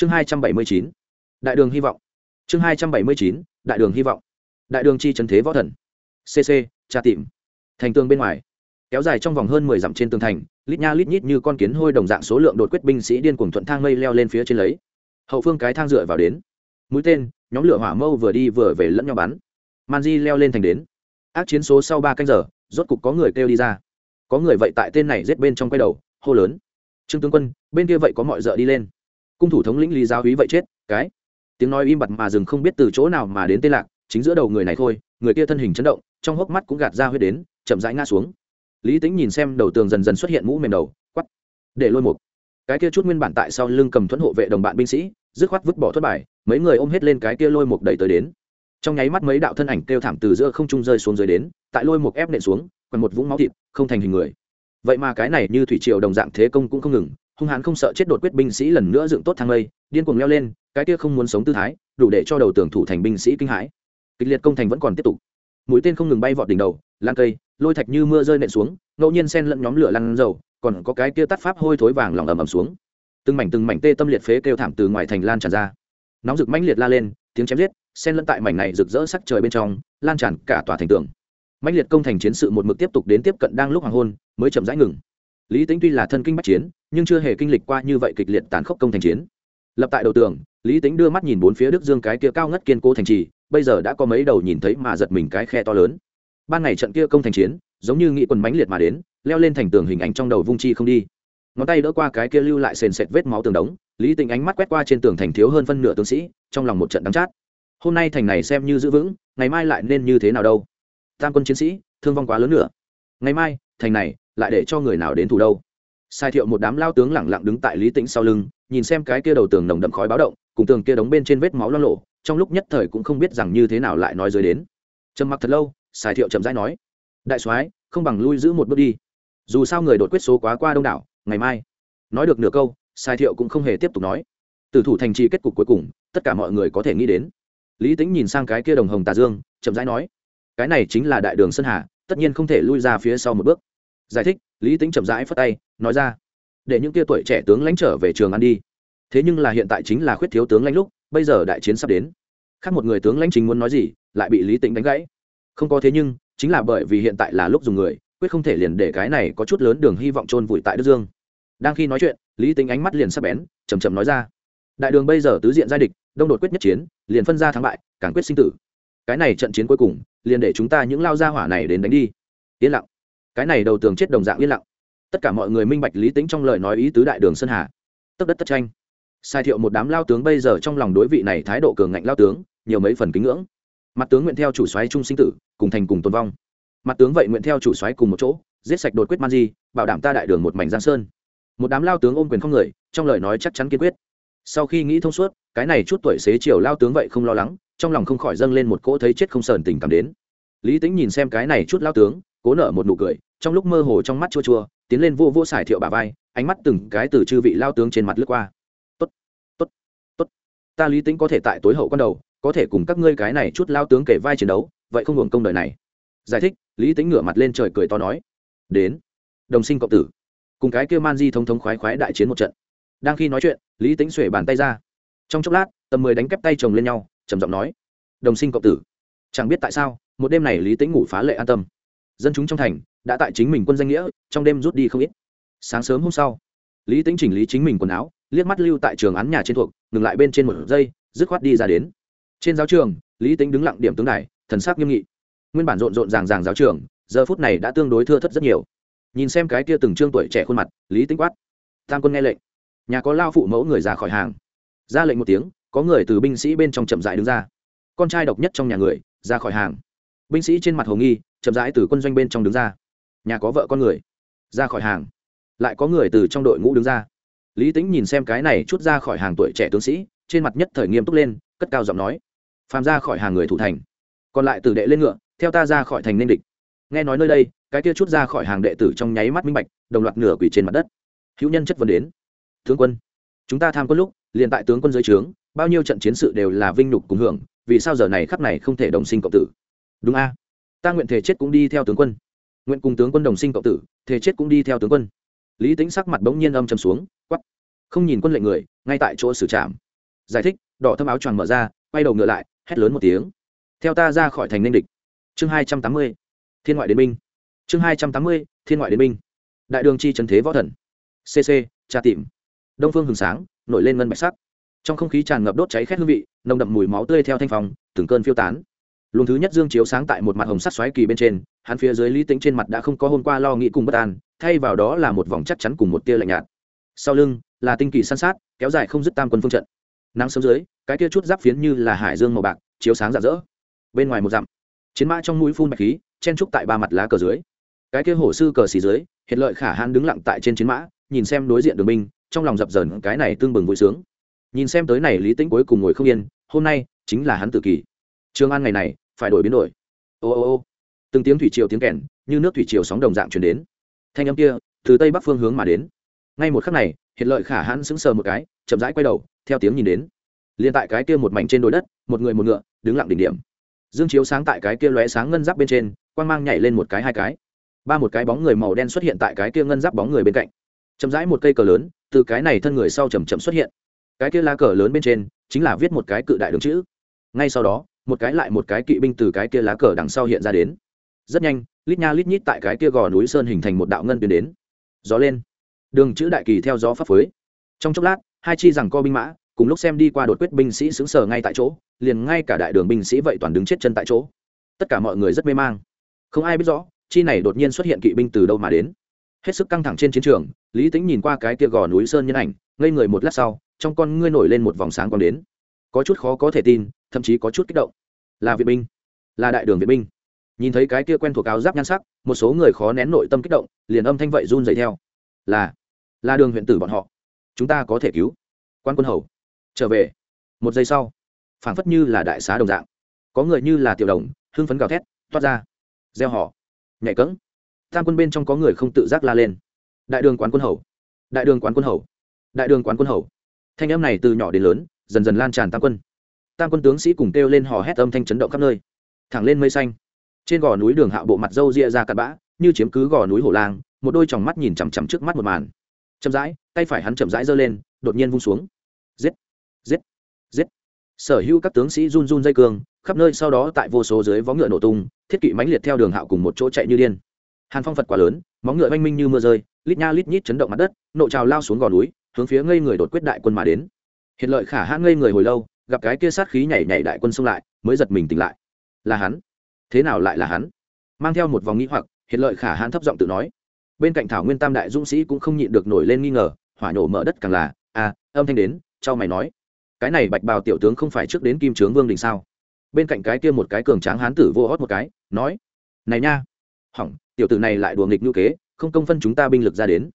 chương hai trăm bảy mươi chín, đại đường hy vọng. Chương hai trăm bảy mươi chín, đại đường hy vọng. Đại đường chi trần thế võ thần. Cc tra tìm thành tường bên ngoài. Kéo dài trong vòng hơn mười dặm trên tường thành, lít nha lít nhít như con kiến hôi đồng dạng số lượng đột quyết binh sĩ điên cuồng thuận thang mây leo lên phía trên lấy. Hậu phương cái thang dựa vào đến. Mũi tên, nhóm lửa hỏa mâu vừa đi vừa về lẫn nhau bắn. Man di leo lên thành đến. Ác chiến số sau ba canh giờ, rốt cục có người kêu đi ra. Có người vậy tại tên này giết bên trong quay đầu, hô lớn. Trương tướng quân, bên kia vậy có mọi d đi lên cung thủ thống lĩnh lý giáo hí vậy chết, cái. Tiếng nói im bặt mà dừng không biết từ chỗ nào mà đến tên lạc, chính giữa đầu người này thôi người kia thân hình chấn động, trong hốc mắt cũng gạt ra huyết đến, chậm rãi ngã xuống. Lý tính nhìn xem đầu tường dần dần xuất hiện mũ mềm đầu quắp để lôi một cái kia chút nguyên bản tại sau lưng cầm thuẫn hộ vệ đồng bạn binh sĩ, dứt khoát vứt bỏ thuất bài, mấy người ôm hết lên cái kia lôi một đẩy tới đến. Trong nháy mắt mấy đạo thân ảnh kêu thảm từ giữa không trung rơi xuống dưới đến, tại lôi một ép nện xuống còn một vũng máu thịt, không thành hình người. Vậy mà cái này như thủy triều đồng dạng thế công cũng không ngừng hung hãn không sợ chết đột quyết binh sĩ lần nữa dựng tốt thang lây điên cuồng leo lên, cái kia không muốn sống tư thái, đủ để cho đầu tường thủ thành binh sĩ kinh hãi. Kịch liệt công thành vẫn còn tiếp tục. Mũi tên không ngừng bay vọt đỉnh đầu, lan cây, lôi thạch như mưa rơi nện xuống, ngẫu nhiên sen lẫn nhóm lửa lăn dầu, còn có cái kia tắt pháp hôi thối vàng lòng ầm ầm xuống. Từng mảnh từng mảnh tê tâm liệt phế kêu thảm từ ngoài thành lan tràn ra. Nóng rực mãnh liệt la lên, tiếng chém giết sen lẫn tại mảnh này rực rỡ sắc trời bên trong, lan tràn cả tòa thành tường. Mãnh liệt công thành chiến sự một mực tiếp tục đến tiếp cận đang lúc hoàng hôn, mới chậm rãi ngừng. Lý tính tuy là thân kinh bắc chiến nhưng chưa hề kinh lịch qua như vậy kịch liệt tàn khốc công thành chiến. Lập tại đầu tường, lý tính đưa mắt nhìn bốn phía đức dương cái kia cao ngất kiên cố thành trì, bây giờ đã có mấy đầu nhìn thấy mà giật mình cái khe to lớn. Ban ngày trận kia công thành chiến, giống như nghị quần bánh liệt mà đến, leo lên thành tường hình ảnh trong đầu vung chi không đi. Ngón tay đỡ qua cái kia lưu lại sền sệt vết máu tường đống, lý tính ánh mắt quét qua trên tường thành thiếu hơn phân nửa tướng sĩ, trong lòng một trận đắng chát. Hôm nay thành này xem như giữ vững, ngày mai lại nên như thế nào đâu? Tam quân chiến sĩ, thương vong quá lớn nữa. Ngày mai, thành này, lại để cho người nào đến thủ đâu? Sai thiệu một đám lao tướng lẳng lặng đứng tại lý tĩnh sau lưng, nhìn xem cái kia đầu tường nồng đậm khói báo động, cùng tường kia đóng bên trên vết máu lo lộ trong lúc nhất thời cũng không biết rằng như thế nào lại nói dưới đến. Trầm mặc thật lâu, sai thiệu chậm rãi nói, đại soái, không bằng lui giữ một bước đi. Dù sao người đột quyết số quá qua đông đảo, ngày mai. Nói được nửa câu, sai thiệu cũng không hề tiếp tục nói. Từ thủ thành trì kết cục cuối cùng, tất cả mọi người có thể nghĩ đến. Lý tính nhìn sang cái kia đồng hồng tà dương, chậm rãi nói, cái này chính là đại đường sơn hà, tất nhiên không thể lui ra phía sau một bước. Giải thích, lý tính chậm rãi phất tay nói ra, để những tia tuổi trẻ tướng lãnh trở về trường ăn đi. Thế nhưng là hiện tại chính là khuyết thiếu tướng lãnh lúc, bây giờ đại chiến sắp đến. Khác một người tướng lãnh chính muốn nói gì, lại bị lý tính đánh gãy. Không có thế nhưng, chính là bởi vì hiện tại là lúc dùng người, quyết không thể liền để cái này có chút lớn đường hy vọng trôn vùi tại đức dương. Đang khi nói chuyện, lý tính ánh mắt liền sắp bén chầm chầm nói ra, đại đường bây giờ tứ diện giai địch, đông đột quyết nhất chiến, liền phân ra thắng bại càng quyết sinh tử. Cái này trận chiến cuối cùng, liền để chúng ta những lao gia hỏa này đến đánh đi. Yên lặng. Cái này đầu tường chết đồng dạng yên lặng tất cả mọi người minh bạch lý tính trong lời nói ý tứ đại đường sơn hà. Tất đất tất tranh. Sai thiệu một đám lao tướng bây giờ trong lòng đối vị này thái độ cường ngạnh lao tướng, nhiều mấy phần kính ngưỡng. Mặt tướng nguyện theo chủ soái trung sinh tử, cùng thành cùng tồn vong. Mặt tướng vậy nguyện theo chủ soái cùng một chỗ, giết sạch đột quyết man di, bảo đảm ta đại đường một mảnh giang sơn. Một đám lao tướng ôm quyền không người, trong lời nói chắc chắn kiên quyết. Sau khi nghĩ thông suốt, cái này chút tuổi xế chiều lao tướng vậy không lo lắng, trong lòng không khỏi dâng lên một cỗ thấy chết không sờn tình cảm đến. Lý tính nhìn xem cái này chút lao tướng, cố nở một nụ cười, trong lúc mơ hồ trong mắt chua chua tiến lên vô vô xài thiệu bà vai, ánh mắt từng cái từ chư vị lao tướng trên mặt lướt qua. Tốt tốt tốt. Ta lý tính có thể tại tối hậu con đầu, có thể cùng các ngươi cái này chút lao tướng kể vai chiến đấu, vậy không hưởng công đời này. Giải thích, lý tính ngửa mặt lên trời cười to nói. Đến, đồng sinh cộng tử. Cùng cái kêu man di thống thống khoái khoái đại chiến một trận. Đang khi nói chuyện, lý tính xuể bàn tay ra. Trong chốc lát, tầm mười đánh kép tay chồng lên nhau, trầm giọng nói. Đồng sinh cộng tử, chẳng biết tại sao, một đêm này lý tính ngủ phá lệ an tâm dân chúng trong thành đã tại chính mình quân danh nghĩa, trong đêm rút đi không ít. Sáng sớm hôm sau, lý tính chỉnh lý chính mình quần áo, liếc mắt lưu tại trường án nhà trên thuộc, ngừng lại bên trên một giây, dứt khoát đi ra đến. Trên giáo trường, lý tính đứng lặng điểm tướng này thần sắc nghiêm nghị. Nguyên bản rộn rộn ràng ràng giáo trường, giờ phút này đã tương đối thưa thất rất nhiều. Nhìn xem cái kia từng trương tuổi trẻ khuôn mặt, lý tính quát, tam quân nghe lệnh, nhà có lao phụ mẫu người ra khỏi hàng. Ra lệnh một tiếng, có người từ binh sĩ bên trong chậm dại đứng ra. Con trai độc nhất trong nhà người, ra khỏi hàng. Binh sĩ trên mặt hồ nghi chậm rãi từ quân doanh bên trong đứng ra. Nhà có vợ con người. Ra khỏi hàng. Lại có người từ trong đội ngũ đứng ra. Lý tính nhìn xem cái này chút ra khỏi hàng tuổi trẻ tướng sĩ, trên mặt nhất thời nghiêm túc lên, cất cao giọng nói. Phàm ra khỏi hàng người thủ thành. Còn lại từ đệ lên ngựa, theo ta ra khỏi thành nên địch. Nghe nói nơi đây, cái kia chút ra khỏi hàng đệ tử trong nháy mắt minh bạch, đồng loạt nửa quỷ trên mặt đất. Hữu nhân chất vấn đến. Tướng quân, chúng ta tham quân lúc, liền tại tướng quân dưới trướng, bao nhiêu trận chiến sự đều là vinh nhục cùng hưởng, vì sao giờ này khắp này không thể đồng sinh cộng tử? Đúng a ta nguyện thể chết cũng đi theo tướng quân. Nguyện cùng tướng quân đồng sinh cộng tử, thể chết cũng đi theo tướng quân. Lý tính sắc mặt bỗng nhiên âm trầm xuống quắp không nhìn quân lệnh người, ngay tại chỗ xử trạm giải thích, đỏ thâm áo choàng mở ra, quay đầu ngựa lại, hét lớn một tiếng. Theo ta ra khỏi thành ninh địch. Chương hai trăm tám mươi, thiên ngoại đến binh. Chương hai trăm tám mươi, thiên ngoại đến binh. Đại đường chi trần thế võ thần. Cc tra tìm. Đông phương hừng sáng, nổi lên ngân bạch sắc. Trong không khí tràn ngập đốt cháy khét hương vị, nồng đậm mùi máu tươi theo thanh phòng từng cơn phiêu tán luồng thứ nhất dương chiếu sáng tại một mặt hồng sắt xoáy kỳ bên trên, hắn phía dưới lý tĩnh trên mặt đã không có hôm qua lo nghĩ cùng bất an, thay vào đó là một vòng chắc chắn cùng một tia lạnh nhạt. Sau lưng, là tinh kỳ săn sát, kéo dài không dứt tam quân phương trận. Nắng sớm dưới, cái kia chút giáp phiến như là hải dương màu bạc, chiếu sáng rạng rỡ. Bên ngoài một dặm, chiến mã trong mũi phun bạch khí, chen trúc tại ba mặt lá cờ dưới. Cái kia hổ sư cờ xì dưới, hiện lợi khả hãn đứng lặng tại trên chiến mã, nhìn xem đối diện đường binh, trong lòng dập dờn, cái này tương bừng vui sướng. Nhìn xem tới này lý tĩnh cuối cùng ngồi không yên, hôm nay chính là hắn tự kỷ. Trường an ngày này phải đổi biến đổi. Ô ô ô. Từng tiếng thủy triều tiếng kèn, như nước thủy triều sóng đồng dạng chuyển đến. Thanh âm kia, từ tây bắc phương hướng mà đến. Ngay một khắc này hiện lợi khả hãn sững sờ một cái, chậm rãi quay đầu, theo tiếng nhìn đến. Liền tại cái kia một mảnh trên đồi đất, một người một ngựa, đứng lặng đỉnh điểm. Dương chiếu sáng tại cái kia lóe sáng ngân giáp bên trên, quang mang nhảy lên một cái hai cái. Ba một cái bóng người màu đen xuất hiện tại cái kia ngân giáp bóng người bên cạnh. Chậm rãi một cây cờ lớn, từ cái này thân người sau chầm chậm xuất hiện. Cái kia lá cờ lớn bên trên, chính là viết một cái cự đại đường chữ. Ngay sau đó một cái lại một cái kỵ binh từ cái kia lá cờ đằng sau hiện ra đến. Rất nhanh, lít nha lít nhít tại cái kia gò núi sơn hình thành một đạo ngân tuyến đến. Gió lên. Đường chữ đại kỳ theo gió pháp phới. Trong chốc lát, hai chi rằng co binh mã, cùng lúc xem đi qua đột quyết binh sĩ xứng sờ ngay tại chỗ, liền ngay cả đại đường binh sĩ vậy toàn đứng chết chân tại chỗ. Tất cả mọi người rất mê mang. Không ai biết rõ, chi này đột nhiên xuất hiện kỵ binh từ đâu mà đến. Hết sức căng thẳng trên chiến trường, lý tính nhìn qua cái kia gò núi sơn nhân ảnh, ngây người một lát sau, trong con ngươi nổi lên một vòng sáng còn đến có chút khó có thể tin, thậm chí có chút kích động. Là viện binh, là đại đường viện binh. Nhìn thấy cái kia quen thuộc áo giáp nhan sắc, một số người khó nén nội tâm kích động, liền âm thanh vậy run dậy theo. Là là đường huyện tử bọn họ. Chúng ta có thể cứu. Quan quân hầu, trở về. Một giây sau, phảng phất như là đại xá đồng dạng. Có người như là tiểu đồng, hưng phấn gào thét, toát ra. Gieo họ. Nhảy cẫng. Tam quân bên trong có người không tự giác la lên. Đại đường quán quân hầu, đại đường quán quân hầu, đại đường quán quân hầu. Thanh em này từ nhỏ đến lớn dần dần lan tràn tam quân. Tam quân tướng sĩ cùng kêu lên hò hét âm thanh chấn động khắp nơi. Thẳng lên mây xanh. Trên gò núi đường hạ bộ mặt râu ria ra cặn bã, như chiếm cứ gò núi hổ lang, một đôi tròng mắt nhìn chằm chằm trước mắt một màn. Chậm rãi, tay phải hắn chậm rãi giơ lên, đột nhiên vung xuống. Giết! Giết! Giết! Sở hữu các tướng sĩ run run dây cương, khắp nơi sau đó tại vô số dưới vó ngựa nổ tung, thiết kỵ mãnh liệt theo đường hạo cùng một chỗ chạy như điên. Hàn phong phật quá lớn, móng ngựa oanh minh như mưa rơi, lít nha lít nhít chấn động mặt đất, nộ trào lao xuống gò núi, hướng phía ngây người đột quyết đại quân mà đến hiện lợi khả hãn ngây người hồi lâu gặp cái kia sát khí nhảy nhảy đại quân xông lại mới giật mình tỉnh lại. Là hắn. Thế nào lại là hắn? Mang theo một vòng nghĩ hoặc hiện lợi khả hãn thấp giọng tự nói. Bên cạnh thảo nguyên tam đại dũng sĩ cũng không nhịn được nổi lên nghi ngờ hỏa nổ mở đất càng là à, âm thanh đến cho mày nói. Cái này bạch bào tiểu tướng không phải trước đến kim trướng vương đình sao? Bên cạnh cái kia một cái cường tráng hán tử vô hót một cái nói này nha hỏng tiểu tử này lại đùa nghịch ngữ kế không công phân chúng ta binh lực ra đến.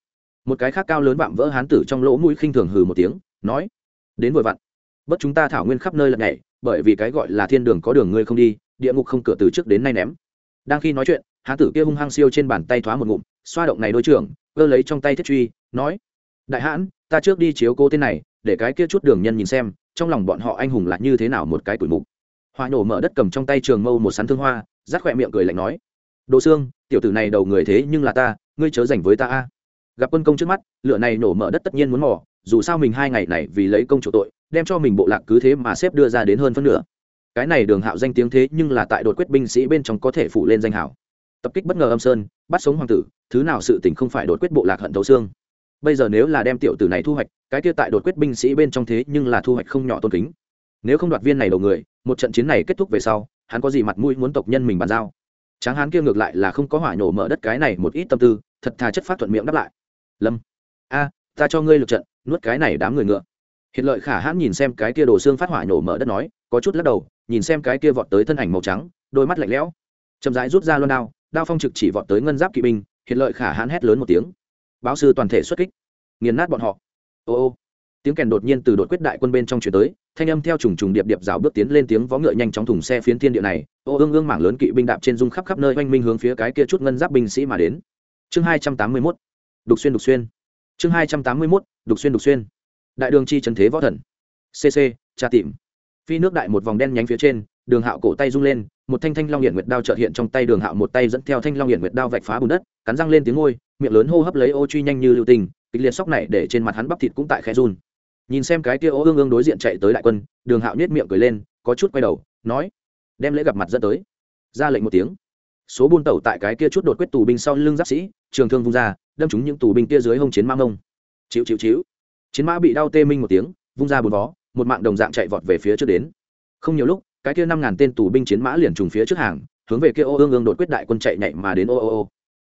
Một cái khác cao lớn vạm vỡ hán tử trong lỗ mũi khinh thường hừ một tiếng nói đến vội vặn. Bất chúng ta thảo nguyên khắp nơi lật nhảy, bởi vì cái gọi là thiên đường có đường ngươi không đi, địa ngục không cửa từ trước đến nay ném. Đang khi nói chuyện, hán tử kia hung hăng siêu trên bàn tay thoá một ngụm, xoa động này đối trưởng cơ lấy trong tay thiết truy, nói, đại hãn, ta trước đi chiếu cô tên này, để cái kia chút đường nhân nhìn xem, trong lòng bọn họ anh hùng là như thế nào một cái tuổi mục. Hoa nổ mở đất cầm trong tay trường mâu một sắn thương hoa, rát khỏe miệng cười lạnh nói, đồ xương, tiểu tử này đầu người thế nhưng là ta, ngươi chớ dành với ta a. Gặp quân công trước mắt, lửa này nổ mở đất tất nhiên muốn mỏ dù sao mình hai ngày này vì lấy công chủ tội, đem cho mình bộ lạc cứ thế mà xếp đưa ra đến hơn phân nửa. Cái này đường hạo danh tiếng thế nhưng là tại đột quyết binh sĩ bên trong có thể phủ lên danh hảo tập kích bất ngờ âm sơn, bắt sống hoàng tử, thứ nào sự tình không phải đột quyết bộ lạc hận thấu xương. Bây giờ nếu là đem tiểu tử này thu hoạch, cái kia tại đột quyết binh sĩ bên trong thế nhưng là thu hoạch không nhỏ tôn kính. Nếu không đoạt viên này đầu người, một trận chiến này kết thúc về sau, hắn có gì mặt mũi muốn tộc nhân mình bàn giao? Tráng hán kia ngược lại là không có hỏa nổ mở đất cái này một ít tâm tư, thật thà chất phát thuận miệng đáp lại. Lâm. A ta cho ngươi lực trận, nuốt cái này đám người ngựa. Hiện lợi khả hãn nhìn xem cái kia đồ xương phát hỏa nổ mở đất nói, có chút lắc đầu, nhìn xem cái kia vọt tới thân ảnh màu trắng, đôi mắt lạnh lẽo. Chậm rãi rút ra loan đao đao phong trực chỉ vọt tới ngân giáp kỵ binh hiện lợi khả hãn hét lớn một tiếng. Báo sư toàn thể xuất kích. Nghiền nát bọn họ. Ô ô. Tiếng kèn đột nhiên từ đột quyết đại quân bên trong chuyển tới, thanh âm theo trùng trùng điệp điệp rào bước tiến lên tiếng vó ngựa nhanh chóng thùng xe phiến thiên địa này, ô ương ương mảng lớn kỵ binh đạp trên dung khắp khắp nơi oanh minh hướng phía cái kia chút ngân giáp binh sĩ mà đến. Chương hai trăm tám mươi mốt. Đục xuyên đục xuyên chương hai trăm tám mươi mốt, đục xuyên đục xuyên. Đại đường chi trần thế võ thần. Cc tra tìm. Phi nước đại một vòng đen nhánh phía trên, đường hạo cổ tay rung lên, một thanh thanh long hiển nguyệt đao trợt hiện trong tay đường hạo một tay dẫn theo thanh long hiển nguyệt đao vạch phá bùn đất, cắn răng lên tiếng ngôi, miệng lớn hô hấp lấy ô truy nhanh như lưu tình, kịch liệt sóc này để trên mặt hắn bắp thịt cũng tại khe run. Nhìn xem cái kia ô ương ương đối diện chạy tới đại quân, đường hạo nhét miệng cười lên, có chút quay đầu, nói, đem lễ gặp mặt dẫn tới. Ra lệnh một tiếng. Số buôn tẩu tại cái kia chút đột quyết tù binh sau lưng giáp sĩ, trường thương vung ra đâm trúng những tù binh kia dưới hông chiến mã ngông. Chịu chịu chịu. Chiến mã bị đau tê minh một tiếng, vung ra bốn vó, một mạng đồng dạng chạy vọt về phía trước đến. Không nhiều lúc, cái kia năm ngàn tên tù binh chiến mã liền trùng phía trước hàng, hướng về kia ô ương ương đột quyết đại quân chạy nhảy mà đến ô ô ô.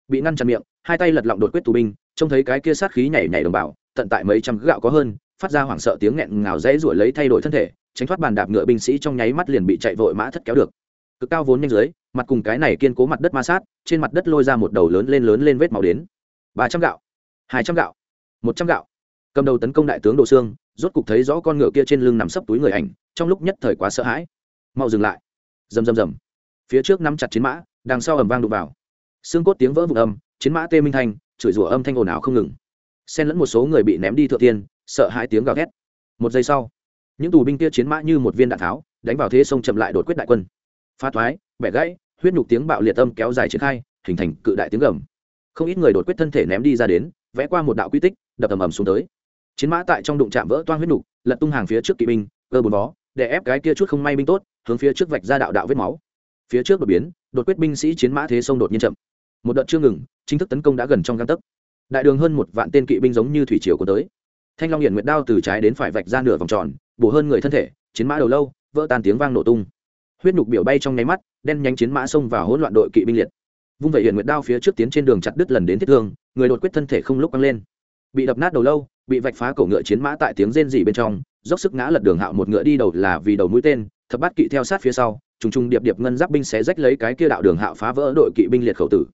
Bị ngăn chặn miệng, hai tay lật lọng đột quyết tù binh, trông thấy cái kia sát khí nhảy nhảy đồng bào, tận tại mấy trăm gạo có hơn, phát ra hoảng sợ tiếng nghẹn ngào rẽ ruổi lấy thay đổi thân thể, tránh thoát bàn đạp ngựa binh sĩ trong nháy mắt liền bị chạy vội mã thất kéo được. Cực cao vốn nhanh dưới, mặt cùng cái này kiên cố mặt đất ma sát, trên mặt đất lôi ra một đầu lớn lên lớn lên vết máu đến ba trăm gạo hai trăm gạo một trăm gạo. Cầm đầu tấn công đại tướng đồ Sương, rốt cục thấy rõ con ngựa kia trên lưng nằm sấp túi người ảnh trong lúc nhất thời quá sợ hãi. Mau dừng lại. Rầm rầm rầm. Phía trước nắm chặt chiến mã đằng sau ầm vang đục vào. Xương cốt tiếng vỡ vụn âm chiến mã tê minh thanh chửi rủa âm thanh ồn ào không ngừng. Xen lẫn một số người bị ném đi thượng tiên sợ hai tiếng gào thét. Một giây sau những tù binh kia chiến mã như một viên đạn tháo đánh vào thế sông chậm lại đột quyết đại quân. Pha thoái bẻ gãy huyết nhục tiếng bạo liệt âm kéo dài triển khai hình thành cự đại tiếng gầm không ít người đột quyết thân thể ném đi ra đến, vẽ qua một đạo quy tích, đập ầm ầm xuống tới. Chiến mã tại trong đụng chạm vỡ toan huyết nục, lật tung hàng phía trước kỵ binh, cơ bùn bó để ép cái kia chút không may binh tốt, hướng phía trước vạch ra đạo đạo vết máu. Phía trước đột biến, đột quyết binh sĩ chiến mã thế sông đột nhiên chậm. Một đợt chưa ngừng, chính thức tấn công đã gần trong găng tấc. Đại đường hơn một vạn tên kỵ binh giống như thủy triều của tới. Thanh long hiển nguyệt đao từ trái đến phải vạch ra nửa vòng tròn, bổ hơn người thân thể, chiến mã đầu lâu, vỡ tan tiếng vang nổ tung. Huyết nhục biểu bay trong nháy mắt, đen nhánh chiến mã xông vào hỗn loạn đội kỵ binh liệt vung vẩy hiện nguyệt đao phía trước tiến trên đường chặt đứt lần đến thiết thương, người đột quyết thân thể không lúc băng lên. Bị đập nát đầu lâu, bị vạch phá cổ ngựa chiến mã tại tiếng rên rỉ bên trong, dốc sức ngã lật đường hạo một ngựa đi đầu là vì đầu mũi tên, thập bát kỵ theo sát phía sau, trùng trùng điệp điệp ngân giáp binh xé rách lấy cái kia đạo đường hạo phá vỡ đội kỵ binh liệt khẩu tử.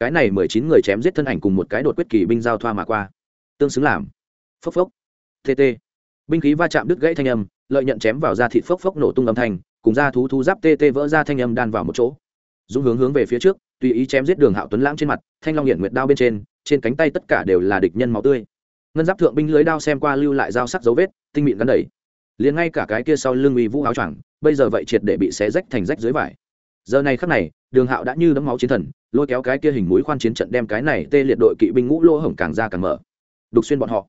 Cái này mười chín người chém giết thân ảnh cùng một cái đột quyết kỵ binh giao thoa mà qua. Tương xứng làm. Phốc phốc. Tt binh khí va chạm đứt gãy thanh âm, lợi nhận chém vào da thịt phốc phốc nổ tung âm thanh, cùng da thú thú giáp tt vỡ ra thanh âm đan vào một chỗ. Dũng hướng hướng về phía trước tùy ý chém giết đường hạo tuấn lãng trên mặt, thanh long hiển nguyệt đao bên trên trên cánh tay tất cả đều là địch nhân máu tươi. Ngân giáp thượng binh lưới đao xem qua lưu lại dao sắc dấu vết, tinh mịn gắn đầy. Liền ngay cả cái kia sau lưng uy vũ áo choàng, bây giờ vậy triệt để bị xé rách thành rách dưới vải. Giờ này khắc này, đường hạo đã như đấm máu chiến thần, lôi kéo cái kia hình mũi khoan chiến trận đem cái này tê liệt đội kỵ binh ngũ lỗ hổng càng ra càng mở. Đục xuyên bọn họ.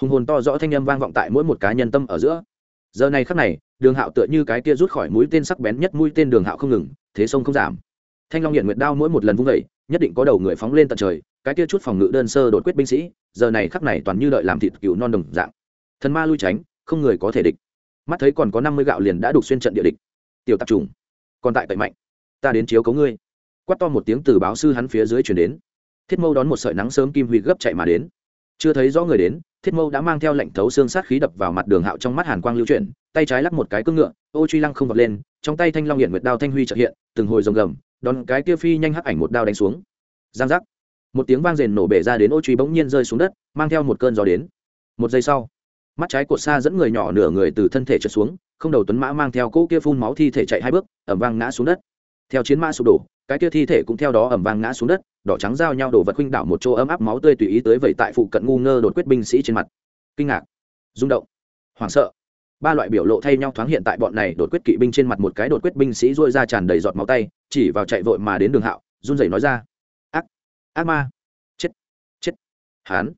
Hùng hồn to rõ thanh âm vang vọng tại mỗi một cá nhân tâm ở giữa. Giờ này khắc này, đường hạo tựa như cái kia rút khỏi mũi tên sắc bén nhất mũi tên đường hạo không ngừng, thế sông không giảm thanh long hiện nguyệt đao mỗi một lần vung vẩy nhất định có đầu người phóng lên tận trời, cái kia chút phòng ngự đơn sơ đột quyết binh sĩ, giờ này khắc này toàn như đợi làm thịt cựu non đồng dạng. Thần ma lui tránh, không người có thể địch. Mắt thấy còn có năm mươi gạo liền đã đục xuyên trận địa địch. Tiểu tạp trùng, còn tại cậy mạnh. Ta đến chiếu cấu ngươi. Quát to một tiếng từ báo sư hắn phía dưới chuyển đến. Thiết mâu đón một sợi nắng sớm kim huy gấp chạy mà đến. Chưa thấy rõ người đến, thiết mâu đã mang theo lệnh thấu xương sát khí đập vào mặt đường hạo trong mắt hàn quang lưu chuyển, tay trái lắc một cái cưng ngựa, ô truy lăng không vọt lên trong tay thanh long hiện nguyệt đao thanh huy trợ hiện, từng hồi rồng gầm, đón cái kia phi nhanh hắc ảnh một đao đánh xuống. Giang giác. Một tiếng vang rền nổ bể ra đến ô truy bỗng nhiên rơi xuống đất, mang theo một cơn gió đến. Một giây sau, mắt trái cột xa dẫn người nhỏ nửa người từ thân thể trượt xuống, không đầu tuấn mã mang theo cỗ kia phun máu thi thể chạy hai bước ẩm vang ngã xuống đất. Theo chiến mã sụp đổ, cái kia thi thể cũng theo đó ẩm vang ngã xuống đất, đỏ trắng giao nhau đổ vật khuynh đảo một chỗ ấm áp máu tươi tùy ý tới vậy tại phụ cận ngu ngơ đột quyết binh sĩ trên mặt. Kinh ngạc. Rung động. Hoảng sợ ba loại biểu lộ thay nhau thoáng hiện tại bọn này đột quyết kỵ binh trên mặt một cái đột quyết binh sĩ rôi ra tràn đầy giọt máu tay, chỉ vào chạy vội mà đến đường hạo, run rẩy nói ra, ác ác ma, chết chết, hán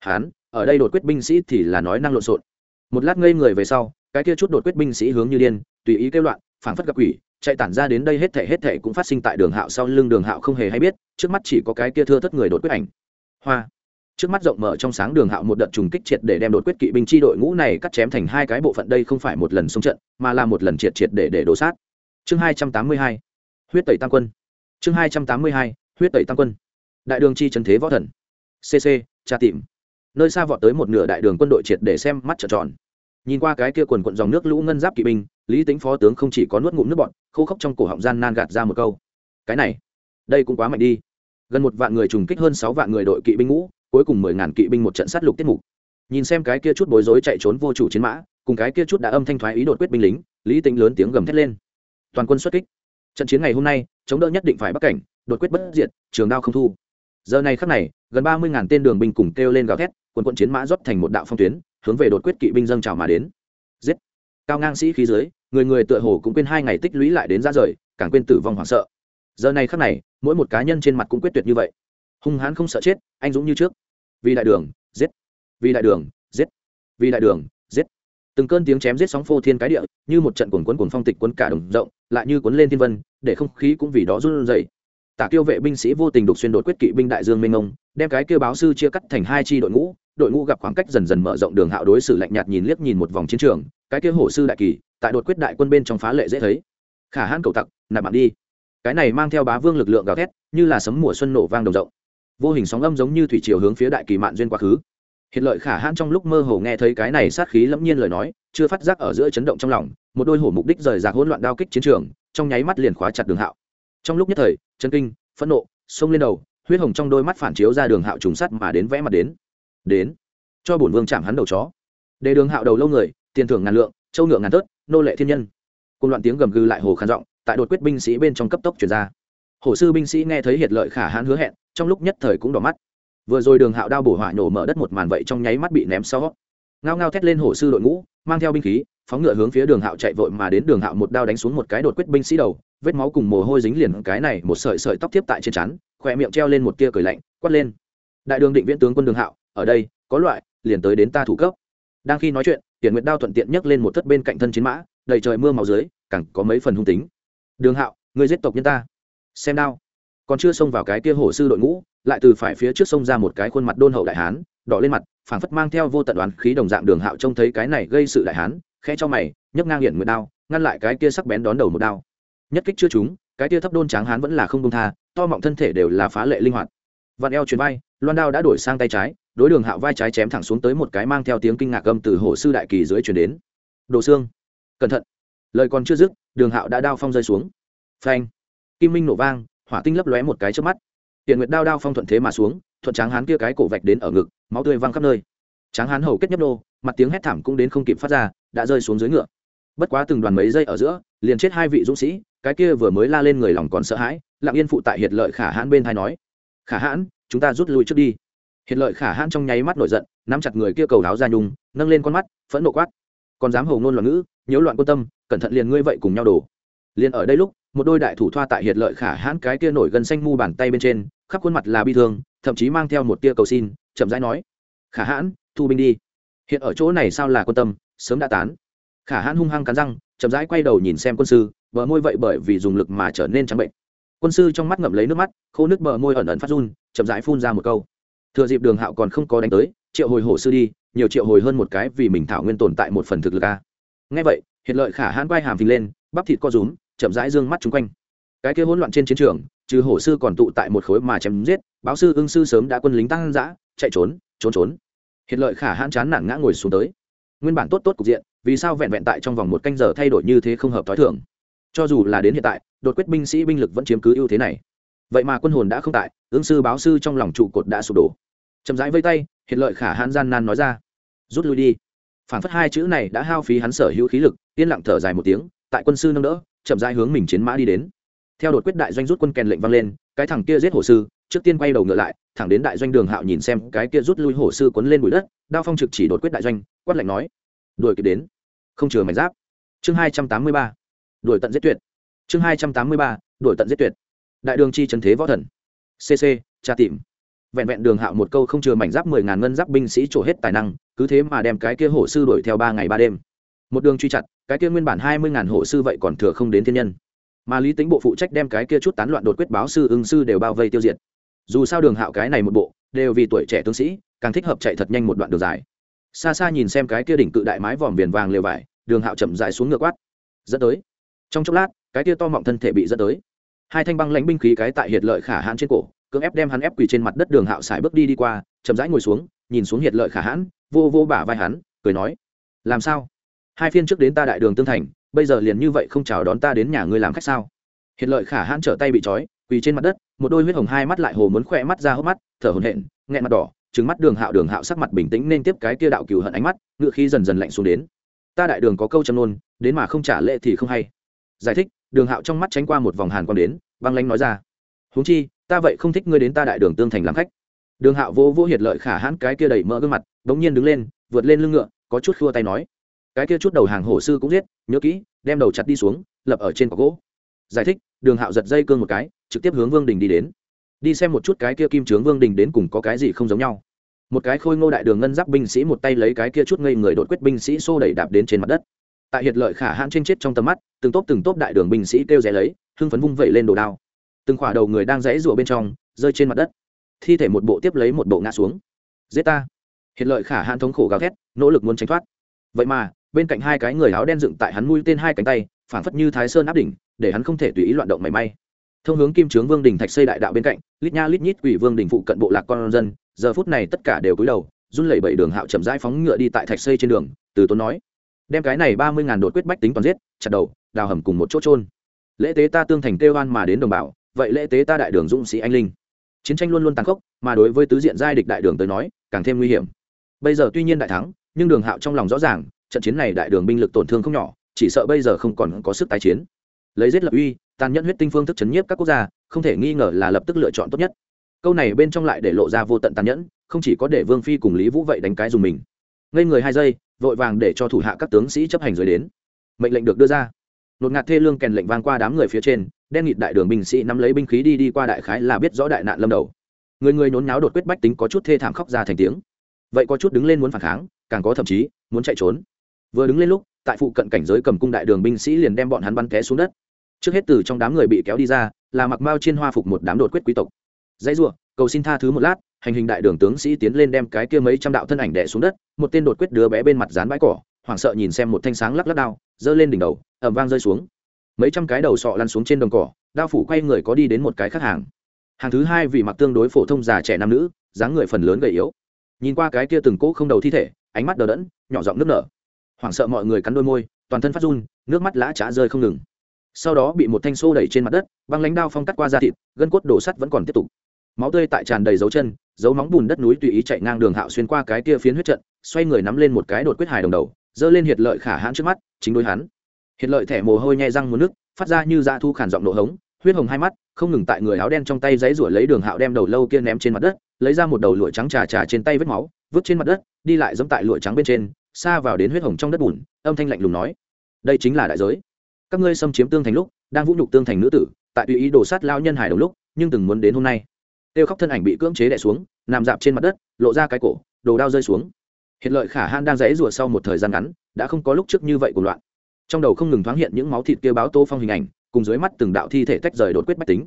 hán, ở đây đột quyết binh sĩ thì là nói năng lộn xộn. Một lát ngây người về sau, cái kia chút đột quyết binh sĩ hướng như điên, tùy ý kêu loạn, phảng phất gặp quỷ, chạy tản ra đến đây hết thể hết thể cũng phát sinh tại đường hạo sau lưng đường hạo không hề hay biết, trước mắt chỉ có cái kia thưa thất người đột quyết ảnh. Hoa trước mắt rộng mở trong sáng đường hạo một đợt trùng kích triệt để đem đột quyết kỵ binh chi đội ngũ này cắt chém thành hai cái bộ phận. Đây không phải một lần xung trận, mà là một lần triệt triệt để để đổ sát. Chương hai trăm tám mươi hai, huyết tẩy tam quân. Chương hai trăm tám mươi hai, huyết tẩy tam quân. Đại đường chi trần thế võ thần. Cc tra tìm. Nơi xa vọt tới một nửa đại đường quân đội triệt để xem mắt trợn tròn. Nhìn qua cái kia quần quận dòng nước lũ ngân giáp kỵ binh, lý tính phó tướng không chỉ có nuốt ngụm nước bọn khô khốc trong cổ họng gian nan gạt ra một câu. Cái này, đây cũng quá mạnh đi. Gần một vạn người trùng kích hơn sáu vạn người đội kỵ binh ngũ cuối cùng mười ngàn kỵ binh một trận sát lục tiết mục. Nhìn xem cái kia chút bối rối chạy trốn vô chủ chiến mã, cùng cái kia chút đã âm thanh thoái ý đột quyết binh lính, lý tính lớn tiếng gầm thét lên. Toàn quân xuất kích. Trận chiến ngày hôm nay, chống đỡ nhất định phải bắc cảnh, đột quyết bất diệt, trường đao không thu. Giờ này khắc này, gần ba mươi ngàn tên đường binh cùng kêu lên gào thét, quân quân chiến mã rót thành một đạo phong tuyến, hướng về đột quyết kỵ binh dâng trào mà đến. Giết! Cao ngang sĩ khí dưới, người người tựa hồ cũng quên hai ngày tích lũy lại đến ra rời, càng quên tử vong hoảng sợ. Giờ này khắc này, mỗi một cá nhân trên mặt cũng quyết tuyệt như vậy hung hãn không sợ chết anh dũng như trước. Vì đại đường giết. Vì đại đường giết. Vì đại đường giết. Từng cơn tiếng chém giết sóng phô thiên cái địa như một trận cuồn cuốn cuồng phong tịch cuốn cả đồng rộng lại như cuốn lên thiên vân để không khí cũng vì đó run rẩy. Tả tiêu vệ binh sĩ vô tình đục xuyên đột quyết kỵ binh đại dương mênh ngông, đem cái kêu báo sư chia cắt thành hai chi đội ngũ đội ngũ gặp khoảng cách dần dần mở rộng đường hạo đối xử lạnh nhạt nhìn liếc nhìn một vòng chiến trường cái kia hổ sư đại kỳ tại đột quyết đại quân bên trong phá lệ dễ thấy. Khả hãn cầu tặc nạp bạn đi. Cái này mang theo bá vương lực lượng gào thét như là sấm mùa xuân nổ vang đồng rộng vô hình sóng âm giống như thủy chiều hướng phía đại kỳ mạn duyên quá khứ. Hiện lợi khả hãn trong lúc mơ hồ nghe thấy cái này sát khí lẫm nhiên lời nói, chưa phát giác ở giữa chấn động trong lòng, một đôi hổ mục đích rời rạc hỗn loạn đao kích chiến trường, trong nháy mắt liền khóa chặt đường hạo. Trong lúc nhất thời, chân kinh, phẫn nộ xông lên đầu, huyết hồng trong đôi mắt phản chiếu ra đường hạo trùng sắt mà đến vẽ mặt đến. Đến, cho bổn vương chạm hắn đầu chó. Để đường hạo đầu lâu người, tiền thưởng ngàn lượng, châu ngựa ngàn tớt, nô lệ thiên nhân. Cùng loạn tiếng gầm gừ lại hồ khăn giọng, tại đột quyết binh sĩ bên trong cấp tốc chuyển ra. Hồ sư binh sĩ nghe thấy hiệt lợi khả hãn hứa hẹn trong lúc nhất thời cũng đỏ mắt. Vừa rồi đường hạo đao bổ hỏa nổ mở đất một màn vậy trong nháy mắt bị ném sau. Ngao ngao thét lên hổ sư đội ngũ, mang theo binh khí, phóng ngựa hướng phía đường hạo chạy vội mà đến đường hạo một đao đánh xuống một cái đột quyết binh sĩ đầu, vết máu cùng mồ hôi dính liền cái này một sợi sợi tóc tiếp tại trên chắn khỏe miệng treo lên một tia cười lạnh, quát lên. Đại đường định viễn tướng quân đường hạo, ở đây, có loại, liền tới đến ta thủ cấp. Đang khi nói chuyện tiền nguyệt đao thuận tiện nhấc lên một thất bên cạnh thân chiến mã, đầy trời mưa màu dưới, càng có mấy phần hung tính. Đường hạo, người giết tộc nhân ta. Xem đao còn chưa xông vào cái kia hổ sư đội ngũ lại từ phải phía trước xông ra một cái khuôn mặt đôn hậu đại hán đỏ lên mặt phảng phất mang theo vô tận đoán khí đồng dạng đường hạo trông thấy cái này gây sự đại hán khẽ cho mày nhấc ngang hiện nguyệt đao ngăn lại cái kia sắc bén đón đầu một đao. Nhất kích chưa chúng, cái kia thấp đôn tráng hán vẫn là không công tha to mọng thân thể đều là phá lệ linh hoạt. Vạn eo chuyền vai loan đao đã đổi sang tay trái đối đường hạo vai trái chém thẳng xuống tới một cái mang theo tiếng kinh ngạc âm từ hồ sư đại kỳ dưới chuyển đến. Đồ xương cẩn thận. Lời còn chưa dứt đường hạo đã đao phong rơi xuống. Phanh. Kim minh nổ vang hỏa tinh lấp lóe một cái trước mắt. Tiền nguyệt đao đao phong thuận thế mà xuống, thuận tráng hán kia cái cổ vạch đến ở ngực, máu tươi văng khắp nơi. Tráng hán hầu kết nhấp nô, mặt tiếng hét thảm cũng đến không kịp phát ra, đã rơi xuống dưới ngựa. Bất quá từng đoàn mấy giây ở giữa, liền chết hai vị dũng sĩ, cái kia vừa mới la lên người lòng còn sợ hãi, lặng yên phụ tại hiệt lợi khả hãn bên thai nói, khả hãn, chúng ta rút lui trước đi. Hiệt lợi khả hãn trong nháy mắt nổi giận, nắm chặt người kia cầu áo ra nhung, nâng lên con mắt, phẫn nộ quát còn dám hầu ngôn loạn ngữ, nhiễu loạn quan tâm, cẩn thận liền ngươi vậy cùng nhau đổ. Liền ở đây lúc một đôi đại thủ thoa tại hiệt lợi khả hãn cái kia nổi gần xanh mu bàn tay bên trên, khắp khuôn mặt là bi thương, thậm chí mang theo một tia cầu xin, chậm rãi nói, khả hãn, thu binh đi. Hiện ở chỗ này sao là quan tâm, sớm đã tán. Khả hãn hung hăng cắn răng, chậm rãi quay đầu nhìn xem quân sư, bờ môi vậy bởi vì dùng lực mà trở nên trắng bệnh. Quân sư trong mắt ngậm lấy nước mắt, khô nước bờ môi ẩn ẩn phát run, chậm rãi phun ra một câu, thừa dịp đường hạo còn không có đánh tới, triệu hồi hổ sư đi, nhiều triệu hồi hơn một cái vì mình thảo nguyên tồn tại một phần thực lực a. Ngay vậy hiện lợi khả hãn quay hàm phình lên, bắp thịt co rúm chậm rãi dương mắt chung quanh. Cái kia hỗn loạn trên chiến trường, trừ hổ sư còn tụ tại một khối mà chém giết, báo sư ưng sư sớm đã quân lính tăng dã, chạy trốn trốn trốn. Hiện lợi khả hãn chán nản ngã ngồi xuống tới. Nguyên bản tốt tốt cục diện, vì sao vẹn vẹn tại trong vòng một canh giờ thay đổi như thế không hợp t h o i thường? Cho dù là đến hiện tại, đột quyết binh sĩ binh lực vẫn chiếm cứ ưu thế này. Vậy mà quân hồn đã không tại ương sư báo sư trong lòng trụ cột đã sụp đổ. Chậm rãi vây tay hiện lợi khả hãn gian nan nói ra. Rút lui đi. Phản phất hai chữ này đã hao phí hắn sở hữu khí lực, yên lặng thở dài một tiếng, tại quân sư nâng đỡ chậm rãi hướng mình chiến mã đi đến. Theo đột quyết đại doanh rút quân kèn lệnh vang lên, cái thằng kia giết hổ sư, trước tiên quay đầu ngựa lại, thẳng đến đại doanh đường hạo nhìn xem cái kia rút lui hổ sư quấn lên bụi đất, đao phong trực chỉ đột quyết đại doanh, quát lệnh nói, đuổi kịp đến, không chừa mảnh giáp. Chương hai trăm tám mươi ba, đuổi tận giết tuyệt. Chương hai trăm tám mươi ba, đuổi tận giết tuyệt. Đại đường chi trần thế võ thần. Cc tra tìm. Vẹn vẹn đường hạo một câu không chừa mảnh giáp mười ngàn ngân giáp binh sĩ trổ hết tài năng, cứ thế mà đem cái kia hổ sư đuổi theo ba ngày ba đêm một đường truy chặt, cái kia nguyên bản hai mươi ngàn hộ sư vậy còn thừa không đến thiên nhân. Mà lý tính bộ phụ trách đem cái kia chút tán loạn đột quyết báo sư, ưng sư đều bao vây tiêu diệt. Dù sao đường hạo cái này một bộ, đều vì tuổi trẻ tướng sĩ, càng thích hợp chạy thật nhanh một đoạn đường dài. Xa xa nhìn xem cái kia đỉnh cự đại mái vòm viền vàng lều vải, đường hạo chậm dài xuống ngựa quát. Dẫn tới. Trong chốc lát, cái kia to mọng thân thể bị dẫn tới. Hai thanh băng lãnh binh khí cái tại hiệt lợi khả hãn trên cổ, cưỡng ép đem hắn ép quỳ trên mặt đất đường hạo xài bước đi đi qua, chậm rãi ngồi xuống, nhìn xuống hiệt lợi khả hãn, vô vô bả vai hắn, cười nói, làm sao? Hai phiên trước đến ta đại đường tương thành, bây giờ liền như vậy không chào đón ta đến nhà ngươi làm khách sao? Hiện lợi khả hãn trở tay bị trói, quỳ trên mặt đất, một đôi huyết hồng hai mắt lại hồ muốn khỏe mắt ra hốc mắt, thở hồn hện nghẹn mặt đỏ trứng mắt đường hạo đường hạo sắc mặt bình tĩnh nên tiếp cái kia đạo cừu hận ánh mắt, ngựa khi dần dần lạnh xuống đến. Ta đại đường có câu châm nôn đến mà không trả lệ thì không hay. Giải thích, đường hạo trong mắt tránh qua một vòng hàn quang đến, băng lanh nói ra. Huống chi, ta vậy không thích ngươi đến ta đại đường tương thành làm khách. Đường hạo vô vô hiệt lợi khả hãn cái kia đẩy mỡ gương mặt đống nhiên đứng lên, vượt lên lưng ngựa, có chút khua tay nói cái kia chút đầu hàng hổ sư cũng giết, nhớ kỹ, đem đầu chặt đi xuống, lập ở trên cọc gỗ. Giải thích, đường hạo giật dây cương một cái, trực tiếp hướng vương đình đi đến. Đi xem một chút cái kia kim trướng vương đình đến cùng có cái gì không giống nhau. Một cái khôi ngô đại đường ngân giáp binh sĩ một tay lấy cái kia chút ngây người đột quyết binh sĩ xô đẩy đạp đến trên mặt đất. Tại hiệt lợi khả hãn trên chết trong tầm mắt, từng tốp từng tốp đại đường binh sĩ kêu rẽ lấy, hưng phấn vung vẩy lên đồ đao. Từng khỏa đầu người đang rẽ rụa bên trong, rơi trên mặt đất. Thi thể một bộ tiếp lấy một bộ ngã xuống. Giết ta. Hiện lợi khả hãn thống khổ gào thét, nỗ lực muốn tránh thoát. Vậy mà bên cạnh hai cái người áo đen dựng tại hắn mũi tên hai cánh tay phản phất như thái sơn áp đỉnh, để hắn không thể tùy ý loạn động mảy may. Thông hướng kim trướng vương đình thạch xây đại đạo bên cạnh, lít nha lít nhít quỷ vương đình phụ cận bộ lạc con dân, giờ phút này tất cả đều cúi đầu, run lẩy bẩy đường hạo chậm rãi phóng ngựa đi tại thạch xây trên đường, từ tốn nói, đem cái này ba mươi ngàn đột quyết bách tính toàn giết, chặt đầu, đào hầm cùng một chỗ trôn lễ tế ta tương thành kêu oan mà đến đồng bào, vậy lễ tế ta đại đường dũng sĩ anh linh. Chiến tranh luôn luôn tàn khốc, mà đối với tứ diện giai địch đại đường tới nói, càng thêm nguy hiểm. Bây giờ tuy nhiên đại thắng, nhưng đường hạo trong lòng rõ ràng trận chiến này đại đường binh lực tổn thương không nhỏ, chỉ sợ bây giờ không còn có sức tái chiến. Lấy giết lập uy, tàn nhẫn huyết tinh phương thức chấn nhiếp các quốc gia, không thể nghi ngờ là lập tức lựa chọn tốt nhất. Câu này bên trong lại để lộ ra vô tận tàn nhẫn, không chỉ có để vương phi cùng lý vũ vậy đánh cái dùng mình. Ngây người hai giây, vội vàng để cho thủ hạ các tướng sĩ chấp hành dưới đến. Mệnh lệnh được đưa ra. Nột ngạt thê lương kèn lệnh vang qua đám người phía trên, đen nghịt đại đường binh sĩ nắm lấy binh khí đi đi qua đại khái là biết rõ đại nạn lâm đầu. Người người nhốn náo đột quyết bách tính có chút thê thảm khóc ra thành tiếng. Vậy có chút đứng lên muốn phản kháng, càng có thậm chí muốn chạy trốn vừa đứng lên lúc, tại phụ cận cảnh giới cầm cung đại đường binh sĩ liền đem bọn hắn bắn té xuống đất. Trước hết từ trong đám người bị kéo đi ra, là mặc mao trên hoa phục một đám đột quyết quý tộc. Dãy r cầu xin tha thứ một lát, hành hình đại đường tướng sĩ tiến lên đem cái kia mấy trăm đạo thân ảnh đẻ xuống đất, một tên đột quyết đứa bé bên mặt dán bãi cỏ, hoảng sợ nhìn xem một thanh sáng lắc lắc đao, giơ lên đỉnh đầu ẩm vang rơi xuống. Mấy trăm cái đầu sọ lăn xuống trên đồng cỏ, đao phủ quay người có đi đến một cái khác hàng. Hàng thứ hai vì mặc tương đối phổ thông già trẻ nam nữ, dáng người phần lớn gầy yếu. Nhìn qua cái kia từng cỗ không đầu thi thể, ánh mắt đờ đẫn, nhỏ giọng nước nở hoảng sợ mọi người cắn đôi môi, toàn thân phát run, nước mắt lã trá rơi không ngừng. Sau đó bị một thanh xô đẩy trên mặt đất, băng lãnh đao phong cắt qua da thịt, gân cốt đổ sắt vẫn còn tiếp tục. Máu tươi tại tràn đầy dấu chân, dấu móng bùn đất núi tùy ý chạy ngang đường hạo xuyên qua cái kia phiến huyết trận, xoay người nắm lên một cái đột quyết hài đồng đầu, giơ lên hiệt lợi khả hãn trước mắt, chính đối hắn. Hiệt lợi thẻ mồ hôi nhai răng muốn nước, phát ra như da thu khản giọng nổ hống, huyết hồng hai mắt, không ngừng tại người áo đen trong tay giấy rủa lấy đường hạo đem đầu lâu kia ném trên mặt đất, lấy ra một đầu lụa trắng trà trà trên tay vết máu, vứt trên mặt đất, đi lại giống tại lụa trắng bên trên xa vào đến huyết hồng trong đất bùn, âm thanh lạnh lùng nói, đây chính là đại giới. Các ngươi xâm chiếm tương thành lúc, đang vũ nhục tương thành nữ tử, tại tùy ý đổ sát lao nhân hải đồng lúc, nhưng từng muốn đến hôm nay. Tiêu khóc thân ảnh bị cưỡng chế đè xuống, nằm dạp trên mặt đất, lộ ra cái cổ, đồ đao rơi xuống. Hiện lợi khả han đang rẽ rùa sau một thời gian ngắn, đã không có lúc trước như vậy của loạn. Trong đầu không ngừng thoáng hiện những máu thịt kia báo tô phong hình ảnh, cùng dưới mắt từng đạo thi thể tách rời đột quyết bách tính.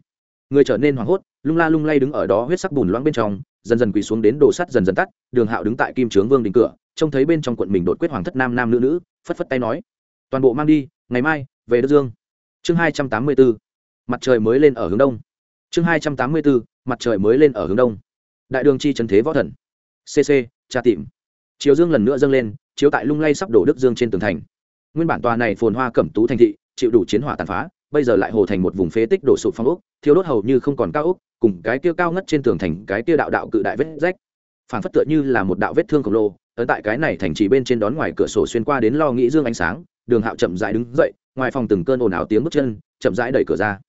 Người trở nên hoảng hốt, lung la lung lay đứng ở đó huyết sắc bùn loãng bên trong, dần dần quỳ xuống đến đồ sắt dần dần tắt, đường hạo đứng tại kim trướng vương đình cửa trông thấy bên trong quận mình đột quyết hoàng thất nam nam nữ nữ, phất phất tay nói, toàn bộ mang đi, ngày mai, về đức dương. Chương hai trăm tám mươi bốn, mặt trời mới lên ở hướng đông. Chương hai trăm tám mươi bốn, mặt trời mới lên ở hướng đông. Đại đường chi trần thế võ thần. Cc tra tìm. Chiều dương lần nữa dâng lên, chiếu tại lung lay sắp đổ đức dương trên tường thành. Nguyên bản tòa này phồn hoa cẩm tú thành thị, chịu đủ chiến hỏa tàn phá, bây giờ lại hồ thành một vùng phế tích đổ sụp phong ốc thiếu đốt hầu như không còn cao ốc, cùng cái kia cao ngất trên tường thành, cái kia đạo đạo cự đại vết rách. Phản phất tựa như là một đạo vết thương khổng lồ ở tại cái này thành trì bên trên đón ngoài cửa sổ xuyên qua đến lo nghĩ dương ánh sáng, đường hạo chậm rãi đứng dậy, ngoài phòng từng cơn ồn ào tiếng bước chân, chậm rãi đẩy cửa ra.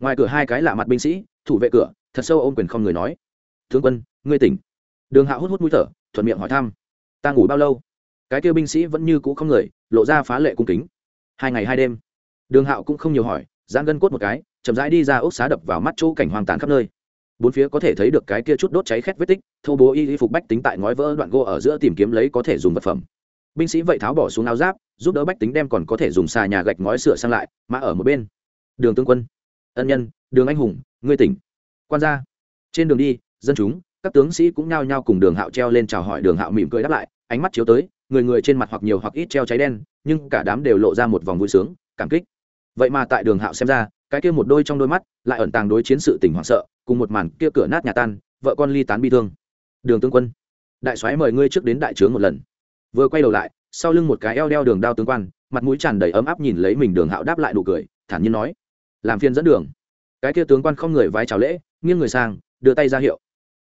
Ngoài cửa hai cái lạ mặt binh sĩ, thủ vệ cửa, thật sâu ôm quyền không người nói tướng quân, ngươi tỉnh. Đường hạo hút hút mũi thở, thuận miệng hỏi thăm, ta ngủ bao lâu? Cái kia binh sĩ vẫn như cũ không người, lộ ra phá lệ cung kính. Hai ngày hai đêm. Đường hạo cũng không nhiều hỏi, giãn gân cốt một cái, chậm rãi đi ra ốc xá đập vào mắt chỗ cảnh hoang tàn khắp nơi bốn phía có thể thấy được cái kia chút đốt cháy khét vết tích, thô bố y y phục bách tính tại ngói vỡ đoạn gỗ ở giữa tìm kiếm lấy có thể dùng vật phẩm. Binh sĩ vậy tháo bỏ xuống áo giáp, giúp đỡ bách tính đem còn có thể dùng xà nhà gạch ngói sửa sang lại mà ở một bên. Đường tướng quân. Ân nhân, đường anh hùng, ngươi tỉnh. Quan gia. Trên đường đi, dân chúng, các tướng sĩ cũng nhao nhao cùng đường hạo treo lên chào hỏi đường hạo mỉm cười đáp lại, ánh mắt chiếu tới, người người trên mặt hoặc nhiều hoặc ít treo cháy đen, nhưng cả đám đều lộ ra một vòng vui sướng, cảm kích. Vậy mà tại đường hạo xem ra, cái kia một đôi trong đôi mắt lại ẩn tàng đối chiến sự tình hoảng sợ cùng một màn kia cửa nát nhà tan, vợ con ly tán bi thương. Đường tướng quân, đại soái mời ngươi trước đến đại trướng một lần. Vừa quay đầu lại, sau lưng một cái eo đeo đường đao tướng quan, mặt mũi tràn đầy ấm áp nhìn lấy mình đường hạo đáp lại nụ cười, thản nhiên nói, làm phiên dẫn đường. Cái kia tướng quan không người vái chào lễ, nghiêng người sang, đưa tay ra hiệu,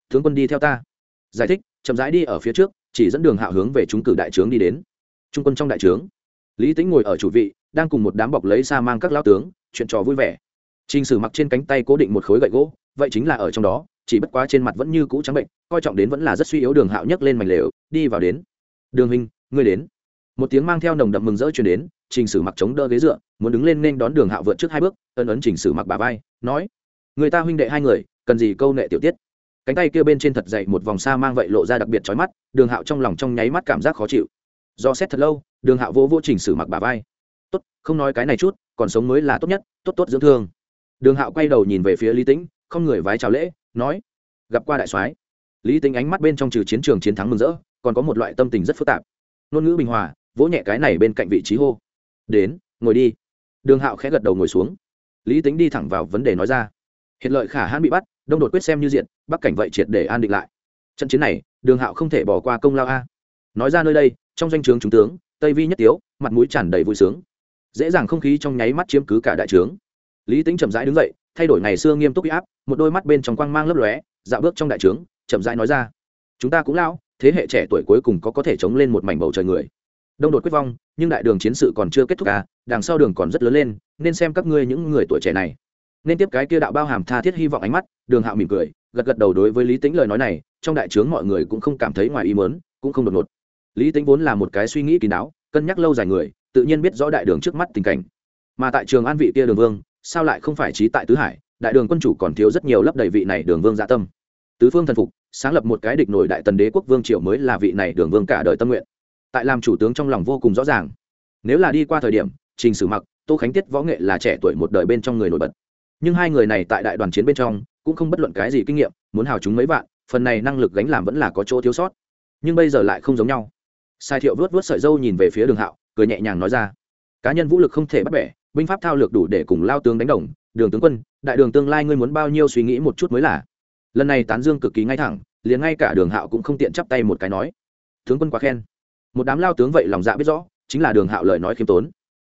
tướng quân đi theo ta. Giải thích, chậm rãi đi ở phía trước, chỉ dẫn đường hạo hướng về chúng cử đại trướng đi đến. Trung quân trong đại trướng, lý tính ngồi ở chủ vị, đang cùng một đám bọc lấy xa mang các lao tướng, chuyện trò vui vẻ. Trình sử mặc trên cánh tay cố định một khối gậy gỗ, vậy chính là ở trong đó, chỉ bất quá trên mặt vẫn như cũ trắng bệnh, coi trọng đến vẫn là rất suy yếu đường hạo nhấc lên mảnh lều, đi vào đến. Đường huynh, ngươi đến. Một tiếng mang theo nồng đậm mừng rỡ truyền đến, trình sử mặc chống đỡ ghế dựa, muốn đứng lên nên đón đường hạo vượt trước hai bước, ân ấn trình sử mặc bà vai, nói, người ta huynh đệ hai người, cần gì câu nệ tiểu tiết? Cánh tay kia bên trên thật dậy một vòng xa mang vậy lộ ra đặc biệt chói mắt, đường hạo trong lòng trong nháy mắt cảm giác khó chịu. Do xét thật lâu, đường hạo vô vô trình sử mặc bà vai. Tốt, không nói cái này chút, còn sống mới là tốt nhất, tốt tốt dưỡng thương đường hạo quay đầu nhìn về phía lý tĩnh, không người vái chào lễ, nói, gặp qua đại soái. Lý tính ánh mắt bên trong trừ chiến trường chiến thắng mừng rỡ, còn có một loại tâm tình rất phức tạp. Ngôn ngữ bình hòa, vỗ nhẹ cái này bên cạnh vị trí hô. Đến, ngồi đi. Đường hạo khẽ gật đầu ngồi xuống. Lý tính đi thẳng vào vấn đề nói ra. Hiện lợi khả hãn bị bắt, đông đột quyết xem như diện, bắc cảnh vậy triệt để an định lại. Trận chiến này, đường hạo không thể bỏ qua công lao a. Nói ra nơi đây, trong danh o trướng trung tướng, tây vi nhất tiếu, mặt mũi tràn đầy vui sướng. Dễ dàng không khí trong nháy mắt chiếm cứ cả đại trướng lý tính chậm rãi đứng dậy, thay đổi ngày xưa nghiêm túc huy áp, một đôi mắt bên trong quang mang lấp lóe dạo bước trong đại trướng, chậm rãi nói ra. Chúng ta cũng lao thế hệ trẻ tuổi cuối cùng có có thể chống lên một mảnh bầu trời người. Đông đột quyết vong, nhưng đại đường chiến sự còn chưa kết thúc cả đằng sau đường còn rất lớn lên, nên xem các ngươi những người tuổi trẻ này. Nên tiếp cái kia đạo bao hàm tha thiết hy vọng ánh mắt, đường hạo mỉm cười, gật gật đầu đối với lý tính lời nói này, trong đại trướng mọi người cũng không cảm thấy ngoài ý mớn cũng không đột ngột. Lý tính vốn là một cái suy nghĩ kín đáo, cân nhắc lâu dài người, tự nhiên biết rõ đại đường trước mắt tình cảnh. Mà tại trường an vị kia đường vương sao lại không phải trí tại tứ hải, đại đường quân chủ còn thiếu rất nhiều lấp đầy vị này đường vương dạ tâm. Tứ phương thần phục, sáng lập một cái địch nổi đại tần đế quốc vương triều mới là vị này đường vương cả đời tâm nguyện. Tại làm chủ tướng trong lòng vô cùng rõ ràng. Nếu là đi qua thời điểm, trình sử mặc, tô khánh tiết võ nghệ là trẻ tuổi một đời bên trong người nổi bật. Nhưng hai người này tại đại đoàn chiến bên trong, cũng không bất luận cái gì kinh nghiệm, muốn hào chúng mấy vạn, phần này năng lực gánh làm vẫn là có chỗ thiếu sót. Nhưng bây giờ lại không giống nhau. Sai thiệu vớt vớt sợi dâu nhìn về phía đường hạo, cười nhẹ nhàng nói ra, cá nhân vũ lực không thể bắt bẻ binh pháp thao lược đủ để cùng lao tướng đánh đồng. Đường tướng quân, đại đường tương lai ngươi muốn bao nhiêu suy nghĩ một chút mới là. Lần này tán dương cực kỳ ngay thẳng, liền ngay cả đường hạo cũng không tiện chắp tay một cái nói. Tướng quân quá khen. Một đám lao tướng vậy lòng dạ biết rõ, chính là đường hạo lời nói khiêm tốn.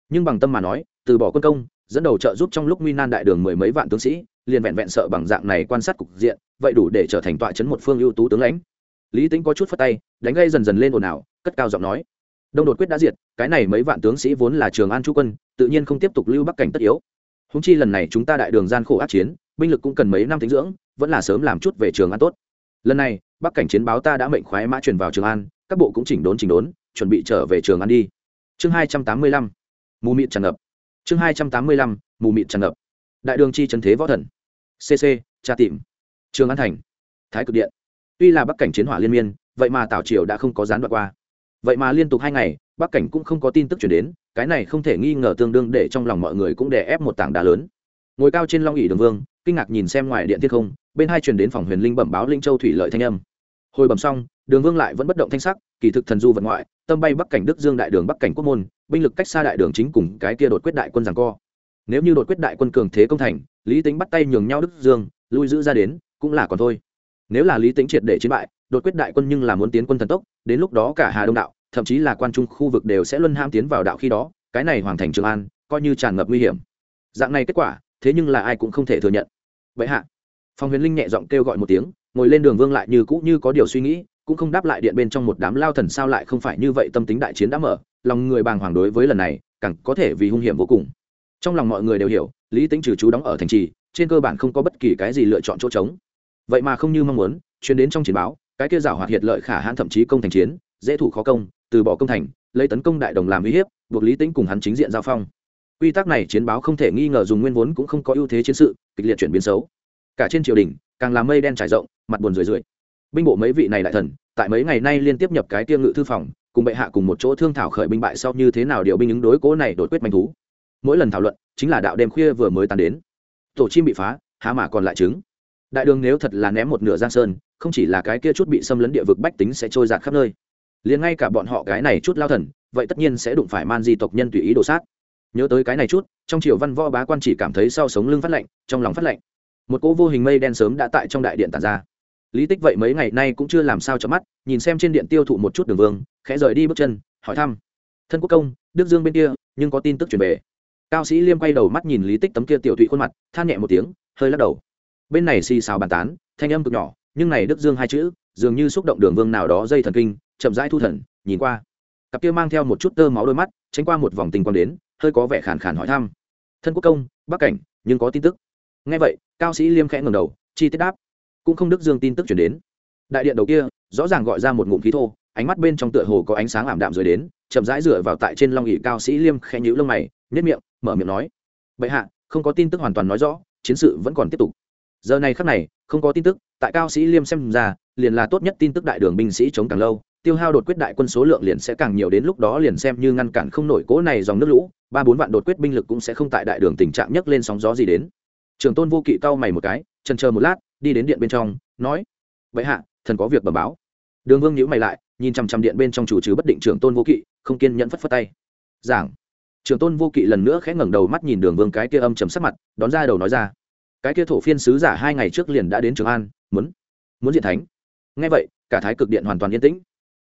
Nhưng bằng tâm mà nói, từ bỏ quân công, dẫn đầu trợ giúp trong lúc nguy nan đại đường mười mấy vạn tướng sĩ, liền vẹn vẹn sợ bằng dạng này quan sát cục diện, vậy đủ để trở thành tọa chấn một phương ưu tú tướng lãnh. Lý tính có chút phất tay, đánh gây dần dần lên ồn ào, cất cao giọng nói đông đột quyết đã diệt, cái này mấy vạn tướng sĩ vốn là trường an chú quân, tự nhiên không tiếp tục lưu bắc cảnh tất yếu. Húng chi lần này chúng ta đại đường gian khổ át chiến, binh lực cũng cần mấy năm tính dưỡng, vẫn là sớm làm chút về trường an tốt. Lần này, bắc cảnh chiến báo ta đã mệnh khoái mã truyền vào trường an, các bộ cũng chỉnh đốn chỉnh đốn, chuẩn bị trở về trường an đi. Chương hai trăm tám mươi lăm, mù mịt tràn ngập. Chương hai trăm tám mươi lăm, mù mịt tràn ngập. Đại đường chi trần thế võ thần. Cc tra tìm. Trường an thành. Thái cực điện. Tuy là bắc cảnh chiến hỏa liên miên, vậy mà tào triều đã không có gián đoạn qua vậy mà liên tục hai ngày, bắc cảnh cũng không có tin tức chuyển đến, cái này không thể nghi ngờ tương đương để trong lòng mọi người cũng đè ép một tảng đá lớn. Ngồi cao trên long ỉ đường vương, kinh ngạc nhìn xem ngoài điện thiên không, bên hai truyền đến phòng huyền linh bẩm báo linh châu thủy lợi thanh âm. Hồi bẩm xong, đường vương lại vẫn bất động thanh sắc, kỳ thực thần du vận ngoại, tâm bay bắc cảnh đức dương đại đường bắc cảnh quốc môn, binh lực cách xa đại đường chính cùng cái kia đột quyết đại quân rằng co. Nếu như đột quyết đại quân cường thế công thành, lý tính bắt tay nhường nhau đức dương, lui giữ ra đến, cũng là còn thôi. Nếu là lý tính triệt để chiến bại đột quyết đại quân nhưng là muốn tiến quân thần tốc, đến lúc đó cả hà đông đạo, thậm chí là quan trung khu vực đều sẽ luân ham tiến vào đạo khi đó, cái này hoàng thành trường an, coi như tràn ngập nguy hiểm. Dạng này kết quả, thế nhưng là ai cũng không thể thừa nhận. Vậy hạ, phong huyền linh nhẹ giọng kêu gọi một tiếng, ngồi lên đường vương lại như cũ như có điều suy nghĩ, cũng không đáp lại điện bên trong một đám lao thần sao lại không phải như vậy tâm tính đại chiến đã mở, lòng người bàng hoàng đối với lần này, càng có thể vì hung hiểm vô cùng. Trong lòng mọi người đều hiểu, lý tính trừ chú đóng ở thành trì, trên cơ bản không có bất kỳ cái gì lựa chọn chỗ trống. Vậy mà không như mong muốn chuyến đến trong chiến báo cái kia giảo hoạt hiệt lợi khả hãn thậm chí công thành chiến, dễ thủ khó công, từ bỏ công thành, lấy tấn công đại đồng làm uy hiếp, buộc lý tính cùng hắn chính diện giao phong. Quy tắc này chiến báo không thể nghi ngờ dùng nguyên vốn cũng không có ưu thế chiến sự, kịch liệt chuyển biến xấu. Cả trên triều đình, càng làm mây đen trải rộng, mặt buồn rười rượi. Binh bộ mấy vị này đại thần, tại mấy ngày nay liên tiếp nhập cái tiêu ngự thư phòng, cùng bệ hạ cùng một chỗ thương thảo khởi binh bại sau như thế nào điều binh ứng đối cố này đột quyết manh thú. Mỗi lần thảo luận, chính là đạo đêm khuya vừa mới tan đến. Tổ chim bị phá, há mà còn lại trứng. Đại đường nếu thật là ném một nửa giang sơn không chỉ là cái kia chút bị xâm lấn địa vực bách tính sẽ trôi giạt khắp nơi, liền ngay cả bọn họ cái này chút lao thần, vậy tất nhiên sẽ đụng phải man di tộc nhân tùy ý đổ sát. Nhớ tới cái này chút, trong triều văn võ bá quan chỉ cảm thấy sau sống lưng phát lạnh, trong lòng phát lạnh. Một cỗ vô hình mây đen sớm đã tại trong đại điện tàn ra. Lý tích vậy mấy ngày nay cũng chưa làm sao cho mắt, nhìn xem trên điện tiêu thụ một chút đường vương, khẽ rời đi bước chân, hỏi thăm. Thân quốc công, đức dương bên kia, nhưng có tin tức truyền về. Cao sĩ liêm quay đầu mắt nhìn lý tích tấm kia tiểu thụy khuôn mặt, than nhẹ một tiếng, hơi lắc đầu. Bên này xì xào bàn tán, thanh âm cực nhỏ nhưng này đức dương hai chữ dường như xúc động đường vương nào đó dây thần kinh, chậm rãi thu thần, nhìn qua. Cặp kia mang theo một chút tơ máu đôi mắt, tránh qua một vòng tình quang đến, hơi có vẻ khàn khàn hỏi thăm. Thân quốc công bắc cảnh, nhưng có tin tức. Nghe vậy, cao sĩ liêm khẽ ngầm đầu, chi tiết đáp. Cũng không đức dương tin tức chuyển đến. Đại điện đầu kia, rõ ràng gọi ra một ngụm khí thô, ánh mắt bên trong tựa hồ có ánh sáng ảm đạm rồi đến, chậm rãi dựa vào tại trên long ỉ cao sĩ liêm khẽ nhữ lông mày nhất miệng, mở miệng nói. Bệ hạ, không có tin tức hoàn toàn nói rõ, chiến sự vẫn còn tiếp tục. Giờ này khắc này không có tin tức, tại cao sĩ liêm xem ra, liền là tốt nhất tin tức đại đường binh sĩ chống càng lâu, tiêu hao đột quyết đại quân số lượng liền sẽ càng nhiều đến lúc đó liền xem như ngăn cản không nổi cố này dòng nước lũ, ba bốn vạn đột quyết binh lực cũng sẽ không tại đại đường tình trạng nhấc lên sóng gió gì đến. Trường tôn vô kỵ cau mày một cái trần chờ một lát, đi đến điện bên trong, nói vậy hạ, thần có việc bẩm báo. Đường vương nhíu mày lại, nhìn chằm chằm điện bên trong chủ trừ bất định trường tôn vô kỵ, không kiên nhẫn phất phất tay. Giảng. Trường tôn vô kỵ lần nữa khẽ ngẩng đầu mắt nhìn đường vương cái kia âm trầm sắc mặt, đón ra đầu nói ra cái kia thổ phiên sứ giả hai ngày trước liền đã đến trường an, muốn muốn diện thánh. Ngay vậy, cả thái cực điện hoàn toàn yên tĩnh.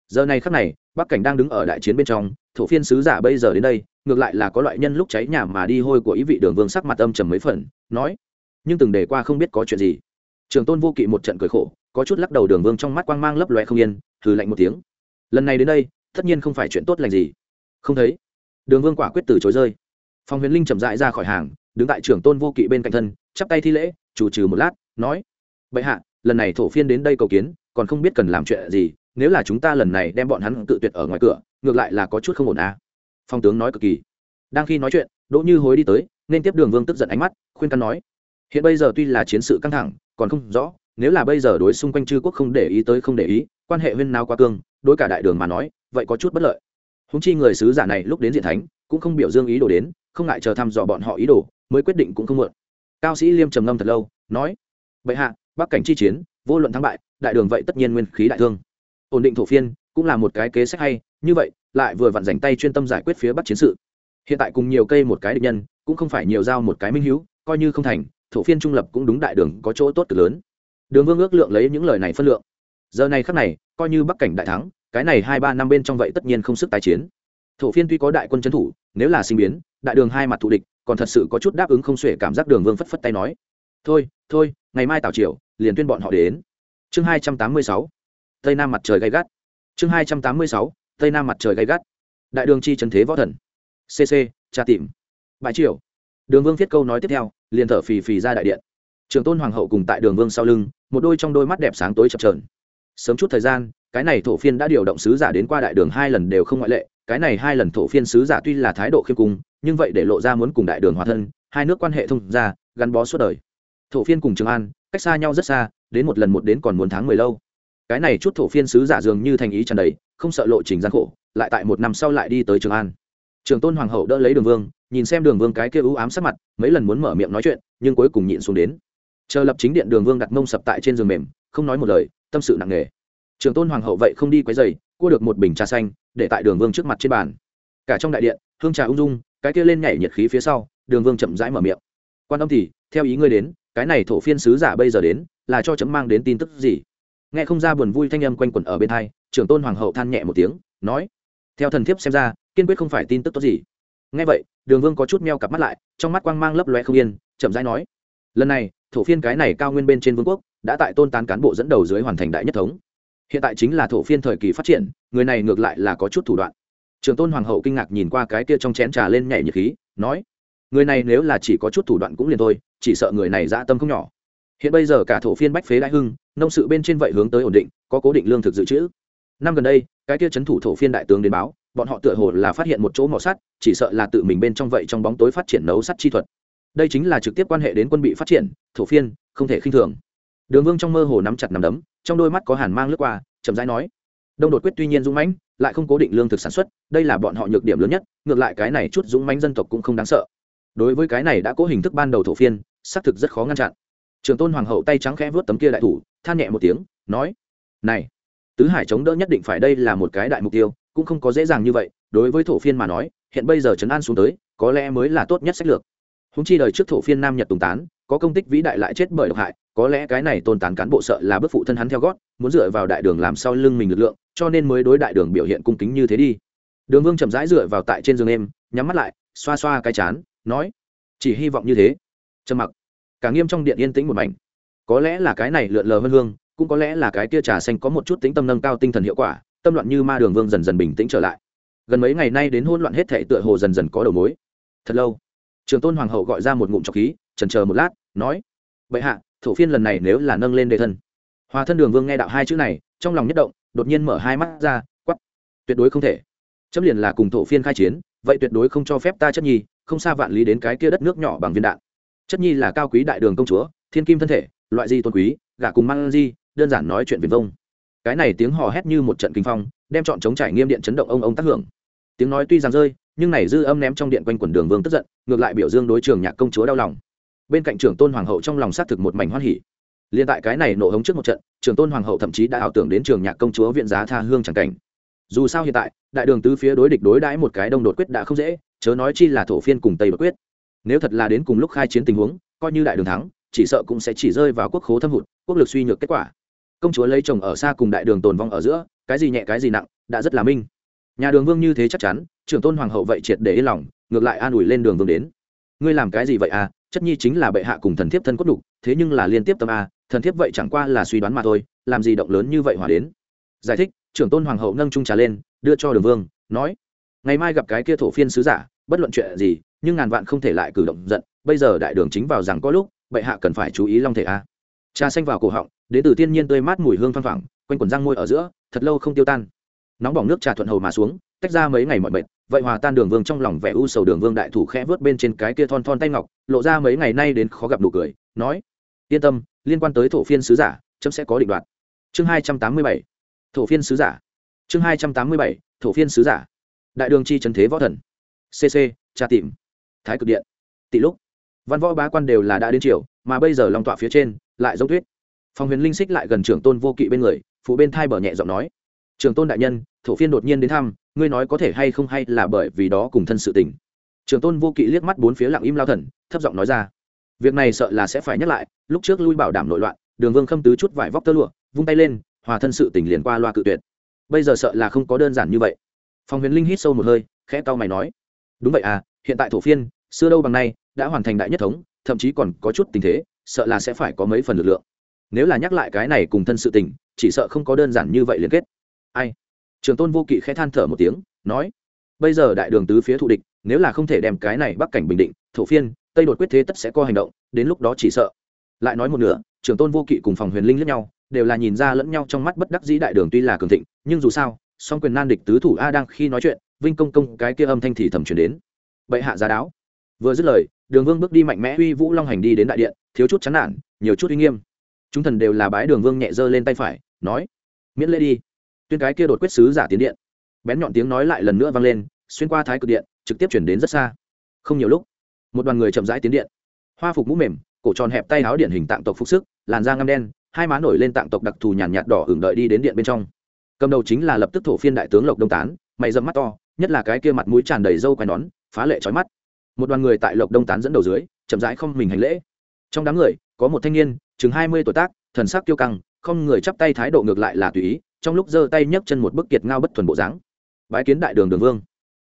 Giờ này khắc này, bắc cảnh đang đứng ở đại chiến bên trong, thổ phiên sứ giả bây giờ đến đây, ngược lại là có loại nhân lúc cháy nhà mà đi hôi của ý vị đường vương sắc mặt âm trầm mấy phần, nói, nhưng từng đề qua không biết có chuyện gì. Trường tôn vô kỵ một trận cười khổ, có chút lắc đầu đường vương trong mắt quang mang lấp loe không yên, hừ lạnh một tiếng. Lần này đến đây, tất nhiên không phải chuyện tốt lành gì. Không thấy. Đường vương quả quyết từ chối rơi. Phong huyền linh chậm rãi ra khỏi hàng, đứng tại trường tôn vô kỵ bên cạnh thân chắp tay thi lễ, chủ trừ một lát, nói, bệ hạ, lần này thổ phiên đến đây cầu kiến, còn không biết cần làm chuyện gì, nếu là chúng ta lần này đem bọn hắn tự tuyệt ở ngoài cửa, ngược lại là có chút không ổn à. Phong tướng nói cực kỳ. Đang khi nói chuyện, đỗ như hối đi tới, nên tiếp đường vương tức giận ánh mắt, khuyên căn nói, hiện bây giờ tuy là chiến sự căng thẳng, còn không rõ, nếu là bây giờ đối xung quanh chư quốc không để ý tới không để ý, quan hệ huyên nào quá cương, đối cả đại đường mà nói, vậy có chút bất lợi. Húng chi người sứ giả này lúc đến diện thánh, cũng không biểu dương ý đồ đến, không ngại chờ thăm dò bọn họ ý đồ, mới quyết định cũng không muộn cao sĩ liêm trầm ngâm thật lâu, nói, bệ hạ, bắc cảnh chi chiến, vô luận thắng bại, đại đường vậy tất nhiên nguyên khí đại thương. Ổn định thổ phiên, cũng là một cái kế sách hay, như vậy, lại vừa vặn dành tay chuyên tâm giải quyết phía bắc chiến sự. Hiện tại cùng nhiều cây một cái địch nhân, cũng không phải nhiều dao một cái minh hữu coi như không thành, thổ phiên trung lập cũng đúng đại đường có chỗ tốt cực lớn. Đường vương ước lượng lấy những lời này phân lượng. Giờ này khắc này, coi như bắc cảnh đại thắng, cái này hai ba năm bên trong vậy tất nhiên không sức tái chiến. Thổ phiên tuy có đại quân trấn thủ, nếu là sinh biến, đại đường hai mặt thù địch còn thật sự có chút đáp ứng không xuể cảm giác đường vương phất phất tay nói. Thôi thôi, ngày mai tảo triều, liền tuyên bọn họ đến. Chương hai trăm tám mươi sáu. Tây nam mặt trời gay gắt. Chương hai trăm tám mươi sáu. Tây nam mặt trời gay gắt. Đại đường chi trần thế võ thần. Cc tra tìm. Bãi triều. Đường vương viết câu nói tiếp theo, liền thở phì phì ra đại điện. Trường tôn hoàng hậu cùng tại đường vương sau lưng, một đôi trong đôi mắt đẹp sáng tối chập trờn sớm chút thời gian, cái này thổ phiên đã điều động sứ giả đến qua đại đường hai lần đều không ngoại lệ. Cái này hai lần thổ phiên sứ giả tuy là thái độ khiêm cung nhưng vậy để lộ ra muốn cùng đại đường hòa thân, hai nước quan hệ thông ra gắn bó suốt đời. Thổ phiên cùng trường an, cách xa nhau rất xa, đến một lần một đến còn muốn tháng mười lâu. Cái này chút thổ phiên sứ giả dường như thành ý tràn đầy, không sợ lộ trình gian khổ, lại tại một năm sau lại đi tới trường an. Trường tôn hoàng hậu đỡ lấy đường vương, nhìn xem đường vương cái kia ưu ám sắc mặt, mấy lần muốn mở miệng nói chuyện, nhưng cuối cùng nhịn xuống đến. Chờ lập chính điện đường vương đặt mông sập tại trên giường mềm, không nói một lời, tâm sự nặng nề. Trường tôn hoàng hậu vậy không đi quấy dày cua được một bình trà xanh, để tại đường vương trước mặt trên bàn. Cả trong đại điện, hương trà ung dung cái kia lên nhảy nhiệt khí phía sau, đường vương chậm rãi mở miệng. Quan âm thì, theo ý ngươi đến, cái này thổ phiên sứ giả bây giờ đến, là cho chấm mang đến tin tức gì? Nghe không ra buồn vui thanh âm quanh quẩn ở bên thai trưởng tôn hoàng hậu than nhẹ một tiếng, nói, theo thần thiếp xem ra, kiên quyết không phải tin tức tốt gì. Nghe vậy, đường vương có chút meo cặp mắt lại, trong mắt quang mang lấp loe không yên, chậm rãi nói, lần này, thổ phiên cái này cao nguyên bên trên vương quốc, đã tại tôn tán cán bộ dẫn đầu dưới hoàn thành đại nhất thống. Hiện tại chính là thổ phiên thời kỳ phát triển, người này ngược lại là có chút thủ đoạn trường tôn hoàng hậu kinh ngạc nhìn qua cái kia trong chén trà lên nhảy nhiệt khí, nói, người này nếu là chỉ có chút thủ đoạn cũng liền thôi, chỉ sợ người này dã tâm không nhỏ. Hiện bây giờ cả thổ phiên bách phế đại hưng, nông sự bên trên vậy hướng tới ổn định, có cố định lương thực dự trữ. Năm gần đây, cái kia chấn thủ thổ phiên đại tướng đến báo, bọn họ tựa hồ là phát hiện một chỗ mỏ sắt, chỉ sợ là tự mình bên trong vậy trong bóng tối phát triển nấu sắt chi thuật. Đây chính là trực tiếp quan hệ đến quân bị phát triển, thổ phiên, không thể khinh thường. Đường vương trong mơ hồ nắm chặt nắm đấm, trong đôi mắt có hàn mang lướt qua, chậm rãi nói đông đột quyết tuy nhiên dũng mãnh, lại không cố định lương thực sản xuất, đây là bọn họ nhược điểm lớn nhất, ngược lại cái này chút dũng mãnh dân tộc cũng không đáng sợ. Đối với cái này đã cố hình thức ban đầu thổ phiên, xác thực rất khó ngăn chặn. Trường tôn hoàng hậu tay trắng khẽ vớt tấm kia đại thủ, than nhẹ một tiếng, nói, này, tứ hải chống đỡ nhất định phải đây là một cái đại mục tiêu, cũng không có dễ dàng như vậy, đối với thổ phiên mà nói, hiện bây giờ trấn an xuống tới, có lẽ mới là tốt nhất sách lược. Húng chi đời trước thổ phiên nam nhật tùng tán, có công tích vĩ đại lại chết bởi độc hại có lẽ cái này tôn tán cán bộ sợ là bức phụ thân hắn theo gót, muốn dựa vào đại đường làm sau lưng mình lực lượng, cho nên mới đối đại đường biểu hiện cung kính như thế đi. Đường vương chậm rãi dựa vào tại trên giường em nhắm mắt lại, xoa xoa cái chán, nói, chỉ hy vọng như thế. Trầm mặc. Cả nghiêm trong điện yên tĩnh một mảnh. Có lẽ là cái này lượn lờ hơn hương, cũng có lẽ là cái kia trà xanh có một chút tính tâm nâng cao tinh thần hiệu quả, tâm loạn như ma đường vương dần dần bình tĩnh trở lại. Gần mấy ngày nay đến hỗn loạn hết thệ tựa hồ dần dần có đầu mối. Thật lâu, trường tôn hoàng hậu gọi ra một ngụm trọc khí trần chờ một lát, nói vậy hạ thổ phiên lần này nếu là nâng lên đề thân. Hòa thân đường vương nghe đạo hai chữ này, trong lòng nhất động, đột nhiên mở hai mắt ra quắp tuyệt đối không thể. Chấm liền là cùng thổ phiên khai chiến, vậy tuyệt đối không cho phép ta chất nhi, không xa vạn lý đến cái kia đất nước nhỏ bằng viên đạn. Chất nhi là cao quý đại đường công chúa, thiên kim thân thể, loại gì tôn quý gà cùng mang di đơn giản nói chuyện viền vông. Cái này tiếng hò hét như một trận kinh phong, đem chọn chống trải nghiêm điện chấn động ông ông tác hưởng. Tiếng nói tuy rằng rơi, nhưng này dư âm ném trong điện quanh quần đường vương tức giận, ngược lại biểu dương đối trường nhạc công chúa đau lòng bên cạnh trưởng tôn hoàng hậu trong lòng xác thực một mảnh hoan hỉ. Liên tại cái này nổ hống trước một trận, trưởng tôn hoàng hậu thậm chí đã ảo tưởng đến trường nhạc công chúa viện giá tha hương chẳng cảnh. Dù sao hiện tại, đại đường tứ phía đối địch đối đãi một cái đông đột quyết đã không dễ, chớ nói chi là thổ phiên cùng tây đột quyết. Nếu thật là đến cùng lúc khai chiến tình huống, coi như đại đường thắng, chỉ sợ cũng sẽ chỉ rơi vào quốc khố thâm hụt, quốc lực suy nhược kết quả. Công chúa lấy chồng ở xa cùng đại đường tồn vong ở giữa, cái gì nhẹ cái gì nặng, đã rất là minh. Nhà đường vương như thế chắc chắn, trưởng tôn hoàng hậu vậy triệt để yên lòng, ngược lại an ủi lên đường vương đến ngươi làm cái gì vậy à? Chất nhi chính là bệ hạ cùng thần thiếp thân cốt đục thế nhưng là liên tiếp tâm à, thần thiếp vậy chẳng qua là suy đoán mà thôi làm gì động lớn như vậy hỏa đến? Giải thích trưởng tôn hoàng hậu nâng trung trà lên đưa cho đường vương nói ngày mai gặp cái kia thổ phiên sứ giả bất luận chuyện gì nhưng ngàn vạn không thể lại cử động giận bây giờ đại đường chính vào rằng có lúc bệ hạ cần phải chú ý long thể a trà xanh vào cổ họng đến từ thiên nhiên tươi mát mùi hương thoang thoảng quanh quần răng môi ở giữa thật lâu không tiêu tan. Nóng bỏng nước trà thuận hầu mà xuống tách ra mấy ngày mọi mệt vậy hòa tan đường vương trong lòng vẻ u sầu đường vương đại thủ khẽ vớt bên trên cái kia thon thon tay ngọc, lộ ra mấy ngày nay đến khó gặp nụ cười, nói, yên tâm, liên quan tới thổ phiên sứ giả, chấm sẽ có định đoạt. Chương hai trăm tám mươi bảy, thổ phiên sứ giả. Chương hai trăm tám mươi bảy, thổ phiên sứ giả. Đại đường chi trần thế võ thần. Cc tra tìm. Thái cực điện. Tỷ lúc, văn võ bá quan đều là đã đến triều, mà bây giờ lòng tọa phía trên, lại giống tuyết. Phòng huyền linh xích lại gần trưởng tôn vô kỵ bên người, phụ bên thai bờ nhẹ giọng nói trường tôn đại nhân, thổ phiên đột nhiên đến thăm, ngươi nói có thể hay không hay là bởi vì đó cùng thân sự tình. Trường tôn vô kỵ liếc mắt bốn phía lặng im lao thần, thấp giọng nói ra. Việc này sợ là sẽ phải nhắc lại, lúc trước lui bảo đảm nội loạn, đường vương khâm tứ chút vải vóc tơ lụa, vung tay lên, hòa thân sự tình liền qua loa cự tuyệt. Bây giờ sợ là không có đơn giản như vậy. Phòng huyền linh hít sâu một hơi, khẽ tao mày nói. Đúng vậy à hiện tại thổ phiên, xưa đâu bằng nay, đã hoàn thành đại nhất thống, thậm chí còn có chút tình thế, sợ là sẽ phải có mấy phần lực lượng. Nếu là nhắc lại cái này cùng thân sự tình, chỉ sợ không có đơn giản như vậy liên kết ai? Trường tôn vô kỵ khẽ than thở một tiếng, nói, bây giờ đại đường tứ phía thụ địch, nếu là không thể đem cái này bắc cảnh bình định, thổ phiên, tây đột quyết thế tất sẽ có hành động, đến lúc đó chỉ sợ. Lại nói một nửa, trường tôn vô kỵ cùng phòng huyền linh lẫn nhau, đều là nhìn ra lẫn nhau trong mắt bất đắc dĩ đại đường tuy là cường thịnh, nhưng dù sao, song quyền nan địch tứ thủ a đang khi nói chuyện, vinh công công cái kia âm thanh thì thầm truyền đến. Bệ hạ giá đáo. Vừa dứt lời, đường vương bước đi mạnh mẽ uy vũ long hành đi đến đại điện, thiếu chút chán nản, nhiều chút uy nghiêm. Chúng thần đều là bái đường vương nhẹ dơ lên tay phải, nói, miễn lễ đi tuyên cái kia đột quyết sứ giả tiến điện. Bén nhọn tiếng nói lại lần nữa vang lên xuyên qua thái cực điện trực tiếp chuyển đến rất xa. Không nhiều lúc một đoàn người chậm rãi tiến điện. Hoa phục mũ mềm cổ tròn hẹp tay áo điện hình tạng tộc phục sức làn da ngăm đen hai má nổi lên tạng tộc đặc thù nhàn nhạt, đỏ hưởng đợi đi đến điện bên trong. Cầm đầu chính là lập tức thổ phiên đại tướng lộc đông tán mày dầm mắt to nhất là cái kia mặt mũi tràn đầy râu quai nón phá lệ trói mắt. Một đoàn người tại lộc đông tán dẫn đầu dưới chậm rãi không mình hành lễ. Trong đám người có một thanh niên chừng hai mươi tuổi tác thần sắc kiêu căng không người chắp tay thái độ ngược lại là tùy ý trong lúc giơ tay nhấc chân một bức kiệt ngao bất thuần bộ dáng. Bái kiến đại đường đường vương.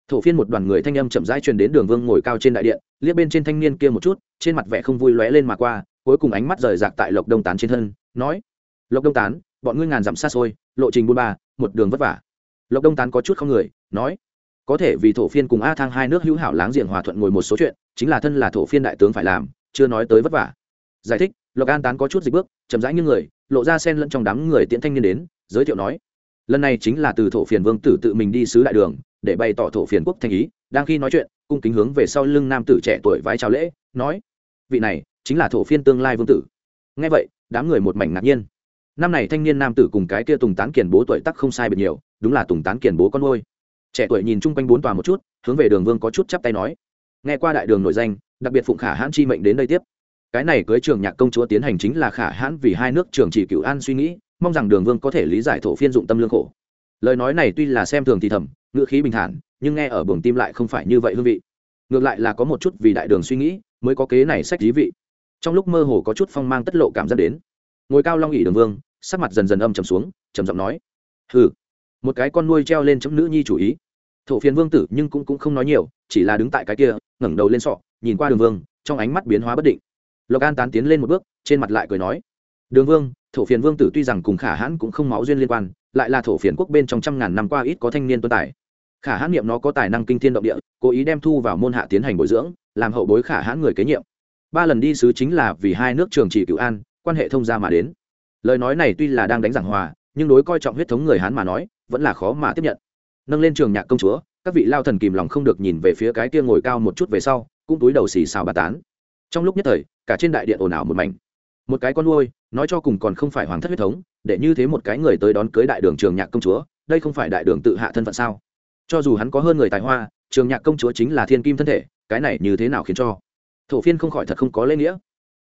Thổ phiên một đoàn người thanh âm chậm rãi truyền đến đường vương ngồi cao trên đại điện, liếc bên trên thanh niên kia một chút, trên mặt vẻ không vui lóe lên mà qua, cuối cùng ánh mắt rời rạc tại lộc đông tán trên thân, nói, lộc đông tán, bọn ngươi ngàn dặm xa xôi, lộ trình buôn ba, một đường vất vả. Lộc đông tán có chút không người, nói, có thể vì thổ phiên cùng a thang hai nước hữu hảo láng giềng hòa thuận ngồi một số chuyện, chính là thân là thổ phiên đại tướng phải làm, chưa nói tới vất vả. Giải thích, lộc an tán có chút dịch bước, chậm rãi như người, lộ ra sen lẫn trong đám người tiễn thanh niên đến giới thiệu nói, lần này chính là từ thổ phiền vương tử tự mình đi sứ đại đường, để bày tỏ thổ phiền quốc thanh ý, đang khi nói chuyện, cung kính hướng về sau lưng nam tử trẻ tuổi vái chào lễ, nói, vị này chính là thổ phiên tương lai vương tử. Nghe vậy, đám người một mảnh ngạc nhiên. Năm này thanh niên nam tử cùng cái kia tùng tán kiền bố tuổi tắc không sai biệt nhiều, đúng là tùng tán kiền bố con ngôi trẻ tuổi nhìn chung quanh bốn tòa một chút, hướng về đường vương có chút chắp tay nói, nghe qua đại đường nổi danh, đặc biệt phụng khả hãn chi mệnh đến đây tiếp. Cái này cưới trường nhạc công chúa tiến hành chính là khả hãn vì hai nước trường chỉ cựu an suy nghĩ mong rằng đường vương có thể lý giải thổ phiên dụng tâm lương khổ. Lời nói này tuy là xem thường thì thầm ngữ khí bình thản nhưng nghe ở buồng tim lại không phải như vậy hương vị. Ngược lại là có một chút vì đại đường suy nghĩ mới có kế này sách dí vị. Trong lúc mơ hồ có chút phong mang tất lộ cảm giác đến. Ngồi cao long ỉ đường vương sắc mặt dần dần âm trầm xuống trầm giọng nói hừ. Một cái con nuôi treo lên chấm nữ nhi chủ ý. Thổ phiên vương tử nhưng cũng, cũng không nói nhiều chỉ là đứng tại cái kia ngẩng đầu lên sọ nhìn qua đường vương trong ánh mắt biến hóa bất định. Lộc an tán tiến lên một bước trên mặt lại cười nói đường vương, thổ phiền vương tử tuy rằng cùng khả hãn cũng không máu duyên liên quan, lại là thổ phiền quốc bên trong trăm ngàn năm qua ít có thanh niên tuân tài. Khả hãn niệm nó có tài năng kinh thiên động địa, cố ý đem thu vào môn hạ tiến hành bồi dưỡng, làm hậu bối khả hãn người kế nhiệm. Ba lần đi sứ chính là vì hai nước trường trị cựu an, quan hệ thông gia mà đến. Lời nói này tuy là đang đánh giảng hòa, nhưng đối coi trọng huyết thống người hán mà nói, vẫn là khó mà tiếp nhận. Nâng lên trường nhạc công chúa, các vị lao thần kìm lòng không được nhìn về phía cái kia ngồi cao một chút về sau, cũng túi đầu xì xào bà tán. Trong lúc nhất thời, cả trên đại điện ồn ào một mảnh một cái con nuôi, nói cho cùng còn không phải hoàng thất huyết thống, để như thế một cái người tới đón cưới đại đường trường nhạc công chúa, đây không phải đại đường tự hạ thân phận sao? Cho dù hắn có hơn người tài hoa, trường nhạc công chúa chính là thiên kim thân thể, cái này như thế nào khiến cho? Thổ phiên không khỏi thật không có lễ nghĩa.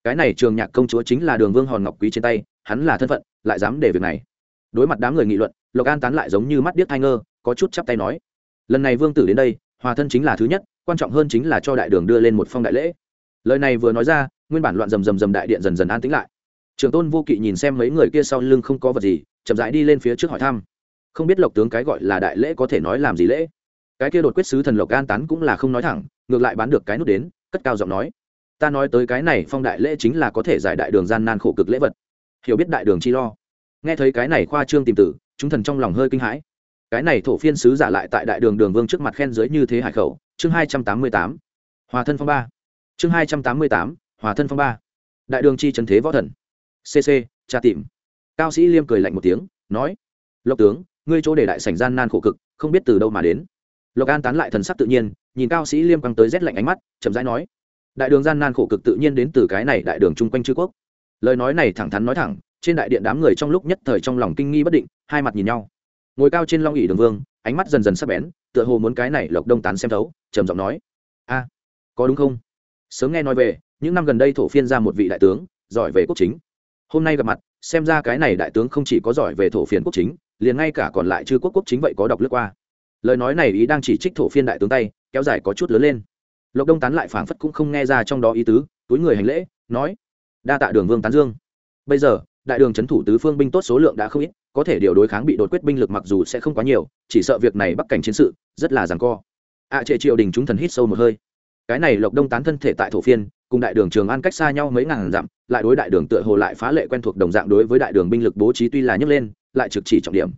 Cái này trường nhạc công chúa chính là đường vương hòn ngọc quý trên tay, hắn là thân phận, lại dám để việc này. Đối mặt đám người nghị luận, lộc an tán lại giống như mắt điếc thai ngơ, có chút chắp tay nói, lần này vương tử đến đây, hòa thân chính là thứ nhất, quan trọng hơn chính là cho đại đường đưa lên một phong đại lễ. Lời này vừa nói ra nguyên bản loạn rầm rầm rầm đại điện dần dần an tĩnh lại. Trường tôn vô kỵ nhìn xem mấy người kia sau lưng không có vật gì, chậm rãi đi lên phía trước hỏi thăm. Không biết lộc tướng cái gọi là đại lễ có thể nói làm gì lễ. Cái kia đột quyết sứ thần lộc an tán cũng là không nói thẳng, ngược lại bán được cái nút đến, cất cao giọng nói. Ta nói tới cái này, phong đại lễ chính là có thể giải đại đường gian nan khổ cực lễ vật. Hiểu biết đại đường chi lo. Nghe thấy cái này khoa trương tìm tử, chúng thần trong lòng hơi kinh hãi. Cái này thổ phiên sứ giả lại tại đại đường đường vương trước mặt khen dưới như thế hải khẩu. Chương hai trăm tám mươi tám. Hòa thân phong ba. Chương hai trăm tám mươi tám hòa thân phong ba. Đại đường chi trần thế võ thần. Cc tra tìm. Cao sĩ liêm cười lạnh một tiếng, nói, lộc tướng, ngươi chỗ để đại sảnh gian nan khổ cực, không biết từ đâu mà đến. Lộc an tán lại thần sắc tự nhiên, nhìn cao sĩ liêm căng tới rét lạnh ánh mắt, chậm rãi nói, đại đường gian nan khổ cực tự nhiên đến từ cái này đại đường chung quanh chư quốc. Lời nói này thẳng thắn nói thẳng, trên đại điện đám người trong lúc nhất thời trong lòng kinh nghi bất định, hai mặt nhìn nhau. Ngồi cao trên long ỉ đường vương, ánh mắt dần dần sắp bén, tựa hồ muốn cái này lộc đông tán xem thấu, trầm giọng nói, a, có đúng không? Sớm nghe nói về những năm gần đây thổ phiên ra một vị đại tướng giỏi về quốc chính. Hôm nay gặp mặt xem ra cái này đại tướng không chỉ có giỏi về thổ phiên quốc chính liền ngay cả còn lại chư quốc quốc chính vậy có đọc lướt qua. Lời nói này ý đang chỉ trích thổ phiên đại tướng tay kéo dài có chút lớn lên. Lộc đông tán lại phảng phất cũng không nghe ra trong đó ý tứ túi người hành lễ nói đa tạ đường vương tán dương. Bây giờ đại đường c h ấ n thủ tứ phương binh tốt số lượng đã không ít có thể điều đối kháng bị đột quyết binh lực mặc dù sẽ không quá nhiều chỉ sợ việc này bắc cảnh chiến sự rất là rằng co. Ạ à, trệ triều đình chúng thần hít sâu một hơi cái này lộc đông tán thân thể tại thổ phiên, cùng đại đường trường an cách xa nhau mấy ngàn dặm, lại đối đại đường tựa hồ lại phá lệ quen thuộc đồng dạng đối với đại đường binh lực bố trí tuy là nhấc lên, lại trực chỉ trọng điểm.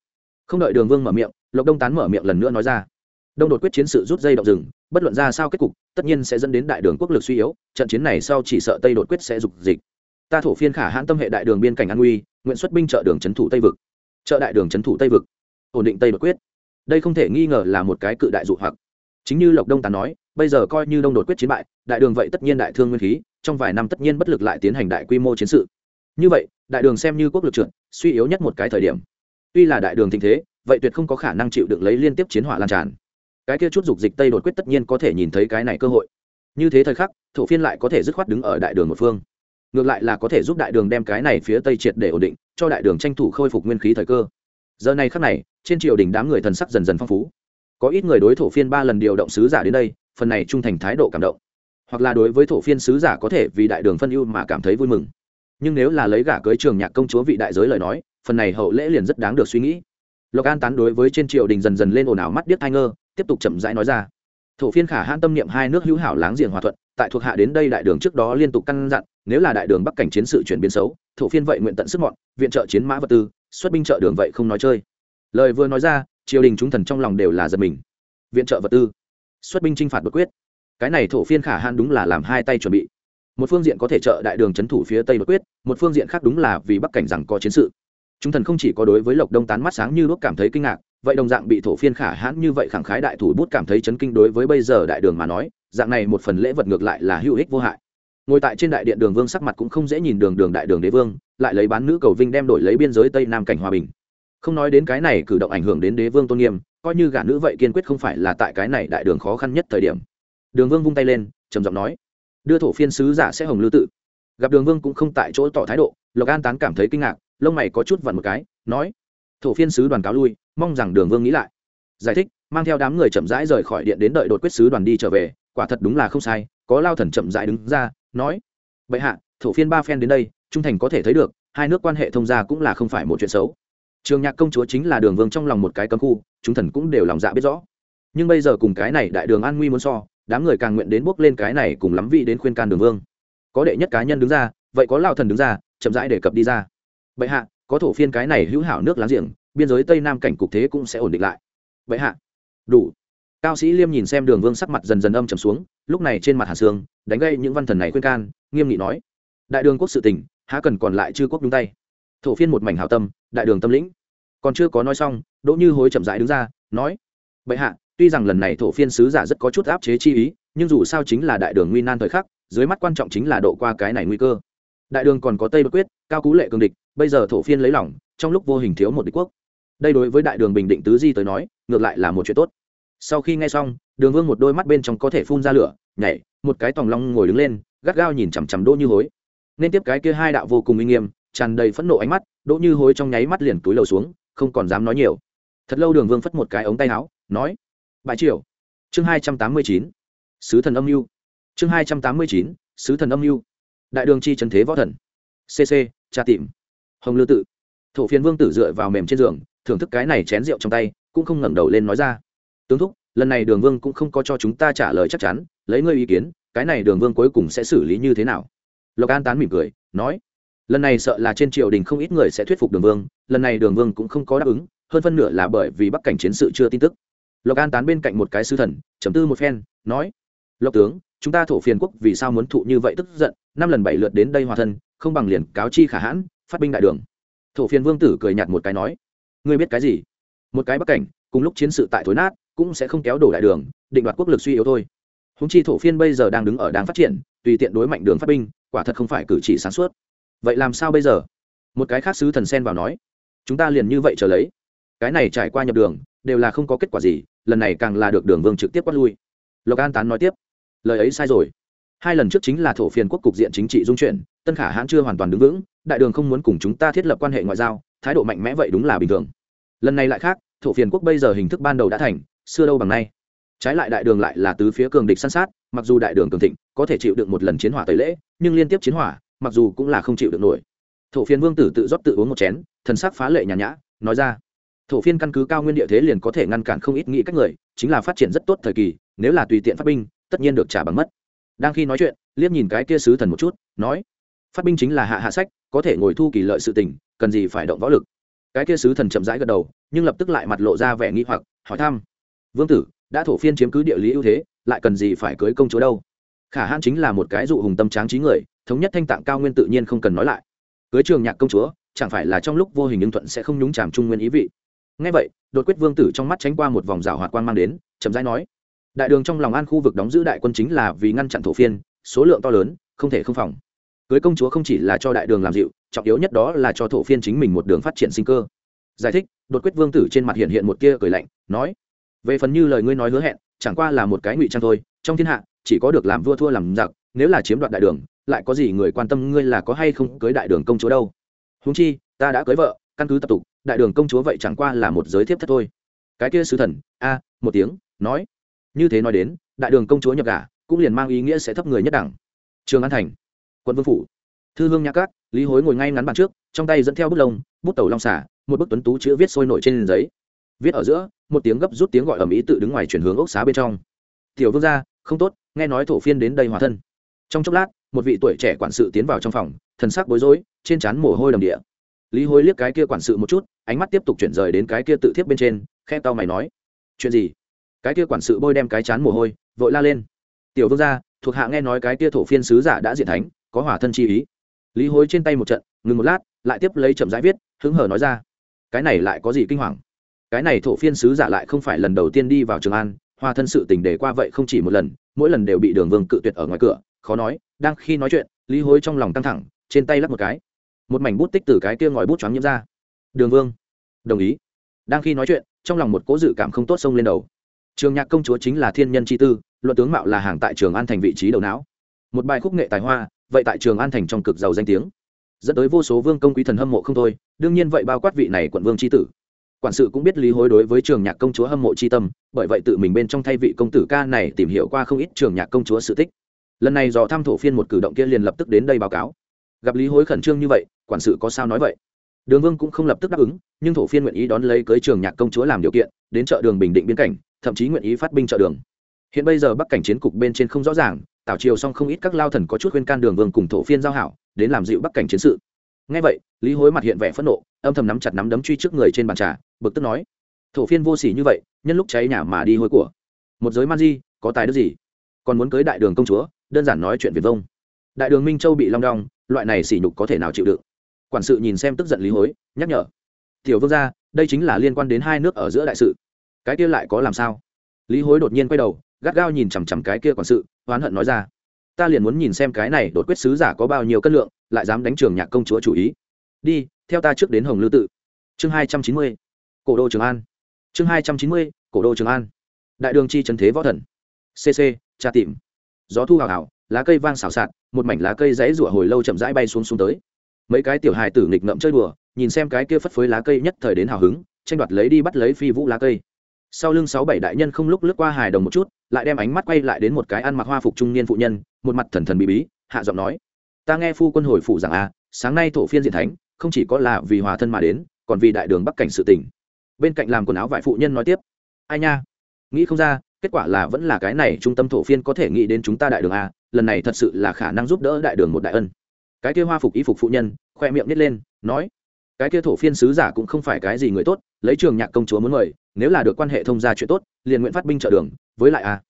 Không đợi đường vương mở miệng, lộc đông tán mở miệng lần nữa nói ra. Đông đột quyết chiến sự rút dây động rừng bất luận ra sao kết cục, tất nhiên sẽ dẫn đến đại đường quốc lực suy yếu, trận chiến này sau chỉ sợ tây đột quyết sẽ dục dịch. Ta thổ phiên khả hãn tâm hệ đại đường biên cảnh an nguy, nguyện xuất binh trợ đường trấn thủ tây vực. Trợ đại đường trấn thủ tây vực. Ổn định tây đột quyết. Đây không thể nghi ngờ là một cái cự đại dụ hoặc chính như lộc đông tán nói, bây giờ coi như đông đột quyết chiến bại, đại đường vậy tất nhiên đại thương nguyên khí, trong vài năm tất nhiên bất lực lại tiến hành đại quy mô chiến sự. Như vậy, đại đường xem như quốc lực trượt suy yếu nhất một cái thời điểm. Tuy là đại đường tình thế, vậy tuyệt không có khả năng chịu được lấy liên tiếp chiến hỏa lan tràn. Cái kia chút dục dịch tây đột quyết tất nhiên có thể nhìn thấy cái này cơ hội. Như thế thời khắc, thổ phiên lại có thể dứt khoát đứng ở đại đường một phương. Ngược lại là có thể giúp đại đường đem cái này phía tây triệt để ổn định, cho đại đường tranh thủ khôi phục nguyên khí thời cơ. Giờ này khắc này, trên triều đình đám người thần sắc dần dần phong phú có ít người đối thổ phiên ba lần điều động sứ giả đến đây, phần này trung thành thái độ cảm động. Hoặc là đối với thổ phiên sứ giả có thể vì đại đường phân ưu mà cảm thấy vui mừng. Nhưng nếu là lấy gả cưới trường nhạc công chúa vị đại giới lời nói, phần này hậu lễ liền rất đáng được suy nghĩ. Lộc an tán đối với trên triều đình dần dần lên ồn ào mắt điếc thai ngơ, tiếp tục chậm rãi nói ra. Thổ phiên khả hãn tâm niệm hai nước hữu hảo láng giềng hòa thuận, tại thuộc hạ đến đây đại đường trước đó liên tục căn dặn, nếu là đại đường bắc cảnh chiến sự chuyển biến xấu, thổ phiên vậy nguyện tận sức mọn, viện trợ chiến mã vật tư, xuất binh trợ đường vậy không nói chơi. Lời vừa nói ra triều đình chúng thần trong lòng đều là giật mình. Viện trợ vật tư, xuất binh chinh phạt bất quyết. Cái này thổ phiên khả hãn đúng là làm hai tay chuẩn bị. Một phương diện có thể trợ đại đường c thủ phía tây bất quyết, một phương diện khác đúng là vì bắc cảnh rằng có chiến sự. Chúng thần không chỉ có đối với lộc đông tán mắt sáng như lúc cảm thấy kinh ngạc, vậy đồng dạng bị thổ phiên khả hãn như vậy khẳng khái đại thủ bút cảm thấy chấn kinh đối với bây giờ đại đường mà nói, dạng này một phần lễ vật ngược lại là hữu ích vô hại. Ngồi tại trên đại điện đường vương sắc mặt cũng không dễ nhìn đường đường đại đường đế vương, lại lấy bán nữ cầu vinh đem đổi lấy biên giới tây nam cảnh hòa bình không nói đến cái này cử động ảnh hưởng đến đế vương tôn nghiêm, coi như gã nữ vậy kiên quyết không phải là tại cái này đại đường khó khăn nhất thời điểm. Đường vương vung tay lên, trầm giọng nói, đưa thổ phiên sứ giả sẽ hồng lưu tự. Gặp đường vương cũng không tại chỗ tỏ thái độ, lộc an tán cảm thấy kinh ngạc, lông mày có chút vặn một cái, nói, thổ phiên sứ đoàn cáo lui, mong rằng đường vương nghĩ lại. Giải thích, mang theo đám người chậm rãi rời khỏi điện đến đợi đột quyết sứ đoàn đi trở về, quả thật đúng là không sai, có lao thần chậm rãi đứng ra, nói, bệ hạ, thổ phiên ba phen đến đây, trung thành có thể thấy được, hai nước quan hệ thông gia cũng là không phải một chuyện xấu trường nhạc công chúa chính là đường vương trong lòng một cái cấm khu, chúng thần cũng đều lòng dạ biết rõ. Nhưng bây giờ cùng cái này đại đường an nguy muốn so, đám người càng nguyện đến bước lên cái này cùng lắm vị đến khuyên can đường vương. Có đệ nhất cá nhân đứng ra, vậy có lao thần đứng ra, chậm rãi để cập đi ra. Bệ hạ, có thổ phiên cái này hữu hảo nước láng giềng, biên giới tây nam cảnh cục thế cũng sẽ ổn định lại. Bệ hạ. Đủ. Cao sĩ liêm nhìn xem đường vương sắc mặt dần dần âm trầm xuống, lúc này trên mặt hà sương, đánh gây những văn thần này khuyên can, nghiêm nghị nói. Đại đường quốc sự tỉnh há cần còn lại chư quốc đúng tay. Thổ phiên một mảnh hảo tâm đại đường tâm lĩnh. Còn chưa có nói xong, đỗ như hối chậm rãi đứng ra, nói, bệ hạ, tuy rằng lần này thổ phiên sứ giả rất có chút áp chế chi ý, nhưng dù sao chính là đại đường nguy nan thời khắc, dưới mắt quan trọng chính là độ qua cái này nguy cơ. Đại đường còn có tây bất quyết, cao cú lệ cường địch, bây giờ thổ phiên lấy lỏng trong lúc vô hình thiếu một địch quốc. Đây đối với đại đường bình định tứ di tới nói, ngược lại là một chuyện tốt. Sau khi nghe xong, đường vương một đôi mắt bên trong có thể phun ra lửa, nhảy, một cái tòng long ngồi đứng lên, gắt gao nhìn chằm chằm đỗ như hối. Nên tiếp cái kia hai đạo vô cùng uy nghiêm tràn đầy phẫn nộ ánh mắt, đỗ như hối trong nháy mắt liền túi lầu xuống, không còn dám nói nhiều. Thật lâu đường vương phất một cái ống tay áo, nói bãi triều. Chương hai trăm tám mươi chín, sứ thần âm mưu. Chương hai trăm tám mươi chín, sứ thần âm mưu. Đại đường chi trần thế võ thần. Cc tra tìm. Hồng lư tự. Thổ phiên vương tử dựa vào mềm trên giường, thưởng thức cái này chén rượu trong tay, cũng không ngẩng đầu lên nói ra, tướng thúc, lần này đường vương cũng không có cho chúng ta trả lời chắc chắn, lấy ngươi ý kiến, cái này đường vương cuối cùng sẽ xử lý như thế nào? Lộc an tán mỉm cười, nói lần này sợ là trên triều đình không ít người sẽ thuyết phục đường vương, lần này đường vương cũng không có đáp ứng, hơn phân nửa là bởi vì bắc cảnh chiến sự chưa tin tức. Lộc an tán bên cạnh một cái sư thần chấm tư một phen, nói, lộc tướng, chúng ta thổ phiền quốc vì sao muốn thụ như vậy tức giận, năm lần bảy lượt đến đây hòa thân, không bằng liền cáo chi khả hãn, phát binh đại đường. Thổ phiền vương tử cười nhạt một cái nói, ngươi biết cái gì? Một cái bắc cảnh, cùng lúc chiến sự tại thối nát, cũng sẽ không kéo đổ đại đường, định đoạt quốc lực suy yếu thôi. Húng chi thổ phiên bây giờ đang đứng ở đang phát triển, tùy tiện đối mạnh đường phát binh, quả thật không phải cử chỉ sáng suốt vậy làm sao bây giờ? Một cái khác sứ thần sen vào nói, chúng ta liền như vậy trở lấy. Cái này trải qua nhập đường, đều là không có kết quả gì, lần này càng là được đường vương trực tiếp quát lui. Lộc an tán nói tiếp, lời ấy sai rồi. Hai lần trước chính là thổ phiền quốc cục diện chính trị dung chuyển, tân khả hãn chưa hoàn toàn đứng vững, đại đường không muốn cùng chúng ta thiết lập quan hệ ngoại giao, thái độ mạnh mẽ vậy đúng là bình thường. Lần này lại khác, thổ phiền quốc bây giờ hình thức ban đầu đã thành, xưa đâu bằng nay. Trái lại đại đường lại là tứ phía cường địch săn sát, mặc dù đại đường cường thịnh, có thể chịu được một lần chiến hỏa tẩy lễ, nhưng liên tiếp chiến hỏa mặc dù cũng là không chịu được nổi. Thổ phiên vương tử tự rót tự uống một chén, thần sắc phá lệ nhàn nhã, nói ra, thổ phiên căn cứ cao nguyên địa thế liền có thể ngăn cản không ít nghĩ các người, chính là phát triển rất tốt thời kỳ, nếu là tùy tiện phát binh, tất nhiên được trả bằng mất. Đang khi nói chuyện, liếc nhìn cái kia sứ thần một chút, nói, phát binh chính là hạ hạ sách, có thể ngồi thu kỳ lợi sự tình, cần gì phải động võ lực. Cái kia sứ thần chậm rãi gật đầu, nhưng lập tức lại mặt lộ ra vẻ nghi hoặc, hỏi thăm, vương tử, đã thổ phiên chiếm cứ địa lý ưu thế, lại cần gì phải cưới công chúa đâu? Khả hãn chính là một cái dụ hùng tâm tráng trí người thống nhất thanh tạng cao nguyên tự nhiên không cần nói lại. Cưới trường nhạc công chúa, chẳng phải là trong lúc vô hình nhưng thuận sẽ không nhúng chàm trung nguyên ý vị. Ngay vậy, đột quyết vương tử trong mắt tránh qua một vòng rào hoạt quan mang đến, chậm rãi nói, đại đường trong lòng an khu vực đóng giữ đại quân chính là vì ngăn chặn thổ phiên, số lượng to lớn, không thể không phòng. Cưới công chúa không chỉ là cho đại đường làm dịu, trọng yếu nhất đó là cho thổ phiên chính mình một đường phát triển sinh cơ. Giải thích, đột quyết vương tử trên mặt hiện hiện một tia cười lạnh, nói, về phần như lời ngươi nói hứa hẹn, chẳng qua là một cái ngụy trang thôi, trong thiên hạ, chỉ có được làm vua thua làm giặc, nếu là chiếm đoạt đại đường lại có gì người quan tâm ngươi là có hay không cưới đại đường công chúa đâu? Húng chi, ta đã cưới vợ, căn cứ tập tục, đại đường công chúa vậy chẳng qua là một giới thiếp thất thôi. Cái kia sứ thần, a, một tiếng, nói. Như thế nói đến, đại đường công chúa nhập gả, cũng liền mang ý nghĩa sẽ thấp người nhất đẳng. Trường an thành quân vương phủ. Thư hương nhã cát lý hối ngồi ngay ngắn bàn trước, trong tay dẫn theo bút lông, bút tàu long xả một bức tuấn tú chữ viết sôi nổi trên giấy. Viết ở giữa, một tiếng gấp rút tiếng gọi ầm ĩ tự đứng ngoài chuyển hướng ốc xá bên trong. Tiểu vương gia, không tốt, nghe nói thổ phiên đến đây hòa thân. Trong chốc lát một vị tuổi trẻ quản sự tiến vào trong phòng, thần sắc bối rối, trên trán mồ hôi đầm địa. Lý hối liếc cái kia quản sự một chút, ánh mắt tiếp tục chuyển rời đến cái kia tự thiếp bên trên khe tao mày nói, chuyện gì? Cái kia quản sự bôi đem cái chán mồ hôi, vội la lên, tiểu vương gia, thuộc hạ nghe nói cái kia thổ phiên sứ giả đã diện thánh, có hỏa thân chi ý. Lý hối trên tay một trận, ngừng một lát, lại tiếp lấy chậm rãi viết, hứng hở nói ra, cái này lại có gì kinh hoàng? Cái này thổ phiên sứ giả lại không phải lần đầu tiên đi vào trường an, hòa thân sự tình để qua vậy không chỉ một lần, mỗi lần đều bị đường vương cự tuyệt ở ngoài cửa khó nói, đang khi nói chuyện, lý hối trong lòng căng thẳng, trên tay lắp một cái. Một mảnh bút tích từ cái kia ngòi bút choáng nhiễm ra. Đường vương, đồng ý. Đang khi nói chuyện, trong lòng một cố dự cảm không tốt xông lên đầu. Trường nhạc công chúa chính là thiên nhân chi tư, luận tướng mạo là hàng tại trường an thành vị trí đầu não. Một bài khúc nghệ tài hoa, vậy tại trường an thành trong cực giàu danh tiếng. Dẫn tới vô số vương công quý thần hâm mộ không thôi, đương nhiên vậy bao quát vị này quận vương c h i tử. Quản sự cũng biết lý hối đối với trường nhạc công chúa hâm mộ c h i tâm, bởi vậy tự mình bên trong thay vị công tử ca này tìm hiểu qua không ít trường nhạc công chúa sự tích lần này dò thăm thổ phiên một cử động kia liền lập tức đến đây báo cáo. Gặp lý hối khẩn trương như vậy, quản sự có sao nói vậy? Đường vương cũng không lập tức đáp ứng, nhưng thổ phiên nguyện ý đón lấy cưới trường nhạc công chúa làm điều kiện, đến chợ đường bình định biên cảnh, thậm chí nguyện ý phát binh chợ đường. Hiện bây giờ bắc cảnh chiến cục bên trên không rõ ràng, tảo triều xong không ít các lao thần có chút khuyên can đường vương cùng thổ phiên giao hảo, đến làm dịu bắc cảnh chiến sự. Ngay vậy, lý hối mặt hiện vẻ phẫn nộ, âm thầm nắm chặt nắm đấm truy trước người trên bàn trà, bực tức nói, thổ phiên vô s ỉ như vậy, nhân lúc cháy nhà mà đi hối của. Một giới man di, có tài đức gì? Còn muốn cưới đại đường công chúa đơn giản nói chuyện việt vông. Đại đường minh châu bị long đong, loại này sỉ nhục có thể nào chịu đựng? Quản sự nhìn xem tức giận lý hối, nhắc nhở. Tiểu vương gia, đây chính là liên quan đến hai nước ở giữa đại sự. Cái kia lại có làm sao? Lý hối đột nhiên quay đầu, gắt gao nhìn chằm chằm cái kia quản sự, oán hận nói ra. Ta liền muốn nhìn xem cái này đột quyết sứ giả có bao nhiêu cân lượng, lại dám đánh trường nhạc công chúa chủ ý. Đi, theo ta trước đến hồng lư tự. Chương hai trăm chín mươi, cổ đô trường an. Chương hai trăm chín mươi, cổ đô trường an. Đại đường chi trần thế võ thần. Cc tra tìm gió thu hào hào, lá cây vang xào xạc, một mảnh lá cây dãy rủa hồi lâu chậm rãi bay xuống xuống tới. Mấy cái tiểu hài tử nghịch ngậm chơi đùa, nhìn xem cái kia phất phới lá cây nhất thời đến hào hứng, tranh đoạt lấy đi bắt lấy phi vũ lá cây. Sau lưng sáu bảy đại nhân không lúc lướt qua hài đồng một chút, lại đem ánh mắt quay lại đến một cái ăn mặc hoa phục trung niên phụ nhân, một mặt thần thần bí bí, hạ giọng nói, ta nghe phu quân hồi phụ rằng à sáng nay thổ phiên diện thánh, không chỉ có là vì hòa thân mà đến, còn vì đại đường bắc cảnh sự tỉnh bên cạnh làm quần áo vải phụ nhân nói tiếp, ai nha, nghĩ không ra kết quả là vẫn là cái này trung tâm thổ phiên có thể nghĩ đến chúng ta đại đường a, lần này thật sự là khả năng giúp đỡ đại đường một đại ân. Cái kia hoa phục y phục phụ nhân, khoe miệng nít lên, nói, cái kia thổ phiên sứ giả cũng không phải cái gì người tốt, lấy trường nhạc công chúa muốn mời, nếu là được quan hệ thông gia chuyện tốt, liền nguyện phát binh trợ đường, với lại a.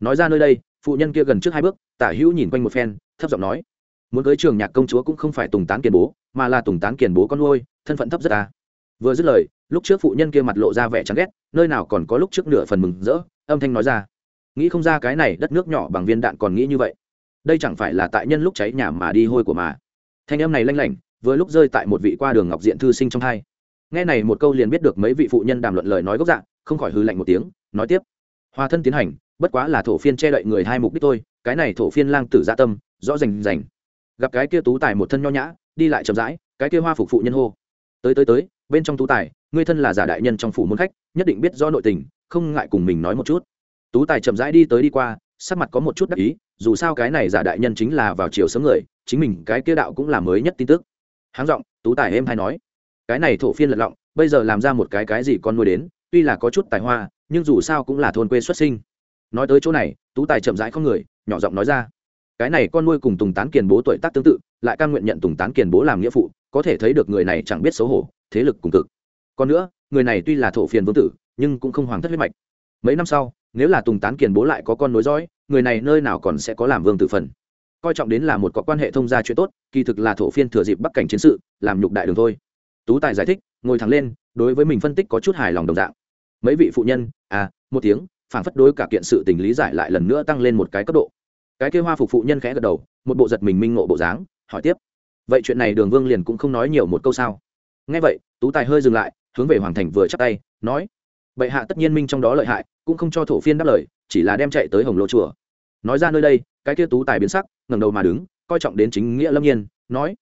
Nói ra nơi đây, phụ nhân kia gần trước hai bước, tả hữu nhìn quanh một phen, thấp giọng nói, muốn cưới trường nhạc công chúa cũng không phải tùng tán kiền bố, mà là tùng tán kiền bố con nuôi, thân phận thấp rất a vừa dứt lời, lúc trước phụ nhân kia mặt lộ ra vẻ chán ghét, nơi nào còn có lúc trước nửa phần mừng rỡ, âm thanh nói ra. Nghĩ không ra cái này đất nước nhỏ bằng viên đạn còn nghĩ như vậy. Đây chẳng phải là tại nhân lúc cháy nhà mà đi hôi của mà. Thanh âm này lanh lảnh, vừa lúc rơi tại một vị qua đường ngọc diện thư sinh trong hai. Nghe này một câu liền biết được mấy vị phụ nhân đàm luận lời nói gốc dạng không khỏi hư lạnh một tiếng, nói tiếp. Hòa thân tiến hành, bất quá là thổ phiên che đậy người hai mục đích thôi, cái này thổ phiên lang tử dạ tâm, rõ rành rành. Gặp cái kia tú tài một thân nho nhã, đi lại chậm rãi, cái kia hoa phục phụ nhân hô tới tới tới, bên trong tú tài, ngươi thân là giả đại nhân trong phủ môn khách, nhất định biết do nội tình, không ngại cùng mình nói một chút. Tú tài chậm rãi đi tới đi qua, sắc mặt có một chút đắc ý, dù sao cái này giả đại nhân chính là vào chiều sớm người, chính mình cái kia đạo cũng là mới nhất tin tức. Háng giọng, tú tài êm hay nói, cái này thổ phiên lật lọng, bây giờ làm ra một cái cái gì con nuôi đến, tuy là có chút tài hoa, nhưng dù sao cũng là thôn quê xuất sinh. Nói tới chỗ này, tú tài chậm rãi không người, nhỏ giọng nói ra, cái này con nuôi cùng tùng tán kiền bố tuổi tác tương tự, lại căn nguyện nhận tùng tán kiền bố làm nghĩa phụ có thể thấy được người này chẳng biết xấu hổ, thế lực cùng cực. Còn nữa, người này tuy là thổ phiền vương tử, nhưng cũng không hoàng thất huyết mạch. Mấy năm sau, nếu là tùng tán kiền bố lại có con nối dõi, người này nơi nào còn sẽ có làm vương tử phần. Coi trọng đến là một có quan hệ thông gia chuyện tốt, kỳ thực là thổ phiên thừa dịp bắc cảnh chiến sự, làm nhục đại đường thôi. Tú tài giải thích, ngồi thẳng lên, đối với mình phân tích có chút hài lòng đồng dạng. Mấy vị phụ nhân à một tiếng phản phất đối cả kiện sự tình lý giải lại lần nữa tăng lên một cái cấp độ. Cái kêu hoa phục phụ nhân khẽ gật đầu, một bộ giật mình minh ngộ bộ dáng, hỏi tiếp vậy chuyện này đường vương liền cũng không nói nhiều một câu sao? Nghe vậy, tú tài hơi dừng lại, hướng về hoàng thành vừa chắp tay, nói, bệ hạ tất nhiên minh trong đó lợi hại, cũng không cho thổ phiên đáp lời, chỉ là đem chạy tới hồng lô chùa. Nói ra nơi đây, cái kia tú tài biến sắc, ngẩng đầu mà đứng, coi trọng đến chính nghĩa lâm nhiên, nói,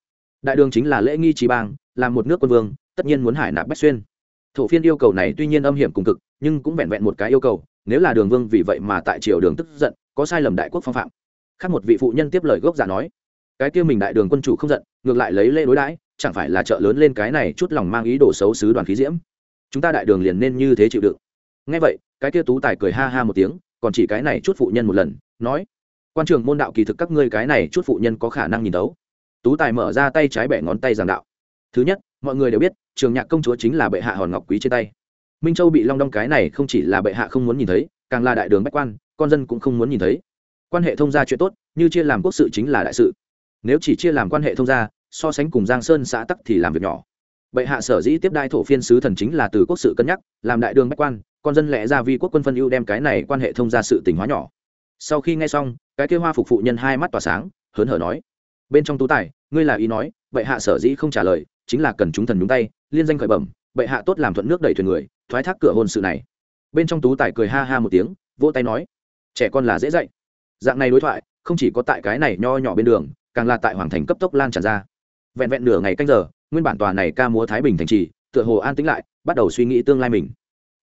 đại đường chính là lễ nghi trí bang, là một nước quân vương, tất nhiên muốn hải nạp bách xuyên. Thổ phiên yêu cầu này tuy nhiên âm hiểm cùng cực, nhưng cũng vẹn vẹn một cái yêu cầu, nếu là đường vương vì vậy mà tại triều đường tức giận, có sai lầm đại quốc phong phạm. Khác một vị phụ nhân tiếp lời gốc giả nói cái kia mình đại đường quân chủ không giận, ngược lại lấy lễ đối đãi, chẳng phải là trợ lớn lên cái này chút lòng mang ý đồ xấu xứ đoàn khí diễm? Chúng ta đại đường liền nên như thế chịu đựng. Ngay vậy, cái kia tú tài cười ha ha một tiếng, còn chỉ cái này chút phụ nhân một lần, nói, quan trường môn đạo kỳ thực các ngươi cái này chút phụ nhân có khả năng nhìn đấu tú tài mở ra tay trái bẻ ngón tay giảng đạo. Thứ nhất, mọi người đều biết, trường nhạc công chúa chính là bệ hạ hòn ngọc quý trên tay. Minh châu bị long đong cái này không chỉ là bệ hạ không muốn nhìn thấy, càng là đại đường bách quan, con dân cũng không muốn nhìn thấy. Quan hệ thông gia chuyện tốt, như chia làm quốc sự chính là đại sự nếu chỉ chia làm quan hệ thông gia, so sánh cùng giang sơn xã tắc thì làm việc nhỏ. Bệ hạ sở dĩ tiếp đai thổ phiên sứ thần chính là từ quốc sự cân nhắc, làm đại đường bách quan, con dân lẽ ra vì quốc quân phân ưu đem cái này quan hệ thông gia sự tình hóa nhỏ. Sau khi nghe xong, cái kêu hoa phục phụ nhân hai mắt tỏa sáng, hớn hở nói, bên trong tú tài, ngươi là ý nói, bệ hạ sở dĩ không trả lời, chính là cần chúng thần nhúng tay, liên danh khởi bẩm, bệ hạ tốt làm thuận nước đẩy thuyền người, thoái thác cửa hôn sự này. Bên trong tú tài cười ha ha một tiếng, vỗ tay nói, trẻ con là dễ dạy. Dạng này đối thoại, không chỉ có tại cái này nho nhỏ bên đường càng là tại hoàng thành cấp tốc lan tràn ra. Vẹn vẹn nửa ngày canh giờ, nguyên bản tòa này ca múa thái bình thành trì, tựa hồ an tĩnh lại, bắt đầu suy nghĩ tương lai mình.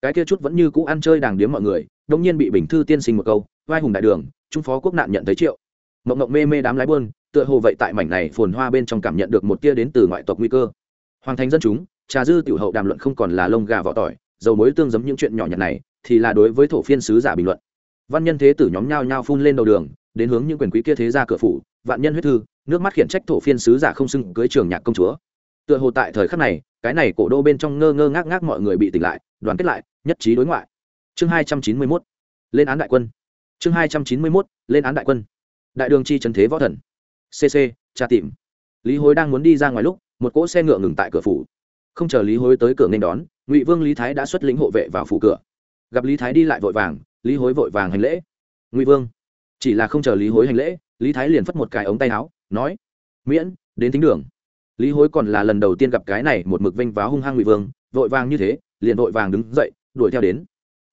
Cái kia chút vẫn như cũ ăn chơi đàng điếm mọi người đông nhiên bị bình thư tiên sinh một câu, vai hùng đại đường, trung phó quốc nạn nhận thấy triệu. Mộng mộng mê mê đám lái buôn, tựa hồ vậy tại mảnh này phồn hoa bên trong cảm nhận được một tia đến từ ngoại tộc nguy cơ. Hoàng thành dân chúng, trà dư tiểu hậu đàm luận không còn là lông gà vỏ tỏi, dầu mối tương giấm những chuyện nhỏ nhặt này, thì là đối với thổ phiên sứ giả bình luận. Văn nhân thế tử nhóm nhao nhao phun lên đầu đường, đến hướng những quyền quý kia thế ra cửa phủ vạn nhân huyết thư, nước mắt khiển trách thổ phiên sứ giả không xưng cưới trường nhạc công chúa. Tựa hồ tại thời khắc này, cái này cổ đô bên trong ngơ ngơ ngác ngác mọi người bị tỉnh lại, đoàn kết lại, nhất trí đối ngoại. Chương hai trăm chín mươi mốt, lên án đại quân. Chương hai trăm chín mươi mốt, lên án đại quân. Đại đường chi trần thế võ thần. Cc tra tìm. Lý hối đang muốn đi ra ngoài lúc, một cỗ xe ngựa ngừng tại cửa phủ. Không chờ lý hối tới cửa nên đón, ngụy vương lý thái đã xuất lĩnh hộ vệ vào phủ cửa. Gặp lý thái đi lại vội vàng, lý hối vội vàng hành lễ. Ngụy vương, chỉ là không chờ lý hối hành lễ lý thái liền phất một cái ống tay áo, nói, miễn, đến thính đường. Lý hối còn là lần đầu tiên gặp cái này một mực vênh váo hung hăng ngụy vương, vội vàng như thế, liền vội vàng đứng dậy, đuổi theo đến.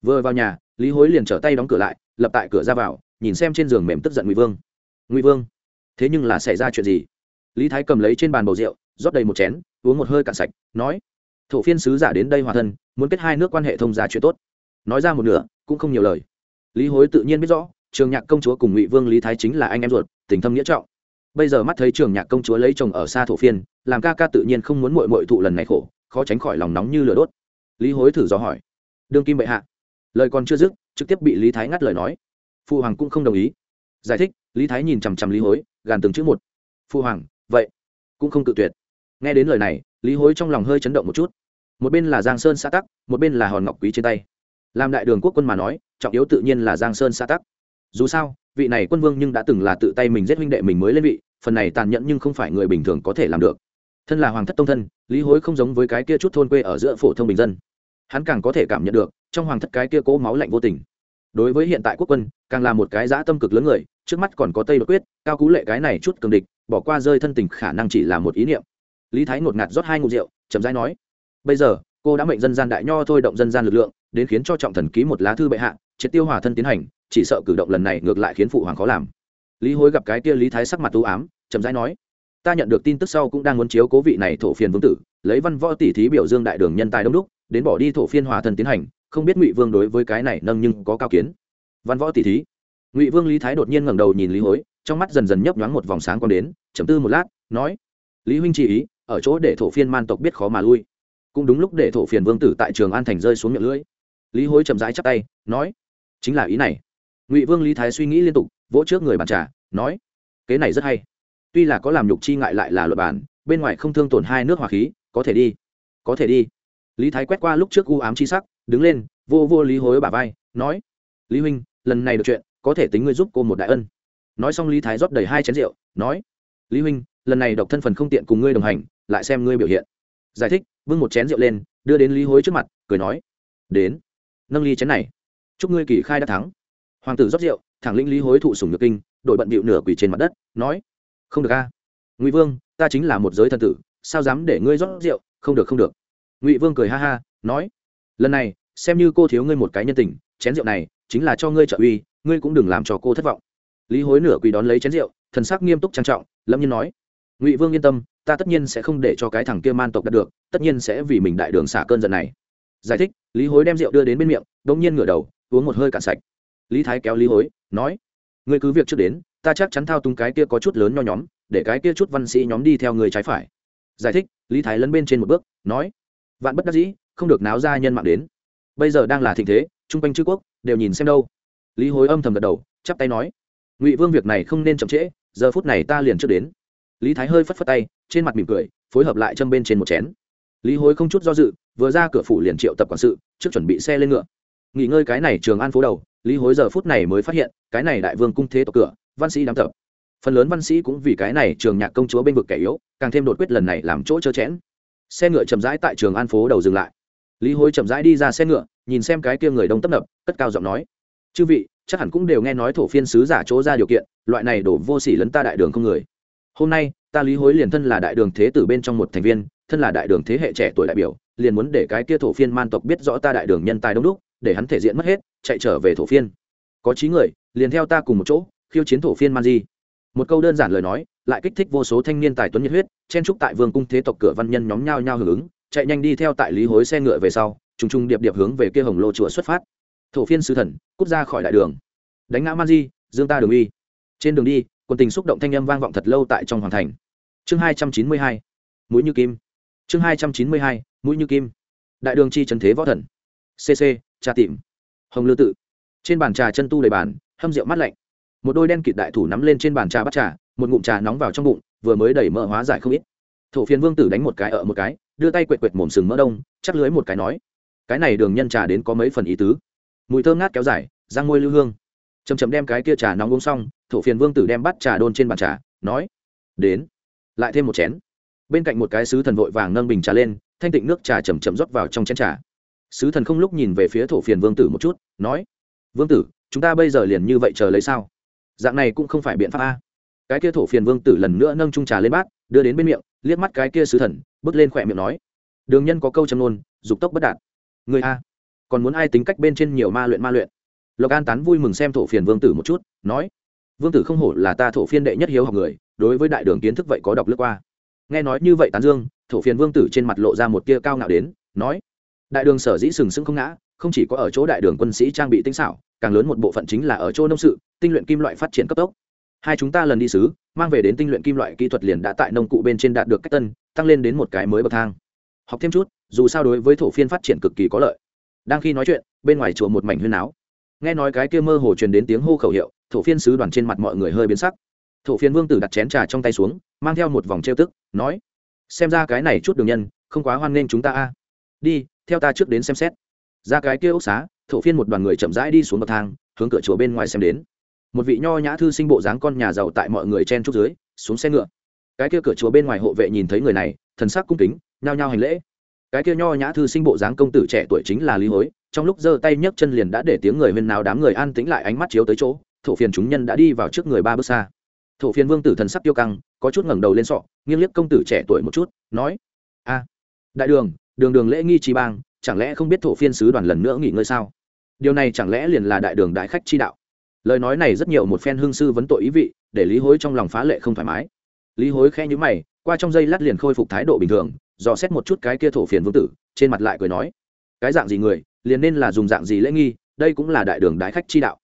Vừa vào nhà, lý hối liền trở tay đóng cửa lại, lập tại cửa ra vào, nhìn xem trên giường mềm tức giận ngụy vương. Ngụy vương, thế nhưng là xảy ra chuyện gì? Lý thái cầm lấy trên bàn bầu rượu, rót đầy một chén, uống một hơi cạn sạch, nói, thổ phiên sứ giả đến đây hòa thân, muốn kết hai nước quan hệ thông giá chuyện tốt. Nói ra một nửa, cũng không nhiều lời. Lý hối tự nhiên biết rõ trường nhạc công chúa cùng ngụy vương lý thái chính là anh em ruột, tình thâm nghĩa trọng. Bây giờ mắt thấy trường nhạc công chúa lấy chồng ở xa thổ phiên, làm ca ca tự nhiên không muốn mội mội thụ lần này khổ, khó tránh khỏi lòng nóng như lửa đốt. Lý hối thử do hỏi. Đương kim bệ hạ. Lời còn chưa dứt, trực tiếp bị lý thái ngắt lời nói. Phụ hoàng cũng không đồng ý. Giải thích, lý thái nhìn chằm chằm lý hối, gàn từng chữ một. Phụ hoàng, vậy, cũng không tự tuyệt. Nghe đến lời này, lý hối trong lòng hơi chấn động một chút. Một bên là giang sơn xã tắc, một bên là hòn ngọc quý trên tay. Làm đại đường quốc quân mà nói, trọng yếu tự nhiên là giang sơn xã tắc dù sao, vị này quân vương nhưng đã từng là tự tay mình giết huynh đệ mình mới lên vị, phần này tàn nhẫn nhưng không phải người bình thường có thể làm được. Thân là hoàng thất tông thân, lý hối không giống với cái kia chút thôn quê ở giữa phổ thông bình dân. Hắn càng có thể cảm nhận được, trong hoàng thất cái kia cố máu lạnh vô tình. Đối với hiện tại quốc quân, càng là một cái dã tâm cực lớn người, trước mắt còn có tây đột quyết, cao cú lệ cái này chút cường địch, bỏ qua rơi thân tình khả năng chỉ là một ý niệm. Lý thái ngột ngạt rót hai ngụ rượu, chậm rãi nói, bây giờ, cô đã mệnh dân gian đại nho thôi động dân gian lực lượng, đến khiến cho trọng thần ký một lá thư bệ hạ, triệt tiêu hòa thân tiến hành chỉ sợ cử động lần này ngược lại khiến phụ hoàng khó làm. Lý hối gặp cái kia lý thái sắc mặt u ám, chậm rãi nói, ta nhận được tin tức sau cũng đang muốn chiếu cố vị này thổ phiền vương tử, lấy văn võ tỷ thí biểu dương đại đường nhân tài đông đúc, đến bỏ đi thổ phiên hòa thân tiến hành, không biết ngụy vương đối với cái này nâng nhưng có cao kiến. Văn võ tỷ thí. Ngụy vương lý thái đột nhiên ngẩng đầu nhìn lý hối, trong mắt dần dần nhấp nhoáng một vòng sáng còn đến chấm tư một lát, nói, lý huynh chỉ ý, ở chỗ để thổ phiên man tộc biết khó mà lui. Cũng đúng lúc để thổ phiền vương tử tại trường an thành rơi xuống miệng lưỡi. Lý hối chậm rãi chắp tay, nói, chính là ý này ngụy vương lý thái suy nghĩ liên tục vỗ trước người bàn trà nói kế này rất hay tuy là có làm nhục chi ngại lại là luật bản bên ngoài không thương tổn hai nước hòa khí có thể đi có thể đi lý thái quét qua lúc trước u ám chi sắc đứng lên vô vô lý hối bả vai nói lý huynh lần này được chuyện có thể tính ngươi giúp cô một đại ân nói xong lý thái rót đầy hai chén rượu nói lý huynh lần này độc thân phần không tiện cùng ngươi đồng hành lại xem ngươi biểu hiện giải thích vương một chén rượu lên đưa đến lý hối trước mặt cười nói đến nâng ly chén này chúc ngươi kỳ khai đã thắng hoàng tử rót rượu, thẳng lĩnh lý hối thụ sùng nhược kinh đội bận bịu nửa quỷ trên mặt đất, nói, không được a. Ngụy vương, ta chính là một giới thần tử, sao dám để ngươi rót rượu? Không được không được. Ngụy vương cười ha ha, nói, lần này, xem như cô thiếu ngươi một cái nhân tình, chén rượu này chính là cho ngươi trợ uy, ngươi cũng đừng làm cho cô thất vọng. Lý hối nửa quỳ đón lấy chén rượu, thần sắc nghiêm túc trang trọng, lâm nhiên nói, ngụy vương yên tâm, ta tất nhiên sẽ không để cho cái thằng kia man tộc đạt được, tất nhiên sẽ vì mình đại đường xả cơn giận này. Giải thích, lý hối đem rượu đưa đến bên miệng đ ỗ n g nhiên ngửa đầu, uống một hơi cạn sạch lý thái kéo lý hối, nói, ngươi cứ việc trước đến, ta chắc chắn thao túng cái kia có chút lớn nho nhóm, để cái kia chút văn sĩ nhóm đi theo người trái phải. Giải thích, lý thái lấn bên trên một bước, nói, vạn bất đắc dĩ, không được náo ra nhân mạng đến. Bây giờ đang là thịnh thế, chung quanh chư quốc đều nhìn xem đâu. Lý hối âm thầm gật đầu, chắp tay nói, ngụy vương việc này không nên chậm trễ, giờ phút này ta liền trước đến. Lý thái hơi phất phất tay, trên mặt mỉm cười, phối hợp lại châm bên trên một chén. Lý hối không chút do dự, vừa ra cửa phủ liền triệu tập quản sự, trước chuẩn bị xe lên ngựa. Nghỉ ngơi cái này trường an phố đầu lý hối giờ phút này mới phát hiện, cái này đại vương cung thế tộc cửa, văn sĩ đám tập phần lớn văn sĩ cũng vì cái này trường nhạc công chúa bên vực kẻ yếu, càng thêm đột quyết lần này làm chỗ trơ chẽn. Xe ngựa chậm rãi tại trường an phố đầu dừng lại. Lý hối chậm rãi đi ra xe ngựa, nhìn xem cái kia người đông tấp nập, cất cao giọng nói. Chư vị, chắc hẳn cũng đều nghe nói thổ phiên sứ giả chỗ ra điều kiện, loại này đổ vô sỉ lấn ta đại đường không người. Hôm nay, ta lý hối liền thân là đại đường thế tử bên trong một thành viên, thân là đại đường thế hệ trẻ tuổi đại biểu, liền muốn để cái kia thổ phiên man tộc biết rõ ta đại đường nhân tài đông đúc để hắn thể diện mất hết, chạy trở về thổ phiên. Có chí người, liền theo ta cùng một chỗ, khiêu chiến thổ phiên man di một câu đơn giản lời nói, lại kích thích vô số thanh niên tài tuấn nhiệt huyết, chen trúc tại vương cung thế tộc cửa văn nhân nhóm nhao nhao hưởng ứng, chạy nhanh đi theo tại lý hối xe ngựa về sau, trùng trùng điệp điệp hướng về kia hồng lô chùa xuất phát. Thổ phiên sứ thần, cút ra khỏi đại đường. Đánh ngã man di dương ta đường uy trên đường đi, quân tình xúc động thanh âm vang vọng thật lâu tại trong hoàng thành. Chương hai trăm chín mươi hai, mũi như kim. Chương hai trăm chín mươi hai, mũi như kim. Đại đường chi trần thế võ thần cc trà tìm hồng lư tự. Trên bàn trà chân tu đầy bàn, hâm rượu mát lạnh. Một đôi đen kịt đại thủ nắm lên trên bàn trà bắt trà, một ngụm trà nóng vào trong bụng, vừa mới đẩy mỡ hóa giải không ít. Thổ phiên vương tử đánh một cái ở một cái, đưa tay quệt quệt mồm sừng mỡ đông chắc lưới một cái nói, cái này đường nhân trà đến có mấy phần ý tứ? Mùi thơm ngát kéo dài, răng môi lưu hương. Chầm chầm đem cái kia trà nóng uống xong, thổ phiền vương tử đem bắt trà đôn trên bàn trà, nói, đến. Lại thêm một chén. Bên cạnh một cái sứ thần vội vàng nâng bình trà lên, thanh tịnh nước trà chầm chầm rót vào trong chén trà sứ thần không lúc nhìn về phía thổ phiền vương tử một chút, nói, vương tử, chúng ta bây giờ liền như vậy chờ lấy sao? Dạng này cũng không phải biện pháp a. Cái kia thổ phiền vương tử lần nữa nâng trung trà lên bát, đưa đến bên miệng, liếc mắt cái kia sứ thần, bước lên khỏe miệng nói, đường nhân có câu châm nôn dục tốc bất đạt. Người a, còn muốn ai tính cách bên trên nhiều ma luyện ma luyện? Lộc an tán vui mừng xem thổ phiền vương tử một chút, nói, vương tử không hổ là ta thổ phiên đệ nhất hiếu học người, đối với đại đường kiến thức vậy có đọc lướt qua. Nghe nói như vậy tán dương, thổ phiền vương tử trên mặt lộ ra một tia cao ngạo đến, nói đại đường sở dĩ sừng sững không ngã, không chỉ có ở chỗ đại đường quân sĩ trang bị tinh xảo, càng lớn một bộ phận chính là ở chỗ nông sự, tinh luyện kim loại phát triển cấp tốc. Hai chúng ta lần đi sứ mang về đến tinh luyện kim loại kỹ thuật liền đã tại nông cụ bên trên đạt được cách tân, tăng lên đến một cái mới bậc thang. Học thêm chút, dù sao đối với thổ phiên phát triển cực kỳ có lợi. Đang khi nói chuyện, bên ngoài chùa một mảnh huyên áo nghe nói cái kia mơ hồ truyền đến tiếng hô khẩu hiệu, thổ phiên sứ đoàn trên mặt mọi người hơi biến sắc. Thổ phiên vương tử đặt chén trà trong tay xuống, mang theo một vòng trêu tức, nói, xem ra cái này chút đường nhân, không quá hoan nghênh chúng ta a. Đi theo ta trước đến xem xét. Ra cái kia ốc xá, thổ phiên một đoàn người chậm rãi đi xuống bậc thang, hướng cửa chùa bên ngoài xem đến. Một vị nho nhã thư sinh bộ dáng con nhà giàu tại mọi người chen trúc dưới, xuống xe ngựa. Cái kia cửa chùa bên ngoài hộ vệ nhìn thấy người này, thần sắc cung kính, nhao nhao hành lễ. Cái kia nho nhã thư sinh bộ dáng công tử trẻ tuổi chính là lý hối, trong lúc giơ tay nhấc chân liền đã để tiếng người huyên nào đám người an tĩnh lại ánh mắt chiếu tới chỗ, thổ phiền chúng nhân đã đi vào trước người ba bước xa. Thổ phiền vương tử thần sắc tiêu căng, có chút ngẩng đầu lên sọ, nghiêng liếc công tử trẻ tuổi một chút, nói, a, đại đường đường đường lễ nghi trí bang, chẳng lẽ không biết thổ phiên sứ đoàn lần nữa nghỉ ngơi sao? Điều này chẳng lẽ liền là đại đường đại khách chi đạo? Lời nói này rất nhiều một phen hương sư vấn tội ý vị, để lý hối trong lòng phá lệ không thoải mái. Lý hối khẽ nhữ mày, qua trong giây lát liền khôi phục thái độ bình thường, dò xét một chút cái kia thổ phiền vương tử, trên mặt lại cười nói, cái dạng gì người, liền nên là dùng dạng gì lễ nghi, đây cũng là đại đường đại khách chi đạo.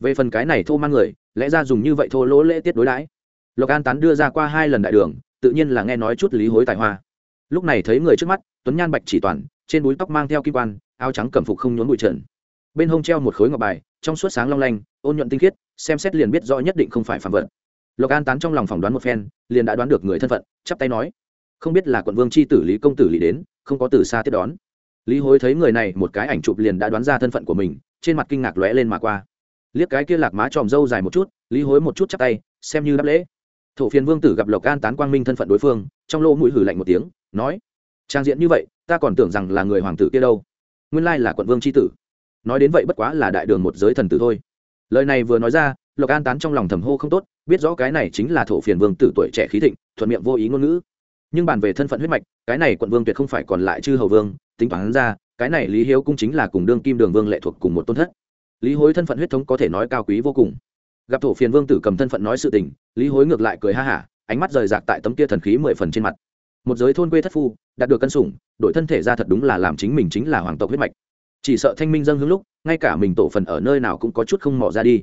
Về phần cái này thô mang người, lẽ ra dùng như vậy thô lỗ lễ tiết đối đãi. Lộc an tán đưa ra qua hai lần đại đường, tự nhiên là nghe nói chút lý hối tài hoa lúc này thấy người trước mắt, tuấn nhan bạch chỉ toàn, trên búi tóc mang theo kim quan, áo trắng cẩm phục không nhốn bụi trần. Bên hông treo một khối ngọc bài, trong suốt sáng long lanh, ôn nhuận tinh khiết, xem xét liền biết rõ nhất định không phải phạm vật. Lộc an tán trong lòng phỏng đoán một phen, liền đã đoán được người thân phận, chắp tay nói, không biết là quận vương c h i tử lý công tử lý đến, không có từ xa tiếp đón. Lý hối thấy người này một cái ảnh chụp liền đã đoán ra thân phận của mình, trên mặt kinh ngạc lóe lên mà qua. Liếc cái kia lạc má tròm râu dài một chút, lý hối một chút chắp tay, xem như đáp lễ. Thổ phiền vương tử gặp lộc an tán quang minh thân phận đối phương, trong lô mũi hử lạnh một tiếng nói, trang diện như vậy, ta còn tưởng rằng là người hoàng tử kia đâu. Nguyên lai là quận vương c h i tử. Nói đến vậy bất quá là đại đường một giới thần tử thôi. Lời này vừa nói ra, lộc an tán trong lòng thầm hô không tốt, biết rõ cái này chính là thổ phiền vương tử tuổi trẻ khí thịnh, thuận miệng vô ý ngôn ngữ. Nhưng bàn về thân phận huyết mạch, cái này quận vương tuyệt không phải còn lại chư hầu vương, tính toán ra, cái này lý hiếu cũng chính là cùng đương kim đường vương lệ thuộc cùng một tôn thất. Lý hối thân phận huyết thống có thể nói cao quý vô cùng. Gặp thổ phiền vương tử cầm thân phận nói sự tình, lý hối ngược lại cười ha hả, ánh mắt rời rạc tại tấm kia thần khí mười phần trên mặt một giới thôn quê thất phu, đạt được cân sủng đội thân thể ra thật đúng là làm chính mình chính là hoàng tộc huyết mạch. Chỉ sợ thanh minh dâng hướng lúc, ngay cả mình tổ phần ở nơi nào cũng có chút không mỏ ra đi.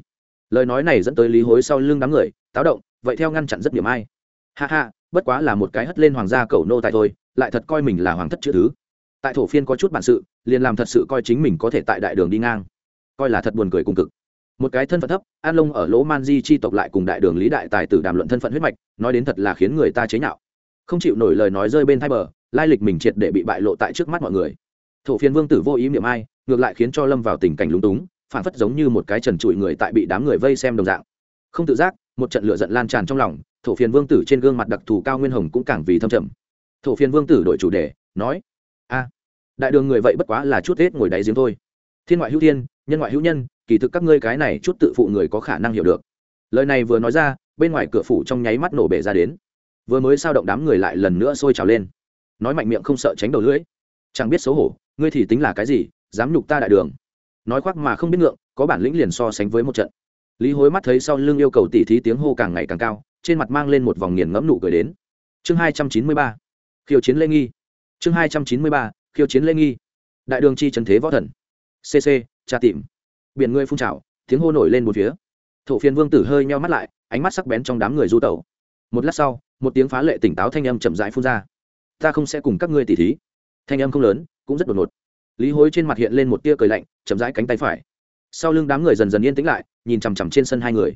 Lời nói này dẫn tới lý hối sau lưng đám người, táo động, vậy theo ngăn chặn rất điểm ai. Ha ha, bất quá là một cái hất lên hoàng gia cầu nô tại thôi, lại thật coi mình là hoàng thất chữ thứ. Tại thổ phiên có chút bản sự, liền làm thật sự coi chính mình có thể tại đại đường đi ngang. Coi là thật buồn cười cùng cực. Một cái thân phận thấp, an lông ở lỗ man di chi tộc lại cùng đại đường lý đại tài tử đàm luận thân phận huyết mạch, nói đến thật là khiến người ta chế nhạo không chịu nổi lời nói rơi bên thai bờ, lai lịch mình triệt để bị bại lộ tại trước mắt mọi người. Thổ phiên vương tử vô ý niệm ai, ngược lại khiến cho lâm vào tình cảnh lúng túng, phản phất giống như một cái trần trụi người tại bị đám người vây xem đồng dạng. Không tự giác, một trận lửa giận lan tràn trong lòng, thổ phiền vương tử trên gương mặt đặc thù cao nguyên hồng cũng càng vì thâm trầm. Thổ phiền vương tử đổi chủ đề, nói, a, đại đường người vậy bất quá là chút hết ngồi đáy giếng thôi. Thiên ngoại hữu thiên, nhân ngoại hữu nhân, kỳ thực các ngươi cái này chút tự phụ người có khả năng hiểu được. Lời này vừa nói ra, bên ngoài cửa phủ trong nháy mắt nổ bể ra đến vừa mới sao động đám người lại lần nữa sôi trào lên. Nói mạnh miệng không sợ tránh đầu lưỡi. Chẳng biết xấu hổ, ngươi thì tính là cái gì, dám nhục ta đại đường. Nói khoác mà không biết ngượng, có bản lĩnh liền so sánh với một trận. Lý hối mắt thấy sau lưng yêu cầu tỉ thí tiếng hô càng ngày càng cao, trên mặt mang lên một vòng nghiền ngẫm nụ cười đến. Chương hai trăm chín mươi ba. Khiêu chiến lê nghi. Chương hai trăm chín mươi ba. Khiêu chiến lê nghi. Đại đường chi trần thế võ thần. Cc tra tìm. Biển ngươi phun trào, tiếng hô nổi lên một phía. Thổ phiên vương tử hơi nheo mắt lại, ánh mắt sắc bén trong đám người du tẩu một lát sau, một tiếng phá lệ tỉnh táo thanh âm chậm rãi phun ra. Ta không sẽ cùng các ngươi tỉ thí. Thanh âm không lớn, cũng rất đột ngột. Lý hối trên mặt hiện lên một tia cười lạnh, chậm rãi cánh tay phải. Sau lưng đám người dần dần yên tĩnh lại, nhìn chằm chằm trên sân hai người.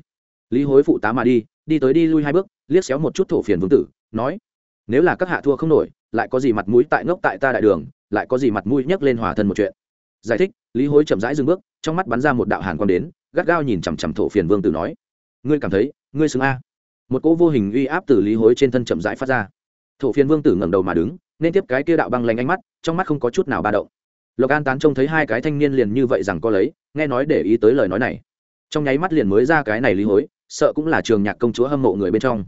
Lý hối phụ tá mà đi đi tới đi lui hai bước, liếc xéo một chút thổ phiền vương tử, nói, nếu là các hạ thua không nổi, lại có gì mặt mũi tại ngốc tại ta đại đường, lại có gì mặt mũi nhấc lên hòa thân một chuyện. Giải thích, lý hối chậm rãi dừng bước, trong mắt bắn ra một đạo hàn quang đến, gắt gao nhìn chằm chằm thổ phiền vương tử nói, ngươi cảm thấy, ngươi xứng a một cỗ vô hình uy áp từ lý hối trên thân chậm rãi phát ra. Thổ phiền vương tử ngẩng đầu mà đứng, nên tiếp cái kia đạo băng lanh ánh mắt, trong mắt không có chút nào ba động. Lộc an tán trông thấy hai cái thanh niên liền như vậy rằng có lấy, nghe nói để ý tới lời nói này. Trong nháy mắt liền mới ra cái này lý hối, sợ cũng là trường nhạc công chúa hâm mộ người bên trong.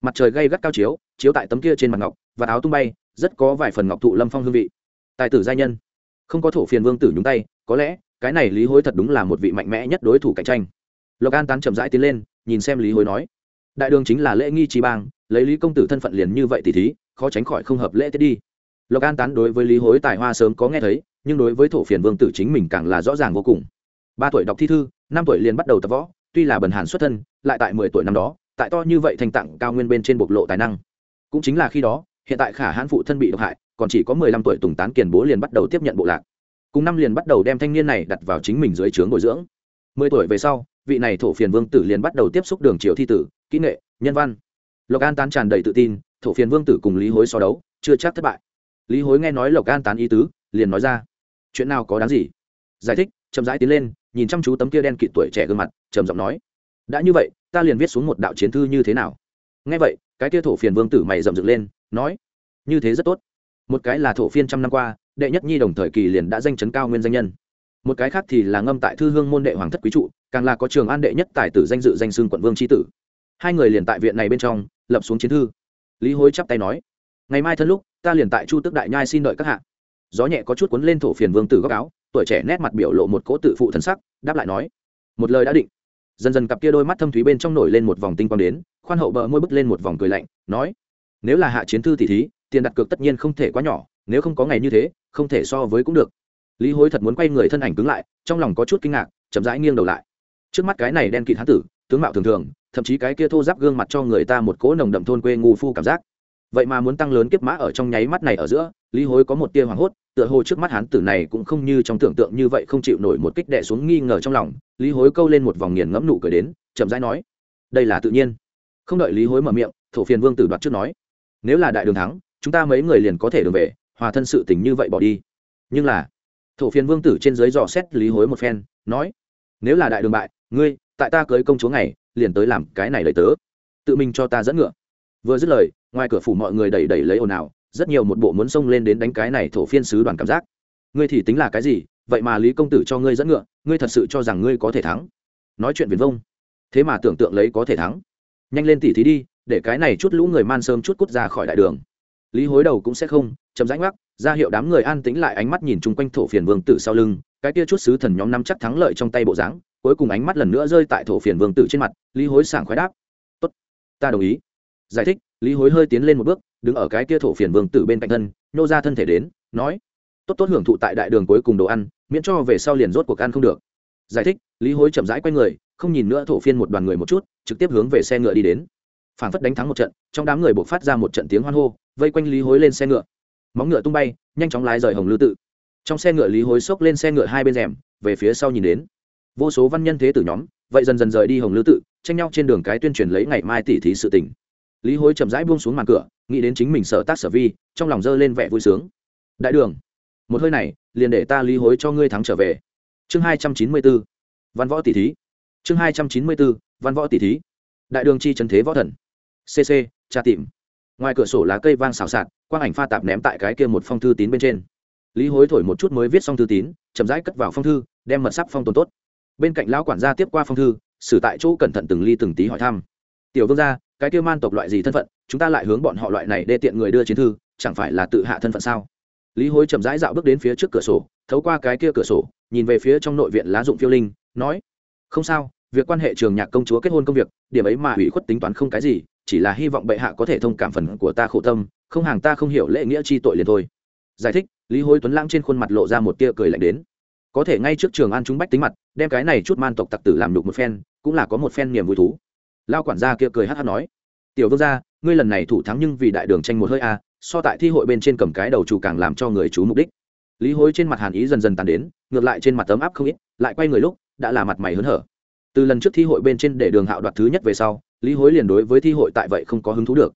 Mặt trời gây gắt cao chiếu chiếu tại tấm kia trên mặt ngọc, và áo tung bay, rất có vài phần ngọc thụ lâm phong hương vị. Tài tử giai nhân. Không có thổ phiền vương tử nhúng tay, có lẽ, cái này lý hối thật đúng là một vị mạnh mẽ nhất đối thủ cạnh tranh. Lộc an tán chậm rãi tiến lên, nhìn xem lý hối nói đại đường chính là lễ nghi trí bang, lấy lý công tử thân phận liền như vậy thì thí, khó tránh khỏi không hợp lễ tiết đi. Lộc an tán đối với lý hối tài hoa sớm có nghe thấy, nhưng đối với thổ phiền vương tử chính mình càng là rõ ràng vô cùng. Ba tuổi đọc thi thư, năm tuổi liền bắt đầu tập võ, tuy là bần hàn xuất thân, lại tại mười tuổi năm đó, tại to như vậy thành tặng cao nguyên bên trên bộc lộ tài năng. Cũng chính là khi đó, hiện tại khả hãn phụ thân bị độc hại, còn chỉ có mười lăm tuổi tùng tán kiền bố liền bắt đầu tiếp nhận bộ lạc. Cùng năm liền bắt đầu đem thanh niên này đặt vào chính mình dưới trướng bồi dưỡng. mười tuổi về sau, vị này thổ phiền vương tử liền bắt đầu tiếp xúc đường triều thi tử kỹ nghệ, nhân văn. Lộc an tán tràn đầy tự tin, thổ phiền vương tử cùng lý hối so đấu, chưa chắc thất bại. Lý hối nghe nói lộc an tán ý tứ, liền nói ra, chuyện nào có đáng gì? Giải thích, chậm rãi tiến lên, nhìn chăm chú tấm kia đen kịt tuổi trẻ gương mặt, trầm giọng nói, đã như vậy, ta liền viết xuống một đạo chiến thư như thế nào? Nghe vậy, cái kia thổ phiền vương tử mày rậm dựng lên, nói, như thế rất tốt. Một cái là thổ phiên trăm năm qua, đệ nhất nhi đồng thời kỳ liền đã danh chấn cao nguyên danh nhân. Một cái khác thì là ngâm tại thư hương môn đệ hoàng thất quý trụ, càng là có trường an đệ nhất tài tử danh dự danh xương quận vương tri tử hai người liền tại viện này bên trong, lập xuống chiến thư. Lý hối chắp tay nói, ngày mai thân lúc, ta liền tại chu tức đại nhai xin đợi các hạ. Gió nhẹ có chút cuốn lên thổ phiền vương tử góc áo, tuổi trẻ nét mặt biểu lộ một cỗ tự phụ thần sắc, đáp lại nói, một lời đã định. Dần dần cặp kia đôi mắt thâm thúy bên trong nổi lên một vòng tinh quang đến, khoan hậu bờ môi bứt lên một vòng cười lạnh, nói, nếu là hạ chiến thư thì thí, tiền đặt cược tất nhiên không thể quá nhỏ, nếu không có ngày như thế, không thể so với cũng được. Lý hối thật muốn quay người thân ảnh cứng lại, trong lòng có chút kinh ngạc, chậm rãi nghiêng đầu lại. Trước mắt cái này đen kịt hán tử tướng mạo thường thường, thậm chí cái kia thô giáp gương mặt cho người ta một cỗ nồng đậm thôn quê ngu phu cảm giác. Vậy mà muốn tăng lớn kiếp mã ở trong nháy mắt này ở giữa, lý hối có một tia hoảng hốt, tựa hồ trước mắt hán tử này cũng không như trong tưởng tượng như vậy không chịu nổi một kích đệ xuống nghi ngờ trong lòng. Lý hối câu lên một vòng nghiền ngẫm nụ cười đến, chậm rãi nói, đây là tự nhiên. Không đợi lý hối mở miệng, thổ phiền vương tử đoạt trước nói, nếu là đại đường thắng, chúng ta mấy người liền có thể đường về, hòa thân sự tình như vậy bỏ đi. Nhưng là, thổ phiền vương tử trên dưới dò xét lý hối một phen, nói, nếu là đại đường bại, ngươi tại ta cưới công chúa ngày, liền tới làm cái này lời tớ. Tự mình cho ta dẫn ngựa. Vừa dứt lời, ngoài cửa phủ mọi người đẩy đẩy lấy ồn ào, rất nhiều một bộ muốn xông lên đến đánh cái này thổ phiên sứ đoàn cảm giác. Ngươi thì tính là cái gì? Vậy mà lý công tử cho ngươi dẫn ngựa, ngươi thật sự cho rằng ngươi có thể thắng? Nói chuyện viền vông. Thế mà tưởng tượng lấy có thể thắng. Nhanh lên tỉ thí đi, để cái này chút lũ người man sớm chút cút ra khỏi đại đường. Lý hối đầu cũng sẽ không chấm rãnh mắc ra hiệu đám người an tĩnh lại ánh mắt nhìn chung quanh thổ phiền vương tử sau lưng, cái kia chút sứ thần nhóm năm chắc thắng lợi trong tay bộ dáng cuối cùng ánh mắt lần nữa rơi tại thổ phiền vương tử trên mặt, lý hối sảng khoái đáp. Tốt, ta đồng ý. Giải thích, lý hối hơi tiến lên một bước, đứng ở cái kia thổ phiền vương tử bên cạnh thân nhô ra thân thể đến, nói, tốt tốt hưởng thụ tại đại đường cuối cùng đồ ăn, miễn cho về sau liền rốt cuộc ăn không được. Giải thích, lý hối chậm rãi q u a y người, không nhìn nữa thổ phiên một đoàn người một chút, trực tiếp hướng về xe ngựa đi đến. Phản phất đánh thắng một trận, trong đám người buộc phát ra một trận tiếng hoan hô, vây quanh lý hối lên xe ngựa. Móng ngựa tung bay, nhanh chóng lái rời hồng lư tự. Trong xe ngựa lý hối xốc lên xe ngựa hai bên rèm, về phía sau nhìn đến vô số văn nhân thế tử nhóm, vậy dần dần rời đi hồng lư tự, tranh nhau trên đường cái tuyên truyền lấy ngày mai tỉ thí sự tỉnh lý hối chậm rãi buông xuống màn cửa, nghĩ đến chính mình sở tác sở vi, trong lòng dơ lên vẻ vui sướng. Đại đường, một hơi này, liền để ta lý hối cho ngươi thắng trở về. Chương hai trăm chín mươi b ố văn võ tỷ thí. Chương hai trăm chín mươi b ố văn võ tỷ thí. Đại đường chi trần thế võ thần. Cc tra tìm. Ngoài cửa sổ lá cây vang xào xạc, quang ảnh pha tạp ném tại cái kia một phong thư tín bên trên. Lý hối thổi một chút mới viết xong thư tín, chậm rãi cất vào phong thư, đem mật sắc phong tồn tốt bên cạnh lão quản gia tiếp qua phong thư, xử tại chỗ cẩn thận từng ly từng tí hỏi thăm. Tiểu vương gia, cái kêu man tộc loại gì thân phận? Chúng ta lại hướng bọn họ loại này đê tiện người đưa chiến thư, chẳng phải là tự hạ thân phận sao? Lý hối chậm rãi dạo bước đến phía trước cửa sổ, thấu qua cái kia cửa sổ, nhìn về phía trong nội viện lá dụng phiêu linh, nói, không sao, việc quan hệ trường nhạc công chúa kết hôn công việc, điểm ấy mà ủy khuất tính toán không cái gì, chỉ là hy vọng bệ hạ có thể thông cảm phần của ta khổ tâm, không hàng ta không hiểu lễ nghĩa chi tội liền thôi. Giải thích, lý hối tuấn lãng trên khuôn mặt lộ ra một tia cười lạnh đến có thể ngay trước trường an chúng bách tính mặt, đem cái này chút man tộc tặc tử làm đục một phen, cũng là có một phen niềm vui thú. Lao quản gia kia cười hát hát nói, tiểu vương gia, ngươi lần này thủ thắng nhưng vì đại đường tranh một hơi a, so tại thi hội bên trên cầm cái đầu chủ càng làm cho người chú mục đích. Lý hối trên mặt hàn ý dần dần tàn đến, ngược lại trên mặt ấm áp không ít, lại quay người lúc, đã là mặt mày hớn hở. Từ lần trước thi hội bên trên để đường hạo đoạt thứ nhất về sau, lý hối liền đối với thi hội tại vậy không có hứng thú được.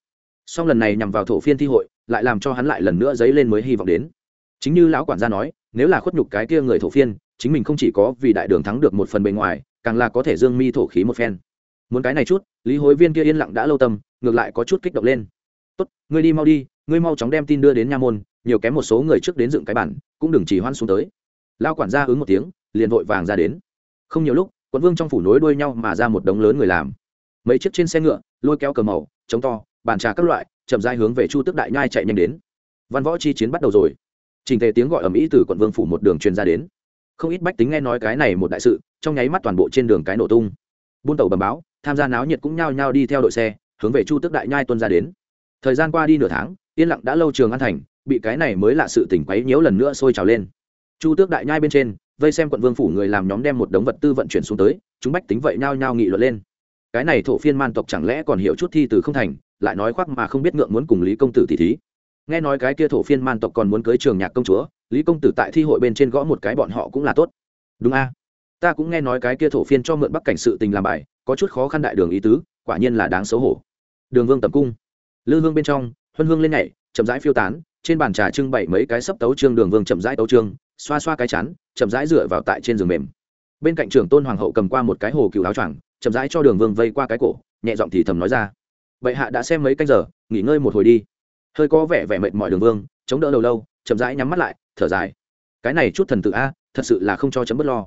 Song lần này nhằm vào thổ phiên thi hội, lại làm cho hắn lại lần nữa dấy lên mới hy vọng đến. Chính như lão quản gia nói nếu là khuất nhục cái kia người thổ phiên, chính mình không chỉ có vì đại đường thắng được một phần bề ngoài, càng là có thể dương mi thổ khí một phen. Muốn cái này chút, lý hối viên kia yên lặng đã lâu tâm, ngược lại có chút kích động lên. Tốt, ngươi đi mau đi, ngươi mau chóng đem tin đưa đến nha môn, nhiều kém một số người trước đến dựng cái bản, cũng đừng chỉ hoan xuống tới. Lao quản gia ứng một tiếng, liền vội vàng ra đến. Không nhiều lúc, quận vương trong phủ nối đuôi nhau mà ra một đống lớn người làm. Mấy chiếc trên xe ngựa, lôi kéo cờ màu, chống to, bàn trà các loại, chậm rãi hướng về chu tước đại nhai chạy nhanh đến. Văn võ chi chiến bắt đầu rồi trình tề tiếng gọi ầm ĩ từ quận vương phủ một đường truyền ra đến. Không ít bách tính nghe nói cái này một đại sự, trong nháy mắt toàn bộ trên đường cái nổ tung. Buôn tàu bầm báo, tham gia náo nhiệt cũng nhao nhao đi theo đội xe, hướng về chu tước đại nhai tuân ra đến. Thời gian qua đi nửa tháng, yên lặng đã lâu trường an thành, bị cái này mới lạ sự tỉnh quấy nhiễu lần nữa sôi trào lên. Chu tước đại nhai bên trên, vây xem quận vương phủ người làm nhóm đem một đống vật tư vận chuyển xuống tới, chúng bách tính vậy nhao nhao nghị luận lên. Cái này thổ phiên man tộc chẳng lẽ còn hiểu chút thi từ không thành, lại nói khoác mà không biết ngượng muốn cùng lý công tử tỷ thí nghe nói cái kia thổ phiên man tộc còn muốn cưới trường nhạc công chúa lý công tử tại thi hội bên trên gõ một cái bọn họ cũng là tốt. Đúng a. Ta cũng nghe nói cái kia thổ phiên cho mượn bắc cảnh sự tình làm bài có chút khó khăn đại đường ý tứ quả nhiên là đáng xấu hổ. Đường vương tập cung. Lư hương bên trong huân hương lên nhảy chậm rãi phiêu tán trên bàn trà trưng bày mấy cái sấp tấu trương đường vương chậm rãi tấu trương xoa xoa cái chán, chậm rãi dựa vào tại trên giường mềm. Bên cạnh trưởng tôn hoàng hậu cầm qua một cái hồ cựu áo choàng chậm rãi cho đường vương vây qua cái cổ nhẹ giọng thì thầm nói ra. Bệ hạ đã xem mấy canh giờ nghỉ ngơi một hồi đi hơi có vẻ vẻ mệt mỏi đường vương, chống đỡ đầu lâu, chậm rãi nhắm mắt lại, thở dài. Cái này chút thần tự a, thật sự là không cho chấm bớt lo.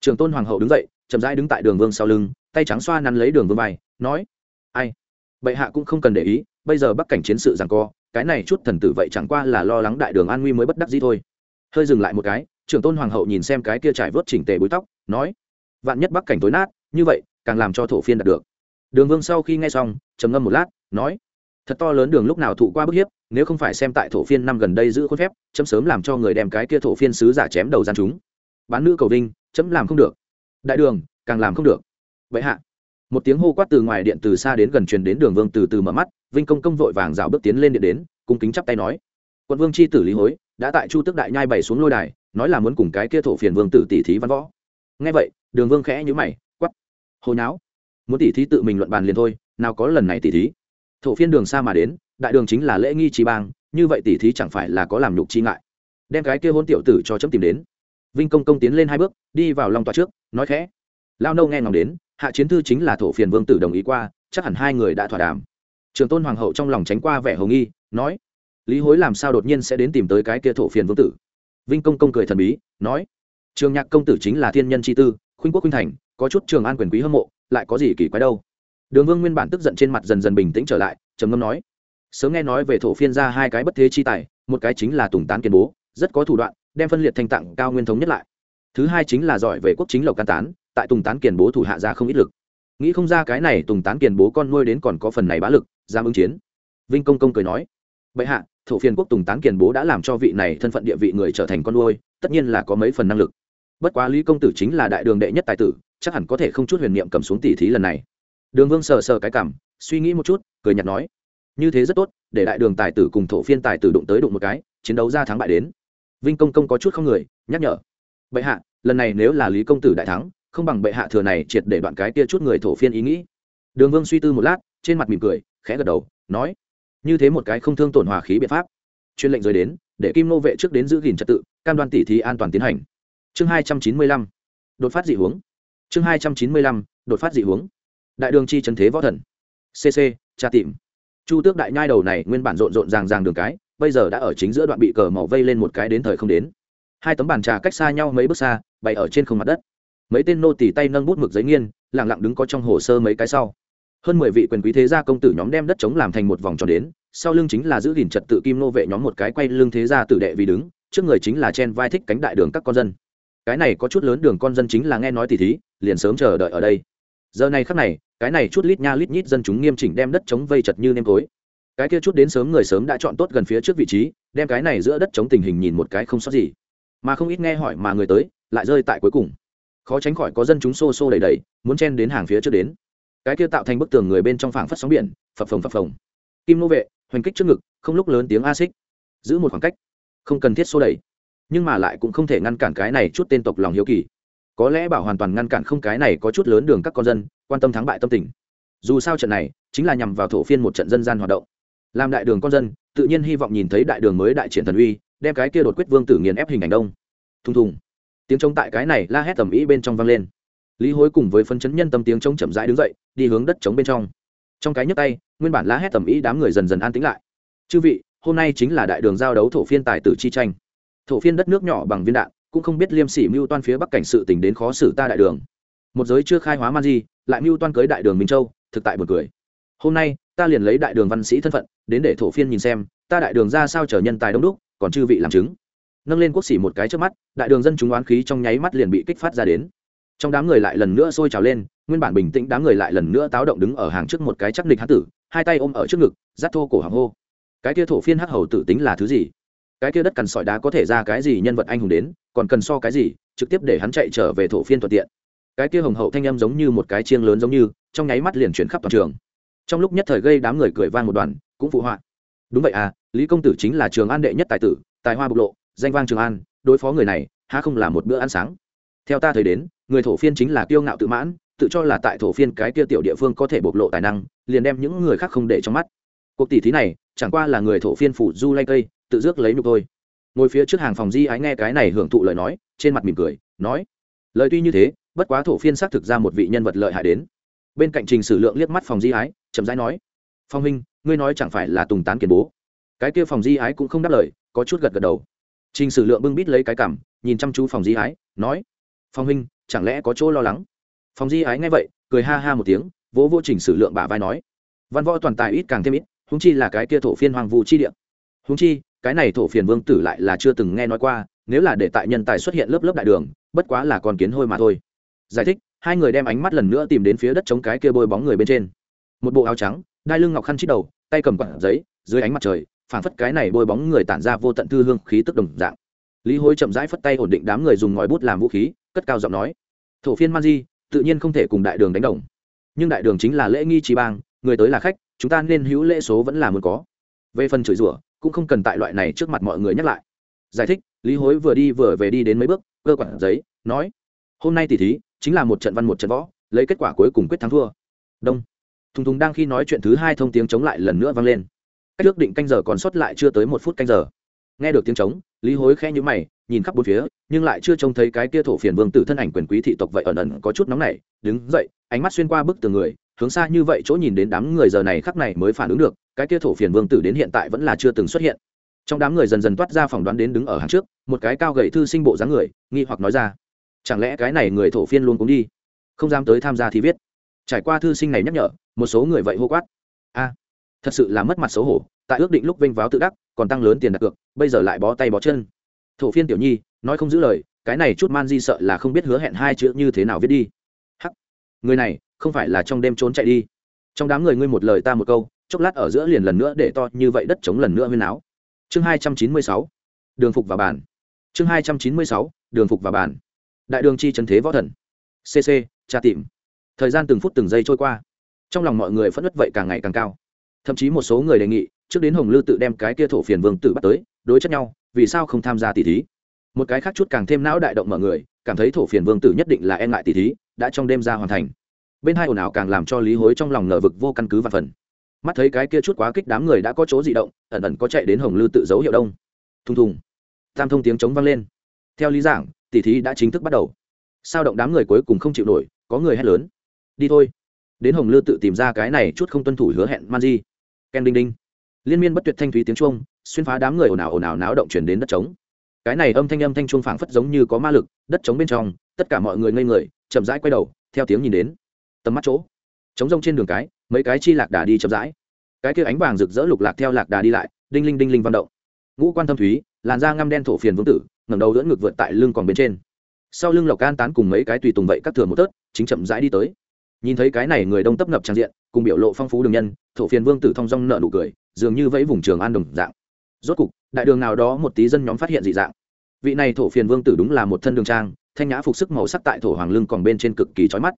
Trường tôn hoàng hậu đứng dậy, chậm rãi đứng tại đường vương sau lưng, tay trắng xoa nắn lấy đường vương vai, nói, ai, bệ hạ cũng không cần để ý, bây giờ bắc cảnh chiến sự rằng co, cái này chút thần tử vậy chẳng qua là lo lắng đại đường an nguy mới bất đắc gì thôi. Hơi dừng lại một cái trưởng tôn hoàng hậu nhìn xem cái kia trải vớt chỉnh tề búi tóc, nói, vạn nhất bắc cảnh tối nát, như vậy, càng làm cho thổ phiên đạt được. Đường vương sau khi nghe xong, trầm ngâm một lát, nói thật to lớn đường lúc nào thụ qua bức hiếp, nếu không phải xem tại thổ phiên năm gần đây giữ khuôn phép, chấm sớm làm cho người đem cái kia thổ phiên sứ giả chém đầu gian chúng. Bán nữ cầu vinh, chấm làm không được. Đại đường, càng làm không được. Vậy hạ, một tiếng hô quát từ ngoài điện từ xa đến gần truyền đến đường vương từ từ mở mắt, vinh công công vội vàng rào bước tiến lên điện đến, cung kính chắp tay nói. Quận vương c h i tử lý hối, đã tại chu tức đại nhai bày xuống lôi đài, nói là muốn cùng cái kia thổ phiền vương tử tỷ thí văn võ. Nghe vậy, đường vương khẽ nhữ mày quắp hồi não muốn tỷ thí tự mình luận bàn liền thôi, nào có lần này tỷ thí thổ phiên đường xa mà đến, đại đường chính là lễ nghi trí bang, như vậy tỷ thí chẳng phải là có làm nhục chi ngại. Đem cái kia hôn tiểu tử cho chấm tìm đến. Vinh công công tiến lên hai bước, đi vào long tòa trước, nói khẽ. Lao nâu nghe ngóng đến, hạ chiến thư chính là thổ phiền vương tử đồng ý qua, chắc hẳn hai người đã thỏa đàm. Trường tôn hoàng hậu trong lòng tránh qua vẻ hồng nghi, nói, lý hối làm sao đột nhiên sẽ đến tìm tới cái kia thổ phiền vương tử? Vinh công công cười thần bí, nói, trường nhạc công tử chính là thiên nhân chi tư, khuynh quốc khuynh thành, có chút trường an quyền quý hâm mộ, lại có gì kỳ quái đâu? Đường vương nguyên bản tức giận trên mặt dần dần bình tĩnh trở lại, trầm ngâm nói, sớm nghe nói về thổ phiên ra hai cái bất thế chi tài, một cái chính là tùng tán kiên bố, rất có thủ đoạn, đem phân liệt thành tặng cao nguyên thống nhất lại. Thứ hai chính là giỏi về quốc chính lộc can tán, tại tùng tán kiền bố thủ hạ ra không ít lực. Nghĩ không ra cái này tùng tán kiền bố con nuôi đến còn có phần này bá lực, dám ứng chiến. Vinh công công cười nói, bệ hạ, thổ phiên quốc tùng tán kiền bố đã làm cho vị này thân phận địa vị người trở thành con nuôi, tất nhiên là có mấy phần năng lực. Bất quá lý công tử chính là đại đường đệ nhất tài tử, chắc hẳn có thể không chút huyền niệm cầm xuống tỷ thí lần này đường vương sờ sờ cái cảm, suy nghĩ một chút, cười nhạt nói, như thế rất tốt, để đại đường tài tử cùng thổ phiên tài tử đụng tới đụng một cái, chiến đấu ra thắng bại đến. Vinh công công có chút không người, nhắc nhở, bệ hạ, lần này nếu là lý công tử đại thắng, không bằng bệ hạ thừa này triệt để đoạn cái kia chút người thổ phiên ý nghĩ. Đường vương suy tư một lát, trên mặt mỉm cười, khẽ gật đầu, nói, như thế một cái không thương tổn hòa khí biện pháp, chuyên lệnh rời đến, để kim nô vệ trước đến giữ gìn trật tự, cam đoan tỉ thí an toàn tiến hành. Chương hai trăm chín mươi lăm, đột phát dị hướng. Chương hai trăm chín mươi lăm, đột phát dị hướng đại đường chi trần thế võ thần. Cc tra tìm. Chu tước đại nhai đầu này nguyên bản rộn rộn ràng ràng đường cái, bây giờ đã ở chính giữa đoạn bị cờ màu vây lên một cái đến thời không đến. Hai tấm bàn trà cách xa nhau mấy bước xa, bày ở trên không mặt đất. Mấy tên nô tỉ tay nâng bút mực giấy nghiên lẳng lặng đứng có trong hồ sơ mấy cái sau. Hơn mười vị quyền quý thế gia công tử nhóm đem đất chống làm thành một vòng tròn đến, sau lưng chính là giữ gìn trật tự kim nô vệ nhóm một cái quay lưng thế gia tử đệ vì đứng, trước người chính là chen vai thích cánh đại đường các con dân. Cái này có chút lớn đường con dân chính là nghe nói tỉ thí, liền sớm chờ đợi ở đây giờ này khắc này, cái này chút lít nha lít nhít dân chúng nghiêm chỉnh đem đất chống vây chật như nêm tối. Cái kia chút đến sớm người sớm đã chọn tốt gần phía trước vị trí, đem cái này giữa đất chống tình hình nhìn một cái không sót gì. Mà không ít nghe hỏi mà người tới, lại rơi tại cuối cùng. Khó tránh khỏi có dân chúng xô xô đầy đầy muốn chen đến hàng phía trước đến. Cái kia tạo thành bức tường người bên trong phảng phất sóng biển, phập phồng phập phồng. Kim nô vệ, hoành kích trước ngực, không lúc lớn tiếng a xích. Giữ một khoảng cách, không cần thiết xô đẩy. Nhưng mà lại cũng không thể ngăn cản cái này chút tên tộc lòng hiếu kỳ có lẽ bảo hoàn toàn ngăn cản không cái này có chút lớn đường các con dân, quan tâm thắng bại tâm tình. Dù sao trận này chính là nhằm vào thổ phiên một trận dân gian hoạt động. Làm đại đường con dân, tự nhiên hy vọng nhìn thấy đại đường mới đại triển thần uy, đem cái kia đột quyết vương tử nghiền ép hình ảnh đông. Thùng thùng. Tiếng trống tại cái này la hét tầm ý bên trong vang lên. Lý hối cùng với phân chấn nhân tâm tiếng trống chậm rãi đứng dậy, đi hướng đất trống bên trong. Trong cái nhấc tay, nguyên bản la hét tầm ý đám người dần dần an tĩnh lại. Chư vị, hôm nay chính là đại đường giao đấu thổ phiên tài tử chi tranh. Thổ phiên đất nước nhỏ bằng viên đạn cũng không biết liêm sỉ mưu toan phía bắc cảnh sự tình đến khó xử ta đại đường. Một giới chưa khai hóa man di, lại mưu toan cưới đại đường minh châu, thực tại buồn cười. Hôm nay, ta liền lấy đại đường văn sĩ thân phận, đến để thổ phiên nhìn xem, ta đại đường ra sao trở nhân tài đông đúc, còn chư vị làm chứng. Nâng lên quốc sĩ một cái trước mắt, đại đường dân chúng oán khí trong nháy mắt liền bị kích phát ra đến. Trong đám người lại lần nữa sôi trào lên, nguyên bản bình tĩnh đám người lại lần nữa táo động đứng ở hàng trước một cái chắc nịch hán tử, hai tay ôm ở trước ngực giáp thô cổ hàng hô. Cái kia thổ phiên hắc hầu tử tính là thứ gì? Cái kia đất cằn sỏi đá có thể ra cái gì nhân vật anh hùng đến, còn cần so cái gì, trực tiếp để hắn chạy trở về thổ phiên thuận tiện. Cái kia hồng hậu thanh âm giống như một cái chiêng lớn giống như, trong nháy mắt liền chuyển khắp toàn trường. Trong lúc nhất thời gây đám người cười vang một đoàn, cũng phụ họa. Đúng vậy à lý công tử chính là trường an đệ nhất tài tử, tài hoa bộc lộ, danh vang trường an, đối phó người này, há không là một bữa ăn sáng. Theo ta thấy đến, người thổ phiên chính là kiêu ngạo tự mãn, tự cho là tại thổ phiên cái kia tiểu địa phương có thể bộc lộ tài năng, liền đem những người khác không để trong mắt. Cuộc tỷ thí này, chẳng qua là người thổ phiên phủ du lay cây tự dước lấy nhục thôi. Ngồi phía trước hàng phòng di ái nghe cái này hưởng thụ lời nói, trên mặt mỉm cười, nói, lời tuy như thế, bất quá thổ phiên xác thực ra một vị nhân vật lợi hại đến. Bên cạnh trình sử lượng liếc mắt phòng di ái, chậm rãi nói, phong huynh, ngươi nói chẳng phải là tùng tán kiến bố? Cái kia phòng di ái cũng không đáp lời, có chút gật gật đầu. Trình sử lượng bưng bít lấy cái cảm nhìn chăm chú phòng di ái, nói, phong huynh, chẳng lẽ có chỗ lo lắng? Phòng di ái nghe vậy, cười ha ha một tiếng, vỗ vô trình sử lượng bả vai nói, văn võ toàn tài ít càng thêm ít húng chi là cái kia thổ phiên hoàng vụ chi địa. Húng chi cái này thổ phiền vương tử lại là chưa từng nghe nói qua, nếu là để tại nhân tài xuất hiện lớp lớp đại đường, bất quá là con kiến hôi mà thôi. Giải thích, hai người đem ánh mắt lần nữa tìm đến phía đất chống cái kia bôi bóng người bên trên. Một bộ áo trắng, đai lưng ngọc khăn chít đầu, tay cầm quạt giấy, dưới ánh mặt trời, phảng phất cái này bôi bóng người tản ra vô tận thư hương khí tức đồng dạng. Lý hối chậm rãi phất tay ổn định đám người dùng ngòi bút làm vũ khí, cất cao giọng nói, thổ phiên man di, tự nhiên không thể cùng đại đường đánh đồng. Nhưng đại đường chính là lễ nghi trí bang, người tới là khách, chúng ta nên hữu lễ số vẫn là muốn có. Về phần chửi rủa cũng không cần tại loại này trước mặt mọi người nhắc lại. Giải thích, lý hối vừa đi vừa về đi đến mấy bước, cơ quản giấy, nói, hôm nay tỷ thí chính là một trận văn một trận võ, lấy kết quả cuối cùng quyết thắng thua. Đông. Thùng thùng đang khi nói chuyện thứ hai thông tiếng chống lại lần nữa vang lên. Cách ước định canh giờ còn sót lại chưa tới một phút canh giờ. Nghe được tiếng trống lý hối khẽ nhữ mày, nhìn khắp bốn phía, nhưng lại chưa trông thấy cái kia thổ phiền vương tử thân ảnh quyền quý thị tộc vậy ẩn ẩn có chút nóng nảy, đứng dậy, ánh mắt xuyên qua bức tường người hướng xa như vậy chỗ nhìn đến đám người giờ này khắc này mới phản ứng được, cái kia thổ phiền vương tử đến hiện tại vẫn là chưa từng xuất hiện. Trong đám người dần dần toát ra phỏng đoán đến đứng ở hàng trước, một cái cao gậy thư sinh bộ dáng người, nghi hoặc nói ra, chẳng lẽ cái này người thổ phiên luôn cũng đi? Không dám tới tham gia thì viết. Trải qua thư sinh này nhắc nhở, một số người vậy hô quát, a, thật sự là mất mặt xấu hổ, tại ước định lúc vinh váo tự đắc, còn tăng lớn tiền đặt cược, bây giờ lại bó tay bó chân. Thổ phiên tiểu nhi, nói không giữ lời, cái này chút man di sợ là không biết hứa hẹn hai chữ như thế nào viết đi. Hắc, người này không phải là trong đêm trốn chạy đi. Trong đám người ngươi một lời ta một câu, chốc lát ở giữa liền lần nữa để to như vậy đất chống lần nữa huyên áo chương hai trăm chín mươi sáu, đường phục và bàn chương hai trăm chín mươi sáu, đường phục và bàn đại đường chi trần thế võ thần. Cc tra tìm. Thời gian từng phút từng giây trôi qua. Trong lòng mọi người phẫn nứt vậy càng ngày càng cao. Thậm chí một số người đề nghị, trước đến hồng lư tự đem cái kia thổ phiền vương tử bắt tới, đối chất nhau, vì sao không tham gia tỷ thí? Một cái khác chút càng thêm não đại động mọi người, cảm thấy thổ phiền vương tử nhất định là e ngại tỷ thí, đã trong đêm ra hoàn thành bên hai ồn ào càng làm cho lý hối trong lòng ngờ vực vô căn cứ và phần. Mắt thấy cái kia chút quá kích đám người đã có chỗ di động, ẩn ẩn có chạy đến hồng lư tự giấu hiệu đông. Thùng thùng. Tam thông tiếng chống vang lên. Theo lý giảng tỷ thí đã chính thức bắt đầu. Sao động đám người cuối cùng không chịu nổi, có người hét lớn. Đi thôi. Đến hồng lư tự tìm ra cái này chút không tuân thủ hứa hẹn man di. Ken đinh đinh. Liên miên bất tuyệt thanh thúy tiếng chuông, xuyên phá đám người ồn ào ồn ào náo động chuyển đến đất trống. Cái này âm thanh âm thanh chuông phảng phất giống như có ma lực, đất trống bên trong, tất cả mọi người ngây người, chậm rãi quay đầu, theo tiếng nhìn đến tầm mắt chỗ. Chống rông trên đường cái, mấy cái chi lạc đà đi chậm rãi. Cái kia ánh vàng rực rỡ lục lạc theo lạc đà đi lại, đinh linh đinh linh văn động. Ngũ quan thâm thúy, làn da ngăm đen thổ phiền vương tử, ngẩng đầu dẫn ngực vượt tại lưng còn bên trên. Sau lưng lộc can tán cùng mấy cái tùy tùng vậy các thừa một tớt, chính chậm rãi đi tới. Nhìn thấy cái này người đông tấp nập trang diện, cùng biểu lộ phong phú đường nhân, thổ phiền vương tử thong dong nợ nụ cười, dường như vẫy vùng trường an đồng dạng. Rốt cục, đại đường nào đó một tí dân nhóm phát hiện dị dạng. Vị này thổ phiền vương tử đúng là một thân đường trang, thanh nhã phục sức màu sắc tại thổ hoàng lưng còn bên trên cực kỳ trói mắt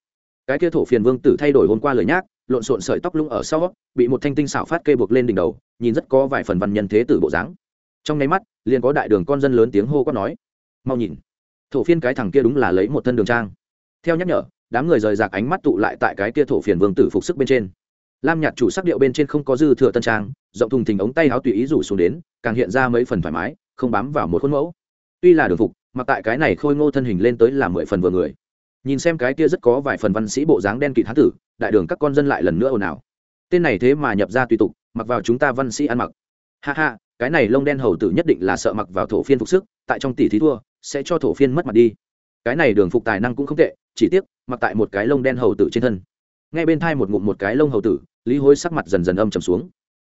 cái kia thổ phiền vương tử thay đổi hôm qua lời nhác, lộn xộn sợi tóc lung ở sau, bị một thanh tinh xảo phát kê buộc lên đỉnh đầu, nhìn rất có vài phần văn nhân thế tử bộ dáng. Trong nháy mắt, liền có đại đường con dân lớn tiếng hô quát nói, mau nhìn, thổ phiên cái thằng kia đúng là lấy một thân đường trang. Theo nhắc nhở, đám người rời rạc ánh mắt tụ lại tại cái kia thổ phiền vương tử phục sức bên trên. Lam nhạt chủ sắc điệu bên trên không có dư thừa tân trang, rộng thùng thình ống tay áo tùy ý rủ xuống đến, càng hiện ra mấy phần thoải mái, không bám vào một khuôn mẫu. Tuy là đường phục mặc tại cái này khôi ngô thân hình lên tới là mười phần vừa người nhìn xem cái kia rất có vài phần văn sĩ bộ dáng đen kịt hán tử, đại đường các con dân lại lần nữa ồn ào. Tên này thế mà nhập ra tùy tục, mặc vào chúng ta văn sĩ ăn mặc. Ha ha, cái này lông đen hầu tử nhất định là sợ mặc vào thổ phiên phục sức, tại trong tỷ thí thua, sẽ cho thổ phiên mất mặt đi. Cái này đường phục tài năng cũng không tệ, chỉ tiếc, mặc tại một cái lông đen hầu tử trên thân. Ngay bên thai một ngụm một cái lông hầu tử, lý hối sắc mặt dần dần âm trầm xuống.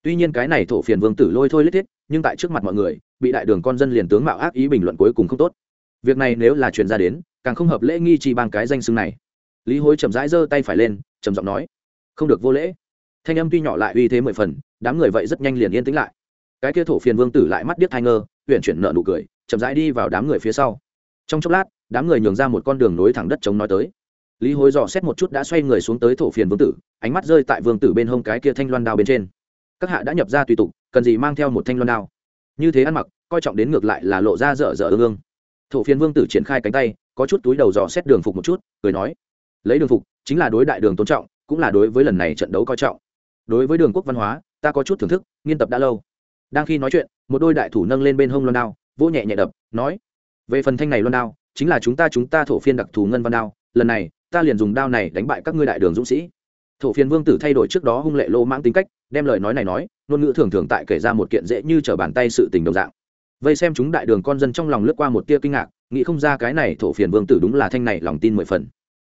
Tuy nhiên cái này thổ phiền vương tử lôi thôi lết thiết, nhưng tại trước mặt mọi người, bị đại đường con dân liền tướng mạo ác ý bình luận cuối cùng không tốt. Việc này nếu là truyền ra đến càng không hợp lễ nghi chi bằng cái danh xưng này. Lý hối chậm rãi giơ tay phải lên, trầm giọng nói, không được vô lễ. Thanh âm tuy nhỏ lại uy thế mười phần, đám người vậy rất nhanh liền yên tĩnh lại. Cái kia thổ phiền vương tử lại mắt điếc thai ngơ huyện chuyển nợ nụ cười, chậm rãi đi vào đám người phía sau. Trong chốc lát, đám người nhường ra một con đường nối thẳng đất chống nói tới. Lý hối dò xét một chút đã xoay người xuống tới thổ phiền vương tử, ánh mắt rơi tại vương tử bên hông cái kia thanh loan đao bên trên. Các hạ đã nhập ra tùy tục, cần gì mang theo một thanh loan đao? Như thế ăn mặc, coi trọng đến ngược lại là lộ ra dở dở ương ương. Thổ phiền vương tử triển khai cánh tay có chút túi đầu dò xét đường phục một chút, cười nói, lấy đường phục chính là đối đại đường tôn trọng, cũng là đối với lần này trận đấu coi trọng. Đối với đường quốc văn hóa, ta có chút thưởng thức, nghiên tập đã lâu. Đang khi nói chuyện, một đôi đại thủ nâng lên bên hông loan đao, vỗ nhẹ nhẹ đập, nói, về phần thanh này loan đao, chính là chúng ta chúng ta thổ phiên đặc thù ngân văn đao, lần này, ta liền dùng đao này đánh bại các ngươi đại đường dũng sĩ. Thổ phiên vương tử thay đổi trước đó hung lệ lô mãng tính cách, đem lời nói này nói, ngôn ngữ thường thường tại kể ra một kiện dễ như trở bàn tay sự tình đồng dạng. Vây xem chúng đại đường con dân trong lòng lướt qua một tia kinh ngạc nghĩ không ra cái này thổ phiền vương tử đúng là thanh này lòng tin mười phần.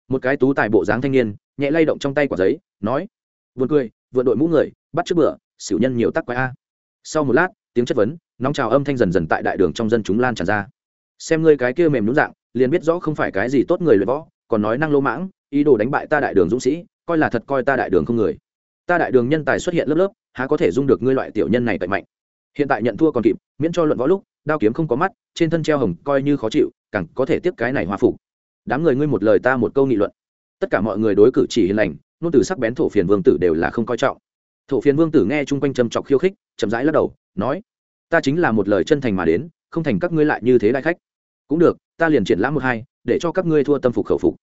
Một cái tú tài bộ dáng thanh niên, nhẹ lay động trong tay quả giấy, nói vượt cười vượt đội mũ người, bắt trước bữa, xỉu nhân nhiều tắc quái a. Sau một lát, tiếng chất vấn, nóng trào âm thanh dần dần tại đại đường trong dân chúng lan tràn ra. Xem ngươi cái kia mềm nhún dạng, liền biết rõ không phải cái gì tốt người luyện võ, còn nói năng lô mãng, ý đồ đánh bại ta đại đường dũng sĩ, coi là thật coi ta đại đường không người. Ta đại đường nhân tài xuất hiện lớp lớp, há có thể dung được ngươi loại tiểu nhân này cậy mạnh. Hiện tại nhận thua còn kịp, miễn cho luận võ lúc đao kiếm không có mắt, trên thân treo hồng coi như khó chịu, càng có thể tiếp cái này hoa phục. Đám người ngươi một lời ta một câu nghị luận. Tất cả mọi người đối cử chỉ hiền lành nôn từ sắc bén thổ phiền vương tử đều là không coi trọng. Thổ phiền vương tử nghe chung quanh châm chọc khiêu khích, chậm rãi lắc đầu, nói, ta chính là một lời chân thành mà đến, không thành các ngươi lại như thế đại khách. Cũng được, ta liền triển lãm một hai, để cho các ngươi thua tâm phục khẩu phục.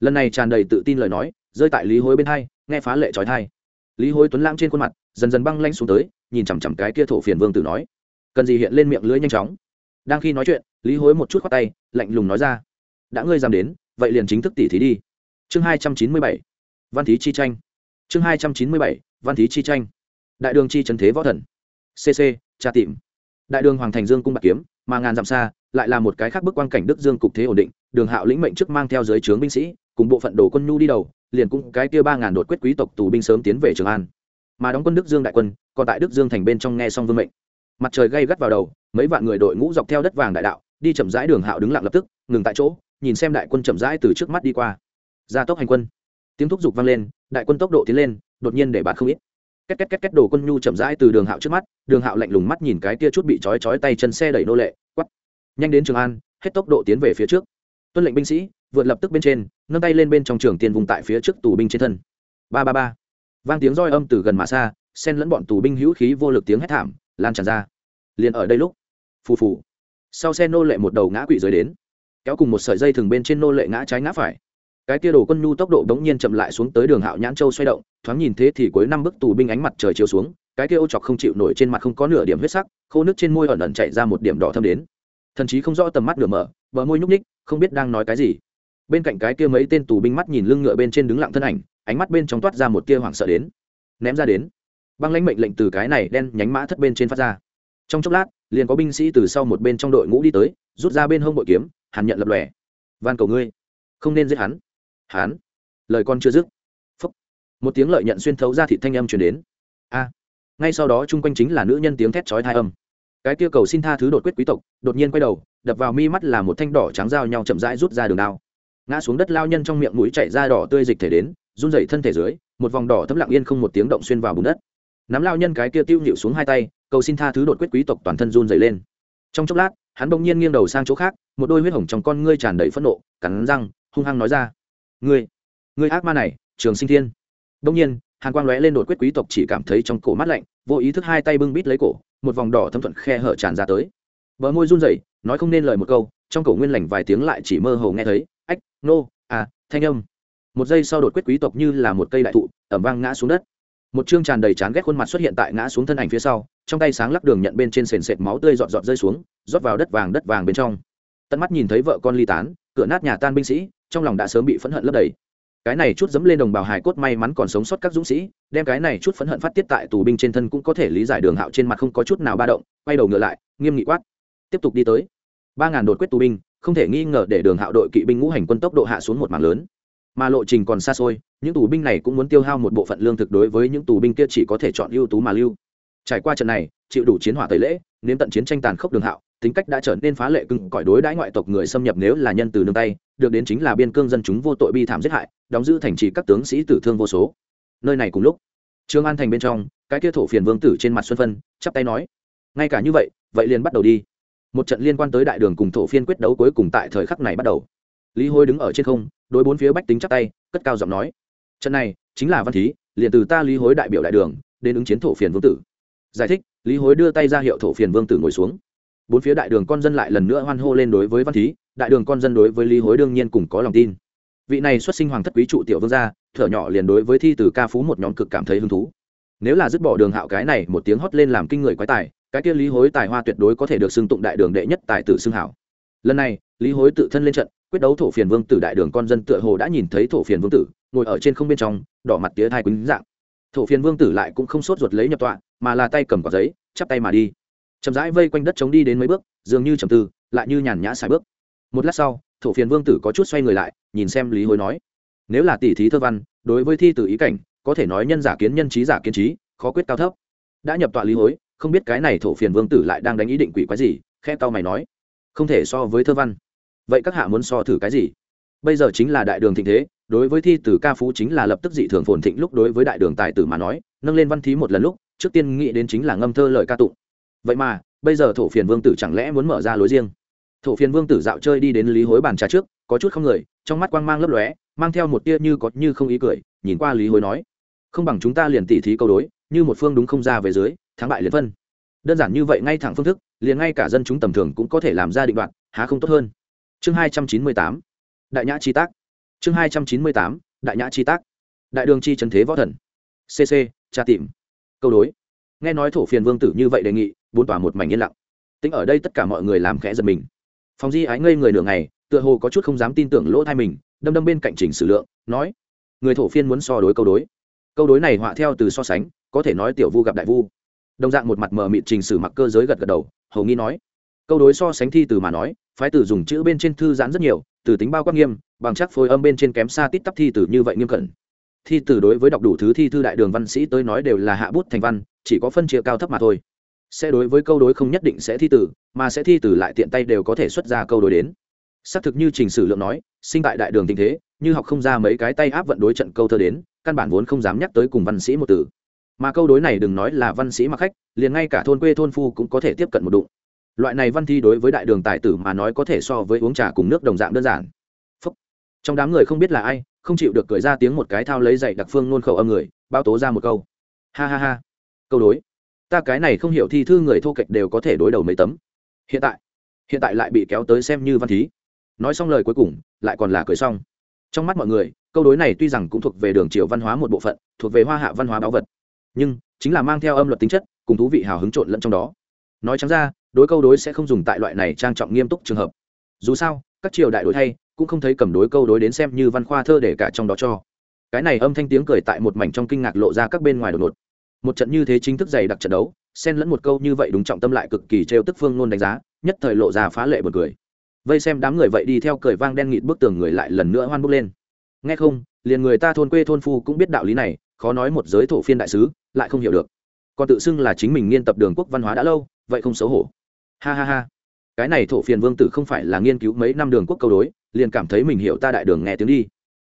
Lần này tràn đầy tự tin lời nói, rơi tại lý hối bên hai, nghe phá lệ trói thai. Lý hối tuấn lãng trên khuôn mặt, dần dần băng lanh xuống tới, nhìn chằm chằm cái kia thổ phiền vương tử nói cần gì hiện lên miệng lưỡi nhanh chóng. Đang khi nói chuyện, lý hối một chút khoát tay, lạnh lùng nói ra, đã ngươi dám đến, vậy liền chính thức tỉ thí đi. Chương hai trăm chín mươi bảy, văn thí chi tranh. Chương hai trăm chín mươi bảy, văn thí chi tranh. Đại đường chi trần thế võ thần. Cc tra tìm. Đại đường hoàng thành dương cung bạc kiếm, mà ngàn dặm xa, lại là một cái khác bức quang cảnh đức dương cục thế ổn định, đường hạo lĩnh mệnh trước mang theo giới trướng binh sĩ, cùng bộ phận đồ quân nhu đi đầu, liền cũng cái kia ba ngàn đột quyết quý tộc tù binh sớm tiến về trường an. Mà đóng quân đức dương đại quân, còn tại đức dương thành bên trong nghe xong vương mệnh mặt trời gay gắt vào đầu, mấy vạn người đội ngũ dọc theo đất vàng đại đạo, đi chậm rãi đường hạo đứng lặng lập tức, ngừng tại chỗ, nhìn xem đại quân chậm rãi từ trước mắt đi qua. Gia tốc hành quân. Tiếng thúc giục vang lên, đại quân tốc độ tiến lên, đột nhiên để bạn không ít. Két két két két đồ quân nhu chậm rãi từ đường hạo trước mắt, đường hạo lạnh lùng mắt nhìn cái tia chút bị trói trói tay chân xe đẩy nô lệ quắp nhanh đến trường an, hết tốc độ tiến về phía trước. Tuân lệnh binh sĩ, vượt lập tức bên trên, nâng tay lên bên trong trường tiền vùng tại phía trước tù binh trên thân. Ba ba ba. Vang tiếng roi âm từ gần mà xa, xen lẫn bọn tù binh hữu khí vô lực tiếng hét thảm lan tràn ra. Liền ở đây lúc, phù phù, sau xe nô lệ một đầu ngã quỵ dưới đến, kéo cùng một sợi dây thừng bên trên nô lệ ngã trái ngã phải. Cái kia đồ quân nhu tốc độ đống nhiên chậm lại xuống tới đường hạo nhãn châu xoay động, thoáng nhìn thế thì cuối năm bức tù binh ánh mặt trời chiếu xuống, cái kia ô chọc không chịu nổi trên mặt không có nửa điểm huyết sắc, khô nước trên môi ẩn ẩn chạy ra một điểm đỏ thâm đến. Thậm chí không rõ tầm mắt nửa mở, bờ môi nhúc ních không biết đang nói cái gì. Bên cạnh cái kia mấy tên tù binh mắt nhìn lưng ngựa bên trên đứng lặng thân ảnh, ánh mắt bên trong toát ra một tia hoảng sợ đến. Ném ra đến băng lãnh mệnh lệnh từ cái này đen nhánh mã thất bên trên phát ra. Trong chốc lát, liền có binh sĩ từ sau một bên trong đội ngũ đi tới, rút ra bên hông bội kiếm, hàn nhận lập lòe. Van cầu ngươi, không nên giết hắn. Hắn? Lời con chưa dứt phúc một tiếng lợi nhận xuyên thấu ra thị thanh âm truyền đến. A! Ngay sau đó chung quanh chính là nữ nhân tiếng thét chói thai âm. Cái kia cầu xin tha thứ đột quyết quý tộc, đột nhiên quay đầu, đập vào mi mắt là một thanh đỏ trắng dao nhau chậm rãi rút ra đường đao. Ngã xuống đất lao nhân trong miệng mũi chạy ra đỏ tươi dịch thể đến, run dậy thân thể dưới, một vòng đỏ thấm lặng yên không một tiếng động xuyên vào bùn đất nắm lao nhân cái kia tiêu nhịu xuống hai tay, cầu xin tha thứ đột quyết quý tộc toàn thân run dày lên. Trong chốc lát, hắn bỗng nhiên nghiêng đầu sang chỗ khác, một đôi huyết hồng trong con ngươi tràn đầy phẫn nộ, cắn răng, hung hăng nói ra, ngươi ngươi ác ma này, trường sinh thiên. Đông nhiên, hàn quang lóe lên đột quyết quý tộc chỉ cảm thấy trong cổ mát lạnh, vô ý thức hai tay bưng bít lấy cổ, một vòng đỏ thâm thuận khe hở tràn ra tới. Bờ môi run rẩy, nói không nên lời một câu, trong cổ nguyên lành vài tiếng lại chỉ mơ hồ nghe thấy, ách, nô à thanh âm. Một giây sau đột quyết quý tộc như là một cây đại thụ, ẩm vang ngã xuống đất một chương tràn đầy chán ghét khuôn mặt xuất hiện tại ngã xuống thân ảnh phía sau, trong tay sáng lắc đường nhận bên trên sền sệt máu tươi dọn dọn rơi xuống, rót vào đất vàng đất vàng bên trong. Tận mắt nhìn thấy vợ con ly tán, cửa nát nhà tan binh sĩ, trong lòng đã sớm bị phẫn hận lấp đầy. Cái này chút dẫm lên đồng bào hải cốt may mắn còn sống sót các dũng sĩ, đem cái này chút phẫn hận phát tiết tại tù binh trên thân cũng có thể lý giải đường hạo trên mặt không có chút nào ba động, quay đầu ngựa lại, nghiêm nghị quát. Tiếp tục đi tới. Ba ngàn đột quyết tù binh, không thể nghi ngờ để đường hạo đội kỵ binh ngũ hành quân tốc độ hạ xuống một mảng lớn. Mà lộ trình còn xa xôi những tù binh này cũng muốn tiêu hao một bộ phận lương thực đối với những tù binh kia chỉ có thể chọn ưu tú mà lưu. Trải qua trận này, chịu đủ chiến hỏa tẩy lễ, nếm tận chiến tranh tàn khốc đường hạo, tính cách đã trở nên phá lệ cưng cõi đối đãi ngoại tộc người xâm nhập nếu là nhân từ nương tay, được đến chính là biên cương dân chúng vô tội bi thảm giết hại, đóng giữ thành trì các tướng sĩ tử thương vô số. Nơi này cùng lúc, trương an thành bên trong, cái kia thổ phiền vương tử trên mặt xuân phân chắp tay nói, ngay cả như vậy vậy liền bắt đầu đi. Một trận liên quan tới đại đường cùng thổ phiên quyết đấu cuối cùng tại thời khắc này bắt đầu. Lý hôi đứng ở trên không, đối bốn phía bách tính chắp tay, cất cao giọng nói trận này chính là văn thí, liền từ ta lý hối đại biểu đại đường đến ứng chiến thổ phiền vương tử. Giải thích, lý hối đưa tay ra hiệu thổ phiền vương tử ngồi xuống. Bốn phía đại đường con dân lại lần nữa hoan hô lên đối với văn thí, đại đường con dân đối với lý hối đương nhiên cùng có lòng tin. Vị này xuất sinh hoàng thất quý trụ tiểu vương gia, thở nhỏ liền đối với thi từ ca phú một nhóm cực cảm thấy hứng thú. Nếu là dứt bỏ đường hạo cái này, một tiếng hót lên làm kinh người quái tài, cái kia lý hối tài hoa tuyệt đối có thể được xưng tụng đại đường đệ nhất tài tử xưng hảo. Lần này, lý hối tự thân lên trận, quyết đấu thổ phiền vương tử đại đường con dân tựa hồ đã nhìn thấy thổ phiền vương tử ngồi ở trên không bên trong, đỏ mặt tía thai quýnh dạng. Thổ phiền vương tử lại cũng không sốt ruột lấy nhập tọa, mà là tay cầm quả giấy, chắp tay mà đi. Chậm rãi vây quanh đất chống đi đến mấy bước, dường như trầm tư, lại như nhàn nhã xài bước. Một lát sau, thổ phiền vương tử có chút xoay người lại, nhìn xem lý hối nói, nếu là tỷ thí thơ văn, đối với thi tử ý cảnh, có thể nói nhân giả kiến nhân trí giả kiến trí, khó quyết cao thấp. Đã nhập tọa lý hối, không biết cái này thổ phiền vương tử lại đang đánh ý định quỷ quái gì khe tao mày nói, không thể so với thơ văn. Vậy các hạ muốn so thử cái gì? Bây giờ chính là đại đường thịnh thế đối với thi tử ca phú chính là lập tức dị thường phồn thịnh lúc đối với đại đường tài tử mà nói, nâng lên văn thí một lần lúc, trước tiên nghĩ đến chính là ngâm thơ lời ca tụng. Vậy mà, bây giờ thổ phiền vương tử chẳng lẽ muốn mở ra lối riêng? Thổ phiền vương tử dạo chơi đi đến lý hối bàn trà trước, có chút không người, trong mắt quang mang lấp lóe, mang theo một tia như có như không ý cười, nhìn qua lý hối nói, không bằng chúng ta liền tỉ thí câu đối, như một phương đúng không ra về dưới, thắng bại liền phân. Đơn giản như vậy ngay thẳng phương thức, liền ngay cả dân chúng tầm thường cũng có thể làm ra định đoạn há không tốt hơn. Chương hai trăm chín mươi tám. Đại nhã chi tác chương hai trăm chín mươi tám, đại nhã chi tác. Đại đường chi trần thế võ thần. Cc tra tìm. Câu đối. Nghe nói thổ phiền vương tử như vậy đề nghị, bốn tỏa một mảnh yên lặng. Tính ở đây tất cả mọi người làm khẽ giật mình. Phòng di ái ngây người nửa ngày, tựa hồ có chút không dám tin tưởng lỗ thai mình, đâm đâm bên cạnh trình sử lượng, nói. Người thổ phiên muốn so đối câu đối. Câu đối này họa theo từ so sánh, có thể nói tiểu vu gặp đại vu. Đồng dạng một mặt mờ mịt trình sử mặc cơ giới gật gật đầu, hầu nghi nói. Câu đối so sánh thi từ mà nói, phái từ dùng chữ bên trên thư giãn rất nhiều từ tính bao quát nghiêm, bằng chắc phối âm bên trên kém xa tít tắp thi từ như vậy nghiêm cẩn. Thi từ đối với đọc đủ thứ thi thư đại đường văn sĩ tới nói đều là hạ bút thành văn, chỉ có phân chia cao thấp mà thôi. Sẽ đối với câu đối không nhất định sẽ thi từ mà sẽ thi từ lại tiện tay đều có thể xuất ra câu đối đến. Xác thực như trình sử lượng nói, sinh tại đại đường tình thế, như học không ra mấy cái tay áp vận đối trận câu thơ đến, căn bản vốn không dám nhắc tới cùng văn sĩ một từ. Mà câu đối này đừng nói là văn sĩ mặc khách, liền ngay cả thôn quê thôn phu cũng có thể tiếp cận một đụng loại này văn thi đối với đại đường tài tử mà nói có thể so với uống trà cùng nước đồng dạng đơn giản. Phúc. trong đám người không biết là ai, không chịu được cười ra tiếng một cái thao lấy dạy đặc phương nôn khẩu âm người bao tố ra một câu. Ha ha ha. Câu đối. Ta cái này không hiểu thi thư người thô kệch đều có thể đối đầu mấy tấm. Hiện tại hiện tại lại bị kéo tới xem như văn thí. Nói xong lời cuối cùng, lại còn là cười xong. Trong mắt mọi người, câu đối này tuy rằng cũng thuộc về đường triều văn hóa một bộ phận, thuộc về hoa hạ văn hóa báu vật, nhưng chính là mang theo âm luật tính chất, cùng thú vị hào hứng trộn lẫn trong đó. Nói chẳng ra đối câu đối sẽ không dùng tại loại này trang trọng nghiêm túc trường hợp. Dù sao, các triều đại đối thay, cũng không thấy cầm đối câu đối đến xem như văn khoa thơ để cả trong đó cho. Cái này âm thanh tiếng cười tại một mảnh trong kinh ngạc lộ ra các bên ngoài đột ngột. Một trận như thế chính thức dày đặc trận đấu, xen lẫn một câu như vậy đúng trọng tâm lại cực kỳ trêu tức phương ngôn đánh giá, nhất thời lộ ra phá lệ một cười. Vây xem đám người vậy đi theo cười vang đen nghịt bức tường người lại lần nữa hoan bốc lên. Nghe không, liền người ta thôn quê thôn phu cũng biết đạo lý này, khó nói một giới thổ phiên đại sứ, lại không hiểu được. Còn tự xưng là chính mình nghiên tập đường quốc văn hóa đã lâu, vậy không xấu hổ ha ha ha. Cái này thổ phiền vương tử không phải là nghiên cứu mấy năm đường quốc câu đối, liền cảm thấy mình hiểu ta đại đường nghe tiếng đi.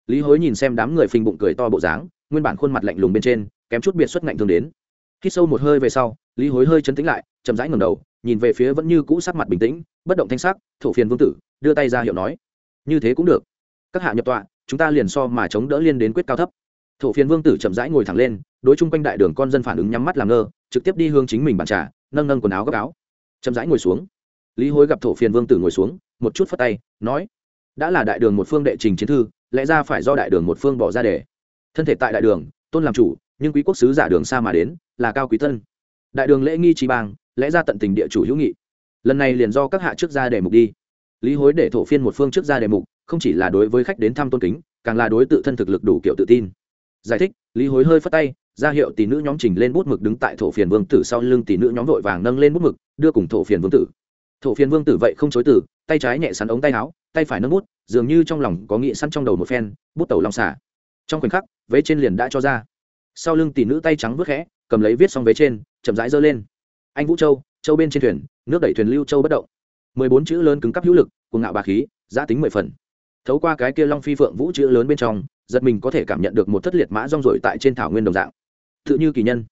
Lý hối nhìn xem đám người phình bụng cười to bộ dáng, nguyên bản khuôn mặt lạnh lùng bên trên, kém chút biệt xuất ngạnh thường đến. Khi sâu một hơi về sau, lý hối hơi chấn tĩnh lại, chậm rãi ngầm đầu, nhìn về phía vẫn như cũ sắc mặt bình tĩnh, bất động thanh sắc, thổ phiền vương tử, đưa tay ra hiệu nói. Như thế cũng được. Các hạ nhập tọa, chúng ta liền so mà chống đỡ liên đến quyết cao thấp. Thổ phiền vương tử chậm rãi ngồi thẳng lên, đối chung quanh đại đường con dân phản ứng nhắm mắt làm ngơ, trực tiếp đi hướng chính mình bàn trà, nâng nâng quần áo gấp áo chậm rãi ngồi xuống. Lý hối gặp thổ phiền vương tử ngồi xuống một chút phất tay nói đã là đại đường một phương đệ trình chiến thư lẽ ra phải do đại đường một phương bỏ ra để, thân thể tại đại đường tôn làm chủ nhưng quý quốc sứ giả đường xa mà đến là cao quý tân. Đại đường lễ nghi trí bang lẽ ra tận tình địa chủ hữu nghị. Lần này liền do các hạ trước ra đề mục đi. Lý hối để thổ phiên một phương trước ra đề mục không chỉ là đối với khách đến thăm tôn kính càng là đối tự thân thực lực đủ kiểu tự tin. Giải thích lý hối hơi phất tay ra hiệu tỷ nữ nhóm trình lên bút mực đứng tại thổ phiền vương tử sau lưng tỷ nữ nhóm vội vàng nâng lên bút mực, đưa cùng thổ phiền vương tử. Thổ phiền vương tử vậy không chối từ, tay trái nhẹ sắn ống tay áo, tay phải nâng bút, dường như trong lòng có nghị săn trong đầu một phen, bút tẩu long xả. Trong khoảnh khắc, vế trên liền đã cho ra. Sau lưng tỷ nữ tay trắng vớt khẽ, cầm lấy viết xong vế trên, chậm rãi giơ lên. Anh vũ châu châu bên trên thuyền, nước đẩy thuyền lưu châu bất động. Mười bốn chữ lớn cứng cắp hữu lực cùng ngạo bà khí giã tính mười phần. Thấu qua cái kia long phi phượng vũ chữ lớn bên trong, giật mình có thể cảm nhận được một thất liệt mã rong rổi tại trên thảo nguyên đồng dạng tự như kỳ nhân.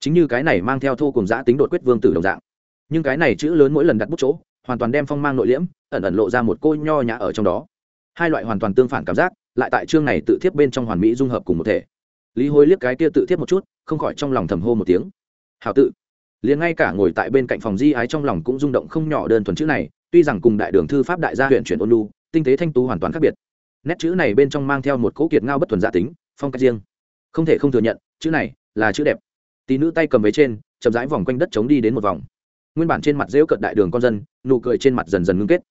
Chính như cái này mang theo thô cùng giã tính đột quyết vương tử đồng dạng. Nhưng cái này chữ lớn mỗi lần đặt bút chỗ, hoàn toàn đem phong mang nội liễm, ẩn ẩn lộ ra một cô nho nhã ở trong đó. Hai loại hoàn toàn tương phản cảm giác, lại tại chương này tự thiếp bên trong hoàn mỹ dung hợp cùng một thể. Lý hối liếc cái kia tự thiếp một chút, không khỏi trong lòng thầm hô một tiếng. Hào tự. Liền ngay cả ngồi tại bên cạnh phòng di ái trong lòng cũng rung động không nhỏ đơn thuần chữ này, tuy rằng cùng đại đường thư pháp đại gia huyện chuyển ôn lu tinh tế thanh tú hoàn toàn khác biệt. Nét chữ này bên trong mang theo một cỗ kiệt ngao bất thuần gia tính, phong cách riêng. Không thể không thừa nhận, chữ này là chữ đẹp. Tí nữ tay cầm với trên, chậm rãi vòng quanh đất chống đi đến một vòng. Nguyên bản trên mặt rêu cận đại đường con dân, nụ cười trên mặt dần dần ngưng kết.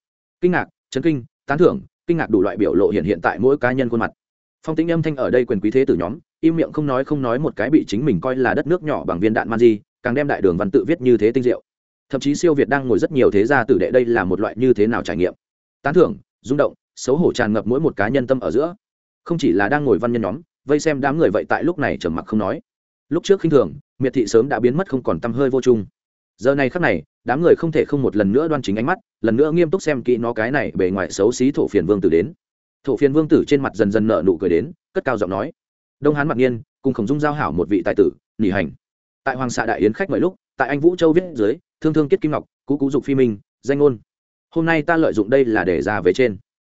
Kinh ngạc, chấn kinh, tán thưởng, kinh ngạc đủ loại biểu lộ hiện hiện tại mỗi cá nhân khuôn mặt. Phong tĩnh âm thanh ở đây quyền quý thế tử nhóm, im miệng không nói không nói một cái bị chính mình coi là đất nước nhỏ bằng viên đạn man di, càng đem đại đường văn tự viết như thế tinh diệu. Thậm chí siêu việt đang ngồi rất nhiều thế gia tử đệ đây là một loại như thế nào trải nghiệm. Tán thưởng, rung động, xấu hổ tràn ngập mỗi một cá nhân tâm ở giữa. Không chỉ là đang ngồi văn nhân nhóm, vây xem đám người vậy tại lúc này trầm mặc không nói lúc trước khinh thường, miệt thị sớm đã biến mất không còn t hơi vô chung. Giờ này khắc này, đám người không thể không một lần nữa đoan chính ánh mắt, lần nữa nghiêm túc xem kỹ nó cái này bề ngoài xấu xí thổ phiền vương tử đến. Thổ phiền vương tử trên mặt dần dần nợ nụ cười đến, cất cao giọng nói. Đông hán mặc nhiên, cùng khổng dung giao hảo một vị tài tử nghỉ hành. Tại hoàng xạ đại yến khách mọi lúc, tại anh vũ châu viết dưới, thương thương kết kim ngọc, cú cú dục phi minh, danh ngôn. Hôm nay ta lợi dụng đây là để ra về trên.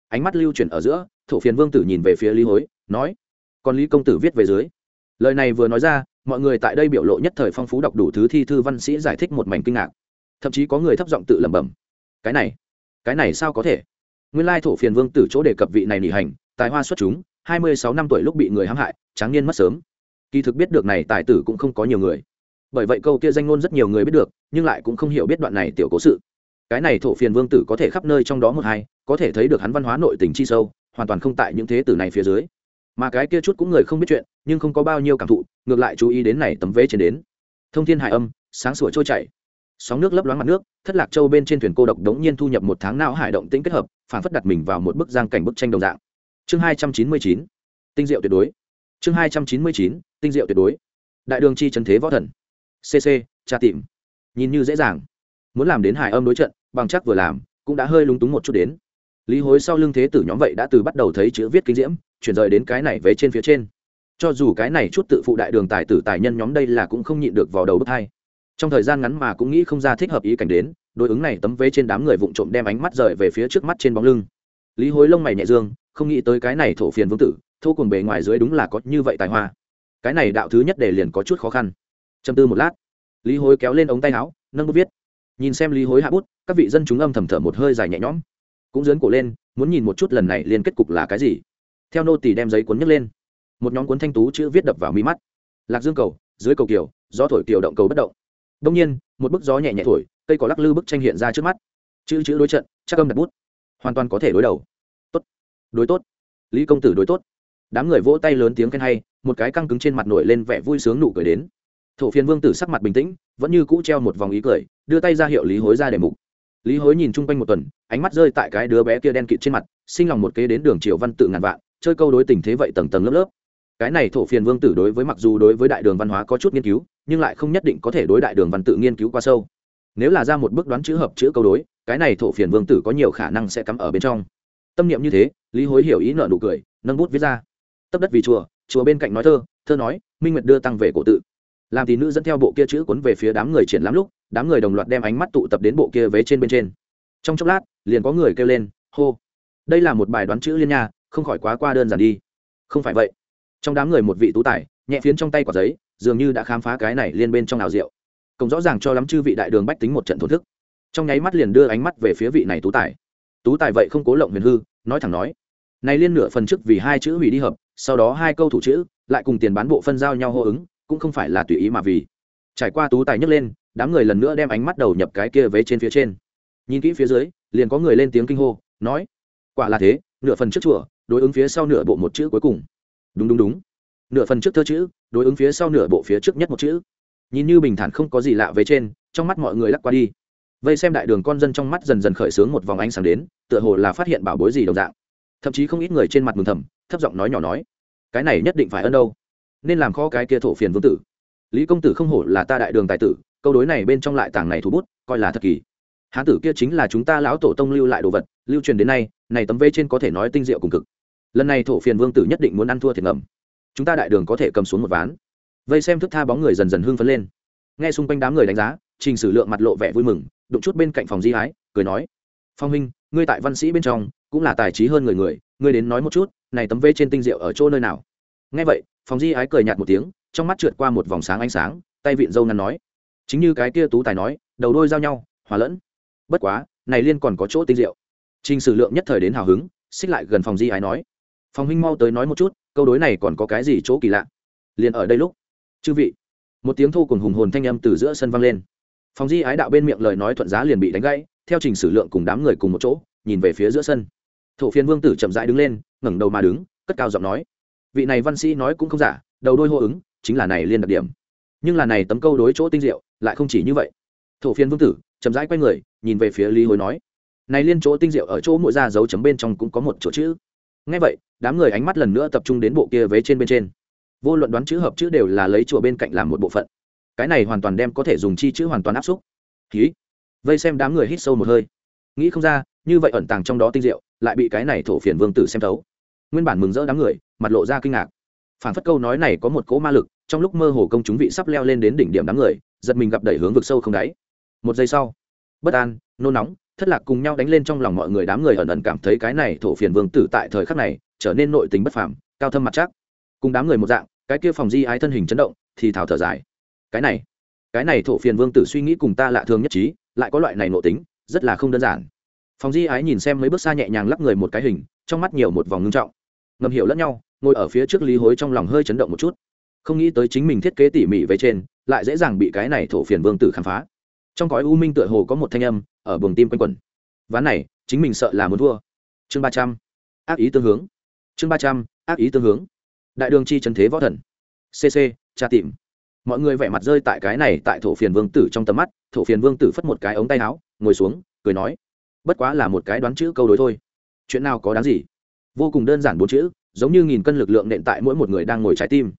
Ánh mắt lưu chuyển ở giữa, thổ phiền vương tử nhìn về phía lý hối, nói. Còn lý công tử viết về dưới. Lời này vừa nói ra mọi người tại đây biểu lộ nhất thời phong phú đọc đủ thứ thi thư văn sĩ giải thích một mảnh kinh ngạc. Thậm chí có người thấp giọng tự lẩm bẩm, cái này cái này sao có thể? Nguyên lai thổ phiền vương tử chỗ đề cập vị này nỉ hành, tài hoa xuất chúng, hai mươi sáu năm tuổi lúc bị người hãm hại, tráng niên mất sớm. Kỳ thực biết được này tài tử cũng không có nhiều người. Bởi vậy câu kia danh ngôn rất nhiều người biết được, nhưng lại cũng không hiểu biết đoạn này tiểu cố sự. Cái này thổ phiền vương tử có thể khắp nơi trong đó một hai, có thể thấy được hắn văn hóa nội tình chi sâu, hoàn toàn không tại những thế tử này phía dưới. Mà cái kia chút cũng người không biết chuyện nhưng không có bao nhiêu cảm thụ, ngược lại chú ý đến này tấm vế trên đến. Thông thiên hải âm, sáng sủa trôi chảy. Sóng nước lấp loáng mặt nước, thất lạc châu bên trên thuyền cô độc đống nhiên thu nhập một tháng não hải động tĩnh kết hợp, phản phất đặt mình vào một bức giang cảnh bức tranh đồng dạng. Chương hai trăm chín mươi chín, tinh diệu tuyệt đối. Chương hai trăm chín mươi chín, tinh diệu tuyệt đối. Đại đường chi trần thế võ thần. Cc tra tìm. Nhìn như dễ dàng. Muốn làm đến hải âm đối trận, bằng chắc vừa làm, cũng đã hơi lúng túng một chút đến. Lý hối sau lưng thế tử nhóm vậy đã từ bắt đầu thấy chữ viết kinh diễm, chuyển rời đến cái này về trên phía trên cho dù cái này chút tự phụ đại đường tài tử tài nhân nhóm đây là cũng không nhịn được vào đầu bước hai. Trong thời gian ngắn mà cũng nghĩ không ra thích hợp ý cảnh đến, đối ứng này tấm vế trên đám người vụng trộm đem ánh mắt rời về phía trước mắt trên bóng lưng. Lý hối lông mày nhẹ dương, không nghĩ tới cái này thổ phiền vương tử, thô cùng bề ngoài dưới đúng là có như vậy tài hoa. Cái này đạo thứ nhất để liền có chút khó khăn. Châm tư một lát, lý hối kéo lên ống tay áo, nâng bút viết. Nhìn xem lý hối hạ bút, các vị dân chúng âm thầm thở một hơi dài nhẹ nhõm. Cũng dướn cổ lên, muốn nhìn một chút lần này liên kết cục là cái gì. Theo nô tỷ đem giấy cuốn nhấc lên một nhóm cuốn thanh tú chữ viết đập vào mi mắt. Lạc dương cầu, dưới cầu kiều, gió thổi kiều động cầu bất động. Đông nhiên, một bức gió nhẹ nhẹ thổi, cây cỏ lắc lư bức tranh hiện ra trước mắt. Chữ chữ đối trận, chắc âm đặt bút. Hoàn toàn có thể đối đầu. Tốt. Đối tốt. Lý công tử đối tốt. Đám người vỗ tay lớn tiếng khen hay, một cái căng cứng trên mặt nổi lên vẻ vui sướng nụ cười đến. Thổ phiên vương tử sắc mặt bình tĩnh, vẫn như cũ treo một vòng ý cười, đưa tay ra hiệu lý hối ra để mục. Lý hối nhìn chung quanh một tuần, ánh mắt rơi tại cái đứa bé kia đen kịt trên mặt, sinh lòng một kế đến đường triều văn tự ngàn vạn, chơi câu đối tình thế vậy tầng tầng lớp lớp cái này thổ phiền vương tử đối với mặc dù đối với đại đường văn hóa có chút nghiên cứu, nhưng lại không nhất định có thể đối đại đường văn tự nghiên cứu qua sâu. Nếu là ra một bước đoán chữ hợp chữ câu đối, cái này thổ phiền vương tử có nhiều khả năng sẽ cắm ở bên trong. Tâm niệm như thế, lý hối hiểu ý nợ nụ cười, nâng bút viết ra. Tấp đất vì chùa chùa bên cạnh nói thơ thơ nói, minh nguyệt đưa tăng về cổ tự. Làm thì nữ dẫn theo bộ kia chữ cuốn về phía đám người triển lắm lúc, đám người đồng loạt đem ánh mắt tụ tập đến bộ kia vế trên bên trên. Trong chốc lát, liền có người kêu lên, hô. Đây là một bài đoán chữ liên nha, không khỏi quá qua đơn giản đi. Không phải vậy trong đám người một vị tú tài, nhẹ phiến trong tay quả giấy, dường như đã khám phá cái này liên bên trong nào rượu cộng rõ ràng cho lắm chư vị đại đường bách tính một trận thổn thức. Trong nháy mắt liền đưa ánh mắt về phía vị này tú tài. Tú tài vậy không cố lộng huyền hư, nói thẳng nói, này liên nửa phần trước vì hai chữ hủy đi hợp, sau đó hai câu thủ chữ, lại cùng tiền bán bộ phân giao nhau hô ứng, cũng không phải là tùy ý mà vì. Trải qua tú tài nhấc lên, đám người lần nữa đem ánh mắt đầu nhập cái kia vế trên phía trên. Nhìn kỹ phía dưới, liền có người lên tiếng kinh hô, nói, quả là thế, nửa phần trước chùa, đối ứng phía sau nửa bộ một chữ cuối cùng đúng đúng đúng. Nửa phần trước thơ chữ, đối ứng phía sau nửa bộ phía trước nhất một chữ. Nhìn như bình thản không có gì lạ với trên, trong mắt mọi người lắc qua đi. Vây xem đại đường con dân trong mắt dần dần khởi xướng một vòng ánh sáng đến, tựa hồ là phát hiện bảo bối gì đồng dạng. Thậm chí không ít người trên mặt mừng thầm, thấp giọng nói nhỏ nói, cái này nhất định phải ân đâu. Nên làm kho cái kia thổ phiền vương tử. Lý công tử không hổ là ta đại đường tài tử, câu đối này bên trong lại tảng này thủ bút, coi là thật kỳ. Hán tử kia chính là chúng ta lão tổ tông lưu lại đồ vật, lưu truyền đến nay, này tấm vê trên có thể nói tinh diệu cùng cực lần này thổ phiền vương tử nhất định muốn ăn thua thiệt ngầm. Chúng ta đại đường có thể cầm xuống một ván. Vây xem thức tha bóng người dần dần hưng phấn lên. Nghe xung quanh đám người đánh giá, trình sử lượng mặt lộ vẻ vui mừng, đụng chút bên cạnh phòng di ái cười nói, phong huynh, ngươi tại văn sĩ bên trong cũng là tài trí hơn người người, ngươi đến nói một chút, này tấm vê trên tinh rượu ở chỗ nơi nào? Nghe vậy, phòng di ái cười nhạt một tiếng, trong mắt trượt qua một vòng sáng ánh sáng, tay vịn dâu ngăn nói, chính như cái kia tú tài nói, đầu đôi giao nhau, hòa lẫn. Bất quá, này liên còn có chỗ tinh rượu trình sử lượng nhất thời đến hào hứng, xích lại gần phòng di ái nói phòng huynh mau tới nói một chút, câu đối này còn có cái gì chỗ kỳ lạ? Liền ở đây lúc. Chư vị. Một tiếng thu cùng hùng hồn thanh âm từ giữa sân vang lên. Phòng di ái đạo bên miệng lời nói thuận giá liền bị đánh gãy, theo trình sử lượng cùng đám người cùng một chỗ, nhìn về phía giữa sân. Thổ phiên vương tử chậm rãi đứng lên, ngẩng đầu mà đứng, cất cao giọng nói. Vị này văn sĩ nói cũng không giả, đầu đôi hô ứng, chính là này liên đặc điểm. Nhưng là này tấm câu đối chỗ tinh diệu, lại không chỉ như vậy. Thổ phiên vương tử, chậm rãi quay người, nhìn về phía lý hối nói. Này liên chỗ tinh diệu ở chỗ mỗi da dấu chấm bên trong cũng có một chỗ chữ ngay vậy, đám người ánh mắt lần nữa tập trung đến bộ kia vế trên bên trên. Vô luận đoán chữ hợp chữ đều là lấy chùa bên cạnh làm một bộ phận. Cái này hoàn toàn đem có thể dùng chi chữ hoàn toàn áp xúc. Ký vây xem đám người hít sâu một hơi. Nghĩ không ra, như vậy ẩn tàng trong đó tinh diệu, lại bị cái này thổ phiền vương tử xem thấu. Nguyên bản mừng rỡ đám người, mặt lộ ra kinh ngạc. Phản phất câu nói này có một cỗ ma lực, trong lúc mơ hồ công chúng vị sắp leo lên đến đỉnh điểm đám người, giật mình gặp đẩy hướng vực sâu không đáy. Một giây sau, bất an, nôn nóng thất lạc cùng nhau đánh lên trong lòng mọi người đám người ẩn ẩn cảm thấy cái này thổ phiền vương tử tại thời khắc này trở nên nội tình bất phàm, cao thâm mặt chắc. Cùng đám người một dạng, cái kia phòng di ái thân hình chấn động, thì thảo thở dài. Cái này cái này thổ phiền vương tử suy nghĩ cùng ta lạ thường nhất trí, lại có loại này nội tính, rất là không đơn giản. Phòng di ái nhìn xem mấy bước xa nhẹ nhàng lắp người một cái hình, trong mắt nhiều một vòng ngưng trọng. Ngầm hiểu lẫn nhau, ngồi ở phía trước lý hối trong lòng hơi chấn động một chút. Không nghĩ tới chính mình thiết kế tỉ mỉ về trên, lại dễ dàng bị cái này thổ phiền vương tử khám phá trong cõi u minh tựa hồ có một thanh âm, ở buồng tim quanh quẩn. Ván này, chính mình sợ là muốn thua. Chương ba trăm. Ác ý tương hướng. Chương ba trăm, ác ý tương hướng. Đại đường chi trần thế võ thần. Cc tra tìm. Mọi người vẻ mặt rơi tại cái này tại thổ phiền vương tử trong tầm mắt, thổ phiền vương tử phất một cái ống tay áo, ngồi xuống, cười nói, bất quá là một cái đoán chữ câu đối thôi. Chuyện nào có đáng gì? Vô cùng đơn giản bốn chữ, giống như nghìn cân lực lượng nện tại mỗi một người đang ngồi trái tim.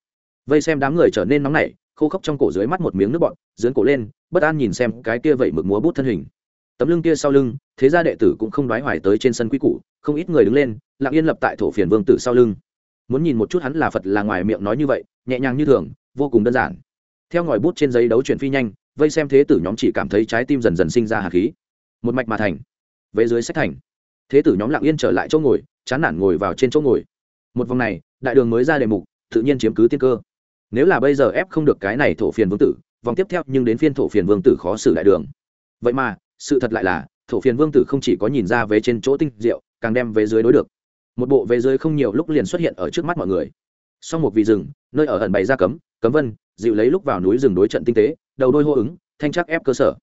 Vây xem đám người trở nên nóng nảy khô khốc trong cổ dưới mắt một miếng nước bọn dướn cổ lên, bất an nhìn xem cái kia vậy mực múa bút thân hình. Tấm lưng kia sau lưng, thế gia đệ tử cũng không đoái hoài tới trên sân quý cũ không ít người đứng lên, lặng yên lập tại thổ phiền vương tử sau lưng. Muốn nhìn một chút hắn là phật là ngoài miệng nói như vậy, nhẹ nhàng như thường, vô cùng đơn giản. Theo ngòi bút trên giấy đấu chuyển phi nhanh, vây xem thế tử nhóm chỉ cảm thấy trái tim dần dần sinh ra hạt khí. Một mạch mà thành về dưới sách thành. Thế tử nhóm lặng yên trở lại chỗ ngồi, chán nản ngồi vào trên chỗ ngồi. Một vòng này, đại đường mới ra đề mục, tự nhiên chiếm cứ tiên cơ nếu là bây giờ ép không được cái này thổ phiền vương tử, vòng tiếp theo nhưng đến phiên thổ phiền vương tử khó xử đại đường. Vậy mà, sự thật lại là, thổ phiền vương tử không chỉ có nhìn ra về trên chỗ tinh diệu, càng đem về dưới đối được. Một bộ về dưới không nhiều lúc liền xuất hiện ở trước mắt mọi người. Sau một vị rừng, nơi ở ẩn bày ra cấm cấm vân, dịu lấy lúc vào núi rừng đối trận tinh tế, đầu đôi hô ứng, thanh chắc ép cơ sở.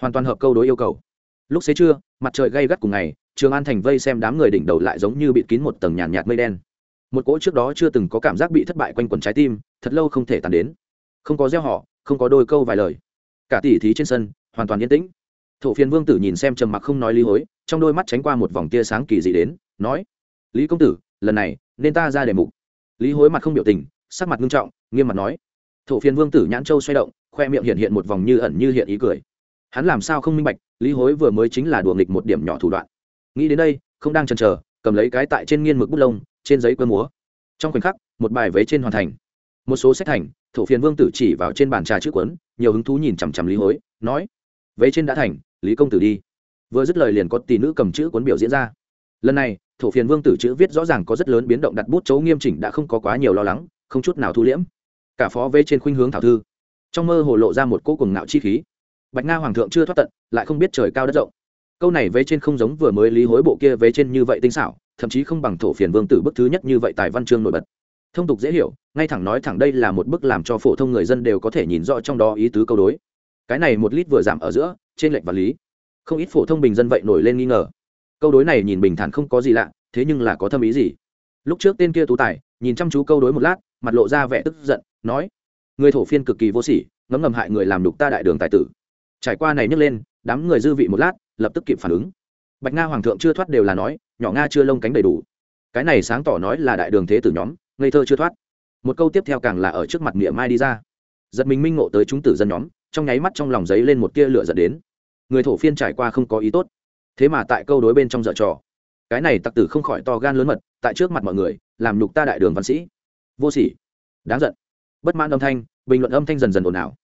Hoàn toàn hợp câu đối yêu cầu. Lúc xế trưa, mặt trời gay gắt cùng ngày, trường an thành vây xem đám người đỉnh đầu lại giống như bị kín một tầng nhàn nhạt mây đen. Một cỗ trước đó chưa từng có cảm giác bị thất bại quanh quần trái tim thật lâu không thể tàn đến. Không có gieo họ, không có đôi câu vài lời. Cả tỉ thí trên sân, hoàn toàn yên tĩnh. Thổ phiền vương tử nhìn xem trầm mặc không nói lý hối, trong đôi mắt tránh qua một vòng tia sáng kỳ dị đến, nói, lý công tử, lần này, nên ta ra đề mục. Lý hối mặt không biểu tình, sắc mặt nghiêm trọng, nghiêm mặt nói, thổ phiền vương tử nhãn châu xoay động, khoe miệng hiện hiện một vòng như ẩn như hiện ý cười. Hắn làm sao không minh bạch, lý hối vừa mới chính là đùa nghịch một điểm nhỏ thủ đoạn. Nghĩ đến đây, không đang chần chờ, cầm lấy cái tại trên nghiên mực bút lông, trên giấy quơ múa. Trong khoảnh khắc, một bài vế trên hoàn thành một số sách thành, thổ phiền vương tử chỉ vào trên bàn trà chữ quấn nhiều hứng thú nhìn chằm chằm lý hối, nói vế trên đã thành, lý công tử đi. Vừa dứt lời liền có tỷ nữ cầm chữ cuốn biểu diễn ra. Lần này, thổ phiền vương tử chữ viết rõ ràng có rất lớn biến động đặt bút chấu nghiêm chỉnh đã không có quá nhiều lo lắng, không chút nào thu liễm. Cả phó vế trên khuynh hướng thảo thư. Trong mơ hồ lộ ra một cỗ cùng ngạo chi khí. Bạch nga hoàng thượng chưa thoát tận, lại không biết trời cao đất rộng. Câu này vế trên không giống vừa mới lý hối bộ kia vế trên như vậy tinh xảo, thậm chí không bằng thổ phiền vương tử bức thứ nhất như vậy tài văn chương nổi bật thông tục dễ hiểu, ngay thẳng nói thẳng đây là một bức làm cho phổ thông người dân đều có thể nhìn rõ trong đó ý tứ câu đối. Cái này một lít vừa giảm ở giữa, trên lệnh vật lý. Không ít phổ thông bình dân vậy nổi lên nghi ngờ. Câu đối này nhìn bình thản không có gì lạ, thế nhưng là có thâm ý gì? Lúc trước tên kia tú tài, nhìn chăm chú câu đối một lát, mặt lộ ra vẻ tức giận, nói, người thổ phiên cực kỳ vô sỉ, ngấm ngầm hại người làm đục ta đại đường tài tử. Trải qua này nhấc lên, đám người dư vị một lát, lập tức kịp phản ứng. Bạch nga hoàng thượng chưa thoát đều là nói, nhỏ nga chưa lông cánh đầy đủ. Cái này sáng tỏ nói là đại đường thế tử nhóm ngây thơ chưa thoát. Một câu tiếp theo càng là ở trước mặt nghĩa mai đi ra. Giật mình minh ngộ tới chúng tử dân nhóm, trong nháy mắt trong lòng giấy lên một tia lửa dẫn đến. Người thổ phiên trải qua không có ý tốt. Thế mà tại câu đối bên trong dở trò. Cái này tặc tử không khỏi to gan lớn mật, tại trước mặt mọi người, làm nhục ta đại đường văn sĩ. Vô sỉ. Đáng giận. Bất mãn âm thanh, bình luận âm thanh dần dần ồn ào.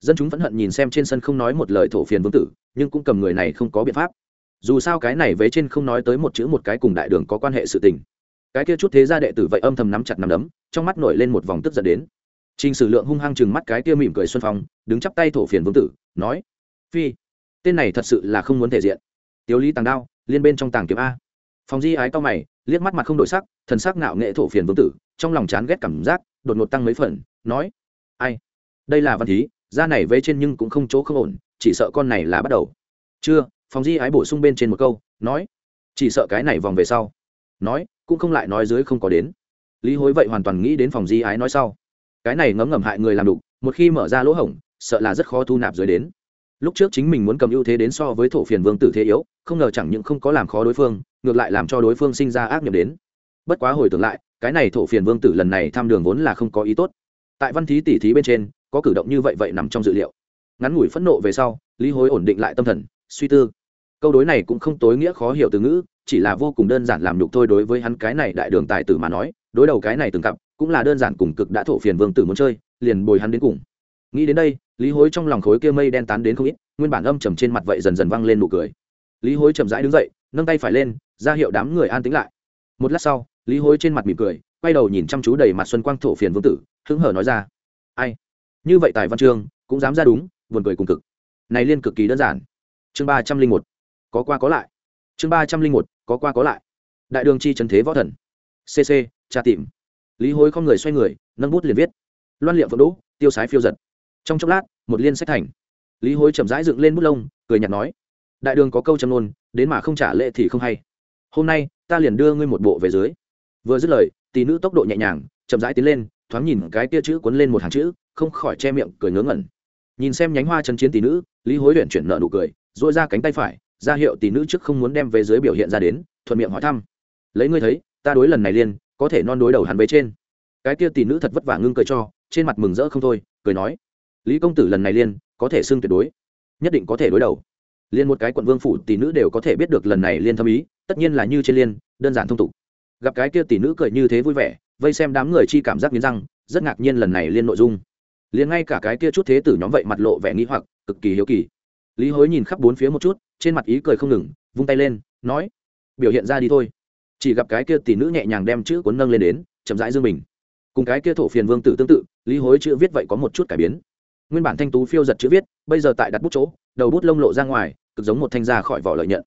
Dân chúng vẫn hận nhìn xem trên sân không nói một lời thổ phiền vương tử, nhưng cũng cầm người này không có biện pháp. Dù sao cái này vế trên không nói tới một chữ một cái cùng đại đường có quan hệ sự tình cái kia chút thế gia đệ tử vậy âm thầm nắm chặt nắm đấm trong mắt nổi lên một vòng tức giận đến Trình Sử Lượng hung hăng chừng mắt cái kia mỉm cười Xuân Phong, đứng chắp tay thổ phiền vương tử, nói: "Phi, tên này thật sự là không muốn thể diện." Tiếu Lý tàng đao, liên bên trong tàng kiếm a. Phong Di ái cao mày, liếc mắt mặt không đổi sắc, thần sắc ngạo nghệ thổ phiền vương tử, trong lòng chán ghét cảm giác, đột ngột tăng mấy phần, nói: "Ai? Đây là văn thí, da này vế trên nhưng cũng không chỗ không ổn, chỉ sợ con này là bắt đầu." Chưa, Phong Di ái bổ sung bên trên một câu, nói: "Chỉ sợ cái này vòng về sau." Nói, cũng không lại nói dưới không có đến. Lý Hối vậy hoàn toàn nghĩ đến phòng Di ái nói sau. Cái này ngấm ngầm hại người làm đục, một khi mở ra lỗ hổng, sợ là rất khó thu nạp dưới đến. Lúc trước chính mình muốn cầm ưu thế đến so với thổ phiền vương tử thế yếu, không ngờ chẳng những không có làm khó đối phương, ngược lại làm cho đối phương sinh ra ác nghiệm đến. Bất quá hồi tưởng lại, cái này thổ phiền vương tử lần này tham đường vốn là không có ý tốt. Tại văn thí tỉ thí bên trên, có cử động như vậy vậy nằm trong dự liệu. Ngắn ngủi phẫn nộ về sau, lý hối ổn định lại tâm thần, suy tư câu đối này cũng không tối nghĩa khó hiểu từ ngữ, chỉ là vô cùng đơn giản làm nhục thôi đối với hắn cái này đại đường tài tử mà nói, đối đầu cái này từng cặp cũng là đơn giản cùng cực đã thổ phiền vương tử muốn chơi, liền bồi hắn đến cùng. Nghĩ đến đây, lý hối trong lòng khối kia mây đen tán đến không ít, nguyên bản âm trầm trên mặt vậy dần dần văng lên nụ cười. Lý hối chậm rãi đứng dậy, nâng tay phải lên, ra hiệu đám người an tính lại. Một lát sau, lý hối trên mặt mỉm cười, quay đầu nhìn chăm chú đầy mặt xuân quang thổ phiền vương tử, hứng hở nói ra, ai? Như vậy tài văn chương, cũng dám ra đúng, buồn cười cùng cực. Này liên cực kỳ đơn giản. Chương ba trăm linh một có qua có lại. Chương ba trăm linh một, có qua có lại. Đại đường chi trần thế võ thần. Cc tra tìm. Lý hối không người xoay người, nâng bút liền viết. Loan liệm phượng đỗ, tiêu sái phiêu giật. Trong chốc lát, một liên sách thành. Lý hối chậm rãi dựng lên bút lông, cười nhạt nói, đại đường có câu châm nôn đến mà không trả lệ thì không hay. Hôm nay, ta liền đưa ngươi một bộ về dưới. Vừa dứt lời, tỷ nữ tốc độ nhẹ nhàng, chậm rãi tiến lên, thoáng nhìn cái kia chữ cuốn lên một hàng chữ, không khỏi che miệng, cười ngớ ngẩn. Nhìn xem nhánh hoa chân chiến tỷ nữ, lý hối luyện chuyển nợ nụ cười dội ra cánh tay phải ra hiệu tỷ nữ trước không muốn đem về dưới biểu hiện ra đến, thuận miệng hỏi thăm. Lấy ngươi thấy, ta đối lần này liên có thể non đối đầu hắn bế trên. Cái kia tỷ nữ thật vất vả ngưng cười cho, trên mặt mừng rỡ không thôi, cười nói. Lý công tử lần này liên có thể xưng tuyệt đối. Nhất định có thể đối đầu. Liên một cái quận vương phủ tỷ nữ đều có thể biết được lần này liên thâm ý, tất nhiên là như trên liên, đơn giản thông tục. Gặp cái kia tỷ nữ cười như thế vui vẻ, vây xem đám người chi cảm giác nghiến răng, rất ngạc nhiên lần này liên nội dung. Liền ngay cả cái kia chút thế tử nhóm vậy mặt lộ vẻ nghĩ hoặc, cực kỳ hiếu kỳ. Lý hối nhìn khắp bốn phía một chút trên mặt ý cười không ngừng, vung tay lên, nói, biểu hiện ra đi thôi. Chỉ gặp cái kia tỷ nữ nhẹ nhàng đem chữ cuốn nâng lên đến, chậm rãi dương mình. Cùng cái kia thổ phiền vương tử tương tự, lý hối chữ viết vậy có một chút cải biến. Nguyên bản thanh tú phiêu giật chữ viết, bây giờ tại đặt bút chỗ, đầu bút lông lộ ra ngoài, cực giống một thanh ra khỏi vỏ lợi nhận.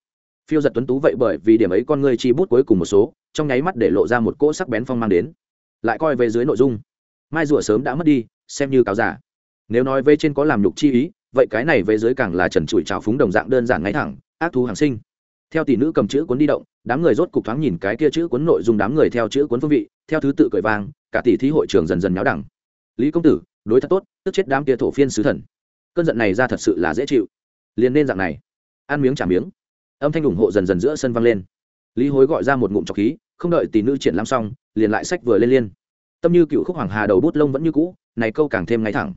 Phiêu giật tuấn tú vậy bởi vì điểm ấy con người chi bút cuối cùng một số, trong nháy mắt để lộ ra một cỗ sắc bén phong mang đến. Lại coi về dưới nội dung. Mai rùa sớm đã mất đi, xem như cáo giả. Nếu nói về trên có làm nhục chi ý vậy cái này về dưới càng là trần trụi trào phúng đồng dạng đơn giản ngay thẳng, ác thú hàng sinh. Theo tỷ nữ cầm chữ cuốn đi động, đám người rốt cục thoáng nhìn cái kia chữ cuốn nội dung đám người theo chữ cuốn phương vị, theo thứ tự cởi vang, cả tỷ thí hội trường dần dần nháo đẳng. Lý công tử, đối thật tốt, tức chết đám kia thổ phiên sứ thần. Cơn giận này ra thật sự là dễ chịu. Liền nên dạng này. Ăn miếng trả miếng. Âm thanh ủng hộ dần dần giữa sân vang lên. Lý hối gọi ra một ngụm trọc khí, không đợi tỷ nữ triển lãm xong, liền lại sách vừa lên liên. Tâm như cựu khúc hoàng hà đầu bút lông vẫn như cũ, này câu càng thêm ngay thẳng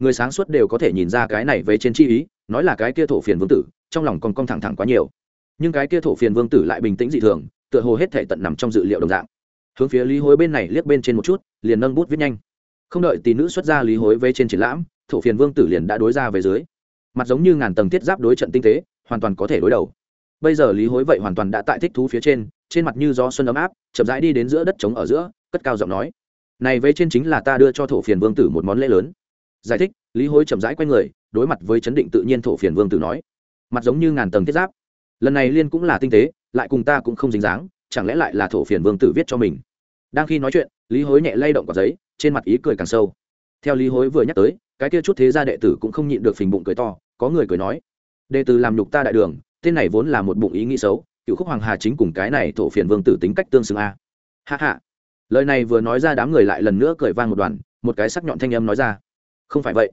người sáng suốt đều có thể nhìn ra cái này về trên chi ý, nói là cái kia thổ phiền vương tử, trong lòng còn cong thẳng thẳng quá nhiều. Nhưng cái kia thổ phiền vương tử lại bình tĩnh dị thường, tựa hồ hết thể tận nằm trong dự liệu đồng dạng. Hướng phía lý hối bên này liếc bên trên một chút, liền nâng bút viết nhanh. Không đợi tỷ nữ xuất ra lý hối về trên triển lãm, thổ phiền vương tử liền đã đối ra về dưới. Mặt giống như ngàn tầng thiết giáp đối trận tinh tế, hoàn toàn có thể đối đầu. Bây giờ lý hối vậy hoàn toàn đã tại thích thú phía trên trên mặt như gió xuân ấm áp, chậm rãi đi đến giữa đất trống ở giữa, cất cao giọng nói. Này về trên chính là ta đưa cho thổ phiền vương tử một món lễ lớn giải thích, lý hối chậm rãi q u a y người, đối mặt với chấn định tự nhiên thổ phiền vương tử nói, mặt giống như ngàn tầng thiết giáp. Lần này liên cũng là tinh tế, lại cùng ta cũng không dính dáng, chẳng lẽ lại là thổ phiền vương tử viết cho mình? Đang khi nói chuyện, lý hối nhẹ lay động quả giấy, trên mặt ý cười càng sâu. Theo lý hối vừa nhắc tới, cái kia chút thế gia đệ tử cũng không nhịn được phình bụng cười to, có người cười nói, đệ tử làm nhục ta đại đường, tên này vốn là một bụng ý nghĩ xấu, cựu khúc hoàng hà chính cùng cái này thổ phiền vương tử tính cách tương xứng a. Hạ hạ lời này vừa nói ra đám người lại lần nữa cười vang một đoàn, một cái sắc nhọn thanh âm nói ra không phải vậy.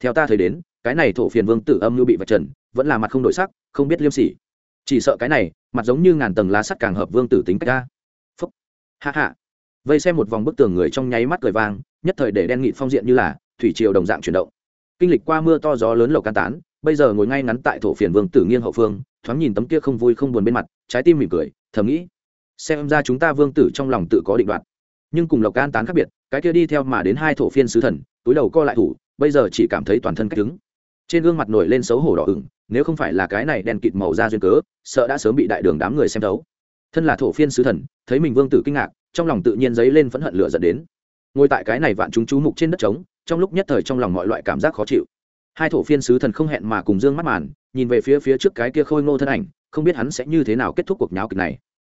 Theo ta thấy đến, cái này thổ phiền vương tử âm lưu bị vật trần, vẫn là mặt không đổi sắc, không biết liêm sỉ. Chỉ sợ cái này, mặt giống như ngàn tầng lá sắt càng hợp vương tử tính cách ta phúc. Hạ hạ vây xem một vòng bức tường người trong nháy mắt cười vang, nhất thời để đen nghị phong diện như là thủy triều đồng dạng chuyển động. Kinh lịch qua mưa to gió lớn lầu can tán, bây giờ ngồi ngay ngắn tại thổ phiền vương tử nghiêng hậu phương, thoáng nhìn tấm kia không vui không buồn bên mặt, trái tim mỉm cười, thầm nghĩ, xem ra chúng ta vương tử trong lòng tự có định đoạt. Nhưng cùng lộc can tán khác biệt, cái kia đi theo mà đến hai thổ phiên sứ thần túi đầu co lại thủ, bây giờ chỉ cảm thấy toàn thân cách cứng. Trên gương mặt nổi lên xấu hổ đỏ ửng, nếu không phải là cái này đen kịt màu da duyên cớ, sợ đã sớm bị đại đường đám người xem thấu. Thân là thổ phiên sứ thần, thấy mình vương tử kinh ngạc, trong lòng tự nhiên dấy lên phẫn hận lửa dẫn đến. Ngồi tại cái này vạn chúng chú mục trên đất trống, trong lúc nhất thời trong lòng mọi loại cảm giác khó chịu. Hai thổ phiên sứ thần không hẹn mà cùng dương mắt màn, nhìn về phía phía trước cái kia khôi ngô thân ảnh, không biết hắn sẽ như thế nào kết thúc cuộc nháo kịch này.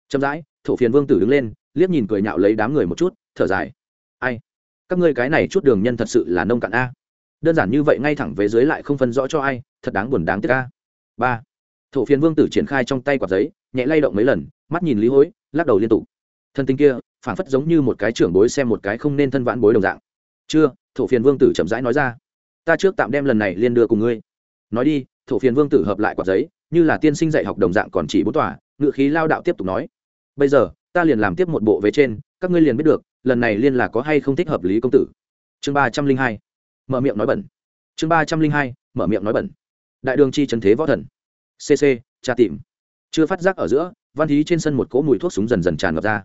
Chậm rãi, thổ phiền vương tử đứng lên, liếc nhìn cười nhạo lấy đám người một chút, thở dài. Ai? Các ngươi cái này chút đường nhân thật sự là nông cạn a. Đơn giản như vậy ngay thẳng về dưới lại không phân rõ cho ai, thật đáng buồn đáng tiếc a. Ba. Thổ phiền vương tử triển khai trong tay quạt giấy, nhẹ lay động mấy lần, mắt nhìn lý hối, lắc đầu liên tục. Thân tinh kia phản phất giống như một cái trưởng bối xem một cái không nên thân vãn bối đồng dạng. Chưa, thổ phiền vương tử chậm rãi nói ra. Ta trước tạm đem lần này liên đưa cùng ngươi. Nói đi, thổ phiền vương tử hợp lại quạt giấy, như là tiên sinh dạy học đồng dạng còn chỉ bốn tòa ngự khí lao đạo tiếp tục nói. Bây giờ, ta liền làm tiếp một bộ về trên các ngươi liền biết được, lần này liên là có hay không thích hợp lý công tử. Chương ba trăm linh hai, mở miệng nói bẩn. Chương ba trăm linh hai, mở miệng nói bẩn. Đại đường chi trần thế võ thần. Cc tra tìm. Chưa phát giác ở giữa, văn thí trên sân một cỗ mùi thuốc súng dần dần tràn ngập ra.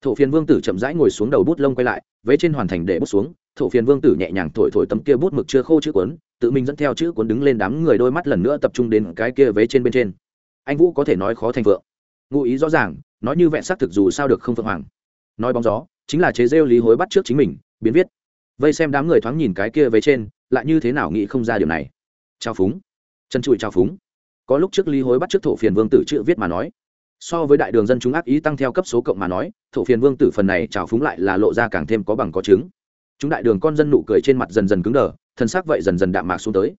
Thổ phiền vương tử chậm rãi ngồi xuống đầu bút lông quay lại, vế trên hoàn thành để bút xuống. Thổ phiền vương tử nhẹ nhàng thổi thổi tấm kia bút mực chưa khô chữ cuốn, tự mình dẫn theo chữ cuốn đứng lên đám người đôi mắt lần nữa tập trung đến cái kia vế trên bên trên. Anh vũ có thể nói khó thành vượng. Ngụ ý rõ ràng, nói như vẹn xác thực dù sao được không phượng hoàng nói bóng gió, chính là chế rêu lý hối bắt trước chính mình, biến viết. Vây xem đám người thoáng nhìn cái kia về trên, lại như thế nào nghĩ không ra điều này. Trao phúng. Chân trụi trao phúng. Có lúc trước lý hối bắt trước thổ phiền vương tử chữ viết mà nói. So với đại đường dân chúng ác ý tăng theo cấp số cộng mà nói, thổ phiền vương tử phần này trào phúng lại là lộ ra càng thêm có bằng có chứng. Chúng đại đường con dân nụ cười trên mặt dần dần cứng đờ, thân xác vậy dần dần đạm mạc xuống tới.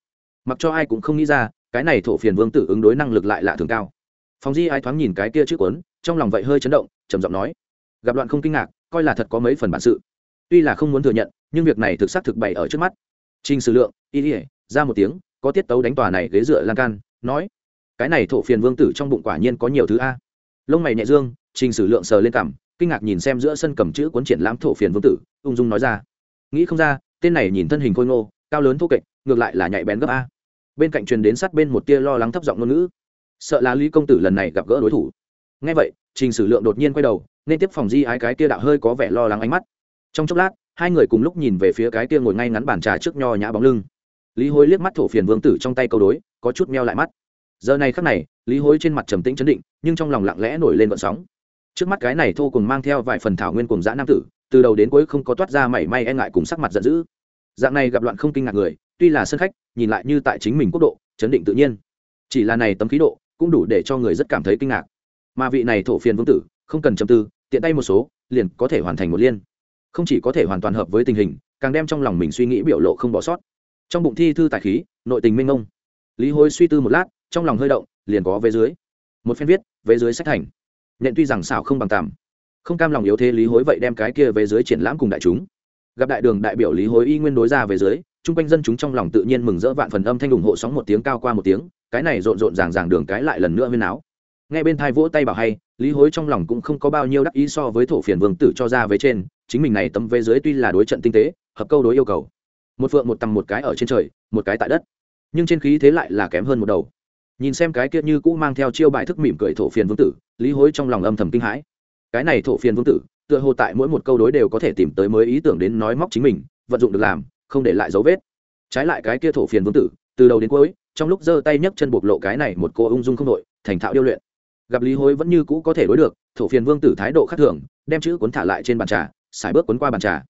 Mặc cho ai cũng không nghĩ ra, cái này thổ phiền vương tử ứng đối năng lực lại lạ thường cao. Phòng di ai thoáng nhìn cái kia trước quấn trong lòng vậy hơi chấn động, trầm giọng nói gặp loạn không kinh ngạc, coi là thật có mấy phần bản sự. Tuy là không muốn thừa nhận, nhưng việc này thực xác thực bày ở trước mắt. Trình sử lượng, y ỉa ra một tiếng, có tiết tấu đánh tòa này ghế dựa lan can, nói, cái này thổ phiền vương tử trong bụng quả nhiên có nhiều thứ a. Lông mày nhẹ dương, trình sử lượng sờ lên cằm, kinh ngạc nhìn xem giữa sân cầm chữ cuốn triển lãm thổ phiền vương tử, ung dung nói ra, nghĩ không ra, tên này nhìn thân hình khôi ngô, cao lớn thô kệch, ngược lại là nhạy bén gấp a. Bên cạnh truyền đến sát bên một tia lo lắng thấp giọng ngôn ngữ, sợ là lý công tử lần này gặp gỡ đối thủ. Ngay vậy trình sử lượng đột nhiên quay đầu, nên tiếp phòng di ái cái tia đạo hơi có vẻ lo lắng ánh mắt. Trong chốc lát, hai người cùng lúc nhìn về phía cái tia ngồi ngay ngắn bàn trà trước nho nhã bóng lưng. Lý hối liếc mắt thổ phiền vương tử trong tay câu đối, có chút meo lại mắt. Giờ này khắc này, lý hối trên mặt trầm tĩnh chấn định, nhưng trong lòng lặng lẽ nổi lên vận sóng. Trước mắt cái này thô cùng mang theo vài phần thảo nguyên cùng dã nam tử, từ đầu đến cuối không có toát ra mảy may e ngại cùng sắc mặt giận dữ. Dạng này gặp loạn không kinh ngạc người, tuy là sân khách, nhìn lại như tại chính mình quốc độ, chấn định tự nhiên. Chỉ là này tấm khí độ, cũng đủ để cho người rất cảm thấy kinh ngạc mà vị này thổ phiền vương tử, không cần châm tư, tiện tay một số, liền có thể hoàn thành một liên. Không chỉ có thể hoàn toàn hợp với tình hình, càng đem trong lòng mình suy nghĩ biểu lộ không bỏ sót. Trong bụng thi thư tài khí, nội tình minh ông lý hối suy tư một lát, trong lòng hơi động, liền có về dưới. Một phen viết về dưới sách thành. Nhận tuy rằng xảo không bằng tàm không cam lòng yếu thế lý hối vậy đem cái kia về dưới triển lãm cùng đại chúng. Gặp đại đường đại biểu lý hối y nguyên đối ra về dưới, chung quanh dân chúng trong lòng tự nhiên mừng rỡ vạn phần âm thanh ủng hộ sóng một tiếng cao qua một tiếng, cái này rộn rộn ràng ràng đường cái lại lần nữa huyên áo nghe bên thai vỗ tay bảo hay, lý hối trong lòng cũng không có bao nhiêu đắc ý so với thổ phiền vương tử cho ra với trên, chính mình này tấm vế dưới tuy là đối trận tinh tế, hợp câu đối yêu cầu. Một phượng một tầm một cái ở trên trời, một cái tại đất. Nhưng trên khí thế lại là kém hơn một đầu. Nhìn xem cái kia như cũ mang theo chiêu bài thức mỉm cười thổ phiền vương tử, lý hối trong lòng âm thầm kinh hãi. Cái này thổ phiền vương tử, tựa hồ tại mỗi một câu đối đều có thể tìm tới mới ý tưởng đến nói móc chính mình, vận dụng được làm, không để lại dấu vết. Trái lại cái kia thổ phiền vương tử, từ đầu đến cuối, trong lúc giơ tay nhấc chân bộc lộ cái này một cô ung dung không đội, thành thạo điêu luyện gặp lý hối vẫn như cũ có thể đối được, thổ phiền vương tử thái độ khắc thường, đem chữ cuốn thả lại trên bàn trà, xài bước cuốn qua bàn trà.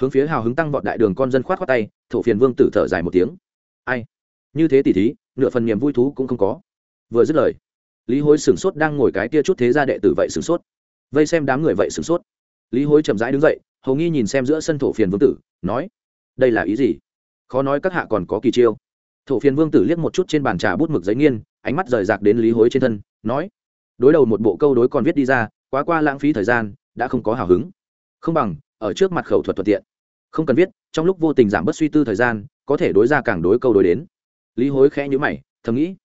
Hướng phía hào hứng tăng vọt đại đường con dân khoát khoát tay, thổ phiền vương tử thở dài một tiếng. Ai? Như thế tỉ thí, nửa phần niềm vui thú cũng không có. Vừa dứt lời, lý hối sửng sốt đang ngồi cái kia chút thế ra đệ tử vậy sửng sốt. Vây xem đám người vậy sửng sốt. Lý hối chậm rãi đứng dậy, hầu nghi nhìn xem giữa sân thổ phiền vương tử, nói, đây là ý gì? Khó nói các hạ còn có kỳ chiêu. Thổ phiền vương tử liếc một chút trên bàn trà bút mực giấy nghiên, ánh mắt rời rạc đến lý hối trên thân, nói đối đầu một bộ câu đối còn viết đi ra, quá qua lãng phí thời gian, đã không có hào hứng. Không bằng, ở trước mặt khẩu thuật thuận tiện. Không cần viết, trong lúc vô tình giảm bớt suy tư thời gian, có thể đối ra càng đối câu đối đến. Lý hối khẽ nhữ mày, thầm nghĩ,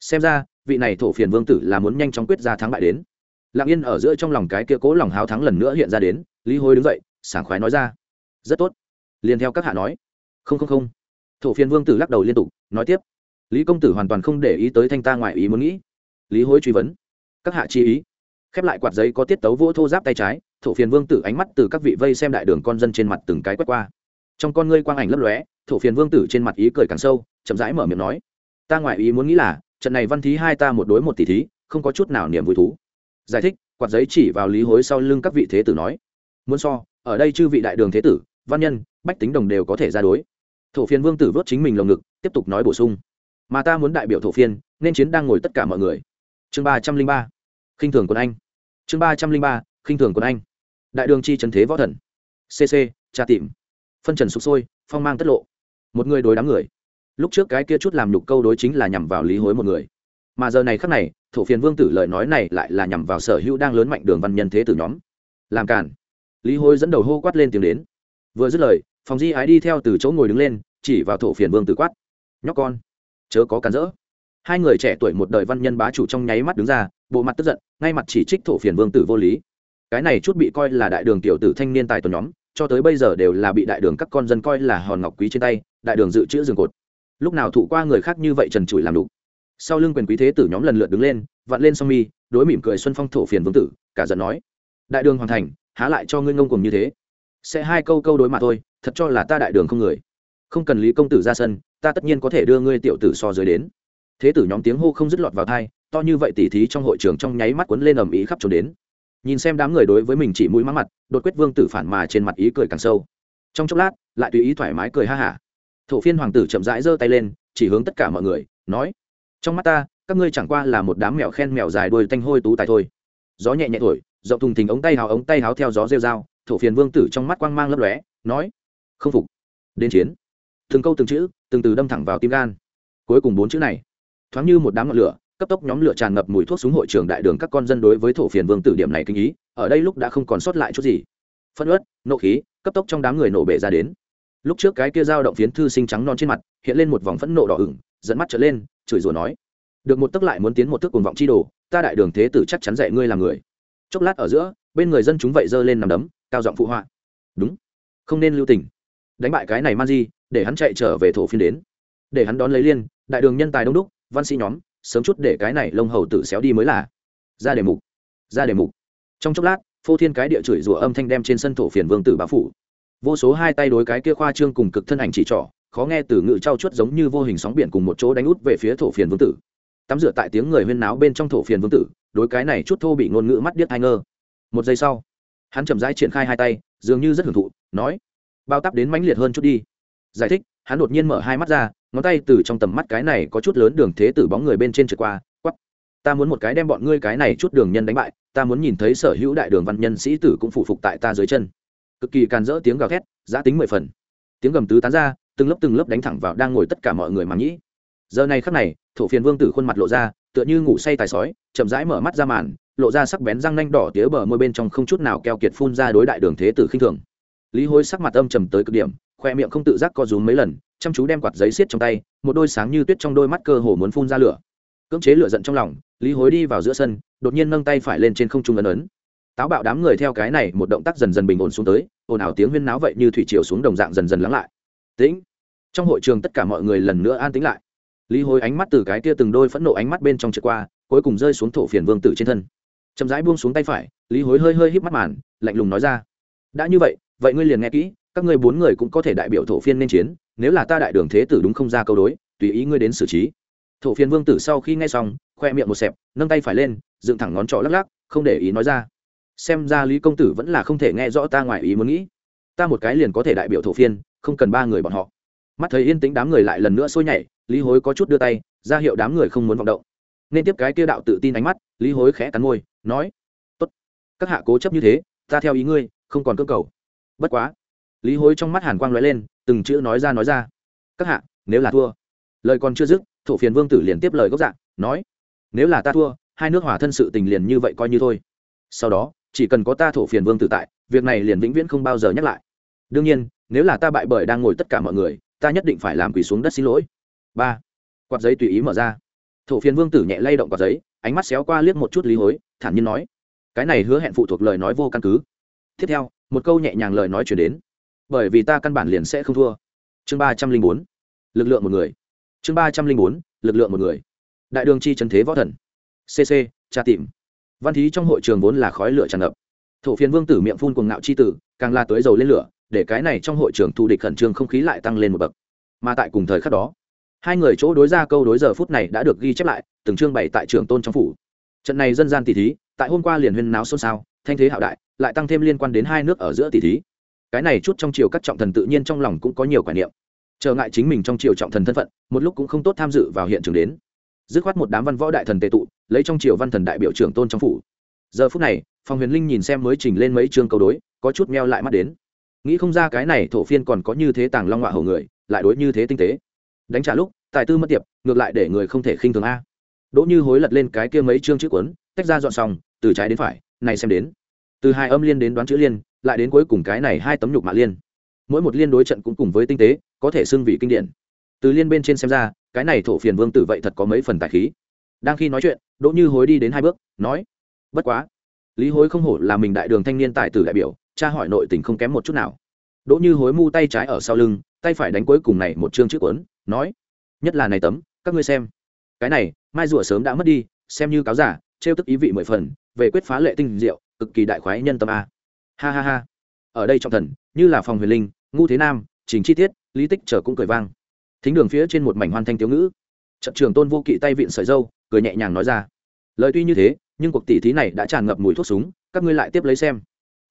xem ra, vị này thổ phiền vương tử là muốn nhanh chóng quyết ra thắng bại đến. Lặng yên ở giữa trong lòng cái kia cố lòng háo thắng lần nữa hiện ra đến, lý hối đứng dậy, sảng khoái nói ra, rất tốt. Liền theo các hạ nói, không không không. Thổ phiên vương tử lắc đầu liên tục, nói tiếp, lý công tử hoàn toàn không để ý tới thanh ta ngoài ý muốn nghĩ. Lý hối truy vấn các hạ chi ý. Khép lại quạt giấy có tiết tấu vỗ thô giáp tay trái, thổ phiền vương tử ánh mắt từ các vị vây xem đại đường con dân trên mặt từng cái quét qua. Trong con ngươi quang ảnh lấp lóe, thổ phiền vương tử trên mặt ý cười càng sâu, chậm rãi mở miệng nói, ta ngoại ý muốn nghĩ là, trận này văn thí hai ta một đối một tỷ thí, không có chút nào niềm vui thú. Giải thích, quạt giấy chỉ vào lý hối sau lưng các vị thế tử nói, muốn so, ở đây chư vị đại đường thế tử, văn nhân, bách tính đồng đều có thể ra đối. Thổ phiền vương tử vớt chính mình lồng ngực, tiếp tục nói bổ sung, mà ta muốn đại biểu thổ phiên nên chiến đang ngồi tất cả mọi người. Chương ba trăm linh ba khinh thường quân anh. Chương ba trăm linh ba, khinh thường quân anh. Đại đường chi trần thế võ thần. Cc tra tìm. Phân trần sụp sôi, phong mang tất lộ. Một người đối đám người. Lúc trước cái kia chút làm nhục câu đối chính là nhằm vào lý hối một người. Mà giờ này khắc này, thổ phiền vương tử lời nói này lại là nhằm vào sở hữu đang lớn mạnh đường văn nhân thế tử nhóm. Làm cản lý hối dẫn đầu hô quát lên tiếng đến. Vừa dứt lời phòng di ái đi theo từ chỗ ngồi đứng lên, chỉ vào thổ phiền vương tử quát. Nhóc con, chớ có cản rỡ hai người trẻ tuổi một đời văn nhân bá chủ trong nháy mắt đứng ra, bộ mặt tức giận, ngay mặt chỉ trích thổ phiền vương tử vô lý. Cái này chút bị coi là đại đường tiểu tử thanh niên tài tuần nhóm, cho tới bây giờ đều là bị đại đường các con dân coi là hòn ngọc quý trên tay, đại đường dự trữ rừng cột. Lúc nào thụ qua người khác như vậy trần trụi làm đủ sau lưng quyền quý thế tử nhóm lần lượt đứng lên, vặn lên song mi, đối mỉm cười xuân phong thổ phiền vương tử, cả giận nói, đại đường hoàn thành, há lại cho ngươi ngông cùng như thế? Sẽ hai câu câu đối mà thôi, thật cho là ta đại đường không người. Không cần lý công tử ra sân, ta tất nhiên có thể đưa ngươi tiểu tử so dưới đến thế tử nhóm tiếng hô không dứt lọt vào thai to như vậy tỉ thí trong hội trường trong nháy mắt quấn lên ầm ĩ khắp trốn đến. Nhìn xem đám người đối với mình chỉ mũi mắng mặt, đột quyết vương tử phản mà trên mặt ý cười càng sâu. Trong chốc lát, lại tùy ý thoải mái cười ha hả. Thổ phiên hoàng tử chậm rãi giơ tay lên, chỉ hướng tất cả mọi người, nói, trong mắt ta, các ngươi chẳng qua là một đám mèo khen mèo dài đuôi tanh hôi tú tài thôi. Gió nhẹ nhẹ thổi, rộng thùng thình ống tay hào ống tay háo theo gió rêu dao thổ phiền vương tử trong mắt quang mang lấp lóe, nói, không phục. Đến chiến. Từng câu từng chữ, từng từ đâm thẳng vào tim gan. Cuối cùng bốn chữ này thoáng như một đám ngọn lửa, cấp tốc nhóm lửa tràn ngập mùi thuốc súng hội trường đại đường các con dân đối với thổ phiền vương tử điểm này kinh ý, ở đây lúc đã không còn sót lại chút gì. Phân ớt nộ khí, cấp tốc trong đám người nổ bể ra đến. Lúc trước cái kia dao động phiến thư sinh trắng non trên mặt, hiện lên một vòng phẫn nộ đỏ ửng dẫn mắt trở lên, chửi rủa nói, được một tức lại muốn tiến một thức cuồng vọng chi đồ, ta đại đường thế tử chắc chắn dạy ngươi làm người. Chốc lát ở giữa, bên người dân chúng vậy giơ lên nằm đấm, cao giọng phụ họa, đúng, không nên lưu tình. Đánh bại cái này man di, để hắn chạy trở về thổ phiên đến. Để hắn đón lấy liên, đại đường nhân tài đông đúc văn sĩ nhóm, sớm chút để cái này lông hầu tử xéo đi mới là. Ra đề mục, ra đề mục. Trong chốc lát, phô thiên cái địa chửi rủa âm thanh đem trên sân thổ phiền vương tử bá phủ. Vô số hai tay đối cái kia khoa trương cùng cực thân ảnh chỉ trỏ, khó nghe từ ngự trao chuốt giống như vô hình sóng biển cùng một chỗ đánh út về phía thổ phiền vương tử. Tắm rửa tại tiếng người huyên náo bên trong thổ phiền vương tử, đối cái này chút thô bị ngôn ngữ mắt điếc hai ngơ. Một giây sau, hắn chậm rãi triển khai hai tay, dường như rất hưởng thụ, nói, bao tắp đến mãnh liệt hơn chút đi. Giải thích, hắn đột nhiên mở hai mắt ra ngón tay từ trong tầm mắt cái này có chút lớn đường thế tử bóng người bên trên trượt qua quắp ta muốn một cái đem bọn ngươi cái này chút đường nhân đánh bại, ta muốn nhìn thấy sở hữu đại đường văn nhân sĩ tử cũng phụ phục tại ta dưới chân. Cực kỳ càn rỡ tiếng gào thét giã tính mười phần. Tiếng gầm tứ tán ra, từng lớp từng lớp đánh thẳng vào đang ngồi tất cả mọi người mà nhĩ. Giờ này khắc này, thổ phiền vương tử khuôn mặt lộ ra, tựa như ngủ say tài sói, chậm rãi mở mắt ra màn, lộ ra sắc bén răng nanh đỏ tía bờ môi bên trong không chút nào keo kiệt phun ra đối đại đường thế tử khinh thường. Lý hối sắc mặt âm trầm tới cực điểm, khoe miệng không tự giác co rúm mấy lần chăm chú đem quạt giấy xiết trong tay, một đôi sáng như tuyết trong đôi mắt cơ hồ muốn phun ra lửa. Cưỡng chế lửa giận trong lòng, lý hối đi vào giữa sân, đột nhiên nâng tay phải lên trên không trung ấn ấn. Táo bạo đám người theo cái này một động tác dần dần bình ổn xuống tới, ồn ào tiếng huyên náo vậy như thủy chiều xuống đồng dạng dần dần lắng lại. Tĩnh. Trong hội trường tất cả mọi người lần nữa an tĩnh lại. Lý hối ánh mắt từ cái kia từng đôi phẫn nộ ánh mắt bên trong trượt qua, cuối cùng rơi xuống thổ phiền vương tử trên thân. Chậm rãi buông xuống tay phải, lý hối hơi hơi híp mắt màn, lạnh lùng nói ra. Đã như vậy vậy ngươi liền nghe kỹ, các ngươi bốn người cũng có thể đại biểu thổ phiên nên chiến nếu là ta đại đường thế tử đúng không ra câu đối, tùy ý ngươi đến xử trí. Thổ phiên vương tử sau khi nghe xong, khoe miệng một xẹp, nâng tay phải lên, dựng thẳng ngón trỏ lắc lắc, không để ý nói ra. Xem ra lý công tử vẫn là không thể nghe rõ ta ngoài ý muốn nghĩ. Ta một cái liền có thể đại biểu thổ phiên, không cần ba người bọn họ. Mắt thấy yên tĩnh đám người lại lần nữa sôi nhảy, lý hối có chút đưa tay, ra hiệu đám người không muốn vọng động. Nên tiếp cái kia đạo tự tin ánh mắt, lý hối khẽ cắn môi, nói, tốt, các hạ cố chấp như thế, ta theo ý ngươi, không còn cơ cầu. Bất quá lý hối trong mắt hàn quang l ó e lên, từng chữ nói ra nói ra. Các hạ, nếu là thua. Lời còn chưa dứt, thổ phiền vương tử liền tiếp lời gốc dạng nói, nếu là ta thua, hai nước hòa thân sự tình liền như vậy coi như thôi. Sau đó, chỉ cần có ta thổ phiền vương tử tại, việc này liền vĩnh viễn không bao giờ nhắc lại. Đương nhiên, nếu là ta bại bởi đang ngồi tất cả mọi người, ta nhất định phải làm quỳ xuống đất xin lỗi. Ba. Quạt giấy tùy ý mở ra. Thổ phiền vương tử nhẹ lay động quạt giấy, ánh mắt xéo qua liếc một chút lý hối, thản nhiên nói, cái này hứa hẹn phụ thuộc lời nói vô căn cứ. Tiếp theo, một câu nhẹ nhàng lời nói chuyển đến bởi vì ta căn bản liền sẽ không thua. Chương ba trăm linh bốn, lực lượng một người. Chương ba trăm linh bốn, lực lượng một người. Đại đường chi trần thế võ thần. Cc tra tìm. Văn thí trong hội trường vốn là khói lửa tràn ngập. Thổ phiên vương tử miệng phun cuồng ngạo c h i tử, càng la tới dầu lên lửa, để cái này trong hội trường thù địch khẩn trương không khí lại tăng lên một bậc. Mà tại cùng thời khắc đó, hai người chỗ đối ra câu đối giờ phút này đã được ghi chép lại, từng chương bày tại trường tôn trong phủ. Trận này dân gian tỷ thí, tại hôm qua liền huyên náo xôn xao, thanh thế hạo đại, lại tăng thêm liên quan đến hai nước ở giữa tỷ thí cái này chút trong triều các trọng thần tự nhiên trong lòng cũng có nhiều quả niệm. Trở ngại chính mình trong triều trọng thần thân phận, một lúc cũng không tốt tham dự vào hiện trường đến. Dứt khoát một đám văn võ đại thần tệ tụ, lấy trong triều văn thần đại biểu trưởng tôn trong phủ. Giờ phút này phòng huyền linh nhìn xem mới trình lên mấy chương câu đối, có chút meo lại mắt đến. Nghĩ không ra cái này thổ phiên còn có như thế tàng long họa hầu người, lại đối như thế tinh tế. Đánh trả lúc, tài tư mất tiệp, ngược lại để người không thể khinh thường a. Đỗ như hối lật lên cái kia mấy chương chữ cuốn, tách ra dọn xong, từ trái đến phải, này xem đến. Từ hai âm liên đến đoán chữ liên lại đến cuối cùng cái này hai tấm nhục mạ liên. Mỗi một liên đối trận cũng cùng với tinh tế, có thể xưng vị kinh điển. Từ liên bên trên xem ra, cái này thổ phiền vương tử vậy thật có mấy phần tài khí. Đang khi nói chuyện, đỗ như hối đi đến hai bước, nói, bất quá. Lý hối không hổ là mình đại đường thanh niên tài tử đại biểu, cha hỏi nội tình không kém một chút nào. Đỗ như hối mu tay trái ở sau lưng, tay phải đánh cuối cùng này một chương chữ quấn nói, nhất là này tấm, các ngươi xem. Cái này, mai rùa sớm đã mất đi, xem như cáo giả, trêu tức ý vị mười phần, về quyết phá lệ tinh diệu, cực kỳ đại khoái nhân tâm a ha ha ha. Ở đây trọng thần, như là phòng huyền linh, ngu thế nam, trình chi tiết, lý tích trở cũng cười vang. Thính đường phía trên một mảnh hoan thanh tiếu ngữ. Trận trường tôn vô kỵ tay vịn sợi dâu, cười nhẹ nhàng nói ra. Lời tuy như thế, nhưng cuộc tỷ thí này đã tràn ngập mùi thuốc súng, các ngươi lại tiếp lấy xem.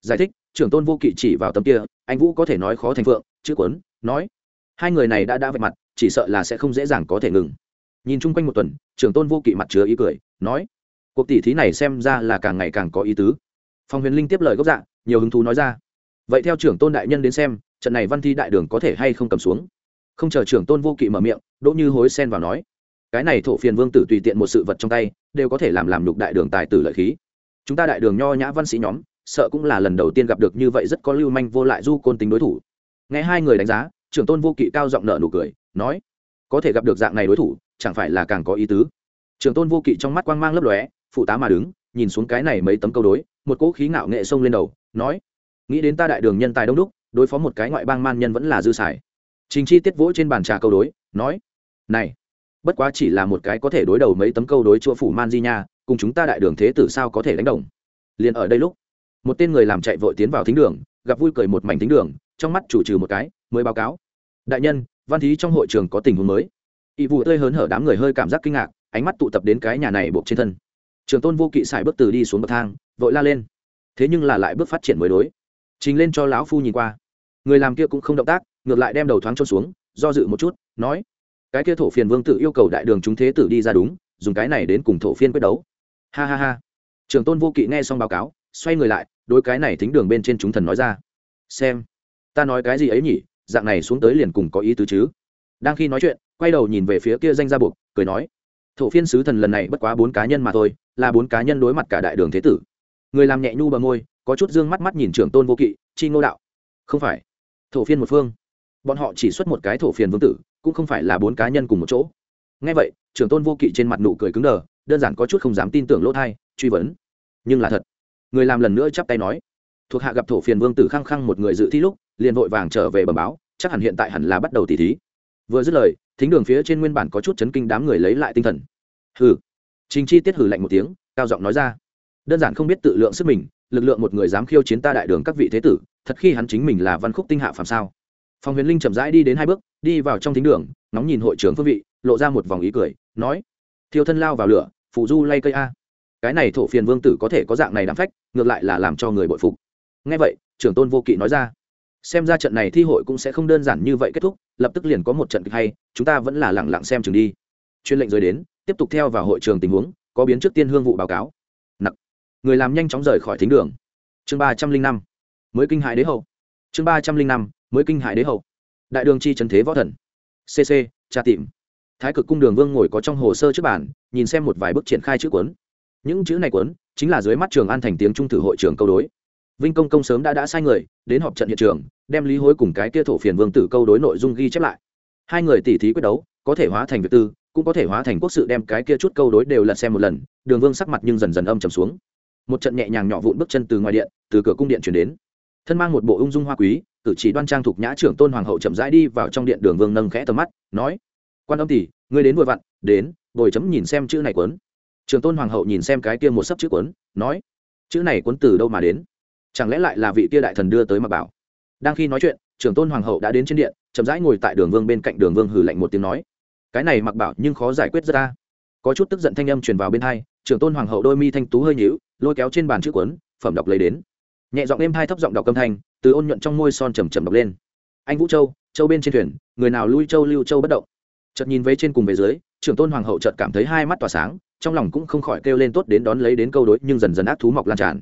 Giải thích, trưởng tôn vô kỵ chỉ vào tấm kia, anh vũ có thể nói khó thành phượng, chữ quấn nói. Hai người này đã đã vạch mặt, chỉ sợ là sẽ không dễ dàng có thể ngừng. Nhìn chung quanh một tuần, trưởng tôn vô kỵ mặt chứa ý cười, nói. Cuộc tỷ thí này xem ra là càng ngày càng có ý tứ phong huyền linh tiếp lời gốc dạ nhiều hứng thú nói ra. Vậy theo trưởng tôn đại nhân đến xem, trận này văn thi đại đường có thể hay không cầm xuống? Không chờ trưởng tôn vô kỵ mở miệng, đỗ như hối xen vào nói. Cái này thổ phiền vương tử tùy tiện một sự vật trong tay, đều có thể làm làm lục đại đường tài tử lợi khí. Chúng ta đại đường nho nhã văn sĩ nhóm, sợ cũng là lần đầu tiên gặp được như vậy rất có lưu manh vô lại du côn tính đối thủ. Nghe hai người đánh giá, trưởng tôn vô kỵ cao giọng nợ nụ cười, nói, có thể gặp được dạng này đối thủ, chẳng phải là càng có ý tứ? Trưởng tôn vô kỵ trong mắt quang mang lấp lóe, phụ tá mà đứng, nhìn xuống cái này mấy tấm câu đối một cỗ khí ngạo nghệ xông lên đầu, nói, nghĩ đến ta đại đường nhân tài đông đúc, đối phó một cái ngoại bang man nhân vẫn là dư xài. Trình chi tiết vỗ trên bàn trà câu đối, nói, này, bất quá chỉ là một cái có thể đối đầu mấy tấm câu đối chua phủ man di nha, cùng chúng ta đại đường thế tử sao có thể đánh đồng? Liền ở đây lúc, một tên người làm chạy vội tiến vào thính đường, gặp vui cười một mảnh thính đường, trong mắt chủ trừ một cái, mới báo cáo, đại nhân, văn thí trong hội trường có tình huống mới. Ỵ vụ tươi hớn hở đám người hơi cảm giác kinh ngạc, ánh mắt tụ tập đến cái nhà này buộc trên thân. Trường tôn vô kỵ xài bước từ đi xuống bậc thang vội la lên. Thế nhưng là lại bước phát triển mới đối. Chính lên cho lão phu nhìn qua. Người làm kia cũng không động tác, ngược lại đem đầu thoáng cho xuống, do dự một chút, nói, cái kia thổ phiền vương tự yêu cầu đại đường chúng thế tử đi ra đúng, dùng cái này đến cùng thổ phiên quyết đấu. Ha ha ha. Trường tôn vô kỵ nghe xong báo cáo, xoay người lại, đối cái này thính đường bên trên chúng thần nói ra, xem, ta nói cái gì ấy nhỉ, dạng này xuống tới liền cùng có ý tứ chứ. Đang khi nói chuyện, quay đầu nhìn về phía kia danh gia buộc, cười nói, thổ phiên sứ thần lần này bất quá bốn cá nhân mà thôi, là bốn cá nhân đối mặt cả đại đường thế tử người làm nhẹ nhu bờ môi, có chút dương mắt mắt nhìn trưởng tôn vô kỵ, chi ngô đạo. Không phải. Thổ phiên một phương. Bọn họ chỉ xuất một cái thổ phiền vương tử, cũng không phải là bốn cá nhân cùng một chỗ. Ngay vậy, trưởng tôn vô kỵ trên mặt nụ cười cứng đờ, đơn giản có chút không dám tin tưởng lỗ thai, truy vấn. Nhưng là thật. Người làm lần nữa chắp tay nói. Thuộc hạ gặp thổ phiền vương tử khăng khăng một người dự thi lúc, liền vội vàng trở về bẩm báo, chắc hẳn hiện tại hẳn là bắt đầu tỉ thí. Vừa dứt lời, thính đường phía trên nguyên bản có chút chấn kinh đám người lấy lại tinh thần. Hừ. Trình chi tiết hử lạnh một tiếng, cao giọng nói ra đơn giản không biết tự lượng sức mình, lực lượng một người dám khiêu chiến ta đại đường các vị thế tử, thật khi hắn chính mình là văn khúc tinh hạ phạm sao? Phòng huyền linh chậm rãi đi đến hai bước, đi vào trong thính đường nóng nhìn hội trưởng phương vị, lộ ra một vòng ý cười, nói, thiêu thân lao vào lửa phụ du lay cây a. Cái này thổ phiền vương tử có thể có dạng này đạm phách, ngược lại là làm cho người bội phục. Ngay vậy, trưởng tôn vô kỵ nói ra, xem ra trận này thi hội cũng sẽ không đơn giản như vậy kết thúc, lập tức liền có một trận kịch hay, chúng ta vẫn là lẳng lặng xem chừng đi. Chuyên lệnh rời đến, tiếp tục theo vào hội trường tình huống, có biến trước tiên hương vụ báo cáo người làm nhanh chóng rời khỏi thính đường. Chương ba trăm linh năm, mới kinh hại đế hậu. Chương ba trăm linh năm, mới kinh hại đế hậu. Đại đường chi trần thế võ thần. Cc tra tìm. Thái cực cung đường vương ngồi có trong hồ sơ trước bản nhìn xem một vài bước triển khai chữ cuốn. Những chữ này cuốn, chính là dưới mắt trường an thành tiếng trung thử hội trường câu đối. Vinh công công sớm đã đã sai người, đến họp trận hiện trường, đem lý hối cùng cái kia thổ phiền vương tử câu đối nội dung ghi chép lại. Hai người tỉ thí quyết đấu, có thể hóa thành việc tư, cũng có thể hóa thành quốc sự đem cái kia chút câu đối đều lật xem một lần, đường vương sắc mặt nhưng dần dần âm trầm xuống một trận nhẹ nhàng nhỏ vụn bước chân từ ngoài điện, từ cửa cung điện chuyển đến. Thân mang một bộ ung dung hoa quý, cử chỉ đoan trang thục nhã trưởng tôn hoàng hậu chậm rãi đi vào trong điện đường vương nâng khẽ tầm mắt, nói, quan âm tỷ, ngươi đến vội vặn, đến, bồi chấm nhìn xem chữ này quấn trường tôn hoàng hậu nhìn xem cái kia một sấp chữ quấn nói, chữ này quấn từ đâu mà đến? Chẳng lẽ lại là vị kia đại thần đưa tới mà bảo? Đang khi nói chuyện, trưởng tôn hoàng hậu đã đến trên điện, chậm rãi ngồi tại đường vương bên cạnh đường vương hừ lạnh một tiếng nói, cái này mặc bảo nhưng khó giải quyết rất ta có chút tức giận thanh âm truyền vào bên hai, trưởng tôn hoàng hậu đôi mi thanh tú hơi nhíu lôi kéo trên bàn chữ cuốn, phẩm đọc lấy đến. Nhẹ giọng êm hai thấp giọng đọc âm thanh, từ ôn nhuận trong môi son trầm trầm đọc lên. Anh vũ châu châu bên trên thuyền, người nào lui châu lưu châu bất động. Chợt nhìn về trên cùng về dưới, trưởng tôn hoàng hậu chợt cảm thấy hai mắt tỏa sáng, trong lòng cũng không khỏi kêu lên tốt đến đón lấy đến câu đối, nhưng dần dần ác thú mọc lan tràn.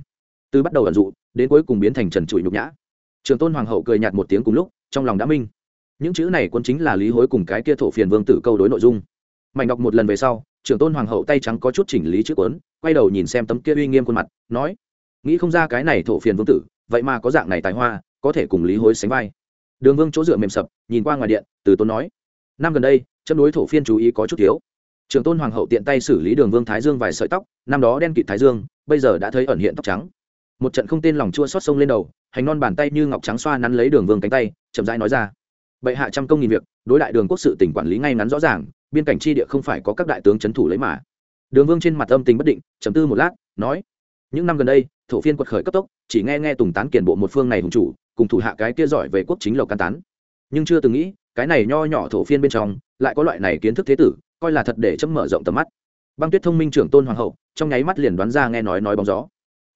Từ bắt đầu ẩn dụ, đến cuối cùng biến thành trần trụi nhục nhã. Trưởng tôn hoàng hậu cười nhạt một tiếng cùng lúc, trong lòng đã minh. Những chữ này quân chính là lý hối cùng cái kia thổ phiền vương tử câu đối nội dung. Mạnh đọc một lần về sau, trưởng tôn hoàng hậu tay trắng có chút chỉnh lý chữ cuốn quay đầu nhìn xem tấm kia uy nghiêm khuôn mặt, nói, nghĩ không ra cái này thổ phiền vương tử, vậy mà có dạng này tài hoa, có thể cùng lý hối sánh vai. Đường vương chỗ dựa mềm sập, nhìn qua ngoài điện, từ tôn nói, năm gần đây chân đối thổ phiên chú ý có chút thiếu. Trường tôn hoàng hậu tiện tay xử lý đường vương thái dương vài sợi tóc, năm đó đen kịt thái dương, bây giờ đã thấy ẩn hiện tóc trắng. Một trận không tên lòng chua xót sông lên đầu, hành non bàn tay như ngọc trắng xoa nắn lấy đường vương cánh tay, chậm rãi nói ra, bệ hạ trăm công nghìn việc, đối đại đường quốc sự tỉnh quản lý ngay ngắn rõ ràng, biên cảnh tri địa không phải có các đại tướng c thủ lấy mà đường vương trên mặt âm tình bất định chấm tư một lát, nói, những năm gần đây, thổ phiên quật khởi cấp tốc, chỉ nghe nghe tùng tán kiển bộ một phương này hùng chủ, cùng thủ hạ cái kia giỏi về quốc chính lộc can tán. Nhưng chưa từng nghĩ, cái này nho nhỏ thổ phiên bên trong, lại có loại này kiến thức thế tử, coi là thật để chấm mở rộng tầm mắt. Băng tuyết thông minh trưởng tôn hoàng hậu, trong nháy mắt liền đoán ra nghe nói nói bóng gió.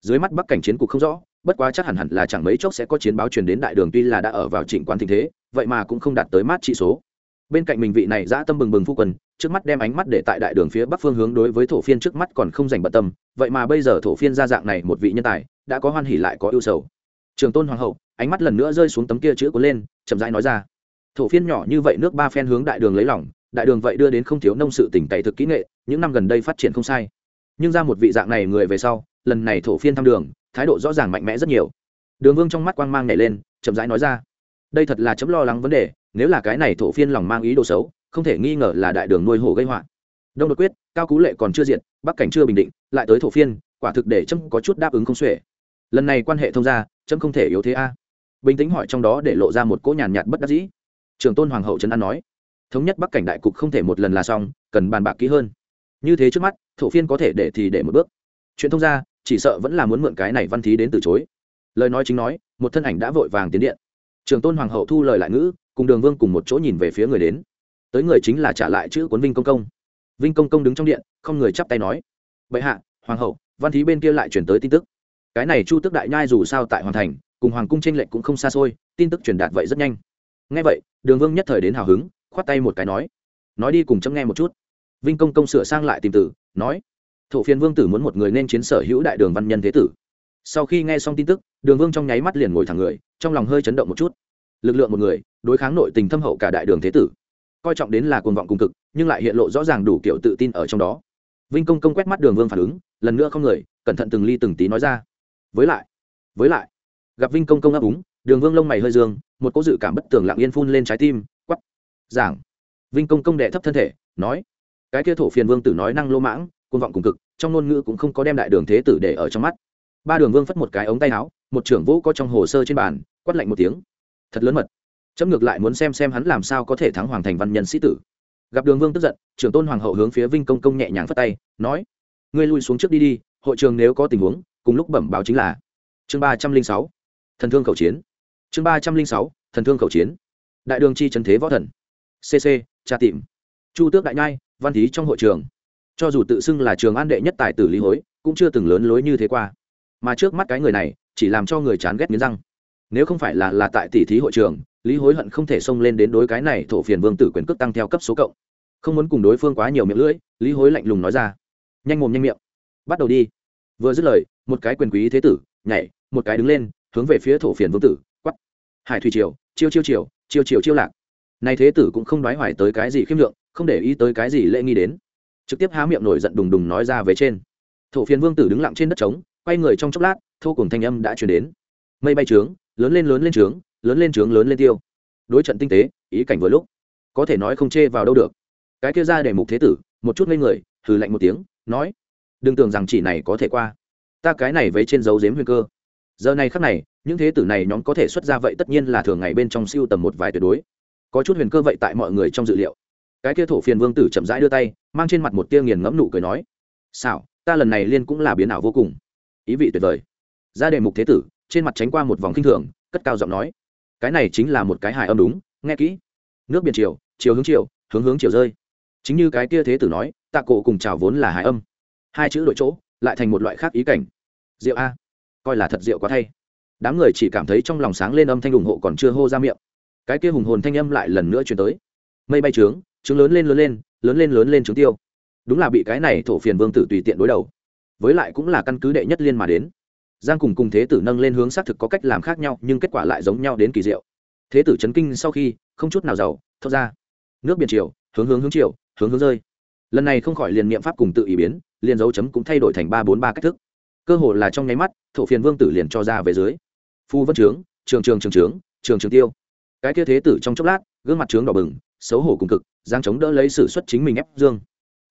Dưới mắt bắc cảnh chiến cục không rõ, bất quá chắc hẳn hẳn là chẳng mấy chốc sẽ có chiến báo truyền đến đại đường tuy là đã ở vào trịnh quán tình thế, vậy mà cũng không đạt tới mát trị số bên cạnh mình vị này dã tâm bừng bừng phu quần trước mắt đem ánh mắt để tại đại đường phía bắc phương hướng đối với thổ phiên trước mắt còn không dành bận tâm, vậy mà bây giờ thổ phiên ra dạng này một vị nhân tài, đã có hoan hỉ lại có ưu sầu. Trường tôn hoàng hậu, ánh mắt lần nữa rơi xuống tấm kia chữ cuốn lên, chậm rãi nói ra. Thổ phiên nhỏ như vậy nước ba phen hướng đại đường lấy lỏng đại đường vậy đưa đến không thiếu nông sự tỉnh tẩy thực kỹ nghệ, những năm gần đây phát triển không sai. Nhưng ra một vị dạng này người về sau, lần này thổ phiên thăm đường, thái độ rõ ràng mạnh mẽ rất nhiều. Đường vương trong mắt quang mang nảy lên, chậm rãi nói ra. Đây thật là chấm lo lắng vấn đề nếu là cái này thổ phiên lòng mang ý đồ xấu không thể nghi ngờ là đại đường nuôi hổ gây họa. Đông đột quyết cao cú lệ còn chưa diện, bắc cảnh chưa bình định lại tới thổ phiên quả thực để chấm có chút đáp ứng không xuể. Lần này quan hệ thông gia chấm không thể yếu thế a. Bình tĩnh hỏi trong đó để lộ ra một cỗ nhàn nhạt bất đắc dĩ. Trường tôn hoàng hậu trấn an nói thống nhất bắc cảnh đại cục không thể một lần là xong cần bàn bạc kỹ hơn. Như thế trước mắt thổ phiên có thể để thì để một bước. Chuyện thông gia chỉ sợ vẫn là muốn mượn cái này văn thí đến từ chối. Lời nói chính nói một thân ảnh đã vội vàng tiến điện. Trường tôn hoàng hậu thu lời lại ngữ cùng đường vương cùng một chỗ nhìn về phía người đến. Tới người chính là trả lại chữ cuốn vinh công công. Vinh công công đứng trong điện, không người chắp tay nói, bệ hạ, hoàng hậu, văn thí bên kia lại chuyển tới tin tức. Cái này chu tức đại nhai dù sao tại hoàn thành, cùng hoàng cung tranh lệch cũng không xa xôi, tin tức truyền đạt vậy rất nhanh. Ngay vậy, đường vương nhất thời đến hào hứng, khoát tay một cái nói nói đi cùng chấm nghe một chút. Vinh công công sửa sang lại tìm tử, nói, thổ phiên vương tử muốn một người nên chiến sở hữu đại đường văn nhân thế tử. Sau khi nghe xong tin tức, đường vương trong nháy mắt liền ngồi thẳng người, trong lòng hơi chấn động một chút. Lực lượng một người đối kháng nội tình thâm hậu cả đại đường thế tử. Coi trọng đến là cuồng vọng cùng cực, nhưng lại hiện lộ rõ ràng đủ kiểu tự tin ở trong đó. Vinh công công quét mắt đường vương phản ứng, lần nữa không người, cẩn thận từng ly từng tí nói ra. Với lại với lại, gặp vinh công công ấp úng, đường vương lông mày hơi dương, một cỗ dự cảm bất tường lặng yên phun lên trái tim quắp giảng. Vinh công công đệ thấp thân thể, nói, cái kia thổ phiền vương tử nói năng lô mãng, cuồng vọng cùng cực, trong ngôn ngữ cũng không có đem đại đường thế tử để ở trong mắt. Ba đường vương phất một cái ống tay áo, một trưởng vũ có trong hồ sơ trên bàn, quát lạnh một tiếng. Thật lớn mật chấm ngược lại muốn xem xem hắn làm sao có thể thắng hoàng thành văn nhân sĩ tử. Gặp đường vương tức giận, trưởng tôn hoàng hậu hướng phía vinh công công nhẹ nhàng phất tay, nói, ngươi lui xuống trước đi đi, hội trường nếu có tình huống, cùng lúc bẩm báo chính là. Chương ba trăm linh sáu, thần thương khẩu chiến. Chương ba trăm linh sáu, thần thương khẩu chiến. Đại đường chi trần thế võ thần. Cc tra tìm. Chu tước đại nhai, văn thí trong hội trường. Cho dù tự xưng là trường an đệ nhất tài tử lý hối, cũng chưa từng lớn lối như thế qua. Mà trước mắt cái người này, chỉ làm cho người chán ghét nghiến răng. Nếu không phải là là tại tỷ thí hội trường lý hối hận không thể xông lên đến đối cái này thổ phiền vương tử quyền cước tăng theo cấp số cộng. Không muốn cùng đối phương quá nhiều miệng lưỡi, lý hối lạnh lùng nói ra. Nhanh mồm nhanh miệng. Bắt đầu đi. Vừa dứt lời, một cái quyền quý thế tử nhảy, một cái đứng lên, hướng về phía thổ phiền vương tử quắp hải thủy triều, chiêu chiêu triều, chiêu chiều chiêu lạc. Nay thế tử cũng không đoái hoài tới cái gì khiêm lượng không để ý tới cái gì lễ nghi đến. Trực tiếp há miệng nổi giận đùng đùng nói ra về trên. Thổ phiền vương tử đứng lặng trên đất trống, quay người trong chốc lát, thô cùng thanh âm đã chuyển đến. Mây bay trướng, lớn lên lớn lên trướng lớn lên trướng lớn lên tiêu. Đối trận tinh tế, ý cảnh vừa lúc, có thể nói không chê vào đâu được. Cái kia ra để mục thế tử, một chút ngây người, hừ lạnh một tiếng, nói, đừng tưởng rằng chỉ này có thể qua. Ta cái này với trên dấu dếm huyền cơ. Giờ này khắc này, những thế tử này nhóm có thể xuất ra vậy tất nhiên là thường ngày bên trong siêu tầm một vài tuyệt đối. Có chút huyền cơ vậy tại mọi người trong dự liệu. Cái kia thổ phiền vương tử chậm rãi đưa tay, mang trên mặt một tia nghiền ngẫm nụ cười nói, xảo, ta lần này liên cũng là biến ảo vô cùng. Ý vị tuyệt vời. Ra đề mục thế tử, trên mặt tránh qua một vòng kinh thường, cất cao giọng nói cái này chính là một cái hài âm đúng, nghe kỹ. Nước biển chiều chiều hướng chiều, hướng hướng chiều rơi. Chính như cái kia thế tử nói, tạ cổ cùng chào vốn là hài âm. Hai chữ đổi chỗ, lại thành một loại khác ý cảnh. Rượu a. Coi là thật rượu quá thay. Đám người chỉ cảm thấy trong lòng sáng lên âm thanh ủng hộ còn chưa hô ra miệng. Cái kia hùng hồn thanh âm lại lần nữa chuyển tới. Mây bay trướng trướng lớn lên lớn lên lớn lên lớn lên trướng tiêu. Đúng là bị cái này thổ phiền vương tử tùy tiện đối đầu. Với lại cũng là căn cứ đệ nhất liên mà đến giang cùng cùng thế tử nâng lên hướng xác thực có cách làm khác nhau, nhưng kết quả lại giống nhau đến kỳ diệu. Thế tử chấn kinh sau khi, không chút nào giàu thốt ra. Nước biển chiều, hướng hướng hướng chiều, hướng hướng rơi. Lần này không khỏi liền niệm pháp cùng tự ý biến, liền dấu chấm cũng thay đổi thành ba bốn ba cách thức. Cơ hồ là trong nháy mắt, thổ phiền vương tử liền cho ra về dưới. Phu vân trướng, trường trường trường trướng, trường trường tiêu. Cái kia thế tử trong chốc lát, gương mặt trướng đỏ bừng, xấu hổ cùng cực giang chống đỡ lấy sự xuất chính mình ép dương.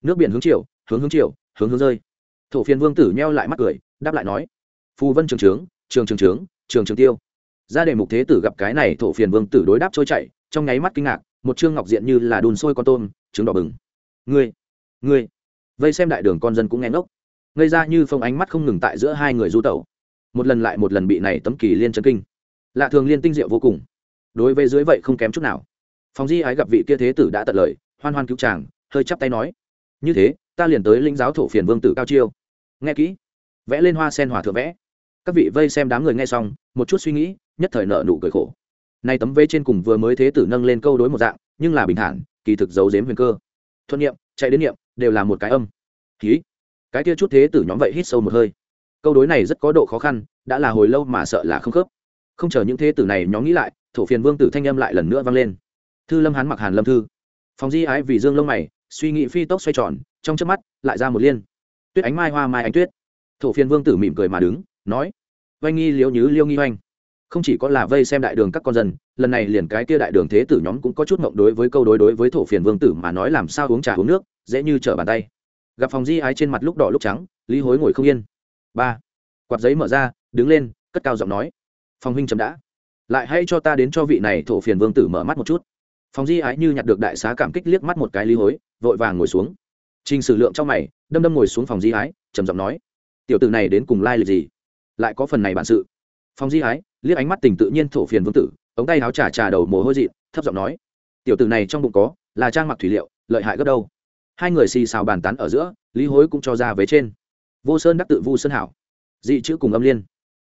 Nước biển hướng chiều, hướng hướng chiều, hướng hướng rơi. Thổ phiền vương tử nheo lại mắt cười, đáp lại nói phù vân trường trướng, trường trường trướng, trường trường tiêu. Ra đề mục thế tử gặp cái này thổ phiền vương tử đối đáp trôi chạy trong nháy mắt kinh ngạc, một trương ngọc diện như là đùn sôi con tôm, trứng đỏ bừng. Ngươi ngươi. Vây xem đại đường con dân cũng nghe ngốc. Ngây ra như phông ánh mắt không ngừng tại giữa hai người du tẩu. Một lần lại một lần bị này tấm kỳ liên chân kinh. Lạ thường liên tinh diệu vô cùng. Đối với dưới vậy không kém chút nào. Phòng di ái gặp vị kia thế tử đã tận lời, hoan hoan cứu chàng, hơi chắp tay nói. Như thế, ta liền tới lĩnh giáo thổ phiền vương tử cao chiêu. Nghe kỹ. Vẽ lên hoa sen hòa thượng vẽ các vị vây xem đám người nghe xong, một chút suy nghĩ, nhất thời nợ nụ cười khổ. Nay tấm vây trên cùng vừa mới thế tử nâng lên câu đối một dạng, nhưng là bình thản, kỳ thực giấu giếm huyền cơ. Thuận niệm, chạy đến niệm, đều là một cái âm. Ký cái kia chút thế tử nhóm vậy hít sâu một hơi. Câu đối này rất có độ khó khăn, đã là hồi lâu mà sợ là không khớp. Không chờ những thế tử này nhóm nghĩ lại, thổ phiền vương tử thanh âm lại lần nữa vang lên. Thư lâm hán mặc hàn lâm thư. Phòng di ái vì dương lông mày, suy nghĩ phi tốc xoay tròn, trong chớp mắt, lại ra một liên. Tuyết ánh mai hoa mai ánh tuyết. Thổ phiền vương tử mỉm cười mà đứng nói oanh nghi liễu nhứ liêu nghi oanh không chỉ có là vây xem đại đường các con dân, lần này liền cái kia đại đường thế tử nhóm cũng có chút mộng đối với câu đối đối với thổ phiền vương tử mà nói làm sao uống trà uống nước, dễ như trở bàn tay. Gặp phòng di ái trên mặt lúc đỏ lúc trắng, lý hối ngồi không yên. Ba. Quạt giấy mở ra, đứng lên, cất cao giọng nói, phòng huynh chấm đã. Lại hãy cho ta đến cho vị này thổ phiền vương tử mở mắt một chút. Phòng di ái như nhặt được đại xá cảm kích liếc mắt một cái lý hối, vội vàng ngồi xuống. Trình sử lượng trong mày, đâm đâm ngồi xuống phòng di ái, trầm giọng nói, tiểu tử này đến cùng lai lịch gì? Lại có phần này bản sự. Phong di ái, liếc ánh mắt tình tự nhiên thổ phiền vương tử, ống tay áo trà trà đầu mồ hôi dị thấp giọng nói, tiểu tử này trong bụng có, là trang mặc thủy liệu, lợi hại gấp đâu. Hai người xì xào bàn tán ở giữa, lý hối cũng cho ra với trên. Vô sơn đắc tự vu sơn hảo. Dị chữ cùng âm liên.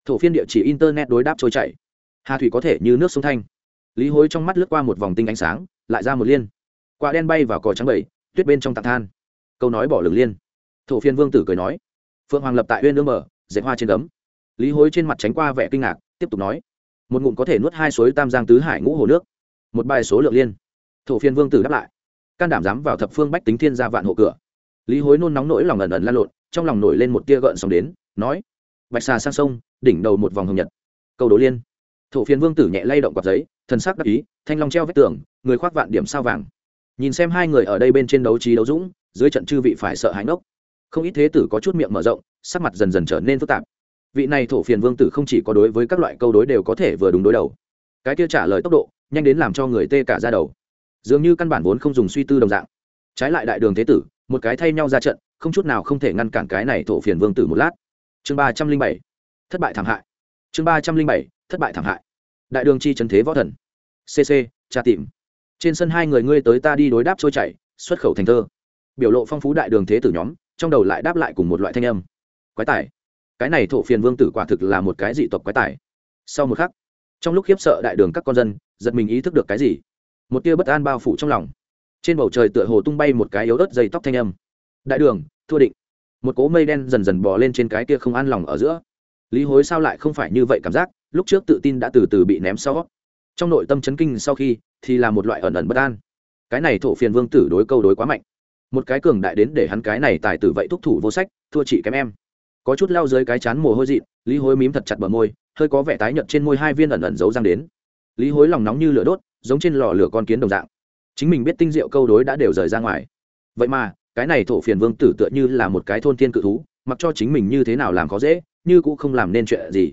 Thổ phiên địa chỉ internet đối đáp trôi chảy. Hà thủy có thể như nước sông thanh. Lý hối trong mắt lướt qua một vòng tinh ánh sáng, lại ra một liên. Quả đen bay vào cò trắng bảy tuyết bên trong tạc than. Câu nói bỏ lửng liên. Thổ phiên vương tử cười nói, phượng hoàng lập tại huyên nương mở dạy hoa trên gấm lý hối trên mặt tránh qua vẻ kinh ngạc, tiếp tục nói, một ngụm có thể nuốt hai suối tam giang tứ hải ngũ hồ nước, một bài số lượng liên. Thổ phiên vương tử đáp lại, can đảm dám vào thập phương bách tính thiên gia vạn hộ cửa. Lý hối nôn nóng nỗi lòng ẩn ẩn lan lộn, trong lòng nổi lên một tia gợn sóng đến, nói, bạch xà sang sông, đỉnh đầu một vòng hồng nhật Cầu đố liên. Thổ phiên vương tử nhẹ lay động quạt giấy, thần sắc đắc ý, thanh long treo vết tường, người khoác vạn điểm sao vàng. Nhìn xem hai người ở đây bên trên đấu trí đấu dũng, dưới trận chư vị phải sợ hãi ngốc. Không ít thế tử có chút miệng mở rộng, sắc mặt dần dần trở nên phức tạp vị này thổ phiền vương tử không chỉ có đối với các loại câu đối đều có thể vừa đúng đối đầu. Cái kia trả lời tốc độ, nhanh đến làm cho người tê cả ra đầu. Dường như căn bản vốn không dùng suy tư đồng dạng. Trái lại đại đường thế tử, một cái thay nhau ra trận, không chút nào không thể ngăn cản cái này thổ phiền vương tử một lát. Chương ba trăm linh bảy, thất bại thảm hại. Chương ba trăm linh bảy, thất bại thảm hại. Đại đường chi trần thế võ thần. Cc tra tìm. Trên sân hai người ngươi tới ta đi đối đáp trôi chảy, xuất khẩu thành thơ. Biểu lộ phong phú đại đường thế tử nhóm, trong đầu lại đáp lại cùng một loại thanh âm. Quái tài cái này thổ phiền vương tử quả thực là một cái dị tộc quái tài. Sau một khắc, trong lúc khiếp sợ đại đường các con dân, giật mình ý thức được cái gì? Một tia bất an bao phủ trong lòng. Trên bầu trời tựa hồ tung bay một cái yếu ớt dây tóc thanh âm. Đại đường, thua định. Một cỗ mây đen dần dần bò lên trên cái kia không an lòng ở giữa. Lý hối sao lại không phải như vậy cảm giác? Lúc trước tự tin đã từ từ bị ném sau. Trong nội tâm chấn kinh sau khi, thì là một loại ẩn ẩn bất an. Cái này thổ phiền vương tử đối câu đối quá mạnh. Một cái cường đại đến để hắn cái này tài tử vậy thúc thủ vô sách, thua chị kém em có chút lao dưới cái chán mồ hôi dị lý hối mím thật chặt bờ môi hơi có vẻ tái nhợt trên môi hai viên ẩn ẩn giấu răng đến. Lý hối lòng nóng như lửa đốt giống trên lò lửa con kiến đồng dạng. Chính mình biết tinh diệu câu đối đã đều rời ra ngoài. Vậy mà cái này thổ phiền vương tử tựa như là một cái thôn thiên cự thú mặc cho chính mình như thế nào làm khó dễ như cũng không làm nên chuyện gì.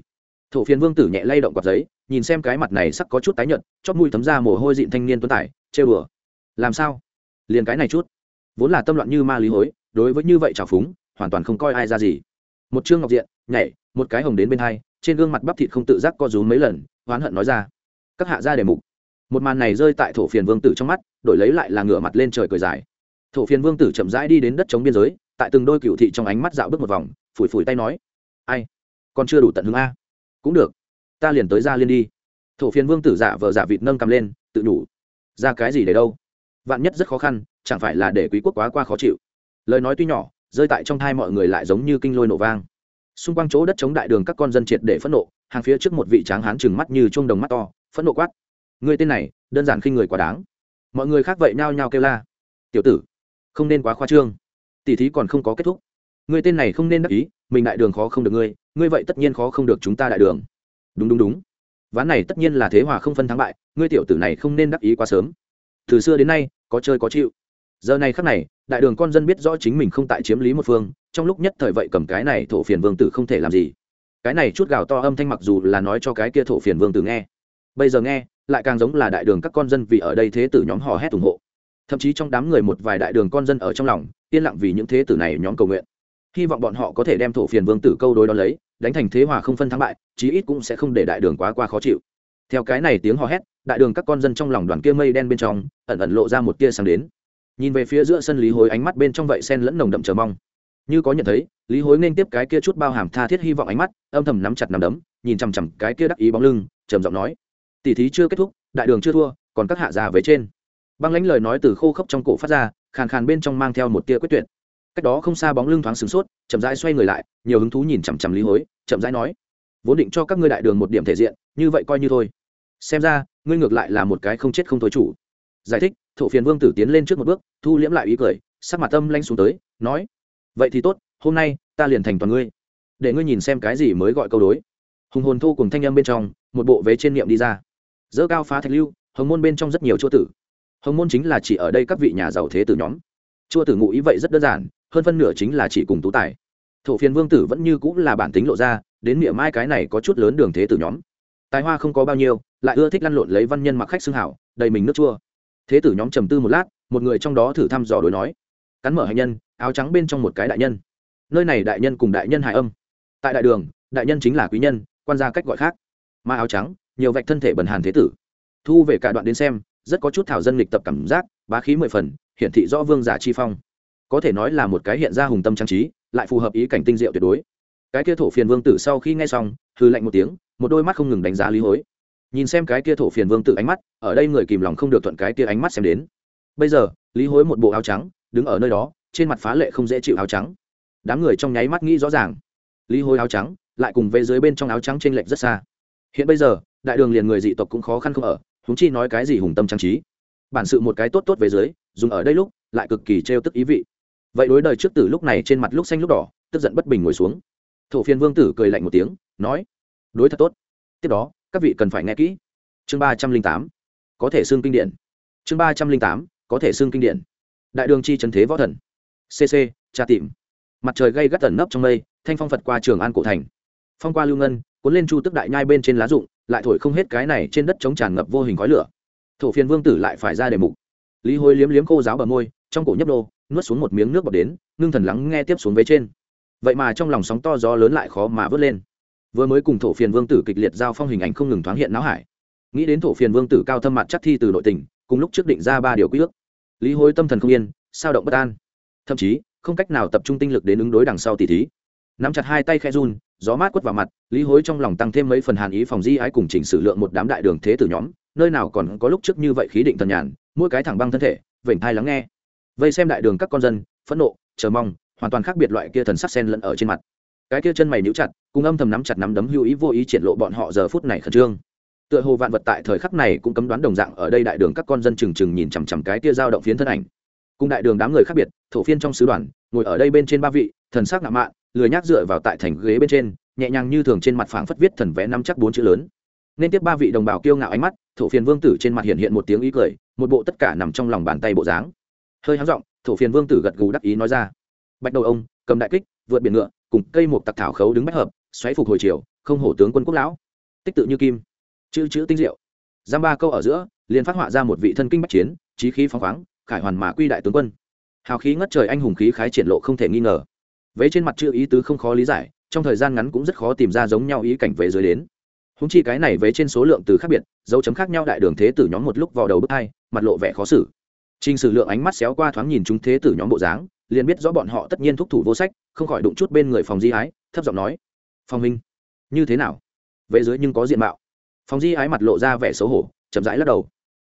Thổ phiền vương tử nhẹ lay động quạt giấy nhìn xem cái mặt này sắc có chút tái nhợt chót mũi thấm ra mồ hôi dịn thanh niên tuấn tài, chê bừa làm sao? Liền cái này chút. Vốn là tâm loạn như ma lý hối đối với như vậy trào phúng hoàn toàn không coi ai ra gì một trương ngọc diện, nhảy, một cái hồng đến bên hai, trên gương mặt bắp thịt không tự giác co rúm mấy lần, oán hận nói ra, các hạ ra đề mục. Một màn này rơi tại thổ phiền vương tử trong mắt, đổi lấy lại là ngửa mặt lên trời cười dài. Thổ phiền vương tử chậm rãi đi đến đất chống biên giới, tại từng đôi cựu thị trong ánh mắt dạo bước một vòng, phủi phủi tay nói, ai? Còn chưa đủ tận hứng a. Cũng được, ta liền tới ra liên đi. Thổ phiền vương tử giả vờ giả vịt nâng cầm lên, tự đủ. Ra cái gì để đâu? Vạn nhất rất khó khăn, chẳng phải là để quý quốc quá qua khó chịu. Lời nói tuy nhỏ rơi tại trong thai mọi người lại giống như kinh lôi nổ vang. Xung quanh chỗ đất chống đại đường các con dân triệt để phẫn nộ, hàng phía trước một vị tráng hán chừng mắt như chuông đồng mắt to, phẫn nộ quát. Người tên này, đơn giản khinh người quá đáng. Mọi người khác vậy nhao nhao kêu la. Tiểu tử, không nên quá khoa trương. Tỉ thí còn không có kết thúc. Người tên này không nên đắc ý, mình đại đường khó không được ngươi ngươi vậy tất nhiên khó không được chúng ta đại đường. Đúng đúng đúng. Ván này tất nhiên là thế hòa không phân thắng bại, ngươi tiểu tử này không nên đắc ý quá sớm. Từ xưa đến nay, có chơi có chịu giờ này khắc này, đại đường con dân biết rõ chính mình không tại chiếm lý một phương, trong lúc nhất thời vậy cầm cái này thổ phiền vương tử không thể làm gì. Cái này chút gào to âm thanh mặc dù là nói cho cái kia thổ phiền vương tử nghe, bây giờ nghe, lại càng giống là đại đường các con dân vì ở đây thế tử nhóm hò hét ủng hộ. Thậm chí trong đám người một vài đại đường con dân ở trong lòng, yên lặng vì những thế tử này nhóm cầu nguyện. Hy vọng bọn họ có thể đem thổ phiền vương tử câu đối đón lấy, đánh thành thế hòa không phân thắng bại, chí ít cũng sẽ không để đại đường quá qua khó chịu. Theo cái này tiếng hò hét, đại đường các con dân trong lòng đoàn kia mây đen bên trong, ẩn ẩn lộ ra một tia sáng đến nhìn về phía giữa sân lý hối ánh mắt bên trong vậy sen lẫn nồng đậm chờ mong. Như có nhận thấy, lý hối nên tiếp cái kia chút bao hàm tha thiết hy vọng ánh mắt, âm thầm nắm chặt nắm đấm, nhìn chằm chằm cái kia đắc ý bóng lưng, trầm giọng nói, tỷ thí chưa kết thúc, đại đường chưa thua, còn các hạ già về trên. Băng lãnh lời nói từ khô khốc trong cổ phát ra, khàn khàn bên trong mang theo một tia quyết tuyệt. Cách đó không xa bóng lưng thoáng sửng sốt, chậm rãi xoay người lại, nhiều hứng thú nhìn chằm chằm lý hối, chậm rãi nói, vốn định cho các ngươi đại đường một điểm thể diện, như vậy coi như thôi. Xem ra, ngươi ngược lại là một cái không chết không thôi chủ. Giải thích thổ phiền vương tử tiến lên trước một bước, thu liễm lại ý cười, sắc mặt tâm lanh xuống tới, nói, vậy thì tốt, hôm nay ta liền thành toàn ngươi, để ngươi nhìn xem cái gì mới gọi câu đối. Hùng hồn thu cùng thanh âm bên trong, một bộ vế trên niệm đi ra. Dỡ cao phá thạch lưu, hồng môn bên trong rất nhiều chỗ tử. Hồng môn chính là chỉ ở đây các vị nhà giàu thế tử nhóm. Chua tử ngụ ý vậy rất đơn giản, hơn phân nửa chính là chỉ cùng tú tài. Thổ phiền vương tử vẫn như cũng là bản tính lộ ra, đến miệng mai cái này có chút lớn đường thế tử nhóm. Tài hoa không có bao nhiêu, lại ưa thích lăn lộn lấy văn nhân mặc khách xương hảo, đầy mình nước chua thế tử nhóm trầm tư một lát, một người trong đó thử thăm dò đối nói. Cắn mở hạnh nhân, áo trắng bên trong một cái đại nhân. Nơi này đại nhân cùng đại nhân hài âm. Tại đại đường, đại nhân chính là quý nhân, quan gia cách gọi khác. Mà áo trắng, nhiều vạch thân thể bần hàn thế tử. Thu về cả đoạn đến xem, rất có chút thảo dân lịch tập cảm giác, bá khí mười phần, hiển thị rõ vương giả chi phong. Có thể nói là một cái hiện ra hùng tâm trang trí, lại phù hợp ý cảnh tinh diệu tuyệt đối. Cái kia thổ phiền vương tử sau khi nghe xong hư lạnh một tiếng, một đôi mắt không ngừng đánh giá lý hối nhìn xem cái kia thổ phiền vương tử ánh mắt, ở đây người kìm lòng không được thuận cái kia ánh mắt xem đến. Bây giờ, lý hối một bộ áo trắng, đứng ở nơi đó, trên mặt phá lệ không dễ chịu áo trắng. Đám người trong nháy mắt nghĩ rõ ràng. Lý hối áo trắng, lại cùng về dưới bên trong áo trắng t r ê n lệch rất xa. Hiện bây giờ, đại đường liền người dị tộc cũng khó khăn không ở húng chi nói cái gì hùng tâm trang trí. Bản sự một cái tốt tốt về dưới, dùng ở đây lúc, lại cực kỳ trêu tức ý vị. Vậy đối đời trước tử lúc này trên mặt lúc xanh lúc đỏ, tức giận bất bình ngồi xuống. Thổ phiên vương tử cười lạnh một tiếng, nói, đối thật tốt. Tiếp đó các vị cần phải nghe kỹ. Chương ba trăm linh tám, có thể xương kinh điển. Chương ba trăm linh tám, có thể xương kinh điển. Đại đường chi trần thế võ thần. Cc tra tìm. Mặt trời gây gắt tẩn nấp trong mây, thanh phong phật qua trường an cổ thành. Phong qua lưu ngân, cuốn lên chu tức đại nhai bên trên lá rụng, lại thổi không hết cái này trên đất chống tràn ngập vô hình khói lửa. Thổ phiên vương tử lại phải ra đề mục. Lý hối liếm liếm khô giáo bờ môi, trong cổ nhấp đô nuốt xuống một miếng nước bọt đến, ngưng thần lắng nghe tiếp xuống vế trên. Vậy mà trong lòng sóng to gió lớn lại khó mà vớt lên vừa mới cùng thổ phiền vương tử kịch liệt giao phong hình ảnh không ngừng thoáng hiện não hải. Nghĩ đến thổ phiền vương tử cao thâm mặt chắc thi từ nội tình, cùng lúc trước định ra ba điều quy ước. Lý hối tâm thần không yên, sao động bất an. Thậm chí, không cách nào tập trung tinh lực đến ứng đối đằng sau tỷ thí. Nắm chặt hai tay khe run, gió mát quất vào mặt, lý hối trong lòng tăng thêm mấy phần hàn ý phòng di ái cùng chỉnh sử lượng một đám đại đường thế tử nhóm, nơi nào còn có lúc trước như vậy khí định thần nhàn, mỗi cái thẳng băng thân thể, vểnh thai lắng nghe. Vây xem đại đường các con dân, phẫn nộ, chờ mong, hoàn toàn khác biệt loại kia thần sắc sen lẫn ở trên mặt cái kia chân mày níu chặt, cùng âm thầm nắm chặt nắm đấm hữu ý vô ý triển lộ bọn họ giờ phút này khẩn trương. Tựa hồ vạn vật tại thời khắc này cũng cấm đoán đồng dạng ở đây đại đường các con dân trừng trừng nhìn chằm chằm cái kia dao động phiến thân ảnh. Cùng đại đường đám người khác biệt, thổ phiên trong sứ đoàn, ngồi ở đây bên trên ba vị, thần sắc ngạo mạn, lười nhác dựa vào tại thành ghế bên trên, nhẹ nhàng như thường trên mặt phảng phất viết thần vẽ năm chắc bốn chữ lớn. Nên tiếp ba vị đồng bào kiêu ngạo ánh mắt, thổ phiên vương tử trên mặt hiện hiện một tiếng ý cười, một bộ tất cả nằm trong lòng bàn tay bộ dáng. Hơi háng giọng, thổ phiền vương tử gật gù đắc ý nói ra. Bạch đầu ông, cầm đại kích, vượt biển ngựa cùng cây một tặc thảo khấu đứng bách hợp xoáy phục hồi chiều không hổ tướng quân quốc lão. Tích tự như kim. Chữ chữ tinh diệu. Giam ba câu ở giữa liền phát họa ra một vị thân kinh bách chiến trí khí phóng khoáng khải hoàn mà quy đại tướng quân. Hào khí ngất trời anh hùng khí khái triển lộ không thể nghi ngờ. Vế trên mặt chữ ý tứ không khó lý giải trong thời gian ngắn cũng rất khó tìm ra giống nhau ý cảnh vế dưới đến. Húng chi cái này vế trên số lượng từ khác biệt dấu chấm khác nhau đại đường thế tử nhóm một lúc vào đầu bước hai mặt lộ vẻ khó xử. Trình Sử Lượng ánh mắt xéo qua thoáng nhìn chúng thế tử nhóm bộ dáng, liền biết rõ bọn họ tất nhiên thúc thủ vô sách, không khỏi đụng chút bên người phòng Di Ái, thấp giọng nói: "Phong Minh, như thế nào?" Vệ dưới nhưng có diện mạo. Phòng Di Ái mặt lộ ra vẻ xấu hổ, chậm rãi lắc đầu.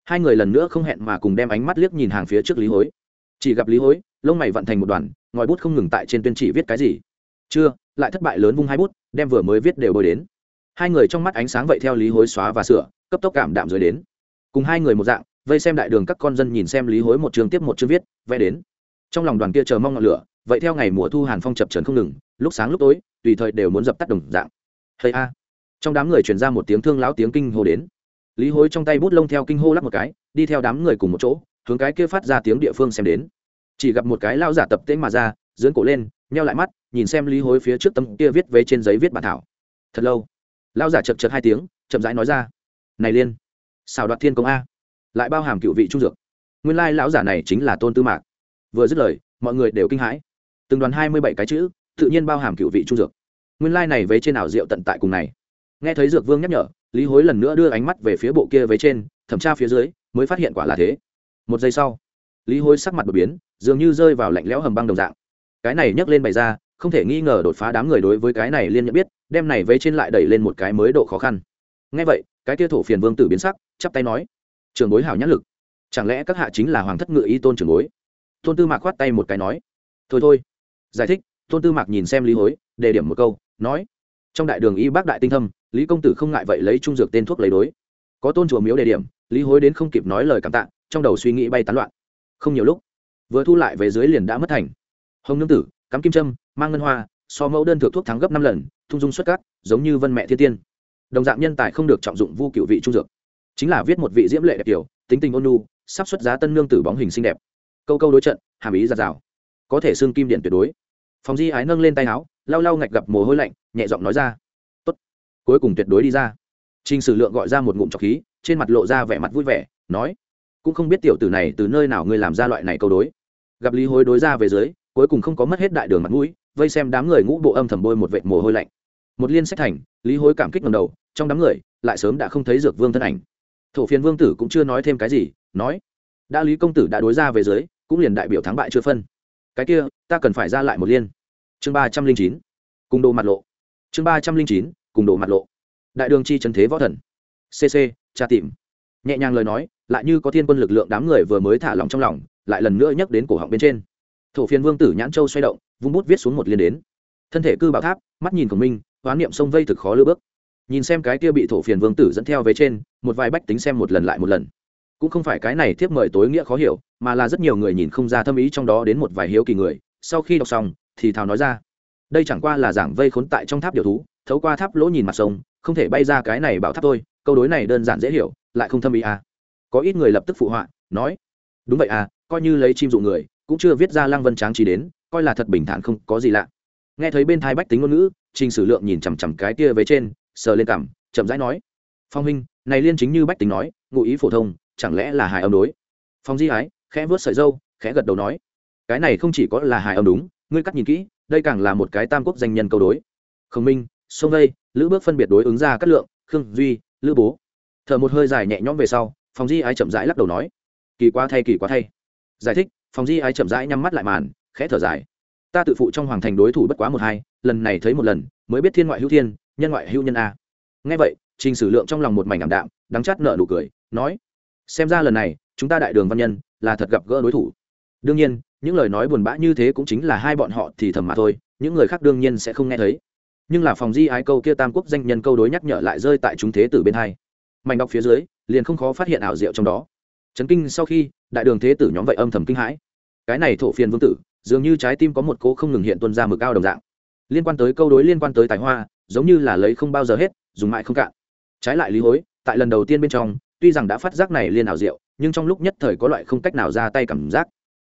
Hai người lần nữa không hẹn mà cùng đem ánh mắt liếc nhìn hàng phía trước Lý Hối. Chỉ gặp Lý Hối, lông mày vận thành một đoàn, ngòi bút không ngừng tại trên tuyên chỉ viết cái gì. Chưa, lại thất bại lớn vung hai bút, đem vừa mới viết đều bôi đến. Hai người trong mắt ánh sáng vậy theo Lý Hối xóa và sửa, cấp tốc cảm đạm rồi đến. Cùng hai người một dạng, vây xem đại đường các con dân nhìn xem lý hối một chương tiếp một chương viết vẽ đến trong lòng đoàn kia chờ mong ngọn lửa, vậy theo ngày mùa thu hàn phong chập trần không ngừng, lúc sáng lúc tối, tùy thời đều muốn dập tắt đồng dạng. Hay a. Trong đám người truyền ra một tiếng thương lão tiếng kinh hô đến. Lý hối trong tay bút lông theo kinh hô lắp một cái, đi theo đám người cùng một chỗ, hướng cái kia phát ra tiếng địa phương xem đến. Chỉ gặp một cái lao giả tập tễnh mà ra, dưỡng cổ lên, nheo lại mắt, nhìn xem lý hối phía trước tấm kia viết về trên giấy viết bản thảo. Thật lâu lao giả chật chật hai tiếng, chậm rãi nói ra, này liên xào đoạt thiên công a, lại bao hàm cựu vị trung dược. Nguyên lai lão giả này chính là tôn tư mạc vừa dứt lời, mọi người đều kinh hãi. Từng đoàn hai mươi bảy cái chữ, tự nhiên bao hàm cựu vị trung dược. Nguyên lai này vế trên ảo rượu tận tại cùng này. Nghe thấy dược vương nhắc nhở, lý hối lần nữa đưa ánh mắt về phía bộ kia vế trên, thẩm tra phía dưới, mới phát hiện quả là thế. Một giây sau, lý hối sắc mặt đột biến, dường như rơi vào lạnh lẽo hầm băng đồng dạng. Cái này nhấc lên bày ra, không thể nghi ngờ đột phá đám người đối với cái này liên nhận biết, đem này vế trên lại đẩy lên một cái mới độ khó khăn. Nghe vậy, cái kia thổ phiền vương tử biến sắc, chắp tay nói, trường bối hảo nhãn lực. Chẳng lẽ các hạ chính là hoàng thất ngự y tôn trường bối? Tôn tư mạc khoát tay một cái nói, thôi thôi. Giải thích, tôn tư mạc nhìn xem lý hối, đề điểm một câu, nói, trong đại đường y bác đại tinh thâm, lý công tử không ngại vậy lấy trung dược tên thuốc lấy đối. Có tôn chùa miếu đề điểm, lý hối đến không kịp nói lời cảm tạ, trong đầu suy nghĩ bay tán loạn. Không nhiều lúc, vừa thu lại về dưới liền đã mất thành. Hồng nương tử, cắm kim trâm mang ngân hoa, so mẫu đơn thượng thuốc thắng gấp năm lần, thung dung xuất cát, giống như vân mẹ thiên tiên. Đồng dạng nhân tài không được trọng dụng vu cựu vị trung dược. Chính là viết một vị diễm lệ đẹp kiểu tính tình ôn nhu, sắp xuất giá tân nương tử bóng hình xinh đẹp câu câu đối trận, hàm ý giạt rào. Có thể xương kim điện tuyệt đối. Phòng di ái nâng lên tay áo, lau lau ngạch gặp mồ hôi lạnh, nhẹ giọng nói ra. Tốt. Cuối cùng tuyệt đối đi ra. Trình sử lượng gọi ra một ngụm trọc khí, trên mặt lộ ra vẻ mặt vui vẻ, nói, cũng không biết tiểu tử này từ nơi nào ngươi làm ra loại này câu đối. Gặp lý hối đối ra về dưới, cuối cùng không có mất hết đại đường mặt mũi, vây xem đám người ngũ bộ âm thầm bôi một vệt mồ hôi lạnh. Một liên sách thành, lý hối cảm kích ngầm đầu, trong đám người, lại sớm đã không thấy dược vương thân ảnh. Thổ phiền vương tử cũng chưa nói thêm cái gì, nói, đã lý công tử đã đối ra về dưới cũng liền đại biểu thắng bại chưa phân. Cái kia, ta cần phải ra lại một liên. Chương ba trăm linh chín, cùng đồ mặt lộ. Chương ba trăm linh chín, cùng đồ mặt lộ. Đại đường chi trần thế võ thần. Cc tra tìm. Nhẹ nhàng lời nói, lại như có thiên quân lực lượng đám người vừa mới thả lòng trong lòng, lại lần nữa nhắc đến cổ họng bên trên. Thổ phiền vương tử nhãn châu xoay động, vung bút viết xuống một liên đến. Thân thể cư bảo tháp, mắt nhìn khổng minh hoán niệm sông vây thực khó lư bước. Nhìn xem cái kia bị thổ phiền vương tử dẫn theo về trên, một vài bách tính xem một lần lại một lần. Cũng không phải cái này thiếp mời tối nghĩa khó hiểu mà là rất nhiều người nhìn không ra thâm ý trong đó đến một vài hiếu kỳ người sau khi đọc xong, thì thào nói ra, đây chẳng qua là giảng vây khốn tại trong tháp điều thú, thấu qua tháp lỗ nhìn mặt sông, không thể bay ra cái này bảo tháp tôi. câu đối này đơn giản dễ hiểu, lại không thâm ý à. có ít người lập tức phụ họa, nói, đúng vậy à coi như lấy chim dụ người, cũng chưa viết ra lăng vân tráng trí đến, coi là thật bình thản không có gì lạ nghe thấy bên thai bách tính ngôn ngữ, trình sử lượng nhìn chằm chằm cái kia về trên, sờ lên cảm chậm rãi nói, phong huynh, này liên chính như bách tính nói, ngụ ý phổ thông, chẳng lẽ là hài âm đối phong di ái khẽ vớt sợi dâu, khẽ gật đầu nói, cái này không chỉ có là hài âm đúng, ngươi cắt nhìn kỹ, đây càng là một cái tam quốc danh nhân câu đối. Khổng minh, sông vây lữ bước phân biệt đối ứng ra cát lượng, khương duy, lữ bố. Thở một hơi dài nhẹ nhõm về sau, phòng di ái chậm rãi lắc đầu nói, kỳ quá thay, kỳ quá thay. Giải thích, phòng di ái chậm rãi nhắm mắt lại màn, khẽ thở dài, ta tự phụ trong hoàng thành đối thủ bất quá một hai, lần này thấy một lần, mới biết thiên ngoại hữu thiên, nhân ngoại hữu nhân a. Nghe vậy, trình sử lượng trong lòng một mảnh ảm đạm, đắng chát nợ nụ cười, nói, xem ra lần này chúng ta đại đường văn nhân là thật gặp gỡ đối thủ. Đương nhiên, những lời nói buồn bã như thế cũng chính là hai bọn họ thì thầm mà thôi, những người khác đương nhiên sẽ không nghe thấy. Nhưng là phòng di ái câu kia tam quốc danh nhân câu đối nhắc nhở lại rơi tại chúng thế tử bên hai. Mảnh đọc phía dưới, liền không khó phát hiện ảo diệu trong đó. Chấn kinh sau khi, đại đường thế tử nhóm vậy âm thầm kinh hãi. Cái này thổ phiền vương tử, dường như trái tim có một cố không ngừng hiện tuân ra mực cao đồng dạng. Liên quan tới câu đối liên quan tới tài hoa, giống như là lấy không bao giờ hết, dùng mãi không cạn. Trái lại lý hối, tại lần đầu tiên bên trong, tuy rằng đã phát giác này liên ảo diệu nhưng trong lúc nhất thời có loại không cách nào ra tay cảm giác.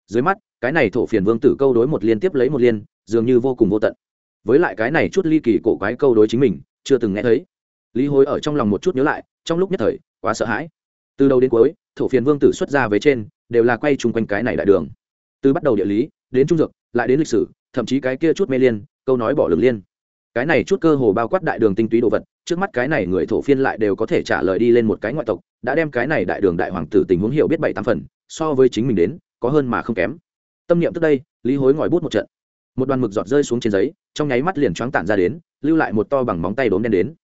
Dưới mắt, cái này thổ phiền vương tử câu đối một liên tiếp lấy một liên, dường như vô cùng vô tận. Với lại cái này chút ly kỳ cổ quái câu đối chính mình, chưa từng nghe thấy. Lý hối ở trong lòng một chút nhớ lại, trong lúc nhất thời, quá sợ hãi. Từ đầu đến cuối, thổ phiền vương tử xuất ra với trên, đều là quay chung quanh cái này đại đường. Từ bắt đầu địa lý, đến trung dược, lại đến lịch sử, thậm chí cái kia chút mê liên, câu nói bỏ lửng liên cái này chút cơ hồ bao quát đại đường tinh túy đồ vật, trước mắt cái này người thổ phiên lại đều có thể trả lời đi lên một cái ngoại tộc, đã đem cái này đại đường đại hoàng tử tình huống hiểu biết bảy tám phần, so với chính mình đến, có hơn mà không kém. Tâm niệm tức đây, lý hối ngòi bút một trận. Một đoàn mực giọt rơi xuống trên giấy, trong nháy mắt liền choáng tản ra đến, lưu lại một to bằng móng tay đốm đen đến.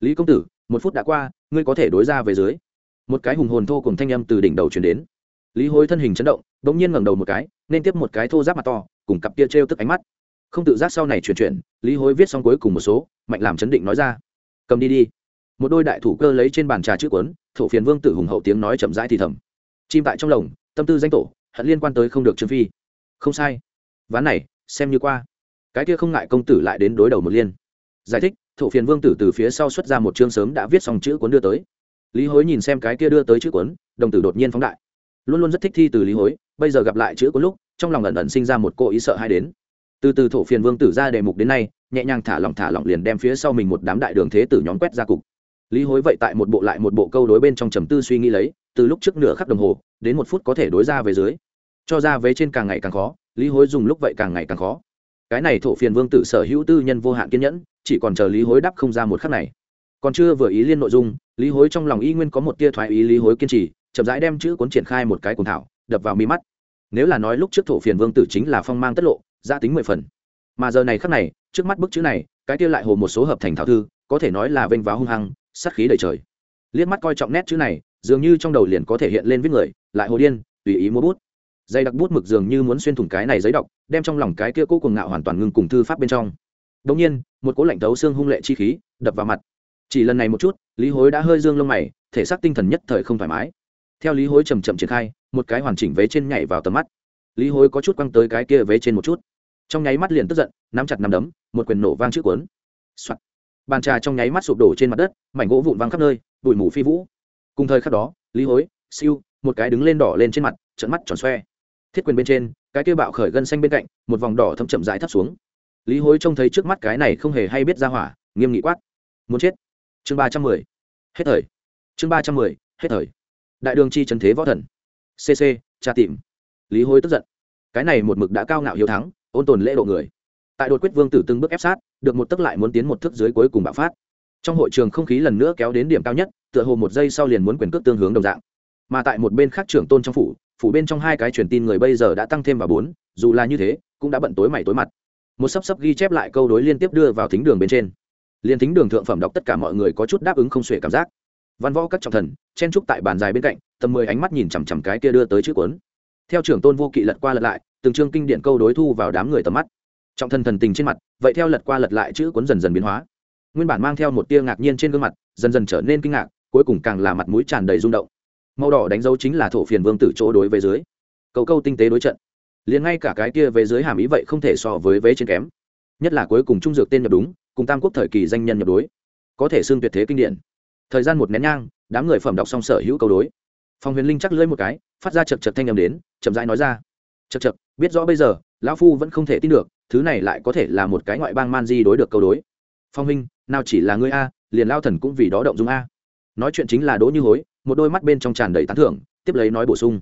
Lý công tử, một phút đã qua, ngươi có thể đối ra về dưới. Một cái hùng hồn thô cùng thanh âm từ đỉnh đầu chuyển đến. Lý hối thân hình chấn động đ ỗ n g nhiên ngẩng đầu một cái, nên tiếp một cái thô giáp mặt to, cùng cặp kia t r e o tức ánh mắt không tự giác sau này chuyển chuyển, lý hối viết xong cuối cùng một số, mạnh làm chấn định nói ra. Cầm đi đi. Một đôi đại thủ cơ lấy trên bàn trà chữ quấn thổ phiền vương tử hùng hậu tiếng nói chậm rãi thì thầm. Chim tại trong lồng, tâm tư danh tổ, hận liên quan tới không được trương phi. Không sai. Ván này, xem như qua. Cái kia không ngại công tử lại đến đối đầu một liên. Giải thích, thổ phiền vương tử từ phía sau xuất ra một chương sớm đã viết xong chữ cuốn đưa tới. Lý hối nhìn xem cái kia đưa tới chữ cuốn, đồng tử đột nhiên phóng đại. Luôn luôn rất thích thi từ lý hối, bây giờ gặp lại chữ cuốn lúc, trong lòng ẩn ẩn sinh ra một cô ý sợ hay đến từ từ thổ phiền vương tử ra đề mục đến nay, nhẹ nhàng thả lỏng thả lỏng liền đem phía sau mình một đám đại đường thế tử nhóm quét ra cục. Lý hối vậy tại một bộ lại một bộ câu đối bên trong trầm tư suy nghĩ lấy, từ lúc trước nửa khắc đồng hồ, đến một phút có thể đối ra về dưới. Cho ra vế trên càng ngày càng khó, lý hối dùng lúc vậy càng ngày càng khó. Cái này thổ phiền vương tử sở hữu tư nhân vô hạn kiên nhẫn, chỉ còn chờ lý hối đáp không ra một khắc này. Còn chưa vừa ý liên nội dung, lý hối trong lòng y nguyên có một tia thoái ý lý hối kiên trì, chậm rãi đem chữ cuốn triển khai một cái cùng thảo, đập vào mi mắt. Nếu là nói lúc trước thổ phiền vương tử chính là phong mang tất lộ gia tính mười phần. Mà giờ này khắc này, trước mắt bức chữ này, cái kia lại hồ một số hợp thành thảo thư, có thể nói là vênh váo hung hăng, sát khí đầy trời. Liếc mắt coi trọng nét chữ này, dường như trong đầu liền có thể hiện lên viết người, lại hồ điên, tùy ý mua bút. Dây đặc bút mực dường như muốn xuyên thủng cái này giấy đọc, đem trong lòng cái kia cố cuồng ngạo hoàn toàn ngưng cùng thư pháp bên trong. Đông nhiên, một cố lạnh thấu xương hung lệ chi khí, đập vào mặt. Chỉ lần này một chút, lý hối đã hơi dương lông mày, thể xác tinh thần nhất thời không thoải mái. Theo lý hối chầm chậm triển khai, một cái hoàn chỉnh vế trên nhảy vào tầm mắt. Lý hối có chút quăng tới cái kia vế trên một chút trong nháy mắt liền tức giận, nắm chặt nắm đấm, một quyền nổ vang trước cuốn、Soạn. bàn trà trong nháy mắt sụp đổ trên mặt đất, mảnh gỗ vụn văng khắp nơi, bụi mù phi vũ. Cùng thời khắc đó, lý hối, siêu, một cái đứng lên đỏ lên trên mặt trận mắt tròn xoe. Thiết quyền bên trên, cái kia bạo khởi gân xanh bên cạnh, một vòng đỏ thâm chậm rãi thấp xuống. Lý hối trông thấy trước mắt cái này không hề hay biết ra hỏa, nghiêm nghị quát. Muốn chết. Chương ba trăm mười. Hết thời. Chương ba trăm mười. Hết thời. Đại đường chi trần thế võ thần. Cc tra tìm. Lý hối tức giận cái này một mực đã cao ngạo hiếu thắng, ôn tồn lễ độ người. Tại đột quyết vương tử từng bước ép sát, được một tức lại muốn tiến một thức dưới cuối cùng bạo phát. Trong hội trường không khí lần nữa kéo đến điểm cao nhất, tựa hồ một giây sau liền muốn quyền cước tương hướng đồng dạng. Mà tại một bên khác trưởng tôn trong phủ phủ bên trong hai cái truyền tin người bây giờ đã tăng thêm vào bốn, dù là như thế, cũng đã bận tối mày tối mặt. Một sắp sắp ghi chép lại câu đối liên tiếp đưa vào thính đường bên trên. Liền thính đường thượng phẩm đọc tất cả mọi người có chút đáp ứng không xuể cảm giác. Văn võ các trọng thần, chen trúc tại bàn dài bên cạnh, tầm mười ánh mắt nhìn chằm chằm cái kia đưa tới chữ cuốn theo trưởng tôn vô kỵ lật qua lật lại, từng chương kinh điển câu đối thu vào đám người tầm mắt. Trọng thần thần tình trên mặt, vậy theo lật qua lật lại chữ cuốn dần dần biến hóa. Nguyên bản mang theo một tia ngạc nhiên trên gương mặt, dần dần trở nên kinh ngạc, cuối cùng càng là mặt mũi tràn đầy rung động. Màu đỏ đánh dấu chính là thổ phiền vương tử chỗ đối với dưới. Cầu câu tinh tế đối trận. Liền ngay cả cái kia về dưới hàm ý vậy không thể so với vế trên kém. Nhất là cuối cùng trung dược tên nhập đúng, cùng tam quốc thời kỳ danh nhân nhập đối. Có thể xương tuyệt thế kinh điển. Thời gian một nén nhang, đám người phẩm đọc xong sở hữu câu đối phong huyền linh chắc lưỡi một cái, phát ra chật chật thanh nhầm đến, chậm rãi nói ra. Chật chật biết rõ bây giờ, lão phu vẫn không thể tin được, thứ này lại có thể là một cái ngoại bang man di đối được câu đối. Phong huynh, nào chỉ là ngươi a, liền lao thần cũng vì đó động dung a. Nói chuyện chính là đỗ như hối, một đôi mắt bên trong tràn đầy tán thưởng, tiếp lấy nói bổ sung.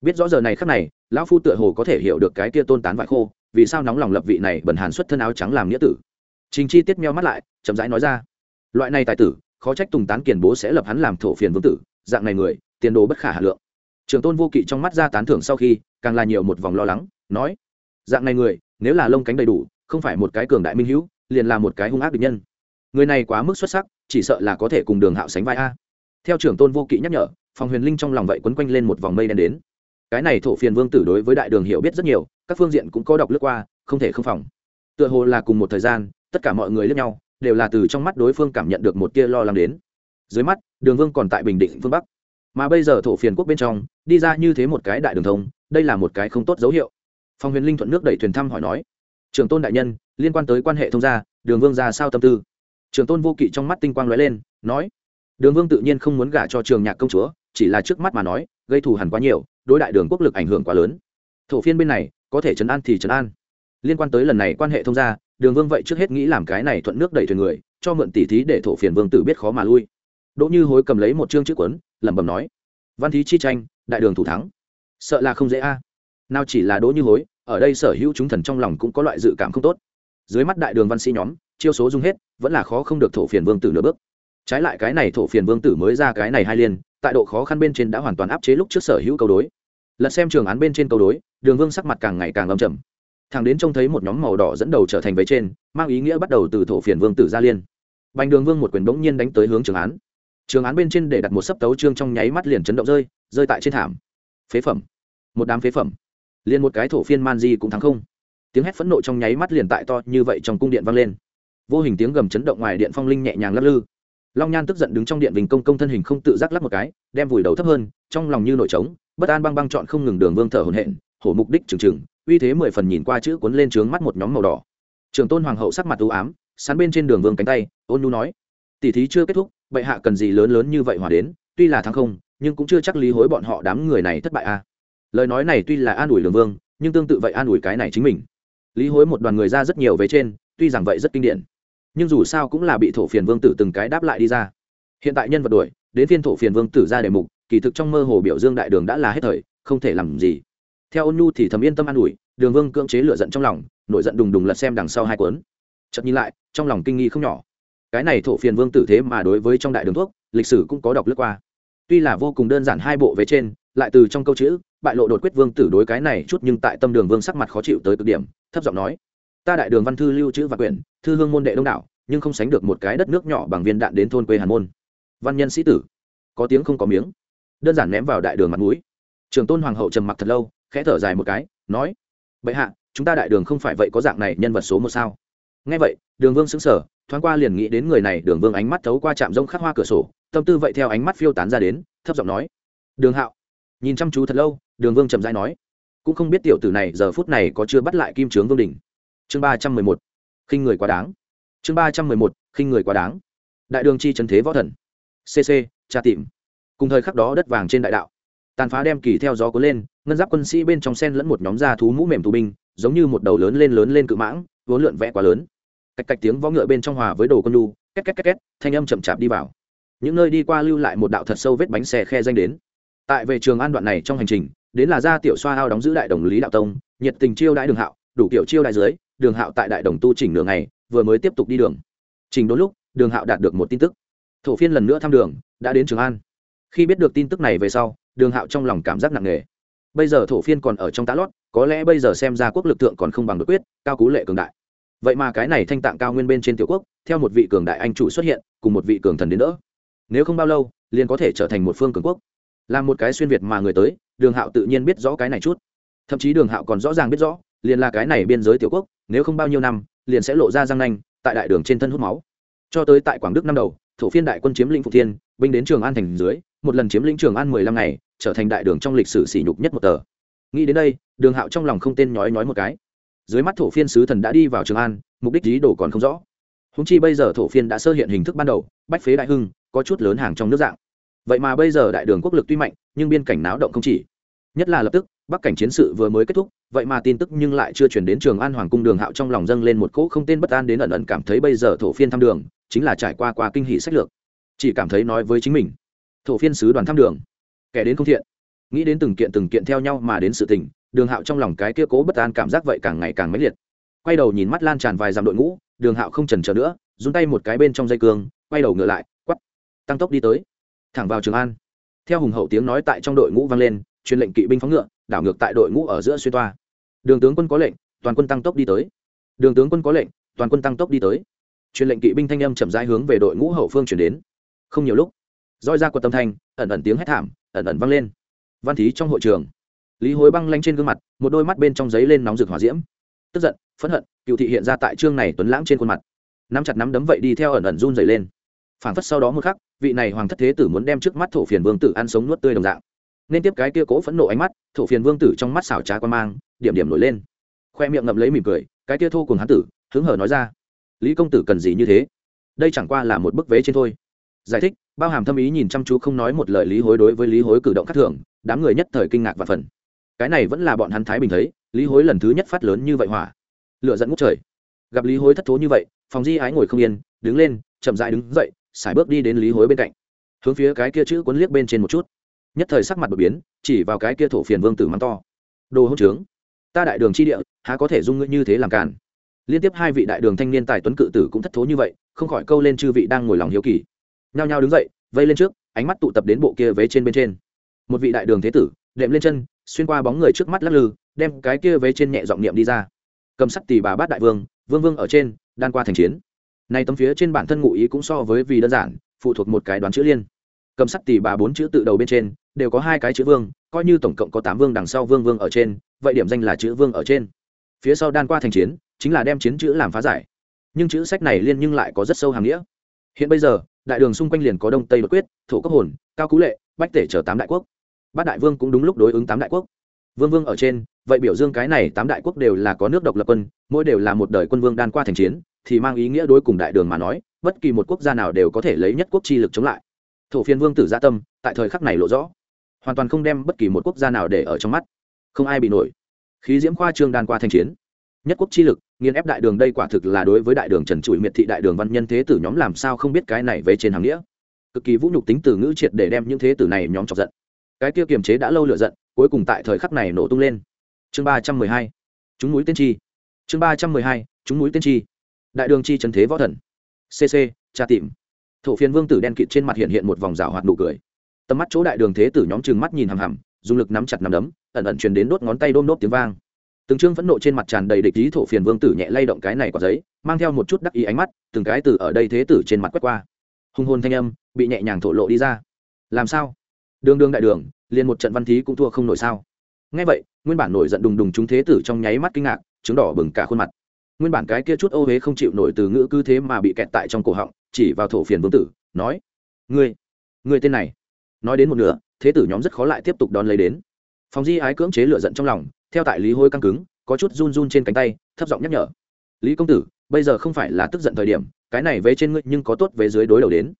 Biết rõ giờ này khắc này, lão phu tựa hồ có thể hiểu được cái kia tôn tán vải khô, vì sao nóng lòng lập vị này bẩn hàn xuất thân áo trắng làm nghĩa tử. Trình chi tiết meo mắt lại, chậm rãi nói ra. Loại này tài tử, khó trách tùng tán kiền bố sẽ lập hắn làm thổ phiền vương tử, dạng này người tiền đồ bất khả hà lượng. Trường tôn vô kỵ trong mắt ra tán thưởng sau khi, càng là nhiều một vòng lo lắng, nói, dạng này người, nếu là lông cánh đầy đủ, không phải một cái cường đại minh hữu, liền là một cái hung ác địch nhân. Người này quá mức xuất sắc, chỉ sợ là có thể cùng đường hạo sánh vai a. Theo trưởng tôn vô kỵ nhắc nhở phòng huyền linh trong lòng vậy quấn quanh lên một vòng mây đen đến. Cái này thổ phiền vương tử đối với đại đường hiểu biết rất nhiều, các phương diện cũng có đọc lướt qua, không thể không phòng. Tựa hồ là cùng một thời gian, tất cả mọi người lẫn nhau, đều là từ trong mắt đối phương cảm nhận được một tia lo lắng đến. Dưới mắt, đường vương còn tại bình định phương bắc mà bây giờ thổ phiền quốc bên trong, đi ra như thế một cái đại đường thông, đây là một cái không tốt dấu hiệu. Phong huyền linh thuận nước đẩy thuyền thăm hỏi nói, trường tôn đại nhân, liên quan tới quan hệ thông gia, đường vương ra sao tâm tư? Trường tôn vô kỵ trong mắt tinh quang lóe lên, nói, đường vương tự nhiên không muốn gả cho trường nhạc công chúa, chỉ là trước mắt mà nói, gây thù hẳn quá nhiều, đối đại đường quốc lực ảnh hưởng quá lớn. Thổ phiên bên này, có thể trấn an thì trấn an. Liên quan tới lần này quan hệ thông gia, đường vương vậy trước hết nghĩ làm cái này thuận nước đẩy thuyền người, cho mượn tỷ thí để thổ phiền vương tử biết khó mà lui đỗ như hối cầm lấy một chương chữ quấn lẩm bẩm nói, văn thí chi tranh, đại đường thủ thắng. Sợ là không dễ a. Nào chỉ là đỗ như hối, ở đây sở hữu chúng thần trong lòng cũng có loại dự cảm không tốt. Dưới mắt đại đường văn sĩ nhóm, chiêu số dung hết, vẫn là khó không được thổ phiền vương tử nửa bước. Trái lại cái này thổ phiền vương tử mới ra cái này hai liên, tại độ khó khăn bên trên đã hoàn toàn áp chế lúc trước sở hữu câu đối. Lật xem trường án bên trên câu đối, đường vương sắc mặt càng ngày càng âm trầm. Thằng đến trông thấy một nhóm màu đỏ dẫn đầu trở thành vế trên, mang ý nghĩa bắt đầu từ thổ phiền vương tử ra liên. Bành đường vương một quyền bỗng nhiên đánh tới hướng trường án trường án bên trên để đặt một sấp tấu trương trong nháy mắt liền chấn động rơi rơi tại trên thảm. Phế phẩm. Một đám phế phẩm. Liền một cái thổ phiên man di cũng thắng không. Tiếng hét phẫn nộ trong nháy mắt liền tại to như vậy trong cung điện vang lên. Vô hình tiếng gầm chấn động ngoài điện phong linh nhẹ nhàng lắc lư. Long nhan tức giận đứng trong điện bình công công thân hình không tự giác lắc một cái, đem vùi đầu thấp hơn, trong lòng như nổi trống, bất an băng băng chọn không ngừng đường vương thở hồn hện hổ mục đích trừng trừng, uy thế mười phần nhìn qua chữ cuốn lên trướng mắt một nhóm màu đỏ. Trường tôn hoàng hậu sắc mặt ưu ám sán bên trên đường vương cánh tay, ôn nu nói tỷ thí chưa kết thúc, bệ hạ cần gì lớn lớn như vậy hòa đến, tuy là thắng không, nhưng cũng chưa chắc lý hối bọn họ đám người này thất bại a à. lời nói này tuy là an ủi đường vương, nhưng tương tự vậy an ủi cái này chính mình. Lý hối một đoàn người ra rất nhiều về trên, tuy rằng vậy rất kinh điển. Nhưng dù sao cũng là bị thổ phiền vương tử từng cái đáp lại đi ra. Hiện tại nhân vật đuổi, đến phiên thổ phiền vương tử ra đề mục, kỳ thực trong mơ hồ biểu dương đại đường đã là hết thời, không thể làm gì. Theo ôn nhu thì thầm yên tâm an ủi, đường vương cưỡng chế lựa giận trong lòng, nổi giận đùng đùng lật xem đằng sau hai cuốn. Chợt nhìn lại, trong lòng kinh nghi không nhỏ cái này thổ phiền vương tử thế mà đối với trong đại đường thuốc, lịch sử cũng có đọc lướt qua. Tuy là vô cùng đơn giản hai bộ về trên, lại từ trong câu chữ, bại lộ đột quyết vương tử đối cái này chút nhưng tại tâm đường vương sắc mặt khó chịu tới cực điểm, thấp giọng nói, ta đại đường văn thư lưu trữ và quyển, thư hương môn đệ đông đảo, nhưng không sánh được một cái đất nước nhỏ bằng viên đạn đến thôn quê hàn môn. Văn nhân sĩ tử, có tiếng không có miếng, đơn giản ném vào đại đường mặt mũi. Trường tôn hoàng hậu trầm mặc thật lâu, khẽ thở dài một cái, nói, bệ hạ, chúng ta đại đường không phải vậy có dạng này nhân vật số một sao? Nghe vậy, đường vương xứng sở thoáng qua liền nghĩ đến người này, đường vương ánh mắt thấu qua trạm rông khắc hoa cửa sổ, tâm tư vậy theo ánh mắt phiêu tán ra đến, thấp giọng nói, đường hạo. Nhìn chăm chú thật lâu, đường vương trầm dai nói, cũng không biết tiểu tử này giờ phút này có chưa bắt lại kim trướng vương đình. Chương ba trăm mười một, khinh người quá đáng. Chương ba trăm mười một, khinh người quá đáng. Đại đường chi trần thế võ thần. Cc tra tìm. Cùng thời khắc đó đất vàng trên đại đạo. Tàn phá đem kỳ theo gió cuốn lên, ngân giáp quân sĩ bên trong sen lẫn một nhóm da thú mũ mềm tù binh, giống như một đầu lớn lên lớn lên cự mãng, vốn lượn vẽ quá lớn cách cách tiếng võ ngựa bên trong hòa với đồ con lu két két két két, thanh âm chậm chạp đi vào. Những nơi đi qua lưu lại một đạo thật sâu vết bánh xe khe danh đến. Tại về trường an đoạn này trong hành trình, đến là gia tiểu xoa ao đóng giữ đại đồng lý đạo tông, nhiệt tình chiêu đãi đường hạo, đủ kiểu chiêu đại dưới, đường hạo tại đại đồng tu chỉnh đường này vừa mới tiếp tục đi đường. Trình đốn lúc, đường hạo đạt được một tin tức. Thổ phiên lần nữa thăm đường, đã đến trường an. Khi biết được tin tức này về sau, đường hạo trong lòng cảm giác nặng nề. Bây giờ thổ phiên còn ở trong tá lót, có lẽ bây giờ xem ra quốc lực tượng còn không bằng đột quyết, cao cú lệ cường đại vậy mà cái này thanh tạng cao nguyên bên trên tiểu quốc, theo một vị cường đại anh chủ xuất hiện, cùng một vị cường thần đến đỡ. Nếu không bao lâu, liền có thể trở thành một phương cường quốc. Là một cái xuyên việt mà người tới, đường hạo tự nhiên biết rõ cái này chút. Thậm chí đường hạo còn rõ ràng biết rõ, liền là cái này biên giới tiểu quốc, nếu không bao nhiêu năm, liền sẽ lộ ra răng nanh, tại đại đường trên thân hút máu. Cho tới tại quảng đức năm đầu, thổ phiên đại quân chiếm lĩnh phục thiên, binh đến trường an thành dưới, một lần chiếm lĩnh trường an mười lăm ngày, trở thành đại đường trong lịch sử sỉ nhục nhất một tờ. Nghĩ đến đây, đường hạo trong lòng không tên nhói nhói một cái dưới mắt thổ phiên sứ thần đã đi vào trường an, mục đích lý đồ còn không rõ. Húng chi bây giờ thổ phiên đã sơ hiện hình thức ban đầu, bách phế đại hưng, có chút lớn hàng trong nước dạng. Vậy mà bây giờ đại đường quốc lực tuy mạnh, nhưng biên cảnh náo động không chỉ. Nhất là lập tức, bắc cảnh chiến sự vừa mới kết thúc, vậy mà tin tức nhưng lại chưa chuyển đến trường an hoàng cung đường hạo trong lòng dâng lên một cỗ không tên bất an đến ẩn ẩn cảm thấy bây giờ thổ phiên thăm đường, chính là trải qua qua kinh hỷ sách lược. Chỉ cảm thấy nói với chính mình, thổ phiên sứ đoàn thăm đường, kẻ đến không thiện. Nghĩ đến từng kiện từng kiện theo nhau mà đến sự tình đường hạo trong lòng cái kia cố bất an cảm giác vậy càng ngày càng mãnh liệt. Quay đầu nhìn mắt lan tràn vài dặm đội ngũ, đường hạo không trần chờ nữa, run tay một cái bên trong dây cương, quay đầu ngựa lại, quắp, tăng tốc đi tới. Thẳng vào trường an. Theo hùng hậu tiếng nói tại trong đội ngũ vang lên, truyền lệnh kỵ binh phóng ngựa, đảo ngược tại đội ngũ ở giữa xuyên toa. Đường tướng quân có lệnh, toàn quân tăng tốc đi tới. Đường tướng quân có lệnh, toàn quân tăng tốc đi tới. Truyền lệnh kỵ binh thanh âm chậm rãi hướng về đội ngũ hậu phương chuyển đến. Không nhiều lúc, roi ra quật tâm thanh, ẩn ẩn tiếng hét thảm, ẩn ẩn vang lên. Văn thí trong hội trường lý hối băng lanh trên gương mặt, một đôi mắt bên trong giấy lên nóng rực hỏa diễm. Tức giận, phẫn hận, cựu thị hiện ra tại chương này tuấn lãng trên khuôn mặt. Nắm chặt nắm đấm vậy đi theo ẩn ẩn run dày lên. Phảng phất sau đó một khắc, vị này hoàng thất thế tử muốn đem trước mắt thổ phiền vương tử ăn sống nuốt tươi đồng dạng. Nên tiếp cái kia cố phẫn nộ ánh mắt, thổ phiền vương tử trong mắt xảo trá quan mang, điểm điểm nổi lên. Khoe miệng ngậm lấy mỉm cười, cái kia thô cùng hán tử, hứng hở nói ra, lý công tử cần gì như thế? Đây chẳng qua là một bức vế trên thôi. Giải thích, bao hàm thâm ý nhìn chăm chú không nói một lời lý hối đối với lý hối cử động khác thường, đám người nhất thời kinh ngạc và phần cái này vẫn là bọn hắn thái bình thấy, lý hối lần thứ nhất phát lớn như vậy hỏa. Lựa dẫn ngút trời. Gặp lý hối thất thố như vậy, phòng di ái ngồi không yên, đứng lên, chậm dại đứng dậy sải bước đi đến lý hối bên cạnh. Hướng phía cái kia chữ cuốn liếc bên trên một chút. Nhất thời sắc mặt đột biến, chỉ vào cái kia thổ phiền vương tử mắng to. Đồ hỗn trướng, ta đại đường chi địa, há có thể dung ngươi như thế làm cản liên tiếp hai vị đại đường thanh niên tài tuấn cự tử cũng thất thố như vậy, không khỏi câu lên chư vị đang ngồi lòng hiếu kỳ. Nhao nhao đứng dậy, vây lên trước, ánh mắt tụ tập đến bộ kia vế trên bên trên. Một vị đại đường thế tử đệm lên chân, xuyên qua bóng người trước mắt lắc lư, đem cái kia vế trên nhẹ giọng niệm đi ra. Cầm sắt tỷ bà bát đại vương vương vương ở trên, đan qua thành chiến. Nay tấm phía trên bản thân ngụ ý cũng so với vì đơn giản, phụ thuộc một cái đoán chữ liên. Cầm sắt tỷ bà bốn chữ tự đầu bên trên, đều có hai cái chữ vương, coi như tổng cộng có tám vương đằng sau vương vương ở trên, vậy điểm danh là chữ vương ở trên. Phía sau đan qua thành chiến, chính là đem chiến chữ làm phá giải. Nhưng chữ sách này liên nhưng lại có rất sâu hàng nghĩa. Hiện bây giờ, đại đường xung quanh liền có đông tây đột quyết thủ cấp hồn, cao cú lệ, bách tể chờ tám đại quốc bát đại vương cũng đúng lúc đối ứng tám đại quốc. Vương vương ở trên, vậy biểu dương cái này tám đại quốc đều là có nước độc lập quân, mỗi đều là một đời quân vương đan qua thành chiến, thì mang ý nghĩa đối cùng đại đường mà nói, bất kỳ một quốc gia nào đều có thể lấy nhất quốc chi lực chống lại. Thổ phiên vương tử gia tâm, tại thời khắc này lộ rõ. Hoàn toàn không đem bất kỳ một quốc gia nào để ở trong mắt. Không ai bị nổi. Khí diễm khoa trương đan qua thành chiến. Nhất quốc chi lực nghiên ép đại đường đây quả thực là đối với đại đường trần trụi miệt thị đại đường văn nhân thế tử nhóm làm sao không biết cái này về trên hàng nghĩa. Cực kỳ vũ nhục tính từ ngữ triệt để đem những thế tử này nhóm chọc giận cái kia kiềm chế đã lâu lựa giận, cuối cùng tại thời khắc này nổ tung lên. Chương ba trăm mười hai, chúng núi tiên tri. Chương ba trăm mười hai, chúng núi tiên tri. Đại đường chi trần thế võ thần. Cc tra tìm. Thổ phiên vương tử đen kịt trên mặt hiện hiện một vòng rào hoạt nụ cười. Tầm mắt chỗ đại đường thế tử nhóm chừng mắt nhìn hằm hằm, dùng lực nắm chặt nắm đấm, ẩn ẩn truyền đến đốt ngón tay đôm đốt tiếng vang. Từng trương phẫn nộ trên mặt tràn đầy địch ý thổ phiền vương tử nhẹ lay động cái này quả giấy, mang theo một chút đắc ý ánh mắt, từng cái từ ở đây thế tử trên mặt quét qua. Hùng hồn thanh âm bị nhẹ nhàng thổ lộ đi ra. Làm sao? Đường đường đại đường, liền một trận văn thí cũng thua không nổi sao. Ngay vậy, nguyên bản nổi giận đùng đùng chúng thế tử trong nháy mắt kinh ngạc, chứng đỏ bừng cả khuôn mặt. Nguyên bản cái kia chút ô huế không chịu nổi từ ngữ cứ thế mà bị kẹt tại trong cổ họng, chỉ vào thổ phiền vương tử, nói, ngươi ngươi tên này. Nói đến một nửa, thế tử nhóm rất khó lại tiếp tục đón lấy đến. Phòng di ái cưỡng chế lựa giận trong lòng, theo tại lý hôi căng cứng, có chút run run trên cánh tay, thấp giọng nhắc nhở, lý công tử, bây giờ không phải là tức giận thời điểm, cái này về trên ngươi nhưng có tốt về dưới đối đầu đến.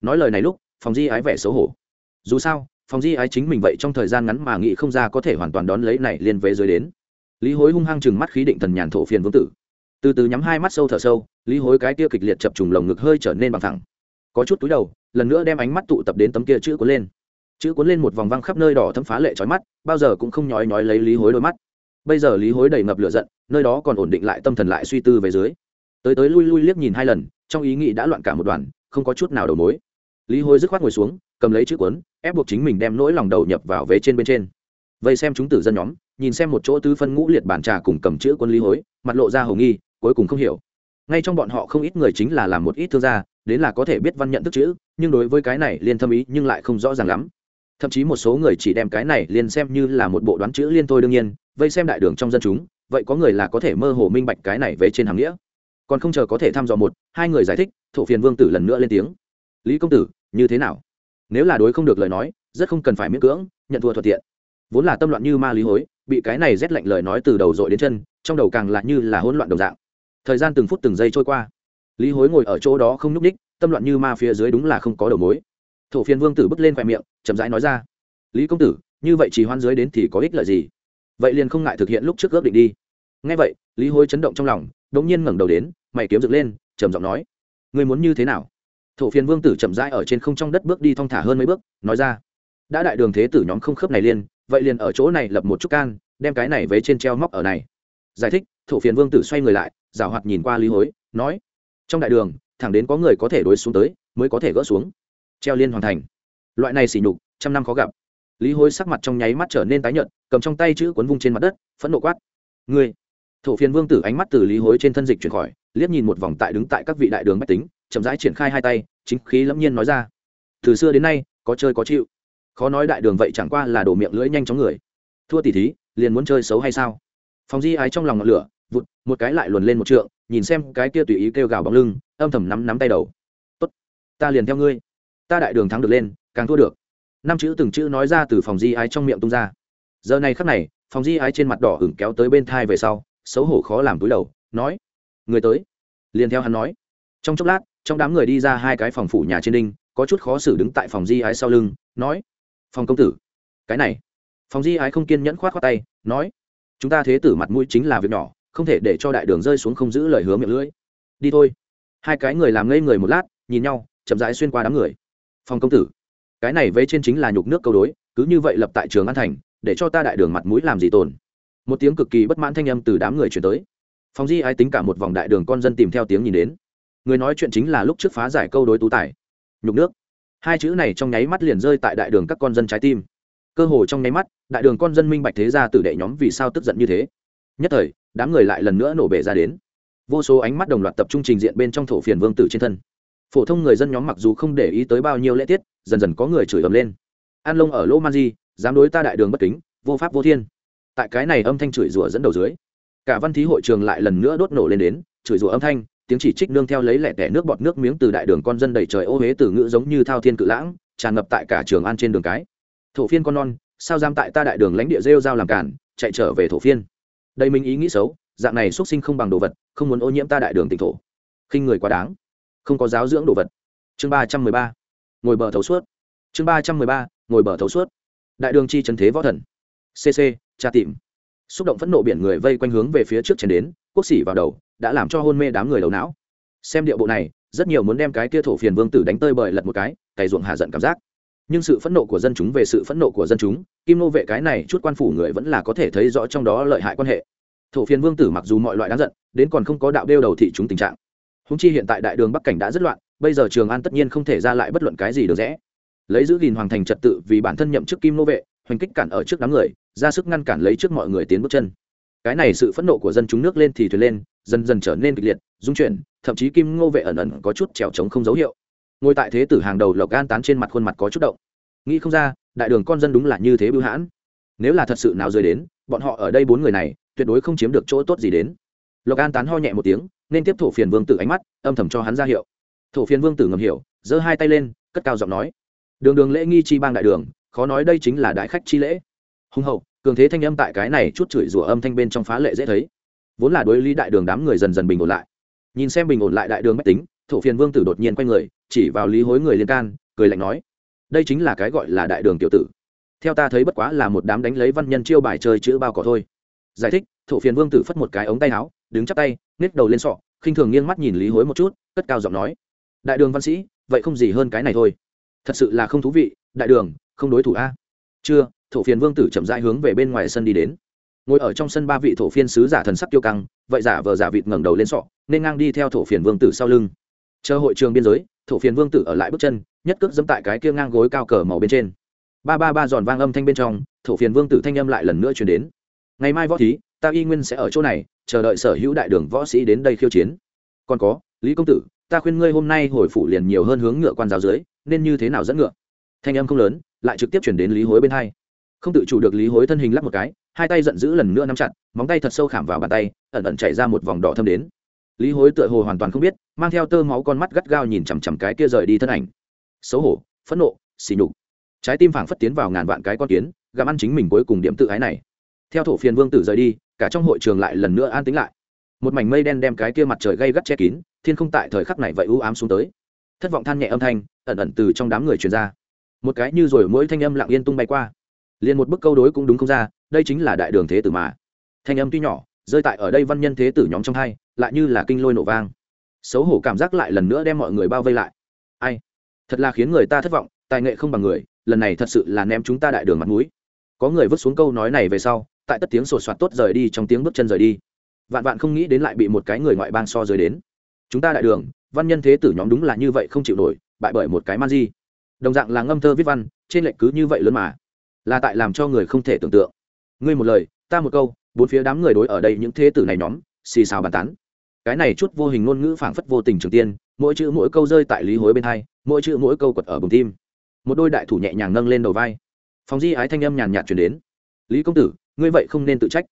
Nói lời này lúc phòng di ái vẻ xấu hổ dù sao phòng di ái chính mình vậy trong thời gian ngắn mà nghĩ không ra có thể hoàn toàn đón lấy này liên về dưới đến. Lý hối hung hăng chừng mắt khí định thần nhàn thổ phiền vương tử. Từ từ nhắm hai mắt sâu thở sâu, lý hối cái kia kịch liệt chập trùng lồng ngực hơi trở nên bằng thẳng. Có chút túi đầu, lần nữa đem ánh mắt tụ tập đến tấm kia chữ cuốn lên. Chữ cuốn lên một vòng văng khắp nơi đỏ thấm phá lệ trói mắt, bao giờ cũng không nhói nhói lấy lý hối đôi mắt. Bây giờ lý hối đầy ngập lửa giận, nơi đó còn ổn định lại tâm thần lại suy tư về dưới. Tới tới lui lui liếc nhìn hai lần, trong ý nghĩ đã loạn cả một đoàn, không có chút nào đầu mối. Lý hối dứt khoát ngồi xuống cầm lấy chữ cuốn, ép buộc chính mình đem nỗi lòng đầu nhập vào vế trên bên trên. Vây xem chúng tử dân nhóm, nhìn xem một chỗ tứ phân ngũ liệt bản trà cùng cầm chữ quân lý hối, mặt lộ ra hầu nghi, cuối cùng không hiểu. Ngay trong bọn họ không ít người chính là làm một ít thương gia, đến là có thể biết văn nhận thức chữ, nhưng đối với cái này liên thâm ý nhưng lại không rõ ràng lắm. Thậm chí một số người chỉ đem cái này liên xem như là một bộ đoán chữ liên thôi đương nhiên, vây xem đại đường trong dân chúng, vậy có người là có thể mơ hồ minh bạch cái này về trên hàng nghĩa. Còn không chờ có thể thăm dò một, hai người giải thích, thổ phiền vương tử lần nữa lên tiếng. Lý công tử, như thế nào? Nếu là đối không được lời nói, rất không cần phải miễn cưỡng, nhận thua thuận tiện. Vốn là tâm loạn như ma lý hối, bị cái này rét lạnh lời nói từ đầu dội đến chân, trong đầu càng là như là hỗn loạn đồng dạng. Thời gian từng phút từng giây trôi qua. Lý hối ngồi ở chỗ đó không nhúc ních tâm loạn như ma phía dưới đúng là không có đầu mối. Thổ phiên vương tử bước lên khoe miệng, chậm rãi nói ra. Lý công tử, như vậy chỉ hoan dưới đến thì có ích lợi gì? Vậy liền không ngại thực hiện lúc trước ước định đi. Ngay vậy, lý hối chấn động trong lòng đống nhiên ngẩng đầu đến, mày kiếm dựng lên, trầm giọng nói. Người muốn như thế nào? Thổ phiền vương tử chậm rãi ở trên không trong đất bước đi thong thả hơn mấy bước, nói ra, đã đại đường thế tử nhóm không khớp này liên vậy liền ở chỗ này lập một chút can, đem cái này với trên treo móc ở này. Giải thích, thổ phiền vương tử xoay người lại, giảo hoạt nhìn qua lý hối, nói, trong đại đường, thẳng đến có người có thể đối xuống tới, mới có thể gỡ xuống. Treo liên hoàn thành. Loại này xỉ nhục, trăm năm khó gặp. Lý hối sắc mặt trong nháy mắt trở nên tái nhợt, cầm trong tay chữ cuốn vung trên mặt đất, phẫn nộ quát, ngươi! Thổ phiền vương tử ánh mắt từ lý hối trên thân dịch chuyển khỏi, liếc nhìn một vòng tại đứng tại các vị đại đường bách tính chậm rãi triển khai hai tay, chính khí lẫm nhiên nói ra. Từ xưa đến nay, có chơi có chịu. Khó nói đại đường vậy chẳng qua là đổ miệng lưỡi nhanh chóng người. Thua tỷ thí, liền muốn chơi xấu hay sao? Phòng di ái trong lòng ngọn lửa, vụt, một cái lại luồn lên một trượng, nhìn xem cái kia tùy ý kêu gào bóng lưng, âm thầm nắm nắm tay đầu. Tốt, ta liền theo ngươi. Ta đại đường thắng được lên, càng thua được. Năm chữ từng chữ nói ra từ phòng di ái trong miệng tung ra. Giờ này khắc này, phòng di ái trên mặt đỏ hửng kéo tới bên thai về sau, xấu hổ khó làm túi đầu, nói, người tới. Liền theo hắn nói. Trong chốc lát trong đám người đi ra hai cái phòng phủ nhà trên đinh, có chút khó xử đứng tại phòng di ái sau lưng, nói, phòng công tử, cái này. Phòng di ái không kiên nhẫn khoát khoát tay, nói, chúng ta thế tử mặt mũi chính là việc nhỏ, không thể để cho đại đường rơi xuống không giữ lời hứa miệng lưỡi. Đi thôi. Hai cái người làm ngây người một lát, nhìn nhau, chậm rãi xuyên qua đám người. Phòng công tử, cái này vây trên chính là nhục nước câu đối, cứ như vậy lập tại trường an thành, để cho ta đại đường mặt mũi làm gì tồn? Một tiếng cực kỳ bất mãn thanh âm từ đám người chuyển tới. Phòng di Ái tính cả một vòng đại đường con dân tìm theo tiếng nhìn đến người nói chuyện chính là lúc trước phá giải câu đối tú tài. Nhục nước. Hai chữ này trong nháy mắt liền rơi tại đại đường các con dân trái tim. Cơ hồ trong nháy mắt, đại đường con dân minh bạch thế ra tử đệ nhóm vì sao tức giận như thế. Nhất thời, đám người lại lần nữa nổ bể ra đến. Vô số ánh mắt đồng loạt tập trung trình diện bên trong thổ phiền vương tử trên thân. Phổ thông người dân nhóm mặc dù không để ý tới bao nhiêu lễ tiết, dần dần có người chửi ầm lên. An lông ở lỗ man di, dám đối ta đại đường bất kính, vô pháp vô thiên. Tại cái này âm thanh chửi rủa dẫn đầu dưới, cả văn thí hội trường lại lần nữa đốt nổ lên đến, chửi rủa âm thanh tiếng chỉ trích nương theo lấy lẻ tẻ nước bọt nước miếng từ đại đường con dân đầy trời ô huế từ ngữ giống như thao thiên cự lãng, tràn ngập tại cả trường an trên đường cái. Thổ phiên con non, sao dám tại ta đại đường lãnh địa rêu giao làm cản, chạy trở về thổ phiên. Đây mình ý nghĩ xấu, dạng này xuất sinh không bằng đồ vật, không muốn ô nhiễm ta đại đường tỉnh thổ. Khinh người quá đáng. Không có giáo dưỡng đồ vật. Chương ba trăm mười ba. Ngồi bờ thấu suốt. Chương ba trăm mười ba, ngồi bờ thấu suốt. Đại đường chi trần thế võ thần. Cc tra tìm. Xúc động phẫn nộ biển người vây quanh hướng về phía trước chèn đến, quốc sĩ vào đầu đã làm cho hôn mê đám người đầu não. Xem điệu bộ này, rất nhiều muốn đem cái kia thổ phiền vương tử đánh tơi bời lật một cái, cày ruộng hạ giận cảm giác. Nhưng sự phẫn nộ của dân chúng về sự phẫn nộ của dân chúng, kim nô vệ cái này chút quan phủ người vẫn là có thể thấy rõ trong đó lợi hại quan hệ. Thổ phiền vương tử mặc dù mọi loại đáng giận, đến còn không có đạo đeo đầu thị chúng tình trạng. Húng chi hiện tại đại đường bắc cảnh đã rất loạn, bây giờ trường an tất nhiên không thể ra lại bất luận cái gì được rẽ. Lấy giữ gìn hoàng thành trật tự vì bản thân nhậm chức kim nô vệ, hoành kích cản ở trước đám người, ra sức ngăn cản lấy trước mọi người tiến bước chân. Cái này sự phẫn nộ của dân chúng nước lên thì thuyền lên dần dần trở nên kịch liệt dung chuyển, thậm chí kim ngô vệ ẩn ẩn có chút trèo trống không dấu hiệu. Ngồi tại thế tử hàng đầu lộc gan tán trên mặt khuôn mặt có chút động. Nghĩ không ra, đại đường con dân đúng là như thế bưu hãn. Nếu là thật sự nào rơi đến, bọn họ ở đây bốn người này, tuyệt đối không chiếm được chỗ tốt gì đến. Lộc an tán ho nhẹ một tiếng, nên tiếp thổ phiền vương tử ánh mắt, âm thầm cho hắn ra hiệu. Thổ phiền vương tử ngầm hiểu, giơ hai tay lên, cất cao giọng nói. Đường đường lễ nghi chi bang đại đường, khó nói đây chính là đại khách chi lễ. Hùng hậu, cường thế thanh âm tại cái này chút chửi rủa âm thanh bên trong phá lệ dễ thấy vốn là đối lý đại đường đám người dần dần bình ổn lại. Nhìn xem bình ổn lại đại đường mách tính, thổ phiền vương tử đột nhiên quay người, chỉ vào lý hối người liên can, cười lạnh nói, đây chính là cái gọi là đại đường tiểu tử. Theo ta thấy bất quá là một đám đánh lấy văn nhân chiêu bài chơi chữ bao cỏ thôi. Giải thích, thổ phiền vương tử phất một cái ống tay áo, đứng chắp tay nết đầu lên sọ, khinh thường nghiêng mắt nhìn lý hối một chút, cất cao giọng nói, đại đường văn sĩ, vậy không gì hơn cái này thôi. Thật sự là không thú vị, đại đường, không đối thủ a. Chưa. Thổ phiền vương tử chậm rãi hướng về bên ngoài sân đi đến ngồi ở trong sân ba vị thổ phiên sứ giả thần sắc tiêu căng, vậy giả vờ giả vịt ngẩng đầu lên sọ, nên ngang đi theo thổ phiền vương tử sau lưng. Chờ hội trường biên giới, thổ phiền vương tử ở lại bước chân, nhất cước dẫm tại cái kia ngang gối cao cờ màu bên trên. Ba ba ba giòn vang âm thanh bên trong, thổ phiền vương tử thanh âm lại lần nữa chuyển đến. Ngày mai võ thí, ta y nguyên sẽ ở chỗ này, chờ đợi sở hữu đại đường võ sĩ đến đây khiêu chiến. Còn có, lý công tử, ta khuyên ngươi hôm nay hồi phủ liền nhiều hơn hướng ngựa quan giáo dưới, nên như thế nào dẫn ngựa? Thanh âm không lớn, lại trực tiếp chuyển đến lý hối bên hai. Không tự chủ được lý hối thân hình lắc một cái hai tay giận dữ lần nữa nắm chặt, móng tay thật sâu khảm vào bàn tay, ẩn ẩn chạy ra một vòng đỏ thâm đến. Lý hối tựa hồ hoàn toàn không biết, mang theo tơ máu con mắt gắt gao nhìn chằm chằm cái kia rời đi thân ảnh. Xấu hổ, phẫn nộ xì nhục. Trái tim phảng phất tiến vào ngàn vạn cái con kiến, gặm ăn chính mình cuối cùng điểm tự ái này. Theo thổ phiền vương tử rời đi, cả trong hội trường lại lần nữa an tính lại. Một mảnh mây đen đem cái kia mặt trời gây gắt che kín, thiên không tại thời khắc này vậy u ám xuống tới. Thất vọng than nhẹ âm thanh, ẩn ẩn từ trong đám người truyền ra. Một cái như rồi mỗi thanh âm lặng yên tung bay qua liền một bức câu đối cũng đúng không ra, đây chính là đại đường thế tử mà. Thanh âm tuy nhỏ, rơi tại ở đây văn nhân thế tử nhóm trong hai, lại như là kinh lôi nổ vang. Xấu hổ cảm giác lại lần nữa đem mọi người bao vây lại. Ai? Thật là khiến người ta thất vọng, tài nghệ không bằng người, lần này thật sự là ném chúng ta đại đường mặt mũi. Có người vứt xuống câu nói này về sau, tại tất tiếng sột soạt tốt rời đi trong tiếng bước chân rời đi. Vạn vạn không nghĩ đến lại bị một cái người ngoại bang so rời đến. Chúng ta đại đường, văn nhân thế tử nhóm đúng là như vậy không chịu nổi, bại bởi một cái man di. Đồng dạng là ngâm thơ viết văn, trên lệnh cứ như vậy lớn mà là tại làm cho người không thể tưởng tượng. Ngươi một lời, ta một câu, bốn phía đám người đối ở đây những thế tử này nhóm, xì xào bàn tán. Cái này chút vô hình ngôn ngữ phảng phất vô tình trường tiên, mỗi chữ mỗi câu rơi tại lý hối bên hai, mỗi chữ mỗi câu quật ở bồng tim. Một đôi đại thủ nhẹ nhàng nâng lên đầu vai. Phòng di ái thanh âm nhàn nhạt chuyển đến. Lý công tử, ngươi vậy không nên tự trách.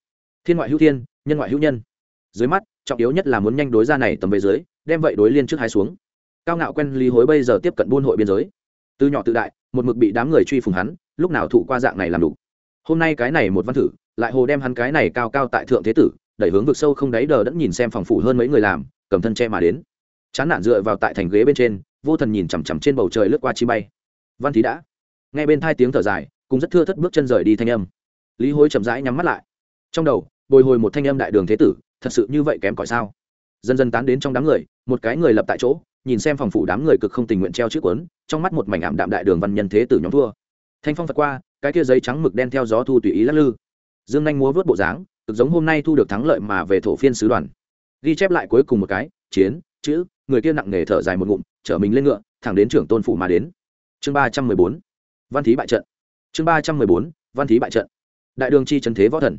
Thiên ngoại hữu thiên, nhân ngoại hữu nhân. Dưới mắt, trọng yếu nhất là muốn nhanh đối ra này tầm về dưới, đem vậy đối liên trước hai xuống. Cao ngạo quen lý hối bây giờ tiếp cận buôn hội biên giới. Từ nhỏ tự đại, một mực bị đám người truy phùng hắn lúc nào thụ qua dạng này làm đủ. Hôm nay cái này một văn thử, lại hồ đem hắn cái này cao cao tại thượng thế tử, đẩy hướng vực sâu không đáy đờ đẫn nhìn xem phòng phủ hơn mấy người làm, cầm thân che mà đến. Chán nản dựa vào tại thành ghế bên trên, vô thần nhìn chằm chằm trên bầu trời lướt qua chi bay. Văn thí đã. Nghe bên thai tiếng thở dài, cũng rất thưa thất bước chân rời đi thanh âm. Lý hối chậm rãi nhắm mắt lại. Trong đầu, bồi hồi một thanh âm đại đường thế tử, thật sự như vậy kém cỏi sao? Dần dần tán đến trong đám người, một cái người lập tại chỗ, nhìn xem phòng phủ đám người cực không tình nguyện treo chữ cuốn, trong mắt một mảnh ảm đạm đại đường văn nhân thế tử nhóm thua thanh phong phật qua, cái kia giấy trắng mực đen theo gió thu tùy ý lắc lư. Dương nhanh múa vớt bộ dáng, cực giống hôm nay thu được thắng lợi mà về thổ phiên sứ đoàn. Ghi chép lại cuối cùng một cái, chiến, chữ, người kia nặng nề thở dài một ngụm, chở mình lên ngựa, thẳng đến trưởng tôn phủ mà đến. Chương ba trăm mười bốn, văn thí bại trận. Chương ba trăm mười bốn, văn thí bại trận. Đại đường chi trần thế võ thần.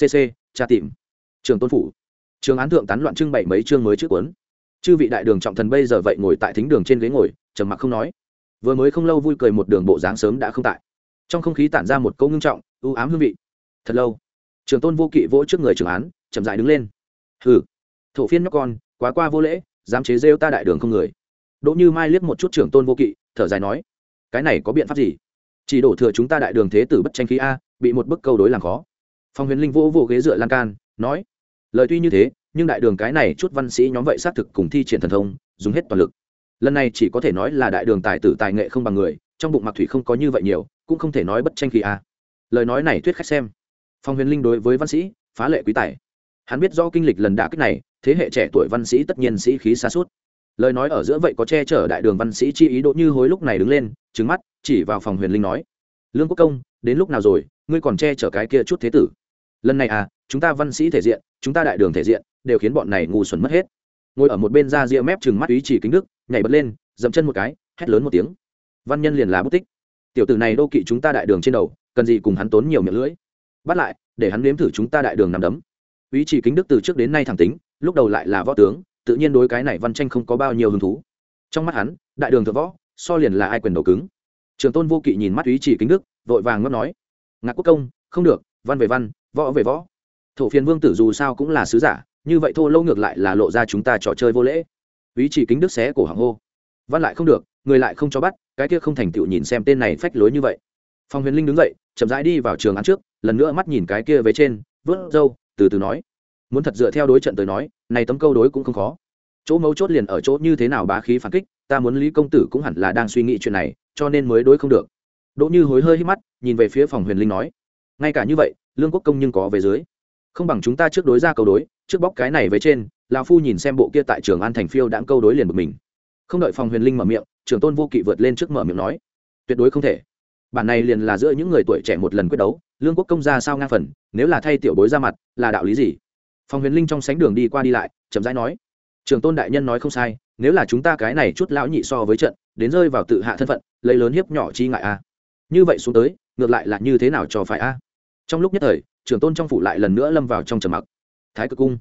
Cc tra tìm. Trường tôn phủ. Trường án thượng tán loạn trưng bày mấy chương mới trước cuốn. Chư vị đại đường trọng thần bây giờ vậy ngồi tại thính đường trên ghế ngồi, trầm mặc không nói vừa mới không lâu vui cười một đường bộ dáng sớm đã không tại. Trong không khí tản ra một câu ngưng trọng ưu ám hương vị. Thật lâu, trường tôn vô kỵ vỗ trước người trường án, chậm dại đứng lên. Hừ, thổ phiên nhóc con, quá qua vô lễ, dám chế rêu ta đại đường không người. Đỗ như mai liếc một chút trưởng tôn vô kỵ, thở dài nói, cái này có biện pháp gì? Chỉ đổ thừa chúng ta đại đường thế tử bất tranh khí a, bị một bức câu đối làm khó. Phong huyền linh vô vô ghế dựa lan can, nói, lời tuy như thế, nhưng đại đường cái này chút văn sĩ nhóm vậy xác thực cùng thi triển thần thông, dùng hết toàn lực lần này chỉ có thể nói là đại đường tài tử tài nghệ không bằng người, trong bụng mặc thủy không có như vậy nhiều, cũng không thể nói bất tranh khí a. Lời nói này thuyết khách xem. Phong huyền linh đối với văn sĩ, phá lệ quý tài. Hắn biết do kinh lịch lần đả kích này, thế hệ trẻ tuổi văn sĩ tất nhiên sĩ khí xa suốt. Lời nói ở giữa vậy có che chở đại đường văn sĩ chi ý đỗ như hối lúc này đứng lên trứng mắt, chỉ vào phòng huyền linh nói, lương quốc công, đến lúc nào rồi? Ngươi còn che chở cái kia chút thế tử? Lần này à chúng ta văn sĩ thể diện, chúng ta đại đường thể diện, đều khiến bọn này ngu xuẩn mất hết ngồi ở một bên ra ria mép chừng mắt ý chỉ kính đức, nhảy bật lên, dậm chân một cái, hét lớn một tiếng. Văn nhân liền là bút tích. Tiểu tử này đô kỵ chúng ta đại đường trên đầu, cần gì cùng hắn tốn nhiều miệng lưỡi. Bắt lại, để hắn nếm thử chúng ta đại đường nằm đấm. Ý chỉ kính đức từ trước đến nay thẳng tính, lúc đầu lại là võ tướng, tự nhiên đối cái này văn tranh không có bao nhiêu hứng thú. Trong mắt hắn, đại đường thượng võ, so liền là ai quyền đầu cứng. Trường tôn vô kỵ nhìn mắt ý chỉ kính đức, vội vàng ngót nói, ngạc quốc công, không được, văn về văn, võ về võ. Thổ phiền vương tử dù sao cũng là sứ giả như vậy thô lâu ngược lại là lộ ra chúng ta trò chơi vô lễ. Ý chỉ kính đức xé cổ hàng hô. Văn lại không được, người lại không cho bắt, cái kia không thành tựu nhìn xem tên này phách lối như vậy. Phong huyền linh đứng dậy, chậm rãi đi vào trường án trước, lần nữa mắt nhìn cái kia với trên, vớt râu, từ từ nói. Muốn thật dựa theo đối trận tới nói, này tấm câu đối cũng không khó. Chỗ mấu chốt liền ở chỗ như thế nào bá khí phản kích, ta muốn lý công tử cũng hẳn là đang suy nghĩ chuyện này, cho nên mới đối không được. Đỗ như hối hơi hít mắt, nhìn về phía phòng huyền linh nói. Ngay cả như vậy, lương quốc công nhưng có về dưới. Không bằng chúng ta trước đối ra câu đối trước bóc cái này với trên, lão phu nhìn xem bộ kia tại trường an thành phiêu đãng câu đối liền một mình. Không đợi phòng huyền linh mở miệng trưởng tôn vô kỵ vượt lên trước mở miệng nói, tuyệt đối không thể. Bản này liền là giữa những người tuổi trẻ một lần quyết đấu, lương quốc công ra sao ngang phần, nếu là thay tiểu bối ra mặt, là đạo lý gì? Phòng huyền linh trong sánh đường đi qua đi lại, chậm rãi nói, trường tôn đại nhân nói không sai, nếu là chúng ta cái này chút lão nhị so với trận, đến rơi vào tự hạ thân phận, lấy lớn hiếp nhỏ chi ngại a. Như vậy xuống tới, ngược lại là như thế nào cho phải a? Trong lúc nhất thời, trường tôn trong phủ lại lần nữa lâm vào trong trầm mặc thái cực cung.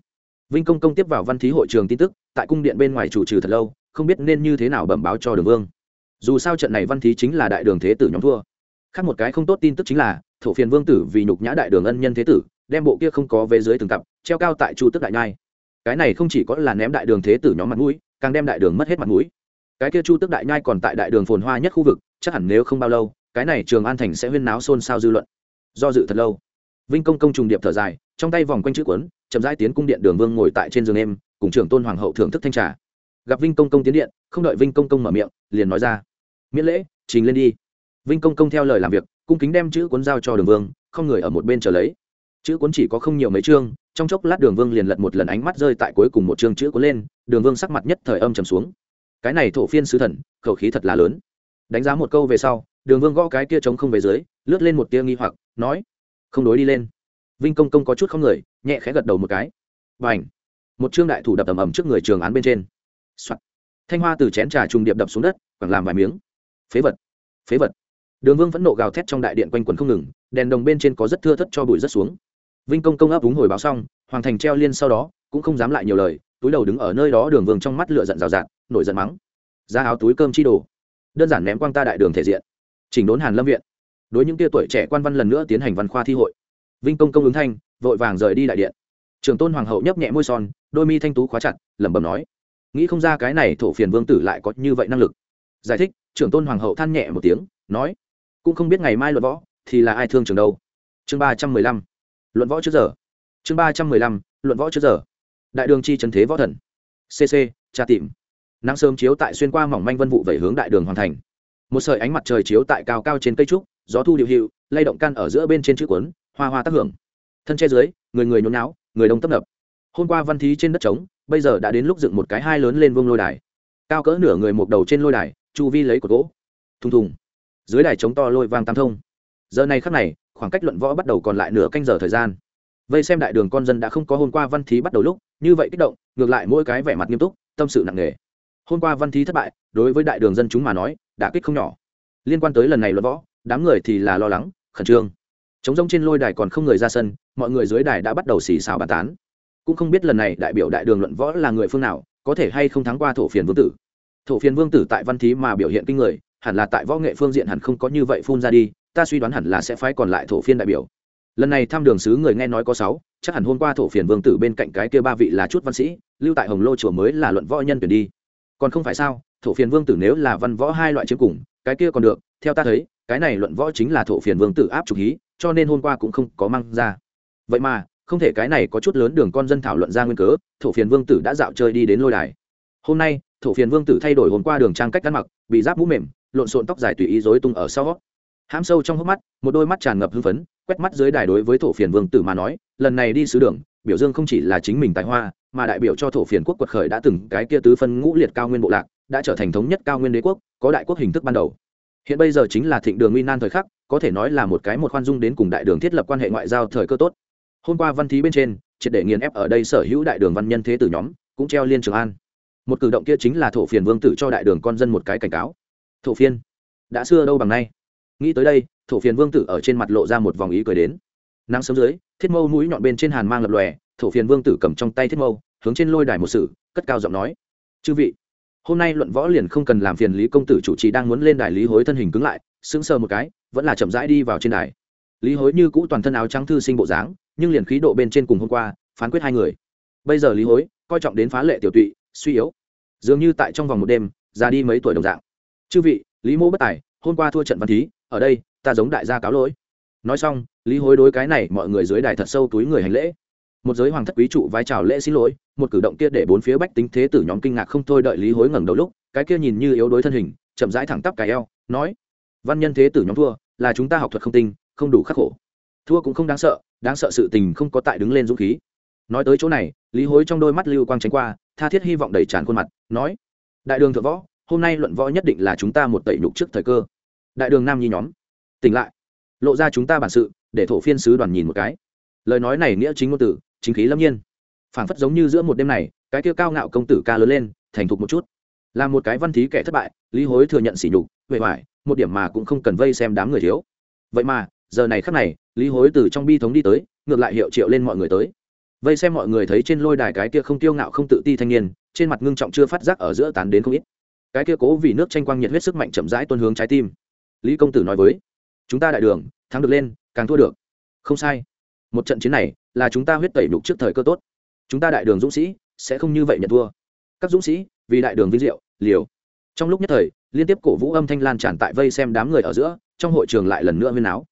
Vinh công công tiếp vào văn thí hội trường tin tức, tại cung điện bên ngoài chủ trừ thật lâu, không biết nên như thế nào bẩm báo cho đường vương. Dù sao trận này văn thí chính là đại đường thế tử nhóm thua. Khác một cái không tốt tin tức chính là, thổ phiền vương tử vì nhục nhã đại đường ân nhân thế tử, đem bộ kia không có về dưới từng cặp, treo cao tại chu tức đại nhai. Cái này không chỉ có là ném đại đường thế tử nhóm mặt mũi, càng đem đại đường mất hết mặt mũi. Cái kia chu tức đại nhai còn tại đại đường phồn hoa nhất khu vực, chắc hẳn nếu không bao lâu, cái này trường an thành sẽ huyên náo xôn xao dư luận. Do dự thật lâu, vinh công công trùng điệp thở dài, trong tay vòng quanh chữ quấn chậm rãi tiến cung điện đường vương ngồi tại trên giường em, cùng trưởng tôn hoàng hậu thưởng thức thanh trà. Gặp vinh công công tiến điện, không đợi vinh công công mở miệng, liền nói ra, miễn lễ, trình lên đi. Vinh công công theo lời làm việc, cung kính đem chữ cuốn giao cho đường vương, không người ở một bên chờ lấy. Chữ cuốn chỉ có không nhiều mấy chương, trong chốc lát đường vương liền lật một lần ánh mắt rơi tại cuối cùng một chương chữ cuốn lên, đường vương sắc mặt nhất thời âm trầm xuống. Cái này thổ phiên sứ thần, khẩu khí thật là lớn. Đánh giá một câu về sau, đường vương gõ cái kia trống không về dưới, lướt lên một tia nghi hoặc, nói, không đối đi lên vinh công công có chút không người, nhẹ khẽ gật đầu một cái. Và ảnh một trương đại thủ đập ầm ầm trước người trường án bên trên、Soạn. thanh hoa từ chén trà trùng điệp đập xuống đất, quẳng làm vài miếng. Phế vật! Phế vật! Đường vương vẫn nộ gào thét trong đại điện quanh quần không ngừng, đèn đồng bên trên có rất thưa thất cho bụi rất xuống. Vinh công công ấp úng hồi báo xong, hoàng thành treo liên sau đó, cũng không dám lại nhiều lời, túi đầu đứng ở nơi đó đường vương trong mắt lửa giận rào rạt, nổi giận mắng. Ra áo túi cơm chi đồ. Đơn giản ném quang ta đại đường thể diện. Chỉnh đốn hàn lâm viện. Đối những tia tuổi trẻ quan văn lần nữa tiến hành văn khoa thi hội vinh công công ứng thanh, vội vàng rời đi đại điện. Trường tôn hoàng hậu nhấp nhẹ môi son, đôi mi thanh tú khóa chặt, lẩm bẩm nói, nghĩ không ra cái này thổ phiền vương tử lại có như vậy năng lực. Giải thích trưởng tôn hoàng hậu than nhẹ một tiếng, nói, cũng không biết ngày mai luận võ thì là ai thương trường đâu. Chương ba trăm mười lăm, luận võ trước giờ. Chương ba trăm mười lăm, luận võ trước giờ. Đại đường chi trần thế võ thần. Cc tra tìm. Nắng sớm chiếu tại xuyên qua mỏng manh vân vụ về hướng đại đường hoàn thành. Một sợi ánh mặt trời chiếu tại cao cao trên cây trúc, gió thu điệu hiệu, lay động căn ở giữa bên trên chữ cuốn hoa hoa tác hưởng. Thân che dưới, người người nhốn náo người đông tấp nập. Hôm qua văn thí trên đất trống, bây giờ đã đến lúc dựng một cái hai lớn lên vương lôi đài. Cao cỡ nửa người một đầu trên lôi đài, chu vi lấy cột gỗ. Thùng thùng. Dưới đài trống to lôi vang tam thông. Giờ này khắc này, khoảng cách luận võ bắt đầu còn lại nửa canh giờ thời gian. Vây xem đại đường con dân đã không có hôm qua văn thí bắt đầu lúc, như vậy kích động, ngược lại mỗi cái vẻ mặt nghiêm túc, tâm sự nặng nề. Hôm qua văn thí thất bại, đối với đại đường dân chúng mà nói, đã kích không nhỏ. Liên quan tới lần này luận võ, đám người thì là lo lắng, khẩn trương chống rông trên lôi đài còn không người ra sân, mọi người dưới đài đã bắt đầu xì xào bàn tán. Cũng không biết lần này đại biểu đại đường luận võ là người phương nào, có thể hay không thắng qua thổ phiền vương tử. Thổ phiền vương tử tại văn thí mà biểu hiện kinh người, hẳn là tại võ nghệ phương diện hẳn không có như vậy phun ra đi, ta suy đoán hẳn là sẽ phái còn lại thổ phiên đại biểu. Lần này thăm đường sứ người nghe nói có sáu, chắc hẳn hôm qua thổ phiền vương tử bên cạnh cái kia ba vị là chút văn sĩ, lưu tại hồng lô chùa mới là luận võ nhân tuyển đi. Còn không phải sao, thổ phiền vương tử nếu là văn võ hai loại chiếm cùng, cái kia còn được, theo ta thấy, cái này luận võ chính là thổ phiền vương tử áp trục hí cho nên hôm qua cũng không có mang ra. Vậy mà, không thể cái này có chút lớn đường con dân thảo luận ra nguyên cớ, thổ phiền vương tử đã dạo chơi đi đến lôi đài. Hôm nay, thổ phiền vương tử thay đổi hôm qua đường trang cách ăn mặc, bị giáp mũ mềm, lộn xộn tóc dài tùy ý dối tung ở sau. Hãm sâu trong hốc mắt, một đôi mắt tràn ngập hưng phấn, quét mắt dưới đài đối với thổ phiền vương tử mà nói, lần này đi sứ đường, biểu dương không chỉ là chính mình tài hoa, mà đại biểu cho thổ phiền quốc quật khởi đã từng cái kia tứ phân ngũ liệt cao nguyên bộ lạc, đã trở thành thống nhất cao nguyên đế quốc, có đại quốc hình thức ban đầu. Hiện bây giờ chính là thịnh đường nguyên nan thời khắc có thể nói là một cái một khoan dung đến cùng đại đường thiết lập quan hệ ngoại giao thời cơ tốt. Hôm qua văn thí bên trên, triệt để nghiền ép ở đây sở hữu đại đường văn nhân thế tử nhóm, cũng treo liên trường an. Một cử động kia chính là thổ phiền vương tử cho đại đường con dân một cái cảnh cáo. Thổ phiên, đã xưa đâu bằng nay. Nghĩ tới đây, thổ phiền vương tử ở trên mặt lộ ra một vòng ý cười đến. Nắng sớm dưới, thiết mâu mũi nhọn bên trên hàn mang lập lòe, thổ phiền vương tử cầm trong tay thiết mâu, hướng trên lôi đài một sự, cất cao giọng nói. Chư vị, hôm nay luận võ liền không cần làm phiền lý công tử chủ trì đang muốn lên đài lý hối thân hình cứng lại, sững sờ một cái vẫn là chậm rãi đi vào trên đài. Lý hối như cũ toàn thân áo trắng thư sinh bộ dáng, nhưng liền khí độ bên trên cùng hôm qua, phán quyết hai người. Bây giờ lý hối, coi trọng đến phá lệ tiểu tụy, suy yếu. Dường như tại trong vòng một đêm, già đi mấy tuổi đồng dạng. Chư vị, lý mô bất tài, hôm qua thua trận văn thí, ở đây, ta giống đại gia cáo lỗi. Nói xong, lý hối đối cái này mọi người dưới đài thật sâu túi người hành lễ. Một giới hoàng thất quý trụ vai trào lễ xin lỗi, một cử động kia để bốn phía bách tính thế tử nhóm kinh ngạc không thôi đợi lý hối ngẩng đầu lúc, cái kia nhìn như yếu đối thân hình, chậm rãi thẳng tắp cài eo, nói, văn nhân thế tử nhóm thua là chúng ta học thuật không tinh không đủ khắc khổ. Thua cũng không đáng sợ đáng sợ sự tình không có tại đứng lên dũng khí. Nói tới chỗ này lý hối trong đôi mắt lưu quang tránh qua tha thiết hy vọng đầy tràn khuôn mặt nói đại đường thượng võ hôm nay luận võ nhất định là chúng ta một tẩy nhục trước thời cơ. Đại đường nam nhi nhóm tỉnh lại lộ ra chúng ta bản sự để thổ phiên sứ đoàn nhìn một cái. Lời nói này nghĩa chính ngôn tử, chính khí lâm nhiên. Phảng phất giống như giữa một đêm này cái kia cao ngạo công tử ca lớn lên thành thục một chút. Là một cái văn thí kẻ thất bại lý hối thừa nhận sỉ nhục huệ hoài một điểm mà cũng không cần vây xem đám người thiếu. Vậy mà, giờ này khắc này, lý hối từ trong bi thống đi tới, ngược lại hiệu triệu lên mọi người tới. Vây xem mọi người thấy trên lôi đài cái kia không tiêu ngạo không tự ti thanh niên, trên mặt ngưng trọng chưa phát giác ở giữa tán đến không ít. Cái kia cố vì nước tranh quang nhiệt huyết sức mạnh chậm rãi tuân hướng trái tim. Lý công tử nói với, chúng ta đại đường, thắng được lên, càng thua được. Không sai. Một trận chiến này, là chúng ta huyết tẩy đục trước thời cơ tốt. Chúng ta đại đường dũng sĩ, sẽ không như vậy nhận thua. Các dũng sĩ, vì đại đường vinh diệu, liều. Trong lúc nhất thời liên tiếp cổ vũ âm thanh lan tràn tại vây xem đám người ở giữa, trong hội trường lại lần nữa huyên áo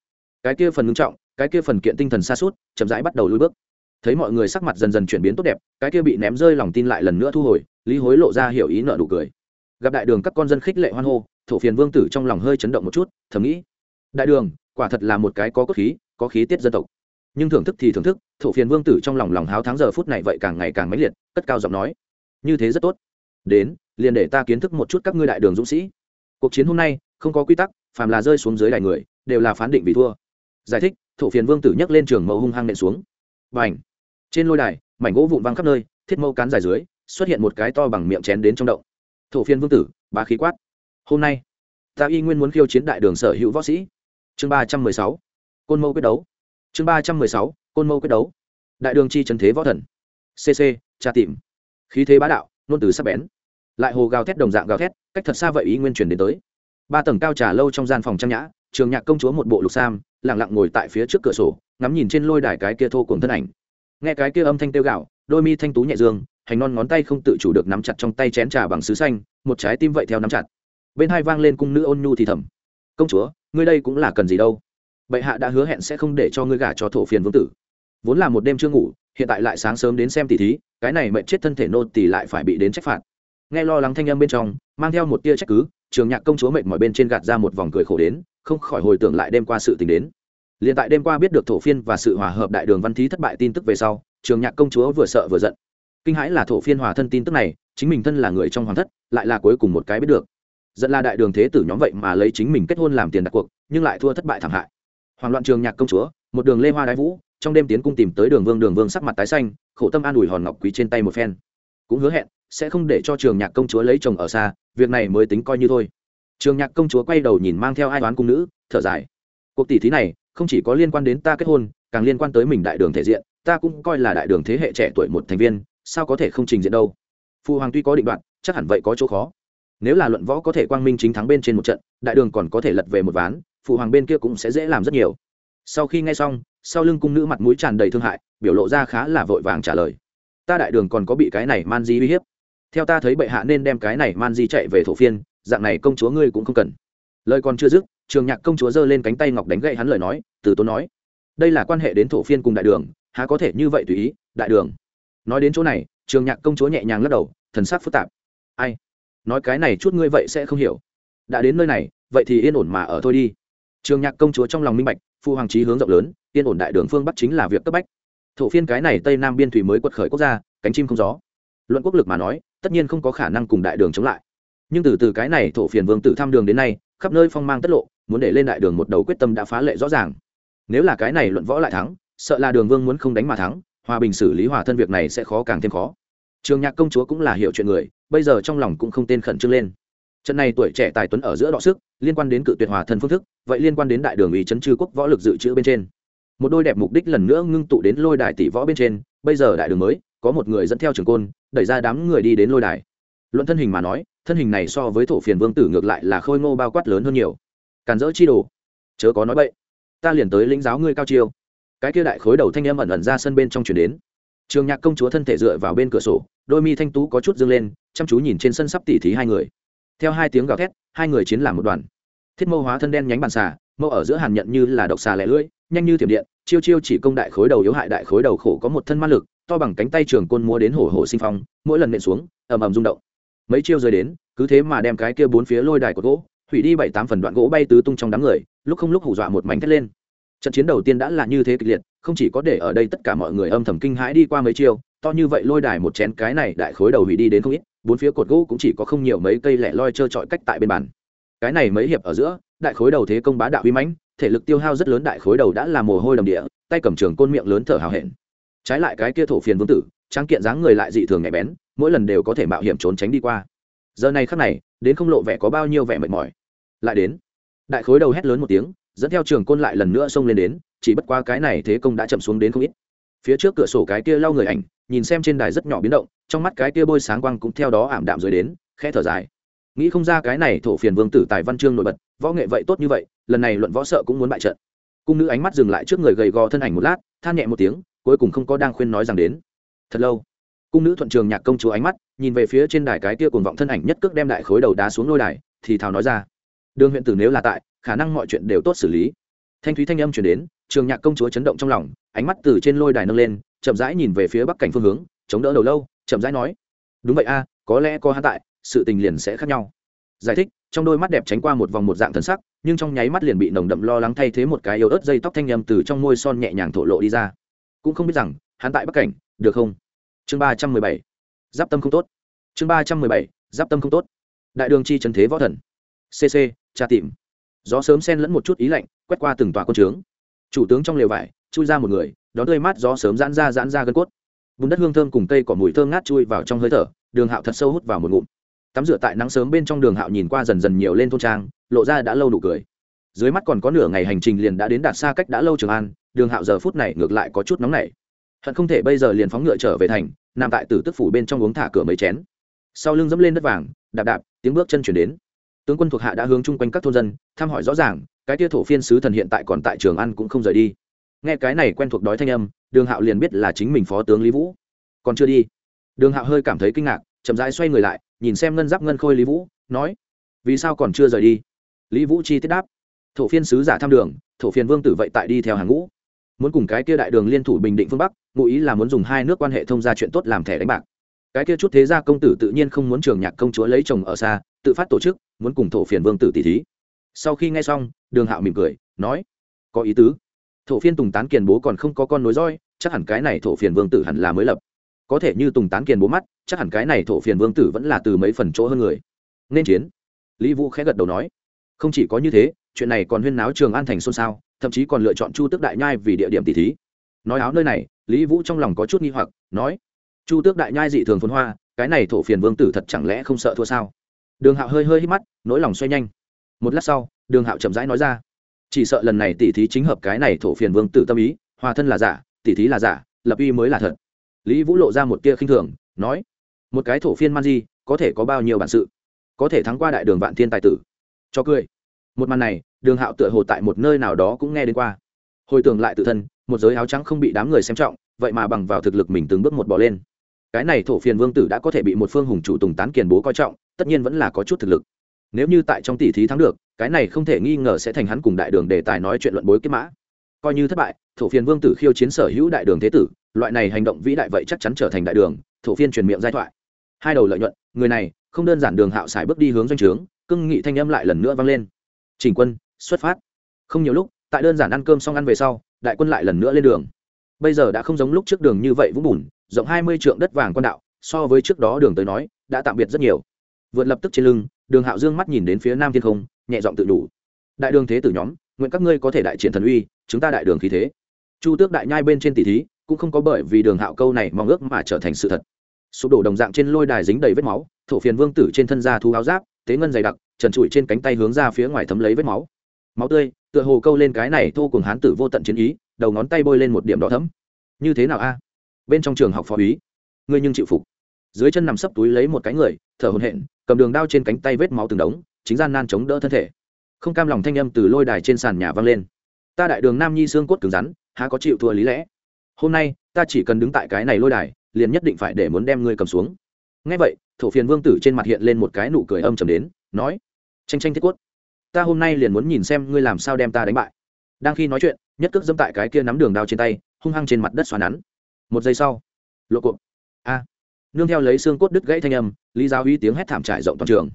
cái kia phần ngưng trọng, cái kia phần kiện tinh thần xa suốt, chậm rãi bắt đầu lùi bước. Thấy mọi người sắc mặt dần dần chuyển biến tốt đẹp, cái kia bị ném rơi lòng tin lại lần nữa thu hồi, lý hối lộ ra hiểu ý nợ nụ cười. Gặp đại đường các con dân khích lệ hoan hô, thổ phiền vương tử trong lòng hơi chấn động một chút, thầm nghĩ, đại đường, quả thật là một cái có cốt khí, có khí tiết dân tộc. Nhưng thưởng thức thì thưởng thức, thổ phiền vương tử trong lòng lòng háo tháng giờ phút này vậy càng ngày càng mãnh liệt, cất cao giọng nói, như thế rất tốt. Đến liền để ta kiến thức một chút các ngươi đại đường dũng sĩ. Cuộc chiến hôm nay, không có quy tắc, phàm là rơi xuống dưới đài người, đều là phán định vì thua. Giải thích, thổ phiền vương tử nhấc lên trường mẫu hung hăng nện xuống. Và ảnh trên lôi đài, mảnh gỗ vụn văng khắp nơi, thiết mâu cán dài dưới, xuất hiện một cái to bằng miệng chén đến trong động. Thổ phiên vương tử, bá khí quát. Hôm nay, ta y nguyên muốn khiêu chiến đại đường sở hữu võ sĩ. Chương ba trăm mười sáu, côn mâu quyết đấu. Chương ba trăm mười sáu, côn mâu quyết đấu. Đại đường chi trần thế võ thần. Cc tra tìm. Khí thế bá đạo nôn từ sắc bén lại hồ gào thét đồng dạng gào thét, cách thật xa vậy ý nguyên truyền đến tới. Ba tầng cao trà lâu trong gian phòng trang nhã, trường nhạc công chúa một bộ lục sam lẳng lặng ngồi tại phía trước cửa sổ, ngắm nhìn trên lôi đài cái kia thô cùng thân ảnh. Nghe cái kia âm thanh tiêu gạo, đôi mi thanh tú nhẹ dương, hành non ngón tay không tự chủ được nắm chặt trong tay chén trà bằng sứ xanh, một trái tim vậy theo nắm chặt. Bên hai vang lên cung nữ ôn nhu thì thầm. Công chúa, ngươi đây cũng là cần gì đâu? Bệ hạ đã hứa hẹn sẽ không để cho ngươi gả cho thổ phiền vương tử. Vốn là một đêm chưa ngủ, hiện tại lại sáng sớm đến xem tỷ thí, cái này mệnh chết thân thể nô tỷ lại phải bị đến trách phạt nghe lo lắng thanh âm bên trong, mang theo một tia trách cứ, trường nhạc công chúa mệnh mọi bên trên gạt ra một vòng cười khổ đến, không khỏi hồi tưởng lại đêm qua sự tình đến. Liền tại đêm qua biết được thổ phiên và sự hòa hợp đại đường văn thí thất bại tin tức về sau, trường nhạc công chúa vừa sợ vừa giận. Kinh hãi là thổ phiên hòa thân tin tức này, chính mình thân là người trong hoàng thất, lại là cuối cùng một cái biết được. Dẫn là đại đường thế tử nhóm vậy mà lấy chính mình kết hôn làm tiền đặt cuộc, nhưng lại thua thất bại thảm hại. Hoàng loạn trường nhạc công chúa, một đường lê hoa đái vũ, trong đêm tiến cung tìm tới đường vương đường vương sắc mặt tái xanh, khổ tâm an ủi hòn ngọc quý trên tay một phen. Cũng hứa hẹn sẽ không để cho trường nhạc công chúa lấy chồng ở xa, việc này mới tính coi như thôi. Trường nhạc công chúa quay đầu nhìn mang theo ai đoán cung nữ, thở dài. Cuộc tỷ thí này, không chỉ có liên quan đến ta kết hôn, càng liên quan tới mình đại đường thể diện, ta cũng coi là đại đường thế hệ trẻ tuổi một thành viên, sao có thể không trình diện đâu? Phụ hoàng tuy có định đoạn chắc hẳn vậy có chỗ khó. Nếu là luận võ có thể quang minh chính thắng bên trên một trận, đại đường còn có thể lật về một ván phụ hoàng bên kia cũng sẽ dễ làm rất nhiều. Sau khi nghe xong, sau lưng cung nữ mặt mũi tràn đầy thương hại, biểu lộ ra khá là vội vàng trả lời. Ta đại đường còn có bị cái này man di uy hiếp theo ta thấy bệ hạ nên đem cái này man di chạy về thổ phiên, dạng này công chúa ngươi cũng không cần. Lời còn chưa dứt, trường nhạc công chúa giơ lên cánh tay ngọc đánh gậy hắn lời nói, từ tốn nói, đây là quan hệ đến thổ phiên cùng đại đường, há có thể như vậy tùy ý, đại đường. Nói đến chỗ này, trường nhạc công chúa nhẹ nhàng lắc đầu, thần sắc phức tạp. Ai? Nói cái này chút ngươi vậy sẽ không hiểu. Đã đến nơi này, vậy thì yên ổn mà ở thôi đi. Trường nhạc công chúa trong lòng minh bạch, phu hoàng trí hướng rộng lớn, yên ổn đại đường phương bắc chính là việc cấp bách. Thổ phiên cái này tây nam biên thủy mới quật khởi quốc gia, cánh chim không gió. Luận quốc lực mà nói tất nhiên không có khả năng cùng đại đường chống lại. Nhưng từ từ cái này thổ phiền vương tử thăm đường đến nay, khắp nơi phong mang tất lộ, muốn để lên đại đường một đầu quyết tâm đã phá lệ rõ ràng. Nếu là cái này luận võ lại thắng, sợ là đường vương muốn không đánh mà thắng, hòa bình xử lý hòa thân việc này sẽ khó càng thêm khó. Trường nhạc công chúa cũng là hiểu chuyện người, bây giờ trong lòng cũng không tên khẩn trương lên. Trận này tuổi trẻ tài tuấn ở giữa đọ sức, liên quan đến cự tuyệt hòa thân phương thức, vậy liên quan đến đại đường ủy chấn chư quốc võ lực dự trữ bên trên. Một đôi đẹp mục đích lần nữa ngưng tụ đến lôi đài tỷ võ bên trên, bây giờ đại đường mới có một người dẫn theo trường côn, đẩy ra đám người đi đến lôi đài. Luận thân hình mà nói, thân hình này so với thổ phiền vương tử ngược lại là khôi ngô bao quát lớn hơn nhiều. Càn dỡ chi đồ. Chớ có nói bậy. Ta liền tới lĩnh giáo ngươi cao chiêu. Cái kia đại khối đầu thanh em ẩn ẩn ra sân bên trong chuyển đến. Trường nhạc công chúa thân thể dựa vào bên cửa sổ, đôi mi thanh tú có chút dâng lên, chăm chú nhìn trên sân sắp tỉ thí hai người. Theo hai tiếng gào thét, hai người chiến làm một đoàn. Thiết mâu hóa thân đen nhánh bàn xà, mâu ở giữa hàn nhận như là độc xà lẻ lưỡi, nhanh như thiểm điện, chiêu chiêu chỉ công đại khối đầu yếu hại đại khối đầu khổ có một thân ma lực to bằng cánh tay trường côn mua đến hổ hổ sinh phong, mỗi lần nện xuống, ầm ầm rung động. Mấy chiêu rơi đến, cứ thế mà đem cái kia bốn phía lôi đài của gỗ, hủy đi bảy tám phần đoạn gỗ bay tứ tung trong đám người, lúc không lúc hù dọa một mảnh thét lên. Trận chiến đầu tiên đã là như thế kịch liệt, không chỉ có để ở đây tất cả mọi người âm thầm kinh hãi đi qua mấy chiêu, to như vậy lôi đài một chén cái này đại khối đầu hủy đi đến không ít, bốn phía cột gỗ cũng chỉ có không nhiều mấy cây lẻ loi trơ trọi cách tại bên bàn. Cái này mấy hiệp ở giữa, đại khối đầu thế công bá đạo uy mãnh, thể lực tiêu hao rất lớn đại khối đầu đã là mồ hôi đầm địa, tay cầm trường côn miệng lớn thở hào hẹn trái lại cái kia thổ phiền vương tử trang kiện dáng người lại dị thường nhạy bén, mỗi lần đều có thể mạo hiểm trốn tránh đi qua. Giờ này khắc này, đến không lộ vẻ có bao nhiêu vẻ mệt mỏi. Lại đến, đại khối đầu hét lớn một tiếng, dẫn theo trường côn lại lần nữa xông lên đến, chỉ bất qua cái này thế công đã chậm xuống đến không ít. Phía trước cửa sổ cái kia lau người ảnh, nhìn xem trên đài rất nhỏ biến động, trong mắt cái kia bôi sáng quang cũng theo đó ảm đạm rồi đến, khẽ thở dài. Nghĩ không ra cái này thổ phiền vương tử tài văn chương nổi bật, võ nghệ vậy tốt như vậy, lần này luận võ sợ cũng muốn bại trận. Cung nữ ánh mắt dừng lại trước người gầy gò thân ảnh một lát, than nhẹ một tiếng cuối cùng không có đang khuyên nói rằng đến. Thật lâu, cung nữ thuận trường nhạc công chúa ánh mắt, nhìn về phía trên đài cái kia cuồng vọng thân ảnh nhất cước đem đại khối đầu đá xuống lôi đài, thì thào nói ra. Đường huyện tử nếu là tại, khả năng mọi chuyện đều tốt xử lý. Thanh thúy thanh âm chuyển đến, trường nhạc công chúa chấn động trong lòng, ánh mắt từ trên lôi đài nâng lên, chậm rãi nhìn về phía bắc cảnh phương hướng, chống đỡ đầu lâu, chậm rãi nói, đúng vậy a, có lẽ có hắn tại, sự tình liền sẽ khác nhau. Giải thích, trong đôi mắt đẹp tránh qua một vòng một dạng thần sắc, nhưng trong nháy mắt liền bị nồng đậm lo lắng thay thế một cái yếu ớt dây tóc thanh nhầm từ trong môi son nhẹ nhàng thổ lộ đi ra cũng không biết rằng hắn tại bắc cảnh, được không? Chương ba trăm mười bảy, giáp tâm không tốt. Chương ba trăm mười bảy, giáp tâm không tốt. Đại đường chi trần thế võ thần. Cc tra tìm. Gió sớm sen lẫn một chút ý lạnh, quét qua từng tòa quân trướng. Chủ tướng trong lều vải, chui ra một người, đón tươi mát gió sớm giãn ra giãn ra gân cốt. Vùng đất hương thơm cùng cây cỏ mùi thơm ngát chui vào trong hơi thở, đường hạo thật sâu hút vào một ngụm. Tắm rửa tại nắng sớm bên trong đường hạo nhìn qua dần dần nhiều lên thôn trang, lộ ra đã lâu nụ cười. Dưới mắt còn có nửa ngày hành trình liền đã đến đạt xa cách đã lâu trường an đường hạo giờ phút này ngược lại có chút nóng nảy. Hận không thể bây giờ liền phóng ngựa trở về thành, nằm tại tử tức phủ bên trong uống thả cửa mấy chén. Sau lưng dẫm lên đất vàng, đạp đạp, tiếng bước chân chuyển đến. Tướng quân thuộc hạ đã hướng chung quanh các thôn dân, thăm hỏi rõ ràng, cái tia thổ phiên sứ thần hiện tại còn tại trường ăn cũng không rời đi. Nghe cái này quen thuộc đói thanh âm, đường hạo liền biết là chính mình phó tướng lý vũ. Còn chưa đi, đường hạo hơi cảm thấy kinh ngạc, chậm rãi xoay người lại, nhìn xem ngân giáp ngân khôi lý vũ, nói, vì sao còn chưa rời đi? Lý vũ chi tiết đáp, thổ phiên sứ giả thăm đường, thổ phiên vương tử vậy tại đi theo hàng ngũ muốn cùng cái kia đại đường liên thủ bình định phương bắc, ngụ ý là muốn dùng hai nước quan hệ thông gia chuyện tốt làm thẻ đánh bạc. Cái kia chút thế gia công tử tự nhiên không muốn trường nhạc công chúa lấy chồng ở xa, tự phát tổ chức, muốn cùng thổ phiền vương tử tỷ thí. Sau khi nghe xong, đường hạo mỉm cười, nói, có ý tứ. Thổ phiên tùng tán kiền bố còn không có con nối roi, chắc hẳn cái này thổ phiền vương tử hẳn là mới lập. Có thể như tùng tán kiền bố mắt, chắc hẳn cái này thổ phiền vương tử vẫn là từ mấy phần chỗ hơn người. Nên chiến. Lý vũ khẽ gật đầu nói, không chỉ có như thế, chuyện này còn huyên náo trường an thành xôn xao thậm chí còn lựa chọn chu tước đại nhai vì địa điểm tỷ thí. Nói áo nơi này, lý vũ trong lòng có chút nghi hoặc, nói, chu tước đại nhai dị thường phồn hoa, cái này thổ phiền vương tử thật chẳng lẽ không sợ thua sao? Đường hạo hơi hơi hít mắt, nỗi lòng xoay nhanh. Một lát sau, đường hạo chậm rãi nói ra, chỉ sợ lần này tỷ thí chính hợp cái này thổ phiền vương tử tâm ý, hòa thân là giả tỷ thí là giả, lập uy mới là thật. Lý vũ lộ ra một tia khinh thường, nói, một cái thổ phiên man di, có thể có bao nhiêu bản sự? Có thể thắng qua đại đường vạn thiên tài tử. Cho cười một màn này, đường hạo tựa hồ tại một nơi nào đó cũng nghe đến qua. Hồi tưởng lại tự thân, một giới áo trắng không bị đám người xem trọng, vậy mà bằng vào thực lực mình từng bước một bỏ lên. Cái này thổ phiền vương tử đã có thể bị một phương hùng chủ tùng tán kiền bố coi trọng, tất nhiên vẫn là có chút thực lực. Nếu như tại trong tỷ thí thắng được, cái này không thể nghi ngờ sẽ thành hắn cùng đại đường đề tài nói chuyện luận bối kết mã. Coi như thất bại, thổ phiền vương tử khiêu chiến sở hữu đại đường thế tử, loại này hành động vĩ đại vậy chắc chắn trở thành đại đường, thổ phiên truyền miệng giai thoại. Hai đầu lợi nhuận, người này, không đơn giản đường hạo xài bước đi hướng doanh trướng cưng nghị thanh âm lại lần nữa vang lên trình quân, xuất phát. Không nhiều lúc, tại đơn giản ăn cơm xong ăn về sau, đại quân lại lần nữa lên đường. Bây giờ đã không giống lúc trước đường như vậy vũng bùn, rộng hai mươi trượng đất vàng quan đạo, so với trước đó đường tới nói, đã tạm biệt rất nhiều. Vượt lập tức trên lưng, đường hạo dương mắt nhìn đến phía nam thiên không, nhẹ giọng tự đủ. Đại đường thế tử nhóm, nguyện các ngươi có thể đại triển thần uy, chúng ta đại đường khí thế. Chu tước đại nhai bên trên tỷ thí, cũng không có bởi vì đường hạo câu này mong ước mà trở thành sự thật. Sụp đổ đồng dạng trên lôi đài dính đầy vết máu, thổ phiền vương tử trên thân da thu áo giáp tế ngân dày đặc, trần trụi trên cánh tay hướng ra phía ngoài thấm lấy vết máu. Máu tươi, tựa hồ câu lên cái này thô cùng hán tử vô tận chiến ý, đầu ngón tay bôi lên một điểm đỏ thấm như thế nào a? Bên trong trường học phó úy, ngươi nhưng chịu phục. Dưới chân nằm sấp túi lấy một cái người, thở hồn hện cầm đường đao trên cánh tay vết máu từng đống, chính gian nan chống đỡ thân thể. Không cam lòng thanh âm từ lôi đài trên sàn nhà vang lên. Ta đại đường nam nhi xương cốt cứng rắn, há có chịu thua lý lẽ? Hôm nay, ta chỉ cần đứng tại cái này lôi đài, liền nhất định phải để muốn đem ngươi cầm xuống ngay vậy, thổ phiền vương tử trên mặt hiện lên một cái nụ cười âm trầm đến, nói, tranh tranh thiết quất ta hôm nay liền muốn nhìn xem ngươi làm sao đem ta đánh bại. Đang khi nói chuyện, nhất cước dẫm tại cái kia nắm đường đao trên tay, hung hăng trên mặt đất xoắn nắn. Một giây sau, lộ cuộc. a. Nương theo lấy xương cốt đứt gãy thanh âm, lý giáo uy tiếng hét thảm trải rộng toàn trường.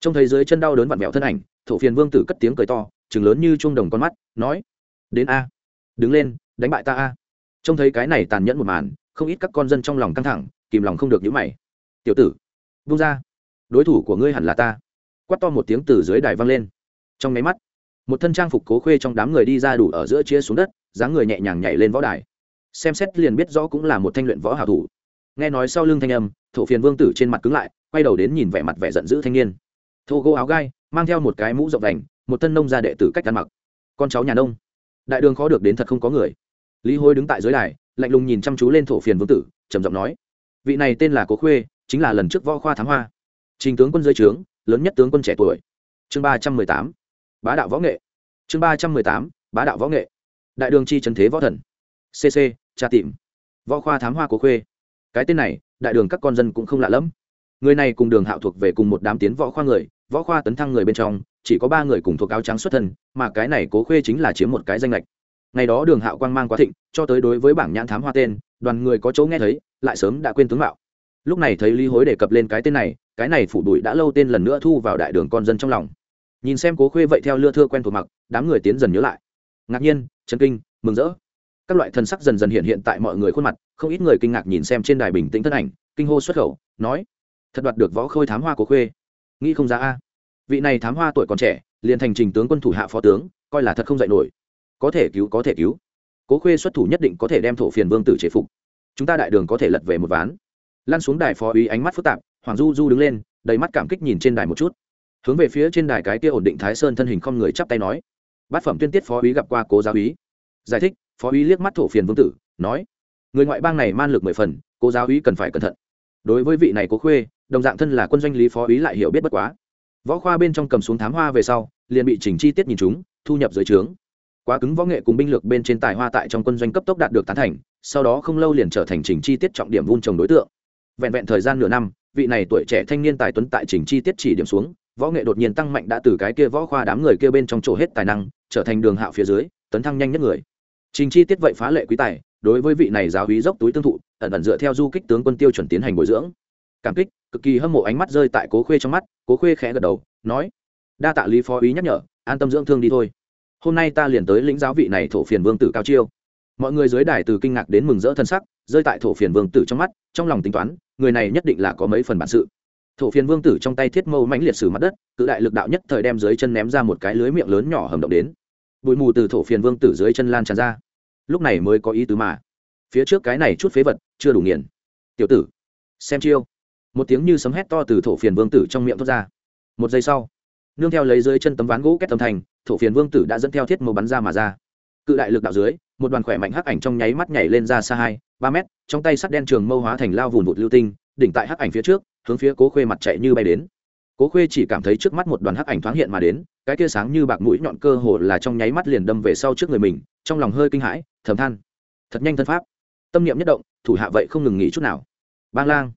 Trông thấy dưới chân đau đớn vặn vẹo thân ảnh, thổ phiền vương tử cất tiếng cười to chừng lớn như chuông đồng con mắt, nói, đến a. Đứng lên, đánh bại ta a. Trông thấy cái này tàn nhẫn một màn, không ít các con dân trong lòng căng thẳng, kìm lòng không được nhíu mày tiểu tử vung ra. Đối thủ của ngươi hẳn là ta. Quát to một tiếng từ dưới đài vang lên. Trong máy mắt, một thân trang phục cố khuê trong đám người đi ra đủ ở giữa chia xuống đất, dáng người nhẹ nhàng nhảy lên võ đài. Xem xét liền biết rõ cũng là một thanh luyện võ hảo thủ. Nghe nói sau lưng thanh âm, thổ phiền vương tử trên mặt cứng lại, quay đầu đến nhìn vẻ mặt vẻ giận dữ thanh niên. Thô gỗ áo gai, mang theo một cái mũ rộng đành, một thân nông gia đệ tử cách ăn mặc. Con cháu nhà nông. Đại đường khó được đến thật không có người. Lý hối đứng tại dưới đài, lạnh lùng nhìn chăm chú lên thổ phiền vương tử, trầm giọng nói, vị này tên là cố khuê chính là lần trước võ khoa thám hoa. Trình tướng quân dưới trướng, lớn nhất tướng quân trẻ tuổi. Chương ba trăm mười tám, bá đạo võ nghệ. Chương ba trăm mười tám, bá đạo võ nghệ. Đại đường chi trần thế võ thần. Cc tra tìm. Võ khoa thám hoa của khuê. Cái tên này, đại đường các con dân cũng không lạ lẫm. Người này cùng đường hạo thuộc về cùng một đám tiến võ khoa người, võ khoa tấn thăng người bên trong, chỉ có ba người cùng thuộc áo trắng xuất thân, mà cái này cố khuê chính là chiếm một cái danh lệch. Ngày đó đường hạo quang mang quá thịnh, cho tới đối với bảng nhãn thám hoa tên, đoàn người có chỗ nghe thấy, lại sớm đã quên tướng mạo lúc này thấy lý hối đề cập lên cái tên này, cái này phủ đuổi đã lâu tên lần nữa thu vào đại đường con dân trong lòng. Nhìn xem cố khuê vậy theo lưa thưa quen thuộc mặc, đám người tiến dần nhớ lại. Ngạc nhiên, chấn kinh, mừng rỡ. Các loại thân sắc dần dần hiện hiện tại mọi người khuôn mặt, không ít người kinh ngạc nhìn xem trên đài bình tĩnh thân ảnh, kinh hô xuất khẩu, nói, thật đoạt được võ khôi thám hoa cố khuê. Nghĩ không ra a. Vị này thám hoa tuổi còn trẻ, liền thành trình tướng quân thủ hạ phó tướng, coi là thật không dạy nổi. Có thể cứu, có thể cứu. Cố khuê xuất thủ nhất định có thể đem thổ phiền vương tử chế phục. Chúng ta đại đường có thể lật về một ván lăn xuống đài phó úy ánh mắt phức tạp, hoàng du du đứng lên, đầy mắt cảm kích nhìn trên đài một chút. Hướng về phía trên đài cái kia ổn định thái sơn thân hình không người chắp tay nói, bát phẩm tuyên tiết phó úy gặp qua cố giáo úy giải thích, phó úy liếc mắt thổ phiền vương tử, nói, người ngoại bang này man lực mười phần, cố giáo úy cần phải cẩn thận. Đối với vị này cố khuê, đồng dạng thân là quân doanh lý phó úy lại hiểu biết bất quá. Võ khoa bên trong cầm xuống thám hoa về sau, liền bị chỉnh chi tiết nhìn chúng, thu nhập dưới trướng. Quá cứng võ nghệ cùng binh lược bên trên tài hoa tại trong quân doanh cấp tốc đạt được tán thành, sau đó không lâu liền trở thành chỉnh chi tiết trọng điểm vun trồng đối tượng vẹn vẹn thời gian nửa năm, vị này tuổi trẻ thanh niên tài tuấn tại chỉnh chi tiết chỉ điểm xuống, võ nghệ đột nhiên tăng mạnh đã từ cái kia võ khoa đám người kia bên trong chỗ hết tài năng, trở thành đường hạo phía dưới, tấn thăng nhanh nhất người. Trình chi tiết vậy phá lệ quý tài, đối với vị này giáo hí dốc túi tương thụ, ẩn ẩn dựa theo du kích tướng quân tiêu chuẩn tiến hành bồi dưỡng. Cảm kích, cực kỳ hâm mộ ánh mắt rơi tại cố khuê trong mắt, cố khuê khẽ gật đầu, nói, đa tạ lý phó ý nhắc nhở, an tâm dưỡng thương đi thôi. Hôm nay ta liền tới lĩnh giáo vị này thổ phiền vương tử cao chiêu. Mọi người dưới đài từ kinh ngạc đến mừng rỡ thân sắc, rơi tại thổ phiền vương tử trong mắt, trong lòng tính toán người này nhất định là có mấy phần bản sự. Thổ phiền vương tử trong tay thiết mâu mãnh liệt sử mặt đất, cự đại lực đạo nhất thời đem dưới chân ném ra một cái lưới miệng lớn nhỏ hầm động đến. Bụi mù từ thổ phiền vương tử dưới chân lan tràn ra. Lúc này mới có ý tứ mà. Phía trước cái này chút phế vật, chưa đủ nghiền. Tiểu tử, xem chiêu. Một tiếng như sấm hét to từ thổ phiền vương tử trong miệng thoát ra. Một giây sau, nương theo lấy dưới chân tấm ván gỗ kết tâm thành, thổ phiền vương tử đã dẫn theo thiết mâu bắn ra mà ra. Cự đại lực đạo dưới, một đoàn khỏe mạnh hắc ảnh trong nháy mắt nhảy lên ra xa hai ba mét, trong tay sắt đen trường mâu hóa thành lao vùn vụt lưu tinh, đỉnh tại hắc ảnh phía trước, hướng phía cố khuê mặt chạy như bay đến. Cố khuê chỉ cảm thấy trước mắt một đoàn hắc ảnh thoáng hiện mà đến, cái tia sáng như bạc mũi nhọn cơ hồ là trong nháy mắt liền đâm về sau trước người mình, trong lòng hơi kinh hãi, thầm than. Thật nhanh thân pháp. Tâm niệm nhất động, thủ hạ vậy không ngừng nghỉ chút nào. Bang lang.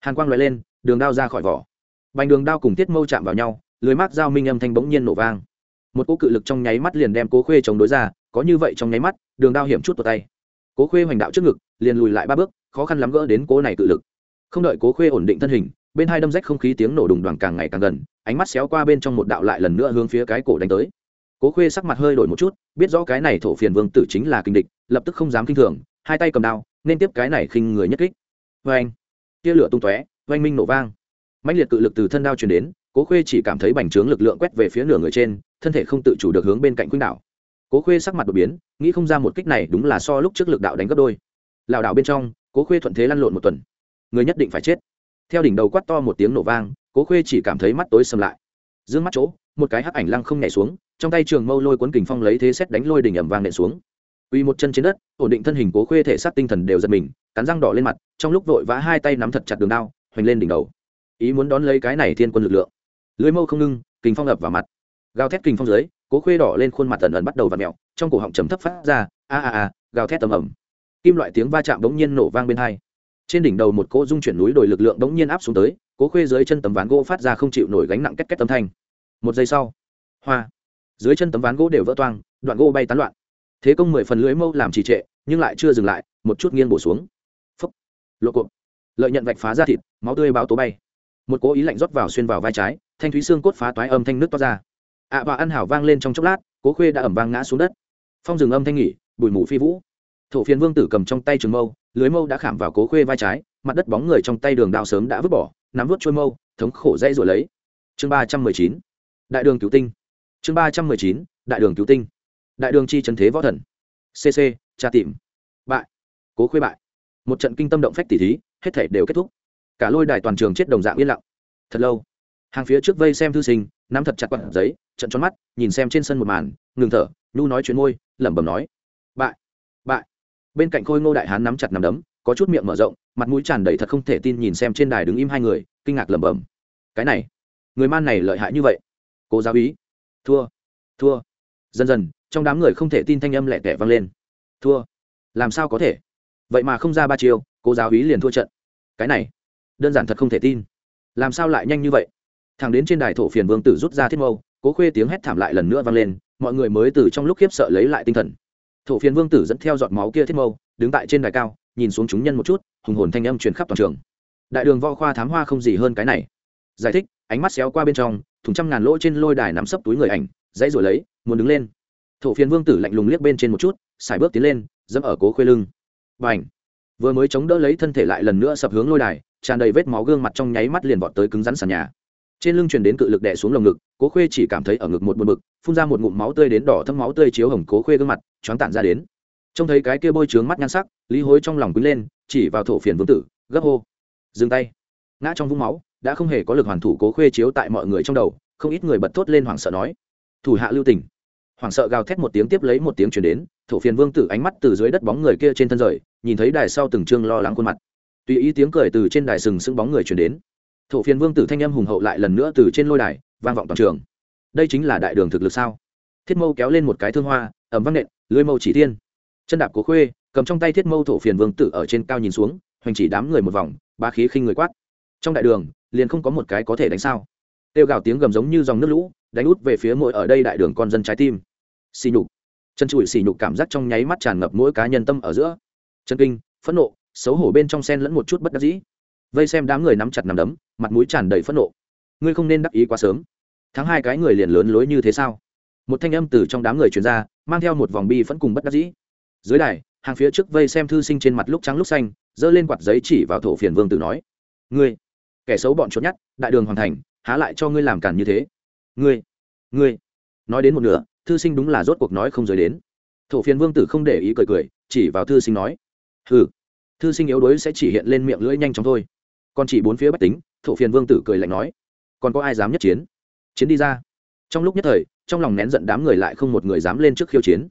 Hàn quang loại lên, đường đao ra khỏi vỏ. Bành đường đao cùng tiết mâu chạm vào nhau, lưới mát dao minh âm thanh bỗng nhiên nổ vang. Một cỗ cự lực trong nháy mắt liền đem cố khuê chống đối ra, có như vậy trong nháy mắt, đường đao hiểm chút vào tay cố khuê hoành đạo trước ngực, liền lùi lại ba bước, khó khăn lắm gỡ đến cố này tự lực. Không đợi cố khuê ổn định thân hình, bên hai đâm rách không khí tiếng nổ đùng đoàn càng ngày càng gần, ánh mắt xéo qua bên trong một đạo lại lần nữa hướng phía cái cổ đánh tới. Cố khuê sắc mặt hơi đổi một chút, biết rõ cái này thổ phiền vương tử chính là kinh địch, lập tức không dám kinh thường, hai tay cầm đao, nên tiếp cái này khinh người nhất kích. Vê anh, tia lửa tung tóe, oanh minh nổ vang. Mạnh liệt cự lực từ thân đao truyền đến, cố khuê chỉ cảm thấy bành trướng lực lượng quét về phía nửa người trên, thân thể không tự chủ được hướng bên cạnh quýnh đảo cố khuê sắc mặt đột biến nghĩ không ra một kích này đúng là so lúc trước lực đạo đánh gấp đôi lảo đảo bên trong cố khuê thuận thế lăn lộn một tuần người nhất định phải chết theo đỉnh đầu quát to một tiếng nổ vang cố khuê chỉ cảm thấy mắt tối sầm lại d ư ơ n g mắt chỗ một cái hắc ảnh lăng không nhảy xuống trong tay trường mâu lôi cuốn kình phong lấy thế xét đánh lôi đỉnh ẩm vang nện xuống uy một chân trên đất ổn định thân hình cố khuê thể xác tinh thần đều giật mình cắn răng đỏ lên mặt trong lúc vội vã hai tay nắm thật chặt đường đao hoành lên đỉnh đầu ý muốn đón lấy cái này thiên quân lực lượng lưới mâu không ngưng kình phong ập vào mặt gào thét kình phong dưới cố khuê đỏ lên khuôn mặt tần ẩn bắt đầu và mẹo, trong cổ họng trầm thấp phát ra, a a a, gào thét tầm ẩm kim loại tiếng va chạm bỗng nhiên nổ vang bên hai. Trên đỉnh đầu một cỗ dung chuyển núi đồi lực lượng bỗng nhiên áp xuống tới, cố khuê dưới chân tấm ván gỗ phát ra không chịu nổi gánh nặng két két tấm thanh. Một giây sau, hoa, dưới chân tấm ván gỗ đều vỡ toang, đoạn gỗ bay tán loạn. Thế công mười phần lưới mâu làm trì trệ, nhưng lại chưa dừng lại, một chút nghiêng bổ xuống. Phấp lộ cộp lợi nhận vạch phá ra thịt, máu tươi báo tố bay. Một cố ý lạnh rót vào xuyên vào vai trái, thanh thúy xương cốt phá toái âm thanh nước toát ra ạ và ăn hảo vang lên trong chốc lát, cố khuê đã ẩm vang ngã xuống đất. Phong rừng âm thanh nghỉ, bụi mù phi vũ. Thổ phiền vương tử cầm trong tay trường mâu, lưới mâu đã khảm vào cố khuê vai trái, mặt đất bóng người trong tay đường đao sớm đã vứt bỏ, nắm vút trôi mâu, thống khổ dây rồi lấy. Chương ba trăm mười chín, đại đường cứu tinh. Chương ba trăm mười chín, đại đường cứu tinh. Đại đường chi trần thế võ thần. Cc tra tìm. Bại. Cố khuê bại. Một trận kinh tâm động phách tỉ thí, hết thể đều kết thúc. Cả lôi đài toàn trường chết đồng dạng yên lặng. Thật lâu, hàng phía trước vây xem thư sinh nắm thật chặt quặn giấy trận tròn mắt, nhìn xem trên sân một màn, ngừng thở, nhu nói chuyện môi, lẩm bẩm nói, bại bại. Bên cạnh khôi ngô đại hán nắm chặt nắm đấm, có chút miệng mở rộng, mặt mũi tràn đầy thật không thể tin nhìn xem trên đài đứng im hai người, kinh ngạc lẩm bẩm, cái này, người man này lợi hại như vậy, cố giáo ý, thua thua. Dần dần, trong đám người không thể tin thanh âm lẹ tẻ vang lên, thua, làm sao có thể? Vậy mà không ra ba chiêu, cố giáo ý liền thua trận. Cái này, đơn giản thật không thể tin. Làm sao lại nhanh như vậy? Thằng đến trên đài thổ phiền vương tử rút ra thiết mâu, cố khuê tiếng hét thảm lại lần nữa vang lên, mọi người mới từ trong lúc khiếp sợ lấy lại tinh thần. Thổ phiền vương tử dẫn theo giọt máu kia thiết mâu, đứng tại trên đài cao, nhìn xuống chúng nhân một chút, hùng hồn thanh âm truyền khắp toàn trường. Đại đường võ khoa thám hoa không gì hơn cái này. Giải thích, ánh mắt xéo qua bên trong, thùng trăm ngàn lỗ trên lôi đài nắm sấp túi người ảnh, dãy rồi lấy, muốn đứng lên. Thổ phiền vương tử lạnh lùng liếc bên trên một chút xài bước tiến lên, dẫm ở cố khuê lưng. B à vừa mới chống đỡ lấy thân thể lại lần nữa sập hướng lôi đài, tràn đầy vết máu gương mặt trong nháy mắt liền vọt tới cứng rắn sàn nhà trên lưng truyền đến cự lực đè xuống lồng ngực, cố khuê chỉ cảm thấy ở ngực một buồn bực, phun ra một ngụm máu tươi đến đỏ thâm máu tươi chiếu hồng cố khuê gương mặt, choáng tản ra đến. Trông thấy cái kia bôi trướng mắt nhan sắc, lý hối trong lòng quýnh lên, chỉ vào thổ phiền vương tử, gấp hô. Dừng tay. Ngã trong vũng máu, đã không hề có lực hoàn thủ cố khuê chiếu tại mọi người trong đầu, không ít người bật thốt lên hoảng sợ nói. Thủ hạ lưu tình. Hoảng sợ gào thét một tiếng tiếp lấy một tiếng chuyển đến, thổ phiền vương tử ánh mắt từ dưới đất bóng người kia trên thân rời, nhìn thấy đài sau từng chương lo lắng khuôn mặt. Tùy ý tiếng cười từ trên đài sừng sững bóng người chuyển đến thổ phiền vương tử thanh âm hùng hậu lại lần nữa từ trên lôi đài vang vọng toàn trường. Đây chính là đại đường thực lực sao? Thiết mâu kéo lên một cái thương hoa, ẩm văn nện, lưới mâu chỉ thiên. Chân đạp cố khuê, cầm trong tay thiết mâu thổ phiền vương tử ở trên cao nhìn xuống, hoành chỉ đám người một vòng ba khí khinh người quát. Trong đại đường, liền không có một cái có thể đánh sao? Tiêu gào tiếng gầm giống như dòng nước lũ, đánh út về phía mỗi ở đây đại đường con dân trái tim. Xì nhục. Chân trụi xì nhục cảm giác trong nháy mắt tràn ngập mỗi cá nhân tâm ở giữa. Chân kinh, phẫn nộ, xấu hổ bên trong sen lẫn một chút bất đắc dĩ vây xem đám người nắm chặt nằm đấm, mặt mũi tràn đầy phẫn nộ. Ngươi không nên đắc ý quá sớm. Tháng hai cái người liền lớn lối như thế sao? Một thanh âm từ trong đám người chuyển ra, mang theo một vòng bi vẫn cùng bất đắc dĩ. Dưới đài, hàng phía trước vây xem thư sinh trên mặt lúc trắng lúc xanh, giơ lên quạt giấy chỉ vào thổ phiền vương tử nói, ngươi, kẻ xấu bọn trốn nhát đại đường hoàn thành, há lại cho ngươi làm cản như thế. Ngươi ngươi. Nói đến một nửa, thư sinh đúng là rốt cuộc nói không rời đến. Thổ phiền vương tử không để ý cười cười, chỉ vào thư sinh nói, hừ, thư sinh yếu đuối sẽ chỉ hiện lên miệng lưỡi nhanh chóng thôi còn chỉ bốn phía bách tính, thổ phiền vương tử cười lạnh nói, còn có ai dám nhất chiến? Chiến đi ra. Trong lúc nhất thời, trong lòng nén giận đám người lại không một người dám lên trước khiêu chiến.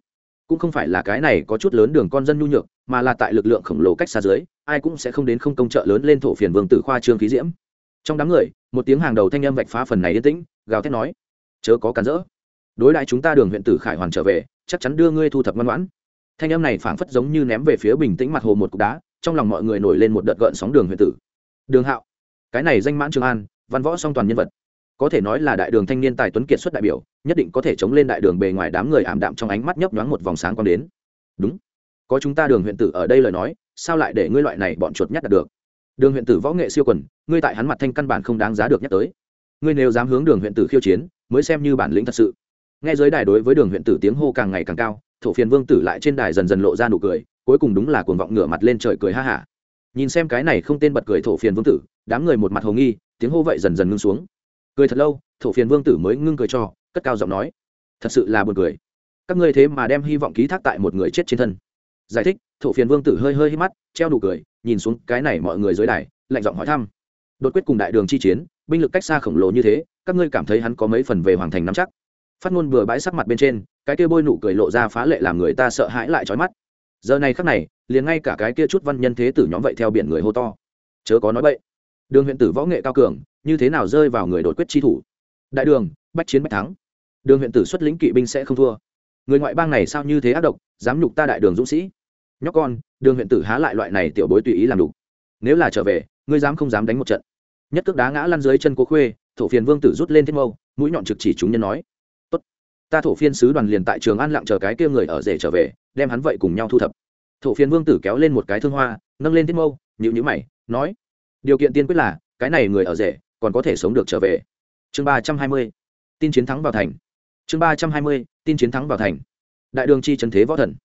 Cũng không phải là cái này có chút lớn đường con dân nhu nhược, mà là tại lực lượng khổng lồ cách xa dưới, ai cũng sẽ không đến không công trợ lớn lên thổ phiền vương tử khoa trương khí diễm. Trong đám người, một tiếng hàng đầu thanh âm vạch phá phần này yên tĩnh, gào thét nói, chớ có cản rỡ. Đối đại chúng ta đường huyện tử khải hoàn trở về, chắc chắn đưa ngươi thu thập ngoan ngoãn. Thanh âm này phảng phất giống như ném về phía bình tĩnh mặt hồ một cục đá, trong lòng mọi người nổi lên một đợt gợn sóng đường huyện tử đường hạo. Cái này danh mãn trường an, văn võ song toàn nhân vật. Có thể nói là đại đường thanh niên tài tuấn kiệt xuất đại biểu, nhất định có thể chống lên đại đường bề ngoài đám người ảm đạm trong ánh mắt nhấp nhoáng một vòng sáng còn đến. Đúng. Có chúng ta đường huyện tử ở đây lời nói, sao lại để ngươi loại này bọn chuột nhắt đạt được? Đường huyện tử võ nghệ siêu quần, ngươi tại hắn mặt thanh căn bản không đáng giá được nhắc tới. Ngươi nếu dám hướng đường huyện tử khiêu chiến, mới xem như bản lĩnh thật sự. Nghe giới đài đối với đường huyện tử tiếng hô càng ngày càng cao, thổ phiền vương tử lại trên đài dần dần lộ ra nụ cười, cuối cùng đúng là cuồng vọng ngửa mặt lên trời cười ha hả nhìn xem cái này không tên bật cười thổ phiền vương tử, đám người một mặt hồ nghi, tiếng hô vậy dần dần ngưng xuống. Cười thật lâu, thổ phiền vương tử mới ngưng cười cho, cất cao giọng nói, thật sự là buồn cười. Các ngươi thế mà đem hy vọng ký thác tại một người chết trên thân. Giải thích, thổ phiền vương tử hơi hơi hít mắt, treo đủ cười, nhìn xuống cái này mọi người dưới đài, lạnh giọng hỏi thăm, đột quyết cùng đại đường chi chiến, binh lực cách xa khổng lồ như thế, các ngươi cảm thấy hắn có mấy phần về hoàng thành nắm chắc? Phát ngôn vừa bãi sắc mặt bên trên, cái kia bôi nụ cười lộ ra phá lệ làm người ta sợ hãi lại trói mắt giờ này khắc này, liền ngay cả cái kia chút văn nhân thế tử nhóm vậy theo biển người hô to. Chớ có nói bậy. Đường huyện tử võ nghệ cao cường, như thế nào rơi vào người đột quyết chi thủ? Đại đường, bách chiến bách thắng. Đường huyện tử xuất lĩnh kỵ binh sẽ không thua. Người ngoại bang này sao như thế ác độc, dám nhục ta đại đường dũng sĩ? Nhóc con, đường huyện tử há lại loại này tiểu bối tùy ý làm đục nếu là trở về, ngươi dám không dám đánh một trận. Nhất cước đá ngã lăn dưới chân cố khuê, thổ phiền vương tử rút lên thiết mâu, mũi nhọn trực chỉ chúng nhân nói ta thổ phiên sứ đoàn liền tại trường an lặng chờ cái kia người ở rể trở về, đem hắn vậy cùng nhau thu thập. Thổ Phiên vương tử kéo lên một cái thương hoa, nâng lên thiết mâu nhịu nhữ mày, nói, điều kiện tiên quyết là, cái này người ở rể, còn có thể sống được trở về. Chương ba trăm hai mươi, tin chiến thắng vào thành. Chương ba trăm hai mươi, tin chiến thắng vào thành. Đại đường chi trần thế võ thần.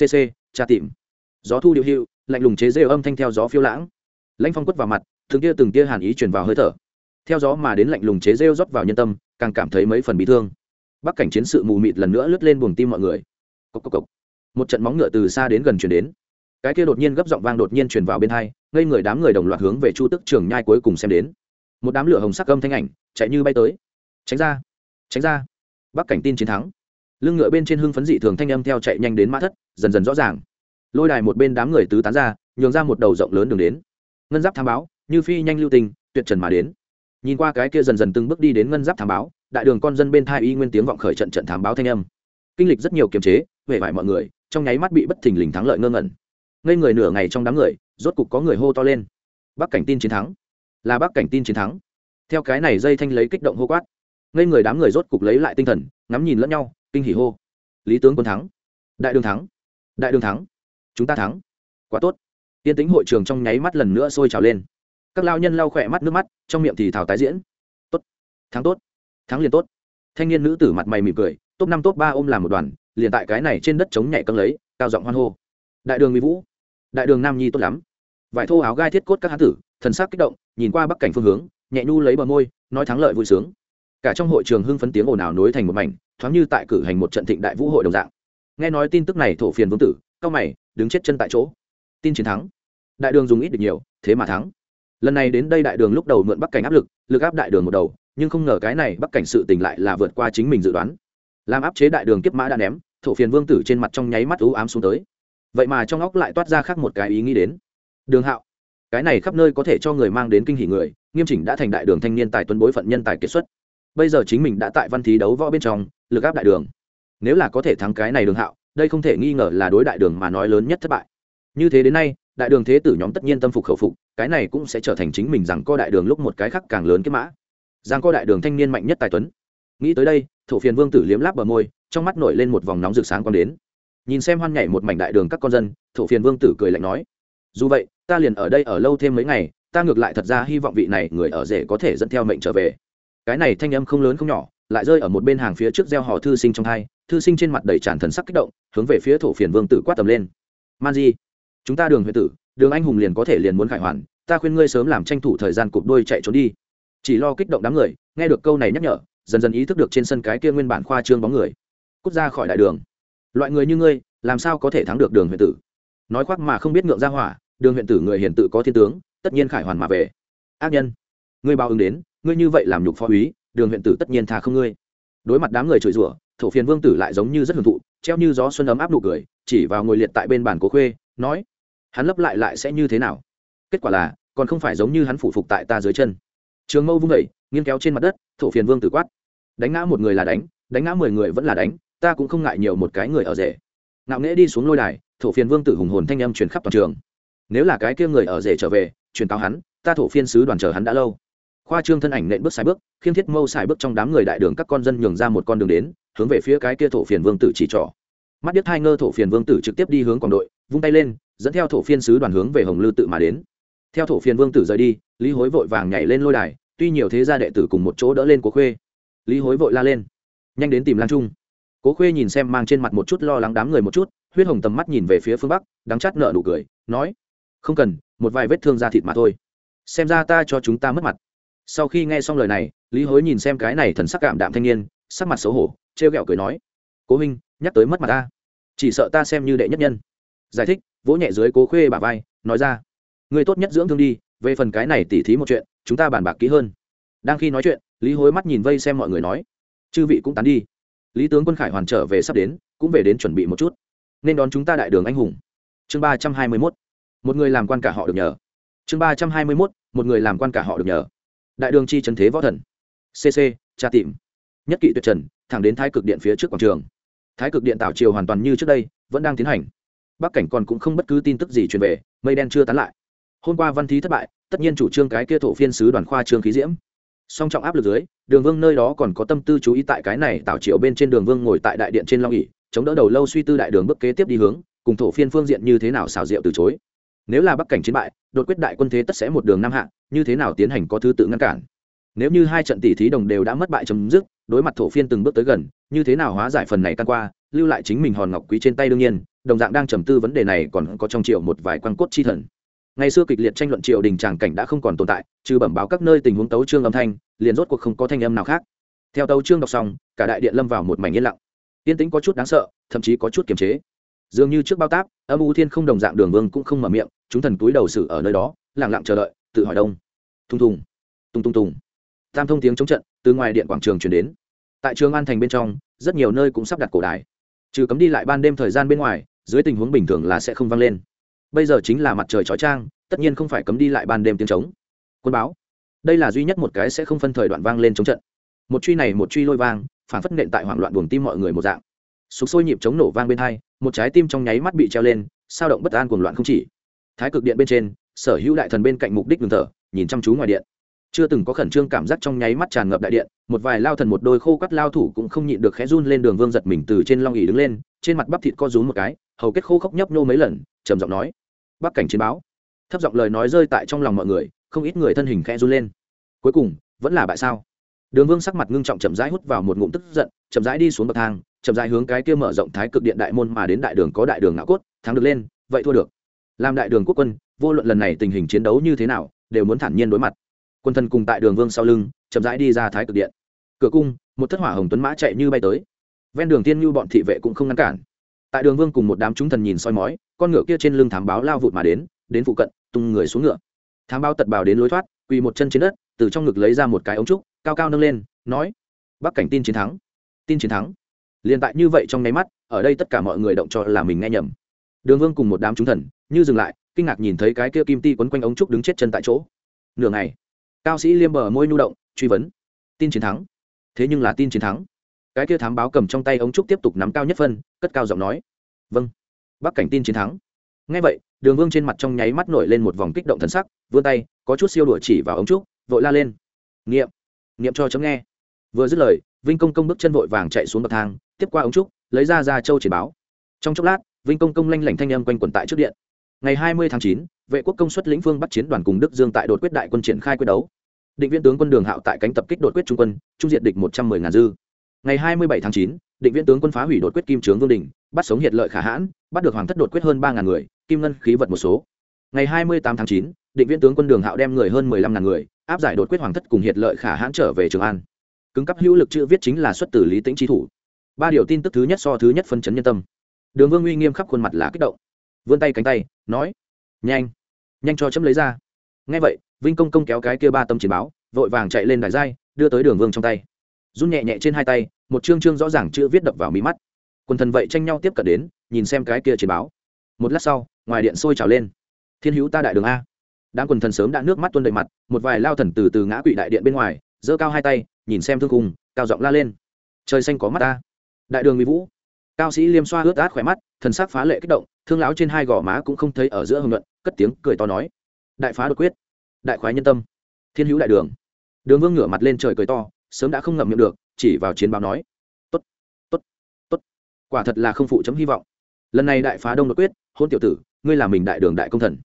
Cc tra tìm. Gió thu điệu hiệu, lạnh lùng chế rêu âm thanh theo gió phiêu lãng. Lãnh phong quất vào mặt, từng tia từng tia hàn ý truyền vào hơi thở. Theo gió mà đến lạnh lùng chế rêu rót vào nhân tâm, càng cảm thấy mấy phần bị thương bắc cảnh chiến sự mù mịt lần nữa lướt lên buồng tim mọi người. Cốc cốc cốc. một trận móng ngựa từ xa đến gần chuyển đến. Cái kia đột nhiên gấp giọng vang đột nhiên truyền vào bên hai, ngây người đám người đồng loạt hướng về chu tức trường nhai cuối cùng xem đến. Một đám lửa hồng sắc âm thanh ảnh chạy như bay tới. Tránh ra tránh ra. Bắc cảnh tin chiến thắng. Lưng ngựa bên trên hưng phấn dị thường thanh âm theo chạy nhanh đến mã thất, dần dần rõ ràng. Lôi đài một bên đám người tứ tán ra, nhường ra một đầu rộng lớn đường đến. Ngân giáp tham báo, như phi nhanh lưu tình, tuyệt trần mà đến. Nhìn qua cái kia dần dần từng bước đi đến ngân giáp thám báo đại đường con dân bên thai y nguyên tiếng vọng khởi trận trận thám báo thanh âm. Kinh lịch rất nhiều kiềm chế về vải mọi người, trong nháy mắt bị bất thình lình thắng lợi ngơ ngẩn. Ngây người nửa ngày trong đám người, rốt cục có người hô to lên. Bắc cảnh tin chiến thắng. Là bắc cảnh tin chiến thắng. Theo cái này dây thanh lấy kích động hô quát. Ngây người đám người rốt cục lấy lại tinh thần, ngắm nhìn lẫn nhau, kinh hỉ hô. Lý tướng quân thắng. Đại đường thắng. Đại đường thắng. Chúng ta thắng. Quá tốt. Tiên tính hội trường trong nháy mắt lần nữa sôi trào lên. Các lao nhân lau khỏe mắt nước mắt, trong miệng thì thảo tái diễn. Tốt. Thắng tốt thắng liền tốt. Thanh niên nữ tử mặt mày mỉm cười, top năm, top ba ôm làm một đoàn, liền tại cái này trên đất chống nhảy căng lấy, cao giọng hoan hô. Đại đường mỹ vũ, đại đường nam nhi tốt lắm. Vải thô áo gai thiết cốt các hán tử, thần sắc kích động, nhìn qua bắc cảnh phương hướng, nhẹ nhu lấy bờ môi, nói thắng lợi vui sướng. Cả trong hội trường hưng phấn tiếng ồn ào nối thành một mảnh, thoáng như tại cử hành một trận thịnh đại vũ hội đồng dạng. Nghe nói tin tức này, thổ phiền vương tử, cao mày, đứng chết chân tại chỗ. Tin chiến thắng. Đại đường dùng ít được nhiều, thế mà thắng. Lần này đến đây đại đường lúc đầu mượn bắc cảnh áp lực lực áp đại đường một đầu nhưng không ngờ cái này bắc cảnh sự tình lại là vượt qua chính mình dự đoán. Làm áp chế đại đường kiếp mã đã ném, thổ phiền vương tử trên mặt trong nháy mắt ú ám xuống tới. Vậy mà trong óc lại toát ra khác một cái ý nghĩ đến. Đường hạo, cái này khắp nơi có thể cho người mang đến kinh hỉ người, nghiêm chỉnh đã thành đại đường thanh niên tài tuấn bối phận nhân tài kiệt xuất. Bây giờ chính mình đã tại văn thí đấu võ bên trong, lực áp đại đường. Nếu là có thể thắng cái này đường hạo, đây không thể nghi ngờ là đối đại đường mà nói lớn nhất thất bại. Như thế đến nay, đại đường thế tử nhóm tất nhiên tâm phục khẩu phục, cái này cũng sẽ trở thành chính mình rằng co đại đường lúc một cái khác càng lớn cái mã giang co đại đường thanh niên mạnh nhất tài tuấn. Nghĩ tới đây, thổ phiền vương tử liếm láp bờ môi, trong mắt nổi lên một vòng nóng rực sáng còn đến. Nhìn xem hoan nhảy một mảnh đại đường các con dân, thổ phiền vương tử cười lạnh nói, dù vậy, ta liền ở đây ở lâu thêm mấy ngày, ta ngược lại thật ra hy vọng vị này người ở rể có thể dẫn theo mệnh trở về. Cái này thanh âm không lớn không nhỏ, lại rơi ở một bên hàng phía trước gieo họ thư sinh trong hai, thư sinh trên mặt đầy tràn thần sắc kích động, hướng về phía thổ phiền vương tử quát tầm lên. Man di, chúng ta đường huyện tử, đường anh hùng liền có thể liền muốn khải hoàn, ta khuyên ngươi sớm làm tranh thủ thời gian cụp đôi chạy trốn đi chỉ lo kích động đám người, nghe được câu này nhắc nhở, dần dần ý thức được trên sân cái kia nguyên bản khoa trương bóng người. Cút ra khỏi đại đường. Loại người như ngươi, làm sao có thể thắng được đường huyện tử? Nói khoác mà không biết ngượng ra hỏa, đường huyện tử người hiền tự có thiên tướng, tất nhiên khải hoàn mà về. Ác nhân, ngươi bao ứng đến, ngươi như vậy làm nhục phó úy, đường huyện tử tất nhiên tha không ngươi. Đối mặt đám người chửi rủa, thổ phiền vương tử lại giống như rất hưởng thụ, treo như gió xuân ấm áp nụ cười, chỉ vào ngồi liệt tại bên bàn cố khuê, nói, hắn lấp lại lại sẽ như thế nào? Kết quả là, còn không phải giống như hắn phủ phục tại ta dưới chân trường mâu vung vẩy nghiêng kéo trên mặt đất, thổ phiền vương tử quát. Đánh ngã một người là đánh đánh ngã mười người vẫn là đánh, ta cũng không ngại nhiều một cái người ở rể. Ngạo nghễ đi xuống lôi đài, thổ phiền vương tử hùng hồn thanh âm truyền khắp toàn trường. Nếu là cái kia người ở rể trở về, truyền cáo hắn, ta thổ phiên sứ đoàn chờ hắn đã lâu. Khoa trương thân ảnh nện bước sai bước khiêm thiết mâu xài bước trong đám người đại đường các con dân nhường ra một con đường đến, hướng về phía cái kia thổ phiền vương tử chỉ trỏ. Mắt biết hai ngơ thổ phiền vương tử trực tiếp đi hướng quảng đội, vung tay lên, dẫn theo thổ phiên sứ đoàn hướng về hồng lư tự mà đến theo thổ phiền vương tử rời đi, lý hối vội vàng nhảy lên lôi đài, tuy nhiều thế gia đệ tử cùng một chỗ đỡ lên cố khuê. Lý hối vội la lên, nhanh đến tìm lan trung. Cố khuê nhìn xem mang trên mặt một chút lo lắng đám người một chút, huyết hồng tầm mắt nhìn về phía phương bắc, đắng chắt nợ nụ cười, nói, không cần, một vài vết thương da thịt mà thôi. Xem ra ta cho chúng ta mất mặt. Sau khi nghe xong lời này, lý hối nhìn xem cái này thần sắc cảm đạm thanh niên, sắc mặt xấu hổ t r e o g ẹ o cười nói, cố huynh, nhắc tới mất mặt ta, chỉ sợ ta xem như đệ nhất nhân. Giải thích, vỗ nhẹ dưới cố khuê bà vai, nói ra người tốt nhất dưỡng thương đi, về phần cái này tỉ thí một chuyện, chúng ta bàn bạc kỹ hơn. Đang khi nói chuyện, lý hối mắt nhìn vây xem mọi người nói, chư vị cũng tán đi. Lý tướng quân khải hoàn trở về sắp đến, cũng về đến chuẩn bị một chút. Nên đón chúng ta đại đường anh hùng. Chương ba trăm hai mươi mốt. Một người làm quan cả họ được nhờ. Chương ba trăm hai mươi mốt. Một người làm quan cả họ được nhờ. Đại đường chi trần thế võ thần. Cc tra tìm nhất kỵ tuyệt trần, thẳng đến thái cực điện phía trước quảng trường. Thái cực điện tảo triều hoàn toàn như trước đây, vẫn đang tiến hành. Bắc cảnh còn cũng không bất cứ tin tức gì truyền về, mây đen chưa tán lại hôm qua văn thí thất bại, tất nhiên chủ trương cái kia thổ phiên sứ đoàn khoa trương khí diễm. Song trọng áp lực dưới, đường vương nơi đó còn có tâm tư chú ý tại cái này tạo triệu bên trên đường vương ngồi tại đại điện trên long ỉ chống đỡ đầu lâu suy tư đại đường bước kế tiếp đi hướng, cùng thổ phiên phương diện như thế nào xảo diệu từ chối. Nếu là bắc cảnh chiến bại, đột quyết đại quân thế tất sẽ một đường nam hạ, như thế nào tiến hành có thứ tự ngăn cản? Nếu như hai trận tỷ thí đồng đều đã mất bại chấm dứt, đối mặt thổ phiên từng bước tới gần, như thế nào hóa giải phần này căn qua, lưu lại chính mình hòn ngọc quý trên tay đương nhiên, đồng dạng đang trầm tư vấn đề này còn có trong triệu một vài quan cốt chi thần ngày xưa kịch liệt tranh luận triều đình tràng cảnh đã không còn tồn tại, trừ bẩm báo các nơi tình huống tấu trương âm thanh, liền rốt cuộc không có thanh âm nào khác. Theo tấu trương đọc xong, cả đại điện lâm vào một mảnh yên lặng. Yên tĩnh có chút đáng sợ, thậm chí có chút kiềm chế. Dường như trước bao táp, âm u thiên không đồng dạng đường vương cũng không mở miệng, chúng thần túi đầu xử ở nơi đó lẳng lặng chờ đợi, tự hỏi đông. Thùng thùng tung tung tùng. Tam thông tiếng chống trận, từ ngoài điện quảng trường chuyển đến. Tại trường an thành bên trong, rất nhiều nơi cũng sắp đặt cổ đài. Trừ cấm đi lại ban đêm thời gian bên ngoài, dưới tình huống bình thường là sẽ không vang lên bây giờ chính là mặt trời chói trang tất nhiên không phải cấm đi lại ban đêm tiếng trống. Quân báo, đây là duy nhất một cái sẽ không phân thời đoạn vang lên chống trận. Một truy này một truy lôi vang, phản phất nện tại hoảng loạn buồng tim mọi người một dạng. Sục sôi nhịp chống nổ vang bên hai, một trái tim trong nháy mắt bị treo lên, sao động bất an cuồng loạn không chỉ. Thái cực điện bên trên, sở hữu đại thần bên cạnh mục đích đường thở, nhìn chăm chú ngoài điện. Chưa từng có khẩn trương cảm giác trong nháy mắt tràn ngập đại điện, một vài lao thần một đôi khô cắt lao thủ cũng không nhịn được khẽ run lên đường vương giật mình từ trên long ỉ đứng lên, trên mặt bắp thịt co rúm một cái, hầu kết khô khốc nhấp nô mấy lần, trầm giọng nói bắc cảnh chiến báo. Thấp giọng lời nói rơi tại trong lòng mọi người, không ít người thân hình khẽ run lên. Cuối cùng, vẫn là bại sao? Đường vương sắc mặt ngưng trọng chậm rãi hút vào một ngụm tức giận, chậm rãi đi xuống bậc thang, chậm rãi hướng cái kia mở rộng thái cực điện đại môn mà đến đại đường có đại đường ngã cốt, thắng được lên, vậy thua được. Làm đại đường quốc quân, vô luận lần này tình hình chiến đấu như thế nào, đều muốn thản nhiên đối mặt. Quân thân cùng tại đường vương sau lưng, chậm rãi đi ra thái cực điện. Cửa cung, một thất hỏa hồng tuấn mã chạy như bay tới. Ven đường tiên như bọn thị vệ cũng không ngăn cản tại đường vương cùng một đám chúng thần nhìn soi mói, con ngựa kia trên lưng thám báo lao vụt mà đến đến phụ cận, tung người xuống ngựa. Thám báo tật bào đến lối thoát, quỳ một chân trên đất, từ trong ngực lấy ra một cái ống trúc, cao cao nâng lên, nói, bắc cảnh tin chiến thắng, tin chiến thắng. Liền tại như vậy trong nháy mắt, ở đây tất cả mọi người động cho là mình nghe nhầm. Đường vương cùng một đám chúng thần, như dừng lại, kinh ngạc nhìn thấy cái kia kim ti quấn quanh ống trúc đứng chết chân tại chỗ. Nửa ngày, cao sĩ liêm bờ môi nhu động, truy vấn, tin chiến thắng? Thế nhưng là tin chiến thắng? Cái kia thám báo cầm trong tay ống trúc tiếp tục nắm cao nhất phân, cất cao giọng nói. Vâng. Bắc cảnh tin chiến thắng. Ngay vậy, đường vương trên mặt trong nháy mắt nổi lên một vòng kích động thần sắc, vươn tay, có chút siêu đuổi chỉ vào ống trúc, vội la lên. Nghiệm nghiệm cho chấm nghe. Vừa dứt lời, vinh công công bước chân vội vàng chạy xuống bậc thang, tiếp qua ống trúc, lấy ra ra châu chỉ báo. Trong chốc lát, vinh công công lanh lảnh thanh âm quanh quẩn tại trước điện. Ngày hai mươi tháng chín, vệ quốc công suất lĩnh phương bắt chiến đoàn cùng đức dương tại đột quyết đại quân triển khai quyết đấu. Định viên tướng quân đường hạo tại cánh tập kích đột quyết trung quân, trung diện địch một trăm mười ngàn dư ngày hai mươi bảy tháng chín, định viễn tướng quân phá hủy đột quyết kim trướng vương đình, bắt sống hiệt lợi khả hãn, bắt được hoàng thất đột quyết hơn ba ngàn người, kim ngân khí vật một số. Ngày hai mươi tám tháng chín, định viễn tướng quân đường hạo đem người hơn mười lăm ngàn người, áp giải đột quyết hoàng thất cùng hiệt lợi khả hãn trở về trường an. Cứng cấp hữu lực chữ viết chính là xuất từ lý tĩnh trí thủ. Ba điều tin tức thứ nhất so thứ nhất phân chấn nhân tâm. Đường vương uy nghiêm khắp khuôn mặt là kích động. Vươn tay cánh tay, nói, nhanh nhanh cho chấm lấy ra. Ngay vậy, vinh công công kéo cái kia ba tâm chiến báo, vội vàng chạy lên đài giai, đưa tới đường vương trong tay run nhẹ nhẹ trên hai tay, một chương chương rõ ràng chữ viết đập vào mí mắt. Quần thần vậy tranh nhau tiếp cận đến, nhìn xem cái kia chiến báo. Một lát sau, ngoài điện sôi trào lên. Thiên hữu ta đại đường a. Đám quần thần sớm đã nước mắt tuôn đầy mặt, một vài lao thần từ từ ngã quỵ đại điện bên ngoài, giơ cao hai tay, nhìn xem thương cùng cao giọng la lên. Trời xanh có mắt ta. Đại đường mỹ vũ. Cao sĩ liêm xoa ướt át khỏe mắt, thần sắc phá lệ kích động, thương láo trên hai gò má cũng không thấy ở giữa hưng luận, cất tiếng cười to nói. Đại phá đột quyết. Đại khoái nhân tâm. Thiên hữu đại đường. Đường vương ngửa mặt lên trời cười to sớm đã không ngậm miệng được, chỉ vào chiến báo nói, tốt tốt tốt. Quả thật là không phụ chấm hy vọng. Lần này đại phá đông đột quyết, hôn tiểu tử, ngươi là mình đại đường đại công thần.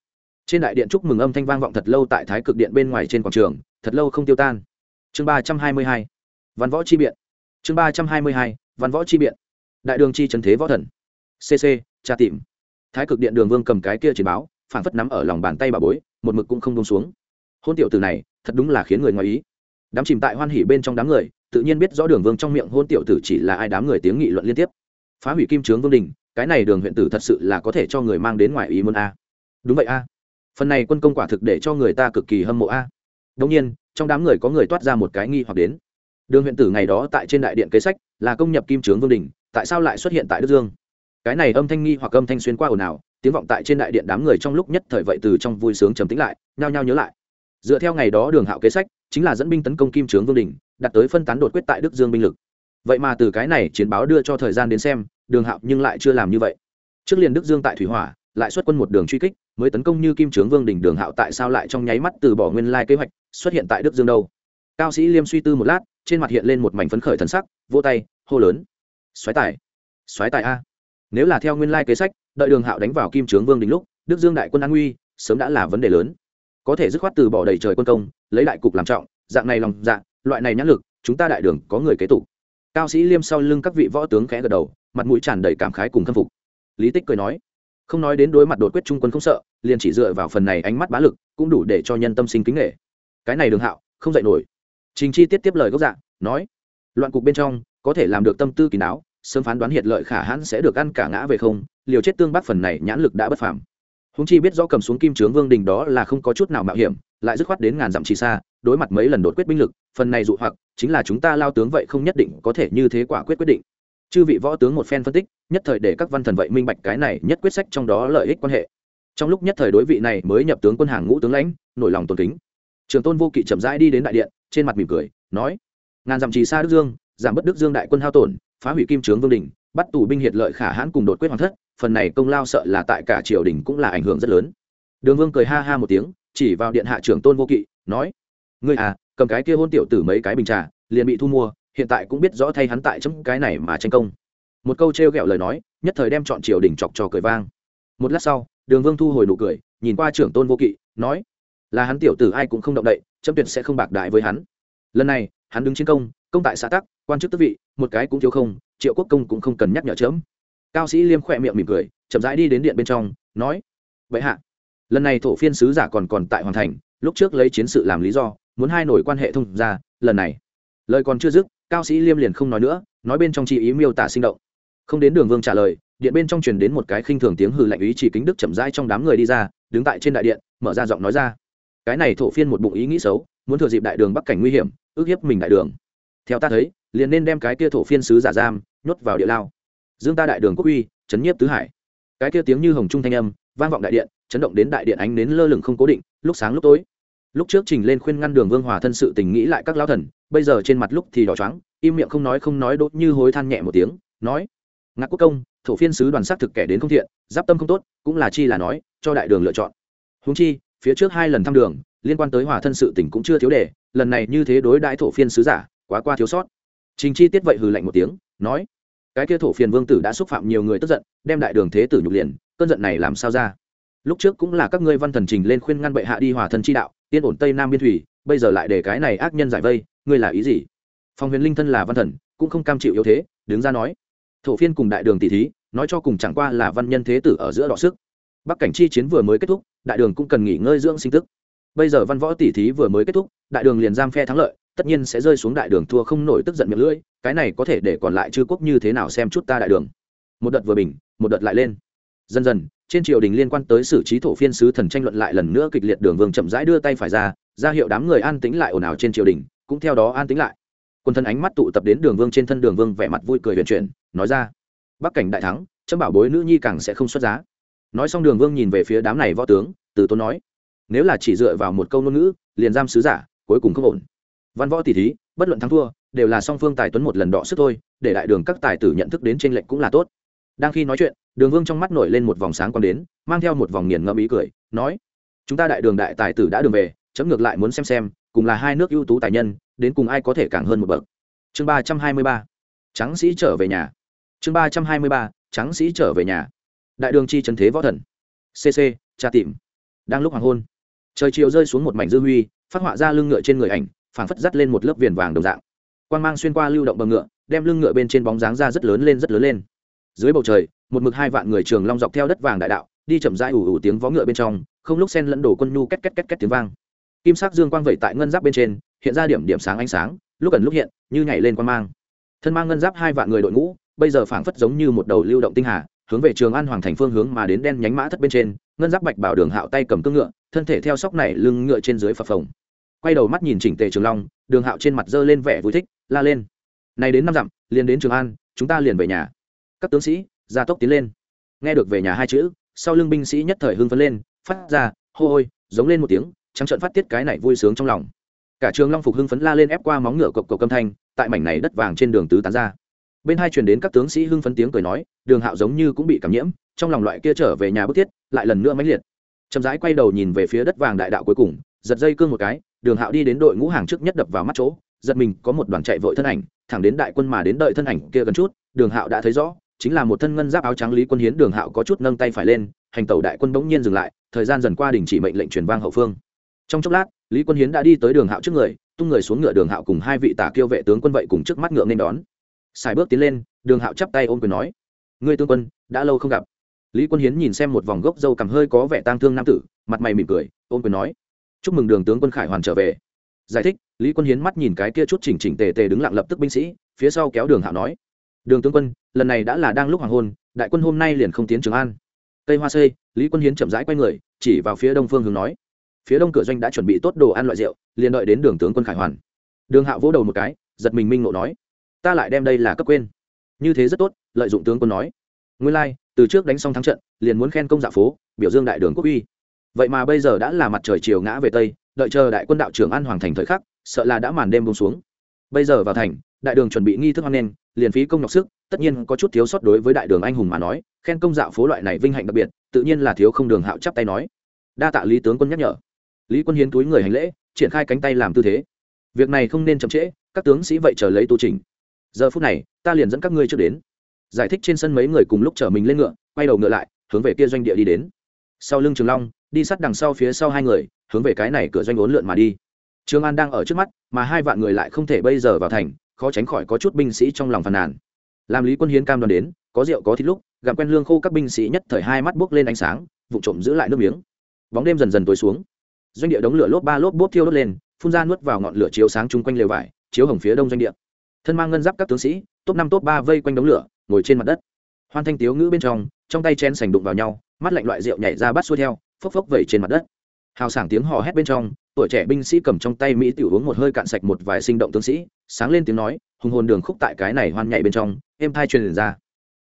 Trên đại điện chúc mừng âm thanh vang vọng thật lâu tại thái cực điện bên ngoài trên quảng trường, thật lâu không tiêu tan. Chương ba trăm hai mươi hai, văn võ chi biện. Chương ba trăm hai mươi hai, văn võ chi biện. Đại đường chi trần thế võ thần. Cc tra tìm. Thái cực điện đường vương cầm cái kia chiến báo phản phất nắm ở lòng bàn tay bà bối, một mực cũng không bông xuống. Hôn tiểu từ này, thật đúng là khiến người ngoài ý đám chìm tại hoan hỉ bên trong đám người, tự nhiên biết rõ đường vương trong miệng hôn tiểu tử chỉ là ai đám người tiếng nghị luận liên tiếp. Phá hủy kim trướng vương đình, cái này đường huyện tử thật sự là có thể cho người mang đến ngoài ý muốn a. Đúng vậy a. Phần này quân công quả thực để cho người ta cực kỳ hâm mộ a. Đông nhiên, trong đám người có người toát ra một cái nghi hoặc đến. Đường huyện tử ngày đó tại trên đại điện kế sách là công nhập kim trướng vương đình, tại sao lại xuất hiện tại đức dương? Cái này âm thanh nghi hoặc âm thanh xuyên qua ồn ào, tiếng vọng tại trên đại điện đám người trong lúc nhất thời vậy từ trong vui sướng trầm tĩnh lại, nhao nhao nhớ lại dựa theo ngày đó đường hạo kế sách, chính là dẫn binh tấn công kim trướng vương đình, đặt tới phân tán đột quyết tại đức dương binh lực. Vậy mà từ cái này chiến báo đưa cho thời gian đến xem, đường hạo nhưng lại chưa làm như vậy. Trước liền đức dương tại thủy hỏa, lại xuất quân một đường truy kích, mới tấn công như kim trướng vương đình đường hạo tại sao lại trong nháy mắt từ bỏ nguyên lai kế hoạch, xuất hiện tại đức dương đâu. Cao sĩ liêm suy tư một lát, trên mặt hiện lên một mảnh phấn khởi thần sắc vô tay, hô lớn. Xoáy tài xoáy tài a. Nếu là theo nguyên lai kế sách, đợi đường hạo đánh vào kim trướng vương đình lúc, đức dương đại quân an nguy, sớm đã là vấn đề lớn có thể dứt khoát từ bỏ đầy trời quân công, lấy đại cục làm trọng, dạng này lòng dạ loại này nhãn lực, chúng ta đại đường có người kế tục. Cao sĩ liêm sau lưng các vị võ tướng khẽ gật đầu, mặt mũi tràn đầy cảm khái cùng khâm phục. Lý tích cười nói, không nói đến đối mặt đột quyết trung quân không sợ, liền chỉ dựa vào phần này ánh mắt bá lực, cũng đủ để cho nhân tâm sinh kính nghệ cái này đường hạo, không dạy nổi. Trình chi tiết tiếp lời gốc dạng, nói, loạn cục bên trong, có thể làm được tâm tư kỳ đáo sớm phán đoán hiệt lợi khả hãn sẽ được ăn cả ngã về không, liều chết tương bắc phần này nhãn lực đã bất phàm húng chi biết rõ cầm xuống kim trướng vương đình đó là không có chút nào mạo hiểm, lại dứt khoát đến ngàn dặm chỉ xa, đối mặt mấy lần đột quyết binh lực, phần này dụ hoặc chính là chúng ta lao tướng vậy không nhất định có thể như thế quả quyết quyết định. Chư vị võ tướng một phen phân tích, nhất thời để các văn thần vậy minh bạch cái này nhất quyết sách trong đó lợi ích quan hệ. Trong lúc nhất thời đối vị này mới nhập tướng quân hàng ngũ tướng lãnh, nổi lòng tôn kính. Trường tôn vô kỵ chậm rãi đi đến đại điện, trên mặt mỉm cười, nói, ngàn dặm trì xa đức dương, giảm bất đức dương đại quân hao tổn, phá hủy kim trướng vương đình, bắt tù binh hiệt lợi khả hãn cùng đột quyết hoàng thất phần này công lao sợ là tại cả triều đình cũng là ảnh hưởng rất lớn. Đường vương cười ha ha một tiếng, chỉ vào điện hạ trưởng tôn vô kỵ, nói, ngươi à cầm cái kia hôn tiểu tử mấy cái bình trà, liền bị thu mua, hiện tại cũng biết rõ thay hắn tại chấm cái này mà tranh công. Một câu trêu ghẹo lời nói, nhất thời đem chọn triều đình chọc cho cười vang. Một lát sau, đường vương thu hồi nụ cười, nhìn qua trưởng tôn vô kỵ, nói, là hắn tiểu tử ai cũng không động đậy, chấm tuyệt sẽ không bạc đại với hắn. Lần này, hắn đứng chiến công công tại xã tắc, quan chức tước vị, một cái cũng thiếu không, triệu quốc công cũng không cần nhắc nhở chớm cao sĩ liêm khỏe miệng mỉm cười, chậm rãi đi đến điện bên trong, nói vậy hạ, lần này thổ phiên sứ giả còn còn tại hoàn thành, lúc trước lấy chiến sự làm lý do, muốn hai nổi quan hệ thông ra lần này. Lời còn chưa dứt, cao sĩ liêm liền không nói nữa, nói bên trong chi ý miêu tả sinh động. Không đến đường vương trả lời, điện bên trong truyền đến một cái khinh thường tiếng hừ lạnh ý chỉ kính đức chậm rãi trong đám người đi ra, đứng tại trên đại điện, mở ra giọng nói ra, cái này thổ phiên một bụng ý nghĩ xấu, muốn thừa dịp đại đường bắc cảnh nguy hiểm, ước hiếp mình đại đường. Theo ta thấy, liền nên đem cái kia thổ phiên sứ giả giam, nhốt vào địa lao dương ta đại đường quốc uy, chấn nhiếp tứ hải. Cái kia tiếng như hồng trung thanh âm, vang vọng đại điện, chấn động đến đại điện ánh đến lơ lửng không cố định, lúc sáng lúc tối. Lúc trước trình lên khuyên ngăn đường vương hòa thân sự tình nghĩ lại các lao thần, bây giờ trên mặt lúc thì đỏ trắng im miệng không nói không nói đốt như hối than nhẹ một tiếng, nói, ngạc quốc công, thổ phiên sứ đoàn xác thực kẻ đến không thiện, giáp tâm không tốt, cũng là chi là nói, cho đại đường lựa chọn. Húng chi, phía trước hai lần thăm đường, liên quan tới hòa thân sự tỉnh cũng chưa thiếu đề, lần này như thế đối đãi thổ phiên sứ giả, quá qua thiếu sót. Trình chi tiết vậy hừ lạnh một tiếng, nói cái kia thổ phiền vương tử đã xúc phạm nhiều người tức giận, đem đại đường thế tử nhục liền, cơn giận này làm sao ra? Lúc trước cũng là các ngươi văn thần trình lên khuyên ngăn bệ hạ đi hòa thân chi đạo yên ổn tây nam biên thủy, bây giờ lại để cái này ác nhân giải vây, ngươi là ý gì? Phong huyền linh thân là văn thần, cũng không cam chịu yếu thế, đứng ra nói. Thổ phiên cùng đại đường tỷ thí, nói cho cùng chẳng qua là văn nhân thế tử ở giữa đọ sức. Bắc cảnh chi chiến vừa mới kết thúc, đại đường cũng cần nghỉ ngơi dưỡng sinh tức. Bây giờ văn võ tỷ thí vừa mới kết thúc, đại đường liền giam phe thắng lợi tất nhiên sẽ rơi xuống đại đường thua không nổi tức giận miệng lưỡi, cái này có thể để còn lại chư quốc như thế nào xem chút ta đại đường. Một đợt vừa bình, một đợt lại lên. Dần dần, trên triều đình liên quan tới xử trí thổ phiên sứ thần tranh luận lại lần nữa kịch liệt đường vương chậm rãi đưa tay phải ra ra hiệu đám người an tĩnh lại ồn ào trên triều đình, cũng theo đó an tĩnh lại. Quân thân ánh mắt tụ tập đến đường vương trên thân đường vương vẻ mặt vui cười huyền chuyển, nói ra, bắc cảnh đại thắng, chấm bảo bối nữ nhi càng sẽ không xuất giá. Nói xong đường vương nhìn về phía đám này võ tướng, từ tốn nói, nếu là chỉ dựa vào một câu ngôn ngữ, liền giam sứ giả, cuối cùng không ổn văn võ tỷ thí, bất luận thắng thua, đều là song phương tài tuấn một lần đọ sức thôi, để đại đường các tài tử nhận thức đến tranh lệnh cũng là tốt. Đang khi nói chuyện, đường vương trong mắt nổi lên một vòng sáng còn đến, mang theo một vòng nghiền ngẫm ý cười, nói, chúng ta đại đường đại tài tử đã đường về, chấm ngược lại muốn xem xem, cùng là hai nước ưu tú tài nhân, đến cùng ai có thể càng hơn một bậc. Chương ba trăm hai mươi ba, tráng sĩ trở về nhà. Chương ba trăm hai mươi ba, tráng sĩ trở về nhà. Đại đường chi trần thế võ thần. Cc tra tìm. Đang lúc hoàng hôn, trời chiều rơi xuống một mảnh dư huy, phát họa ra lưng ngựa trên người ảnh phảng phất dắt lên một lớp viền vàng đồng dạng. Quan mang xuyên qua lưu động bờ ngựa, đem lưng ngựa bên trên bóng dáng ra rất lớn lên, rất lớn lên. Dưới bầu trời, một mực hai vạn người trường long dọc theo đất vàng đại đạo, đi chậm rãi ủ ủ tiếng vó ngựa bên trong, không lúc sen lẫn đổ quân nhu két két két két tiếng vang. Kim sắc dương quang vẩy tại ngân giáp bên trên, hiện ra điểm điểm sáng ánh sáng, lúc ẩn lúc hiện, như nhảy lên quan mang. Thân mang ngân giáp hai vạn người đội ngũ, bây giờ phảng phất giống như một đầu lưu động tinh hà, hướng về trường an hoàng thành phương hướng mà đến đen nhánh mã thất bên trên, ngân giáp bạch bảo đường hạo tay cầm cương ngựa, thân thể theo sóc này lưng ngựa trên dưới phập phồng quay đầu mắt nhìn chỉnh tề trường long, đường hạo trên mặt dơ lên vẻ vui thích, la lên. Này đến năm dặm, liền đến trường an, chúng ta liền về nhà. Các tướng sĩ, gia tốc tiến lên. Nghe được về nhà hai chữ, sau lưng binh sĩ nhất thời hưng phấn lên, phát ra hô hôi, giống lên một tiếng, trắng trận phát tiết cái này vui sướng trong lòng. Cả trường long phục hưng phấn la lên ép qua móng ngựa cộc cộc âm thanh, tại mảnh này đất vàng trên đường tứ tán ra. Bên hai truyền đến các tướng sĩ hưng phấn tiếng cười nói, đường hạo giống như cũng bị cảm nhiễm, trong lòng loại kia trở về nhà bức thiết, lại lần nữa mãnh liệt. Chậm rãi quay đầu nhìn về phía đất vàng đại đạo cuối cùng, giật dây cương một cái đường hạo đi đến đội ngũ hàng trước nhất đập vào mắt chỗ, giật mình, có một đoàn chạy vội thân ảnh, thẳng đến đại quân mà đến đợi thân ảnh kia gần chút, đường hạo đã thấy rõ, chính là một thân ngân giáp áo trắng lý quân hiến, đường hạo có chút nâng tay phải lên, hành tẩu đại quân bỗng nhiên dừng lại, thời gian dần qua đình chỉ mệnh lệnh truyền vang hậu phương. Trong chốc lát, lý quân hiến đã đi tới đường hạo trước người, tung người xuống ngựa đường hạo cùng hai vị tả kiêu vệ tướng quân vậy cùng trước mắt ngựa nên đón. Xài bước tiến lên, đường hạo chắp tay ôm quyền nói, ngươi tướng quân, đã lâu không gặp. Lý quân hiến nhìn xem một vòng gốc dâu cằm hơi có vẻ tang thương nam tử, mặt mày mỉm cười, ôm quyền nói chúc mừng đường tướng quân khải hoàn trở về giải thích lý quân hiến mắt nhìn cái kia chút chỉnh chỉnh tề tề đứng lặng lập tức binh sĩ phía sau kéo đường hạo nói đường tướng quân lần này đã là đang lúc hoàng hôn đại quân hôm nay liền không tiến trường an tây hoa xây lý quân hiến chậm rãi quay người chỉ vào phía đông phương hướng nói phía đông cửa doanh đã chuẩn bị tốt đồ ăn loại rượu liền đợi đến đường tướng quân khải hoàn đường hạo vỗ đầu một cái giật mình minh ngộ nói ta lại đem đây là cấp quên như thế rất tốt lợi dụng tướng quân nói nguyên lai、like, từ trước đánh xong thắng trận liền muốn khen công dạ phố biểu dương đại đường quốc uy vậy mà bây giờ đã là mặt trời chiều ngã về tây, đợi chờ đại quân đạo trưởng an hoàng thành thời khắc, sợ là đã màn đêm bông xuống. Bây giờ vào thành, đại đường chuẩn bị nghi thức hoan nghênh, liền phí công nhọc sức, tất nhiên có chút thiếu sót đối với đại đường anh hùng mà nói, khen công dạo phố loại này vinh hạnh đặc biệt, tự nhiên là thiếu không đường hạo chắp tay nói. Đa tạ lý tướng quân nhắc nhở. Lý quân hiến túi người hành lễ, triển khai cánh tay làm tư thế. Việc này không nên chậm trễ, các tướng sĩ vậy chờ lấy tu trình. Giờ phút này, ta liền dẫn các ngươi trước đến. Giải thích trên sân mấy người cùng lúc chở mình lên ngựa, quay đầu ngựa lại, hướng về kia doanh địa đi đến. Sau lưng trường long đi sát đằng sau phía sau hai người, hướng về cái này cửa doanh ốn lượn mà đi. Trương an đang ở trước mắt, mà hai vạn người lại không thể bây giờ vào thành, khó tránh khỏi có chút binh sĩ trong lòng phàn nàn. Làm lý quân hiến cam đoan đến, có rượu có thịt lúc, gặp quen lương khô các binh sĩ nhất thời hai mắt buốc lên ánh sáng vụ trộm giữ lại nước miếng. Bóng đêm dần dần tối xuống. Doanh địa đống lửa lốp ba lốp bốp thiêu đốt lên, phun ra nuốt vào ngọn lửa chiếu sáng chung quanh lều vải, chiếu hồng phía đông doanh địa. Thân mang ngân giáp các tướng sĩ, top năm, top ba vây quanh đống lửa, ngồi trên mặt đất. Hoan thanh tiếu ngữ bên trong trong tay chén sành đụng vào nhau, mắt lạnh loại rượu nhảy ra bắt xuôi theo phốc phốc vẩy trên mặt đất. Hào sảng tiếng hò hét bên trong, tuổi trẻ binh sĩ cầm trong tay mỹ tiểu uống một hơi cạn sạch một vài sinh động tướng sĩ, sáng lên tiếng nói, hùng hồn đường khúc tại cái này hoan nhảy bên trong, êm thai truyền ra.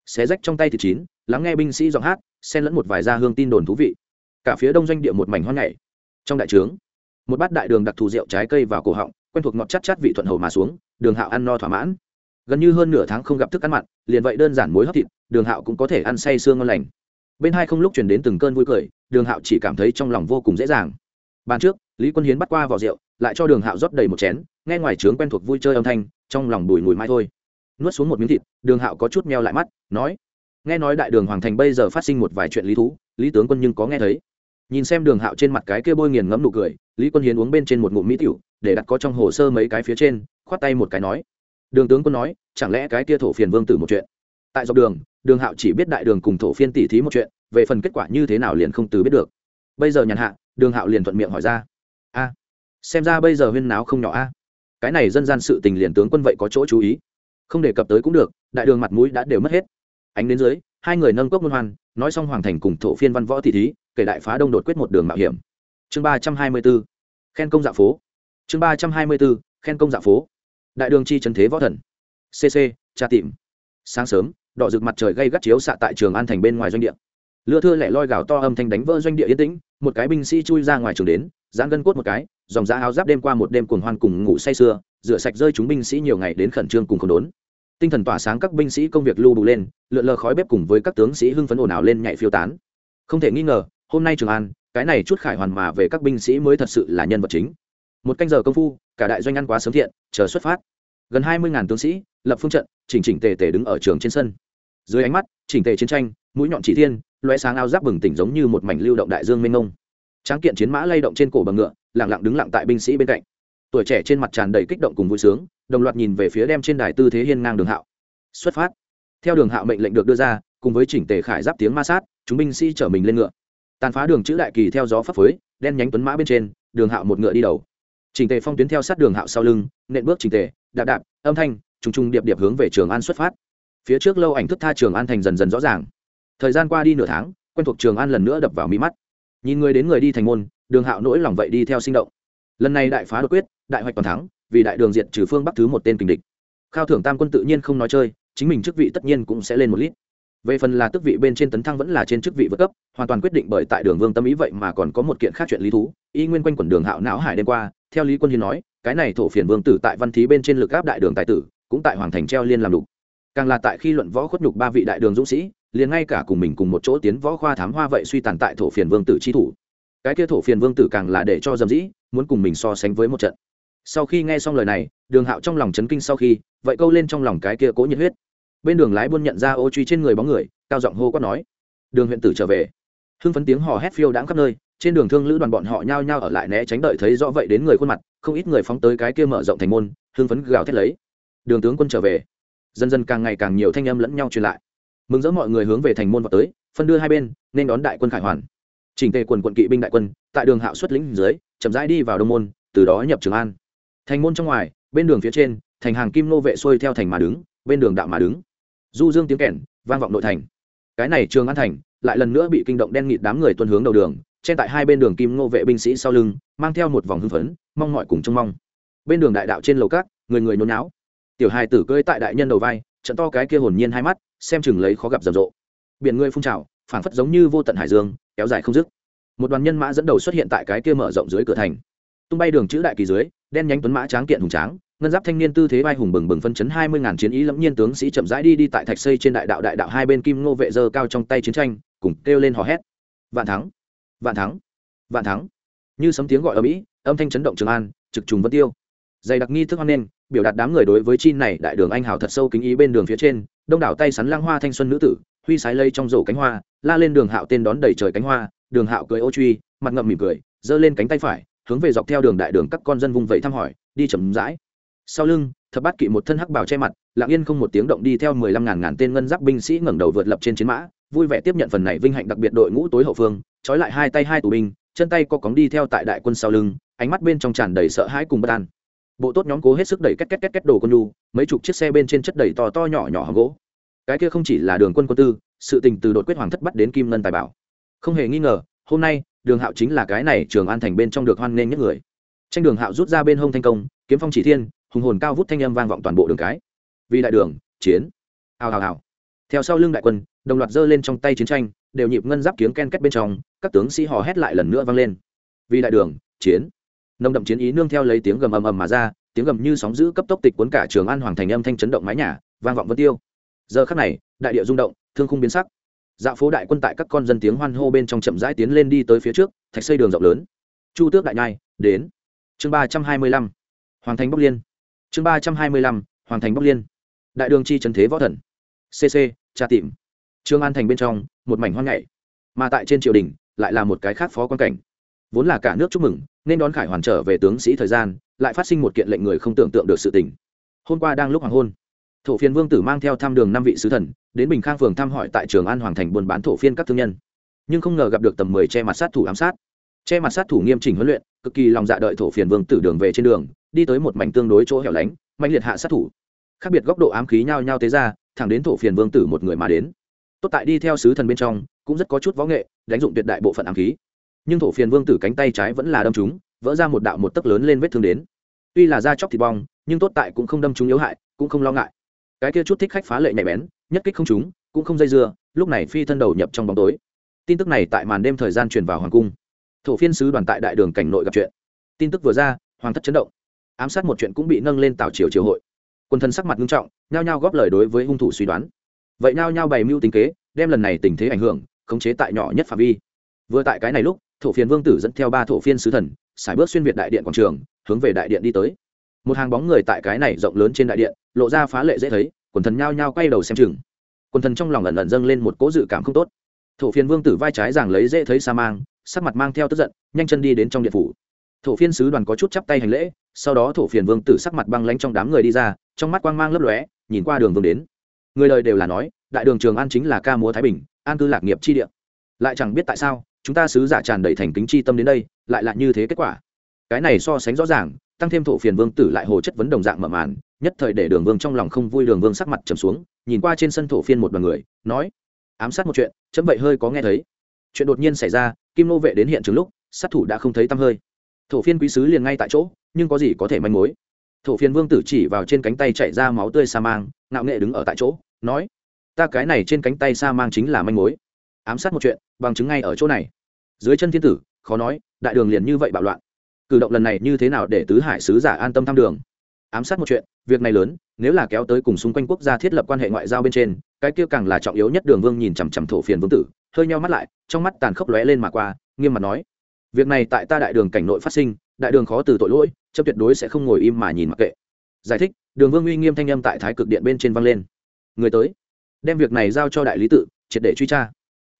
Xé rách trong tay thịt chín, lắng nghe binh sĩ giọng hát, xen lẫn một vài gia hương tin đồn thú vị. Cả phía đông doanh địa một mảnh hoan nhảy. Trong đại trướng, một bát đại đường đặc thù rượu trái cây vào cổ họng, quen thuộc ngọt chát chát vị thuận hầu mà xuống, đường hạo ăn no thỏa mãn. Gần như hơn nửa tháng không gặp thức ăn mặn, liền vậy đơn giản muối hấp thịt, đường hạo cũng có thể ăn say sương ngon lành. Bên hai không lúc chuyển đến từng cơn vui cười đường hạo chỉ cảm thấy trong lòng vô cùng dễ dàng. Bàn trước, lý quân hiến bắt qua vỏ rượu, lại cho đường hạo rót đầy một chén, nghe ngoài trướng quen thuộc vui chơi âm thanh, trong lòng bùi mùi mai thôi. Nuốt xuống một miếng thịt, đường hạo có chút meo lại mắt, nói, nghe nói đại đường hoàng thành bây giờ phát sinh một vài chuyện lý thú, lý tướng quân nhưng có nghe thấy. Nhìn xem đường hạo trên mặt cái kia bôi nghiền ngẫm nụ cười, lý quân hiến uống bên trên một ngụm mỹ tiểu, để đặt có trong hồ sơ mấy cái phía trên, khoát tay một cái nói, đường tướng quân nói, chẳng lẽ cái kia thổ phiền vương tử một chuyện? Tại dọc đường đường hạo chỉ biết đại đường cùng thổ phiên tỉ thí một chuyện về phần kết quả như thế nào liền không từ biết được. Bây giờ nhàn hạ, đường hạo liền thuận miệng hỏi ra. A, xem ra bây giờ huyên náo không nhỏ a. Cái này dân gian sự tình liền tướng quân vậy có chỗ chú ý. Không đề cập tới cũng được, đại đường mặt mũi đã đều mất hết. Ánh đến dưới, hai người nâng cốc môn hoan, nói xong hoàng thành cùng thổ phiên văn võ thị thí, kể đại phá đông đột quyết một đường mạo hiểm. Chương ba trăm hai mươi b ố khen công dạ phố. Chương ba trăm hai mươi b ố khen công dạ phố. Đại đường chi trần thế võ thần. Cc tra tìm. Sáng sớm, đỏ rực mặt trời gây gắt chiếu xạ tại trường an thành bên ngoài doanh địa lưa thưa lẻ loi gào to âm thanh đánh vỡ doanh địa yên tĩnh, một cái binh sĩ chui ra ngoài trường đến, giãn gân cốt một cái, dòng giá áo giáp đêm qua một đêm cuồng hoan cùng ngủ say sưa, rửa sạch rơi chúng binh sĩ nhiều ngày đến khẩn trương cùng khổ đốn. Tinh thần tỏa sáng các binh sĩ công việc lưu đủ lên, lượn lờ khói bếp cùng với các tướng sĩ hưng phấn ồn ào lên nhảy phiêu tán. Không thể nghi ngờ, hôm nay trường an, cái này chút khải hoàn mà về các binh sĩ mới thật sự là nhân vật chính. Một canh giờ công phu, cả đại doanh ăn quá sớm thiện, chờ xuất phát. Gần hai mươi ngàn tướng sĩ, lập phương trận, chỉnh chỉnh tề tề đứng ở trường trên sân. Dưới ánh mắt, chỉnh tề chiến tranh, mũi nhọn chỉ thiên loé sáng áo giáp bừng tỉnh giống như một mảnh lưu động đại dương mênh mông. Tráng kiện chiến mã lay động trên cổ bằng ngựa lẳng lặng đứng lặng tại binh sĩ bên cạnh. Tuổi trẻ trên mặt tràn đầy kích động cùng vui sướng, đồng loạt nhìn về phía đem trên đài tư thế hiên ngang đường hạo. Xuất phát. Theo đường hạo mệnh lệnh được đưa ra, cùng với chỉnh tề khải giáp tiếng ma sát, chúng binh sĩ chở mình lên ngựa. Tàn phá đường chữ đại kỳ theo gió phấp phới, đen nhánh tuấn mã bên trên, đường hạo một ngựa đi đầu. Chỉnh tề phong tuyến theo sát đường hạo sau lưng, nện bước chỉnh tề, đạp đạp, âm thanh, trùng trùng điệp điệp hướng về trường an xuất phát. Phía trước lâu ảnh thức tha trường an thành dần dần rõ ràng thời gian qua đi nửa tháng, quen thuộc trường an lần nữa đập vào mi mắt. Nhìn người đến người đi thành môn, đường hạo nỗi lòng vậy đi theo sinh động. Lần này đại phá đột quyết, đại hoạch toàn thắng, vì đại đường diện trừ phương bắc thứ một tên kình địch. Khao thưởng tam quân tự nhiên không nói chơi, chính mình chức vị tất nhiên cũng sẽ lên một lít. Về phần là tước vị bên trên tấn thăng vẫn là trên chức vị vượt cấp, hoàn toàn quyết định bởi tại đường vương tâm ý vậy mà còn có một kiện khác chuyện lý thú, y nguyên quanh quẩn đường hạo não hải đêm qua, theo lý quân hiến nói, cái này thổ phiền vương tử tại văn thí bên trên lực áp đại đường tài tử, cũng tại hoàng thành treo liên làm đục. Càng là tại khi luận võ khuất nhục ba vị đại đường dũng sĩ liền ngay cả cùng mình cùng một chỗ tiến võ khoa thám hoa vậy suy tàn tại thổ phiền vương tử chi thủ. Cái kia thổ phiền vương tử càng là để cho dầm dĩ, muốn cùng mình so sánh với một trận. Sau khi nghe xong lời này, đường hạo trong lòng chấn kinh sau khi, vậy câu lên trong lòng cái kia cố nhiệt huyết. Bên đường lái buôn nhận ra ô truy trên người bóng người, cao giọng hô quát nói. Đường huyện tử trở về. Hưng phấn tiếng hò hét phiêu đãng khắp nơi, trên đường thương lữ đoàn bọn họ nhao nhao ở lại né tránh đợi thấy rõ vậy đến người khuôn mặt, không ít người phóng tới cái kia mở rộng thành môn, hưng phấn gào thét lấy. Đường tướng quân trở về. Dần dần càng ngày càng nhiều thanh âm lẫn nhau truyền lại mừng rỡ mọi người hướng về thành môn vào tới, phân đưa hai bên, nên đón đại quân khải hoàn. Chỉnh tề quần quận kỵ binh đại quân, tại đường hạo xuất lĩnh dưới, chậm rãi đi vào đông môn, từ đó nhập trường an. Thành môn trong ngoài, bên đường phía trên, thành hàng kim nô vệ xuôi theo thành mà đứng, bên đường đạo mà đứng. Du dương tiếng kèn, vang vọng nội thành. Cái này trường an thành, lại lần nữa bị kinh động đen nghịt đám người tuân hướng đầu đường trên tại hai bên đường kim nô vệ binh sĩ sau lưng, mang theo một vòng hưng phấn, mong mọi cùng trông mong. Bên đường đại đạo trên lầu cát người người nôn náo. Tiểu hài tử cưỡi tại đại nhân đầu vai, trận to cái kia hồn nhiên hai mắt xem chừng lấy khó gặp rầm rộ. Biển người phun trào, phảng phất giống như vô tận hải dương, kéo dài không dứt. Một đoàn nhân mã dẫn đầu xuất hiện tại cái kia mở rộng dưới cửa thành. Tung bay đường chữ đại kỳ dưới, đen nhánh tuấn mã tráng kiện hùng tráng, ngân giáp thanh niên tư thế vai hùng bừng bừng phân chấn hai mươi ngàn chiến ý lẫm nhiên tướng sĩ chậm rãi đi đi tại thạch xây trên đại đạo đại đạo hai bên kim ngô vệ dơ cao trong tay chiến tranh, cùng kêu lên hò hét. Vạn thắng vạn thắng vạn thắng. Như sấm tiếng gọi ở mỹ, âm thanh chấn động trường an, trực trùng vân tiêu. Dày đặc nghi thức hoan nghênh biểu đạt đám người đối với chi này đại đường anh hào thật sâu kính ý bên đường phía trên, đông đảo tay sắn lang hoa thanh xuân nữ tử, huy sái lây trong rổ cánh hoa, la lên đường hạo tên đón đầy trời cánh hoa, đường hạo cười ô truy, mặt ngậm mỉm cười, giơ lên cánh tay phải, hướng về dọc theo đường đại đường các con dân vung vẫy thăm hỏi, đi chậm rãi. Sau lưng, thập bát kỵ một thân hắc bào che mặt, lặng yên không một tiếng động đi theo mười lăm ngàn ngàn tên ngân giáp binh sĩ ngẩng đầu vượt lập trên chiến mã, vui vẻ tiếp nhận phần này vinh hạnh đặc biệt đội ngũ tối hậu phương, trói lại hai tay hai tù binh, chân tay co cóng đi theo tại đại quân sau lưng, ánh mắt bên trong tràn đầy sợ hãi cùng bất an bộ tốt nhóm cố hết sức đẩy két két két két đồ con nhu, mấy chục chiếc xe bên trên chất đầy to to nhỏ nhỏ hàng gỗ. Cái kia không chỉ là đường quân quân tư, sự tình từ đột quyết hoàng thất bắt đến kim ngân tài bảo. Không hề nghi ngờ, hôm nay, đường hạo chính là cái này trường an thành bên trong được hoan nghênh nhất người. Tranh đường hạo rút ra bên hông thanh công, kiếm phong chỉ thiên, hùng hồn cao vút thanh âm vang vọng toàn bộ đường cái. Vì đại đường, chiến. Hào hào hào. Theo sau lưng đại quân, đồng loạt giơ lên trong tay chiến tranh, đều nhịp ngân giáp kiếm ken két bên trong, các tướng sĩ hò hét lại lần nữa vang lên. Vì đại đường, chiến nồng đậm chiến ý nương theo lấy tiếng gầm ầm ầm mà ra, tiếng gầm như sóng giữ cấp tốc tịch cuốn cả trường an hoàng thành âm thanh chấn động mái nhà, vang vọng vân tiêu. Giờ khắc này, đại địa rung động, thương khung biến sắc. Dạo phố đại quân tại các con dân tiếng hoan hô bên trong chậm rãi tiến lên đi tới phía trước, thạch xây đường rộng lớn. Chu tước đại nhai, đến. Chương ba trăm hai mươi lăm, hoàng thành Bắc liên. Chương ba trăm hai mươi lăm, hoàng thành Bắc liên. Đại đường chi trần thế võ thần. Cc tra tìm. Trương an thành bên trong, một mảnh hoang nhảy. Mà tại trên triều đình, lại là một cái khác phó quan cảnh vốn là cả nước chúc mừng, nên đón khải hoàn trở về tướng sĩ thời gian, lại phát sinh một kiện lệnh người không tưởng tượng được sự tình. Hôm qua đang lúc hoàng hôn, thổ phiên vương tử mang theo tham đường năm vị sứ thần, đến bình khang phường thăm hỏi tại trường an hoàng thành buôn bán thổ phiên các thương nhân. Nhưng không ngờ gặp được tầm mười che mặt sát thủ ám sát. Che mặt sát thủ nghiêm chỉnh huấn luyện, cực kỳ lòng dạ đợi thổ phiền vương tử đường về trên đường, đi tới một mảnh tương đối chỗ hẻo lánh mạnh liệt hạ sát thủ. Khác biệt góc độ ám khí nhao nhao tế ra, thẳng đến thổ phiền vương tử một người mà đến. Tốt tại đi theo sứ thần bên trong, cũng rất có chút võ nghệ, đánh dụng tuyệt đại bộ phận ám khí nhưng thổ phiền vương tử cánh tay trái vẫn là đâm chúng, vỡ ra một đạo một tấc lớn lên vết thương đến. Tuy là da chóc thịt bong, nhưng tốt tại cũng không đâm chúng yếu hại, cũng không lo ngại. Cái kia chút thích khách phá lệ nhạy bén, nhất kích không chúng cũng không dây dưa, lúc này phi thân đầu nhập trong bóng tối. Tin tức này tại màn đêm thời gian truyền vào hoàng cung. Thổ phiên sứ đoàn tại đại đường cảnh nội gặp chuyện. Tin tức vừa ra, hoàng thất chấn động. Ám sát một chuyện cũng bị nâng lên tảo triều triều hội. Quân thân sắc mặt nghiêm trọng, nhao nhao góp lời đối với hung thủ suy đoán. Vậy nhao nhao bày mưu tính kế, đem lần này tình thế ảnh hưởng, khống chế tại nhỏ nhất phạm vi. Vừa tại cái này lúc thổ phiên vương tử dẫn theo ba thổ phiên sứ thần xài bước xuyên việt đại điện quảng trường, hướng về đại điện đi tới. Một hàng bóng người tại cái này rộng lớn trên đại điện, lộ ra phá lệ dễ thấy, quần thần nhao nhao quay đầu xem chừng. Quần thần trong lòng ẩn ẩn dâng lên một cỗ dự cảm không tốt. Thổ phiên vương tử vai trái giảng lấy dễ thấy sa mang, sắc mặt mang theo tức giận, nhanh chân đi đến trong điện phủ. Thổ phiên sứ đoàn có chút chắp tay hành lễ, sau đó thổ phiền vương tử sắc mặt băng lánh trong đám người đi ra, trong mắt quang mang lấp lóe, nhìn qua đường vương đến. Người lời đều là nói, đại đường trường an chính là ca múa thái bình, an cư lạc nghiệp chi địa. Lại chẳng biết tại sao chúng ta sứ giả tràn đầy thành kính chi tâm đến đây, lại là như thế kết quả. Cái này so sánh rõ ràng, tăng thêm thổ phiền vương tử lại hồ chất vấn đồng dạng mở màn, nhất thời để đường vương trong lòng không vui, đường vương sắc mặt trầm xuống, nhìn qua trên sân thổ phiên một đoàn người, nói, ám sát một chuyện, chấm vậy hơi có nghe thấy. Chuyện đột nhiên xảy ra, kim nô vệ đến hiện trường lúc, sát thủ đã không thấy tăm hơi. Thổ phiên quý sứ liền ngay tại chỗ, nhưng có gì có thể manh mối? Thổ phiên vương tử chỉ vào trên cánh tay chạy ra máu tươi sa mang, ngạo nghệ đứng ở tại chỗ, nói, ta cái này trên cánh tay sa mang chính là manh mối ám sát một chuyện, bằng chứng ngay ở chỗ này. Dưới chân thiên tử, khó nói, đại đường liền như vậy bạo loạn. Cử động lần này như thế nào để tứ hải sứ giả an tâm thăm đường? Ám sát một chuyện, việc này lớn, nếu là kéo tới cùng xung quanh quốc gia thiết lập quan hệ ngoại giao bên trên, cái kia càng là trọng yếu nhất đường vương nhìn chằm chằm thổ phiền vương tử, hơi nheo mắt lại, trong mắt tàn khốc lóe lên mà qua, nghiêm mặt nói, việc này tại ta đại đường cảnh nội phát sinh, đại đường khó từ tội lỗi, chấp tuyệt đối sẽ không ngồi im mà nhìn mặc kệ. Giải thích, đường vương uy nghiêm thanh âm tại thái cực điện bên trên vang lên. Người tới, đem việc này giao cho đại lý tự, triệt để truy tra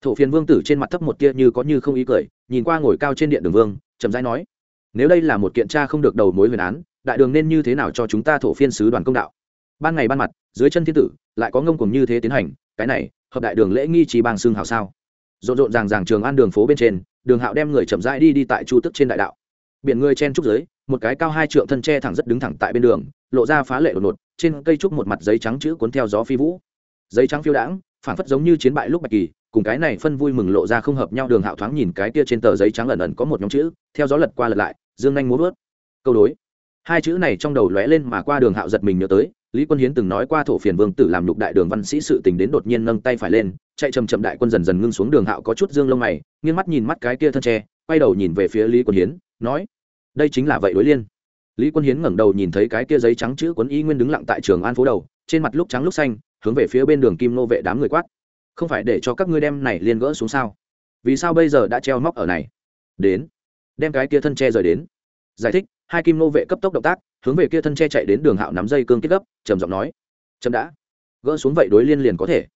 thổ phiền vương tử trên mặt thấp một tia như có như không ý cười, nhìn qua ngồi cao trên điện đường vương, chậm rãi nói, nếu đây là một kiện tra không được đầu mối huyền án, đại đường nên như thế nào cho chúng ta thổ phiên sứ đoàn công đạo? Ban ngày ban mặt, dưới chân thiên tử, lại có ngông cùng như thế tiến hành, cái này, hợp đại đường lễ nghi trì bang xương hảo sao? Rộn rộn ràng ràng trường an đường phố bên trên, đường hạo đem người chậm rãi đi đi tại chu tức trên đại đạo. Biển người chen trúc dưới, một cái cao hai trượng thân tre thẳng rất đứng thẳng tại bên đường, lộ ra phá lệ đột ngột, trên cây trúc một mặt giấy trắng chữ cuốn theo gió phi vũ. Giấy trắng phiêu đãng phản phất giống như chiến bại lúc bạch kỳ, cùng cái này phân vui mừng lộ ra không hợp nhau đường hạo thoáng nhìn cái kia trên tờ giấy trắng ẩn ẩn có một nhóm chữ, theo gió lật qua lật lại, dương nhanh muốn vớt câu đối. Hai chữ này trong đầu lóe lên mà qua đường hạo giật mình nhớ tới, lý quân hiến từng nói qua thổ phiền vương tử làm nhục đại đường văn sĩ sự tình đến đột nhiên nâng tay phải lên, chạy chầm chậm đại quân dần dần ngưng xuống đường hạo có chút dương lông mày, nghiêng mắt nhìn mắt cái kia thân tre, quay đầu nhìn về phía lý quân hiến, nói, đây chính là vậy đối liên. Lý quân hiến ngẩng đầu nhìn thấy cái kia giấy trắng chữ quấn y nguyên đứng lặng tại trường an phố đầu, trên mặt lúc trắng lúc xanh hướng về phía bên đường kim nô vệ đám người quát. Không phải để cho các ngươi đem này liên gỡ xuống sao? Vì sao bây giờ đã treo móc ở này? Đến. Đem cái kia thân tre rời đến. Giải thích, hai kim nô vệ cấp tốc động tác, hướng về kia thân tre chạy đến đường hạo nắm dây cương kết gấp, trầm giọng nói. Chậm đã. Gỡ xuống vậy đối liên liền có thể.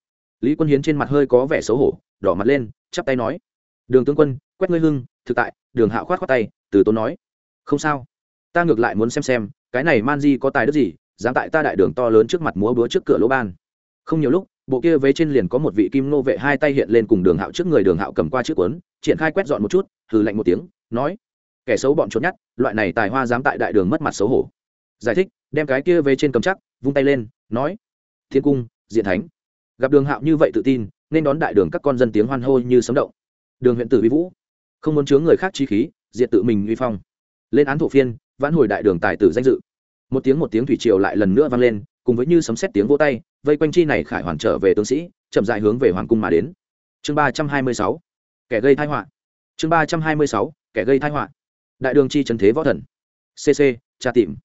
Lý quân hiến trên mặt hơi có vẻ xấu hổ, đỏ mặt lên, chắp tay nói. Đường tướng quân, quét ngươi hưng, thực tại, đường hạo khoát khoát tay, từ tốn nói. Không sao. Ta ngược lại muốn xem xem, cái này man di có tài đức gì, dám tại ta đại đường to lớn trước mặt múa búa trước cửa lỗ ban không nhiều lúc, bộ kia vế trên liền có một vị kim nô vệ hai tay hiện lên cùng đường hạo trước người đường hạo cầm qua chiếc cuốn, triển khai quét dọn một chút, hừ lạnh một tiếng, nói, kẻ xấu bọn trốn nhát loại này tài hoa dám tại đại đường mất mặt xấu hổ. Giải thích, đem cái kia vế trên cầm chắc, vung tay lên, nói, thiên cung, diện thánh. Gặp đường hạo như vậy tự tin, nên đón đại đường các con dân tiếng hoan hô như sấm động. Đường huyện tử vi vũ, không muốn chướng người khác chi khí, diệt tự mình uy phong. Lên án thổ phiên, vãn hồi đại đường tài tử danh dự. Một tiếng một tiếng thủy triều lại lần nữa vang lên cùng với như sấm xét tiếng vỗ tay, vây quanh chi này khải hoàn trở về tướng sĩ, chậm dại hướng về hoàng cung mà đến. Chương ba trăm hai mươi sáu, kẻ gây thai họa. Chương ba trăm hai mươi sáu, kẻ gây thai họa. Đại đường chi trần thế võ thần. Cc tra tìm.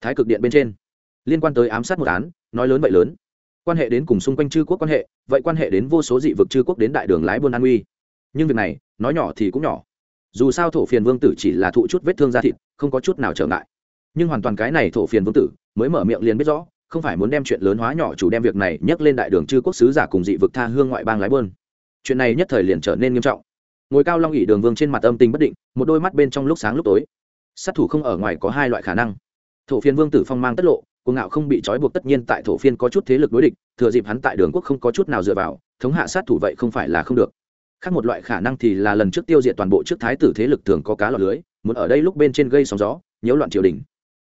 Thái cực điện bên trên. Liên quan tới ám sát một án, nói lớn vậy lớn. Quan hệ đến cùng xung quanh chư quốc quan hệ, vậy quan hệ đến vô số dị vực chư quốc đến đại đường lái buôn an uy nhưng việc này, nói nhỏ thì cũng nhỏ. Dù sao thổ phiền vương tử chỉ là thụ chút vết thương da thịt, không có chút nào trở ngại. Nhưng hoàn toàn cái này thổ phiền vương tử, mới mở miệng liền biết rõ không phải muốn đem chuyện lớn hóa nhỏ chủ đem việc này nhắc lên đại đường chư quốc sứ giả cùng dị vực tha hương ngoại bang lái bơn. Chuyện này nhất thời liền trở nên nghiêm trọng. Ngồi cao long ỉ đường vương trên mặt âm tình bất định, một đôi mắt bên trong lúc sáng lúc tối. Sát thủ không ở ngoài có hai loại khả năng. Thổ phiên vương tử phong mang tất lộ, cuồng ngạo không bị trói buộc tất nhiên tại thổ phiên có chút thế lực đối địch, thừa dịp hắn tại đường quốc không có chút nào dựa vào, thống hạ sát thủ vậy không phải là không được. Khác một loại khả năng thì là lần trước tiêu diệt toàn bộ trước thái tử thế lực thường có cá lọt lưới, muốn ở đây lúc bên trên gây sóng gió, nhiễu loạn triều đình.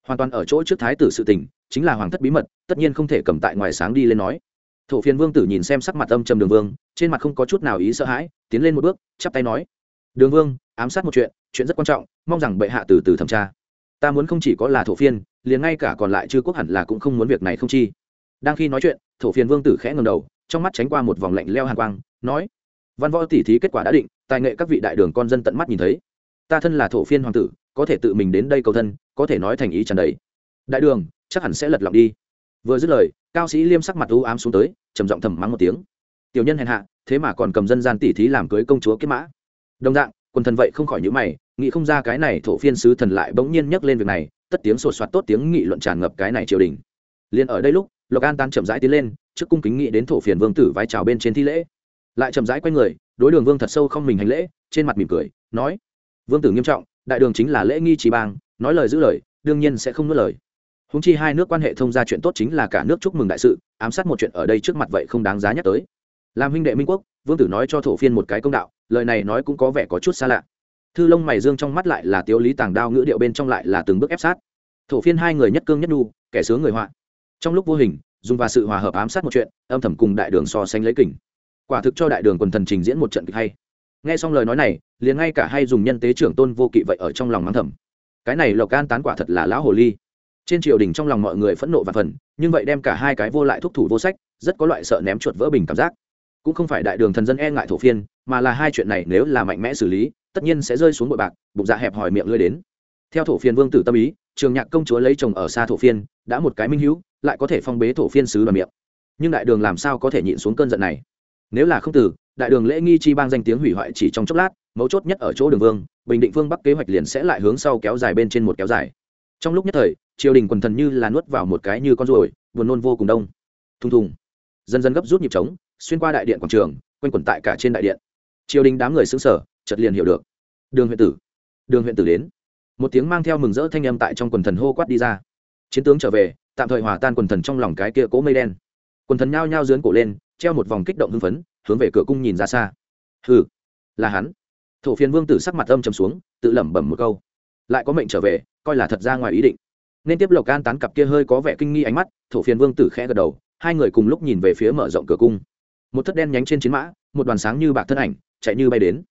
Hoàn toàn ở chỗ trước thái tử sự tình chính là hoàng thất bí mật, tất nhiên không thể cầm tại ngoài sáng đi lên nói. Thổ phiên vương tử nhìn xem sắc mặt âm trầm đường vương, trên mặt không có chút nào ý sợ hãi, tiến lên một bước, chắp tay nói. Đường vương, ám sát một chuyện chuyện rất quan trọng, mong rằng bệ hạ từ từ thẩm tra. Ta muốn không chỉ có là thổ phiên, liền ngay cả còn lại chư quốc hẳn là cũng không muốn việc này không chi. Đang khi nói chuyện, thổ phiên vương tử khẽ ngầm đầu, trong mắt tránh qua một vòng lạnh leo hàn quang, nói. Văn võ tỉ thí kết quả đã định, tài nghệ các vị đại đường con dân tận mắt nhìn thấy. Ta thân là thổ phiên hoàng tử, có thể tự mình đến đây cầu thân, có thể nói thành ý tràn đầy. Đại đường chắc hẳn sẽ lật lọng đi. Vừa dứt lời, cao sĩ liêm sắc mặt u ám xuống tới, trầm giọng thầm mắng một tiếng. Tiểu nhân hèn hạ, thế mà còn cầm dân gian tỉ thí làm cưới công chúa kết mã. Đồng dạng, quần thần vậy không khỏi nhữ mày, nghĩ không ra cái này thổ phiên sứ thần lại bỗng nhiên nhắc lên việc này, tất tiếng sột soạt tốt tiếng nghị luận tràn ngập cái này triều đình. Liền ở đây lúc, lộc an tan chậm rãi tiến lên, trước cung kính nghị đến thổ phiền vương tử vai trào bên trên thi lễ. Lại chậm rãi quay người, đối đường vương thật sâu không mình hành lễ, trên mặt mỉm cười, nói vương tử nghiêm trọng, đại đường chính là lễ nghi trì bang, nói lời giữ lời, đương nhiên sẽ không nuốt lời húng chi hai nước quan hệ thông ra chuyện tốt chính là cả nước chúc mừng đại sự, ám sát một chuyện ở đây trước mặt vậy không đáng giá nhắc tới. Làm huynh đệ minh quốc, vương tử nói cho thổ phiên một cái công đạo, lời này nói cũng có vẻ có chút xa lạ. Thư lông mày dương trong mắt lại là tiêu lý tàng đao ngữ điệu bên trong lại là từng bước ép sát. Thổ phiên hai người nhất cương nhất đu kẻ sướng người họa. Trong lúc vô hình, dùng và sự hòa hợp ám sát một chuyện, âm thầm cùng đại đường so sánh lấy kình. Quả thực cho đại đường quần thần trình diễn một trận kịch hay. Nghe xong lời nói này, liền ngay cả hay dùng nhân tế trưởng tôn vô kỵ vậy ở trong lòng mắng thầm. Cái này lộc can tán quả thật là lão hồ ly trên triều đình trong lòng mọi người phẫn nộ và phần, nhưng vậy đem cả hai cái vô lại thúc thủ vô sách, rất có loại sợ ném chuột vỡ bình cảm giác. Cũng không phải đại đường thần dân e ngại thổ phiên, mà là hai chuyện này nếu là mạnh mẽ xử lý, tất nhiên sẽ rơi xuống bội bạc, bụng dạ hẹp hỏi miệng lưỡi đến. Theo thổ phiên vương tử tâm ý, trường nhạc công chúa lấy chồng ở xa thổ phiên, đã một cái minh hữu, lại có thể phong bế thổ phiên sứ đoàn miệng. Nhưng đại đường làm sao có thể nhịn xuống cơn giận này? Nếu là không từ, đại đường lễ nghi chi bang danh tiếng hủy hoại chỉ trong chốc lát, mấu chốt nhất ở chỗ đường vương, bình định phương bắc kế hoạch liền sẽ lại hướng sau kéo dài bên trên một kéo dài trong lúc nhất thời, triều đình quần thần như là nuốt vào một cái như con ruồi, buồn nôn vô cùng đông. Thùng thùng. Dần dần gấp rút nhịp trống, xuyên qua đại điện quảng trường, quanh quẩn tại cả trên đại điện. Triều đình đám người xứng sở chợt liền hiểu được. Đường huyện tử. Đường huyện tử đến. Một tiếng mang theo mừng rỡ thanh âm tại trong quần thần hô quát đi ra. Chiến tướng trở về, tạm thời hòa tan quần thần trong lòng cái kia cố mây đen. Quần thần nhao nhao dướn cổ lên, treo một vòng kích động hưng phấn, hướng về cửa cung nhìn ra xa. Hừ. Là hắn. Thổ phiên vương tử sắc mặt âm trầm xuống, tự lẩm bẩm một câu lại có mệnh trở về, coi là thật ra ngoài ý định. Nên tiếp lộc an tán cặp kia hơi có vẻ kinh nghi ánh mắt, thổ phiên vương tử khẽ gật đầu, hai người cùng lúc nhìn về phía mở rộng cửa cung. Một thất đen nhánh trên chiến mã, một đoàn sáng như bạc thân ảnh, chạy như bay đến.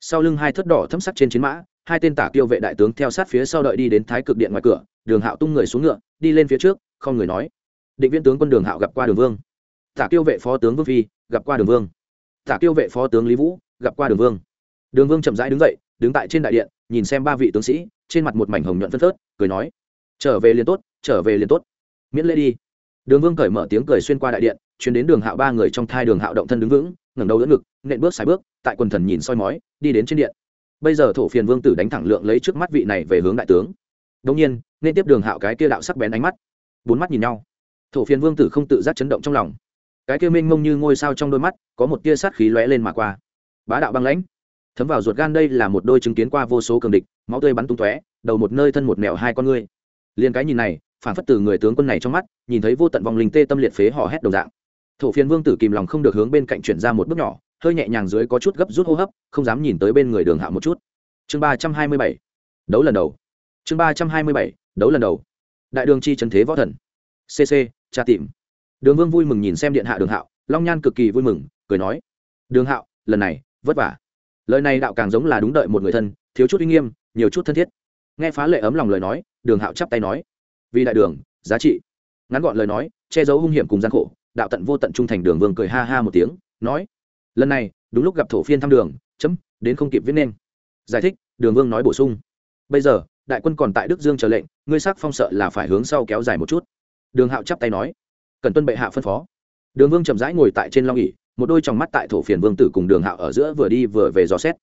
Sau lưng hai thất đỏ thấm sắc trên chiến mã, hai tên tả tiêu vệ đại tướng theo sát phía sau đợi đi đến thái cực điện ngoài cửa, đường hạo tung người xuống ngựa, đi lên phía trước, không người nói. Định viên tướng quân đường hạo gặp qua đường vương. Tả tiêu vệ phó tướng vương phi, gặp qua đường vương. Tả tiêu vệ phó tướng lý vũ, gặp qua đường vương. Đường vương chậm rãi đứng dậy, đứng tại trên đại điện, nhìn xem ba vị tướng sĩ trên mặt một mảnh hồng nhuận phân phớt, cười nói, trở về liền tốt, trở về liền tốt. Miễn lễ đi. Đường vương cởi mở tiếng cười xuyên qua đại điện chuyến đến đường hạo ba người trong thai đường hạo động thân đứng vững, ngẩng đầu đỡ ngực, nện bước xài bước, tại quần thần nhìn soi mói, đi đến trên điện. Bây giờ thổ phiền vương tử đánh thẳng lượng lấy trước mắt vị này về hướng đại tướng. Đông nhiên, nên tiếp đường hạo cái kia đạo sắc bén ánh mắt. Bốn mắt nhìn nhau. Thổ phiền vương tử không tự giác chấn động trong lòng. Cái kia mênh mông như ngôi sao trong đôi mắt, có một tia sát khí lóe lên mà qua. Bá đạo băng lãnh thấm vào ruột gan đây là một đôi chứng kiến qua vô số cường địch, máu tươi bắn tung tóe, đầu một nơi thân một mẹo hai con ngươi. Liền cái nhìn này, phản phất từ người tướng quân này trong mắt, nhìn thấy vô tận vòng linh tê tâm liệt phế hò hét đồng dạng. Thổ phiên vương tử kìm lòng không được hướng bên cạnh chuyển ra một bước nhỏ, hơi nhẹ nhàng dưới có chút gấp rút hô hấp, không dám nhìn tới bên người đường hạ một chút. Chương ba trăm hai mươi bảy, đấu lần đầu. Chương ba trăm hai mươi bảy, đấu lần đầu. Đại đường chi trần thế võ thần. Cc tra tìm. Đường vương vui mừng nhìn xem điện hạ đường hạo, long nhan cực kỳ vui mừng, cười nói, đường hạo, lần này, vất vả lời này đạo càng giống là đúng đợi một người thân, thiếu chút uy nghiêm, nhiều chút thân thiết. Nghe phá lệ ấm lòng lời nói, đường hạo chắp tay nói, vì đại đường, giá trị. Ngắn gọn lời nói, che giấu hung hiểm cùng gian khổ, đạo tận vô tận trung thành đường vương cười ha ha một tiếng, nói, lần này, đúng lúc gặp thổ phiên thăm đường, chấm, đến không kịp viết nên. Giải thích, đường vương nói bổ sung, bây giờ, đại quân còn tại đức dương chờ lệnh, ngươi sắc phong sợ là phải hướng sau kéo dài một chút. Đường hạo chắp tay nói, cần tuân bệ hạ phân phó. Đường vương chậm rãi ngồi tại trên long ỉ một đôi tròng mắt tại thổ phiền vương tử cùng đường hạo ở giữa vừa đi vừa về dò xét.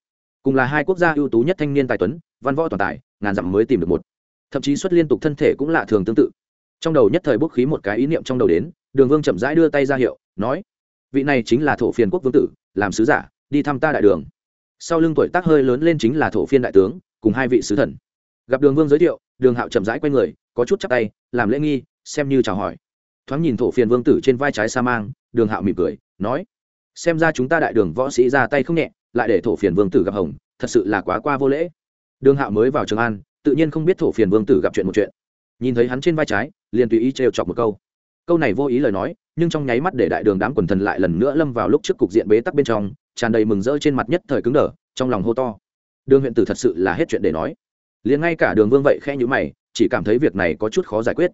Cùng là hai quốc gia ưu tú nhất thanh niên tài tuấn, văn võ toàn tài, ngàn dặm mới tìm được một. Thậm chí xuất liên tục thân thể cũng lạ thường tương tự. Trong đầu nhất thời bốc khí một cái ý niệm trong đầu đến, đường vương chậm rãi đưa tay ra hiệu, nói, vị này chính là thổ phiền quốc vương tử, làm sứ giả, đi thăm ta đại đường. Sau lưng tuổi tác hơi lớn lên chính là thổ phiên đại tướng, cùng hai vị sứ thần. Gặp đường vương giới thiệu, đường hạo chậm rãi q u a y người, có chút chắc tay, làm lễ nghi, xem như chào hỏi. Thoáng nhìn thổ phiền vương tử trên vai trái sa mang, đường hạo mỉm cười, nói xem ra chúng ta đại đường võ sĩ ra tay không nhẹ, lại để thổ phiền vương tử gặp hồng, thật sự là quá qua vô lễ. Đường hạo mới vào trường an, tự nhiên không biết thổ phiền vương tử gặp chuyện một chuyện. Nhìn thấy hắn trên vai trái, liền tùy ý trêu chọc một câu. Câu này vô ý lời nói, nhưng trong nháy mắt để đại đường đám quần thần lại lần nữa lâm vào lúc trước cục diện bế tắc bên trong, tràn đầy mừng rỡ trên mặt nhất thời cứng đờ, trong lòng hô to. Đường huyện tử thật sự là hết chuyện để nói. Liền ngay cả đường vương vậy khe nhữ mày, chỉ cảm thấy việc này có chút khó giải quyết.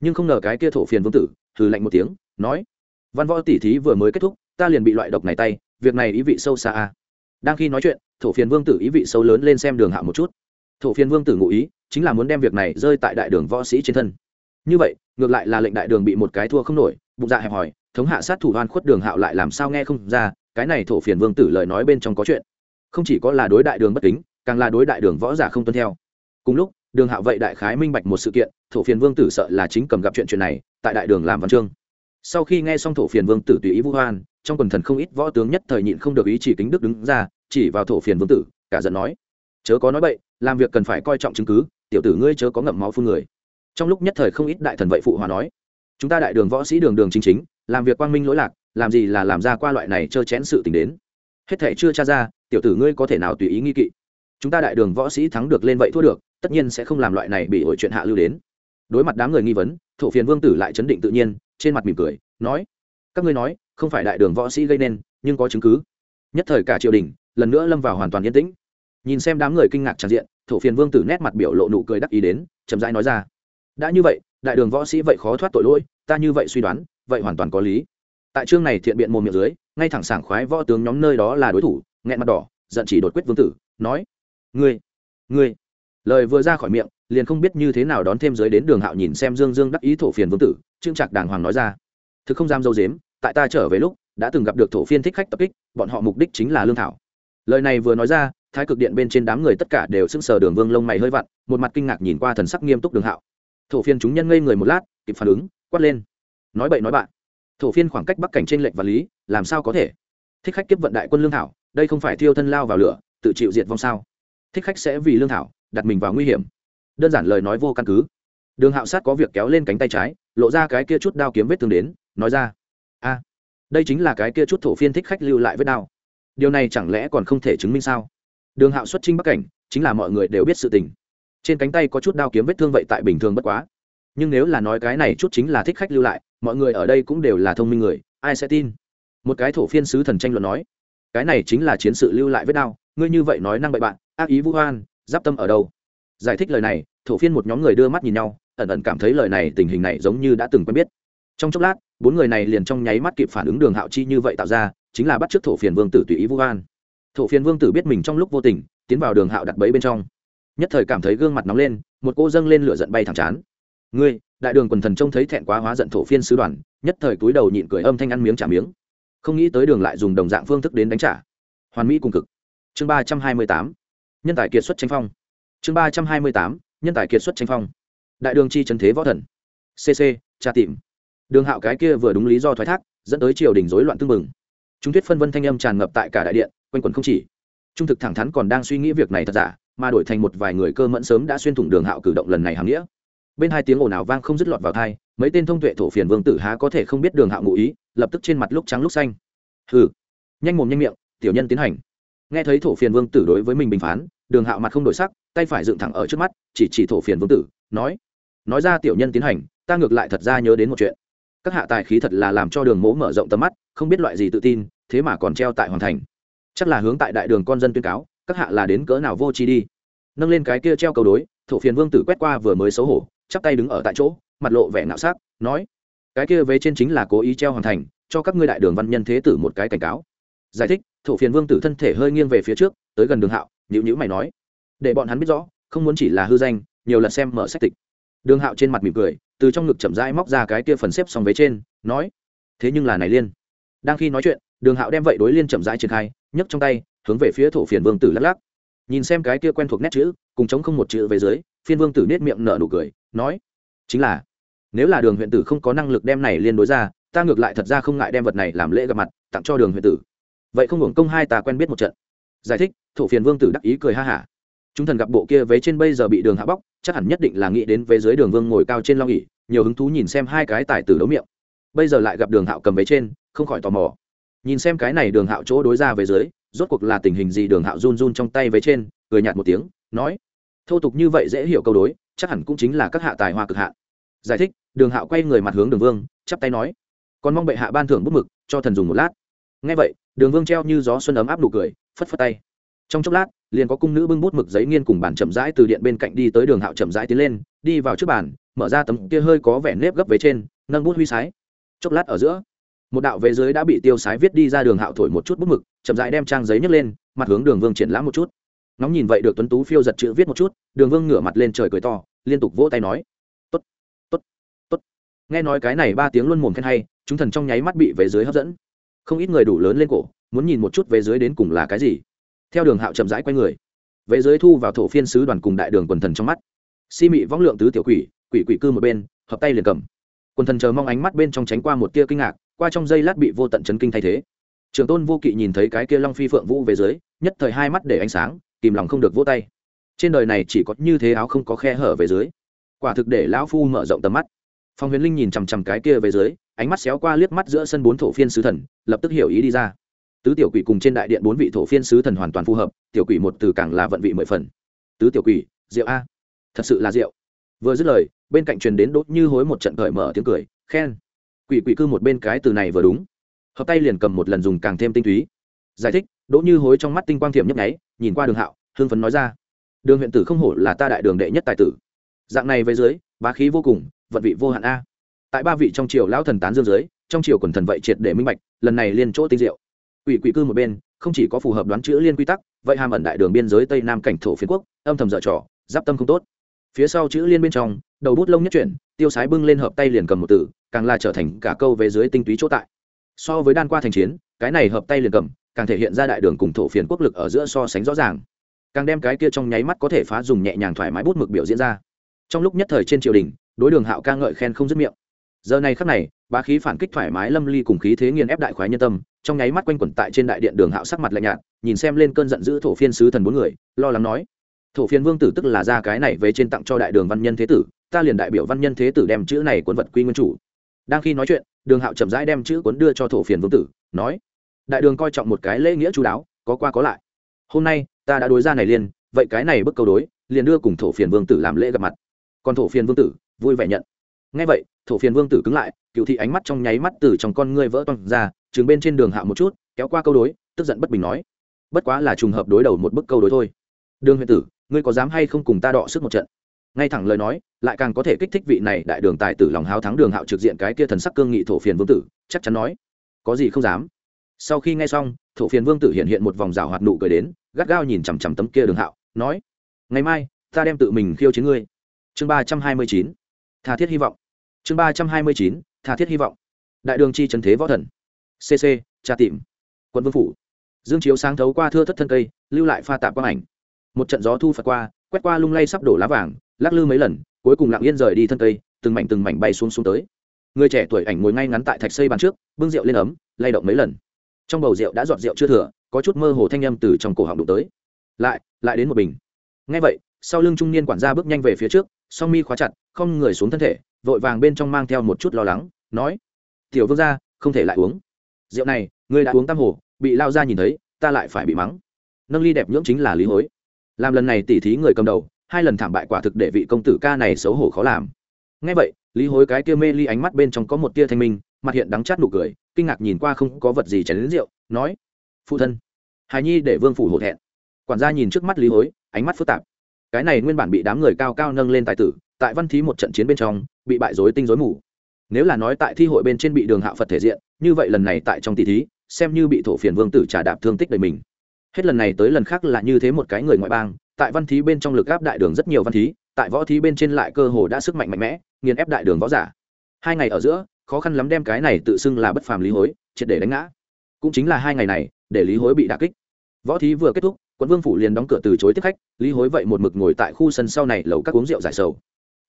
Nhưng không ngờ cái kia thổ phiền vương tử, hừ lạnh một tiếng, nói, văn võ tỷ thí vừa mới kết thúc ta liền bị loại độc này tay, việc này ý vị sâu xa a đang khi nói chuyện, thổ phiền vương tử ý vị sâu lớn lên xem đường hạ một chút. Thổ phiền vương tử ngụ ý, chính là muốn đem việc này rơi tại đại đường võ sĩ trên thân. Như vậy, ngược lại là lệnh đại đường bị một cái thua không nổi, bụng dạ hẹp hòi, thống hạ sát thủ hoan khuất đường hạo lại làm sao nghe không ra, cái này thổ phiền vương tử lời nói bên trong có chuyện. Không chỉ có là đối đại đường bất kính, càng là đối đại đường võ giả không tuân theo. Cùng lúc, đường hạo vậy đại khái minh bạch một sự kiện, thổ phiền vương tử sợ là chính cầm gặp chuyện chuyện này, tại đại đường làm văn chương sau khi nghe xong thổ phiền vương tử tùy ý vu hoan, trong quần thần không ít võ tướng nhất thời nhịn không được ý chỉ kính đức đứng ra, chỉ vào thổ phiền vương tử, cả giận nói, chớ có nói bậy, làm việc cần phải coi trọng chứng cứ, tiểu tử ngươi chớ có ngậm máu phương người. Trong lúc nhất thời không ít đại thần vậy phụ hòa nói, chúng ta đại đường võ sĩ đường đường chính chính, làm việc quang minh lỗi lạc, làm gì là làm ra qua loại này trơ chén sự tình đến. Hết thể chưa tra ra, tiểu tử ngươi có thể nào tùy ý nghi kỵ. Chúng ta đại đường võ sĩ thắng được lên vậy thua được, tất nhiên sẽ không làm loại này bị ổi chuyện hạ lưu đến. Đối mặt đám người nghi vấn, thổ phiền vương tử lại chấn định tự nhiên trên mặt mỉm cười, nói, các ngươi nói, không phải đại đường võ sĩ gây nên, nhưng có chứng cứ. Nhất thời cả triều đình, lần nữa lâm vào hoàn toàn yên tĩnh. Nhìn xem đám người kinh ngạc tràn diện, thổ phiền vương tử nét mặt biểu lộ nụ cười đắc ý đến, chậm rãi nói ra, đã như vậy, đại đường võ sĩ vậy khó thoát tội lỗi, ta như vậy suy đoán, vậy hoàn toàn có lý. Tại chương này thiện biện mồm miệng dưới, ngay thẳng sảng khoái võ tướng nhóm nơi đó là đối thủ, nghẹn mặt đỏ, giận chỉ đột quyết vương tử, nói, ngươi ngươi. Lời vừa ra khỏi miệng liền không biết như thế nào đón thêm giới đến đường hạo nhìn xem dương dương đắc ý thổ phiền vương tử, trương trạc đàng hoàng nói ra. Thực không dám dâu dếm, tại ta trở về lúc, đã từng gặp được thổ phiên thích khách tập kích, bọn họ mục đích chính là lương thảo. Lời này vừa nói ra, thái cực điện bên trên đám người tất cả đều sững sờ đường vương lông mày hơi vặn, một mặt kinh ngạc nhìn qua thần sắc nghiêm túc đường hạo. Thổ phiên chúng nhân ngây người một lát, kịp phản ứng, quát lên. Nói bậy nói bạn. Thổ phiên khoảng cách bắc cảnh trên lệnh và lý, làm sao có thể? Thích khách tiếp vận đại quân lương thảo, đây không phải thiêu thân lao vào lửa, tự chịu diệt vong sao? Thích khách sẽ vì lương thảo, đặt mình vào nguy hiểm đơn giản lời nói vô căn cứ. Đường hạo sát có việc kéo lên cánh tay trái, lộ ra cái kia chút đao kiếm vết thương đến, nói ra, a, đây chính là cái kia chút thổ phiên thích khách lưu lại vết đao. Điều này chẳng lẽ còn không thể chứng minh sao? Đường hạo xuất trinh bắc cảnh, chính là mọi người đều biết sự tình. Trên cánh tay có chút đao kiếm vết thương vậy tại bình thường bất quá. Nhưng nếu là nói cái này chút chính là thích khách lưu lại, mọi người ở đây cũng đều là thông minh người, ai sẽ tin? Một cái thổ phiên sứ thần tranh luận nói, cái này chính là chiến sự lưu lại vết đao, ngươi như vậy nói năng bậy bạn, ác ý vũ hoan giáp tâm ở đâu? Giải thích lời này, thổ phiên một nhóm người đưa mắt nhìn nhau, ẩn ẩn cảm thấy lời này tình hình này giống như đã từng quen biết. Trong chốc lát, bốn người này liền trong nháy mắt kịp phản ứng đường hạo chi như vậy tạo ra, chính là bắt t r ư ớ c thổ phiền vương tử tùy ý vũ an thổ phiền vương tử biết mình trong lúc vô tình, tiến vào đường hạo đặt bẫy bên trong. Nhất thời cảm thấy gương mặt nóng lên, một cô dâng lên lửa giận bay thẳng chán. Ngươi, đại đường quần thần trông thấy thẹn quá hóa giận thổ phiên sứ đoàn. Nhất thời túi đầu nhịn cười âm thanh ăn miếng trả miếng. Không nghĩ tới đường lại dùng đồng dạng phương thức đến đánh trả. Hoàn mỹ cùng cực. Chương ba trăm hai mươi tám. Nhân tài kiệt xuất tranh phong chương ba trăm hai mươi tám, nhân tài kiệt xuất tranh phong. Đại đường chi trần thế võ thần. Cc tra tìm. Đường hạo cái kia vừa đúng lý do thoái thác, dẫn tới triều đình rối loạn tương mừng chúng thuyết phân vân thanh âm tràn ngập tại cả đại điện, quanh quẩn không chỉ. Trung thực thẳng thắn còn đang suy nghĩ việc này thật giả, mà đổi thành một vài người cơ mẫn sớm đã xuyên thủng đường hạo cử động lần này hàm nghĩa. Bên hai tiếng ồn ào vang không dứt lọt vào thai mấy tên thông tuệ thổ phiền vương tử há có thể không biết đường hạo ngụ ý, lập tức trên mặt lúc trắng lúc xanh. Hừ. Nhanh mồm nhanh miệng, tiểu nhân tiến hành. Nghe thấy thổ phiền vương tử đối với mình bình phán đường hạo mặt không đổi sắc, tay phải dựng thẳng ở trước mắt, chỉ chỉ thổ phiền vương tử, nói nói ra tiểu nhân tiến hành, ta ngược lại thật ra nhớ đến một chuyện. Các hạ tài khí thật là làm cho đường mỗ mở rộng tầm mắt, không biết loại gì tự tin, thế mà còn treo tại hoàn thành. Chắc là hướng tại đại đường con dân tuyên cáo, các hạ là đến cỡ nào vô chi đi. Nâng lên cái kia treo cầu đối, thổ phiền vương tử quét qua vừa mới xấu hổ, chắp tay đứng ở tại chỗ, mặt lộ vẻ nạo sắc, nói, cái kia vế trên chính là cố ý treo hoàn thành, cho các ngươi đại đường văn nhân thế tử một cái cảnh cáo. Giải thích, thổ phiền vương tử thân thể hơi nghiêng về phía trước, tới gần đường hạo nhữ nhữ mày nói. Để bọn hắn biết rõ, không muốn chỉ là hư danh, nhiều lần xem mở sách tịch. Đường hạo trên mặt mỉm cười, từ trong ngực chậm rãi móc ra cái kia phần xếp xong vế trên, nói, thế nhưng là này liên. Đang khi nói chuyện, đường hạo đem vậy đối liên chậm rãi triển khai, nhấc trong tay, hướng về phía thổ phiền vương tử lắc lắc. Nhìn xem cái kia quen thuộc nét chữ, cùng chống không một chữ về dưới, phiên vương tử nết miệng nở nụ cười, nói, chính là, nếu là đường huyện tử không có năng lực đem này liên đối ra, ta ngược lại thật ra không ngại đem vật này làm lễ gặp mặt, tặng cho đường huyện tử. Vậy không hưởng công hai ta quen biết một trận giải thích, thổ phiền vương tử đắc ý cười ha hả. Chúng thần gặp bộ kia vế trên bây giờ bị đường hạ bóc, chắc hẳn nhất định là nghĩ đến vế dưới đường vương ngồi cao trên lo nghỉ nhiều hứng thú nhìn xem hai cái tài tử đấu miệng. Bây giờ lại gặp đường hạo cầm vế trên, không khỏi tò mò. Nhìn xem cái này đường hạo chỗ đối ra về dưới, rốt cuộc là tình hình gì đường hạo run run trong tay vế trên, cười nhạt một tiếng, nói, thô tục như vậy dễ hiểu câu đối, chắc hẳn cũng chính là các hạ tài hoa cực hạ giải thích, đường hạo quay người mặt hướng đường vương, chắp tay nói, còn mong bệ hạ ban thưởng bút mực, cho thần dùng một lát. Ngay vậy, đường vương treo như gió xuân ấm áp nụ cười phất phất tay. Trong chốc lát, liền có cung nữ bưng bút mực giấy nghiên cùng bàn chậm rãi từ điện bên cạnh đi tới đường hạo chậm rãi tiến lên, đi vào trước bàn, mở ra tấm kia hơi có vẻ nếp gấp về trên, nâng bút huy sái. Chốc lát ở giữa, một đạo về dưới đã bị tiêu sái viết đi ra đường hạo thổi một chút bút mực, chậm rãi đem trang giấy nhấc lên, mặt hướng đường vương triển lãm một chút. Nóng nhìn vậy được tuấn tú phiêu giật chữ viết một chút, đường vương ngửa mặt lên trời cười to, liên tục vỗ tay nói, tốt tốt tốt. Nghe nói cái này ba tiếng luôn mồm khen hay, chúng thần trong nháy mắt bị về dưới hấp dẫn. Không ít người đủ lớn lên cổ muốn nhìn một chút về dưới đến cùng là cái gì. Theo đường hạo chậm rãi quay người. Về dưới thu vào thổ phiên sứ đoàn cùng đại đường quần thần trong mắt. Si mị võng lượng tứ tiểu quỷ quỷ quỷ cư một bên, hợp tay liền cầm. Quần thần chờ mong ánh mắt bên trong tránh qua một tia kinh ngạc, qua trong giây lát bị vô tận chấn kinh thay thế. Trường tôn vô kỵ nhìn thấy cái kia long phi phượng vũ về dưới, nhất thời hai mắt để ánh sáng, kìm lòng không được vỗ tay. Trên đời này chỉ có như thế áo không có khe hở về dưới. Quả thực để lão phu mở rộng tầm mắt. Phong huyền linh nhìn chằm chằm cái kia về dưới, ánh mắt xéo qua liếc mắt giữa sân bốn thổ phiên sứ thần, lập tức hiểu ý đi ra tứ tiểu quỷ cùng trên đại điện bốn vị thổ phiên sứ thần hoàn toàn phù hợp, tiểu quỷ một từ càng là vận vị mười phần. Tứ tiểu quỷ, rượu a. Thật sự là rượu. Vừa dứt lời, bên cạnh truyền đến đốt như hối một trận cởi mở tiếng cười, khen. Quỷ quỷ cư một bên cái từ này vừa đúng. Hợp tay liền cầm một lần dùng càng thêm tinh túy. Giải thích, đỗ như hối trong mắt tinh quang thiểm nhấp nháy, nhìn qua đường hạo hương phấn nói ra. Đường huyện tử không hổ là ta đại đường đệ nhất tài tử. Dạng này về dưới, bá khí vô cùng, vận vị vô hạn a. Tại ba vị trong triều lão thần tán dương dưới, trong triều quần thần vậy triệt để minh bạch, lần này liên chỗ tinh diệu quỷ quỷ cư một bên, không chỉ có phù hợp đoán chữ liên quy tắc, vậy hàm ẩn đại đường biên giới tây nam cảnh thổ phiến quốc, âm thầm dở trò, giáp tâm không tốt. Phía sau chữ liên bên trong, đầu bút lông nhất chuyển, tiêu sái bưng lên hợp tay liền cầm một tử càng là trở thành cả câu về dưới tinh túy chỗ tại. So với đan qua thành chiến, cái này hợp tay liền cầm, càng thể hiện ra đại đường cùng thổ phiền quốc lực ở giữa so sánh rõ ràng. Càng đem cái kia trong nháy mắt có thể phá dùng nhẹ nhàng thoải mái bút mực biểu diễn ra. Trong lúc nhất thời trên triều đình, đối đường hạo ca ngợi khen không dứt miệng. Giờ này khắc này, bá khí phản kích thoải mái, lâm ly cùng khí thế nghiền ép đại khoái nhân tâm trong nháy mắt quanh quẩn tại trên đại điện đường hạo sắc mặt lạnh nhạt, nhìn xem lên cơn giận dữ thổ phiên sứ thần bốn người, lo lắng nói, thổ phiên vương tử tức là ra cái này về trên tặng cho đại đường văn nhân thế tử, ta liền đại biểu văn nhân thế tử đem chữ này cuốn vật quy nguyên chủ. Đang khi nói chuyện, đường hạo chậm rãi đem chữ cuốn đưa cho thổ phiền vương tử, nói, đại đường coi trọng một cái lễ nghĩa chú đáo, có qua có lại. Hôm nay, ta đã đối ra này liền, vậy cái này bức câu đối, liền đưa cùng thổ phiền vương tử làm lễ gặp mặt. Còn thổ phiền vương tử, vui vẻ nhận. Ngay vậy, thổ phiền vương tử cứng lại, cựu thị ánh mắt trong nháy mắt từ trong con ngươi vỡ toang ra chừng bên trên đường hạ một chút, kéo qua câu đối, tức giận bất bình nói, bất quá là trùng hợp đối đầu một bức câu đối thôi. Đường huyện tử, ngươi có dám hay không cùng ta đọ sức một trận? Ngay thẳng lời nói, lại càng có thể kích thích vị này đại đường tài tử lòng háo thắng đường hạo trực diện cái kia thần sắc cương nghị thổ phiền vương tử, chắc chắn nói, có gì không dám. Sau khi nghe xong, thổ phiền vương tử hiện hiện một vòng rào hoạt nụ cười đến, gắt gao nhìn chằm chằm tấm kia đường hạo, nói, ngày mai, ta đem tự mình khiêu chiến ngươi. Chương ba trăm hai mươi chín, tha thiết hy vọng. Chương ba trăm hai mươi chín, tha thiết hy vọng. Đại đường chi trần thế võ thần cc tra tìm. Quân vương phủ. Dương chiếu sáng thấu qua thưa thất thân cây, lưu lại pha tạp quang ảnh. Một trận gió thu phật qua, quét qua lung lay sắp đổ lá vàng, lắc lư mấy lần, cuối cùng lặng yên rời đi thân cây, từng mảnh từng mảnh bay xuống xuống tới. Người trẻ tuổi ảnh ngồi ngay ngắn tại thạch xây bàn trước, bưng rượu lên ấm, lay động mấy lần. Trong bầu rượu đã giọt rượu chưa thừa, có chút mơ hồ thanh â m từ trong cổ họng đụng tới. Lại lại đến một bình. Ngay vậy, sau lưng trung niên quản gia bước nhanh về phía trước, song mi khóa chặt, không người xuống thân thể, vội vàng bên trong mang theo một chút lo lắng, nói, tiểu vương gia, không thể lại uống rượu này, ngươi đã uống tam hồ, bị lao ra nhìn thấy, ta lại phải bị mắng. Nâng ly đẹp nhưỡng chính là lý hối. Làm lần này tỉ thí người cầm đầu, hai lần thảm bại quả thực để vị công tử ca này xấu hổ khó làm. Ngay vậy, lý hối cái kia mê ly ánh mắt bên trong có một tia thanh minh, mặt hiện đắng chát nụ cười, kinh ngạc nhìn qua không có vật gì chén đến rượu, nói, phụ thân. Hài nhi để vương phủ hổ thẹn. Quản gia nhìn trước mắt lý hối, ánh mắt phức tạp. Cái này nguyên bản bị đám người cao cao nâng lên tài tử, tại văn thí một trận chiến bên trong, bị bại dối tinh dối mù nếu là nói tại thi hội bên trên bị đường hạ phật thể diện, như vậy lần này tại trong tỷ thí, xem như bị thổ phiền vương tử trả đạp thương tích đời mình. Hết lần này tới lần khác là như thế một cái người ngoại bang, tại văn thí bên trong lực áp đại đường rất nhiều văn thí, tại võ thí bên trên lại cơ hồ đã sức mạnh mạnh mẽ, nghiền ép đại đường võ giả. Hai ngày ở giữa, khó khăn lắm đem cái này tự xưng là bất phàm lý hối, triệt để đánh ngã. Cũng chính là hai ngày này, để lý hối bị đà kích. Võ thí vừa kết thúc, quận vương phủ liền đóng cửa từ chối tiếp khách, lý hối vậy một mực ngồi tại khu sân sau này lầu các uống rượu giải sầu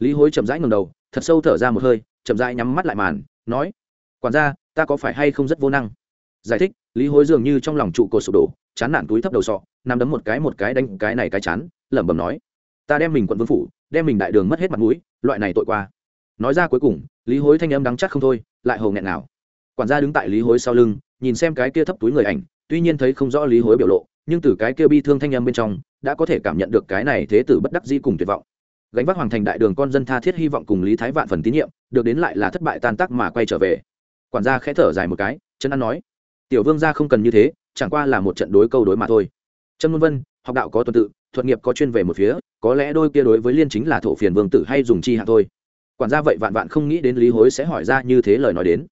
lý hối chậm rãi ngầm đầu thật sâu thở ra một hơi chậm rãi nhắm mắt lại màn nói quản ra, ta có phải hay không rất vô năng? Giải thích lý hối dường như trong lòng trụ cột sụp đổ chán nản túi thấp đầu sọ nằm đấm một cái một cái đánh cái này cái chán lẩm bẩm nói ta đem mình quận vương phủ đem mình đại đường mất hết mặt mũi loại này tội qua. Nói ra cuối cùng lý hối thanh âm đắng chắc không thôi lại hầu nghẹn nào quản gia đứng tại lý hối sau lưng nhìn xem cái kia thấp túi người ảnh tuy nhiên thấy không rõ lý hối biểu lộ nhưng từ cái kia bi thương thanh âm bên trong đã có thể cảm nhận được cái này thế tử bất đắc dĩ cùng tuyệt vọng gánh vác hoàng thành đại đường con dân tha thiết hy vọng cùng lý thái vạn phần tín nhiệm, được đến lại là thất bại tan tác mà quay trở về. Quản gia khẽ thở dài một cái chân ăn nói, tiểu vương gia không cần như thế, chẳng qua là một trận đối câu đối mà thôi. Trâm luân vân, học đạo có tuần tự, thuật nghiệp có chuyên về một phía, có lẽ đôi kia đối với liên chính là thổ phiền vương tử hay dùng chi hạng thôi. Quản gia vậy vạn vạn không nghĩ đến lý hối sẽ hỏi ra như thế lời nói đến.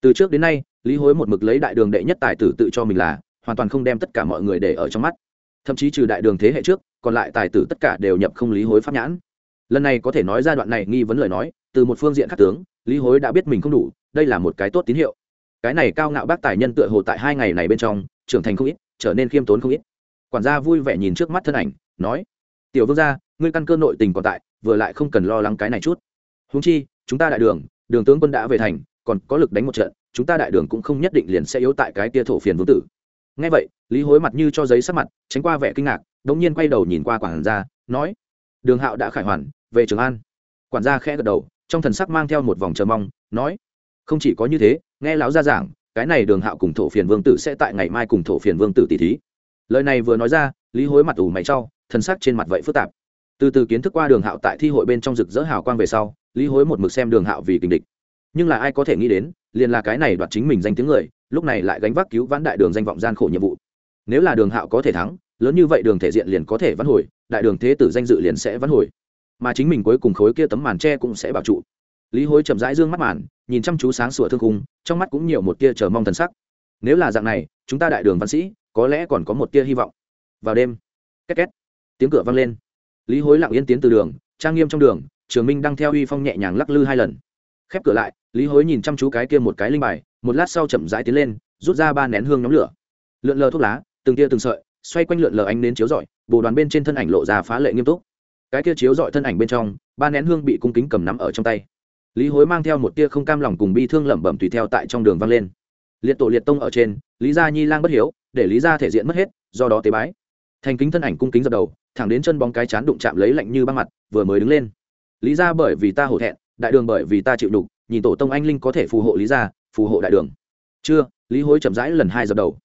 Từ trước đến nay, lý hối một mực lấy đại đường đệ nhất tài tử tự cho mình là, hoàn toàn không đem tất cả mọi người để ở trong mắt. Thậm chí trừ đại đường thế hệ trước, còn lại tài tử tất cả đều nhập không lý hối pháp nhãn lần này có thể nói ra đoạn này nghi vấn lời nói, từ một phương diện khắc tướng, lý hối đã biết mình không đủ, đây là một cái tốt tín hiệu. Cái này cao ngạo bác tài nhân tựa hồ tại hai ngày này bên trong, trưởng thành không ít, trở nên khiêm tốn không ít. Quản gia vui vẻ nhìn trước mắt thân ảnh, nói, tiểu vương gia, ngươi căn cơ nội tình còn tại, vừa lại không cần lo lắng cái này chút. Húng chi, chúng ta đại đường đường tướng quân đã về thành, còn có lực đánh một trận, chúng ta đại đường cũng không nhất định liền sẽ yếu tại cái tia thổ phiền vương tử. Ngay vậy, lý hối mặt như cho giấy sắc mặt, tránh qua vẻ kinh ngạc, đống nhiên quay đầu nhìn qua quản gia, nói đường hạo đã khải hoàn, về trường an. Quản gia khẽ gật đầu, trong thần sắc mang theo một vòng chờ mong, nói, không chỉ có như thế, nghe lão gia giảng, cái này đường hạo cùng thổ phiền vương tử sẽ tại ngày mai cùng thổ phiền vương tử tỷ thí. Lời này vừa nói ra, lý hối mặt ủ mày trau thần sắc trên mặt vậy phức tạp. Từ từ kiến thức qua đường hạo tại thi hội bên trong rực rỡ hào quang về sau, lý hối một mực xem đường hạo vì kình địch. Nhưng là ai có thể nghĩ đến, liền là cái này đoạt chính mình danh tiếng người, lúc này lại gánh vác cứu vãn đại đường danh vọng gian khổ nhiệm vụ. Nếu là đường hạo có thể thắng lớn như vậy đường thể diện liền có thể vãn hồi, đại đường thế tử danh dự liền sẽ vãn hồi. Mà chính mình cuối cùng khối kia tấm màn tre cũng sẽ bảo trụ. Lý hối chậm rãi dương mắt màn, nhìn chăm chú sáng sủa thương khung, trong mắt cũng nhiều một tia chờ mong thần sắc. Nếu là dạng này, chúng ta đại đường văn sĩ, có lẽ còn có một tia hy vọng. Vào đêm, két két, tiếng cửa vang lên. Lý hối lặng yên tiến từ đường, trang nghiêm trong đường, trường minh đang theo uy phong nhẹ nhàng lắc lư hai lần. Khép cửa lại, lý hối nhìn chăm chú cái kia một cái linh bài, một lát sau chậm rãi tiến lên, rút ra ba nén hương nhóm lửa. Lượn lờ thuốc lá, từng tia từng sợi xoay quanh lượn lờ ánh đến chiếu rọi, bồ đoàn bên trên thân ảnh lộ ra phá lệ nghiêm túc. Cái kia chiếu rọi thân ảnh bên trong, ba nén hương bị cung kính cầm nắm ở trong tay. Lý hối mang theo một tia không cam lòng cùng bi thương lẩm bẩm tùy theo tại trong đường vang lên. Liệt tổ liệt tông ở trên, lý gia nhi lang bất hiếu, để lý gia thể diện mất hết, do đó tế bái. Thành kính thân ảnh cung kính dập đầu, thẳng đến chân bóng cái chán đụng chạm lấy lạnh như băng mặt, vừa mới đứng lên. Lý gia bởi vì ta hổ thẹn, đại đường bởi vì ta chịu đục, nhìn tổ tông anh linh có thể phù hộ lý gia, phù hộ đại đường. Chưa, lý hối chậm rãi lần hai dập đầu.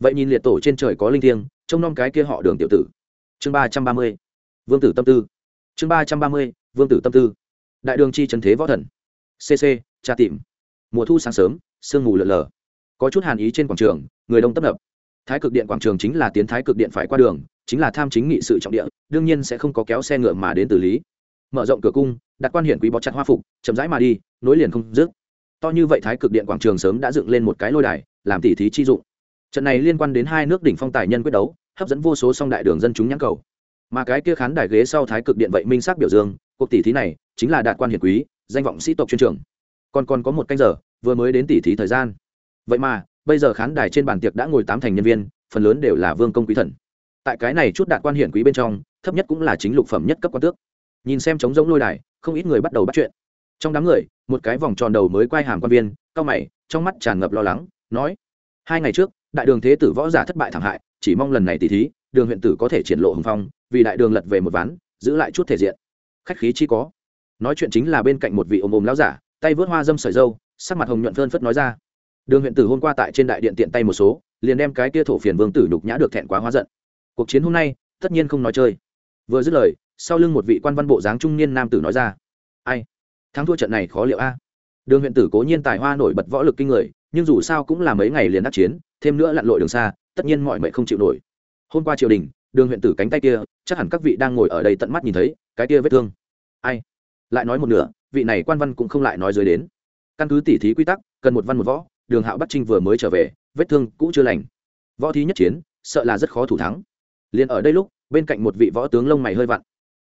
Vậy nhìn liệt tổ trên trời có linh thiêng trông nom cái kia họ đường tiểu tử. Chương ba trăm ba mươi, vương tử tâm tư. Chương ba trăm ba mươi, vương tử tâm tư. Đại đường chi trần thế võ thần. Cc tra tìm. Mùa thu sáng sớm, sương mù lợn lờ. Có chút hàn ý trên quảng trường, người đông tấp nập. Thái cực điện quảng trường chính là tiến thái cực điện phải qua đường, chính là tham chính nghị sự trọng địa, đương nhiên sẽ không có kéo xe ngựa mà đến từ lý. Mở rộng cửa cung, đặt quan hiển quý bó chặt hoa phục, chậm rãi mà đi, nối liền không dứt. To như vậy thái cực điện quảng trường sớm đã dựng lên một cái lôi đài, làm tỉ thí chi dụng trận này liên quan đến hai nước đỉnh phong tài nhân quyết đấu, hấp dẫn vô số song đại đường dân chúng nhãn cầu. Mà cái kia khán đài ghế sau thái cực điện vậy minh xác biểu dương, cuộc tỷ thí này chính là đạt quan hiển quý, danh vọng sĩ tộc chuyên trường. Còn còn có một canh giờ, vừa mới đến tỷ thí thời gian. Vậy mà, bây giờ khán đài trên bàn tiệc đã ngồi tám thành nhân viên, phần lớn đều là vương công quý thần. Tại cái này chút đạt quan hiển quý bên trong, thấp nhất cũng là chính lục phẩm nhất cấp quan tước. Nhìn xem trống rỗng lôi đài, không ít người bắt đầu bắt chuyện. Trong đám người, một cái vòng tròn đầu mới quay hàm quan viên, cao mày, trong mắt tràn ngập lo lắng, nói, hai ngày trước đại đường thế tử võ giả thất bại thảm hại, chỉ mong lần này tỷ thí, đường huyện tử có thể triển lộ hồng phong, vì đại đường lật về một ván, giữ lại chút thể diện. Khách khí chi có. Nói chuyện chính là bên cạnh một vị ôm ôm lão giả, tay vớt hoa dâm sợi dâu, sắc mặt hồng nhuận phơn phất nói ra. Đường huyện tử hôm qua tại trên đại điện tiện tay một số, liền đem cái kia thổ phiền vương tử nhục nhã được thẹn quá hóa giận. Cuộc chiến hôm nay, tất nhiên không nói chơi. Vừa dứt lời, sau lưng một vị quan văn bộ dáng trung niên nam tử nói ra. Ai? Thắng thua trận này khó liệu a. Đường huyện tử cố nhiên tài hoa nổi bật võ lực kinh người nhưng dù sao cũng là mấy ngày liền đắc chiến, thêm nữa lặn lội đường xa, tất nhiên mọi mệnh không chịu nổi. Hôm qua triều đình, đường huyện tử cánh tay kia, chắc hẳn các vị đang ngồi ở đây tận mắt nhìn thấy, cái kia vết thương. Ai? Lại nói một nửa, vị này quan văn cũng không lại nói dưới đến. Căn cứ tỉ thí quy tắc, cần một văn một võ, đường hạo bắt trinh vừa mới trở về, vết thương cũ chưa lành. Võ thí nhất chiến, sợ là rất khó thủ thắng. Liền ở đây lúc, bên cạnh một vị võ tướng lông mày hơi vặn.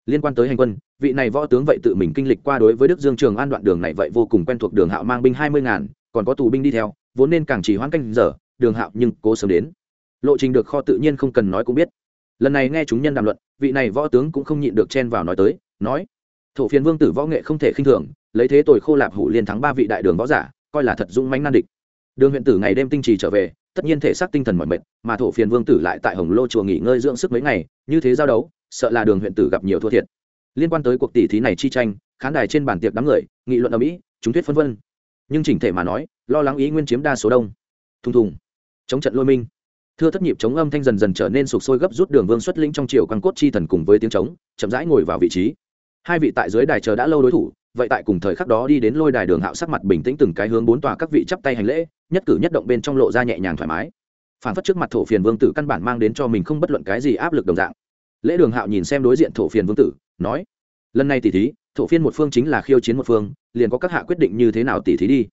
Liên quan tới hành quân vị này võ tướng vậy tự mình kinh lịch qua đối với đức dương trường an đoạn đường này vậy vô cùng quen thuộc đường hạo mang binh hai mươi ngàn, còn có tù binh đi theo, vốn nên càng chỉ hoãn canh giờ, đường hạo nhưng cố sớm đến. Lộ trình được kho tự nhiên không cần nói cũng biết. Lần này nghe chúng nhân đàm luận, vị này võ tướng cũng không nhịn được chen vào nói tới, nói, thổ phiền vương tử võ nghệ không thể khinh thường, lấy thế tội khô lạp hủ liên thắng ba vị đại đường võ giả, coi là thật dũng mánh nan địch. Đường huyện tử ngày đêm tinh trì trở về, tất nhiên thể xác tinh thần mọi mệt, mà thổ phiền vương tử lại tại hồng lô chùa nghỉ ngơi dưỡng sức mấy ngày, như thế giao đấu, sợ là đường huyện tử gặp nhiều thua thiệt liên quan tới cuộc tỷ thí này chi tranh, khán đài trên bàn tiệc đám người, nghị luận ở mỹ, chúng thuyết phân vân. Nhưng chỉnh thể mà nói, lo lắng ý nguyên chiếm đa số đông. Thùng thùng. Chống trận lôi minh. Thưa thất nhịp chống âm thanh dần dần trở nên sụp sôi gấp rút đường vương xuất linh trong chiều căn cốt chi thần cùng với tiếng trống chậm rãi ngồi vào vị trí. Hai vị tại dưới đài chờ đã lâu đối thủ, vậy tại cùng thời khắc đó đi đến lôi đài đường hạo sắc mặt bình tĩnh từng cái hướng bốn tòa các vị chắp tay hành lễ, nhất cử nhất động bên trong lộ ra nhẹ nhàng thoải mái. Phản phất trước mặt thổ phiền vương tử căn bản mang đến cho mình không bất luận cái gì áp lực đồng dạng. Lễ đường hạo nhìn xem đối diện thổ phiền vương tử nói, lần này tỷ thí, thổ phiên một phương chính là khiêu chiến một phương, liền có các hạ quyết định như thế nào tỷ thí đi.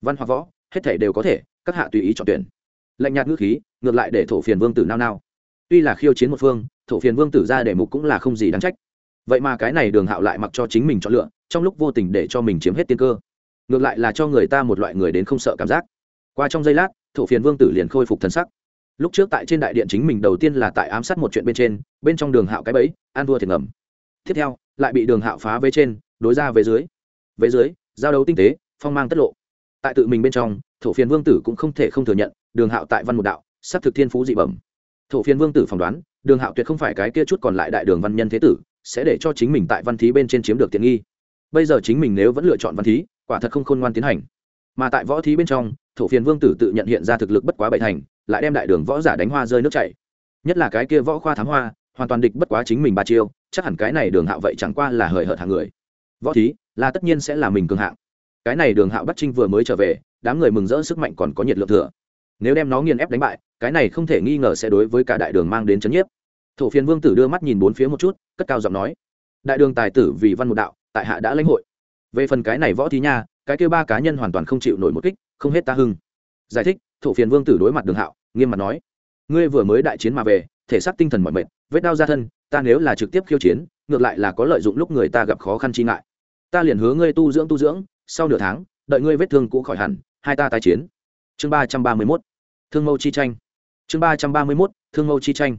Văn hóa võ, hết thể đều có thể, các hạ tùy ý chọn tuyển. Lạnh nhạt ngữ khí, ngược lại để thổ phiền vương tử nao nao. Tuy là khiêu chiến một phương, thổ phiền vương tử ra để mục cũng là không gì đáng trách. Vậy mà cái này đường hạo lại mặc cho chính mình chọn lựa, trong lúc vô tình để cho mình chiếm hết tiên cơ. Ngược lại là cho người ta một loại người đến không sợ cảm giác. Qua trong giây lát, thổ phiền vương tử liền khôi phục thần sắc. Lúc trước tại trên đại điện chính mình đầu tiên là tại ám sát một chuyện bên trên, bên trong đường hạo cái bẫy, an vua thiệt ngầm tiếp theo, lại bị đường hạo phá về trên, đối ra về dưới. Về dưới, giao đấu tinh tế, phong mang tất lộ. Tại tự mình bên trong, thổ phiền vương tử cũng không thể không thừa nhận, đường hạo tại văn một đạo s thực thiên phú dị bẩm. Thổ phiền vương tử phỏng đoán, đường hạo tuyệt không phải cái kia chút còn lại đại đường văn nhân thế tử, sẽ để cho chính mình tại văn thí bên trên chiếm được tiện nghi. Bây giờ chính mình nếu vẫn lựa chọn văn thí, quả thật không khôn ngoan tiến hành. Mà tại võ thí bên trong, thổ phiền vương tử tự nhận hiện ra thực lực bất quá bảy thành, lại đem đại đường võ giả đánh hoa rơi nước chảy. Nhất là cái kia võ khoa thám hoa hoàn toàn địch bất quá chính mình ba chiêu, chắc hẳn cái này đường hạo vậy chẳng qua là hời hợt hàng người. Võ thí, là tất nhiên sẽ là mình cường hạng. Cái này đường hạo bắt trinh vừa mới trở về, đám người mừng rỡ sức mạnh còn có nhiệt lượng thừa. Nếu đem nó nghiền ép đánh bại, cái này không thể nghi ngờ sẽ đối với cả đại đường mang đến c h ấ n nhiếp. Thổ phiền vương tử đưa mắt nhìn bốn phía một chút, cất cao giọng nói, đại đường tài tử vì văn một đạo, tại hạ đã lãnh hội. Về phần cái này võ thí nha, cái kêu ba cá nhân hoàn toàn không chịu nổi một kích, không hết ta hưng. Giải thích, thổ phiền vương tử đối mặt đường hạo, nghiêm mặt nói, ngươi vừa mới đại chiến mà về, thể xác tinh thần mọi mệt vết đau ra thân, ta nếu là trực tiếp khiêu chiến, ngược lại là có lợi dụng lúc người ta gặp khó khăn chi ngại. Ta liền hứa ngươi tu dưỡng tu dưỡng, sau nửa tháng, đợi ngươi vết thương cũ khỏi hẳn, hai ta tái chiến. Chương ba trăm ba mươi mốt, thương mâu chi tranh. Chương ba trăm ba mươi mốt, thương mâu chi tranh.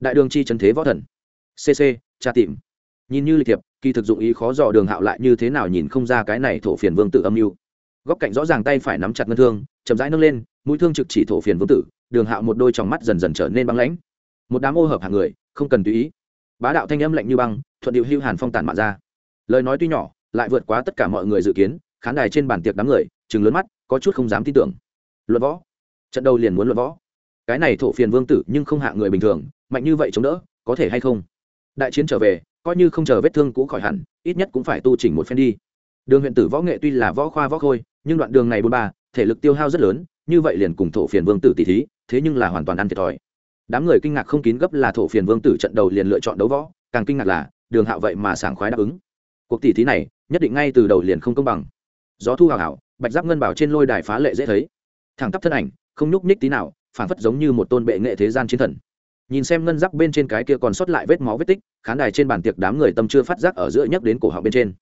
Đại đường chi trần thế võ thần. Cc tra tìm. Nhìn như lịch thiệp, kỳ thực dụng ý khó dò đường hạo lại như thế nào nhìn không ra cái này thổ phiền vương tử âm mưu. Góc cạnh rõ ràng tay phải nắm chặt ngân thương, chậm rãi nâng lên, mũi thương trực chỉ thổ phiền vương tử, đường hạo một đôi tròng mắt dần dần trở nên băng lãnh. Một đám ô hợp hàng người không cần tùy ý. Bá đạo thanh âm lạnh như băng, thuận điệu hưu hàn phong tản mạn ra. Lời nói tuy nhỏ, lại vượt quá tất cả mọi người dự kiến, khán đài trên bàn tiệc đám người chừng lớn mắt, có chút không dám tin tưởng. Luận võ. Trận đầu liền muốn luận võ. Cái này thổ phiền vương tử nhưng không hạ người bình thường, mạnh như vậy chống đỡ, có thể hay không? Đại chiến trở về, coi như không chờ vết thương cũ khỏi hẳn, ít nhất cũng phải tu chỉnh một phen đi. Đường huyện tử võ nghệ tuy là võ khoa võ khôi, nhưng đoạn đường này bôn ba, thể lực tiêu hao rất lớn, như vậy liền cùng thổ phiền vương tử tỷ thí, thế nhưng là hoàn toàn ăn thiệt thòi đám người kinh ngạc không kín gấp là thổ phiền vương tử trận đầu liền lựa chọn đấu võ, càng kinh ngạc là, đường hạo vậy mà sảng khoái đáp ứng. Cuộc tỷ thí này, nhất định ngay từ đầu liền không công bằng. Gió thu hào hảo bạch giáp ngân bảo trên lôi đài phá lệ dễ thấy. Thẳng tắp thân ảnh, không nhúc nhích tí nào, phản phất giống như một tôn bệ nghệ thế gian chiến thần. Nhìn xem ngân giáp bên trên cái kia còn sót lại vết máu vết tích, khán đài trên bàn tiệc đám người tâm chưa phát giác ở giữa nhấc đến cổ họng bên trên.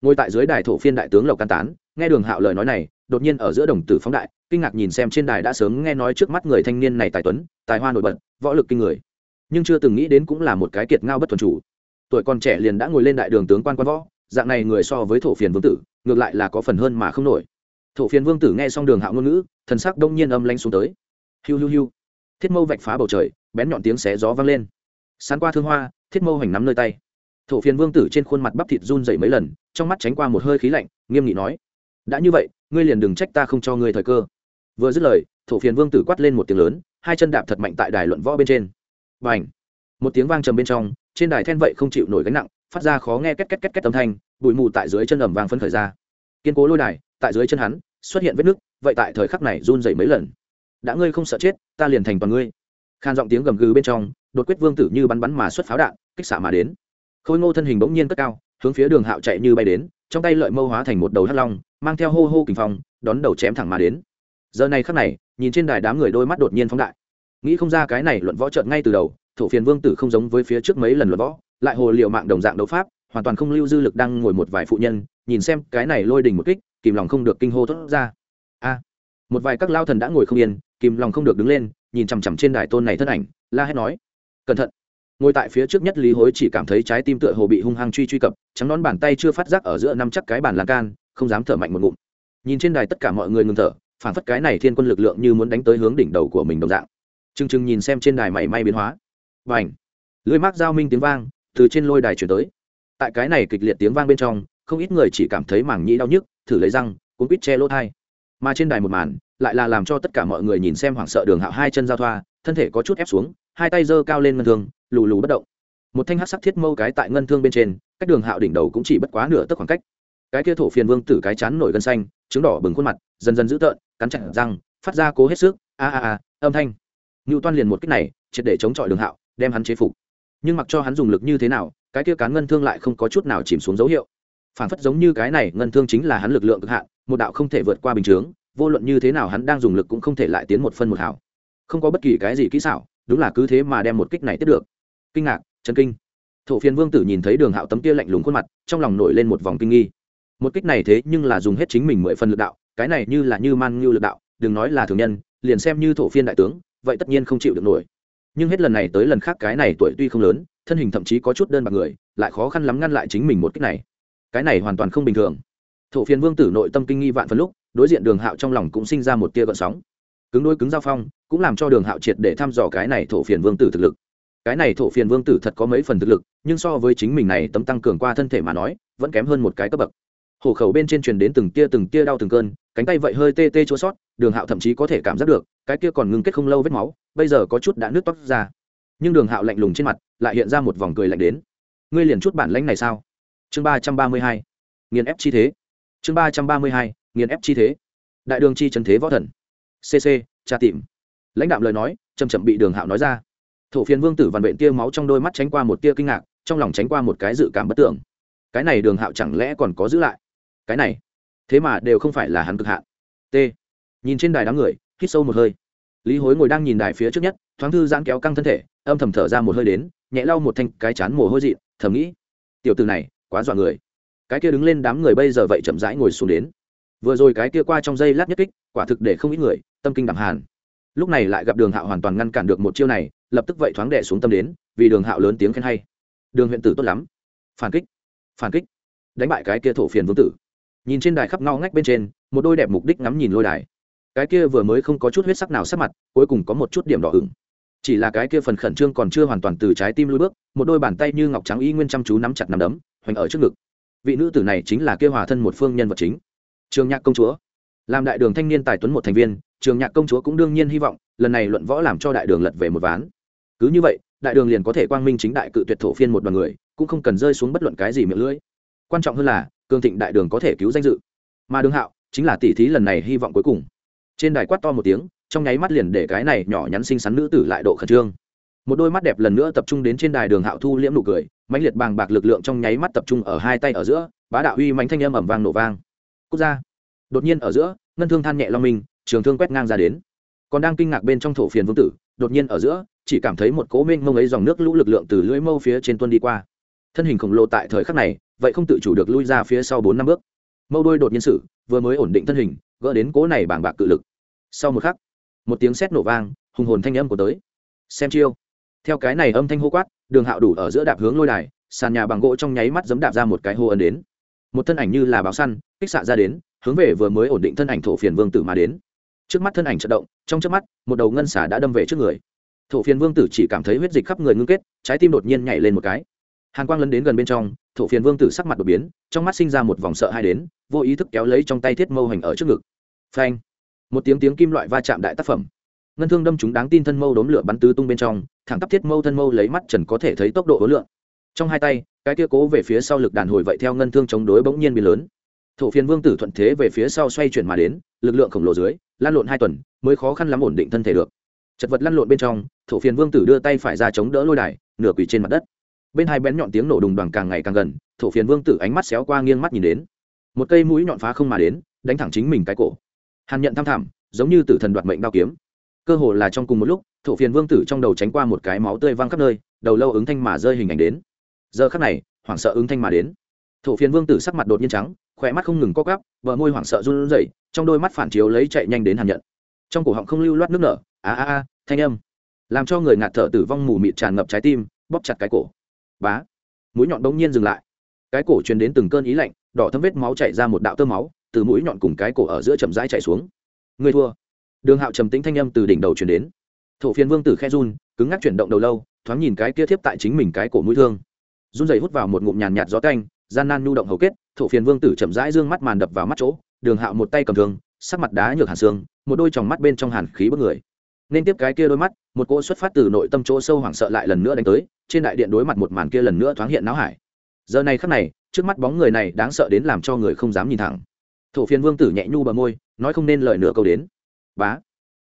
Ngồi tại dưới đài thổ phiên đại tướng lộc can tán, nghe đường hạo lời nói này, đột nhiên ở giữa đồng tử phóng đại kinh ngạc nhìn xem trên đài đã sớm nghe nói trước mắt người thanh niên này tài tuấn, tài hoa nổi bật, võ lực kinh người. Nhưng chưa từng nghĩ đến cũng là một cái kiệt ngao bất thuần chủ. Tuổi còn trẻ liền đã ngồi lên đại đường tướng quan quan võ, dạng này người so với thổ phiền vương tử, ngược lại là có phần hơn mà không nổi. Thổ phiền vương tử nghe xong đường hạo ngôn ngữ, thần sắc đông nhiên âm lanh xuống tới. Hiu hiu hiu. Thiết mâu vạch phá bầu trời, bén nhọn tiếng xé gió vang lên. Sán qua thương hoa, thiết mâu hành nắm nơi tay. Thổ phiền vương tử trên khuôn mặt bắp thịt run dậy mấy lần, trong mắt tránh qua một hơi khí lạnh, nghiêm nghị nói, đã như vậy, ngươi liền đừng trách ta không cho ngươi thời cơ vừa dứt lời, thổ phiền vương tử quát lên một tiếng lớn, hai chân đạp thật mạnh tại đài luận võ bên trên. Và ảnh một tiếng vang trầm bên trong, trên đài then vậy không chịu nổi gánh nặng, phát ra khó nghe két két két két âm thanh, bụi mù tại dưới chân ẩm vàng phân khởi ra. Kiên cố lôi đài, tại dưới chân hắn, xuất hiện vết nứt, vậy tại thời khắc này run dậy mấy lần. Đã ngươi không sợ chết, ta liền thành toàn ngươi. Khan giọng tiếng gầm gừ bên trong, đột quyết vương tử như bắn bắn mà xuất pháo đạn, kích xạ mà đến. Khôi ngô thân hình bỗng nhiên cất cao, hướng phía đường hạo chạy như bay đến, trong tay lợi mâu hóa thành một đầu hắt long, mang theo hô hô kình phong, đón đầu chém thẳng mà đến giờ này khắc này, nhìn trên đài đám người đôi mắt đột nhiên phóng đại. Nghĩ không ra cái này luận võ trợn ngay từ đầu, thổ phiền vương tử không giống với phía trước mấy lần luận võ, lại hồ liệu mạng đồng dạng đấu pháp, hoàn toàn không lưu dư lực đang ngồi một vài phụ nhân, nhìn xem cái này lôi đình một kích, kìm lòng không được kinh hô thốt ra. A, một vài các lao thần đã ngồi không yên, kìm lòng không được đứng lên, nhìn chằm chằm trên đài tôn này thân ảnh, la hét nói, cẩn thận. Ngồi tại phía trước nhất lý hối chỉ cảm thấy trái tim tựa hồ bị hung hăng truy truy cập, trắng nón bàn tay chưa phát giác ở giữa năm chắc cái bàn lan can, không dám thở mạnh một ngụm. Nhìn trên đài tất cả mọi người ngừng thở phản phất cái này thiên quân lực lượng như muốn đánh tới hướng đỉnh đầu của mình đồng dạng. Chừng chừng nhìn xem trên đài mảy may biến hóa. Và ảnh lưới mác giao minh tiếng vang từ trên lôi đài chuyển tới. Tại cái này kịch liệt tiếng vang bên trong, không ít người chỉ cảm thấy mảng nhĩ đau nhức, thử lấy răng, cuốn quýt che lỗ thai. Mà trên đài một màn lại là làm cho tất cả mọi người nhìn xem hoảng sợ đường hạo hai chân giao thoa, thân thể có chút ép xuống, hai tay giơ cao lên ngân thương, lù lù bất động. Một thanh hát sắc thiết mâu cái tại ngân thương bên trên, cách đường hạo đỉnh đầu cũng chỉ bất quá nửa tấc khoảng cách. Cái kia thổ phiền vương tử cái chán nổi gân xanh, trứng đỏ bừng khuôn mặt, dần dần dữ tợn cắn chặt răng, phát ra cố hết sức, a a a, âm thanh. Ngưu toan liền một cách này, triệt để chống chọi đường hạo, đem hắn chế phục. Nhưng mặc cho hắn dùng lực như thế nào, cái kia cán ngân thương lại không có chút nào chìm xuống dấu hiệu. Phản phất giống như cái này, ngân thương chính là hắn lực lượng cực hạn, một đạo không thể vượt qua bình chướng, vô luận như thế nào hắn đang dùng lực cũng không thể lại tiến một phân một hảo. Không có bất kỳ cái gì kỹ xảo, đúng là cứ thế mà đem một kích này tiếp được. Kinh ngạc chân kinh. Thổ phiên vương tử nhìn thấy đường hạo tấm kia lạnh lùng khuôn mặt, trong lòng nổi lên một vòng kinh nghi. Một kích này thế nhưng là dùng hết chính mình mười phần lực đạo cái này như là như man như lực đạo, đừng nói là thường nhân, liền xem như thổ phiên đại tướng, vậy tất nhiên không chịu được nổi. Nhưng hết lần này tới lần khác cái này tuổi tuy không lớn, thân hình thậm chí có chút đơn bạc người, lại khó khăn lắm ngăn lại chính mình một cách này. Cái này hoàn toàn không bình thường. Thổ phiên vương tử nội tâm kinh nghi vạn phần lúc, đối diện đường hạo trong lòng cũng sinh ra một tia gợn sóng. Cứng đôi cứng giao phong, cũng làm cho đường hạo triệt để thăm dò cái này thổ phiền vương tử thực lực. Cái này thổ phiền vương tử thật có mấy phần thực lực, nhưng so với chính mình này tấm tăng cường qua thân thể mà nói, vẫn kém hơn một cái cấp bậc. Hổ khẩu bên trên truyền đến từng tia từng tia đau từng cơn cánh tay vậy hơi tê tê chua sót, đường hạo thậm chí có thể cảm giác được, cái kia còn ngưng kết không lâu vết máu, bây giờ có chút đã nước toát ra. Nhưng đường hạo lạnh lùng trên mặt, lại hiện ra một vòng cười lạnh đến. Ngươi liền chút bản lãnh này sao? Chương ba trăm ba mươi hai. Nghiền ép chi thế. Chương ba trăm ba mươi hai. Nghiền ép chi thế. Đại đường chi trần thế võ thần. Cc tra tìm. Lãnh đạo lời nói chầm chậm bị đường hạo nói ra. Thổ phiền vương tử vằn vện tia máu trong đôi mắt tránh qua một tia kinh ngạc, trong lòng tránh qua một cái dự cảm bất tưởng. Cái này đường hạo chẳng lẽ còn có giữ lại? Cái này thế mà đều không phải là hắn cực hạn. T. Nhìn trên đài đám người, hít sâu một hơi. Lý hối ngồi đang nhìn đài phía trước nhất, thoáng thư giãn kéo căng thân thể, âm thầm thở ra một hơi đến, nhẹ lau một thanh cái chán mồ hôi dị thầm nghĩ, tiểu từ này, quá dọa người. Cái kia đứng lên đám người bây giờ vậy chậm rãi ngồi xuống đến. Vừa rồi cái kia qua trong giây lát nhất kích, quả thực để không ít người, tâm kinh đẳng hàn. Lúc này lại gặp đường hạo hoàn toàn ngăn cản được một chiêu này, lập tức vậy thoáng đẻ xuống tâm đến, vì đường hạo lớn tiếng khen hay. Đường huyện tử tốt lắm. Phản kích. Phản kích. Đánh bại cái kia thổ phiền vương tử nhìn trên đài khắp ngao ngách bên trên, một đôi đẹp mục đích ngắm nhìn lôi đài. Cái kia vừa mới không có chút huyết sắc nào sắc mặt, cuối cùng có một chút điểm đỏ ửng. Chỉ là cái kia phần khẩn trương còn chưa hoàn toàn từ trái tim lui bước, một đôi bàn tay như ngọc trắng y nguyên chăm chú nắm chặt nắm đấm, hoành ở trước ngực. Vị nữ tử này chính là kia hòa thân một phương nhân vật chính. Trường nhạc công chúa. Làm đại đường thanh niên tài tuấn một thành viên, trường nhạc công chúa cũng đương nhiên hy vọng, lần này luận võ làm cho đại đường lật về một ván. Cứ như vậy, đại đường liền có thể quang minh chính đại cự tuyệt thổ phiên một đoàn người, cũng không cần rơi xuống bất luận cái gì miệng lưỡi. Quan trọng hơn là cường thịnh đại đường có thể cứu danh dự. Mà đường hạo chính là tỷ thí lần này hy vọng cuối cùng. Trên đài quát to một tiếng, trong nháy mắt liền để cái này nhỏ nhắn xinh xắn nữ tử lại độ khẩn trương. Một đôi mắt đẹp lần nữa tập trung đến trên đài đường hạo thu liễm nụ cười, mãnh liệt bàng bạc lực lượng trong nháy mắt tập trung ở hai tay ở giữa, bá đạo uy mánh thanh âm ẩm vang nổ vang. Quốc gia. Đột nhiên ở giữa, ngân thương than nhẹ long minh, trường thương quét ngang ra đến. Còn đang kinh ngạc bên trong thổ phiền vương tử, đột nhiên ở giữa, chỉ cảm thấy một cố minh mông ấy dòng nước lũ lực lượng từ lưỡi mâu phía trên tuân đi qua thân hình khổng lồ tại thời khắc này, vậy không tự chủ được lui ra phía sau bốn năm bước. Mâu đôi đột nhiên sự vừa mới ổn định thân hình, gỡ đến cố này bàng bạc cự lực. Sau một khắc, một tiếng sét nổ vang, hùng hồn thanh âm của tới. Xem chiêu. Theo cái này âm thanh hô quát, đường hạo đủ ở giữa đạp hướng lôi đài, sàn nhà bằng gỗ trong nháy mắt giấm đạp ra một cái hô ấn đến. Một thân ảnh như là báo săn, kích xạ ra đến, hướng về vừa mới ổn định thân ảnh thổ phiền vương tử mà đến. Trước mắt thân ảnh chật động, trong trước mắt, một đầu ngân xả đã đâm về trước người. Thổ phiền vương tử chỉ cảm thấy huyết dịch khắp người ngưng kết, trái tim đột nhiên nhảy lên một cái hàn quang lấn đến gần bên trong, thổ phiền vương tử sắc mặt đột biến, trong mắt sinh ra một vòng sợ hai đến, vô ý thức kéo lấy trong tay thiết mâu hành ở trước ngực. Phanh! Một tiếng tiếng kim loại va chạm đại tác phẩm. Ngân thương đâm chúng đáng tin thân mâu đốm lửa bắn tứ tung bên trong, thẳng tắp thiết mâu thân mâu lấy mắt trần có thể thấy tốc độ hối lượng. Trong hai tay, cái kia cố về phía sau lực đàn hồi vậy theo ngân thương chống đối bỗng nhiên biến lớn. Thổ phiền vương tử thuận thế về phía sau xoay chuyển mà đến, lực lượng khổng lồ dưới lan lộn hai tuần, mới khó khăn lắm ổn định thân thể được. Chật vật lăn lộn bên trong, thổ phiền vương tử đưa tay phải ra chống đỡ lôi đài, nửa quỳ trên mặt đất bên hai bén nhọn tiếng nổ đùng đoàn càng ngày càng gần, thổ phiền vương tử ánh mắt xéo qua nghiêng mắt nhìn đến. Một cây mũi nhọn phá không mà đến, đánh thẳng chính mình cái cổ. Hàn nhận thăm thảm giống như tử thần đoạt mệnh đao kiếm. Cơ hồ là trong cùng một lúc, thổ phiền vương tử trong đầu tránh qua một cái máu tươi văng khắp nơi, đầu lâu ứng thanh mà rơi hình ảnh đến. Giờ khắc này, hoảng sợ ứng thanh mà đến. Thổ phiền vương tử sắc mặt đột nhiên trắng, khỏe mắt không ngừng co cắp vợ môi hoảng sợ run rẩy, trong đôi mắt phản chiếu lấy chạy nhanh đến hàn nhận. Trong cổ họng không lưu loát nước nở, a a a, thanh âm. Làm cho người ngạt thở tử vong mù mịt tràn ngập trái tim, bóp chặt cái cổ bá. Mũi nhọn bỗng nhiên dừng lại. Cái cổ truyền đến từng cơn ý lạnh, đỏ thâm vết máu chảy ra một đạo tơ máu, từ mũi nhọn cùng cái cổ ở giữa chậm rãi chạy xuống. Người thua. Đường hạo trầm tĩnh thanh âm từ đỉnh đầu truyền đến. Thổ phiền vương tử khe run, cứng ngắc chuyển động đầu lâu, thoáng nhìn cái kia thiếp tại chính mình cái cổ mũi thương. Run dày hút vào một ngụm nhàn nhạt gió canh gian nan nhu động hầu kết, thổ phiền vương tử chậm rãi dương mắt màn đập vào mắt chỗ, đường hạo một tay cầm thương, sắc mặt đá nhược hàn xương, một đôi tròng mắt bên trong hàn khí bất người nên tiếp cái kia đôi mắt, một cỗ xuất phát từ nội tâm chỗ sâu hoảng sợ lại lần nữa đánh tới, trên đại điện đối mặt một màn kia lần nữa thoáng hiện náo hải. Giờ này khắc này, trước mắt bóng người này đáng sợ đến làm cho người không dám nhìn thẳng. Thổ phiền vương tử nhẹ nhu bờ môi, nói không nên lời nửa câu đến. Bá,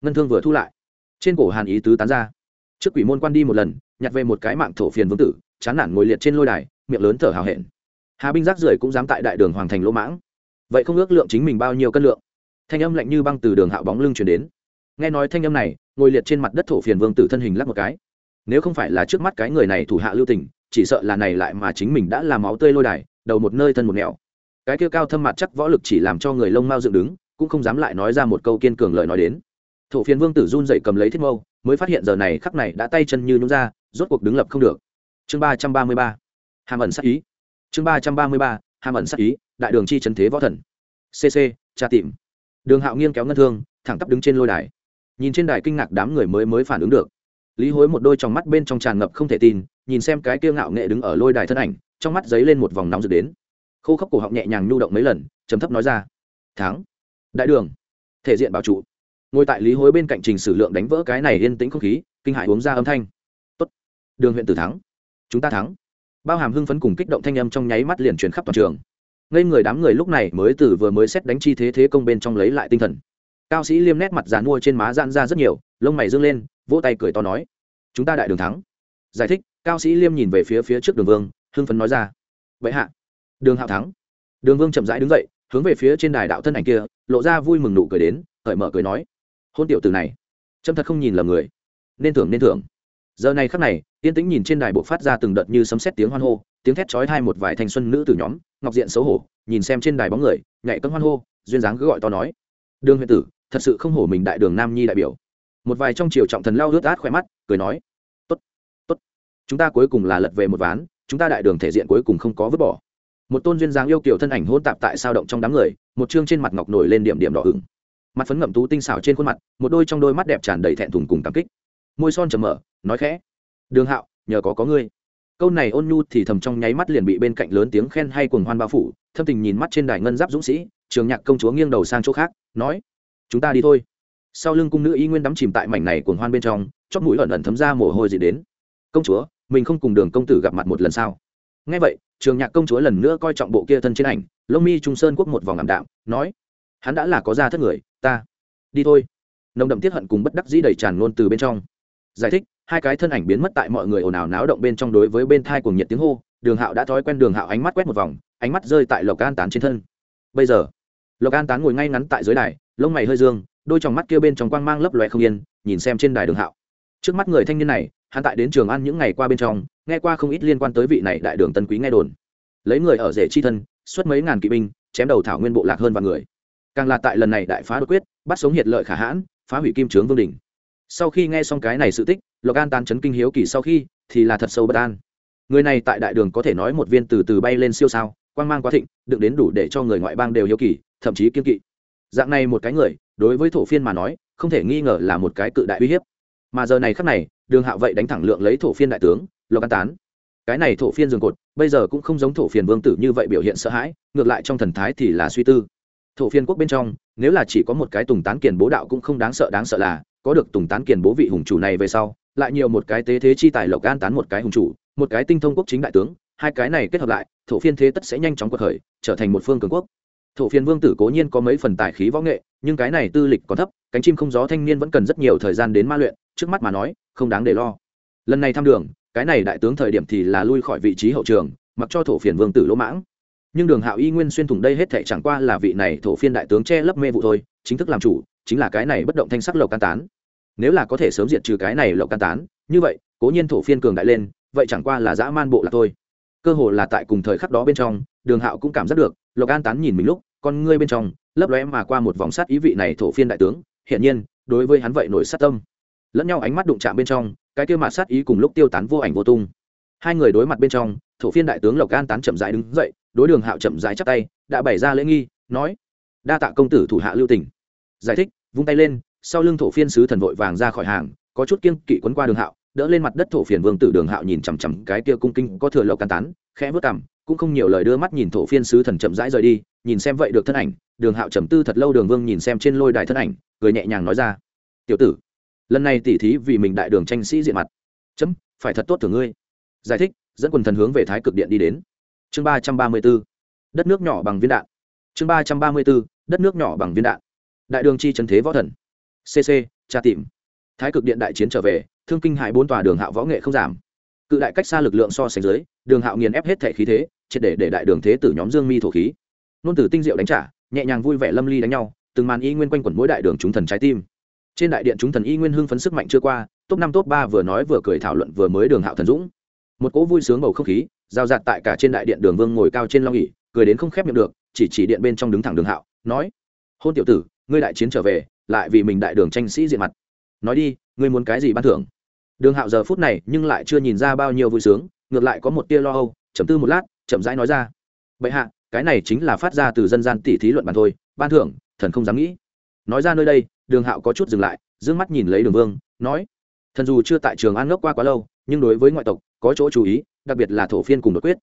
ngân thương vừa thu lại. Trên cổ hàn ý tứ tán ra. Trước quỷ môn quan đi một lần, nhặt về một cái mạng thổ phiền vương tử, chán nản ngồi liệt trên lôi đài, miệng lớn thở hào hẹn. Hà binh rác rưởi cũng dám tại đại đường hoàng thành lỗ mãng. Vậy không ước lượng chính mình bao nhiêu cân lượng. Thanh âm lạnh như băng từ đường hạo bóng lưng chuyển đến nghe nói thanh âm này, ngồi liệt trên mặt đất thổ phiền vương tử thân hình lắc một cái. Nếu không phải là trước mắt cái người này thủ hạ lưu tình, chỉ sợ là này lại mà chính mình đã làm máu tươi lôi đài, đầu một nơi thân một nẻo. Cái kia cao thâm mặt chắc võ lực chỉ làm cho người lông mau dựng đứng, cũng không dám lại nói ra một câu kiên cường lời nói đến. Thổ phiền vương tử run dậy cầm lấy thiết mâu, mới phát hiện giờ này khắc này đã tay chân như nhúng ra, rốt cuộc đứng lập không được. Chương ba trăm ba mươi ba. Hàm ẩn sắc ý. Chương ba trăm ba mươi ba. Hàm ẩn sắc ý, đại đường chi trần thế võ thần. Cc tra tìm. Đường hạo nghiêng kéo ngân thương, thẳng tắp đứng trên lôi đài nhìn trên đài kinh ngạc đám người mới mới phản ứng được. Lý hối một đôi trong mắt bên trong tràn ngập không thể tin, nhìn xem cái kia ngạo nghệ đứng ở lôi đài thân ảnh, trong mắt dấy lên một vòng nóng rực đến. Khô khốc cổ họng nhẹ nhàng nhu động mấy lần chấm thấp nói ra, thắng, đại đường, thể diện bảo trụ. Ngồi tại lý hối bên cạnh trình sử lượng đánh vỡ cái này yên tĩnh không khí, kinh hại uống ra âm thanh, tốt, đường huyện tử thắng, chúng ta thắng. Bao hàm hưng phấn cùng kích động thanh âm trong nháy mắt liền truyền khắp toàn trường. Ngây người đám người lúc này mới từ vừa mới xét đánh chi thế thế công bên trong lấy lại tinh thần cao sĩ liêm nét mặt dàn mua trên má dạn ra rất nhiều, lông mày dương lên, vỗ tay cười to nói, chúng ta đại đường thắng. Giải thích, cao sĩ liêm nhìn về phía phía trước đường vương, hưng phấn nói ra, vậy hạ, đường hạo thắng. Đường vương chậm rãi đứng dậy, hướng về phía trên đài đạo thân ảnh kia, lộ ra vui mừng nụ cười đến hởi mở cười nói, hôn tiểu từ này trâm thật không nhìn lầm người, nên thưởng nên thưởng. Giờ này khắc này, yên tĩnh nhìn trên đài bộ phát ra từng đợt như sấm xét tiếng hoan hô, tiếng thét chói thai một vài thanh xuân nữ từ nhóm, ngọc diện xấu hổ, nhìn xem trên đài bóng người, nhảy cân hoan hô, duyên dáng cứ gọi to nói, đường huyện tử thật sự không hổ mình đại đường nam nhi đại biểu. Một vài trong triều trọng thần lao ướt át khỏe mắt, cười nói, tốt tốt. Chúng ta cuối cùng là lật về một ván, chúng ta đại đường thể diện cuối cùng không có vứt bỏ. Một tôn duyên dáng yêu kiểu thân ảnh hôn tạp tại sao động trong đám người, một chương trên mặt ngọc nổi lên điểm điểm đỏ ửng. Mặt phấn ngậm tú tinh xảo trên khuôn mặt, một đôi trong đôi mắt đẹp tràn đầy thẹn thùng cùng cảm kích. Môi son trầm mở, nói khẽ, đường hạo, nhờ có có ngươi. Câu này ôn nhu thì thầm trong nháy mắt liền bị bên cạnh lớn tiếng khen hay cuồng hoan bao phủ, thâm tình nhìn mắt trên đài ngân giáp dũng sĩ, trường nhạc công chúa nghiêng đầu sang chỗ khác, nói chúng ta đi thôi. Sau lưng cung nữ y nguyên đắm chìm tại mảnh này cuồng hoan bên trong chót mũi ẩn ẩn thấm ra mồ hôi dị đến. Công chúa, mình không cùng đường công tử gặp mặt một lần sao? Ngay vậy, trường nhạc công chúa lần nữa coi trọng bộ kia thân trên ảnh, lông mi trung sơn quốc một vòng ảm đạm, nói, hắn đã là có ra thất người, ta, đi thôi. Nồng đậm tiết hận cùng bất đắc dĩ đầy tràn luôn từ bên trong. Giải thích, hai cái thân ảnh biến mất tại mọi người ồn ào náo động bên trong đối với bên thai cùng nhiệt tiếng hô, đường hạo đã thói quen đường hạo ánh mắt quét một vòng, ánh mắt rơi tại lộc an tán trên thân. Bây giờ lộc an tán ngồi ngay ngắn tại dưới đài, lông mày hơi dương, đôi t mắt kia bên trong quang mang lấp loe không yên, nhìn xem trên đài đường hạo. Trước mắt người thanh niên này, hắn tại đến trường ăn những ngày qua bên trong, nghe qua không ít liên quan tới vị này đại đường tân quý nghe đồn. Lấy người ở rể chi thân, xuất mấy ngàn kỵ binh, chém đầu thảo nguyên bộ lạc hơn vài người. Càng là tại lần này đại phá đột quyết, bắt sống hiệt lợi khả hãn, phá hủy kim trướng vương đình sau khi nghe xong cái này sự tích, lộc an tan chấn kinh hiếu kỳ sau khi, thì là thật sâu bất an. Người này tại đại đường có thể nói một viên từ từ bay lên siêu sao, quang mang quá thịnh, đựng đến đủ để cho người ngoại bang đều hiếu kỳ thậm chí kiên kỵ. Dạng này một cái người, đối với thổ phiên mà nói, không thể nghi ngờ là một cái cự đại uy hiếp. Mà giờ này khắc này, đường hạo vậy đánh thẳng lượng lấy thổ phiên đại tướng, lộc an tán. Cái này thổ phiên dường cột, bây giờ cũng không giống thổ phiền vương tử như vậy biểu hiện sợ hãi, ngược lại trong thần thái thì là suy tư. Thổ phiên quốc bên trong, nếu là chỉ có một cái tùng tán kiền bố đạo cũng không đáng sợ đáng sợ là, có được tùng tán kiền bố vị hùng chủ này về sau, lại nhiều một cái tế thế chi tài lộc an tán một cái hùng chủ, một cái tinh thông quốc chính đại tướng, hai cái này kết hợp lại, thổ phiên thế tất sẽ nhanh chóng cuộc khởi, trở thành một phương cường quốc thổ phiền vương tử cố nhiên có mấy phần tài khí võ nghệ, nhưng cái này tư lịch còn thấp, cánh chim không gió thanh niên vẫn cần rất nhiều thời gian đến ma luyện, trước mắt mà nói, không đáng để lo. Lần này thăm đường, cái này đại tướng thời điểm thì là lui khỏi vị trí hậu trường, mặc cho thổ phiền vương tử lỗ mãng. Nhưng đường hạo y nguyên xuyên thủng đây hết thể chẳng qua là vị này thổ phiên đại tướng che lấp mê vụ thôi, chính thức làm chủ, chính là cái này bất động thanh sắc lộc can tán. Nếu là có thể sớm diệt trừ cái này lộc can tán, như vậy, cố nhiên thổ phiên cường đại lên, vậy chẳng qua là dã man bộ là thôi. Cơ hồ là tại cùng thời khắc đó bên trong, đường hạo cũng cảm giác được lộc an tán nhìn mình lúc, con ngươi bên trong lấp lóe mà qua một vòng sát ý vị này thổ phiên đại tướng, hiển nhiên, đối với hắn vậy nổi sát tâm. Lẫn nhau ánh mắt đụng chạm bên trong, cái kia mạt sát ý cùng lúc tiêu tán vô ảnh vô tung. Hai người đối mặt bên trong, thổ phiên đại tướng lộc an tán chậm rãi đứng dậy, đối đường hạo chậm rãi chắp tay, đã bày ra lễ nghi, nói, đa tạ công tử thủ hạ lưu tỉnh giải thích, vung tay lên, sau lưng thổ phiên sứ thần vội vàng ra khỏi hàng, có chút kiêng kỵ quấn qua đường hạo, đỡ lên mặt đất thổ phiền vương tử đường hạo nhìn chằm chằm cái kia cung kinh có thừa lộc can tán khẽ vớt cằm, cũng không nhiều lời đưa mắt nhìn thổ phiên sứ thần chậm rãi rời đi, nhìn xem vậy được thân ảnh, đường hạo trầm tư thật lâu, đường vương nhìn xem trên lôi đài thân ảnh, cười nhẹ nhàng nói ra, tiểu tử, lần này tỉ thí vì mình đại đường tranh sĩ diện mặt. Chấm, phải thật tốt thưởng ngươi. Giải thích, dẫn quần thần hướng về thái cực điện đi đến. Chương ba trăm ba mươi b ố đất nước nhỏ bằng viên đạn. Chương ba trăm ba mươi b ố đất nước nhỏ bằng viên đạn. Đại đường chi trần thế võ thần. Cc tra tìm. Thái cực điện đại chiến trở về, thương kinh hại bốn tòa đường hạo võ nghệ không giảm. Cự đại cách xa lực lượng so sánh dưới đường hạo nghiền ép hết thể khí thế, triệt để để đại đường thế tử nhóm dương mi thổ khí. Nôn tử tinh diệu đánh trả, nhẹ nhàng vui vẻ lâm ly đánh nhau, từng màn y nguyên quanh quẩn mỗi đại đường chúng thần trái tim. Trên đại điện chúng thần y nguyên hưng phấn sức mạnh chưa qua, top năm, top ba vừa nói vừa cười thảo luận vừa mới đường hạo thần dũng. Một cỗ vui sướng bầu không khí, giao giạt tại cả trên đại điện đường vương ngồi cao trên long ỉ cười đến không khép miệng được, chỉ chỉ điện bên trong đứng thẳng đường hạo, nói, hôn tiểu tử, ngươi đại chiến trở về, lại vì mình đại đường tranh sĩ diện mặt. Nói đi, ngươi muốn cái gì ban thưởng? Đường hạo giờ phút này nhưng lại chưa nhìn ra bao nhiêu vui sướng ngược lại có một tia lo âu chấm tư một lát, chậm rãi nói ra. Bệ hạ, cái này chính là phát ra từ dân gian tỉ thí luận bàn thôi, ban thưởng, thần không dám nghĩ. Nói ra nơi đây, đường hạo có chút dừng lại d ư ơ n g mắt nhìn lấy đường vương, nói, thần dù chưa tại trường an ngốc qua quá lâu, nhưng đối với ngoại tộc, có chỗ chú ý, đặc biệt là thổ phiên cùng đột quyết.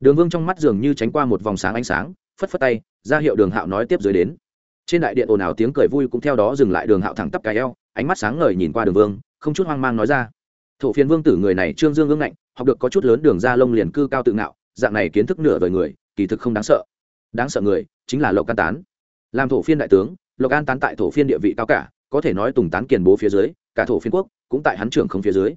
Đường vương trong mắt dường như tránh qua một vòng sáng ánh sáng, phất phất tay, ra hiệu đường hạo nói tiếp dưới đến. Trên đại điện ồn ào tiếng cười vui cũng theo đó dừng lại đường hạo thẳng tắp cài eo, ánh mắt sáng ngời nhìn qua đường vương, không chút hoang mang nói ra, thổ phiên vương tử người này trương dương ương ngạnh học được có chút lớn đường ra lông liền cư cao tự ngạo, dạng này kiến thức nửa vời người, kỳ thực không đáng sợ. Đáng sợ người chính là lộc can tán. Làm thổ phiên đại tướng, lộc an tán tại thổ phiên địa vị cao cả, có thể nói tùng tán kiền bố phía dưới, cả thổ phiên quốc cũng tại hắn trưởng không phía dưới.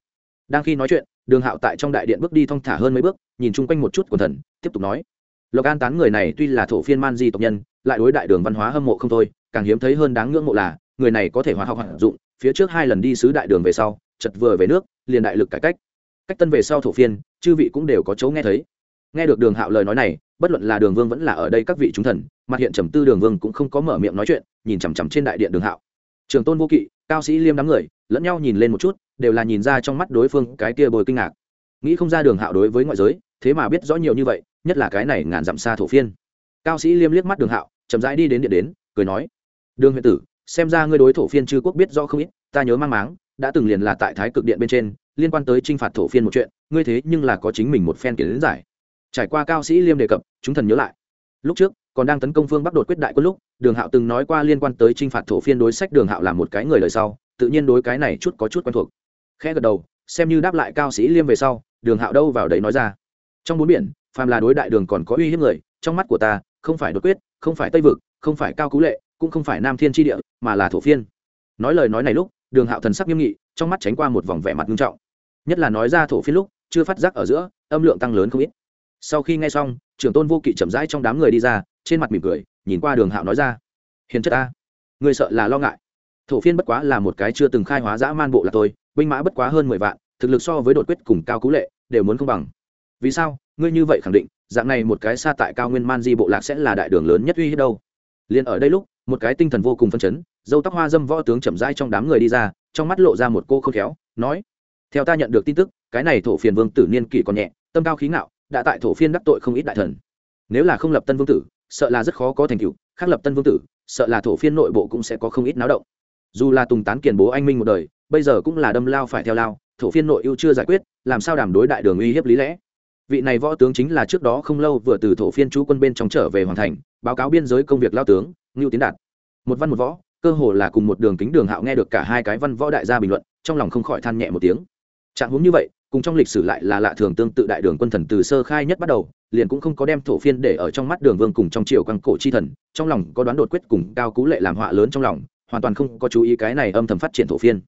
Đang khi nói chuyện, đường hạo tại trong đại điện bước đi thong thả hơn mấy bước, nhìn chung quanh một chút quần thần, tiếp tục nói. Lộc an tán người này tuy là thổ phiên man di tộc nhân, lại đối đại đường văn hóa hâm mộ không thôi, càng hiếm thấy hơn đáng ngưỡng mộ là, người này có thể hóa học hoạt dụng, phía trước hai lần đi sứ đại đường về sau, chật vừa về nước, liền đại lực cải cách cách tân về sau thổ phiên, chư vị cũng đều có chỗ nghe thấy. Nghe được đường hạo lời nói này, bất luận là đường vương vẫn là ở đây các vị chúng thần, mặt hiện trầm tư đường vương cũng không có mở miệng nói chuyện, nhìn chằm chằm trên đại điện đường hạo. Trường tôn vô kỵ, cao sĩ liêm đám người, lẫn nhau nhìn lên một chút, đều là nhìn ra trong mắt đối phương cái kia bồi kinh ngạc. Nghĩ không ra đường hạo đối với ngoại giới, thế mà biết rõ nhiều như vậy, nhất là cái này ngàn dặm xa thổ phiên. Cao sĩ liêm liếc mắt đường hạo, chậm rãi đi đến điện đến, cười nói, đường huyện tử, xem ra ngươi đối thổ phiên chư quốc biết rõ không ít, ta nhớ mang máng, đã từng liền là tại thái cực điện bên trên liên quan tới t r i n h phạt thổ phiên một chuyện, ngươi thế nhưng là có chính mình một phen kiến giải. Trải qua cao sĩ liêm đề cập, chúng thần nhớ lại. Lúc trước, còn đang tấn công phương bắc đột quyết đại quân lúc, đường hạo từng nói qua liên quan tới t r i n h phạt thổ phiên đối sách đường hạo là một cái người lời sau, tự nhiên đối cái này chút có chút quen thuộc. Khẽ gật đầu, xem như đáp lại cao sĩ liêm về sau, đường hạo đâu vào đấy nói ra. Trong bốn biển, phàm là đối đại đường còn có uy hiếp người, trong mắt của ta, không phải đột quyết, không phải tây vực, không phải cao cú lệ, cũng không phải nam thiên tri địa, mà là thổ phiên. Nói lời nói này lúc, đường hạo thần sắc nghiêm nghị trong mắt tránh qua một vòng vẻ mặt nghiêm trọng. Nhất là nói ra thổ phiên lúc, chưa phát giác ở giữa, âm lượng tăng lớn không ít. Sau khi nghe xong, trưởng tôn vô kỵ chậm rãi trong đám người đi ra, trên mặt mỉm cười, nhìn qua đường hạo nói ra, hiền chất ta người sợ là lo ngại. Thổ phiên bất quá là một cái chưa từng khai hóa dã man bộ là tôi, binh mã bất quá hơn mười vạn, thực lực so với đột quyết cùng cao cú lệ, đều muốn không bằng. Vì sao? Ngươi như vậy khẳng định, dạng này một cái xa tại cao nguyên man di bộ lạc sẽ là đại đường lớn nhất uy hiếp đâu? Liền ở đây lúc, một cái tinh thần vô cùng phân chấn, dâu tóc hoa dâm võ tướng chậm rãi trong đám người đi ra trong mắt lộ ra một cô khôn khéo, nói, theo ta nhận được tin tức, cái này thổ phiền vương tử niên kỷ còn nhẹ, tâm cao khí ngạo, đã tại thổ phiên đắc tội không ít đại thần. Nếu là không lập tân vương tử, sợ là rất khó có thành tựu, khác lập tân vương tử, sợ là thổ phiên nội bộ cũng sẽ có không ít náo động. Dù là tùng tán kiền bố anh minh một đời, bây giờ cũng là đâm lao phải theo lao, thổ phiên nội ưu chưa giải quyết, làm sao đàm đối đại đường uy hiếp lý lẽ? Vị này võ tướng chính là trước đó không lâu vừa từ thổ phiên chú quân bên trong trở về hoàn thành, báo cáo biên giới công việc lao tướng, ngưu tiến đạt. Một văn một võ cơ hồ là cùng một đường kính đường hạo nghe được cả hai cái văn võ đại gia bình luận, trong lòng không khỏi than nhẹ một tiếng. Trạng huống như vậy, cùng trong lịch sử lại là lạ thường tương tự đại đường quân thần từ sơ khai nhất bắt đầu, liền cũng không có đem thổ phiên để ở trong mắt đường vương cùng trong triều quang cổ chi thần, trong lòng có đoán đột quyết cùng cao cú lệ làm họa lớn trong lòng, hoàn toàn không có chú ý cái này âm thầm phát triển thổ phiên.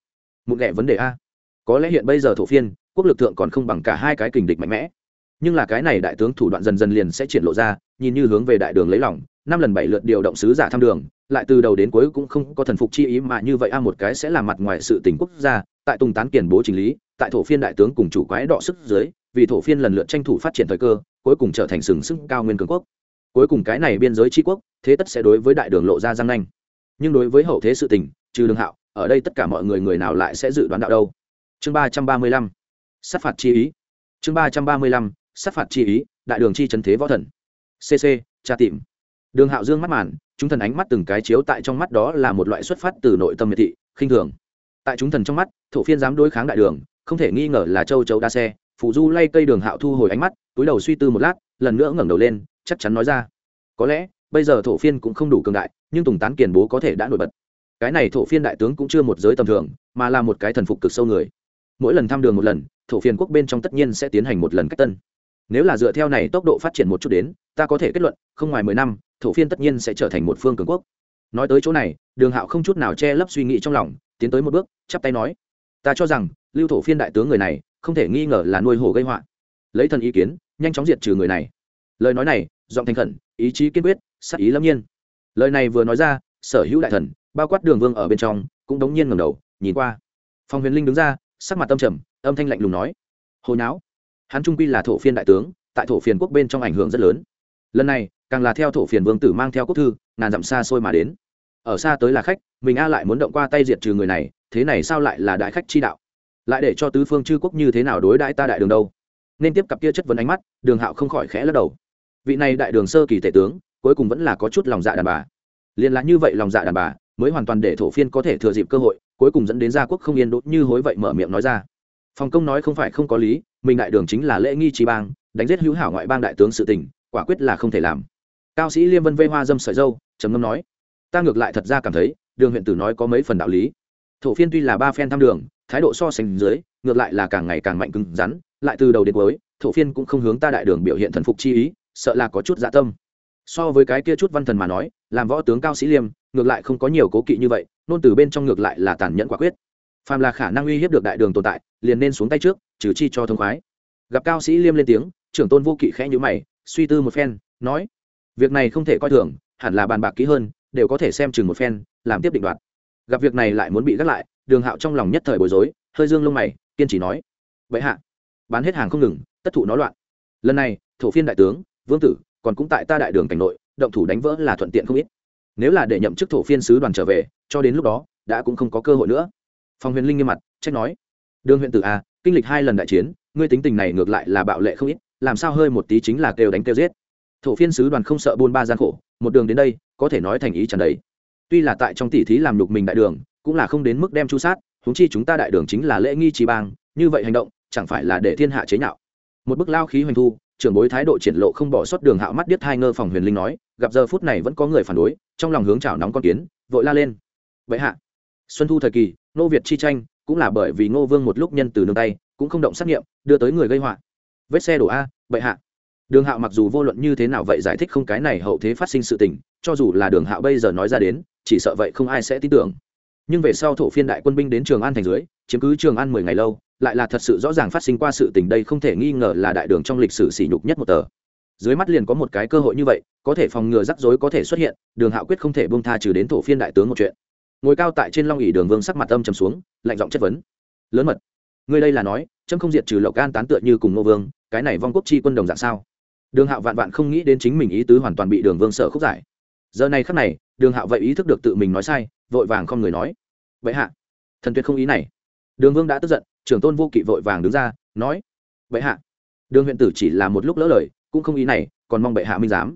Một lẽ vấn đề a. Có lẽ hiện bây giờ thổ phiên, quốc lực thượng còn không bằng cả hai cái kình địch mạnh mẽ. Nhưng là cái này đại tướng thủ đoạn dần dần liền sẽ triển lộ ra, nhìn như hướng về đại đường lấy lòng năm lần bảy lượt điều động sứ giả thăm đường, lại từ đầu đến cuối cũng không có thần phục chi ý mà như vậy a, một cái sẽ là mặt ngoài sự tình quốc gia, tại tùng tán kiển bố trình lý, tại thổ phiên đại tướng cùng chủ quái đọ sức dưới, vì thổ phiên lần lượt tranh thủ phát triển thời cơ, cuối cùng trở thành sừng sức cao nguyên cường quốc. Cuối cùng cái này biên giới tri quốc, thế tất sẽ đối với đại đường lộ ra giang nanh. Nhưng đối với hậu thế sự tình, trừ đường hạo, ở đây tất cả mọi người người nào lại sẽ dự đoán đạo đâu? Chương ba trăm ba mươi lăm, sát phạt chi ý. Chương ba trăm ba mươi lăm, sát phạt chi ý, đại đường chi trần thế võ thần. Cc tra tìm đường hạo dương mắt màn, chúng thần ánh mắt từng cái chiếu tại trong mắt đó là một loại xuất phát từ nội tâm miệt thị, khinh thường. Tại chúng thần trong mắt, thổ phiên dám đối kháng đại đường, không thể nghi ngờ là châu chấu đa xe. Phụ du lay cây đường hạo thu hồi ánh mắt, túi đầu suy tư một lát, lần nữa ngẩng đầu lên, chắc chắn nói ra. Có lẽ, bây giờ thổ phiên cũng không đủ cường đại, nhưng tùng tán kiền bố có thể đã nổi bật. Cái này thổ phiên đại tướng cũng chưa một giới tầm thường, mà là một cái thần phục cực sâu người. Mỗi lần thăm đường một lần, thổ phiên quốc bên trong tất nhiên sẽ tiến hành một lần cách tân. Nếu là dựa theo này tốc độ phát triển một chút đến, ta có thể kết luận, không ngoài mười năm thổ phiên tất nhiên sẽ trở thành một phương cường quốc. Nói tới chỗ này, đường hạo không chút nào che lấp suy nghĩ trong lòng, tiến tới một bước, chắp tay nói, ta cho rằng, lưu thổ phiên đại tướng người này, không thể nghi ngờ là nuôi hổ gây họa. Lấy thần ý kiến, nhanh chóng diệt trừ người này. Lời nói này, giọng thành khẩn, ý chí kiên quyết sắc ý lâm nhiên. Lời này vừa nói ra, sở hữu đại thần, bao quát đường vương ở bên trong, cũng đống nhiên ngầm đầu, nhìn qua. Phong huyền linh đứng ra, sắc mặt tâm trầm, âm thanh lạnh lùng nói hồi não hắn trung quy là thổ phiên đại tướng, tại thổ phiền quốc bên trong ảnh hưởng rất lớn. Lần này càng là theo thổ phiền vương tử mang theo quốc thư, ngàn dặm xa xôi mà đến. Ở xa tới là khách, mình a lại muốn động qua tay diệt trừ người này, thế này sao lại là đại khách chi đạo? Lại để cho tứ phương chư quốc như thế nào đối đãi ta đại đường đâu? Nên tiếp cặp kia chất vấn ánh mắt, đường hạo không khỏi khẽ lắc đầu. Vị này đại đường sơ kỳ tể tướng, cuối cùng vẫn là có chút lòng dạ đàn bà. Liền là như vậy lòng dạ đàn bà, mới hoàn toàn để thổ phiên có thể thừa dịp cơ hội, cuối cùng dẫn đến gia quốc không yên đốt như hối vậy mở miệng nói ra. Phòng công nói không phải không có lý, mình đại đường chính là lễ nghi trí bang, đánh giết hữu hảo ngoại bang đại tướng sự tình, quả quyết là không thể làm cao sĩ liêm vân vây hoa dâm sợi dâu, trầm ngâm nói, ta ngược lại thật ra cảm thấy, đường huyện tử nói có mấy phần đạo lý. Thổ phiên tuy là ba phen thăm đường, thái độ so sánh dưới, ngược lại là càng ngày càng mạnh cứng rắn, lại từ đầu đến cuối, thổ phiên cũng không hướng ta đại đường biểu hiện thần phục chi ý, sợ là có chút dạ tâm. So với cái kia chút văn thần mà nói, làm võ tướng cao sĩ liêm, ngược lại không có nhiều cố kỵ như vậy, nôn từ bên trong ngược lại là tàn nhẫn quả quyết. Phàm là khả năng uy hiếp được đại đường tồn tại, liền nên xuống tay trước, trừ chi cho thông khoái. Gặp cao sĩ liêm lên tiếng, trưởng tôn vô kỵ khẽ nhữ mày, suy tư một phen, nói việc này không thể coi thường, hẳn là bàn bạc kỹ hơn, đều có thể xem chừng một phen, làm tiếp định đoạt. Gặp việc này lại muốn bị gác lại, đường hạo trong lòng nhất thời bối rối, hơi dương lông mày, kiên trì nói vậy hạ, bán hết hàng không ngừng, tất thụ nó loạn. Lần này, thổ phiên đại tướng, vương tử, còn cũng tại ta đại đường cảnh nội, động thủ đánh vỡ là thuận tiện không ít. Nếu là để nhậm chức thổ phiên sứ đoàn trở về, cho đến lúc đó, đã cũng không có cơ hội nữa. Phong huyền linh nghiêm mặt, trách nói, đường huyện tử a kinh lịch hai lần đại chiến, ngươi tính tình này ngược lại là bạo lệ không ít, làm sao hơi một tí chính là kêu đánh kêu giết thổ phiên sứ đoàn không sợ buôn ba gian khổ, một đường đến đây, có thể nói thành ý trần đấy tuy là tại trong tỷ thí làm lục mình đại đường, cũng là không đến mức đem chu sát húng chi chúng ta đại đường chính là lễ nghi trí bang, như vậy hành động, chẳng phải là để thiên hạ chế nhạo. Một bức lao khí hoành thu, trưởng bối thái độ triển lộ không bỏ sót đường hạo mắt điếc hai ngơ phòng huyền linh nói, gặp giờ phút này vẫn có người phản đối, trong lòng hướng chảo nóng con kiến, vội la lên. Vậy hạ, xuân thu thời kỳ nô việt chi tranh, cũng là bởi vì ngô vương một lúc nhân từ nương tay, cũng không động xét nghiệm, đưa tới người gây họa. Vết xe đổ a, bệ hạ đường hạo mặc dù vô luận như thế nào vậy giải thích không cái này hậu thế phát sinh sự tình, cho dù là đường hạo bây giờ nói ra đến, chỉ sợ vậy không ai sẽ tin tưởng. Nhưng về sau thổ phiên đại quân binh đến trường an thành dưới, chiếm cứ trường an mười ngày lâu, lại là thật sự rõ ràng phát sinh qua sự tình đây không thể nghi ngờ là đại đường trong lịch sử sỉ nhục nhất một tờ. Dưới mắt liền có một cái cơ hội như vậy, có thể phòng ngừa rắc rối có thể xuất hiện, đường hạo quyết không thể bông tha trừ đến thổ phiên đại tướng một chuyện. Ngồi cao tại trên long ỉ đường vương sắc mặt âm trầm xuống, lạnh giọng chất vấn. Lớn mật, ngươi đây là nói trâm không diệt trừ lộc an tán tựa như cùng ngô vương, cái này vong quốc chi quân đồng dạng sao? Đường hạo vạn vạn không nghĩ đến chính mình ý tứ hoàn toàn bị đường vương sợ khúc giải. Giờ này khắc này, đường hạo vậy ý thức được tự mình nói sai, vội vàng không người nói. Vậy hạ, thần tuyệt không ý này. Đường vương đã tức giận, trưởng tôn vô kỵ vội vàng đứng ra, nói, vậy hạ. Đường huyện tử chỉ là một lúc lỡ lời, cũng không ý này, còn mong bệ hạ minh giám.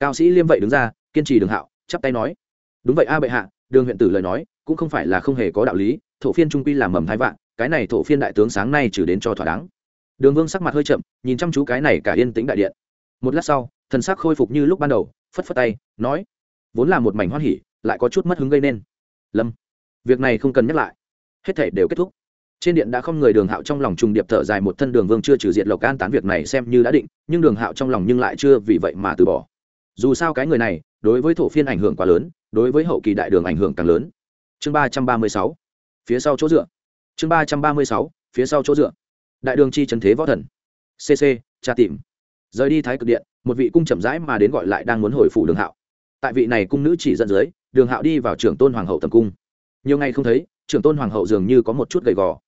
Cao sĩ liêm vậy đứng ra, kiên trì đường hạo, chắp tay nói, đúng vậy a bệ hạ. Đường huyện tử lời nói, cũng không phải là không hề có đạo lý, thổ phiên trung quy làm mầm thái vạn, cái này thổ phiên đại tướng sáng nay trừ đến cho thỏa đáng. Đường vương sắc mặt hơi chậm, nhìn chăm chú cái này cả yên tĩnh đại điện một lát sau, thần sắc khôi phục như lúc ban đầu, phất phất tay, nói, vốn là một mảnh hoan hỉ, lại có chút mất hứng gây nên. Lâm, việc này không cần nhắc lại. Hết thể đều kết thúc. Trên điện đã không người đường hạo trong lòng trùng điệp thở dài một thân đường vương chưa trừ diệt lộc an tán việc này xem như đã định, nhưng đường hạo trong lòng nhưng lại chưa vì vậy mà từ bỏ. Dù sao cái người này, đối với thổ phiên ảnh hưởng quá lớn, đối với hậu kỳ đại đường ảnh hưởng càng lớn. Chương ba trăm ba mươi sáu, phía sau chỗ dựa. Chương ba trăm ba mươi sáu, phía sau chỗ dựa. Đại đường chi trần thế võ thần. Cc tra tìm rời đi thái cực điện, một vị cung chậm rãi mà đến gọi lại đang muốn hồi phủ đường hạo. Tại vị này cung nữ chỉ dẫn dưới, đường hạo đi vào trưởng tôn hoàng hậu tầm cung. Nhiều ngày không thấy, trưởng tôn hoàng hậu dường như có một chút gầy gò.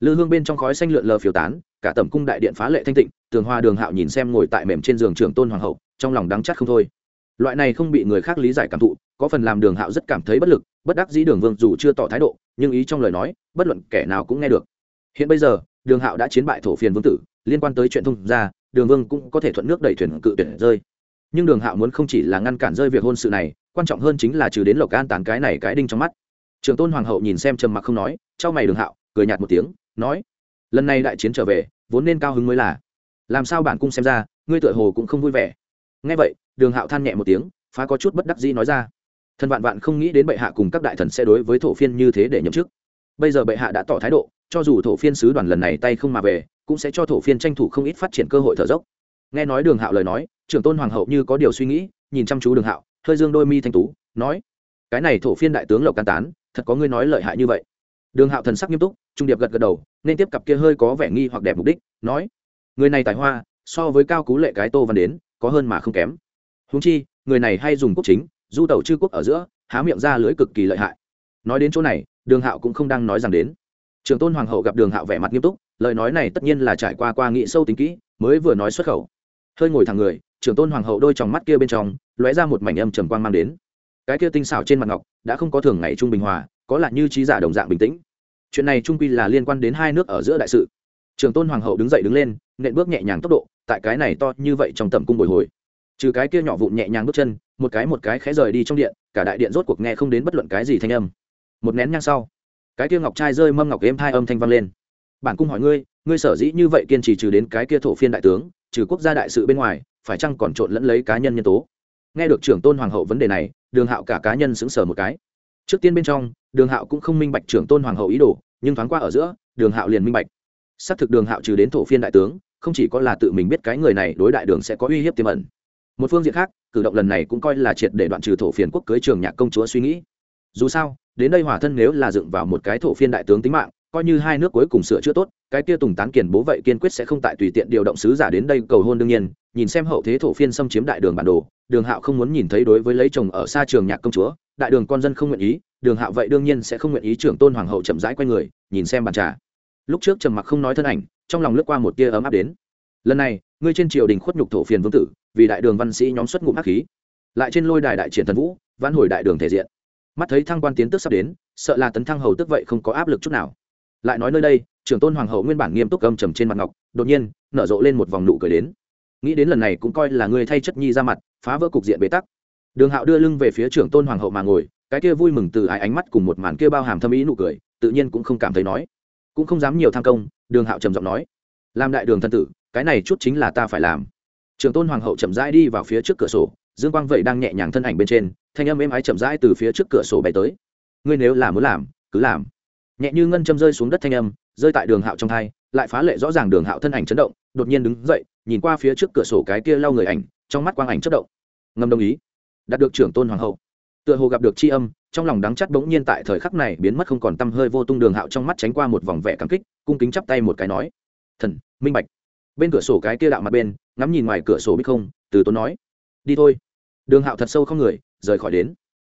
Lư hương bên trong khói xanh lượn lờ phiếu tán, cả tầm cung đại điện phá lệ thanh tịnh, tường hoa đường hạo nhìn xem ngồi tại mềm trên giường trưởng tôn hoàng hậu, trong lòng đắng chắt không thôi. Loại này không bị người khác lý giải cảm thụ, có phần làm đường hạo rất cảm thấy bất lực, bất đắc dĩ đường vương dù chưa tỏ thái độ, nhưng ý trong lời nói, bất luận kẻ nào cũng nghe được. Hiện bây giờ, đường hạo đã chiến bại thổ phiền vương tử, liên quan tới chuyện thông ra đường vương cũng có thể thuận nước đẩy thuyền cự tuyển rơi. Nhưng đường hạo muốn không chỉ là ngăn cản rơi việc hôn sự này, quan trọng hơn chính là trừ đến lộc an tán cái này cái đinh trong mắt. Trường tôn hoàng hậu nhìn xem trầm mặc không nói, trao mày đường hạo, cười nhạt một tiếng, nói, lần này đại chiến trở về, vốn nên cao hứng mới là. Làm sao bản cung xem ra, ngươi tựa hồ cũng không vui vẻ. Ngay vậy, đường hạo than nhẹ một tiếng, phá có chút bất đắc dĩ nói ra, thần vạn vạn không nghĩ đến bệ hạ cùng các đại thần sẽ đối với thổ phiên như thế để nhậm chức. Bây giờ bệ hạ đã tỏ thái độ cho dù thổ phiên sứ đoàn lần này tay không mà về, cũng sẽ cho thổ phiên tranh thủ không ít phát triển cơ hội thở dốc. Nghe nói đường hạo lời nói, trưởng tôn hoàng hậu như có điều suy nghĩ, nhìn chăm chú đường hạo, hơi dương đôi mi thanh tú, nói, cái này thổ phiên đại tướng lộc can tán, thật có ngươi nói lợi hại như vậy. Đường hạo thần sắc nghiêm túc, trung điệp gật gật đầu, nên tiếp cặp kia hơi có vẻ nghi hoặc đẹp mục đích, nói, người này tài hoa, so với cao cú lệ cái tô văn đến, có hơn mà không kém. Húng chi, người này hay dùng quốc chính, du tẩu chư quốc ở giữa, há miệng ra lưới cực kỳ lợi hại. Nói đến chỗ này, đường hạo cũng không đang nói rằng đến trường tôn hoàng hậu gặp đường hạo vẻ mặt nghiêm túc, lời nói này tất nhiên là trải qua qua nghị sâu tính kỹ, mới vừa nói xuất khẩu. Hơi ngồi thẳng người, trường tôn hoàng hậu đôi tròng mắt kia bên trong, lóe ra một mảnh âm trầm quang mang đến. Cái kia tinh xảo trên mặt ngọc, đã không có thường ngày trung bình hòa, có là như trí giả đồng dạng bình tĩnh. Chuyện này trung quy là liên quan đến hai nước ở giữa đại sự. Trường tôn hoàng hậu đứng dậy đứng lên, nện bước nhẹ nhàng tốc độ, tại cái này to như vậy trong tầm cung bồi hồi. Trừ cái kia nhỏ vụn nhẹ nhàng bước chân, một cái một cái khẽ rời đi trong điện, cả đại điện rốt cuộc nghe không đến bất luận cái gì thanh âm. Một nén nhang sau cái kia ngọc trai rơi mâm ngọc êm hai âm thanh vang lên. Bản cung hỏi ngươi ngươi sở dĩ như vậy kiên trì trừ đến cái kia thổ phiên đại tướng, trừ quốc gia đại sự bên ngoài, phải chăng còn trộn lẫn lấy cá nhân nhân tố? Nghe được trưởng tôn hoàng hậu vấn đề này, đường hạo cả cá nhân xứng sở một cái. Trước tiên bên trong, đường hạo cũng không minh bạch trưởng tôn hoàng hậu ý đồ, nhưng thoáng qua ở giữa, đường hạo liền minh bạch. Xác thực đường hạo trừ đến thổ phiên đại tướng, không chỉ có là tự mình biết cái người này đối đại đường sẽ có uy hiếp tiềm ẩn. Một phương diện khác, cử động lần này cũng coi là triệt để đoạn trừ thổ phiền quốc cưới trường nhạc công chúa suy nghĩ. Dù sao đến đây hỏa thân nếu là dựng vào một cái thổ phiên đại tướng tính mạng, coi như hai nước cuối cùng sửa chữa tốt, cái kia tùng tán kiền bố vậy kiên quyết sẽ không tại tùy tiện điều động sứ giả đến đây cầu hôn đương nhiên, nhìn xem hậu thế thổ phiên xâm chiếm đại đường bản đồ, đường hạo không muốn nhìn thấy đối với lấy chồng ở xa trường nhạc công chúa, đại đường con dân không nguyện ý, đường hạo vậy đương nhiên sẽ không nguyện ý trưởng tôn hoàng hậu chậm rãi quay người, nhìn xem bàn trà. Lúc trước trầm mặc không nói thân ảnh, trong lòng lướt qua một tia ấm áp đến. Lần này, ngươi trên triều đình khuất nhục thổ phiền vương tử, vì đại đường văn sĩ nhóm xuất ngụm ác khí. Lại trên lôi đài đại triển thần vũ, vãn hồi đại đường thể diện mắt thấy thăng quan tiến tức sắp đến, sợ là tấn thăng hầu tức vậy không có áp lực chút nào. Lại nói nơi đây, trưởng tôn hoàng hậu nguyên bản nghiêm túc âm trầm trên mặt ngọc, đột nhiên, nở rộ lên một vòng nụ cười đến. Nghĩ đến lần này cũng coi là người thay chất nhi ra mặt, phá vỡ cục diện bế tắc. Đường hạo đưa lưng về phía trưởng tôn hoàng hậu mà ngồi, cái kia vui mừng từ ái ánh mắt cùng một màn kia bao hàm thâm ý nụ cười, tự nhiên cũng không cảm thấy nói. Cũng không dám nhiều tham công, đường hạo trầm giọng nói. Làm đại đường thân tử, cái này chút chính là ta phải làm. Trường tôn hoàng hậu chậm rãi đi vào phía trước cửa sổ, dương quang vậy đang nhẹ nhàng thân ảnh bên trên thanh âm êm ái chậm rãi từ phía trước cửa sổ bay tới. Ngươi nếu là muốn làm, cứ làm. Nhẹ như ngân châm rơi xuống đất thanh âm, rơi tại đường hạo trong thai, lại phá lệ rõ ràng đường hạo thân ảnh chấn động, đột nhiên đứng dậy, nhìn qua phía trước cửa sổ cái kia lau người ảnh, trong mắt quang ảnh chất động. Ngâm đồng ý. Đạt được trưởng tôn hoàng hậu. Tựa hồ gặp được chi âm, trong lòng đắng chắt bỗng nhiên tại thời khắc này biến mất không còn t hơi vô tung đường hạo trong mắt tránh qua một vòng vẻ cảm kích, cung kính chắp tay một cái nói. Thần, minh bạch. Bên cửa sổ cái kia đạo mặt bên, ngắm nhìn ngoài cửa sổ bích không, từ tốn nói. Đi thôi. Đường hạo thật sâu không người rời khỏi đến.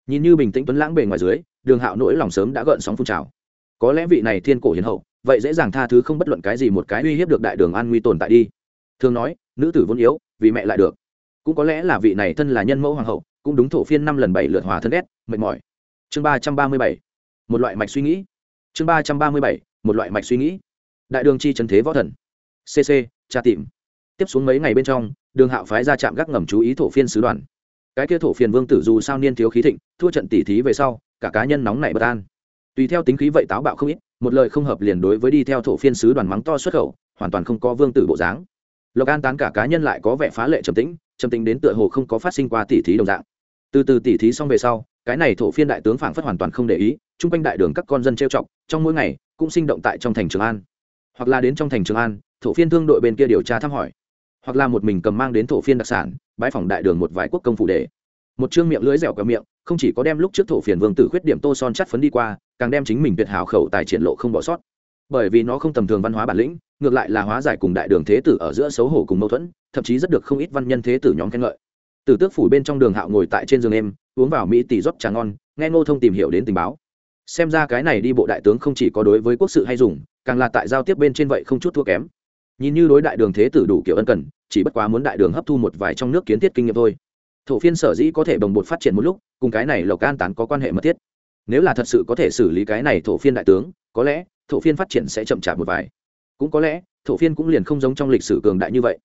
Nhìn như bình tĩnh tuấn lãng bề ngoài dưới, đường hạo nỗi lòng sớm đã gợn sóng phun trào. Có lẽ vị này thiên cổ hiền hậu, vậy dễ dàng tha thứ không bất luận cái gì một cái uy hiếp được đại đường an nguy tồn tại đi. Thường nói, nữ tử vốn yếu, vì mẹ lại được. Cũng có lẽ là vị này thân là nhân mẫu hoàng hậu, cũng đúng thổ phiên năm lần bảy lượt hòa thân ghét, mệt mỏi. Chương ba trăm ba mươi bảy, một loại mạch suy nghĩ. Chương ba trăm ba mươi bảy, một loại mạch suy nghĩ. Đại đường chi trần thế võ thần. Cc tra tìm. Tiếp xuống mấy ngày bên trong, đường hạo phái ra trạm gác ngầm chú ý thổ phiên sứ đoàn cái kia thổ phiền vương tử dù sao niên thiếu khí thịnh, thua trận tỉ thí về sau, cả cá nhân nóng nảy bất an. Tùy theo tính khí vậy táo bạo không ít, một lời không hợp liền đối với đi theo thổ phiên sứ đoàn mắng to xuất khẩu, hoàn toàn không có vương tử bộ dáng. Lộc an tán cả cá nhân lại có vẻ phá lệ trầm tĩnh trầm tĩnh đến tựa hồ không có phát sinh qua tỉ thí đồng dạng. Từ từ tỉ thí xong về sau, cái này thổ phiên đại tướng phảng phất hoàn toàn không để ý, chung quanh đại đường các con dân trêu chọc, trong mỗi ngày cũng sinh động tại trong thành trường an. Hoặc là đến trong thành trường an, thổ phiên thương đội bên kia điều tra thăm hỏi hoặc là một mình cầm mang đến thổ phiên đặc sản, bãi phòng đại đường một vài quốc công phủ đề một chương miệng lưới dẻo cả miệng, không chỉ có đem lúc trước thổ phiền vương tử khuyết điểm tô son chắt phấn đi qua, càng đem chính mình tuyệt hào khẩu tài triển lộ không bỏ sót. Bởi vì nó không tầm thường văn hóa bản lĩnh, ngược lại là hóa giải cùng đại đường thế tử ở giữa xấu hổ cùng mâu thuẫn, thậm chí rất được không ít văn nhân thế tử nhóm khen ngợi. Từ tước phủ bên trong đường hạo ngồi tại trên giường em uống vào mỹ tỷ rót trà ngon, nghe ngô thông tìm hiểu đến tình báo. Xem ra cái này đi bộ đại tướng không chỉ có đối với quốc sự hay dùng, càng là tại giao tiếp bên trên vậy không chút thua kém nhìn như đối đại đường thế tử đủ kiểu ân cần, chỉ bất quá muốn đại đường hấp thu một vài trong nước kiến thiết kinh nghiệm thôi. Thổ phiên sở dĩ có thể đồng bột phát triển một lúc, cùng cái này lộc an tán có quan hệ mật thiết. Nếu là thật sự có thể xử lý cái này thổ phiên đại tướng, có lẽ thổ phiên phát triển sẽ chậm chạp một vài. Cũng có lẽ, thổ phiên cũng liền không giống trong lịch sử cường đại như vậy.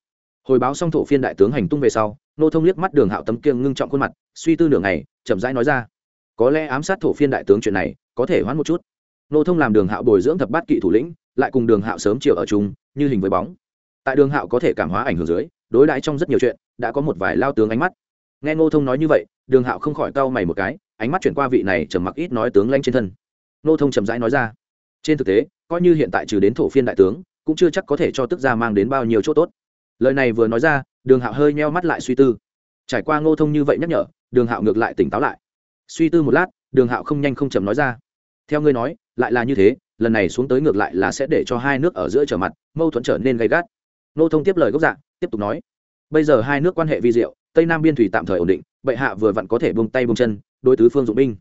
Hồi báo xong thổ phiên đại tướng hành tung về sau, nô thông liếc mắt đường hạo tấm kiêng ngưng trọng khuôn mặt, suy tư nửa ngày, chậm rãi nói ra. Có lẽ ám sát thổ phiên đại tướng chuyện này có thể hoãn một chút. Nô thông làm đường hạo bồi dưỡng thập bát kỵ thủ lĩnh lại cùng đường hạo sớm chiều ở chung, như hình với bóng. Tại đường hạo có thể cảm hóa ảnh hưởng dưới, đối đãi trong rất nhiều chuyện, đã có một vài lao tướng ánh mắt. Nghe ngô thông nói như vậy, đường hạo không khỏi cau mày một cái, ánh mắt chuyển qua vị này trầm mặc ít nói tướng lanh trên thân. Ngô thông chầm rãi nói ra, trên thực tế, coi như hiện tại trừ đến thổ phiên đại tướng, cũng chưa chắc có thể cho tức gia mang đến bao nhiêu chỗ tốt. Lời này vừa nói ra, đường hạo hơi meo mắt lại suy tư. Trải qua ngô thông như vậy nhắc nhở, đường hạo ngược lại tỉnh táo lại. Suy tư một lát, đường hạo không nhanh không chậm nói ra, theo ngươi nói, lại là như thế lần này xuống tới ngược lại là sẽ để cho hai nước ở giữa trở mặt, mâu thuẫn trở nên gay gắt. Ngô thông tiếp lời gốc dạng, tiếp tục nói, bây giờ hai nước quan hệ vi diệu, tây nam biên thủy tạm thời ổn định, bệ hạ vừa vặn có thể buông tay buông chân, đối tứ phương dụng binh.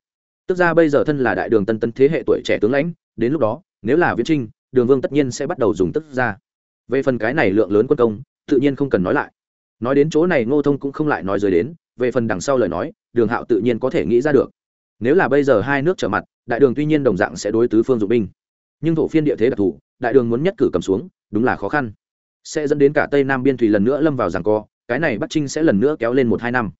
Tức ra bây giờ thân là đại đường tân tân thế hệ tuổi trẻ tướng lãnh, đến lúc đó, nếu là viễn trinh, đường vương tất nhiên sẽ bắt đầu dùng tức ra. Về phần cái này lượng lớn quân công, tự nhiên không cần nói lại. Nói đến chỗ này ngô thông cũng không lại nói rời đến, về phần đằng sau lời nói, đường hạo tự nhiên có thể nghĩ ra được. Nếu là bây giờ hai nước trở mặt, đại đường tuy nhiên đồng dạng sẽ đối tứ phương dụng binh nhưng thổ phiên địa thế đặc thù, đại đường muốn nhất cử cầm xuống, đúng là khó khăn. Sẽ dẫn đến cả tây nam biên thủy lần nữa lâm vào giằng co, cái này bắc trinh sẽ lần nữa kéo lên một hai năm.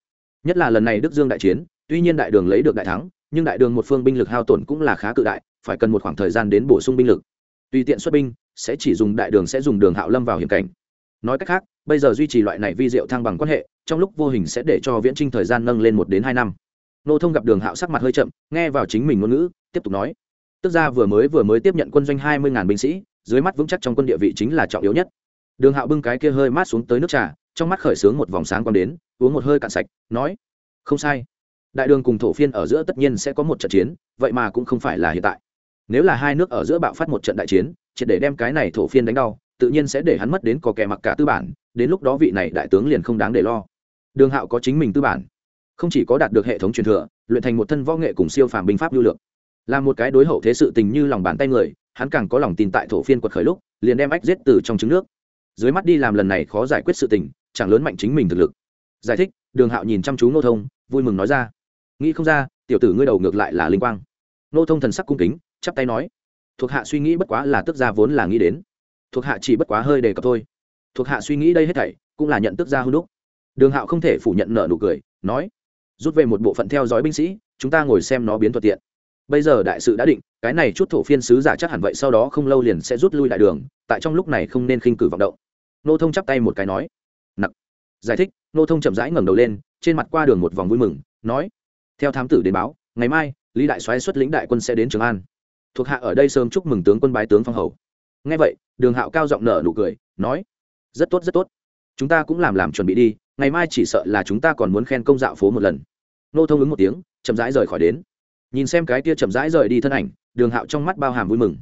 Nhất là lần này đức dương đại chiến, tuy nhiên đại đường lấy được đại thắng, nhưng đại đường một phương binh lực hao tổn cũng là khá cự đại, phải cần một khoảng thời gian đến bổ sung binh lực. Tùy tiện xuất binh, sẽ chỉ dùng đại đường sẽ dùng đường hạo lâm vào hiểm cảnh. Nói cách khác, bây giờ duy trì loại này vi diệu thăng bằng quan hệ, trong lúc vô hình sẽ để cho viễn trinh thời gian nâng lên một đến hai năm. Nô thông gặp đường hạo sắc mặt hơi chậm, nghe vào chính mình ngôn ngữ, tiếp tục nói tức ra vừa mới vừa mới tiếp nhận quân doanh hai mươi ngàn binh sĩ, dưới mắt vững chắc trong quân địa vị chính là trọng yếu nhất. Đường hạo bưng cái kia hơi mát xuống tới nước trà, trong mắt khởi xướng một vòng sáng còn đến, uống một hơi cạn sạch, nói, không sai. Đại đường cùng thổ phiên ở giữa tất nhiên sẽ có một trận chiến, vậy mà cũng không phải là hiện tại. Nếu là hai nước ở giữa bạo phát một trận đại chiến, triệt để đem cái này thổ phiên đánh đau, tự nhiên sẽ để hắn mất đến có kẻ mặc cả tư bản, đến lúc đó vị này đại tướng liền không đáng để lo. Đường hạo có chính mình tư bản, không chỉ có đạt được hệ thống truyền thừa, luyện thành một thân võ nghệ cùng siêu phàm binh pháp lưu lượng là một cái đối hậu thế sự tình như lòng bàn tay người, hắn càng có lòng tin tại thổ phiên quật khởi lúc, liền đem ách giết từ trong trứng nước. Dưới mắt đi làm lần này khó giải quyết sự tình, chẳng lớn mạnh chính mình thực lực. Giải thích, đường hạo nhìn chăm chú nô thông, vui mừng nói ra. Nghĩ không ra, tiểu tử ngươi đầu ngược lại là linh quang. Nô thông thần sắc cung kính, chắp tay nói. Thuộc hạ suy nghĩ bất quá là tức gia vốn là nghĩ đến. Thuộc hạ chỉ bất quá hơi đề cập thôi. Thuộc hạ suy nghĩ đây hết thảy, cũng là nhận tức gia hôn đúc. Đường hạo không thể phủ nhận nợ nụ cười, nói. Rút về một bộ phận theo dõi binh sĩ, chúng ta ngồi xem nó biến thuận tiện bây giờ đại sự đã định, cái này chút thổ phiên sứ giả chắc hẳn vậy sau đó không lâu liền sẽ rút lui đại đường, tại trong lúc này không nên khinh cử vọng động. Nô thông chắp tay một cái nói, nặc. Giải thích, nô thông chậm rãi ngẩng đầu lên, trên mặt qua đường một vòng vui mừng, nói, theo thám tử đến báo, ngày mai, lý đại soái xuất lĩnh đại quân sẽ đến trường an. Thuộc hạ ở đây sớm chúc mừng tướng quân bái tướng phong hầu. Nghe vậy, đường hạo cao giọng nở nụ cười, nói, rất tốt rất tốt. Chúng ta cũng làm làm chuẩn bị đi, ngày mai chỉ sợ là chúng ta còn muốn khen công dạo phố một lần. Nô thông ứng một tiếng, chậm rãi rời khỏi đến nhìn xem cái kia chậm rãi rời đi thân ảnh, đường hạo trong mắt bao hàm vui mừng.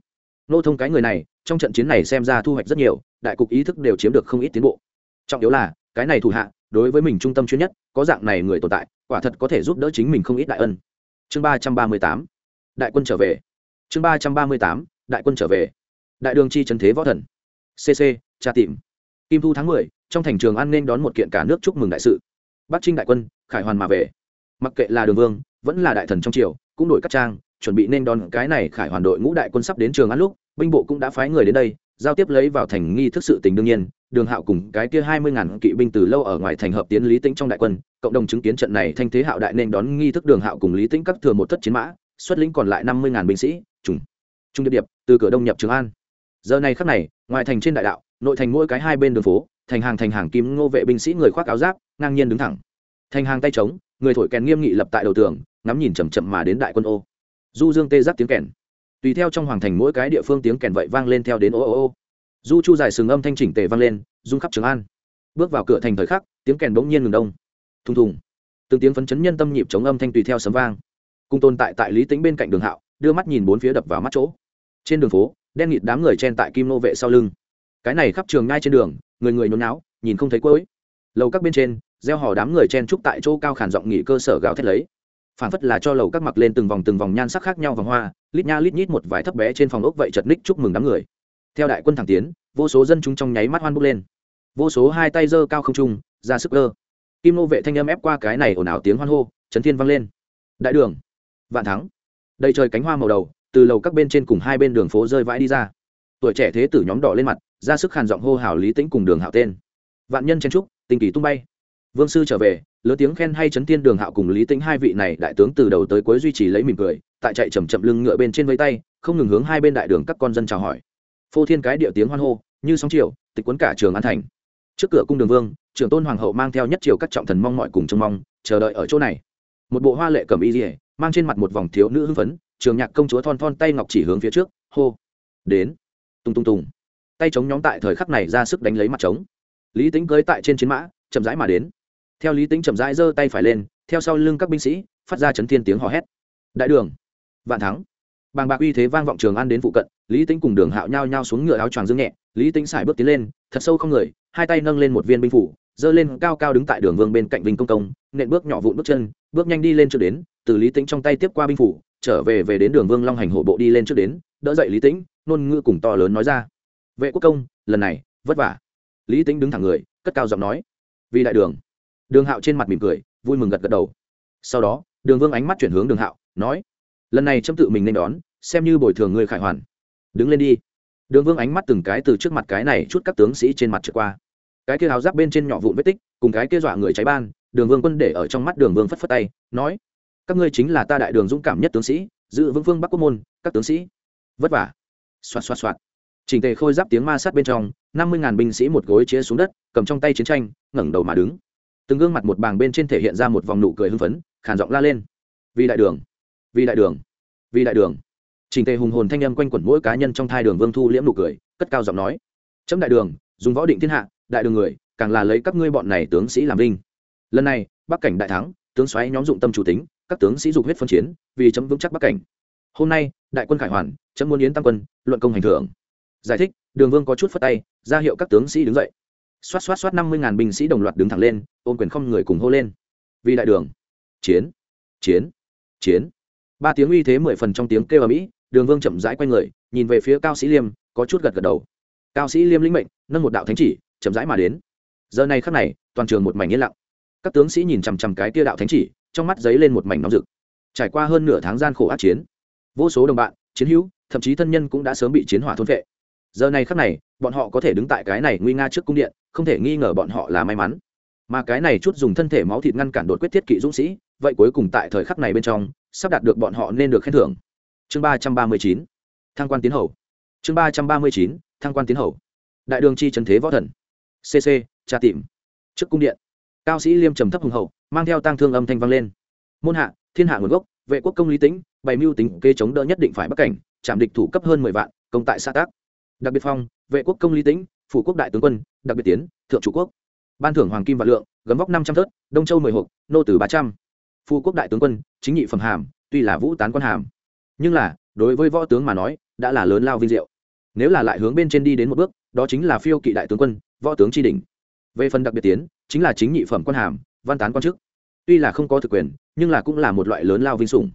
Nô thông cái người này, trong trận chiến này xem ra thu hoạch rất nhiều, đại cục ý thức đều chiếm được không ít tiến bộ. Trọng yếu là, cái này thủ hạ, đối với mình trung tâm chuyên nhất, có dạng này người tồn tại, quả thật có thể giúp đỡ chính mình không ít đại ân. Chương ba trăm ba mươi tám. Đại quân trở về. Chương ba trăm ba mươi tám. Đại quân trở về. Đại đường chi trần thế võ thần. Cc tra tìm. Kim thu tháng mười, trong thành trường an nên đón một kiện cả nước chúc mừng đại sự. Bắc trinh đại quân, khải hoàn mà về. Mặc kệ là đường vương, vẫn là đại thần trong triều cũng đổi các trang, chuẩn bị nên đón cái này khải hoàn đội ngũ đại quân sắp đến trường ăn lúc, binh bộ cũng đã phái người đến đây, giao tiếp lấy vào thành nghi thức sự tình đương nhiên, đường hạo cùng cái kia hai mươi ngàn kỵ binh từ lâu ở ngoài thành hợp tiến lý tĩnh trong đại quân, cộng đồng chứng kiến trận này thanh thế hạo đại nên đón nghi thức đường hạo cùng lý tĩnh các thừa một thất chiến mã, xuất lĩnh còn lại năm mươi ngàn binh sĩ, trùng, trung điệp điệp, từ cửa đông nhập trường an. Giờ này khắc này, ngoài thành trên đại đạo, nội thành mỗi cái hai bên đường phố, thành hàng thành hàng kim ngô vệ binh sĩ người khoác áo giáp, ngang nhiên đứng thẳng. Thành hàng tay trống, người thổi kèn nghiêm nghị lập tại đầu tường ngắm nhìn chậm chậm mà đến đại quân ô. Du dương tê giác tiếng kèn. Tùy theo trong hoàng thành mỗi cái địa phương tiếng kèn vậy vang lên theo đến ô ô ô. Du chu dài sừng âm thanh chỉnh tề vang lên, rung khắp trường an. Bước vào cửa thành thời khắc, tiếng kèn bỗng nhiên ngừng đông. Thùng thùng. Từng tiếng phấn chấn nhân tâm nhịp chống âm thanh tùy theo sấm vang. Cung tồn tại tại lý tính bên cạnh đường hạo, đưa mắt nhìn bốn phía đập vào mắt chỗ. Trên đường phố, đen nghịt đám người chen tại kim nô vệ sau lưng. Cái này khắp trường ngay trên đường, người người nhốn náo nhìn không thấy cuối. Lầu các bên trên, gieo hò đám người chen trúc tại chỗ cao khản giọng nghỉ cơ sở gào thét lấy phản phất là cho lầu các mặc lên từng vòng từng vòng nhan sắc khác nhau vòng hoa, lít nha lít nhít một vài thấp bé trên phòng ốc vậy chật ních chúc mừng đám người. Theo đại quân thẳng tiến, vô số dân chúng trong nháy mắt hoan bốc lên. Vô số hai tay giơ cao không trung, ra sức ơ. Kim nô vệ thanh âm ép qua cái này ồn ào tiếng hoan hô, chấn thiên vang lên. Đại đường, vạn thắng. Đầy trời cánh hoa màu đầu, từ lầu các bên trên cùng hai bên đường phố rơi vãi đi ra. Tuổi trẻ thế tử nhóm đỏ lên mặt, ra sức khàn giọng hô hào lý tĩnh cùng đường hạo tên. Vạn nhân chen trúc tình kỳ tung bay. Vương sư trở về lớn tiếng khen hay chấn tiên đường hạo cùng lý tĩnh hai vị này đại tướng từ đầu tới cuối duy trì lấy mỉm cười, tại chạy chầm chậm lưng ngựa bên trên vây tay, không ngừng hướng hai bên đại đường các con dân chào hỏi. Phô thiên cái địa tiếng hoan hô, như sóng chiều, tịch quấn cả trường an thành. Trước cửa cung đường vương, trưởng tôn hoàng hậu mang theo nhất triều các trọng thần mong mọi cùng trông mong, chờ đợi ở chỗ này. Một bộ hoa lệ cầm y dỉa mang trên mặt một vòng thiếu nữ hưng phấn, trường nhạc công chúa thon thon tay ngọc chỉ hướng phía trước, hô, đến. Tung tung tung. Tay chống nhóm tại thời khắc này ra sức đánh lấy mặt trống. Lý tính cưới tại trên chiến mã, chậm rãi mà đến theo lý tính chậm rãi giơ tay phải lên, theo sau lưng các binh sĩ, phát ra chấn thiên tiếng hò hét. Đại đường, vạn thắng. Bàng bạc uy thế vang vọng trường an đến phụ cận, lý tính cùng đường hạo nhao nhao xuống ngựa áo choàng dương nhẹ, lý tính xài bước tiến lên, thật sâu không người, hai tay nâng lên một viên binh phủ, giơ lên cao cao đứng tại đường vương bên cạnh vinh công công, nện bước nhỏ vụn bước chân, bước nhanh đi lên trước đến, từ lý tính trong tay tiếp qua binh phủ, trở về về đến đường vương long hành hộ bộ đi lên trước đến, đỡ dậy lý tĩnh nôn ngữ cùng to lớn nói ra. Vệ quốc công, lần này, vất vả. Lý tĩnh đứng thẳng người, cất cao giọng nói, vì đại đường đường hạo trên mặt mỉm cười, vui mừng gật gật đầu. Sau đó, đường vương ánh mắt chuyển hướng đường hạo, nói, lần này trâm tự mình nên đón, xem như bồi thường người khải hoàn. Đứng lên đi. Đường vương ánh mắt từng cái từ trước mặt cái này chút các tướng sĩ trên mặt trượt qua. Cái kia áo giáp bên trên nhỏ vụn vết tích, cùng cái kia dọa người cháy ban, đường vương quân để ở trong mắt đường vương phất phất tay, nói, các ngươi chính là ta đại đường dũng cảm nhất tướng sĩ, giữ vững vương bắc quốc môn, các tướng sĩ. Vất vả. Xoạt xoạt xoạt. Chỉnh tề khôi giáp tiếng ma sát bên trong, năm mươi ngàn binh sĩ một gối chia xuống đất, cầm trong tay chiến tranh, ngẩng đầu mà đứng từng gương mặt một bàng bên trên thể hiện ra một vòng nụ cười hưng phấn khản giọng la lên. Vì đại đường, vì đại đường, vì đại đường. Trình tề hùng hồn thanh âm quanh quẩn mỗi cá nhân trong thai đường vương thu liễm nụ cười, cất cao giọng nói. Chấm đại đường, dùng võ định thiên hạ, đại đường người, càng là lấy các ngươi bọn này tướng sĩ làm linh lần này, bắc cảnh đại thắng, tướng xoáy nhóm dụng tâm chủ tính, các tướng sĩ dục huyết phân chiến, vì chấm vững chắc bắc cảnh. Hôm nay, đại quân khải hoàn, chấm muốn yến tam quân, luận công hành thưởng. Giải thích, đường vương có chút phất tay, ra hiệu các tướng sĩ đứng dậy xoát xoát xoát năm mươi ngàn binh sĩ đồng loạt đứng thẳng lên, ôm quyền không người cùng hô lên. Vì đại đường. Chiến. Chiến. Chiến. Ba tiếng uy thế mười phần trong tiếng kêu ở mỹ đường vương chậm rãi q u a y người, nhìn về phía cao sĩ liêm, có chút gật gật đầu. Cao sĩ liêm lĩnh mệnh, nâng một đạo thánh chỉ, chậm rãi mà đến. Giờ này khắc này, toàn trường một mảnh yên lặng. Các tướng sĩ nhìn chằm chằm cái tia đạo thánh chỉ, trong mắt giấy lên một mảnh nóng rực. Trải qua hơn nửa tháng gian khổ ác chiến, vô số đồng bạn, chiến hữu, thậm chí thân nhân cũng đã sớm bị chiến hỏa thôn vệ giờ này khắc này, bọn họ có thể đứng tại cái này nguy nga trước cung điện, không thể nghi ngờ bọn họ là may mắn. Mà cái này chút dùng thân thể máu thịt ngăn cản đột quyết thiết kỵ dũng sĩ, vậy cuối cùng tại thời khắc này bên trong, sắp đạt được bọn họ nên được khen thưởng. Chương ba trăm ba mươi chín, thăng quan tiến hầu. Chương ba trăm ba mươi chín, thăng quan tiến hầu. Đại đường chi trần thế võ thần. Cc tra tìm. Trước cung điện, cao sĩ liêm trầm thấp hùng hậu, mang theo tang thương âm thanh vang lên. Môn hạ, thiên hạ nguồn gốc, vệ quốc công lý tính bày mưu tính kê chống đỡ nhất định phải bắc cảnh chạm địch thủ cấp hơn mười vạn, công tại xã tác đặc biệt phong, vệ quốc công lý tĩnh, phủ quốc đại tướng quân, đặc biệt tiến, thượng chủ quốc. Ban thưởng hoàng kim và lượng, gấm vóc năm trăm thớt, đông châu mười hộp, nô tử ba trăm. Phu quốc đại tướng quân, chính nhị phẩm hàm, tuy là vũ tán quan hàm. Nhưng là, đối với võ tướng mà nói, đã là lớn lao vinh diệu. Nếu là lại hướng bên trên đi đến một bước, đó chính là phiêu kỵ đại tướng quân, võ tướng tri đình về phần đặc biệt tiến, chính là chính nhị phẩm quan hàm, văn tán quan chức. Tuy là không có thực quyền, nhưng là cũng là một loại lớn lao vinh sủng.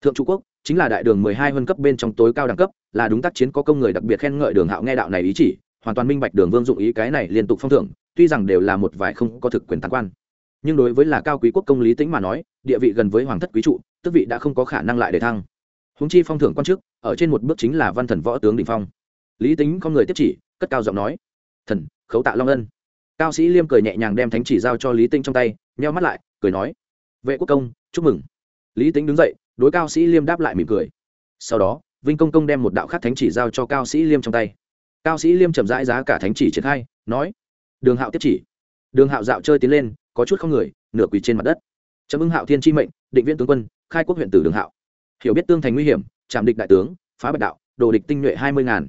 Thượng trung quốc chính là đại đường mười hai hơn cấp bên trong tối cao đẳng cấp, là đúng tác chiến có công người đặc biệt khen ngợi đường hạo nghe đạo này ý chỉ, hoàn toàn minh bạch đường vương dụng ý cái này liên tục phong thưởng, tuy rằng đều là một vài không có thực quyền tán quan. Nhưng đối với là cao quý quốc công lý tính mà nói, địa vị gần với hoàng thất quý trụ tức vị đã không có khả năng lại để thăng. Húng chi phong thưởng quan chức, ở trên một bước chính là văn thần võ tướng đỉnh phong. Lý tính con người tiếp chỉ, cất cao giọng nói, thần, khấu tạ long ân. Cao sĩ liêm cười nhẹ nhàng đem thánh chỉ giao cho lý tinh trong tay, nheo mắt lại, cười nói, vệ quốc công, chúc mừng. Lý tính đứng dậy đối cao sĩ liêm đáp lại mỉm cười. Sau đó, vinh công công đem một đạo khắc thánh chỉ giao cho cao sĩ liêm trong tay. Cao sĩ liêm chậm rãi giá cả thánh chỉ triển khai, nói, đường hạo tiếp chỉ. Đường hạo dạo chơi tiến lên, có chút không người, nửa quỳ trên mặt đất. Chấm ưng hạo thiên chi mệnh, định viên tướng quân, khai quốc huyện tử đường hạo. Hiểu biết tương thành nguy hiểm trạm địch đại tướng, phá bạch đạo, đồ địch tinh nhuệ hai mươi ngàn.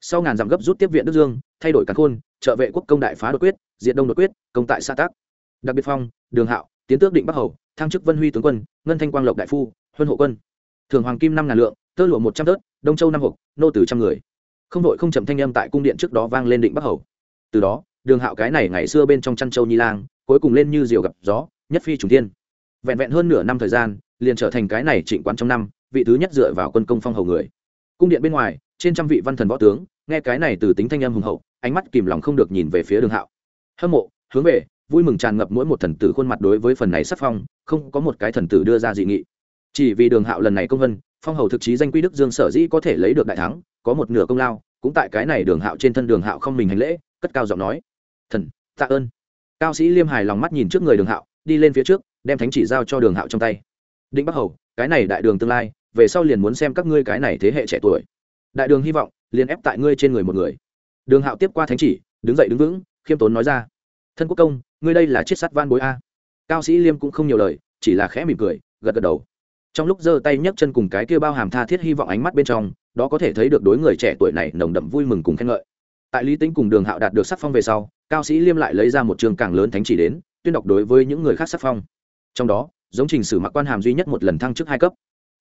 Sau ngàn giảm gấp rút tiếp viện đức dương, thay đổi cán khôn, trợ vệ quốc công đại phá đột quyết diện đông đột quyết, công tại xã tác. Đặc biệt phong, đường hạo, tiến tước định bắc hầu, thăng chức vân huy tướng quân, ngân thanh quang lộc đại phu huân hộ quân. Thường hoàng kim năm ngàn lượng, tơ lụa một trăm tớt, đông châu năm hộp, nô từ trăm người. Không đội không chậm thanh âm tại cung điện trước đó vang lên định bắc hầu. Từ đó, đường hạo cái này ngày xưa bên trong chăn châu nhi lang, cuối cùng lên như diều gặp gió, nhất phi trùng tiên vẹn vẹn hơn nửa năm thời gian, liền trở thành cái này trịnh quán trong năm, vị thứ nhất dựa vào quân công phong hầu người. Cung điện bên ngoài, trên trăm vị văn thần võ tướng, nghe cái này từ tính thanh âm hùng hậu, ánh mắt kìm lòng không được nhìn về phía đường hạo. Hâm mộ, hướng về, vui mừng tràn ngập mỗi một thần tử khuôn mặt đối với phần này sắc phong, không có một cái thần tử đưa ra dị nghị chỉ vì đường hạo lần này công vân, phong hầu thực chí danh quy đức dương sở dĩ có thể lấy được đại thắng, có một nửa công lao, cũng tại cái này đường hạo trên thân đường hạo không mình hành lễ, cất cao giọng nói. Thần, tạ ơn. Cao sĩ liêm hài lòng mắt nhìn trước người đường hạo, đi lên phía trước, đem thánh chỉ giao cho đường hạo trong tay. Định bắc hầu, cái này đại đường tương lai, về sau liền muốn xem các ngươi cái này thế hệ trẻ tuổi. Đại đường hy vọng, liền ép tại ngươi trên người một người. Đường hạo tiếp qua thánh chỉ, đứng dậy đứng vững, khiêm tốn nói ra. Thân quốc công, ngươi đây là chiết sắt van bối a. Cao sĩ liêm cũng không nhiều lời, chỉ là khẽ mỉm cười, gật gật đầu trong lúc giơ tay nhấc chân cùng cái kia bao hàm tha thiết hy vọng ánh mắt bên trong, đó có thể thấy được đối người trẻ tuổi này nồng đậm vui mừng cùng khen ngợi. Tại lý tính cùng đường hạo đạt được sắc phong về sau, cao sĩ liêm lại lấy ra một trường càng lớn thánh chỉ đến, tuyên đọc đối với những người khác sắc phong. Trong đó, giống trình sử mặc quan hàm duy nhất một lần thăng chức hai cấp.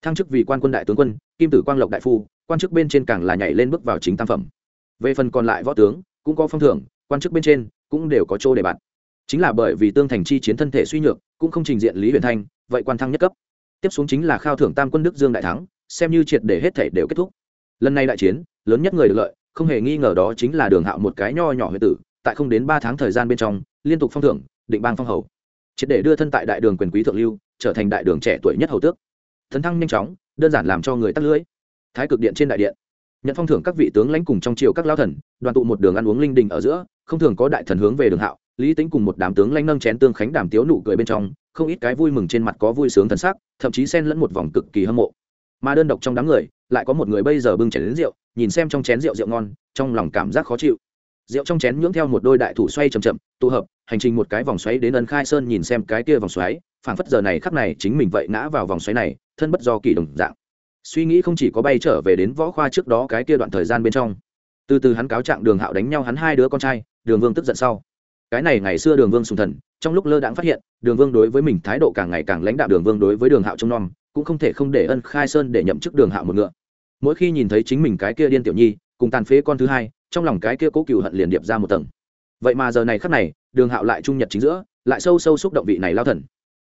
Thăng chức vì quan quân đại tướng quân, kim tử quang lộc đại phu, quan chức bên trên càng là nhảy lên bước vào chính tam phẩm. Về phần còn lại võ tướng, cũng có phong thưởng, quan chức bên trên cũng đều có chỗ để bạn. Chính là bởi vì tương thành chi chiến thân thể suy nhược, cũng không trình diện lý huyền thanh, vậy quan thăng nhất cấp tiếp xuống chính là khao thưởng tam quân đức dương đại thắng, xem như triệt để hết thể đều kết thúc. Lần này đại chiến, lớn nhất người được lợi, không hề nghi ngờ đó chính là đường hạo một cái nho nhỏ huyện tử, tại không đến ba tháng thời gian bên trong, liên tục phong thưởng, định bang phong hầu. Triệt để đưa thân tại đại đường quyền quý thượng lưu, trở thành đại đường trẻ tuổi nhất hầu tước. Thần thăng nhanh chóng, đơn giản làm cho người tắt lưỡi. Thái cực điện trên đại điện, nhận phong thưởng các vị tướng lãnh cùng trong triều các lao thần, đoàn tụ một đường ăn uống linh đình ở giữa, không thường có đại thần hướng về đường hạo, lý tính cùng một đám tướng lãnh nâng chén tương khánh đàm tiếu nụ cười bên trong không ít cái vui mừng trên mặt có vui sướng thần sắc, thậm chí xen lẫn một vòng cực kỳ hâm mộ. Mà đơn độc trong đám người, lại có một người bây giờ bưng chén đến rượu, nhìn xem trong chén rượu rượu ngon, trong lòng cảm giác khó chịu. Rượu trong chén nhưỡng theo một đôi đại thủ xoay chậm chậm, tụ hợp, hành trình một cái vòng xoáy đến ân khai sơn nhìn xem cái kia vòng xoáy, phảng phất giờ này khắc này chính mình vậy ngã vào vòng xoáy này, thân bất do kỳ đồng dạng. Suy nghĩ không chỉ có bay trở về đến võ khoa trước đó cái kia đoạn thời gian bên trong. Từ từ hắn cáo trạng đường hạo đánh nhau hắn hai đứa con trai, đường vương tức giận sau cái này ngày xưa đường vương sùng thần, trong lúc lơ đãng phát hiện, đường vương đối với mình thái độ càng ngày càng lãnh đạo đường vương đối với đường hạo trông nom, cũng không thể không để ân khai sơn để nhậm chức đường hạo một ngựa. Mỗi khi nhìn thấy chính mình cái kia điên tiểu nhi, cùng tàn phế con thứ hai, trong lòng cái kia cố cựu hận liền điệp ra một tầng. Vậy mà giờ này khắc này, đường hạo lại trung nhật chính giữa, lại sâu sâu xúc động vị này lao thần.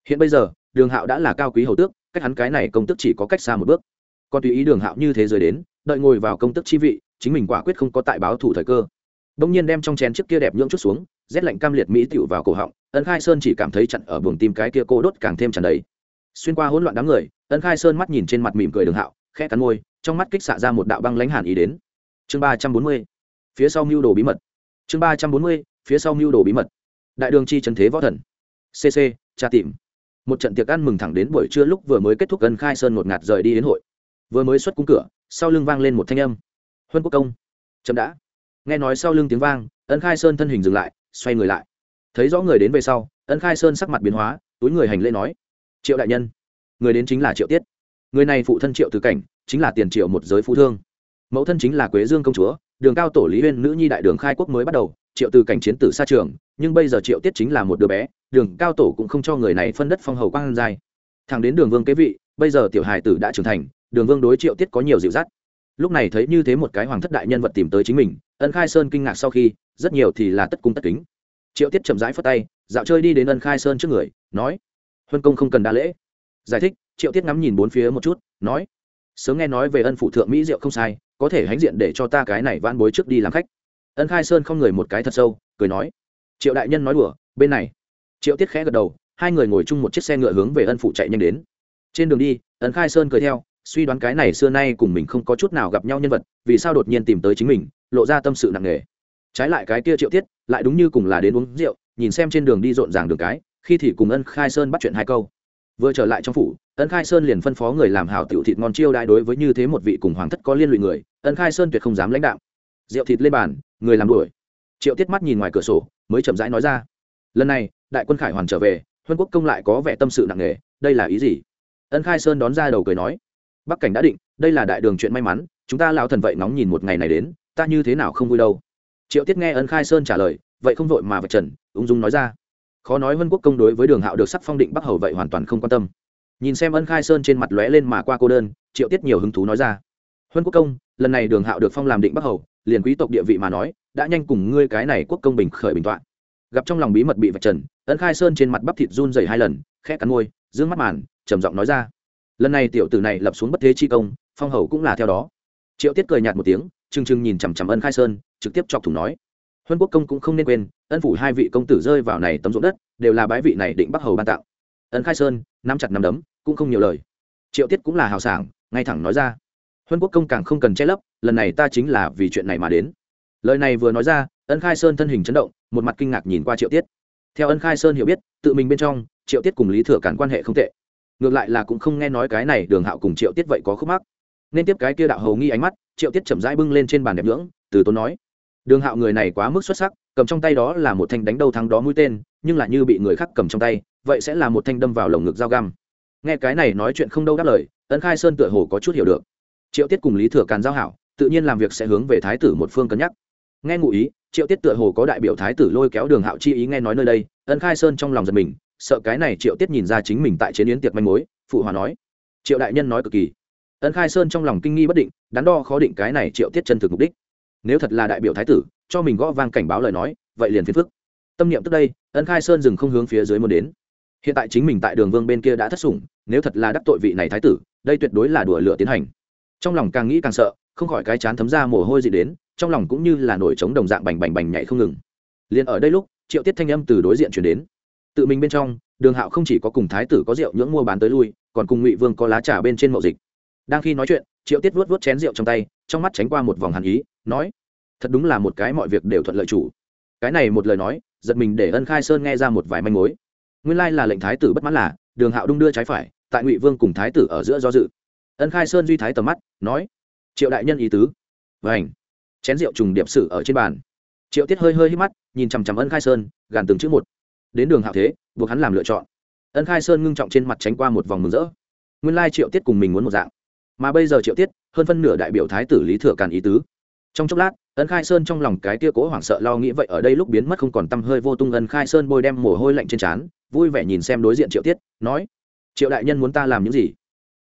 Hiện bây giờ, đường hạo đã là cao quý hầu tước, cách hắn cái này công tức chỉ có cách xa một bước. Còn tùy ý đường hạo như thế rời đến, đợi ngồi vào công tức chi vị, chính mình quả quyết không có tại báo thủ thời cơ. Đông nhiên đem trong chén trước kia đẹp nhưỡng chút xuống rét lạnh cam liệt mỹ tựu vào cổ họng, ân khai sơn chỉ cảm thấy chặn ở buồng tim cái kia cô đốt càng thêm tràn đầy. Xuyên qua hỗn loạn đám người, ân khai sơn mắt nhìn trên mặt mỉm cười đường hạo, khẽ cắn môi, trong mắt kích xạ ra một đạo băng lãnh hàn ý đến. Chương ba trăm bốn mươi, phía sau mưu đồ bí mật. Chương ba trăm bốn mươi, phía sau mưu đồ bí mật. Đại đường chi trần thế võ thần. Cc tra tìm. Một trận tiệc ăn mừng thẳng đến buổi trưa lúc vừa mới kết thúc ân khai sơn một ngạt rời đi đến hội. Vừa mới xuất cung cửa, sau lưng vang lên một thanh âm. Huân quốc công. Chậm đã. Nghe nói sau lưng tiếng vang, ân khai sơn thân hình dừng lại xoay người lại. Thấy rõ người đến về sau, ân khai sơn sắc mặt biến hóa, túi người hành lễ nói, triệu đại nhân, người đến chính là triệu tiết. Người này phụ thân triệu từ cảnh, chính là tiền triệu một giới phú thương. Mẫu thân chính là quế dương công chúa, đường cao tổ lý huyên nữ nhi đại đường khai quốc mới bắt đầu, triệu từ cảnh chiến tử xa trường, nhưng bây giờ triệu tiết chính là một đứa bé, đường cao tổ cũng không cho người này phân đất phong hầu quang dài thằng đến đường vương kế vị, bây giờ tiểu hài tử đã trưởng thành, đường vương đối triệu tiết có nhiều dịu dắt lúc này thấy như thế một cái hoàng thất đại nhân vật tìm tới chính mình, ân khai sơn kinh ngạc sau khi, rất nhiều thì là tất cung tất kính. Triệu tiết chậm rãi phất tay, dạo chơi đi đến ân khai sơn trước người, nói, huân công không cần đa lễ. Giải thích, triệu tiết ngắm nhìn bốn phía một chút, nói, sớm nghe nói về ân phụ thượng mỹ diệu không sai, có thể hãnh diện để cho ta cái này van bối trước đi làm khách. Ân khai sơn không người một cái thật sâu, cười nói, triệu đại nhân nói đùa, bên này. Triệu tiết khẽ gật đầu, hai người ngồi chung một chiếc xe ngựa hướng về ân phụ chạy nhanh đến. Trên đường đi, ân khai sơn cười theo suy đoán cái này xưa nay cùng mình không có chút nào gặp nhau nhân vật, vì sao đột nhiên tìm tới chính mình, lộ ra tâm sự nặng nề. Trái lại cái kia triệu tiết, lại đúng như cùng là đến uống rượu, nhìn xem trên đường đi rộn ràng đường cái, khi thì cùng ân khai sơn bắt chuyện hai câu. Vừa trở lại trong phủ, ân khai sơn liền phân phó người làm hảo tiểu thịt ngon chiêu đại đối với như thế một vị cùng hoàng thất có liên lụy người, ân khai sơn tuyệt không dám lãnh đạo rượu thịt lên bàn, người làm đuổi. Triệu tiết mắt nhìn ngoài cửa sổ, mới chậm rãi nói ra. Lần này, đại quân khải hoàn trở về, huân quốc công lại có vẻ tâm sự nặng nề, đây là ý gì? Ân khai sơn đón ra đầu cười nói bắc cảnh đã định, đây là đại đường chuyện may mắn, chúng ta lão thần vậy nóng nhìn một ngày này đến, ta như thế nào không vui đâu. Triệu tiết nghe ân khai sơn trả lời, vậy không vội mà vật trần, ung dung nói ra. Khó nói vân quốc công đối với đường hạo được sắc phong định bắc hầu vậy hoàn toàn không quan tâm. Nhìn xem ân khai sơn trên mặt lóe lên mà qua cô đơn, triệu tiết nhiều hứng thú nói ra. Huân quốc công, lần này đường hạo được phong làm định bắc hầu, liền quý tộc địa vị mà nói, đã nhanh cùng ngươi cái này quốc công bình khởi bình toạn. gặp trong lòng bí mật bị vạch trần, ân khai sơn trên mặt bắp thịt run dày hai lần, khẽ cắn môi d mắt màn, trầm giọng nói ra lần này tiểu tử này lập xuống bất thế chi công, phong hầu cũng là theo đó. Triệu tiết cười nhạt một tiếng, trừng trừng nhìn chằm chằm ân khai sơn, trực tiếp chọc thủng nói. Huân quốc công cũng không nên quên, ân phủ hai vị công tử rơi vào này tấm ruộng đất, đều là bái vị này định bắc hầu ban tặng ân khai sơn, nắm chặt nắm đấm, cũng không nhiều lời. Triệu tiết cũng là hào sảng, ngay thẳng nói ra. Huân quốc công càng không cần che lấp, lần này ta chính là vì chuyện này mà đến. Lời này vừa nói ra, ân khai sơn thân hình chấn động, một mặt kinh ngạc nhìn qua triệu tiết. Theo ân khai sơn hiểu biết, tự mình bên trong, triệu tiết cùng lý thừa cản quan hệ không tệ ngược lại là cũng không nghe nói cái này đường hạo cùng triệu tiết vậy có khúc mắc. Nên tiếp cái kia đạo hầu nghi ánh mắt, triệu tiết chậm rãi bưng lên trên bàn đẹp nhưỡng, từ tốn nói, đường hạo người này quá mức xuất sắc, cầm trong tay đó là một thanh đánh đầu thắng đó mũi tên, nhưng lại như bị người khác cầm trong tay, vậy sẽ là một thanh đâm vào lồng ngực dao găm. Nghe cái này nói chuyện không đâu đáp lời, ân khai sơn tựa hồ có chút hiểu được. Triệu tiết cùng lý thừa càn giao hảo, tự nhiên làm việc sẽ hướng về thái tử một phương cân nhắc. Nghe ngụ ý, triệu tiết tựa hồ có đại biểu thái tử lôi kéo đường hạo chi ý nghe nói nơi đây, ân khai sơn trong lòng giật mình sợ cái này triệu tiết nhìn ra chính mình tại chế yến tiệc manh mối, phụ hòa nói. Triệu đại nhân nói cực kỳ. Ân khai sơn trong lòng kinh nghi bất định, đắn đo khó định cái này triệu tiết chân thực mục đích. Nếu thật là đại biểu thái tử, cho mình gõ vang cảnh báo lời nói, vậy liền phiền phức. Tâm niệm tức đây, ân khai sơn dừng không hướng phía dưới muốn đến. Hiện tại chính mình tại đường vương bên kia đã thất sủng, nếu thật là đắc tội vị này thái tử, đây tuyệt đối là đùa lửa tiến hành. Trong lòng càng nghĩ càng sợ, không khỏi cái chán thấm ra mồ hôi gì đến, trong lòng cũng như là nổi trống đồng dạng bành bành bành nhảy không ngừng. Liền ở đây lúc, triệu tiết thanh âm từ đối diện chuyển đến tự mình bên trong, đường hạo không chỉ có cùng thái tử có rượu nhưỡng mua bán tới lui, còn cùng ngụy vương có lá trà bên trên mậu dịch. Đang khi nói chuyện, triệu tiết vuốt vuốt chén rượu trong tay, trong mắt tránh qua một vòng hàn ý, nói, thật đúng là một cái mọi việc đều thuận lợi chủ. Cái này một lời nói, giật mình để ân khai sơn nghe ra một vài manh mối. Nguyên lai là lệnh thái tử bất mãn là, đường hạo đung đưa trái phải, tại ngụy vương cùng thái tử ở giữa do dự. Ân khai sơn duy thái tầm mắt, nói, triệu đại nhân ý tứ. Vảnh chén rượu trùng điệp sử ở trên bàn. Triệu tiết hơi hơi hít mắt, nhìn chằm chằm ân khai sơn, gàn từng chữ một đến đường hạo thế, buộc hắn làm lựa chọn. Ân khai sơn ngưng trọng trên mặt tránh qua một vòng mừng rỡ. Nguyên lai triệu tiết cùng mình muốn một dạng. Mà bây giờ triệu tiết, hơn phân nửa đại biểu thái tử lý thừa càn ý tứ. Trong chốc lát, ân khai sơn trong lòng cái tia cố hoảng sợ lo nghĩ vậy ở đây lúc biến mất không còn t hơi vô tung, ân khai sơn bôi đem mồ hôi lạnh trên trán, vui vẻ nhìn xem đối diện triệu tiết, nói, triệu đại nhân muốn ta làm những gì?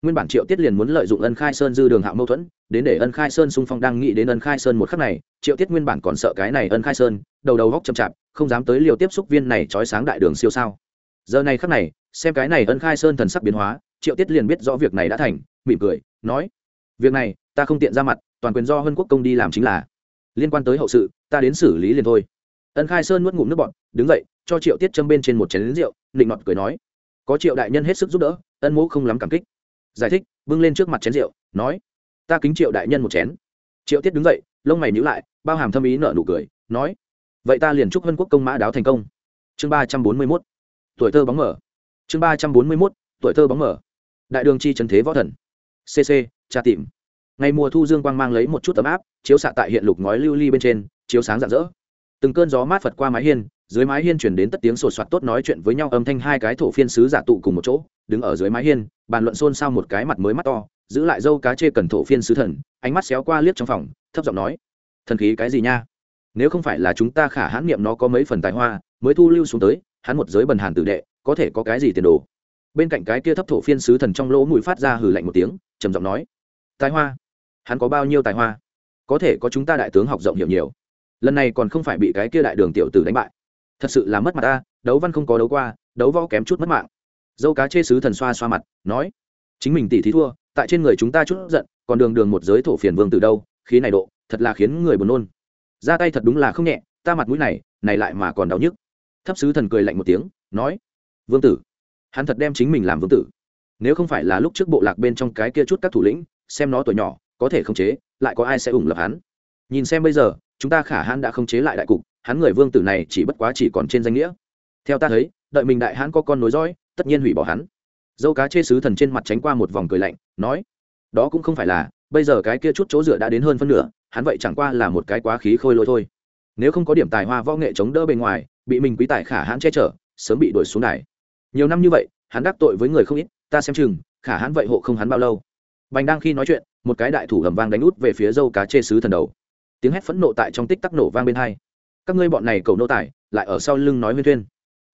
Nguyên bản triệu tiết liền muốn lợi dụng ân khai sơn dư đường hạ mâu thuẫn, đến để ân khai sơn xung phong đang nghĩ đến ân khai sơn một khắc này, triệu tiết nguyên bản còn sợ cái này ân khai sơn, đầu đầu góc chậm chạp không dám tới liều tiếp xúc viên này trói sáng đại đường siêu sao. Giờ này khắc này, xem cái này ân khai sơn thần sắc biến hóa, triệu tiết liền biết rõ việc này đã thành, mỉm cười, nói, việc này, ta không tiện ra mặt, toàn quyền do hân quốc công đi làm chính là. Liên quan tới hậu sự, ta đến xử lý liền thôi. Ân khai sơn nuốt ngụm nước bọn đứng dậy, cho triệu tiết châm bên trên một chén lính rượu định nọt cười nói, có triệu đại nhân hết sức giúp đỡ, ân mũ không lắm cảm kích. Giải thích, bưng lên trước mặt chén rượu, nói, ta kính triệu đại nhân một chén. Triệu tiết đứng dậy, lông mày nhữ lại, bao hàm thâm ý nợ nụ cười, nói vậy ta liền chúc vân quốc công mã đáo thành công. Chương ba trăm bốn mươi mốt. Tuổi thơ bóng mở. Chương ba trăm bốn mươi mốt, tuổi thơ bóng mở. Đại đường chi trần thế võ thần. Cc tra tìm. Ngày mùa thu dương quang mang lấy một chút ấm áp, chiếu xạ tại hiện lục ngói lưu ly bên trên, chiếu sáng rạng rỡ. Từng cơn gió mát phật qua mái hiên, dưới mái hiên chuyển đến tất tiếng sổ soạt tốt nói chuyện với nhau âm thanh hai cái thổ phiên sứ giả tụ cùng một chỗ, đứng ở dưới mái hiên, bàn luận xôn xao một cái mặt mới mắt to, giữ lại dâu cá chê cần thổ phiên sứ thần, ánh mắt xéo qua liếc trong phòng, thấp giọng nói, thần khí cái gì nha? Nếu không phải là chúng ta khả hãn niệm nó có mấy phần tài hoa, mới thu lưu xuống tới, hắn một giới bần hàn tử đệ, có thể có cái gì tiền đồ? Bên cạnh cái kia thấp thổ phiên sứ thần trong lỗ mũi phát ra hừ lạnh một tiếng, trầm giọng nói, tài hoa? Hắn có bao nhiêu tài hoa? Có thể có chúng ta đại tướng học rộng hiểu nhiều. Lần này còn không phải bị cái kia đại đường tiểu tử đánh bại. Thật sự là mất mặt ta, đấu văn không có đấu qua, đấu võ kém chút mất mạng. Dâu cá chê sứ thần xoa xoa mặt, nói, chính mình tỷ thí thua, tại trên người chúng ta chút giận, còn đường đường một giới thổ phiền vương từ đâu, khí này độ, thật là khiến người buồn nôn ra tay thật đúng là không nhẹ, ta mặt mũi này này lại mà còn đau nhức. Thấp sứ thần cười lạnh một tiếng, nói, vương tử. Hắn thật đem chính mình làm vương tử. Nếu không phải là lúc trước bộ lạc bên trong cái kia chút các thủ lĩnh, xem nó tuổi nhỏ, có thể không chế, lại có ai sẽ ủng lập hắn? Nhìn xem bây giờ, chúng ta khả hãn đã không chế lại đại cục, hắn người vương tử này chỉ bất quá chỉ còn trên danh nghĩa. Theo ta thấy, đợi mình đại hãn có con nối dõi, tất nhiên hủy bỏ hắn. Dâu cá chê sứ thần trên mặt tránh qua một vòng cười lạnh, nói, đó cũng không phải là, bây giờ cái kia chút chỗ dựa đã đến hơn phân nửa hắn vậy chẳng qua là một cái quá khí khôi lỗi thôi. Nếu không có điểm tài hoa võ nghệ chống đỡ bề ngoài, bị mình quý tài khả hãn che chở, sớm bị đuổi xuống đài. Nhiều năm như vậy, hắn đắc tội với người không ít, ta xem chừng, khả hãn vậy hộ không hắn bao lâu. Bành đang khi nói chuyện, một cái đại thủ gầm vang đánh út về phía dâu cá chê sứ thần đầu. Tiếng hét phẫn nộ tại trong tích tắc nổ vang bên hai. Các ngươi bọn này cầu nô tài, lại ở sau lưng nói huyên thuyên.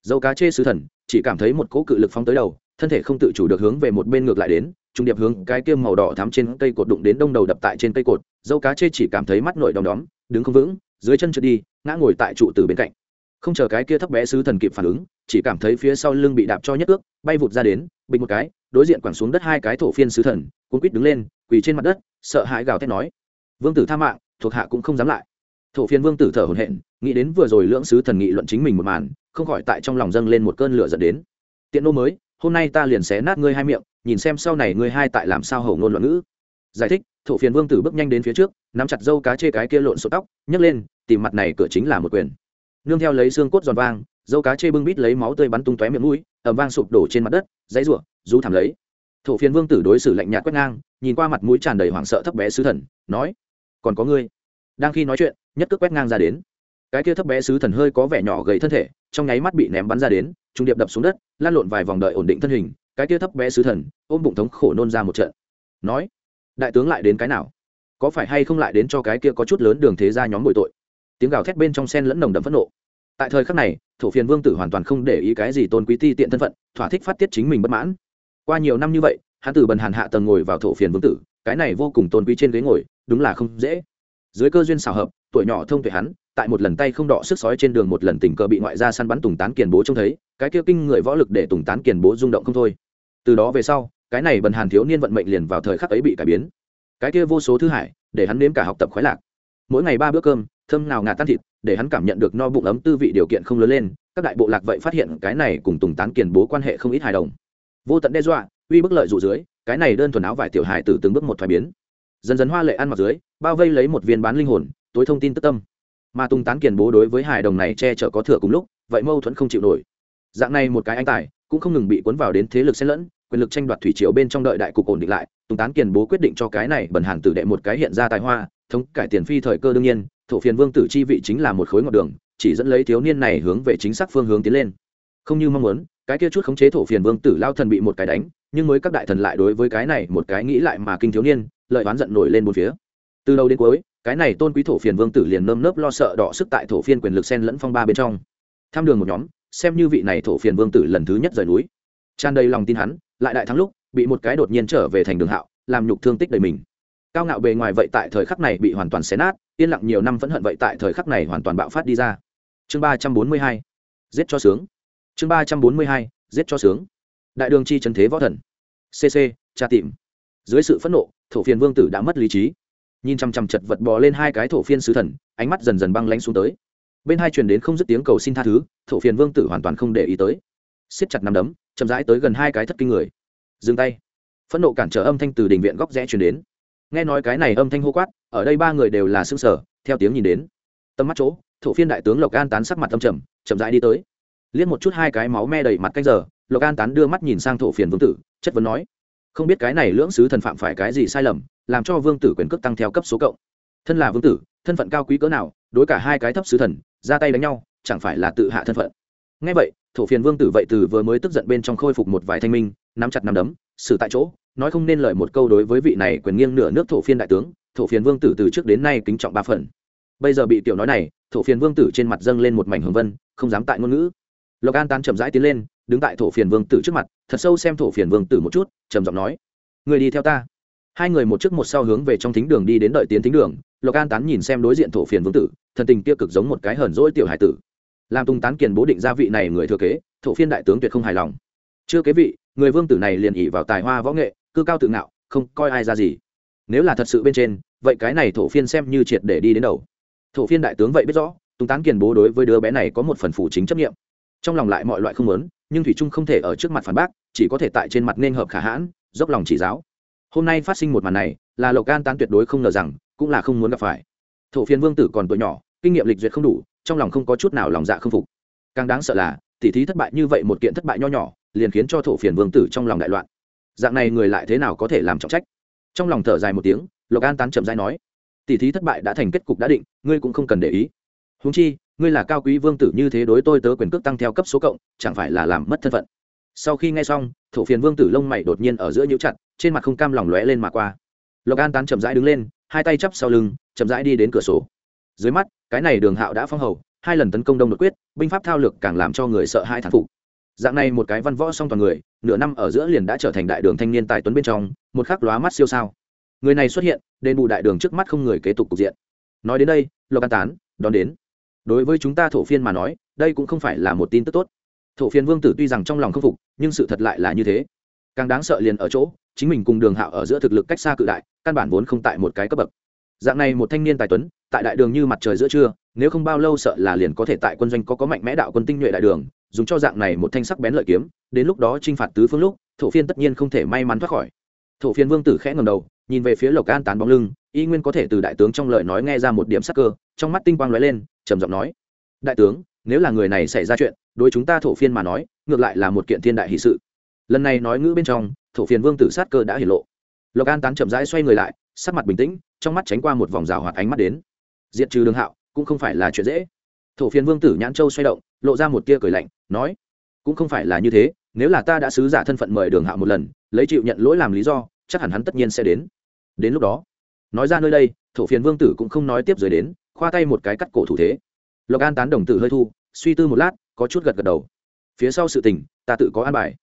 Dâu cá chê sứ thần, chỉ cảm thấy một cỗ cự lực phóng tới đầu, thân thể không tự chủ được hướng về một bên ngược lại đến trung điệp hướng cái kia màu đỏ thắm trên cây cột đụng đến đông đầu đập tại trên cây cột, dâu cá chê chỉ cảm thấy mắt nổi đom đóm, đứng không vững, dưới chân trượt đi, ngã ngồi tại trụ từ bên cạnh. Không chờ cái kia thấp bé sứ thần kịp phản ứng, chỉ cảm thấy phía sau lưng bị đạp cho nhất ước, bay vụt ra đến, bình một cái, đối diện quẳng xuống đất hai cái thổ phiên sứ thần cuốn quýt đứng lên, quỳ trên mặt đất, sợ hãi gào thét nói, vương tử tha mạng, thuộc hạ cũng không dám lại. Thổ phiên vương tử thở hổn hển, nghĩ đến vừa rồi lưỡng sứ thần nghị luận chính mình một màn, không khỏi tại trong lòng dâng lên một cơn lửa dẫn đến. Tiện nô mới, hôm nay ta liền xé nát ngươi hai miệng nhìn xem sau này ngươi hai tại làm sao hầu ngôn loạn ngữ. Giải thích, thổ phiền vương tử bước nhanh đến phía trước, nắm chặt dâu cá chê cái kia lộn sổ tóc, nhấc lên, tìm mặt này cửa chính là một quyền. Nương theo lấy xương cốt giòn vang dâu cá chê bưng bít lấy máu tươi bắn tung tóe miệng mũi ẩm vang sụp đổ trên mặt đất, dãy ruộng rú thảm lấy. Thổ phiền vương tử đối xử lạnh nhạt quét ngang, nhìn qua mặt mũi tràn đầy hoảng sợ thấp bé sứ thần, nói, còn có ngươi. Đang khi nói chuyện, nhất cước quét ngang ra đến. Cái kia thấp bé sứ thần hơi có vẻ nhỏ gầy thân thể, trong nháy mắt bị ném bắn ra đến, trung điệp đập xuống đất lan lộn vài vòng đợi ổn định thân hình cái kia thấp bé sứ thần, ôm bụng thống khổ nôn ra một trận. Nói, đại tướng lại đến cái nào? Có phải hay không lại đến cho cái kia có chút lớn đường thế ra nhóm bội tội? Tiếng gào thét bên trong sen lẫn nồng đậm phẫn nộ. Tại thời khắc này, thổ phiền vương tử hoàn toàn không để ý cái gì tôn quý ti tiện thân phận, thỏa thích phát tiết chính mình bất mãn. Qua nhiều năm như vậy, hắn tử bần hàn hạ tầng ngồi vào thổ phiền vương tử, cái này vô cùng tôn quý trên ghế ngồi, đúng là không dễ. Dưới cơ duyên xào hợp, tuổi nhỏ thông tuệ hắn, tại một lần tay không đọ sức sói trên đường một lần tình cờ bị ngoại gia săn bắn tùng tán kiền bố trông thấy, cái kia kinh người võ lực để tùng tán kiền bố rung động không thôi từ đó về sau, cái này bần hàn thiếu niên vận mệnh liền vào thời khắc ấy bị cải biến. Cái kia vô số thứ hải để hắn nếm cả học tập khoái lạc. Mỗi ngày ba bữa cơm, thơm nào ngạt tan thịt, để hắn cảm nhận được no bụng ấm tư vị điều kiện không lớn lên, các đại bộ lạc vậy phát hiện cái này cùng tùng tán kiền bố quan hệ không ít hài đồng. Vô tận đe dọa, uy bức lợi dụ dưới, cái này đơn thuần áo vải tiểu hài từ từng bước một thoái biến. Dần dần hoa lệ ăn mặc dưới, bao vây lấy một viên bán linh hồn, tối thông tin tức tâm. Mà tùng tán kiền bố đối với hài đồng này che chở có thừa cùng lúc, vậy mâu thuẫn không chịu nổi dạng này một cái anh tài, cũng không ngừng bị cuốn vào đến thế lực xen lẫn, quyền lực tranh đoạt thủy triều bên trong đợi đại cục ổn định lại, tùng tán kiền bố quyết định cho cái này bần hàn tử đệ một cái hiện ra tài hoa, thống cải tiền phi thời cơ đương nhiên, thổ phiền vương tử chi vị chính là một khối ngọn đường, chỉ dẫn lấy thiếu niên này hướng về chính xác phương hướng tiến lên. Không như mong muốn, cái kia chút khống chế thổ phiền vương tử lao thần bị một cái đánh, nhưng mới các đại thần lại đối với cái này một cái nghĩ lại mà kinh thiếu niên, lợi oán giận nổi lên một phía. Từ đầu đến cuối, cái này tôn quý thổ phiền vương tử liền nơm nớp lo sợ đỏ sức tại thổ phiên quyền lực sen lẫn phong ba bên trong. Tham đường một nhóm xem như vị này thổ phiền vương tử lần thứ nhất rời núi. Tràn đầy lòng tin hắn, lại đại thắng lúc, bị một cái đột nhiên trở về thành đường hạo, làm nhục thương tích đầy mình. Cao ngạo bề ngoài vậy tại thời khắc này bị hoàn toàn xé nát, yên lặng nhiều năm vẫn hận vậy tại thời khắc này hoàn toàn bạo phát đi ra. Chương ba trăm bốn mươi hai, giết cho sướng. Chương ba trăm bốn mươi hai, giết cho sướng. Đại đường chi trần thế võ thần. Cc tra tìm. Dưới sự phẫn nộ, thổ phiền vương tử đã mất lý trí. Nhìn chằm chằm chật vật bò lên hai cái thổ phiên sứ thần, ánh mắt dần dần băng lánh xuống tới bên hai truyền đến không dứt tiếng cầu xin tha thứ, thổ phiền vương tử hoàn toàn không để ý tới. Siết chặt nắm đấm, chậm rãi tới gần hai cái thất kinh người. Dừng tay. Phẫn nộ cản trở âm thanh từ đình viện góc rẽ truyền đến. Nghe nói cái này âm thanh hô quát, ở đây ba người đều là xương sở theo tiếng nhìn đến. Tầm mắt chỗ, thổ phiên đại tướng lộc an tán sắc mặt âm trầm, chậm rãi đi tới. Liếc một chút hai cái máu me đầy mặt canh giờ, lộc an tán đưa mắt nhìn sang thổ phiền vương tử, chất vấn nói. Không biết cái này lưỡng sứ thần phạm phải cái gì sai lầm, làm cho vương tử quyền cước tăng theo cấp số cộng. Thân là vương tử, thân phận cao quý cỡ nào, đối cả hai cái thấp sứ thần ra tay đánh nhau, chẳng phải là tự hạ thân phận. Ngay vậy, thổ phiền vương tử vậy từ vừa mới tức giận bên trong khôi phục một vài thanh minh, nắm chặt nắm đấm, xử tại chỗ, nói không nên lời một câu đối với vị này quyền nghiêng nửa nước thổ phiên đại tướng, thổ phiền vương tử từ trước đến nay kính trọng ba phần. Bây giờ bị tiểu nói này, thổ phiền vương tử trên mặt dâng lên một mảnh hồng vân, không dám tại ngôn ngữ. Lộc an tán chậm rãi tiến lên, đứng tại thổ phiền vương tử trước mặt, thật sâu xem thổ phiền vương tử một chút, trầm giọng nói, người đi theo ta. Hai người một trước một sau hướng về trong thính đường đi đến đợi tiến thính đường lộc an tán nhìn xem đối diện thổ phiền vương tử, thần tình kia cực giống một cái hờn dỗi tiểu hải tử. Làm tung tán kiền bố định gia vị này người thừa kế, thổ phiên đại tướng tuyệt không hài lòng. Chưa kế vị, người vương tử này liền ỉ vào tài hoa võ nghệ, cư cao tự ngạo, không coi ai ra gì. Nếu là thật sự bên trên, vậy cái này thổ phiên xem như triệt để đi đến đầu. Thổ phiên đại tướng vậy biết rõ tung tán kiền bố đối với đứa bé này có một phần phủ chính chấp nghiệm trong lòng lại mọi loại không lớn nhưng thủy trung không thể ở trước mặt phản bác, chỉ có thể tại trên mặt nên hợp khả hãn, dốc lòng chỉ giáo. Hôm nay phát sinh một màn này, là lộc An tán tuyệt đối không ngờ rằng cũng là không muốn gặp phải. Thổ phiên vương tử còn tuổi nhỏ, kinh nghiệm lịch duyệt không đủ, trong lòng không có chút nào lòng dạ không phục. Càng đáng sợ là, tỉ thí thất bại như vậy một kiện thất bại nho nhỏ, liền khiến cho thổ phiền vương tử trong lòng đại loạn. Dạng này người lại thế nào có thể làm trọng trách? Trong lòng thở dài một tiếng, lộc an tán chậm dai nói, tỉ thí thất bại đã thành kết cục đã định, ngươi cũng không cần để ý. Húng chi, ngươi là cao quý vương tử như thế đối tôi tớ quyền cước tăng theo cấp số cộng, chẳng phải là làm mất thân phận. Sau khi nghe xong, thổ phiền vương tử lông mày đột nhiên ở giữa nhũ chặt, trên mặt không cam lòng lóe lên mà qua. Lộc an tán chậm rãi đứng lên hai tay chắp sau lưng, chậm rãi đi đến cửa sổ. Dưới mắt, cái này đường hạo đã phong hầu, hai lần tấn công đông đột quyết, binh pháp thao lược càng làm cho người sợ hai thản phục. Dạng này một cái văn võ song toàn người, nửa năm ở giữa liền đã trở thành đại đường thanh niên tài tuấn bên trong, một khắc lóa mắt siêu sao. Người này xuất hiện, đền bù đại đường trước mắt không người kế tục cục diện. Nói đến đây, lộc an tán, đón đến. Đối với chúng ta thổ phiên mà nói, đây cũng không phải là một tin tức tốt. Thổ phiên vương tử tuy rằng trong lòng khâm phục, nhưng sự thật lại là như thế. Càng đáng sợ liền ở chỗ chính mình cùng đường hạo ở giữa thực lực cách xa cự đại, căn bản vốn không tại một cái cấp bậc. Dạng này một thanh niên tài tuấn, tại đại đường như mặt trời giữa trưa, nếu không bao lâu sợ là liền có thể tại quân doanh có có mạnh mẽ đạo quân tinh nhuệ đại đường, dùng cho dạng này một thanh sắc bén lợi kiếm, đến lúc đó t r i n h phạt tứ phương lúc, thổ phiên tất nhiên không thể may mắn thoát khỏi. Thổ phiên vương tử khẽ ngầm đầu, nhìn về phía lộc an tán bóng lưng, y nguyên có thể từ đại tướng trong lời nói nghe ra một điểm sắc cơ, trong mắt tinh quang lóe lên, trầm giọng nói, đại tướng, nếu là người này xảy ra chuyện, đối chúng ta thổ phiên mà nói, ngược lại là một kiện thiên đại hì sự. Lần này nói ngữ bên trong thổ phiền vương tử sát cơ đã hiển lộ. Lộc an tán chậm rãi xoay người lại, sắc mặt bình tĩnh, trong mắt tránh qua một vòng rào hoạt ánh mắt đến. Diệt trừ đường hạo, cũng không phải là chuyện dễ. Thổ phiền vương tử nhãn châu xoay động, lộ ra một tia cười lạnh, nói, cũng không phải là như thế, nếu là ta đã sứ giả thân phận mời đường hạo một lần, lấy chịu nhận lỗi làm lý do, chắc hẳn hắn tất nhiên sẽ đến. Đến lúc đó, nói ra nơi đây, thổ phiền vương tử cũng không nói tiếp rồi đến, khoa tay một cái cắt cổ thủ thế. Lộc an tán đồng tử hơi thu, suy tư một lát, có chút gật gật đầu. Phía sau sự tình, ta tự có an bài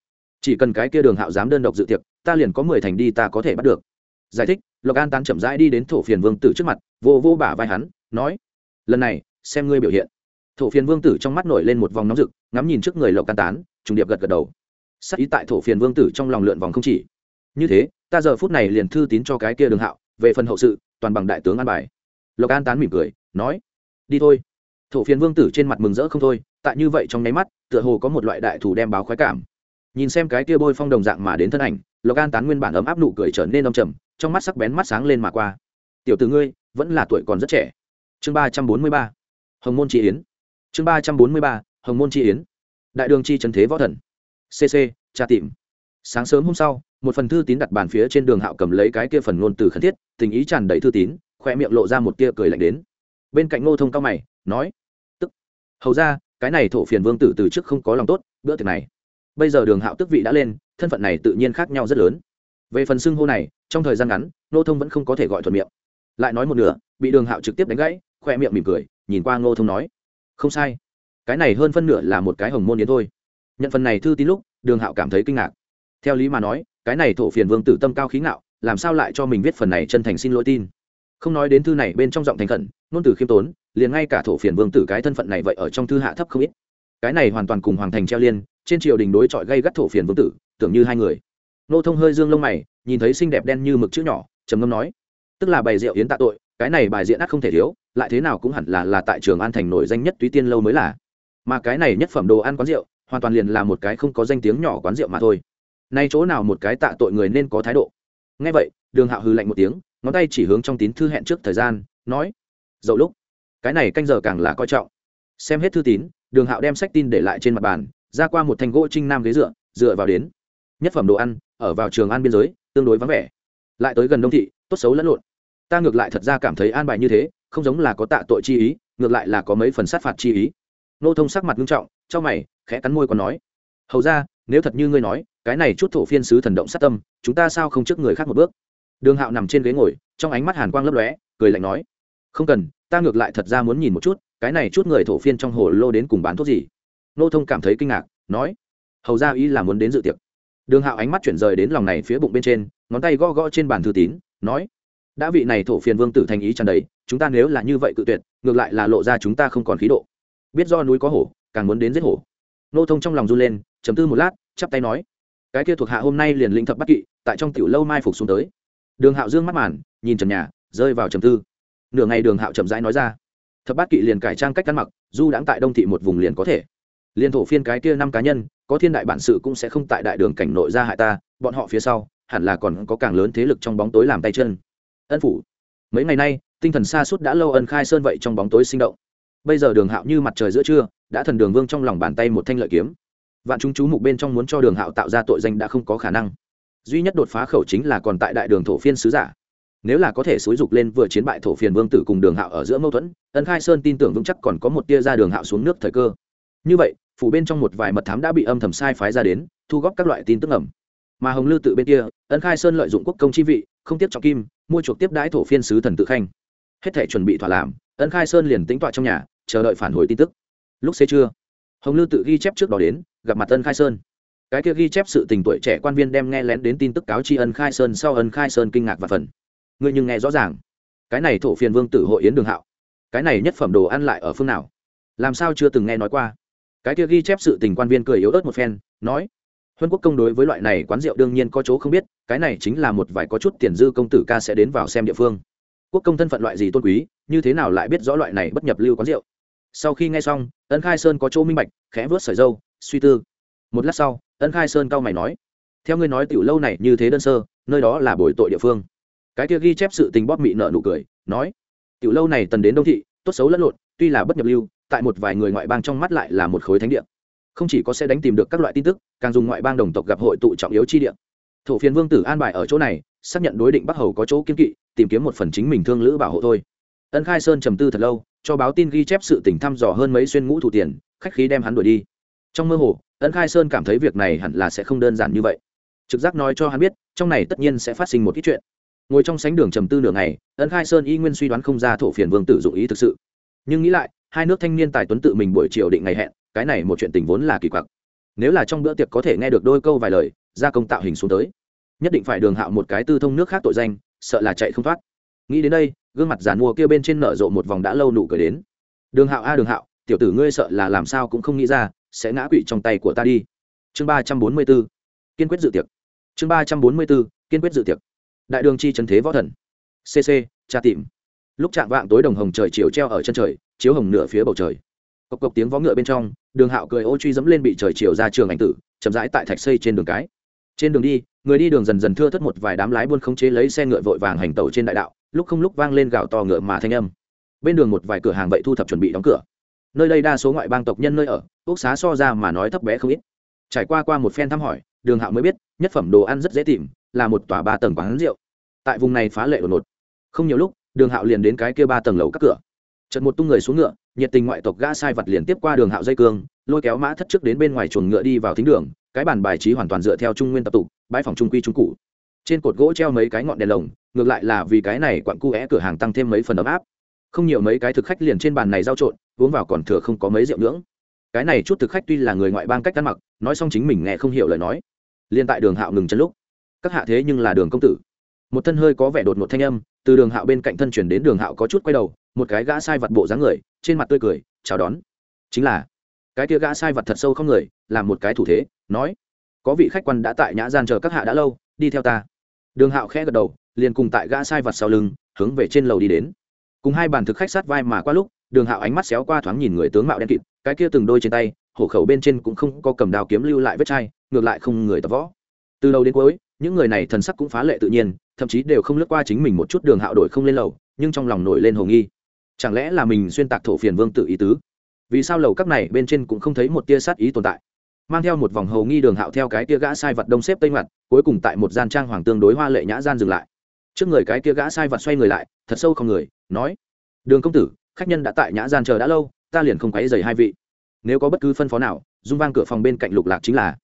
chỉ cần cái kia đường hạo dám đơn độc dự tiệc, ta liền có mười thành đi ta có thể bắt được. Giải thích, lộc an tán chậm rãi đi đến thổ phiền vương tử trước mặt, vô vô bả vai hắn, nói, lần này, xem ngươi biểu hiện. Thổ phiền vương tử trong mắt nổi lên một vòng nóng rực, ngắm nhìn trước người lộc an tán, trùng điệp gật gật đầu. Sắc ý tại thổ phiền vương tử trong lòng lượn vòng không chỉ. Như thế, ta giờ phút này liền thư tín cho cái kia đường hạo, về phần hậu sự, toàn bằng đại tướng an bài. Lộc an tán mỉm cười, nói, đi thôi. Thổ phiền vương tử trên mặt mừng rỡ không thôi, tại như vậy trong nháy mắt, tựa hồ có một loại đại thủ đem báo khoái cảm nhìn xem cái kia bôi phong đồng dạng mà đến thân ảnh, lộc an tán nguyên bản ấm áp nụ cười trở nên đông trầm, trong mắt sắc bén mắt sáng lên mà qua. Tiểu t ử ngươi, vẫn là tuổi còn rất trẻ. Chương ba trăm bốn mươi ba. Hồng môn tri yến. Chương ba trăm bốn mươi ba. Hồng môn tri yến. Đại đường chi trần thế võ thần. Cc tra tìm. Sáng sớm hôm sau, một phần thư tín đặt bàn phía trên đường hạo cầm lấy cái kia phần ngôn từ khẩn thiết, tình ý tràn đầy thư tín khoe miệng lộ ra một tia cười lạnh đến. Bên cạnh ngô thông cao mày, nói, tức, hầu ra, cái này thổ phiền vương tử từ trước không có lòng tốt, bữa tiệc này bây giờ đường hạo tức vị đã lên, thân phận này tự nhiên khác nhau rất lớn. Về phần xưng hô này, trong thời gian ngắn, ngô thông vẫn không có thể gọi thuận miệng. Lại nói một nửa, bị đường hạo trực tiếp đánh gãy khoe miệng mỉm cười, nhìn qua ngô thông nói, không sai. Cái này hơn phân nửa là một cái hồng môn yến thôi. Nhận phần này thư tín lúc, đường hạo cảm thấy kinh ngạc. Theo lý mà nói, cái này thổ phiền vương tử tâm cao khí ngạo, làm sao lại cho mình viết phần này chân thành xin lỗi tin? Không nói đến thư này bên trong giọng thành khẩn, ngôn từ khiêm tốn, liền ngay cả thổ phiền vương tử cái thân phận này vậy ở trong thư hạ thấp không ít cái này hoàn toàn cùng hoàng thành treo liên, trên triều đình đối chọi gây gắt thổ phiền vương tử, tưởng như hai người. Nô thông hơi dương lông mày, nhìn thấy xinh đẹp đen như mực chữ nhỏ, trầm ngâm nói, tức là bày rượu yến tạ tội, cái này bài diễn ắt không thể thiếu, lại thế nào cũng hẳn là là tại trường an thành nổi danh nhất túy tiên lâu mới là. Mà cái này nhất phẩm đồ ăn quán rượu, hoàn toàn liền là một cái không có danh tiếng nhỏ quán rượu mà thôi. Nay chỗ nào một cái tạ tội người nên có thái độ? Ngay vậy, đường hạo hư lạnh một tiếng, ngón tay chỉ hướng trong tín thư hẹn trước thời gian, nói, dậu lúc, cái này canh giờ càng là coi trọng. Xem hết thư tín đường hạo đem sách tin để lại trên mặt bàn, ra qua một thanh gỗ trinh nam ghế dựa dựa vào đến. Nhất phẩm đồ ăn, ở vào trường an biên giới, tương đối vắng vẻ. Lại tới gần đông thị, tốt xấu lẫn lộn. Ta ngược lại thật ra cảm thấy an bài như thế, không giống là có tạ tội chi ý, ngược lại là có mấy phần sát phạt chi ý. Nô thông sắc mặt nghiêm trọng trong mày, khẽ cắn môi còn nói. Hầu ra, nếu thật như ngươi nói, cái này chút thổ phiên sứ thần động sát tâm, chúng ta sao không trước người khác một bước? Đường hạo nằm trên ghế ngồi, trong ánh mắt hàn quang lấp lóe, cười lạnh nói. Không cần ta ngược lại thật ra muốn nhìn một chút, cái này chút người thổ phiên trong hồ lô đến cùng bán thuốc gì? Nô thông cảm thấy kinh ngạc, nói, hầu ra ý là muốn đến dự tiệc. Đường hạo ánh mắt chuyển rời đến lòng này phía bụng bên trên, ngón tay gõ gõ trên bàn thư tín, nói, đã vị này thổ phiền vương tử thành ý tràn đầy, chúng ta nếu là như vậy cự tuyệt, ngược lại là lộ ra chúng ta không còn khí độ. Biết do núi có hổ, càng muốn đến giết hổ. Nô thông trong lòng run lên chấm tư một lát, chắp tay nói, cái kia thuộc hạ hôm nay liền linh thập bắt kỵ, tại trong tiểu lâu mai phục xuống tới. Đường hạo dương mắt màn, nhìn trần nhà, rơi vào trầm tư nửa ngày đường hạo chậm rãi nói ra. Thập bát kỵ liền cải trang cách ăn mặc, du đãng tại đông thị một vùng liền có thể. Liên thổ phiên cái kia năm cá nhân, có thiên đại bản sự cũng sẽ không tại đại đường cảnh nội ra hại ta, bọn họ phía sau, hẳn là còn có càng lớn thế lực trong bóng tối làm tay chân. Ân phủ. Mấy ngày nay, tinh thần xa suốt đã lâu ân khai sơn vậy trong bóng tối sinh động. Bây giờ đường hạo như mặt trời giữa trưa, đã thần đường vương trong lòng bàn tay một thanh lợi kiếm. Vạn chúng chú mục bên trong muốn cho đường hạo tạo ra tội danh đã không có khả năng. Duy nhất đột phá khẩu chính là còn tại đại đường thổ phiên sứ giả nếu là có thể xúi dục lên vừa chiến bại thổ phiền vương tử cùng đường hạo ở giữa mâu thuẫn, ân khai sơn tin tưởng vững chắc còn có một tia ra đường hạo xuống nước thời cơ. Như vậy, phủ bên trong một vài mật thám đã bị âm thầm sai phái ra đến, thu góp các loại tin tức ẩm. Mà hồng lư tự bên kia, ân khai sơn lợi dụng quốc công chi vị, không tiếp trọng kim, mua chuộc tiếp đãi thổ phiên sứ thần tự khanh. Hết thể chuẩn bị thỏa làm, ân khai sơn liền tính tọa trong nhà, chờ đợi phản hồi tin tức. Lúc xế trưa, hồng lư tự ghi chép trước đó đến, gặp mặt ân khai sơn. Cái kia ghi chép sự tình tuổi trẻ quan viên đem nghe lén đến tin tức cáo tri ân khai sơn sau ân khai sơn kinh ngạc và phần ngươi nhưng nghe rõ ràng. Cái này thổ phiền vương tử hội yến đường hạo. Cái này nhất phẩm đồ ăn lại ở phương nào? Làm sao chưa từng nghe nói qua? Cái kia ghi chép sự tình quan viên cười yếu ớt một phen, nói, huân quốc công đối với loại này quán rượu đương nhiên có chỗ không biết, cái này chính là một vài có chút tiền dư công tử ca sẽ đến vào xem địa phương. Quốc công thân phận loại gì tôn quý, như thế nào lại biết rõ loại này bất nhập lưu quán rượu? Sau khi nghe xong, ân khai sơn có chỗ minh bạch, khẽ vớt sợi dâu, suy tư. Một lát sau, ân khai sơn cao mày nói, theo ngươi nói tiểu lâu này như thế đơn sơ, nơi đó là bồi tội địa phương cái kia ghi chép sự tình bóp mị nợ nụ cười, nói, tiểu lâu này tần đến đông thị, tốt xấu lẫn lộn, tuy là bất nhập lưu, tại một vài người ngoại bang trong mắt lại là một khối thánh địa. Không chỉ có sẽ đánh tìm được các loại tin tức, càng dùng ngoại bang đồng tộc gặp hội tụ trọng yếu chi địa. Thổ phiền vương tử an bài ở chỗ này, xác nhận đối định bắc hầu có chỗ kiên kỵ, tìm kiếm một phần chính mình thương lữ bảo hộ thôi. Ân khai sơn trầm tư thật lâu, cho báo tin ghi chép sự tình thăm dò hơn mấy xuyên ngũ thủ tiền, khách khí đem hắn đuổi đi. Trong mơ hồ, ân khai sơn cảm thấy việc này hẳn là sẽ không đơn giản như vậy. Trực giác nói cho hắn biết, trong này tất nhiên sẽ phát sinh một ít chuyện ngồi trong sánh đường trầm tư nửa ngày ấn khai sơn y nguyên suy đoán không ra thổ phiền vương tử dụng ý thực sự. Nhưng nghĩ lại, hai nước thanh niên tài tuấn tự mình buổi chiều định ngày hẹn, cái này một chuyện tình vốn là kỳ quặc. Nếu là trong bữa tiệc có thể nghe được đôi câu vài lời ra công tạo hình xuống tới. Nhất định phải đường hạo một cái tư thông nước khác tội danh, sợ là chạy không thoát. Nghĩ đến đây, gương mặt giàn mua kia bên trên nở rộ một vòng đã lâu nụ cười đến. Đường hạo a, đường hạo, tiểu tử ngươi sợ là làm sao cũng không nghĩ ra, sẽ ngã quỵ trong tay của ta đi. Chương ba trăm bốn mươi b ố kiên quyết dự tiệc. Chương ba trăm bốn mươi b ố kiên quyết dự tiệc đại đường chi trần thế võ thần. Cc tra tìm. Lúc chạm vạng tối đồng hồng trời chiều treo ở chân trời, chiếu hồng nửa phía bầu trời. Cộc cộc tiếng vó ngựa bên trong, đường hạo cười ô truy dẫm lên bị trời chiều ra trường ảnh tử, chậm rãi tại thạch xây trên đường cái. Trên đường đi, người đi đường dần dần thưa thất một vài đám lái buôn không chế lấy xe ngựa vội vàng hành tẩu trên đại đạo, lúc không lúc vang lên gạo to ngựa mà thanh âm. Bên đường một vài cửa hàng vậy thu thập chuẩn bị đóng cửa. Nơi đây đa số ngoại bang tộc nhân nơi ở ốc xá so ra mà nói thấp bé không ít. Trải qua qua một phen thăm hỏi, đường hạo mới biết, nhất phẩm đồ ăn rất dễ tìm là một tòa ba tầng quán rượu. Tại vùng này phá lệ đột ngột. Không nhiều lúc, đường hạo liền đến cái kia ba tầng lầu các cửa. Trận một tung người xuống ngựa, nhiệt tình ngoại tộc gã sai vật liền tiếp qua đường hạo dây cương, lôi kéo mã thất trước đến bên ngoài chuồng ngựa đi vào thính đường, cái bàn bài trí hoàn toàn dựa theo trung nguyên tập tục, bãi phòng trung quy trung cụ trên cột gỗ treo mấy cái ngọn đèn lồng, ngược lại là vì cái này quặn cu é cửa hàng tăng thêm mấy phần ấm áp. Không nhiều mấy cái thực khách liền trên bàn này giao trộn, uống vào còn thừa không có mấy rượu nữa. cái này chút thực khách tuy là người ngoại bang cách ăn mặc, nói xong chính mình nghe không hiểu lời nói. Liên tại đường hạo ngừng chân lúc các hạ thế nhưng là đường công tử. Một thân hơi có vẻ đột một thanh âm, từ đường hạo bên cạnh thân chuyển đến đường hạo có chút quay đầu, một cái gã sai vật bộ dáng người, trên mặt tươi cười, chào đón. Chính là, cái kia gã sai vật thật sâu không người làm một cái thủ thế, nói, có vị khách quan đã tại nhã gian chờ các hạ đã lâu, đi theo ta. Đường hạo khẽ gật đầu, liền cùng tại gã sai vật sau lưng, hướng về trên lầu đi đến. Cùng hai bàn thực khách sát vai mà qua lúc, đường hạo ánh mắt xéo qua thoáng nhìn người tướng mạo đen kịt, cái kia từng đôi trên tay, hổ khẩu bên trên cũng không có cầm đào kiếm lưu lại vết chai, ngược lại không người tập võ. Từ đầu đến cuối những người này thần sắc cũng phá lệ tự nhiên, thậm chí đều không lướt qua chính mình một chút đường hạo đổi không lên lầu, nhưng trong lòng nổi lên hồ nghi. Chẳng lẽ là mình xuyên tạc thổ phiền vương tự ý tứ? Vì sao lầu các này bên trên cũng không thấy một tia sát ý tồn tại? Mang theo một vòng hầu nghi đường hạo theo cái tia gã sai vật đông xếp tây mặt cuối cùng tại một gian trang hoàng tương đối hoa lệ nhã gian dừng lại. Trước người cái tia gã sai vật xoay người lại, thật sâu không người, nói, đường công tử, khách nhân đã tại nhã gian chờ đã lâu, ta liền không quấy dày hai vị. Nếu có bất cứ phân phó nào, dung vang cửa phòng bên cạnh lục lạc chính là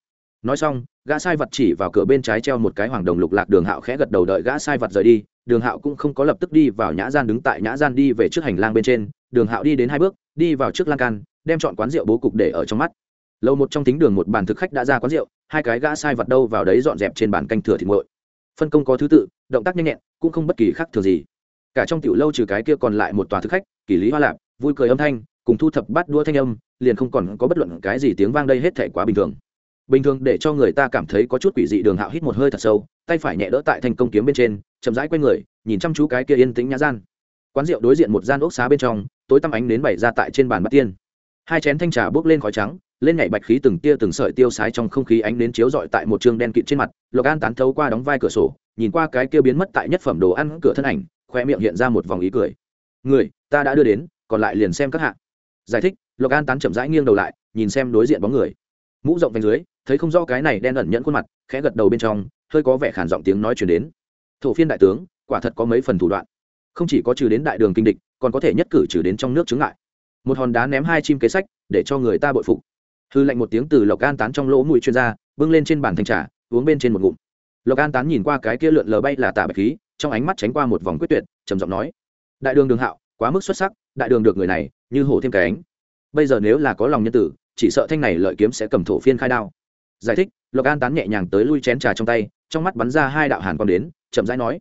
nói xong, gã sai vật chỉ vào cửa bên trái treo một cái hoàng đồng lục lạc đường hạo khẽ gật đầu đợi gã sai vật rời đi, đường hạo cũng không có lập tức đi vào nhã gian đứng tại nhã gian đi về trước hành lang bên trên, đường hạo đi đến hai bước, đi vào trước lan can, đem chọn quán rượu bố cục để ở trong mắt. Lâu một trong tính đường một bàn thực khách đã ra quán rượu, hai cái gã sai vật đâu vào đấy dọn dẹp trên bàn canh thừa thịt nguội. Phân công có thứ tự, động tác nhanh nhẹn, cũng không bất kỳ khác thường gì. Cả trong tiểu lâu trừ cái kia còn lại một tòa thực khách kỷ lý hoa lạp, vui cười âm thanh, cùng thu thập bát đua thanh âm, liền không còn có bất luận cái gì tiếng vang đây hết thể quá bình thường bình thường để cho người ta cảm thấy có chút quỷ dị đường hạo hít một hơi thật sâu, tay phải nhẹ đỡ tại thành công kiếm bên trên, chậm rãi q u a y người, nhìn chăm chú cái kia yên tĩnh nhã gian. Quán rượu đối diện một gian ốc xá bên trong, tối tăm ánh đến bày ra tại trên bàn bát tiên. Hai chén thanh trà bốc lên khói trắng, lên nhảy bạch khí từng tia từng sợi tiêu sái trong không khí ánh đến chiếu rọi tại một chương đen kịt trên mặt, lộc an tán thấu qua đóng vai cửa sổ, nhìn qua cái kia biến mất tại nhất phẩm đồ ăn cửa thân ảnh khoe miệng hiện ra một vòng ý cười. Người, ta đã đưa đến, còn lại liền xem các hạ. Giải thích, lộc an tán chậm rãi nghiêng đầu lại, nhìn xem đối diện bóng người. Mũ rộng vành dưới thấy không rõ cái này đen ẩn nhẫn khuôn mặt, khẽ gật đầu bên trong, hơi có vẻ khản giọng tiếng nói chuyển đến. Thổ phiên đại tướng, quả thật có mấy phần thủ đoạn. Không chỉ có trừ đến đại đường kinh địch, còn có thể nhất cử trừ đến trong nước chứng ngại. Một hòn đá ném hai chim kế sách, để cho người ta bội phục. Hư lệnh một tiếng từ lộc an tán trong lỗ mũi chuyên gia, bưng lên trên bàn thanh trà, uống bên trên một ngụm. Lộc an tán nhìn qua cái kia lượn lờ bay là tả bạch khí, trong ánh mắt tránh qua một vòng quyết tuyệt, trầm giọng nói, đại đường đường hạo, quá mức xuất sắc, đại đường được người này như hổ thêm cái ánh. Bây giờ nếu là có lòng nhân tử, chỉ sợ thanh này lợi kiếm sẽ cầm thổ phiên khai đao giải thích, lộc an tán nhẹ nhàng tới lui chén trà trong tay, trong mắt bắn ra hai đạo hàn quang đến, chậm rãi nói,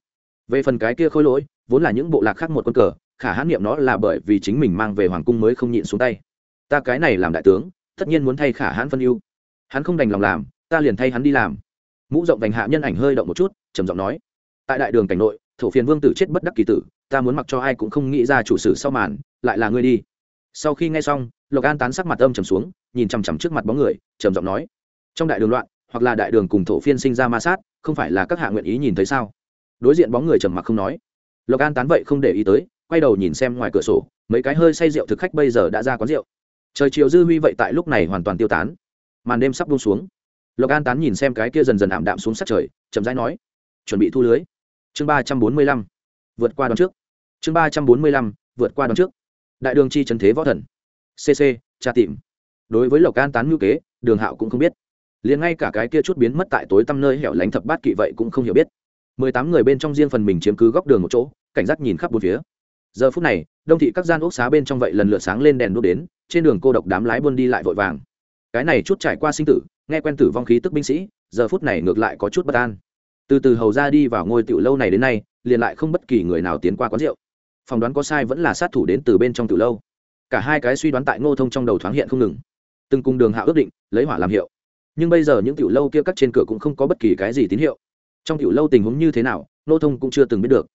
về phần cái kia khôi lỗi, vốn là những bộ lạc khác một quân cờ, khả hãn niệm nó là bởi vì chính mình mang về hoàng cung mới không nhịn xuống tay. Ta cái này làm đại tướng, tất nhiên muốn thay khả hãn phân ưu. Hắn không đành lòng làm, ta liền thay hắn đi làm. Mũ rộng vành hạ nhân ảnh hơi động một chút, trầm giọng nói, tại đại đường cảnh nội, thổ phiền vương tử chết bất đắc kỳ tử, ta muốn mặc cho ai cũng không nghĩ ra chủ sử sau màn, lại là ngươi đi. Sau khi nghe xong, lộc an tán sắc mặt âm trầm xuống, nhìn chằm chằm trước mặt bóng người, trầm giọng nói trong đại đường loạn, hoặc là đại đường cùng thổ phiên sinh ra ma sát, không phải là các hạ nguyện ý nhìn thấy sao? Đối diện bóng người trầm mặc không nói. Lộc an tán vậy không để ý tới, quay đầu nhìn xem ngoài cửa sổ, mấy cái hơi say rượu thực khách bây giờ đã ra quán rượu. Trời chiều dư huy vậy tại lúc này hoàn toàn tiêu tán. Màn đêm sắp buông xuống. Lộc an tán nhìn xem cái kia dần dần ảm đạm xuống sát trời, chậm rãi nói, chuẩn bị thu lưới. Chương ba trăm bốn mươi lăm, vượt qua đón trước. Chương ba trăm bốn mươi lăm, vượt qua đón trước. Đại đường chi trần thế võ thần. Cc tra tìm. Đối với lộc an tán ngữ kế, đường hạo cũng không biết liền ngay cả cái kia chút biến mất tại tối tăm nơi hẻo lánh thập bát kỵ vậy cũng không hiểu biết. Mười tám người bên trong riêng phần mình chiếm cứ góc đường một chỗ, cảnh giác nhìn khắp bốn phía. Giờ phút này, đông thị các gian ốc xá bên trong vậy lần lượt sáng lên đèn đốt đến, trên đường cô độc đám lái buôn đi lại vội vàng. Cái này chút trải qua sinh tử, nghe quen tử vong khí tức binh sĩ, giờ phút này ngược lại có chút bất an. Từ từ hầu ra đi vào ngôi tiểu lâu này đến nay, liền lại không bất kỳ người nào tiến qua quán rượu. Phỏng đoán có sai vẫn là sát thủ đến từ bên trong tiểu lâu. Cả hai cái suy đoán tại ngô thông trong đầu thoáng hiện không ngừng. Từng cung đường hạ ước định, lấy hỏa làm hiệu nhưng bây giờ những tiểu lâu kia cắt trên cửa cũng không có bất kỳ cái gì tín hiệu. Trong tiểu lâu tình huống như thế nào, nô thông cũng chưa từng biết được.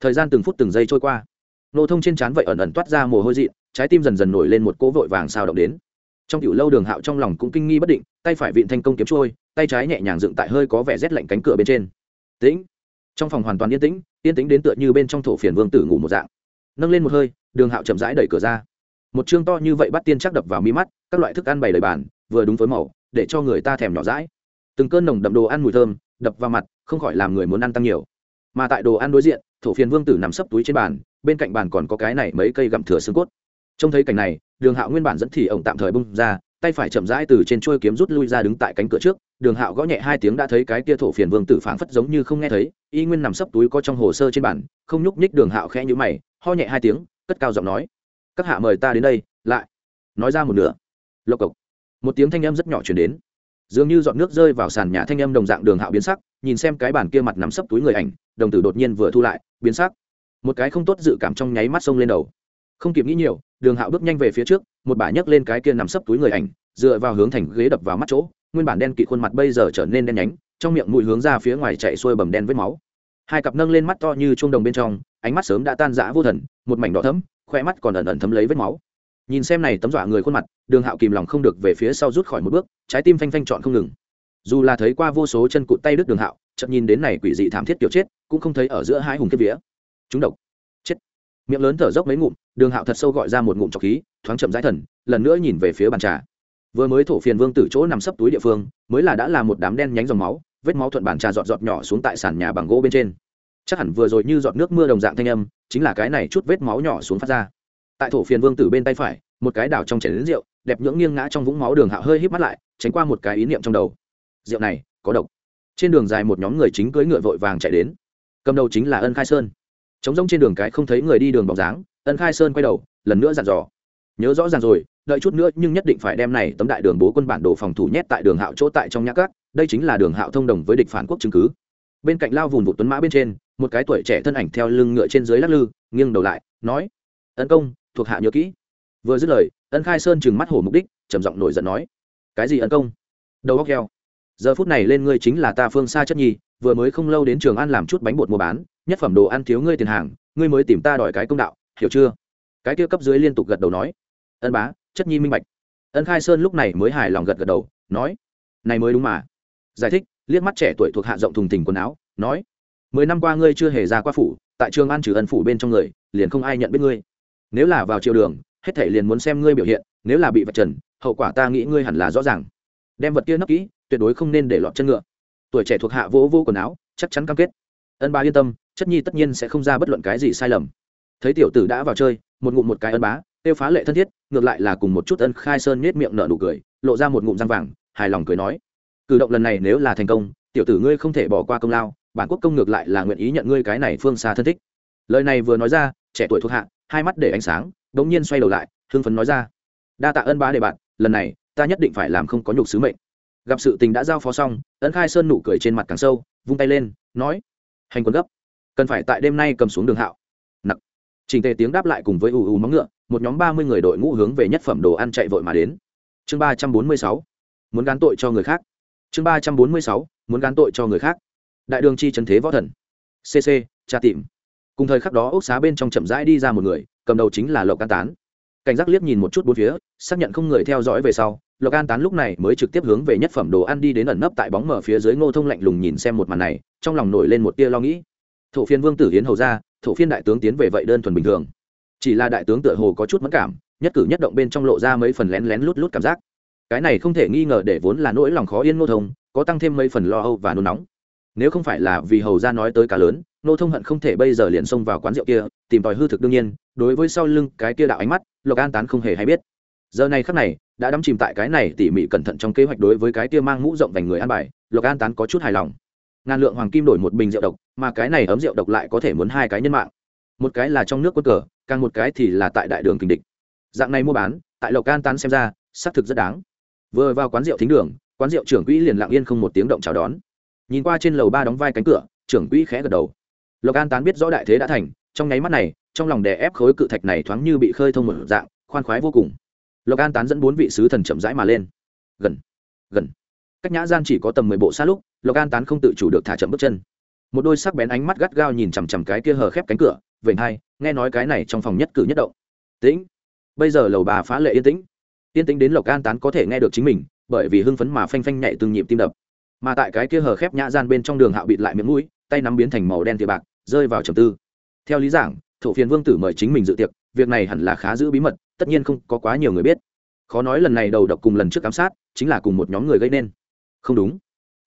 Thời gian từng phút từng giây trôi qua. Nô thông trên trán vậy ẩn ẩn toát ra mồ hôi dị trái tim dần dần nổi lên một cỗ vội vàng sao động đến. Trong tiểu lâu đường hạo trong lòng cũng kinh nghi bất định, tay phải vịn thành công kiếm trôi, tay trái nhẹ nhàng dựng tại hơi có vẻ rét lạnh cánh cửa bên trên. Tĩnh. Trong phòng hoàn toàn yên tĩnh yên tĩnh đến tựa như bên trong thổ phiền vương tử ngủ một dạng. Nâng lên một hơi, đường hạo chậm rãi đẩy cửa ra. Một chương to như vậy bắt tiên chắc đập vào mi mắt, các loại thức ăn bày đầy bàn, vừa đúng với màu để cho người ta thèm nhỏ rãi từng cơn nồng đậm đồ ăn mùi thơm đập vào mặt, không khỏi làm người muốn ăn tăng nhiều. Mà tại đồ ăn đối diện, thổ phiền vương tử nằm sấp túi trên bàn, bên cạnh bàn còn có cái này mấy cây gặm thừa xương cốt. Trông thấy cảnh này, đường hạo nguyên bản dẫn thì ổng tạm thời bung ra, tay phải chậm rãi từ trên chuôi kiếm rút lui ra đứng tại cánh cửa trước. Đường hạo gõ nhẹ hai tiếng đã thấy cái kia thổ phiền vương tử phảng phất giống như không nghe thấy, y nguyên nằm sấp túi có trong hồ sơ trên bàn, không nhúc nhích đường hạo khẽ nhữ mày, ho nhẹ hai tiếng, cất cao giọng nói, các hạ mời ta đến đây, lại nói ra một nửa. Lộc cộc một tiếng thanh âm rất nhỏ chuyển đến. Dường như dọn nước rơi vào sàn nhà thanh âm đồng dạng đường hạo biến sắc, nhìn xem cái bàn kia mặt nằm sấp túi người ảnh, đồng tử đột nhiên vừa thu lại, biến sắc. Một cái không tốt dự cảm trong nháy mắt sông lên đầu. Không kịp nghĩ nhiều, đường hạo bước nhanh về phía trước, một bà nhấc lên cái kia nằm sấp túi người ảnh, dựa vào hướng thành ghế đập vào mắt chỗ, nguyên bản đen kịt khuôn mặt bây giờ trở nên đen nhánh, trong miệng mũi hướng ra phía ngoài chạy xuôi bầm đen vết máu. Hai cặp nâng lên mắt to như chuông đồng bên trong, ánh mắt sớm đã tan rã vô thần, một mảnh đỏ thấm khoe mắt còn ẩn ẩn thấm lấy vết máu nhìn xem này tấm dọa người khuôn mặt, đường hạo kìm lòng không được về phía sau rút khỏi một bước, trái tim phanh phanh trọn không ngừng. Dù là thấy qua vô số chân cụt tay đứt đường hạo chậm nhìn đến này quỷ dị thảm thiết kiểu chết, cũng không thấy ở giữa hai hùng kết vía. Chúng độc. Chết. Miệng lớn thở dốc mấy ngụm, đường hạo thật sâu gọi ra một ngụm trọc khí, thoáng chậm rãi thần, lần nữa nhìn về phía bàn trà. Vừa mới thổ phiền vương tử chỗ nằm sấp túi địa phương, mới là đã là một đám đen nhánh dòng máu, vết máu thuận bàn trà giọt giọt nhỏ xuống tại sàn nhà bằng gỗ bên trên. Chắc hẳn vừa rồi như giọt nước mưa đồng dạng thanh âm, chính là cái này chút vết máu nhỏ xuống phát ra tại thổ phiền vương tử bên tay phải, một cái đảo trong chảy đến rượu, đẹp nhưỡng nghiêng ngã trong vũng máu đường hạo hơi híp mắt lại, tránh qua một cái ý niệm trong đầu. Rượu này, có độc. Trên đường dài một nhóm người chính cưỡi ngựa vội vàng chạy đến. Cầm đầu chính là ân khai sơn. Chống rông trên đường cái không thấy người đi đường bóng dáng, ân khai sơn quay đầu, lần nữa dặn dò. Nhớ rõ ràng rồi, đợi chút nữa nhưng nhất định phải đem này tấm đại đường bố quân bản đồ phòng thủ nhét tại đường hạo chỗ tại trong nhã cát, đây chính là đường hạo thông đồng với địch phản quốc chứng cứ. Bên cạnh lao vùng vụ tuấn mã bên trên, một cái tuổi trẻ thân ảnh theo lưng ngựa trên dưới lắc lư, nghiêng đầu lại, nói ân công thuộc hạ nhớ kỹ. Vừa dứt lời, ân khai sơn chừng mắt hổ mục đích, trầm giọng nổi giận nói, cái gì ân công? Đầu góc heo. Giờ phút này lên ngươi chính là ta phương xa chất nhi, vừa mới không lâu đến trường ăn làm chút bánh bột mua bán, nhất phẩm đồ ăn thiếu ngươi tiền hàng, ngươi mới tìm ta đòi cái công đạo, hiểu chưa? Cái kia cấp dưới liên tục gật đầu nói, ân bá, chất nhi minh bạch. Ân khai sơn lúc này mới hài lòng gật gật đầu, nói, này mới đúng mà. Giải thích, liếc mắt trẻ tuổi thuộc hạ rộng thùng thình quần áo, nói, mười năm qua ngươi chưa hề ra qua phủ, tại trường an trừ ân phủ bên trong người, liền không ai nhận biết ngươi nếu là vào triều đường, hết thể liền muốn xem ngươi biểu hiện, nếu là bị vật trần, hậu quả ta nghĩ ngươi hẳn là rõ ràng. Đem vật kia nấp kỹ, tuyệt đối không nên để lọt chân ngựa. Tuổi trẻ thuộc hạ vỗ vô quần áo, chắc chắn cam kết. Ân bá yên tâm, chất nhi tất nhiên sẽ không ra bất luận cái gì sai lầm. Thấy tiểu tử đã vào chơi, một ngụm một cái ân bá tiêu phá lệ thân thiết, ngược lại là cùng một chút ân khai sơn nết miệng nở nụ cười, lộ ra một ngụm răng vàng, hài lòng cười nói. Cử động lần này nếu là thành công, tiểu tử ngươi không thể bỏ qua công lao, bản quốc công ngược lại là nguyện ý nhận ngươi cái này phương xa thân thích. Lời này vừa nói ra, trẻ tuổi thuộc hạ hai mắt để ánh sáng, đ ỗ n g nhiên xoay đầu lại, hưng phấn nói ra, đa tạ ân bá đề bạn, lần này, ta nhất định phải làm không có nhục sứ mệnh. Gặp sự tình đã giao phó xong ấn khai sơn nụ cười trên mặt càng sâu, vung tay lên, nói, hành quân gấp, cần phải tại đêm nay cầm xuống đường hạo. Nặc. Trình tề tiếng đáp lại cùng với ù ù móng ngựa, một nhóm ba mươi người đội ngũ hướng về nhất phẩm đồ ăn chạy vội mà đến. Chương ba trăm bốn mươi sáu, muốn gán tội cho người khác. Chương ba trăm bốn mươi sáu, muốn gán tội cho người khác. Đại đường chi trần thế võ thần. Cc tra tìm cùng thời khắc đó ốc xá bên trong chậm rãi đi ra một người, cầm đầu chính là lộc an tán. Cảnh giác liếc nhìn một chút bốn phía, xác nhận không người theo dõi về sau, lộc an tán lúc này mới trực tiếp hướng về nhất phẩm đồ ăn đi đến ẩn nấp tại bóng mở phía dưới ngô thông lạnh lùng nhìn xem một màn này, trong lòng nổi lên một tia lo nghĩ. Thổ phiên vương tử hiến hầu ra, thổ phiên đại tướng tiến về vậy đơn thuần bình thường. Chỉ là đại tướng tựa hồ có chút mất cảm, nhất cử nhất động bên trong lộ ra mấy phần lén lén lút lút cảm giác. Cái này không thể nghi ngờ để vốn là nỗi lòng khó yên ngô thông, có tăng thêm mấy phần lo âu và nôn nóng. Nếu không phải là vì hầu ra nói tới cá lớn nô thông hận không thể bây giờ liền xông vào quán rượu kia, tìm tòi hư thực đương nhiên, đối với sau lưng cái kia đạo ánh mắt, lộc an tán không hề hay biết. Giờ này khắc này, đã đắm chìm tại cái này tỉ mỉ cẩn thận trong kế hoạch đối với cái kia mang mũ rộng vành người an bài, lộc an tán có chút hài lòng. Ngàn lượng hoàng kim đổi một bình rượu độc, mà cái này ấm rượu độc lại có thể muốn hai cái nhân mạng. Một cái là trong nước quân cờ, càng một cái thì là tại đại đường kình địch. Dạng này mua bán, tại lộc an tán xem ra, xác thực rất đáng. Vừa vào quán rượu thính đường, quán rượu trưởng quỹ liền lặng yên không một tiếng động chào đón. Nhìn qua trên lầu ba đóng vai cánh cửa, trưởng quỹ khẽ gật đầu lộc an tán biết rõ đại thế đã thành, trong nháy mắt này, trong lòng đè ép khối cự thạch này thoáng như bị khơi thông một dạng, khoan khoái vô cùng. Lộc an tán dẫn bốn vị sứ thần chậm rãi mà lên. Gần gần. Cách nhã gian chỉ có tầm mười bộ xa lúc, lộc an tán không tự chủ được thả chậm bước chân. Một đôi sắc bén ánh mắt gắt gao nhìn chằm chằm cái kia hờ khép cánh cửa vậy hai, nghe nói cái này trong phòng nhất cử nhất động. Tĩnh. Bây giờ lầu bà phá lệ yên tĩnh. Yên tĩnh đến lộc an tán có thể nghe được chính mình, bởi vì hưng phấn mà phanh phanh nhảy từng nhịp tim đập. Mà tại cái kia hờ khép nhã gian bên trong đường hạo bịt lại miệng mũi, tay nắm biến thành màu đen tiệ bạc rơi vào trầm tư. Theo lý giảng, thổ phiền vương tử mời chính mình dự tiệc, việc này hẳn là khá giữ bí mật, tất nhiên không có quá nhiều người biết. Khó nói lần này đầu độc cùng lần trước giám sát, chính là cùng một nhóm người gây nên. Không đúng.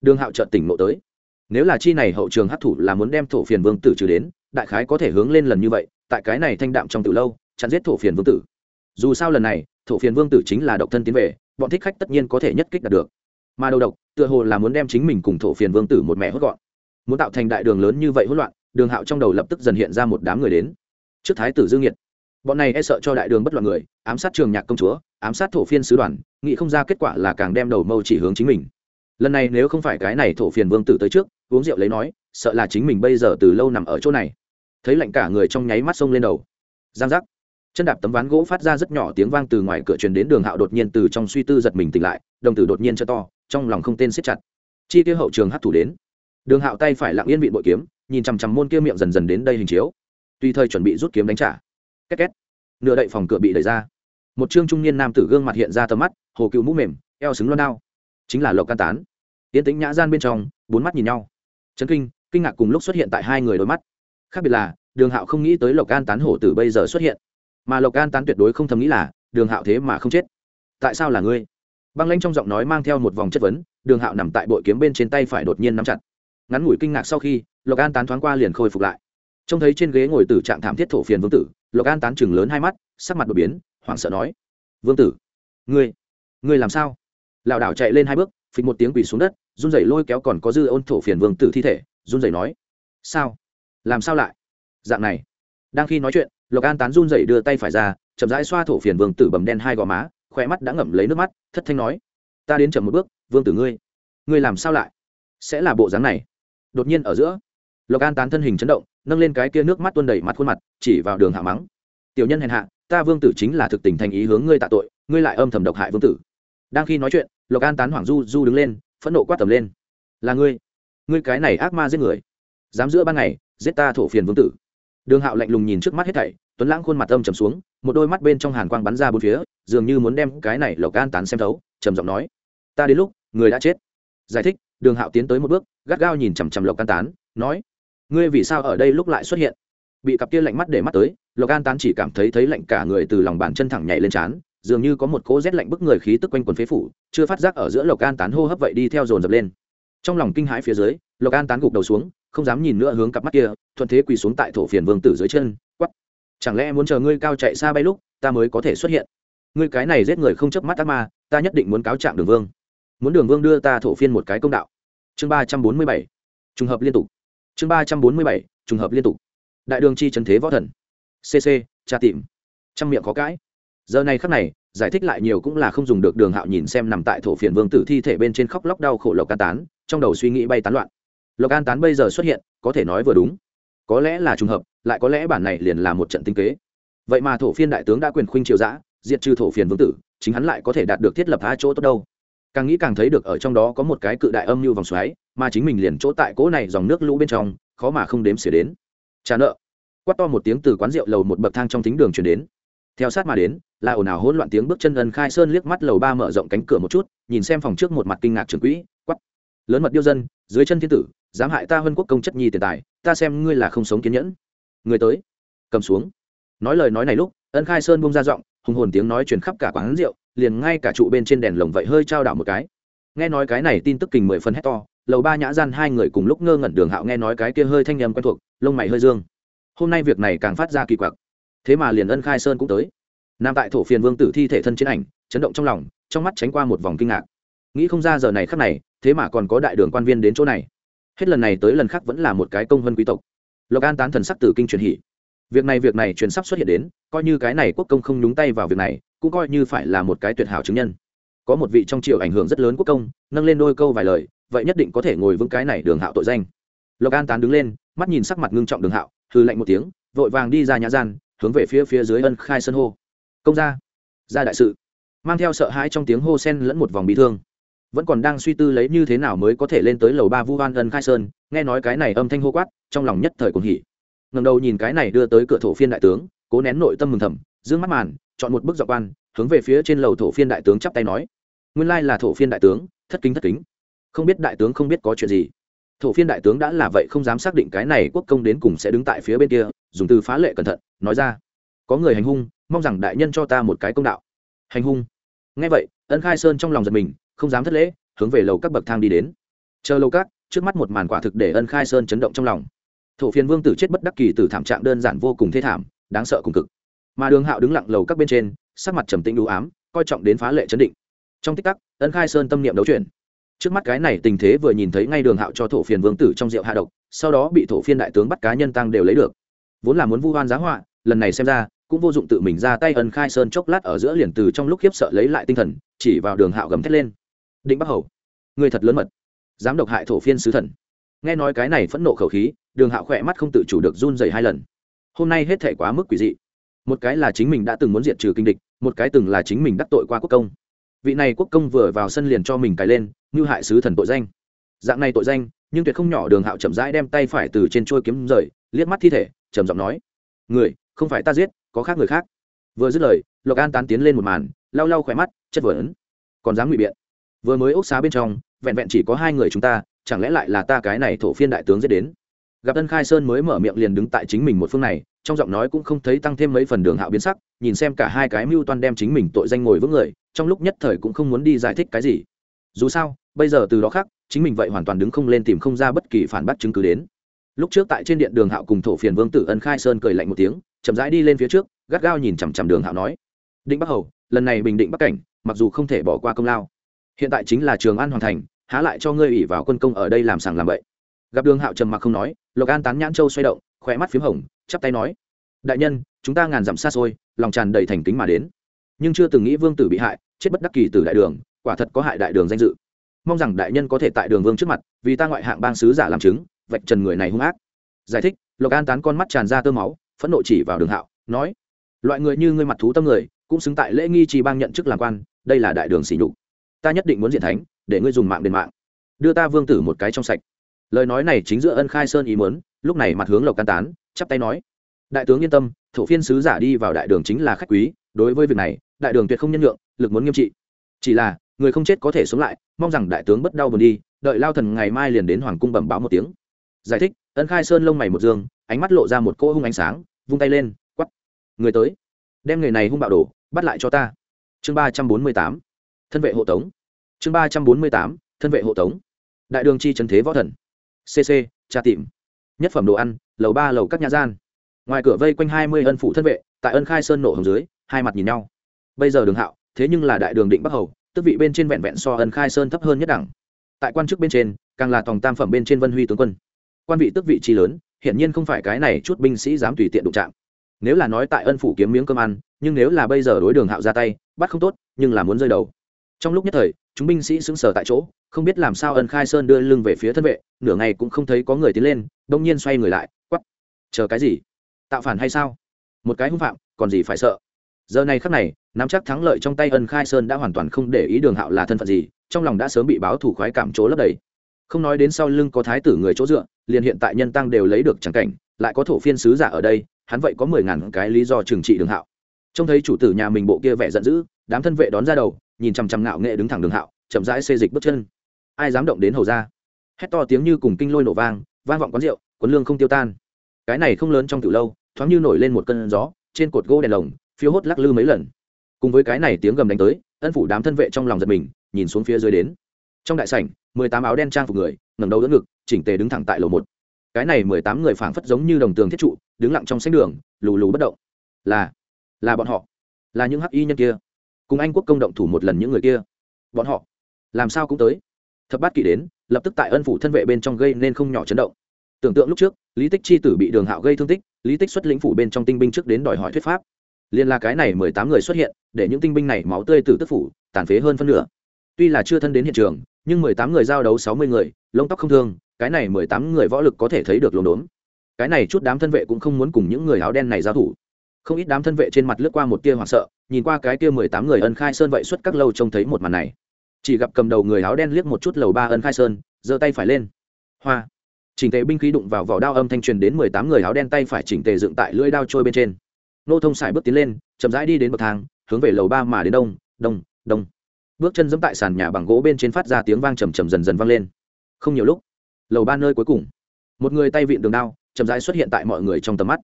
Đường hạo trợn tỉnh ngộ tới. Nếu là chi này hậu trường hấp thủ là muốn đem thổ phiền vương tử trừ đến, đại khái có thể hướng lên lần như vậy, tại cái này thanh đạm trong từ lâu, chặn giết thổ phiền vương tử. Dù sao lần này, thổ phiền vương tử chính là độc thân tiến về, bọn thích khách tất nhiên có thể nhất kích đạt được. Mà đầu độc, tựa hồ là muốn đem chính mình cùng thổ phiền vương tử một mẹ hốt gọn. Muốn tạo thành đại đường lớn như vậy hỗn loạn đường hạo trong đầu lập tức dần hiện ra một đám người đến. Trước thái tử dương nhiệt bọn này e sợ cho đại đường bất loạn người, ám sát trường nhạc công chúa, ám sát thổ phiên sứ đoàn nghị không ra kết quả là càng đem đầu mâu chỉ hướng chính mình. Lần này nếu không phải cái này thổ phiền vương tử tới trước, uống rượu lấy nói, sợ là chính mình bây giờ từ lâu nằm ở chỗ này. Thấy lạnh cả người trong nháy mắt sông lên đầu. Giang giác. Chân đạp tấm ván gỗ phát ra rất nhỏ tiếng vang từ ngoài cửa truyền đến đường hạo đột nhiên từ trong suy tư giật mình tỉnh lại, đồng tử đột nhiên cho to, trong lòng không tên siết chặt. Chi tiêu hậu trường hát thủ đến đường hạo tay phải lặng yên bị bội kiếm, nhìn chằm chằm môn kia miệng dần dần đến đây hình chiếu. Tùy thời chuẩn bị rút kiếm đánh trả. Két két. Nửa đậy phòng cửa bị đẩy ra. Một trương trung niên nam tử gương mặt hiện ra tầm mắt, hồ cựu mũ mềm, eo xứng loan đao. Chính là lộc can tán. Tiến tính nhã gian bên trong, bốn mắt nhìn nhau. Chấn kinh kinh ngạc cùng lúc xuất hiện tại hai người đôi mắt. Khác biệt là, đường hạo không nghĩ tới lộc an tán hổ tử bây giờ xuất hiện. Mà lộc an tán tuyệt đối không thầm nghĩ là, đường hạo thế mà không chết. Tại sao là ngươi? Băng lanh trong giọng nói mang theo một vòng chất vấn, đường hạo nằm tại bội kiếm bên trên tay phải đột nhiên nắm chặt ngắn ngủi kinh ngạc sau khi, lộc an tán thoáng qua liền khôi phục lại. Trông thấy trên ghế ngồi tử trạng thảm thiết thổ phiền vương tử, lộc an tán chừng lớn hai mắt, sắc mặt đột biến, hoảng sợ nói, vương tử, ngươi ngươi làm sao? Lảo đảo chạy lên hai bước, phịch một tiếng quỳ xuống đất, run rẩy lôi kéo còn có dư ôn thổ phiền vương tử thi thể, run rẩy nói, sao? Làm sao lại? Dạng này, đang khi nói chuyện, lộc an tán run rẩy đưa tay phải ra, chậm rãi xoa thổ phiền vương tử bầm đen hai gò má khỏe mắt đã ngậm lấy nước mắt, thất thanh nói, ta đến chậm một bước, vương tử ngươi ngươi làm sao lại? Sẽ là bộ dáng này đột nhiên ở giữa. Lộc an tán thân hình chấn động, nâng lên cái kia nước mắt tuôn đầy mặt khuôn mặt, chỉ vào đường hạ mắng. Tiểu nhân hèn hạ, ta vương tử chính là thực tình thành ý hướng ngươi tạ tội, ngươi lại âm thầm độc hại vương tử. Đang khi nói chuyện, lộc an tán hoảng du du đứng lên, phẫn nộ quát tầm lên. Là ngươi ngươi cái này ác ma giết người, dám giữa ban ngày giết ta thổ phiền vương tử. Đường hạo lạnh lùng nhìn trước mắt hết thảy, tuấn lãng khuôn mặt âm trầm xuống, một đôi mắt bên trong hàn quang bắn ra bốn phía, dường như muốn đem cái này lộc an tán xem thấu, trầm giọng nói, ta đến lúc người đã chết. Giải thích đường hạo tiến tới một bước, gắt gao nhìn chằm chằm lộc an tán, nói, ngươi vì sao ở đây lúc lại xuất hiện? Bị cặp kia lạnh mắt để mắt tới, lộc an tán chỉ cảm thấy thấy lạnh cả người từ lòng bàn chân thẳng nhảy lên trán, dường như có một cỗ rét lạnh bức người khí tức quanh quần phế phủ, chưa phát giác ở giữa lộc an tán hô hấp vậy đi theo dồn dập lên. Trong lòng kinh hãi phía dưới, lộc an tán gục đầu xuống, không dám nhìn nữa hướng cặp mắt kia, thuận thế quỳ xuống tại thổ phiền vương tử dưới chân quắp chẳng lẽ muốn chờ ngươi cao chạy xa bay lúc, ta mới có thể xuất hiện? Ngươi cái này giết người không chớp mắt ác ma, ta nhất định muốn cáo trạng đường vương muốn đường vương đưa ta thổ phiên một cái công đạo. Chương ba trăm bốn mươi bảy, trùng hợp liên tục. Chương ba trăm bốn mươi bảy, trùng hợp liên tục. Đại đường chi trần thế võ thần. Cc tra tìm. Trăm miệng có cãi. Giờ này khắc này, giải thích lại nhiều cũng là không dùng được đường hạo nhìn xem nằm tại thổ phiền vương tử thi thể bên trên khóc lóc đau khổ lộc an tán, trong đầu suy nghĩ bay tán loạn. Lộc an tán bây giờ xuất hiện, có thể nói vừa đúng. Có lẽ là trùng hợp, lại có lẽ bản này liền là một trận tinh kế. Vậy mà thổ phiên đại tướng đã quyền khuynh triều giã diệt trừ thổ phiền vương tử, chính hắn lại có thể đạt được thiết lập hai chỗ tốt đâu? Càng nghĩ càng thấy được ở trong đó có một cái cự đại âm như vòng xoáy, mà chính mình liền chỗ tại cỗ này dòng nước lũ bên trong, khó mà không đếm xỉa đến. Trả nợ. Quát to một tiếng từ quán rượu lầu một bậc thang trong thính đường chuyển đến. Theo sát mà đến, là ồn ào hỗn loạn tiếng bước chân ân khai sơn liếc mắt lầu ba mở rộng cánh cửa một chút, nhìn xem phòng trước một mặt kinh ngạc trưởng quỹ quắt lớn mật điêu dân, dưới chân thiên tử, dám hại ta hơn quốc công chất nhi tiền tài, ta xem ngươi là không sống kiên nhẫn. Người tới. Cầm xuống. Nói lời nói này lúc, ân khai sơn bung ra giọng, hùng hồn tiếng nói truyền khắp cả quán rượu liền ngay cả trụ bên trên đèn lồng vậy hơi trao đảo một cái. Nghe nói cái này tin tức kình mười phần hét to, lầu ba nhã gian hai người cùng lúc ngơ ngẩn đường hạo nghe nói cái kia hơi thanh nhầm quen thuộc, lông mày hơi dương. Hôm nay việc này càng phát ra kỳ quặc. Thế mà liền ân khai sơn cũng tới. Nam tại thổ phiền vương tử thi thể thân chiến ảnh, chấn động trong lòng, trong mắt tránh qua một vòng kinh ngạc. Nghĩ không ra giờ này khắc này, thế mà còn có đại đường quan viên đến chỗ này. Hết lần này tới lần khác vẫn là một cái công vân quý tộc. Lộc an tán thần sắc tử kinh truyền hỉ. Việc này việc này truyền sắp xuất hiện đến, coi như cái này quốc công không nhúng tay vào việc này cũng coi như phải là một cái tuyệt hảo chứng nhân. Có một vị trong triều ảnh hưởng rất lớn quốc công, nâng lên đôi câu vài lời, vậy nhất định có thể ngồi vững cái này đường hạo tội danh. Lộc an tán đứng lên, mắt nhìn sắc mặt ngưng trọng đường hạo hư lạnh một tiếng, vội vàng đi ra nhà gian, hướng về phía phía dưới ân khai sân hô. Công gia gia đại sự. Mang theo sợ hãi trong tiếng hô sen lẫn một vòng bị thương. Vẫn còn đang suy tư lấy như thế nào mới có thể lên tới lầu ba vu hoan ân khai sơn, nghe nói cái này âm thanh hô quát, trong lòng nhất thời cùng hỉ. Ngầm đầu nhìn cái này đưa tới cửa thổ phiên đại tướng, cố nén nội tâm mừng thầm, dương mắt màn chọn một bức dọc quan, hướng về phía trên lầu thổ phiên đại tướng chắp tay nói. Nguyên lai là thổ phiên đại tướng, thất kính thất kính. Không biết đại tướng không biết có chuyện gì. Thổ phiên đại tướng đã là vậy không dám xác định cái này quốc công đến cùng sẽ đứng tại phía bên kia, dùng từ phá lệ cẩn thận, nói ra. Có người hành hung, mong rằng đại nhân cho ta một cái công đạo. Hành hung. Ngay vậy, ân khai sơn trong lòng giật mình, không dám thất lễ, hướng về lầu các bậc thang đi đến. Chờ lầu các, trước mắt một màn quả thực để ân khai sơn chấn động trong lòng. Thổ phiên vương tử chết bất đắc kỳ từ thảm trạng đơn giản vô cùng thê thảm, đáng sợ cùng cực mà đường hạo đứng lặng lầu các bên trên, sắc mặt trầm tĩnh đủ ám, coi trọng đến phá lệ chấn định. Trong tích tắc, ân khai sơn tâm niệm đấu chuyển. Trước mắt cái này tình thế vừa nhìn thấy ngay đường hạo cho thổ phiền vương tử trong rượu hạ độc, sau đó bị thổ phiên đại tướng bắt cá nhân tăng đều lấy được. Vốn là muốn vu hoan giá họa, lần này xem ra, cũng vô dụng tự mình ra tay ân khai sơn chốc lát ở giữa liền từ trong lúc khiếp sợ lấy lại tinh thần, chỉ vào đường hạo gầm thét lên. Định bắc hầu, người thật lớn mật, dám độc hại thổ phiên sứ thần. Nghe nói cái này phẫn nộ khẩu khí, đường hạo khỏe mắt không tự chủ được run dày hai lần. Hôm nay hết thể quá mức quỷ dị một cái là chính mình đã từng muốn diệt trừ kinh địch, một cái từng là chính mình đắc tội qua quốc công. Vị này quốc công vừa vào sân liền cho mình cài lên, như hại sứ thần tội danh. Dạng này tội danh, nhưng tuyệt không nhỏ đường hạo chậm rãi đem tay phải từ trên trôi kiếm rời, liếc mắt thi thể, trầm giọng nói, người, không phải ta giết, có khác người khác. Vừa dứt lời, lộc an tán tiến lên một màn, lau lau khỏe mắt, chất vừa ấn còn dám ngụy biện? Vừa mới ốc xá bên trong, vẹn vẹn chỉ có hai người chúng ta, chẳng lẽ lại là ta cái này thổ phiên đại tướng giết đến? Gặp tân khai sơn mới mở miệng liền đứng tại chính mình một phương này trong giọng nói cũng không thấy tăng thêm mấy phần đường hạo biến sắc, nhìn xem cả hai cái mưu toan đem chính mình tội danh ngồi vững người, trong lúc nhất thời cũng không muốn đi giải thích cái gì. Dù sao, bây giờ từ đó khác, chính mình vậy hoàn toàn đứng không lên tìm không ra bất kỳ phản bác chứng cứ đến. Lúc trước tại trên điện đường hạo cùng thổ phiền vương tử ân khai sơn cười lạnh một tiếng, chậm rãi đi lên phía trước, gắt gao nhìn chằm chằm đường hạo nói. Định bắc hầu, lần này bình định bắc cảnh, mặc dù không thể bỏ qua công lao, hiện tại chính là trường an hoàn thành, há lại cho ngươi ủy vào quân công ở đây làm sàng làm bậy. Gặp đường hạo trầm mặc không nói, lộc an tán nhãn châu xoay động khỏe mắt p h í m hồng, chắp tay nói, đại nhân, chúng ta ngàn dặm xa xôi, lòng tràn đầy thành kính mà đến. Nhưng chưa từng nghĩ vương tử bị hại, chết bất đắc kỳ từ đại đường, quả thật có hại đại đường danh dự. Mong rằng đại nhân có thể tại đường vương trước mặt, vì ta ngoại hạng bang sứ giả làm chứng, vạch trần người này hung ác. Giải thích, lộc an tán con mắt tràn ra tơ máu, phẫn nộ chỉ vào đường hạo, nói, loại người như ngươi mặt thú tâm người, cũng xứng tại lễ nghi trì bang nhận chức làm quan, đây là đại đường xỉ nhục. Ta nhất định muốn diện thánh, để ngươi dùng mạng đền mạng. Đưa ta vương tử một cái trong sạch. Lời nói này chính giữa ân khai sơn ý mớn lúc này mặt hướng lộc can tán, chắp tay nói, đại tướng yên tâm, thổ phiên sứ giả đi vào đại đường chính là khách quý, đối với việc này, đại đường tuyệt không nhân lượng lực muốn nghiêm trị. Chỉ là, người không chết có thể sống lại, mong rằng đại tướng bất đau buồn đi, đợi lao thần ngày mai liền đến hoàng cung bẩm báo một tiếng. Giải thích, ân khai sơn lông mày một dương, ánh mắt lộ ra một cỗ hung ánh sáng, vung tay lên quắp người tới, đem người này hung bạo đổ, bắt lại cho ta. Chương ba trăm bốn mươi tám, thân vệ hộ tống. Chương ba trăm bốn mươi tám, thân vệ hộ tống. Đại đường chi trần thế võ thần. Cc tra tìm nhất phẩm đồ ăn, lầu ba, lầu các nhà gian. Ngoài cửa vây quanh hai mươi ân phụ thân vệ, tại ân khai sơn nổ hồng dưới, hai mặt nhìn nhau. Bây giờ đường hạo, thế nhưng là đại đường định bắc hầu, tức vị bên trên vẹn vẹn so ân khai sơn thấp hơn nhất đẳng. Tại quan chức bên trên, càng là tòng tam phẩm bên trên vân huy tướng quân. Quan vị tức vị trí lớn, hiển nhiên không phải cái này chút binh sĩ dám tùy tiện đụng chạm. Nếu là nói tại ân phủ kiếm miếng cơm ăn, nhưng nếu là bây giờ đối đường hạo ra tay, bắt không tốt, nhưng là muốn rơi đầu. Trong lúc nhất thời, chúng binh sĩ sững sờ tại chỗ, không biết làm sao ân khai sơn đưa lưng về phía thân vệ, nửa ngày cũng không thấy có người tiến lên đông nhiên xoay người lại quắp chờ cái gì? Tạo phản hay sao? Một cái hung phạm, còn gì phải sợ? Giờ này khắc này, nắm chắc thắng lợi trong tay ân khai sơn đã hoàn toàn không để ý đường hạo là thân phận gì, trong lòng đã sớm bị báo thủ khoái cảm chỗ lấp đầy. Không nói đến sau lưng có thái tử người chỗ dựa, liền hiện tại nhân tăng đều lấy được trắng cảnh, lại có thổ phiên sứ giả ở đây, hắn vậy có mười ngàn cái lý do trừng trị đường hạo. Trông thấy chủ tử nhà mình bộ kia vẻ giận dữ, đám thân vệ đón ra đầu, nhìn chằm chằm ngạo nghệ đứng thẳng đường hạo, chậm rãi xê dịch bước chân. Ai dám động đến hầu ra hét to tiếng như cùng kinh lôi nổ vang vang vọng quán rượu quấn lương không tiêu tan. Cái này không lớn trong từ lâu, thoáng như nổi lên một cơn gió, trên cột gỗ đèn lồng phiếu hốt lắc lư mấy lần. Cùng với cái này tiếng gầm đánh tới, ân phủ đám thân vệ trong lòng giật mình, nhìn xuống phía dưới đến. Trong đại sảnh, mười tám áo đen trang phục người, ngẩng đầu đỡ ngực, chỉnh tề đứng thẳng tại lầu một. Cái này mười tám người phảng phất giống như đồng tường thiết trụ, đứng lặng trong sánh đường, lù lù bất động. Là là bọn họ. Là những hắc y nhân kia. Cùng anh quốc công động thủ một lần những người kia. Bọn họ, làm sao cũng tới thập bát kỵ đến, lập tức tại ân phủ thân vệ bên trong gây nên không nhỏ chấn động. Tưởng tượng lúc trước, lý tích chi tử bị đường hạo gây thương tích, lý tích xuất lĩnh phủ bên trong tinh binh trước đến đòi hỏi thuyết pháp. Liên là cái này mười tám người xuất hiện, để những tinh binh này máu tươi từ tức phủ, tàn phế hơn phân nửa. Tuy là chưa thân đến hiện trường, nhưng mười tám người giao đấu sáu mươi người, lông tóc không thương, cái này mười tám người võ lực có thể thấy được lồn đốn. Cái này chút đám thân vệ cũng không muốn cùng những người áo đen này giao thủ. Không ít đám thân vệ trên mặt lướt qua một tia hoảng sợ, nhìn qua cái kia mười tám người ân khai sơn vậy xuất các lâu trông thấy một màn này chỉ gặp cầm đầu người áo đen liếc một chút lầu ba ân khai sơn, giơ tay phải lên. Hoa. Chỉnh tề binh khí đụng vào vỏ đao âm thanh truyền đến mười tám người áo đen tay phải chỉnh tề dựng tại lưỡi đao trôi bên trên. Nô thông xài bước tiến lên, chậm rãi đi đến bậc thang, hướng về lầu ba mà đến đông đông đông. Bước chân dẫm tại sàn nhà bằng gỗ bên trên phát ra tiếng vang trầm trầm dần dần vang lên. Không nhiều lúc, lầu ba nơi cuối cùng, một người tay vịn đường đao, chậm rãi xuất hiện tại mọi người trong tầm mắt.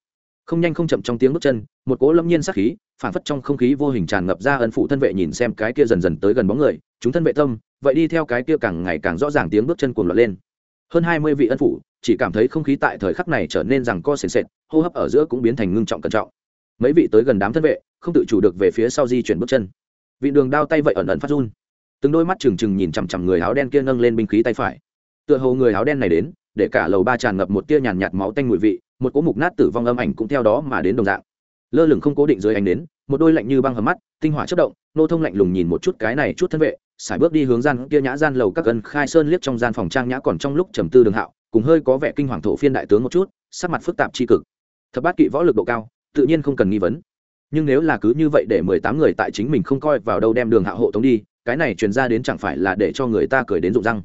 Không nhanh không chậm trong tiếng bước chân, một cỗ lâm nhiên sắc khí, phản phất trong không khí vô hình tràn ngập ra ân phụ thân vệ nhìn xem cái kia dần dần tới gần bóng người chúng thân vệ tâm, vậy đi theo cái kia càng ngày càng rõ ràng tiếng bước chân cuồng loạn lên. Hơn hai mươi vị ân phụ chỉ cảm thấy không khí tại thời khắc này trở nên rằng co sền sệt, hô hấp ở giữa cũng biến thành ngưng trọng cẩn trọng. Mấy vị tới gần đám thân vệ, không tự chủ được về phía sau di chuyển bước chân. Vị đường đao tay vậy ẩn ẩn phát run. Từng đôi mắt trừng trừng nhìn chằm chằm người áo đen kia nâng lên binh khí tay phải. Tựa hồ người áo đen này đến, để cả lầu ba tràn ngập một tia nhàn nhạt máu tanh mùi vị, một cỗ mục nát tử vong âm ảnh cũng theo đó mà đến đồng dạng. Lơ lửng không cố định dưới ánh đến một đôi lạnh như băng hầm mắt, tinh hỏa chất động, nô thông lạnh lùng nhìn một chút cái này chút thân vệ sải bước đi hướng gian kia nhã gian lầu các gần khai sơn liếc trong gian phòng trang nhã còn trong lúc trầm tư đường hạo, cùng hơi có vẻ kinh hoàng thổ phiên đại tướng một chút, sắc mặt phức tạp tri cực. Thập bát kỵ võ lực độ cao, tự nhiên không cần nghi vấn. Nhưng nếu là cứ như vậy để mười tám người tại chính mình không coi vào đâu đem đường hạo hộ tống đi, cái này truyền ra đến chẳng phải là để cho người ta cười đến rụng răng.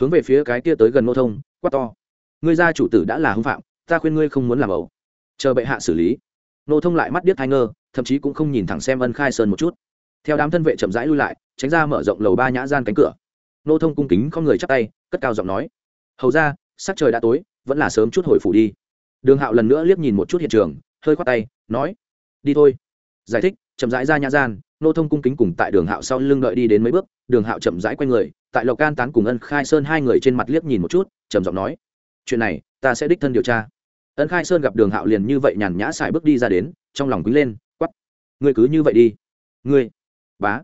Hướng về phía cái kia tới gần nô thông, quát to. Ngươi gia chủ tử đã là hưng phạm, ta khuyên ngươi không muốn làm ẩu. Chờ bệ hạ xử lý. Nô thông lại mắt điếc thai ngơ, thậm chí cũng không nhìn thẳng xem ân khai sơn một chút theo đám thân vệ chậm rãi lui lại, tránh ra mở rộng lầu ba nhã gian cánh cửa. Nô thông cung kính không người chắp tay, cất cao giọng nói, hầu ra, sắc trời đã tối, vẫn là sớm chút hồi phủ đi. Đường hạo lần nữa liếc nhìn một chút hiện trường, hơi khoát tay, nói, đi thôi. Giải thích, chậm rãi ra nhã gian, nô thông cung kính cùng tại đường hạo sau lưng đợi đi đến mấy bước, đường hạo chậm rãi q u a y người, tại lộc can tán cùng ân khai sơn hai người trên mặt liếc nhìn một chút, trầm giọng nói, chuyện này, ta sẽ đích thân điều tra. Ân khai sơn gặp đường hạo liền như vậy nhàn nhã xài bước đi ra đến, trong lòng quý lên quắp ngươi cứ như vậy đi. Ngươi bá.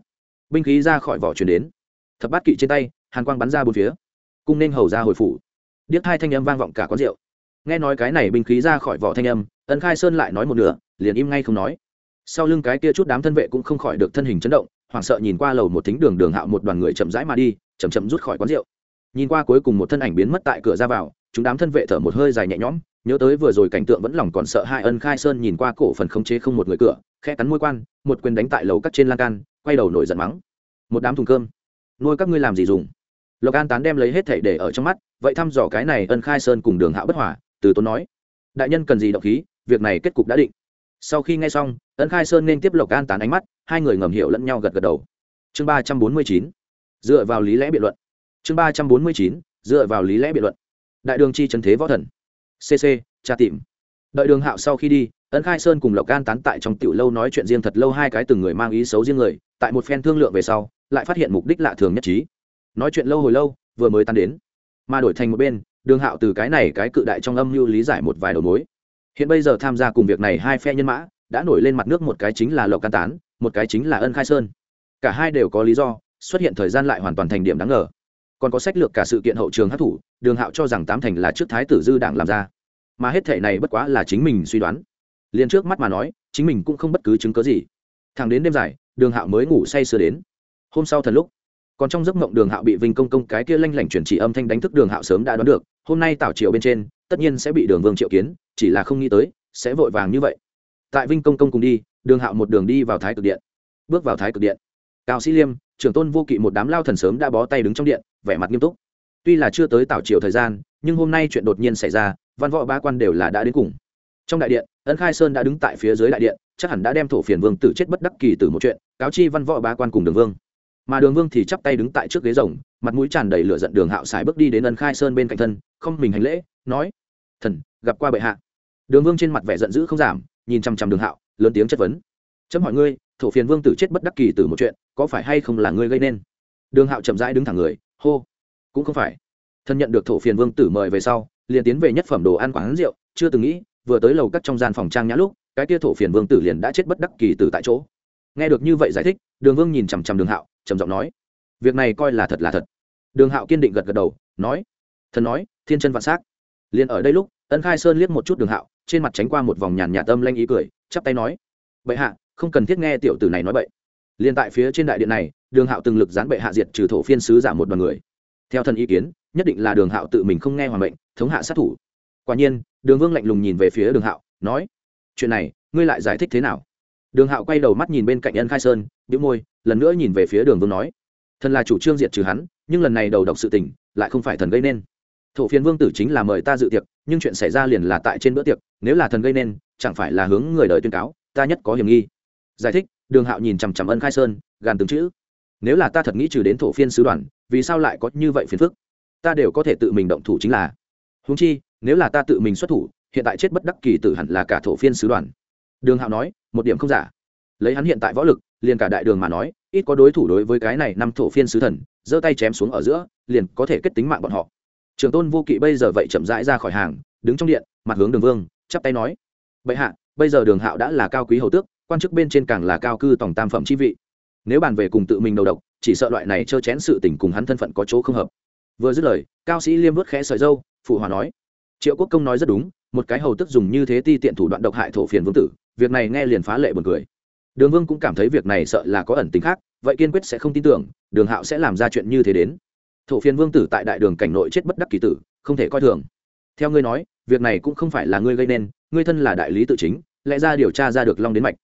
Binh khí ra khỏi vỏ chuyển đến. Thập bát kỵ trên tay, hàn quang bắn ra bốn phía. Cung nên hầu ra hồi phủ. Điếc hai thanh âm vang vọng cả quán rượu. Nghe nói cái này binh khí ra khỏi vỏ thanh âm, ân khai sơn lại nói một nửa, liền im ngay không nói. Sau lưng cái kia chút đám thân vệ cũng không khỏi được thân hình chấn động, hoảng sợ nhìn qua lầu một thính đường đường hạo một đoàn người chậm rãi mà đi, chậm chậm rút khỏi quán rượu. Nhìn qua cuối cùng một thân ảnh biến mất tại cửa ra vào, chúng đám thân vệ thở một hơi dài nhẹ nhõm, nhớ tới vừa rồi cảnh tượng vẫn lòng còn sợ hai ân khai sơn nhìn qua cổ phần không chế không một người cửa khe cắn môi quan, một quyền đánh tại lầu cắt trên lan can quay đầu nổi giận mắng. Một đám thùng cơm. Nuôi các ngươi làm gì dùng? Lộc an tán đem lấy hết thảy để ở trong mắt, vậy thăm dò cái này ân khai sơn cùng đường hạo bất hòa, từ tốn nói. Đại nhân cần gì động khí, việc này kết cục đã định. Sau khi nghe xong, ân khai sơn nên tiếp lộc an tán ánh mắt, hai người ngầm hiểu lẫn nhau gật gật đầu. Chương ba trăm bốn mươi chín. Dựa vào lý lẽ biện luận. Chương ba trăm bốn mươi chín. Dựa vào lý lẽ biện luận. Đại đường chi trần thế võ thần. Cc tra tìm. Đợi đường hạo sau khi đi ân khai sơn cùng lộc Can tán tại trong tiểu lâu nói chuyện riêng thật lâu, hai cái từng người mang ý xấu riêng người, tại một phen thương lượng về sau, lại phát hiện mục đích lạ thường nhất trí. Nói chuyện lâu hồi lâu, vừa mới tan đến, mà đổi thành một bên, đường hạo từ cái này cái cự đại trong âm mưu lý giải một vài đầu mối. Hiện bây giờ tham gia cùng việc này hai phe nhân mã, đã nổi lên mặt nước một cái chính là lộc can tán, một cái chính là ân khai sơn. Cả hai đều có lý do, xuất hiện thời gian lại hoàn toàn thành điểm đáng ngờ. Còn có sách lược cả sự kiện hậu trường hát thủ đường hạo cho rằng tám thành là trước thái tử dư đảng làm ra. Mà hết thể này bất quá là chính mình suy đoán liền trước mắt mà nói, chính mình cũng không bất cứ chứng cớ gì. Thẳng đến đêm dài, đường hạo mới ngủ say sưa đến. Hôm sau thần lúc, còn trong giấc mộng đường hạo bị vinh công công cái kia lanh lảnh chuyển chỉ âm thanh đánh thức đường hạo sớm đã đoán được, hôm nay tảo triệu bên trên, tất nhiên sẽ bị đường vương triệu kiến, chỉ là không nghĩ tới, sẽ vội vàng như vậy. Tại vinh công công cùng đi, đường hạo một đường đi vào thái cực điện. Bước vào thái cực điện, cao sĩ liêm, trưởng tôn vô kỵ một đám lao thần sớm đã bó tay đứng trong điện, vẻ mặt nghiêm túc. Tuy là chưa tới tảo triệu thời gian, nhưng hôm nay chuyện đột nhiên xảy ra, văn võ ba quan đều là đã đến cùng trong đại điện, ân khai sơn đã đứng tại phía dưới đại điện, chắc hẳn đã đem thổ phiền vương tử chết bất đắc kỳ từ một chuyện, cáo chi văn võ ba quan cùng đường vương. Mà đường vương thì chắp tay đứng tại trước ghế rồng, mặt mũi tràn đầy lửa giận đường hạo sải bước đi đến ân khai sơn bên cạnh thân, không mình hành lễ, nói, thần, gặp qua bệ hạ. Đường vương trên mặt vẻ giận dữ không giảm, nhìn chằm chằm đường hạo, lớn tiếng chất vấn, chấm hỏi ngươi, thổ phiền vương tử chết bất đắc kỳ từ một chuyện, có phải hay không là ngươi gây nên? Đường hạo chậm rãi đứng thẳng người, hô, cũng không phải. Thân nhận được thổ phiền vương tử mời về sau, liền tiến về nhất phẩm đồ ăn quán rượu, chưa từng nghĩ vừa tới lầu các trong gian phòng trang nhã lúc, cái kia thổ phiền vương tử liền đã chết bất đắc kỳ tử tại chỗ. Nghe được như vậy giải thích, đường vương nhìn chằm chằm đường hạo, trầm giọng nói, việc này coi là thật là thật. Đường hạo kiên định gật gật đầu, nói, thần nói, thiên chân vạn s á c liền ở đây lúc, ân khai sơn liếc một chút đường hạo, trên mặt tránh qua một vòng nhàn nhạt tâm lanh ý cười, chắp tay nói, bệ hạ, không cần thiết nghe tiểu tử này nói bậy. Liền tại phía trên đại điện này, đường hạo từng lực gián bệ hạ diệt trừ thổ phiên sứ giả một đoàn người. Theo thần ý kiến, nhất định là đường hạo tự mình không nghe hoàng mệnh, thống hạ sát thủ quả nhiên, đường vương lạnh lùng nhìn về phía đường hạo, nói, chuyện này, ngươi lại giải thích thế nào? Đường hạo quay đầu mắt nhìn bên cạnh ân khai sơn đĩu môi, lần nữa nhìn về phía đường vương nói, thần là chủ trương diệt trừ hắn, nhưng lần này đầu độc sự tình, lại không phải thần gây nên. Thổ phiên vương tử chính là mời ta dự tiệc, nhưng chuyện xảy ra liền là tại trên bữa tiệc, nếu là thần gây nên, chẳng phải là hướng người đời tuyên cáo, ta nhất có hiểm nghi. Giải thích, đường hạo nhìn chằm chằm ân khai sơn, gàn từng chữ, nếu là ta thật nghĩ trừ đến thổ phiên sứ đoàn, vì sao lại có như vậy phiền phức? Ta đều có thể tự mình động thủ chính là. Húng chi nếu là ta tự mình xuất thủ, hiện tại chết bất đắc kỳ tử hẳn là cả thổ phiên sứ đoàn. Đường hạo nói, một điểm không giả. Lấy hắn hiện tại võ lực, liền cả đại đường mà nói, ít có đối thủ đối với cái này năm thổ phiên sứ thần, giơ tay chém xuống ở giữa, liền có thể kết tính mạng bọn họ. Trường tôn vô kỵ bây giờ vậy chậm rãi ra khỏi hàng, đứng trong điện, mặt hướng đường vương, chắp tay nói, bệ hạ, bây giờ đường hạo đã là cao quý hầu tước, quan chức bên trên càng là cao cư tổng tam phẩm chi vị. Nếu bàn về cùng tự mình đầu độc, chỉ sợ loại này trơ chén sự tình cùng hắn thân phận có chỗ không hợp. Vừa dứt lời, cao sĩ liêm vớt khẽ sợi dâu, phụ hòa nói triệu quốc công nói rất đúng, một cái hầu tức dùng như thế ti tiện thủ đoạn độc hại thổ phiền vương tử, việc này nghe liền phá lệ buồn cười. Đường vương cũng cảm thấy việc này sợ là có ẩn tính khác, vậy kiên quyết sẽ không tin tưởng, đường hạo sẽ làm ra chuyện như thế đến. Thổ phiền vương tử tại đại đường cảnh nội chết bất đắc kỳ tử, không thể coi thường. Theo ngươi nói, việc này cũng không phải là ngươi gây nên, ngươi thân là đại lý tự chính, lẽ ra điều tra ra được long đến mạch.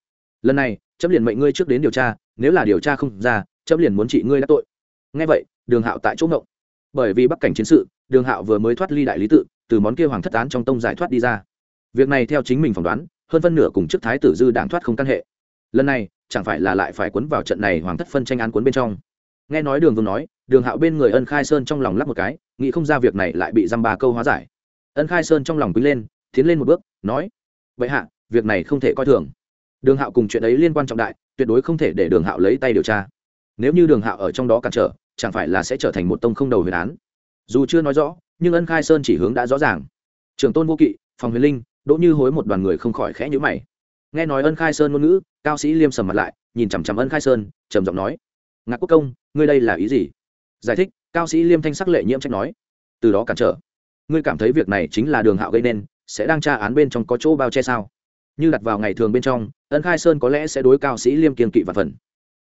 Lần này, chấp liền mệnh ngươi trước đến điều tra, nếu là điều tra không ra, chấp liền muốn trị ngươi đã tội. Ngay vậy, đường hạo tại chỗ ngộng. Bởi vì bắc cảnh chiến sự, đường hạo vừa mới thoát ly đại lý tự từ món kia hoàng thất án trong tông giải thoát đi ra. Việc này theo chính mình phỏng đoán, hơn phân nửa cùng chức thái tử dư đảng thoát không căn hệ. Lần này, chẳng phải là lại phải cuốn vào trận này hoàng thất phân tranh án cuốn bên trong. Nghe nói đường vương nói, đường hạo bên người ân khai sơn trong lòng lắp một cái, nghĩ không ra việc này lại bị dăm ba câu hóa giải. Ân khai sơn trong lòng quý lên, tiến lên một bước, nói vậy hạ, việc này không thể coi thường. Đường hạo cùng chuyện ấy liên quan trọng đại, tuyệt đối không thể để đường hạo lấy tay điều tra. Nếu như đường hạo ở trong đó cản trở, chẳng phải là sẽ trở thành một tông không đầu huyền án. Dù chưa nói rõ nhưng ân khai sơn chỉ hướng đã rõ ràng. Trường tôn vô kỵ, phòng huyền linh, đỗ như hối một đoàn người không khỏi khẽ nhữ mày. Nghe nói ân khai sơn ngôn ngữ, cao sĩ liêm sầm mặt lại, nhìn chằm chằm ân khai sơn, trầm giọng nói, ngạc quốc công, ngươi đây là ý gì? Giải thích, cao sĩ liêm thanh sắc lệ nhiễm trách nói, từ đó cản trở. Ngươi cảm thấy việc này chính là đường hạo gây nên, sẽ đang tra án bên trong có chỗ bao che sao? Như đặt vào ngày thường bên trong, ân khai sơn có lẽ sẽ đối cao sĩ liêm kiên kỵ và phần.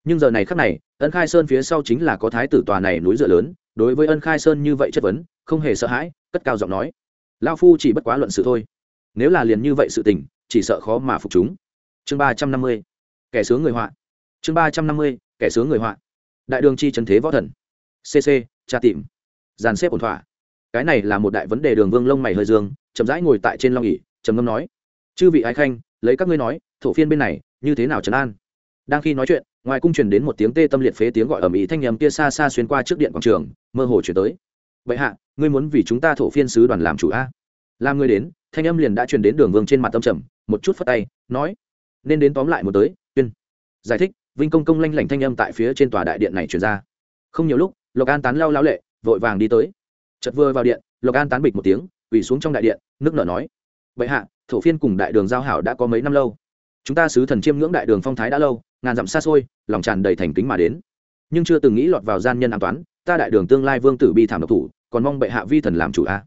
Nhưng giờ này khắc này, ân khai sơn phía sau chính là có thái tử tòa này núi dựa lớn đối với ân khai sơn như vậy chất vấn, không hề sợ hãi, cất cao giọng nói. Lao phu chỉ bất quá luận sự thôi. Nếu là liền như vậy sự tình, chỉ sợ khó mà phục chúng. Chương ba trăm năm mươi, kẻ sướng người họa. Chương ba trăm năm mươi, kẻ sướng người họa. Đại đường chi trần thế võ thần. Cc tra tìm. Dàn xếp ổn thỏa. Cái này là một đại vấn đề đường vương lông mày hơi dương, chậm rãi ngồi tại trên long ỉ trầm ngâm nói. Chư vị ái khanh, lấy các ngươi nói, thổ phiên bên này, như thế nào trấn an? Đang khi nói chuyện ngoài cung truyền đến một tiếng tê tâm liệt phế tiếng gọi ầm ĩ thanh nhầm kia xa xa xuyên qua trước điện quảng trường, mơ hồ chuyển tới. Vậy hạ, ngươi muốn vì chúng ta thổ phiên sứ đoàn làm chủ a? Làm ngươi đến. Thanh âm liền đã truyền đến đường vương trên mặt tâm trầm, một chút phất tay, nói, nên đến tóm lại một tới, tuyên. Giải thích, vinh công công lanh lảnh thanh âm tại phía trên tòa đại điện này truyền ra. Không nhiều lúc, lộc an tán lao lao lệ, vội vàng đi tới. Chật vừa vào điện, lộc an tán bịch một tiếng, quỳ xuống trong đại điện, nước nở nói vậy hạ, thổ phiên cùng đại đường giao hảo đã có mấy năm lâu. Chúng ta sứ thần chiêm ngưỡng đại đường phong thái đã lâu ngàn dặm xa xôi, lòng tràn đầy thành kính mà đến. Nhưng chưa từng nghĩ lọt vào gian nhân an toán, ta đại đường tương lai vương tử bi thảm độc thủ, còn mong bệ hạ vi thần làm chủ a.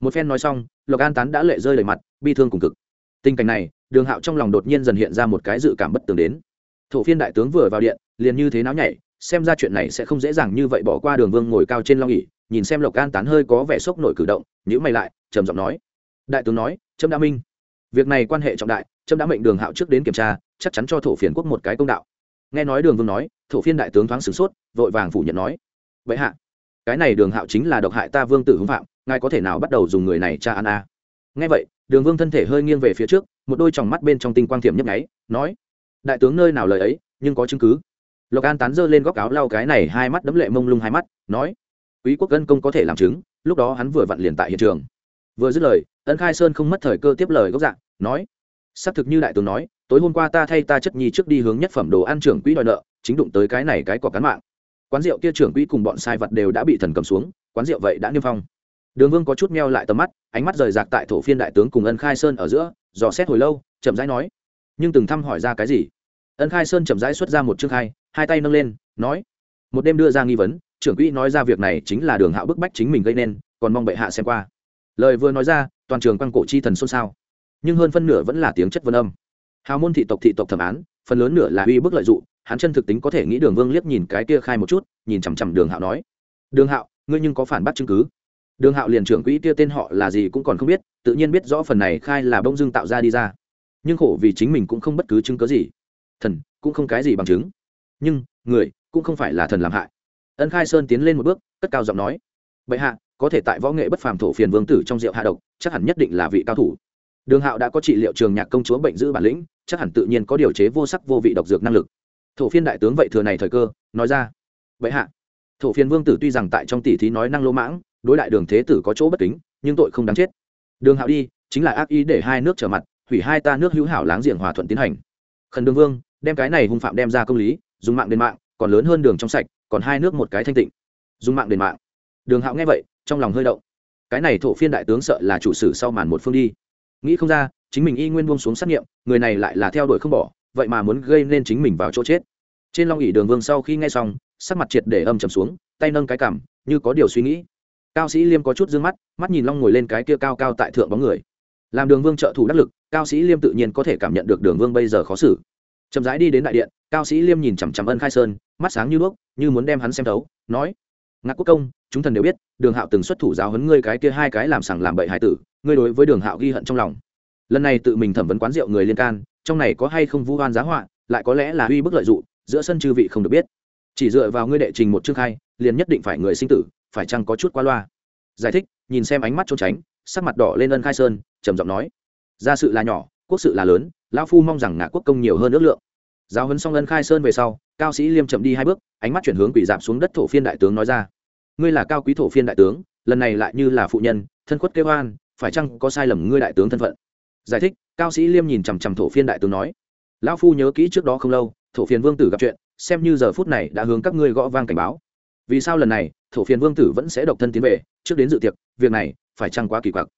Một phen nói xong, lộc an tán đã lệ rơi đầy mặt, bi thương cùng cực. Tình cảnh này, đường hạo trong lòng đột nhiên dần hiện ra một cái dự cảm bất tường đến. Thổ phiên đại tướng vừa vào điện, liền như thế náo nhảy, xem ra chuyện này sẽ không dễ dàng như vậy bỏ qua đường vương ngồi cao trên long ỉ nhìn xem lộc an tán hơi có vẻ sốc nổi cử động nhữ mày lại, trầm giọng nói. Đại tướng nói, trâm đã minh, việc này quan hệ trọng đại trâm đã mệnh đường hạo trước đến kiểm tra, chắc chắn cho thổ phiền quốc một cái công đạo. Nghe nói đường vương nói, thổ phiên đại tướng thoáng sửng sốt, vội vàng phủ nhận nói. Vậy hạ, cái này đường hạo chính là độc hại ta vương tử hưng phạm, ngài có thể nào bắt đầu dùng người này tra ăn a? Nghe vậy, đường vương thân thể hơi nghiêng về phía trước, một đôi tròng mắt bên trong tinh quang thiểm nhấp nháy, nói, đại tướng nơi nào lời ấy, nhưng có chứng cứ. Lộc an tán giơ lên góc áo lau cái này hai mắt đấm lệ mông lung hai mắt, nói, quý quốc ân công có thể làm chứng, lúc đó hắn vừa vặn liền tại hiện trường. Vừa dứt lời, ân khai sơn không mất thời cơ tiếp lời gốc dạng, nói xác thực như đại tướng nói, tối hôm qua ta thay ta chất nhi trước đi hướng nhất phẩm đồ ăn trưởng quỹ đòi nợ, chính đụng tới cái này cái cỏ cán mạng. Quán rượu kia trưởng quỹ cùng bọn sai vật đều đã bị thần cầm xuống, quán rượu vậy đã niêm phong. Đường vương có chút meo lại tầm mắt, ánh mắt rời rạc tại thổ phiên đại tướng cùng ân khai sơn ở giữa, dò xét hồi lâu, chậm rãi nói, nhưng từng thăm hỏi ra cái gì? Ân khai sơn chậm rãi xuất ra một chương khai hai tay nâng lên, nói, một đêm đưa ra nghi vấn, trưởng quỹ nói ra việc này chính là đường hạo bức bách chính mình gây nên, còn mong bệ hạ xem qua. Lời vừa nói ra, toàn trường quang cổ chi thần xôn xao nhưng hơn phân nửa vẫn là tiếng chất vân âm. Hào môn thị tộc thị tộc thẩm án, phần lớn nửa là uy bức lợi dụng, hắn chân thực tính có thể nghĩ đường vương liếc nhìn cái kia khai một chút, nhìn chằm chằm đường hạo nói, đường hạo, ngươi nhưng có phản bác chứng cứ? Đường hạo liền trưởng quỹ kia tên họ là gì cũng còn không biết, tự nhiên biết rõ phần này khai là bông dưng tạo ra đi ra. Nhưng khổ vì chính mình cũng không bất cứ chứng cớ gì. Thần cũng không cái gì bằng chứng. Nhưng, người cũng không phải là thần làm hại. Ân khai sơn tiến lên một bước, cất cao giọng nói, bệ hạ, có thể tại võ nghệ bất phàm thổ phiền vương tử trong rượu hạ độc, chắc hẳn nhất định là vị cao thủ đường hạo đã có trị liệu trường nhạc công chúa bệnh giữ bản lĩnh, chắc hẳn tự nhiên có điều chế vô sắc vô vị độc dược năng lực. Thổ phiên đại tướng vậy thừa này thời cơ, nói ra. Vậy hạ, thổ phiên vương tử tuy rằng tại trong tỷ thí nói năng lỗ mãng, đối đại đường thế tử có chỗ bất kính, nhưng tội không đáng chết. Đường hạo đi, chính là ác ý để hai nước trở mặt, hủy hai ta nước hữu hảo láng giềng hòa thuận tiến hành. Khẩn đường vương, đem cái này hung phạm đem ra công lý, dùng mạng đền mạng, còn lớn hơn đường trong sạch, còn hai nước một cái thanh tịnh. Dùng mạng đền mạng. Đường hạo nghe vậy, trong lòng hơi động. Cái này thổ phiên đại tướng sợ là chủ sử sau màn một phương đi nghĩ không ra, chính mình y nguyên buông xuống xét nghiệm, người này lại là theo đuổi không bỏ, vậy mà muốn gây nên chính mình vào chỗ chết. Trên long ỉ đường vương sau khi nghe xong, sắc mặt triệt để âm trầm xuống, tay nâng cái cảm như có điều suy nghĩ. Cao sĩ liêm có chút d ư ơ n g mắt mắt nhìn long ngồi lên cái kia cao cao tại thượng bóng người. Làm đường vương trợ thủ đắc lực, cao sĩ liêm tự nhiên có thể cảm nhận được đường vương bây giờ khó xử. Chậm rãi đi đến đại điện, cao sĩ liêm nhìn chằm chằm ân khai sơn, mắt sáng như đuốc, như muốn đem hắn xem thấu, nói ngạc quốc công, chúng thần đều biết, đường hạo từng xuất thủ giáo hấn ngươi cái kia hai cái làm sằng làm bậy hải tử ngươi đối với đường hạo ghi hận trong lòng. Lần này tự mình thẩm vấn quán rượu người liên can, trong này có hay không vu oan giá họa, lại có lẽ là uy bức lợi dụng giữa sân chư vị không được biết. Chỉ dựa vào ngươi đệ trình một chương khai, liền nhất định phải người sinh tử, phải chăng có chút qua loa? Giải thích, nhìn xem ánh mắt trốn tránh, sắc mặt đỏ lên ân khai sơn, trầm giọng nói. Gia sự là nhỏ, quốc sự là lớn, lão phu mong rằng ngạ quốc công nhiều hơn ước lượng. Giáo huấn xong ân khai sơn về sau, cao sĩ liêm chậm đi hai bước, ánh mắt chuyển hướng quỷ dạp xuống đất thổ phiên đại tướng nói ra. Ngươi là cao quý thổ phiên đại tướng, lần này lại như là phụ nhân, thân khuất kêu oan phải chăng có sai lầm ngươi đại tướng thân phận? Giải thích, cao sĩ liêm nhìn chằm chằm thổ phiên đại tướng nói. Lão phu nhớ kỹ trước đó không lâu, thổ phiền vương tử gặp chuyện, xem như giờ phút này đã hướng các ngươi gõ vang cảnh báo. Vì sao lần này, thổ phiền vương tử vẫn sẽ độc thân tiến về, trước đến dự tiệc, việc này phải chăng quá kỳ quặc?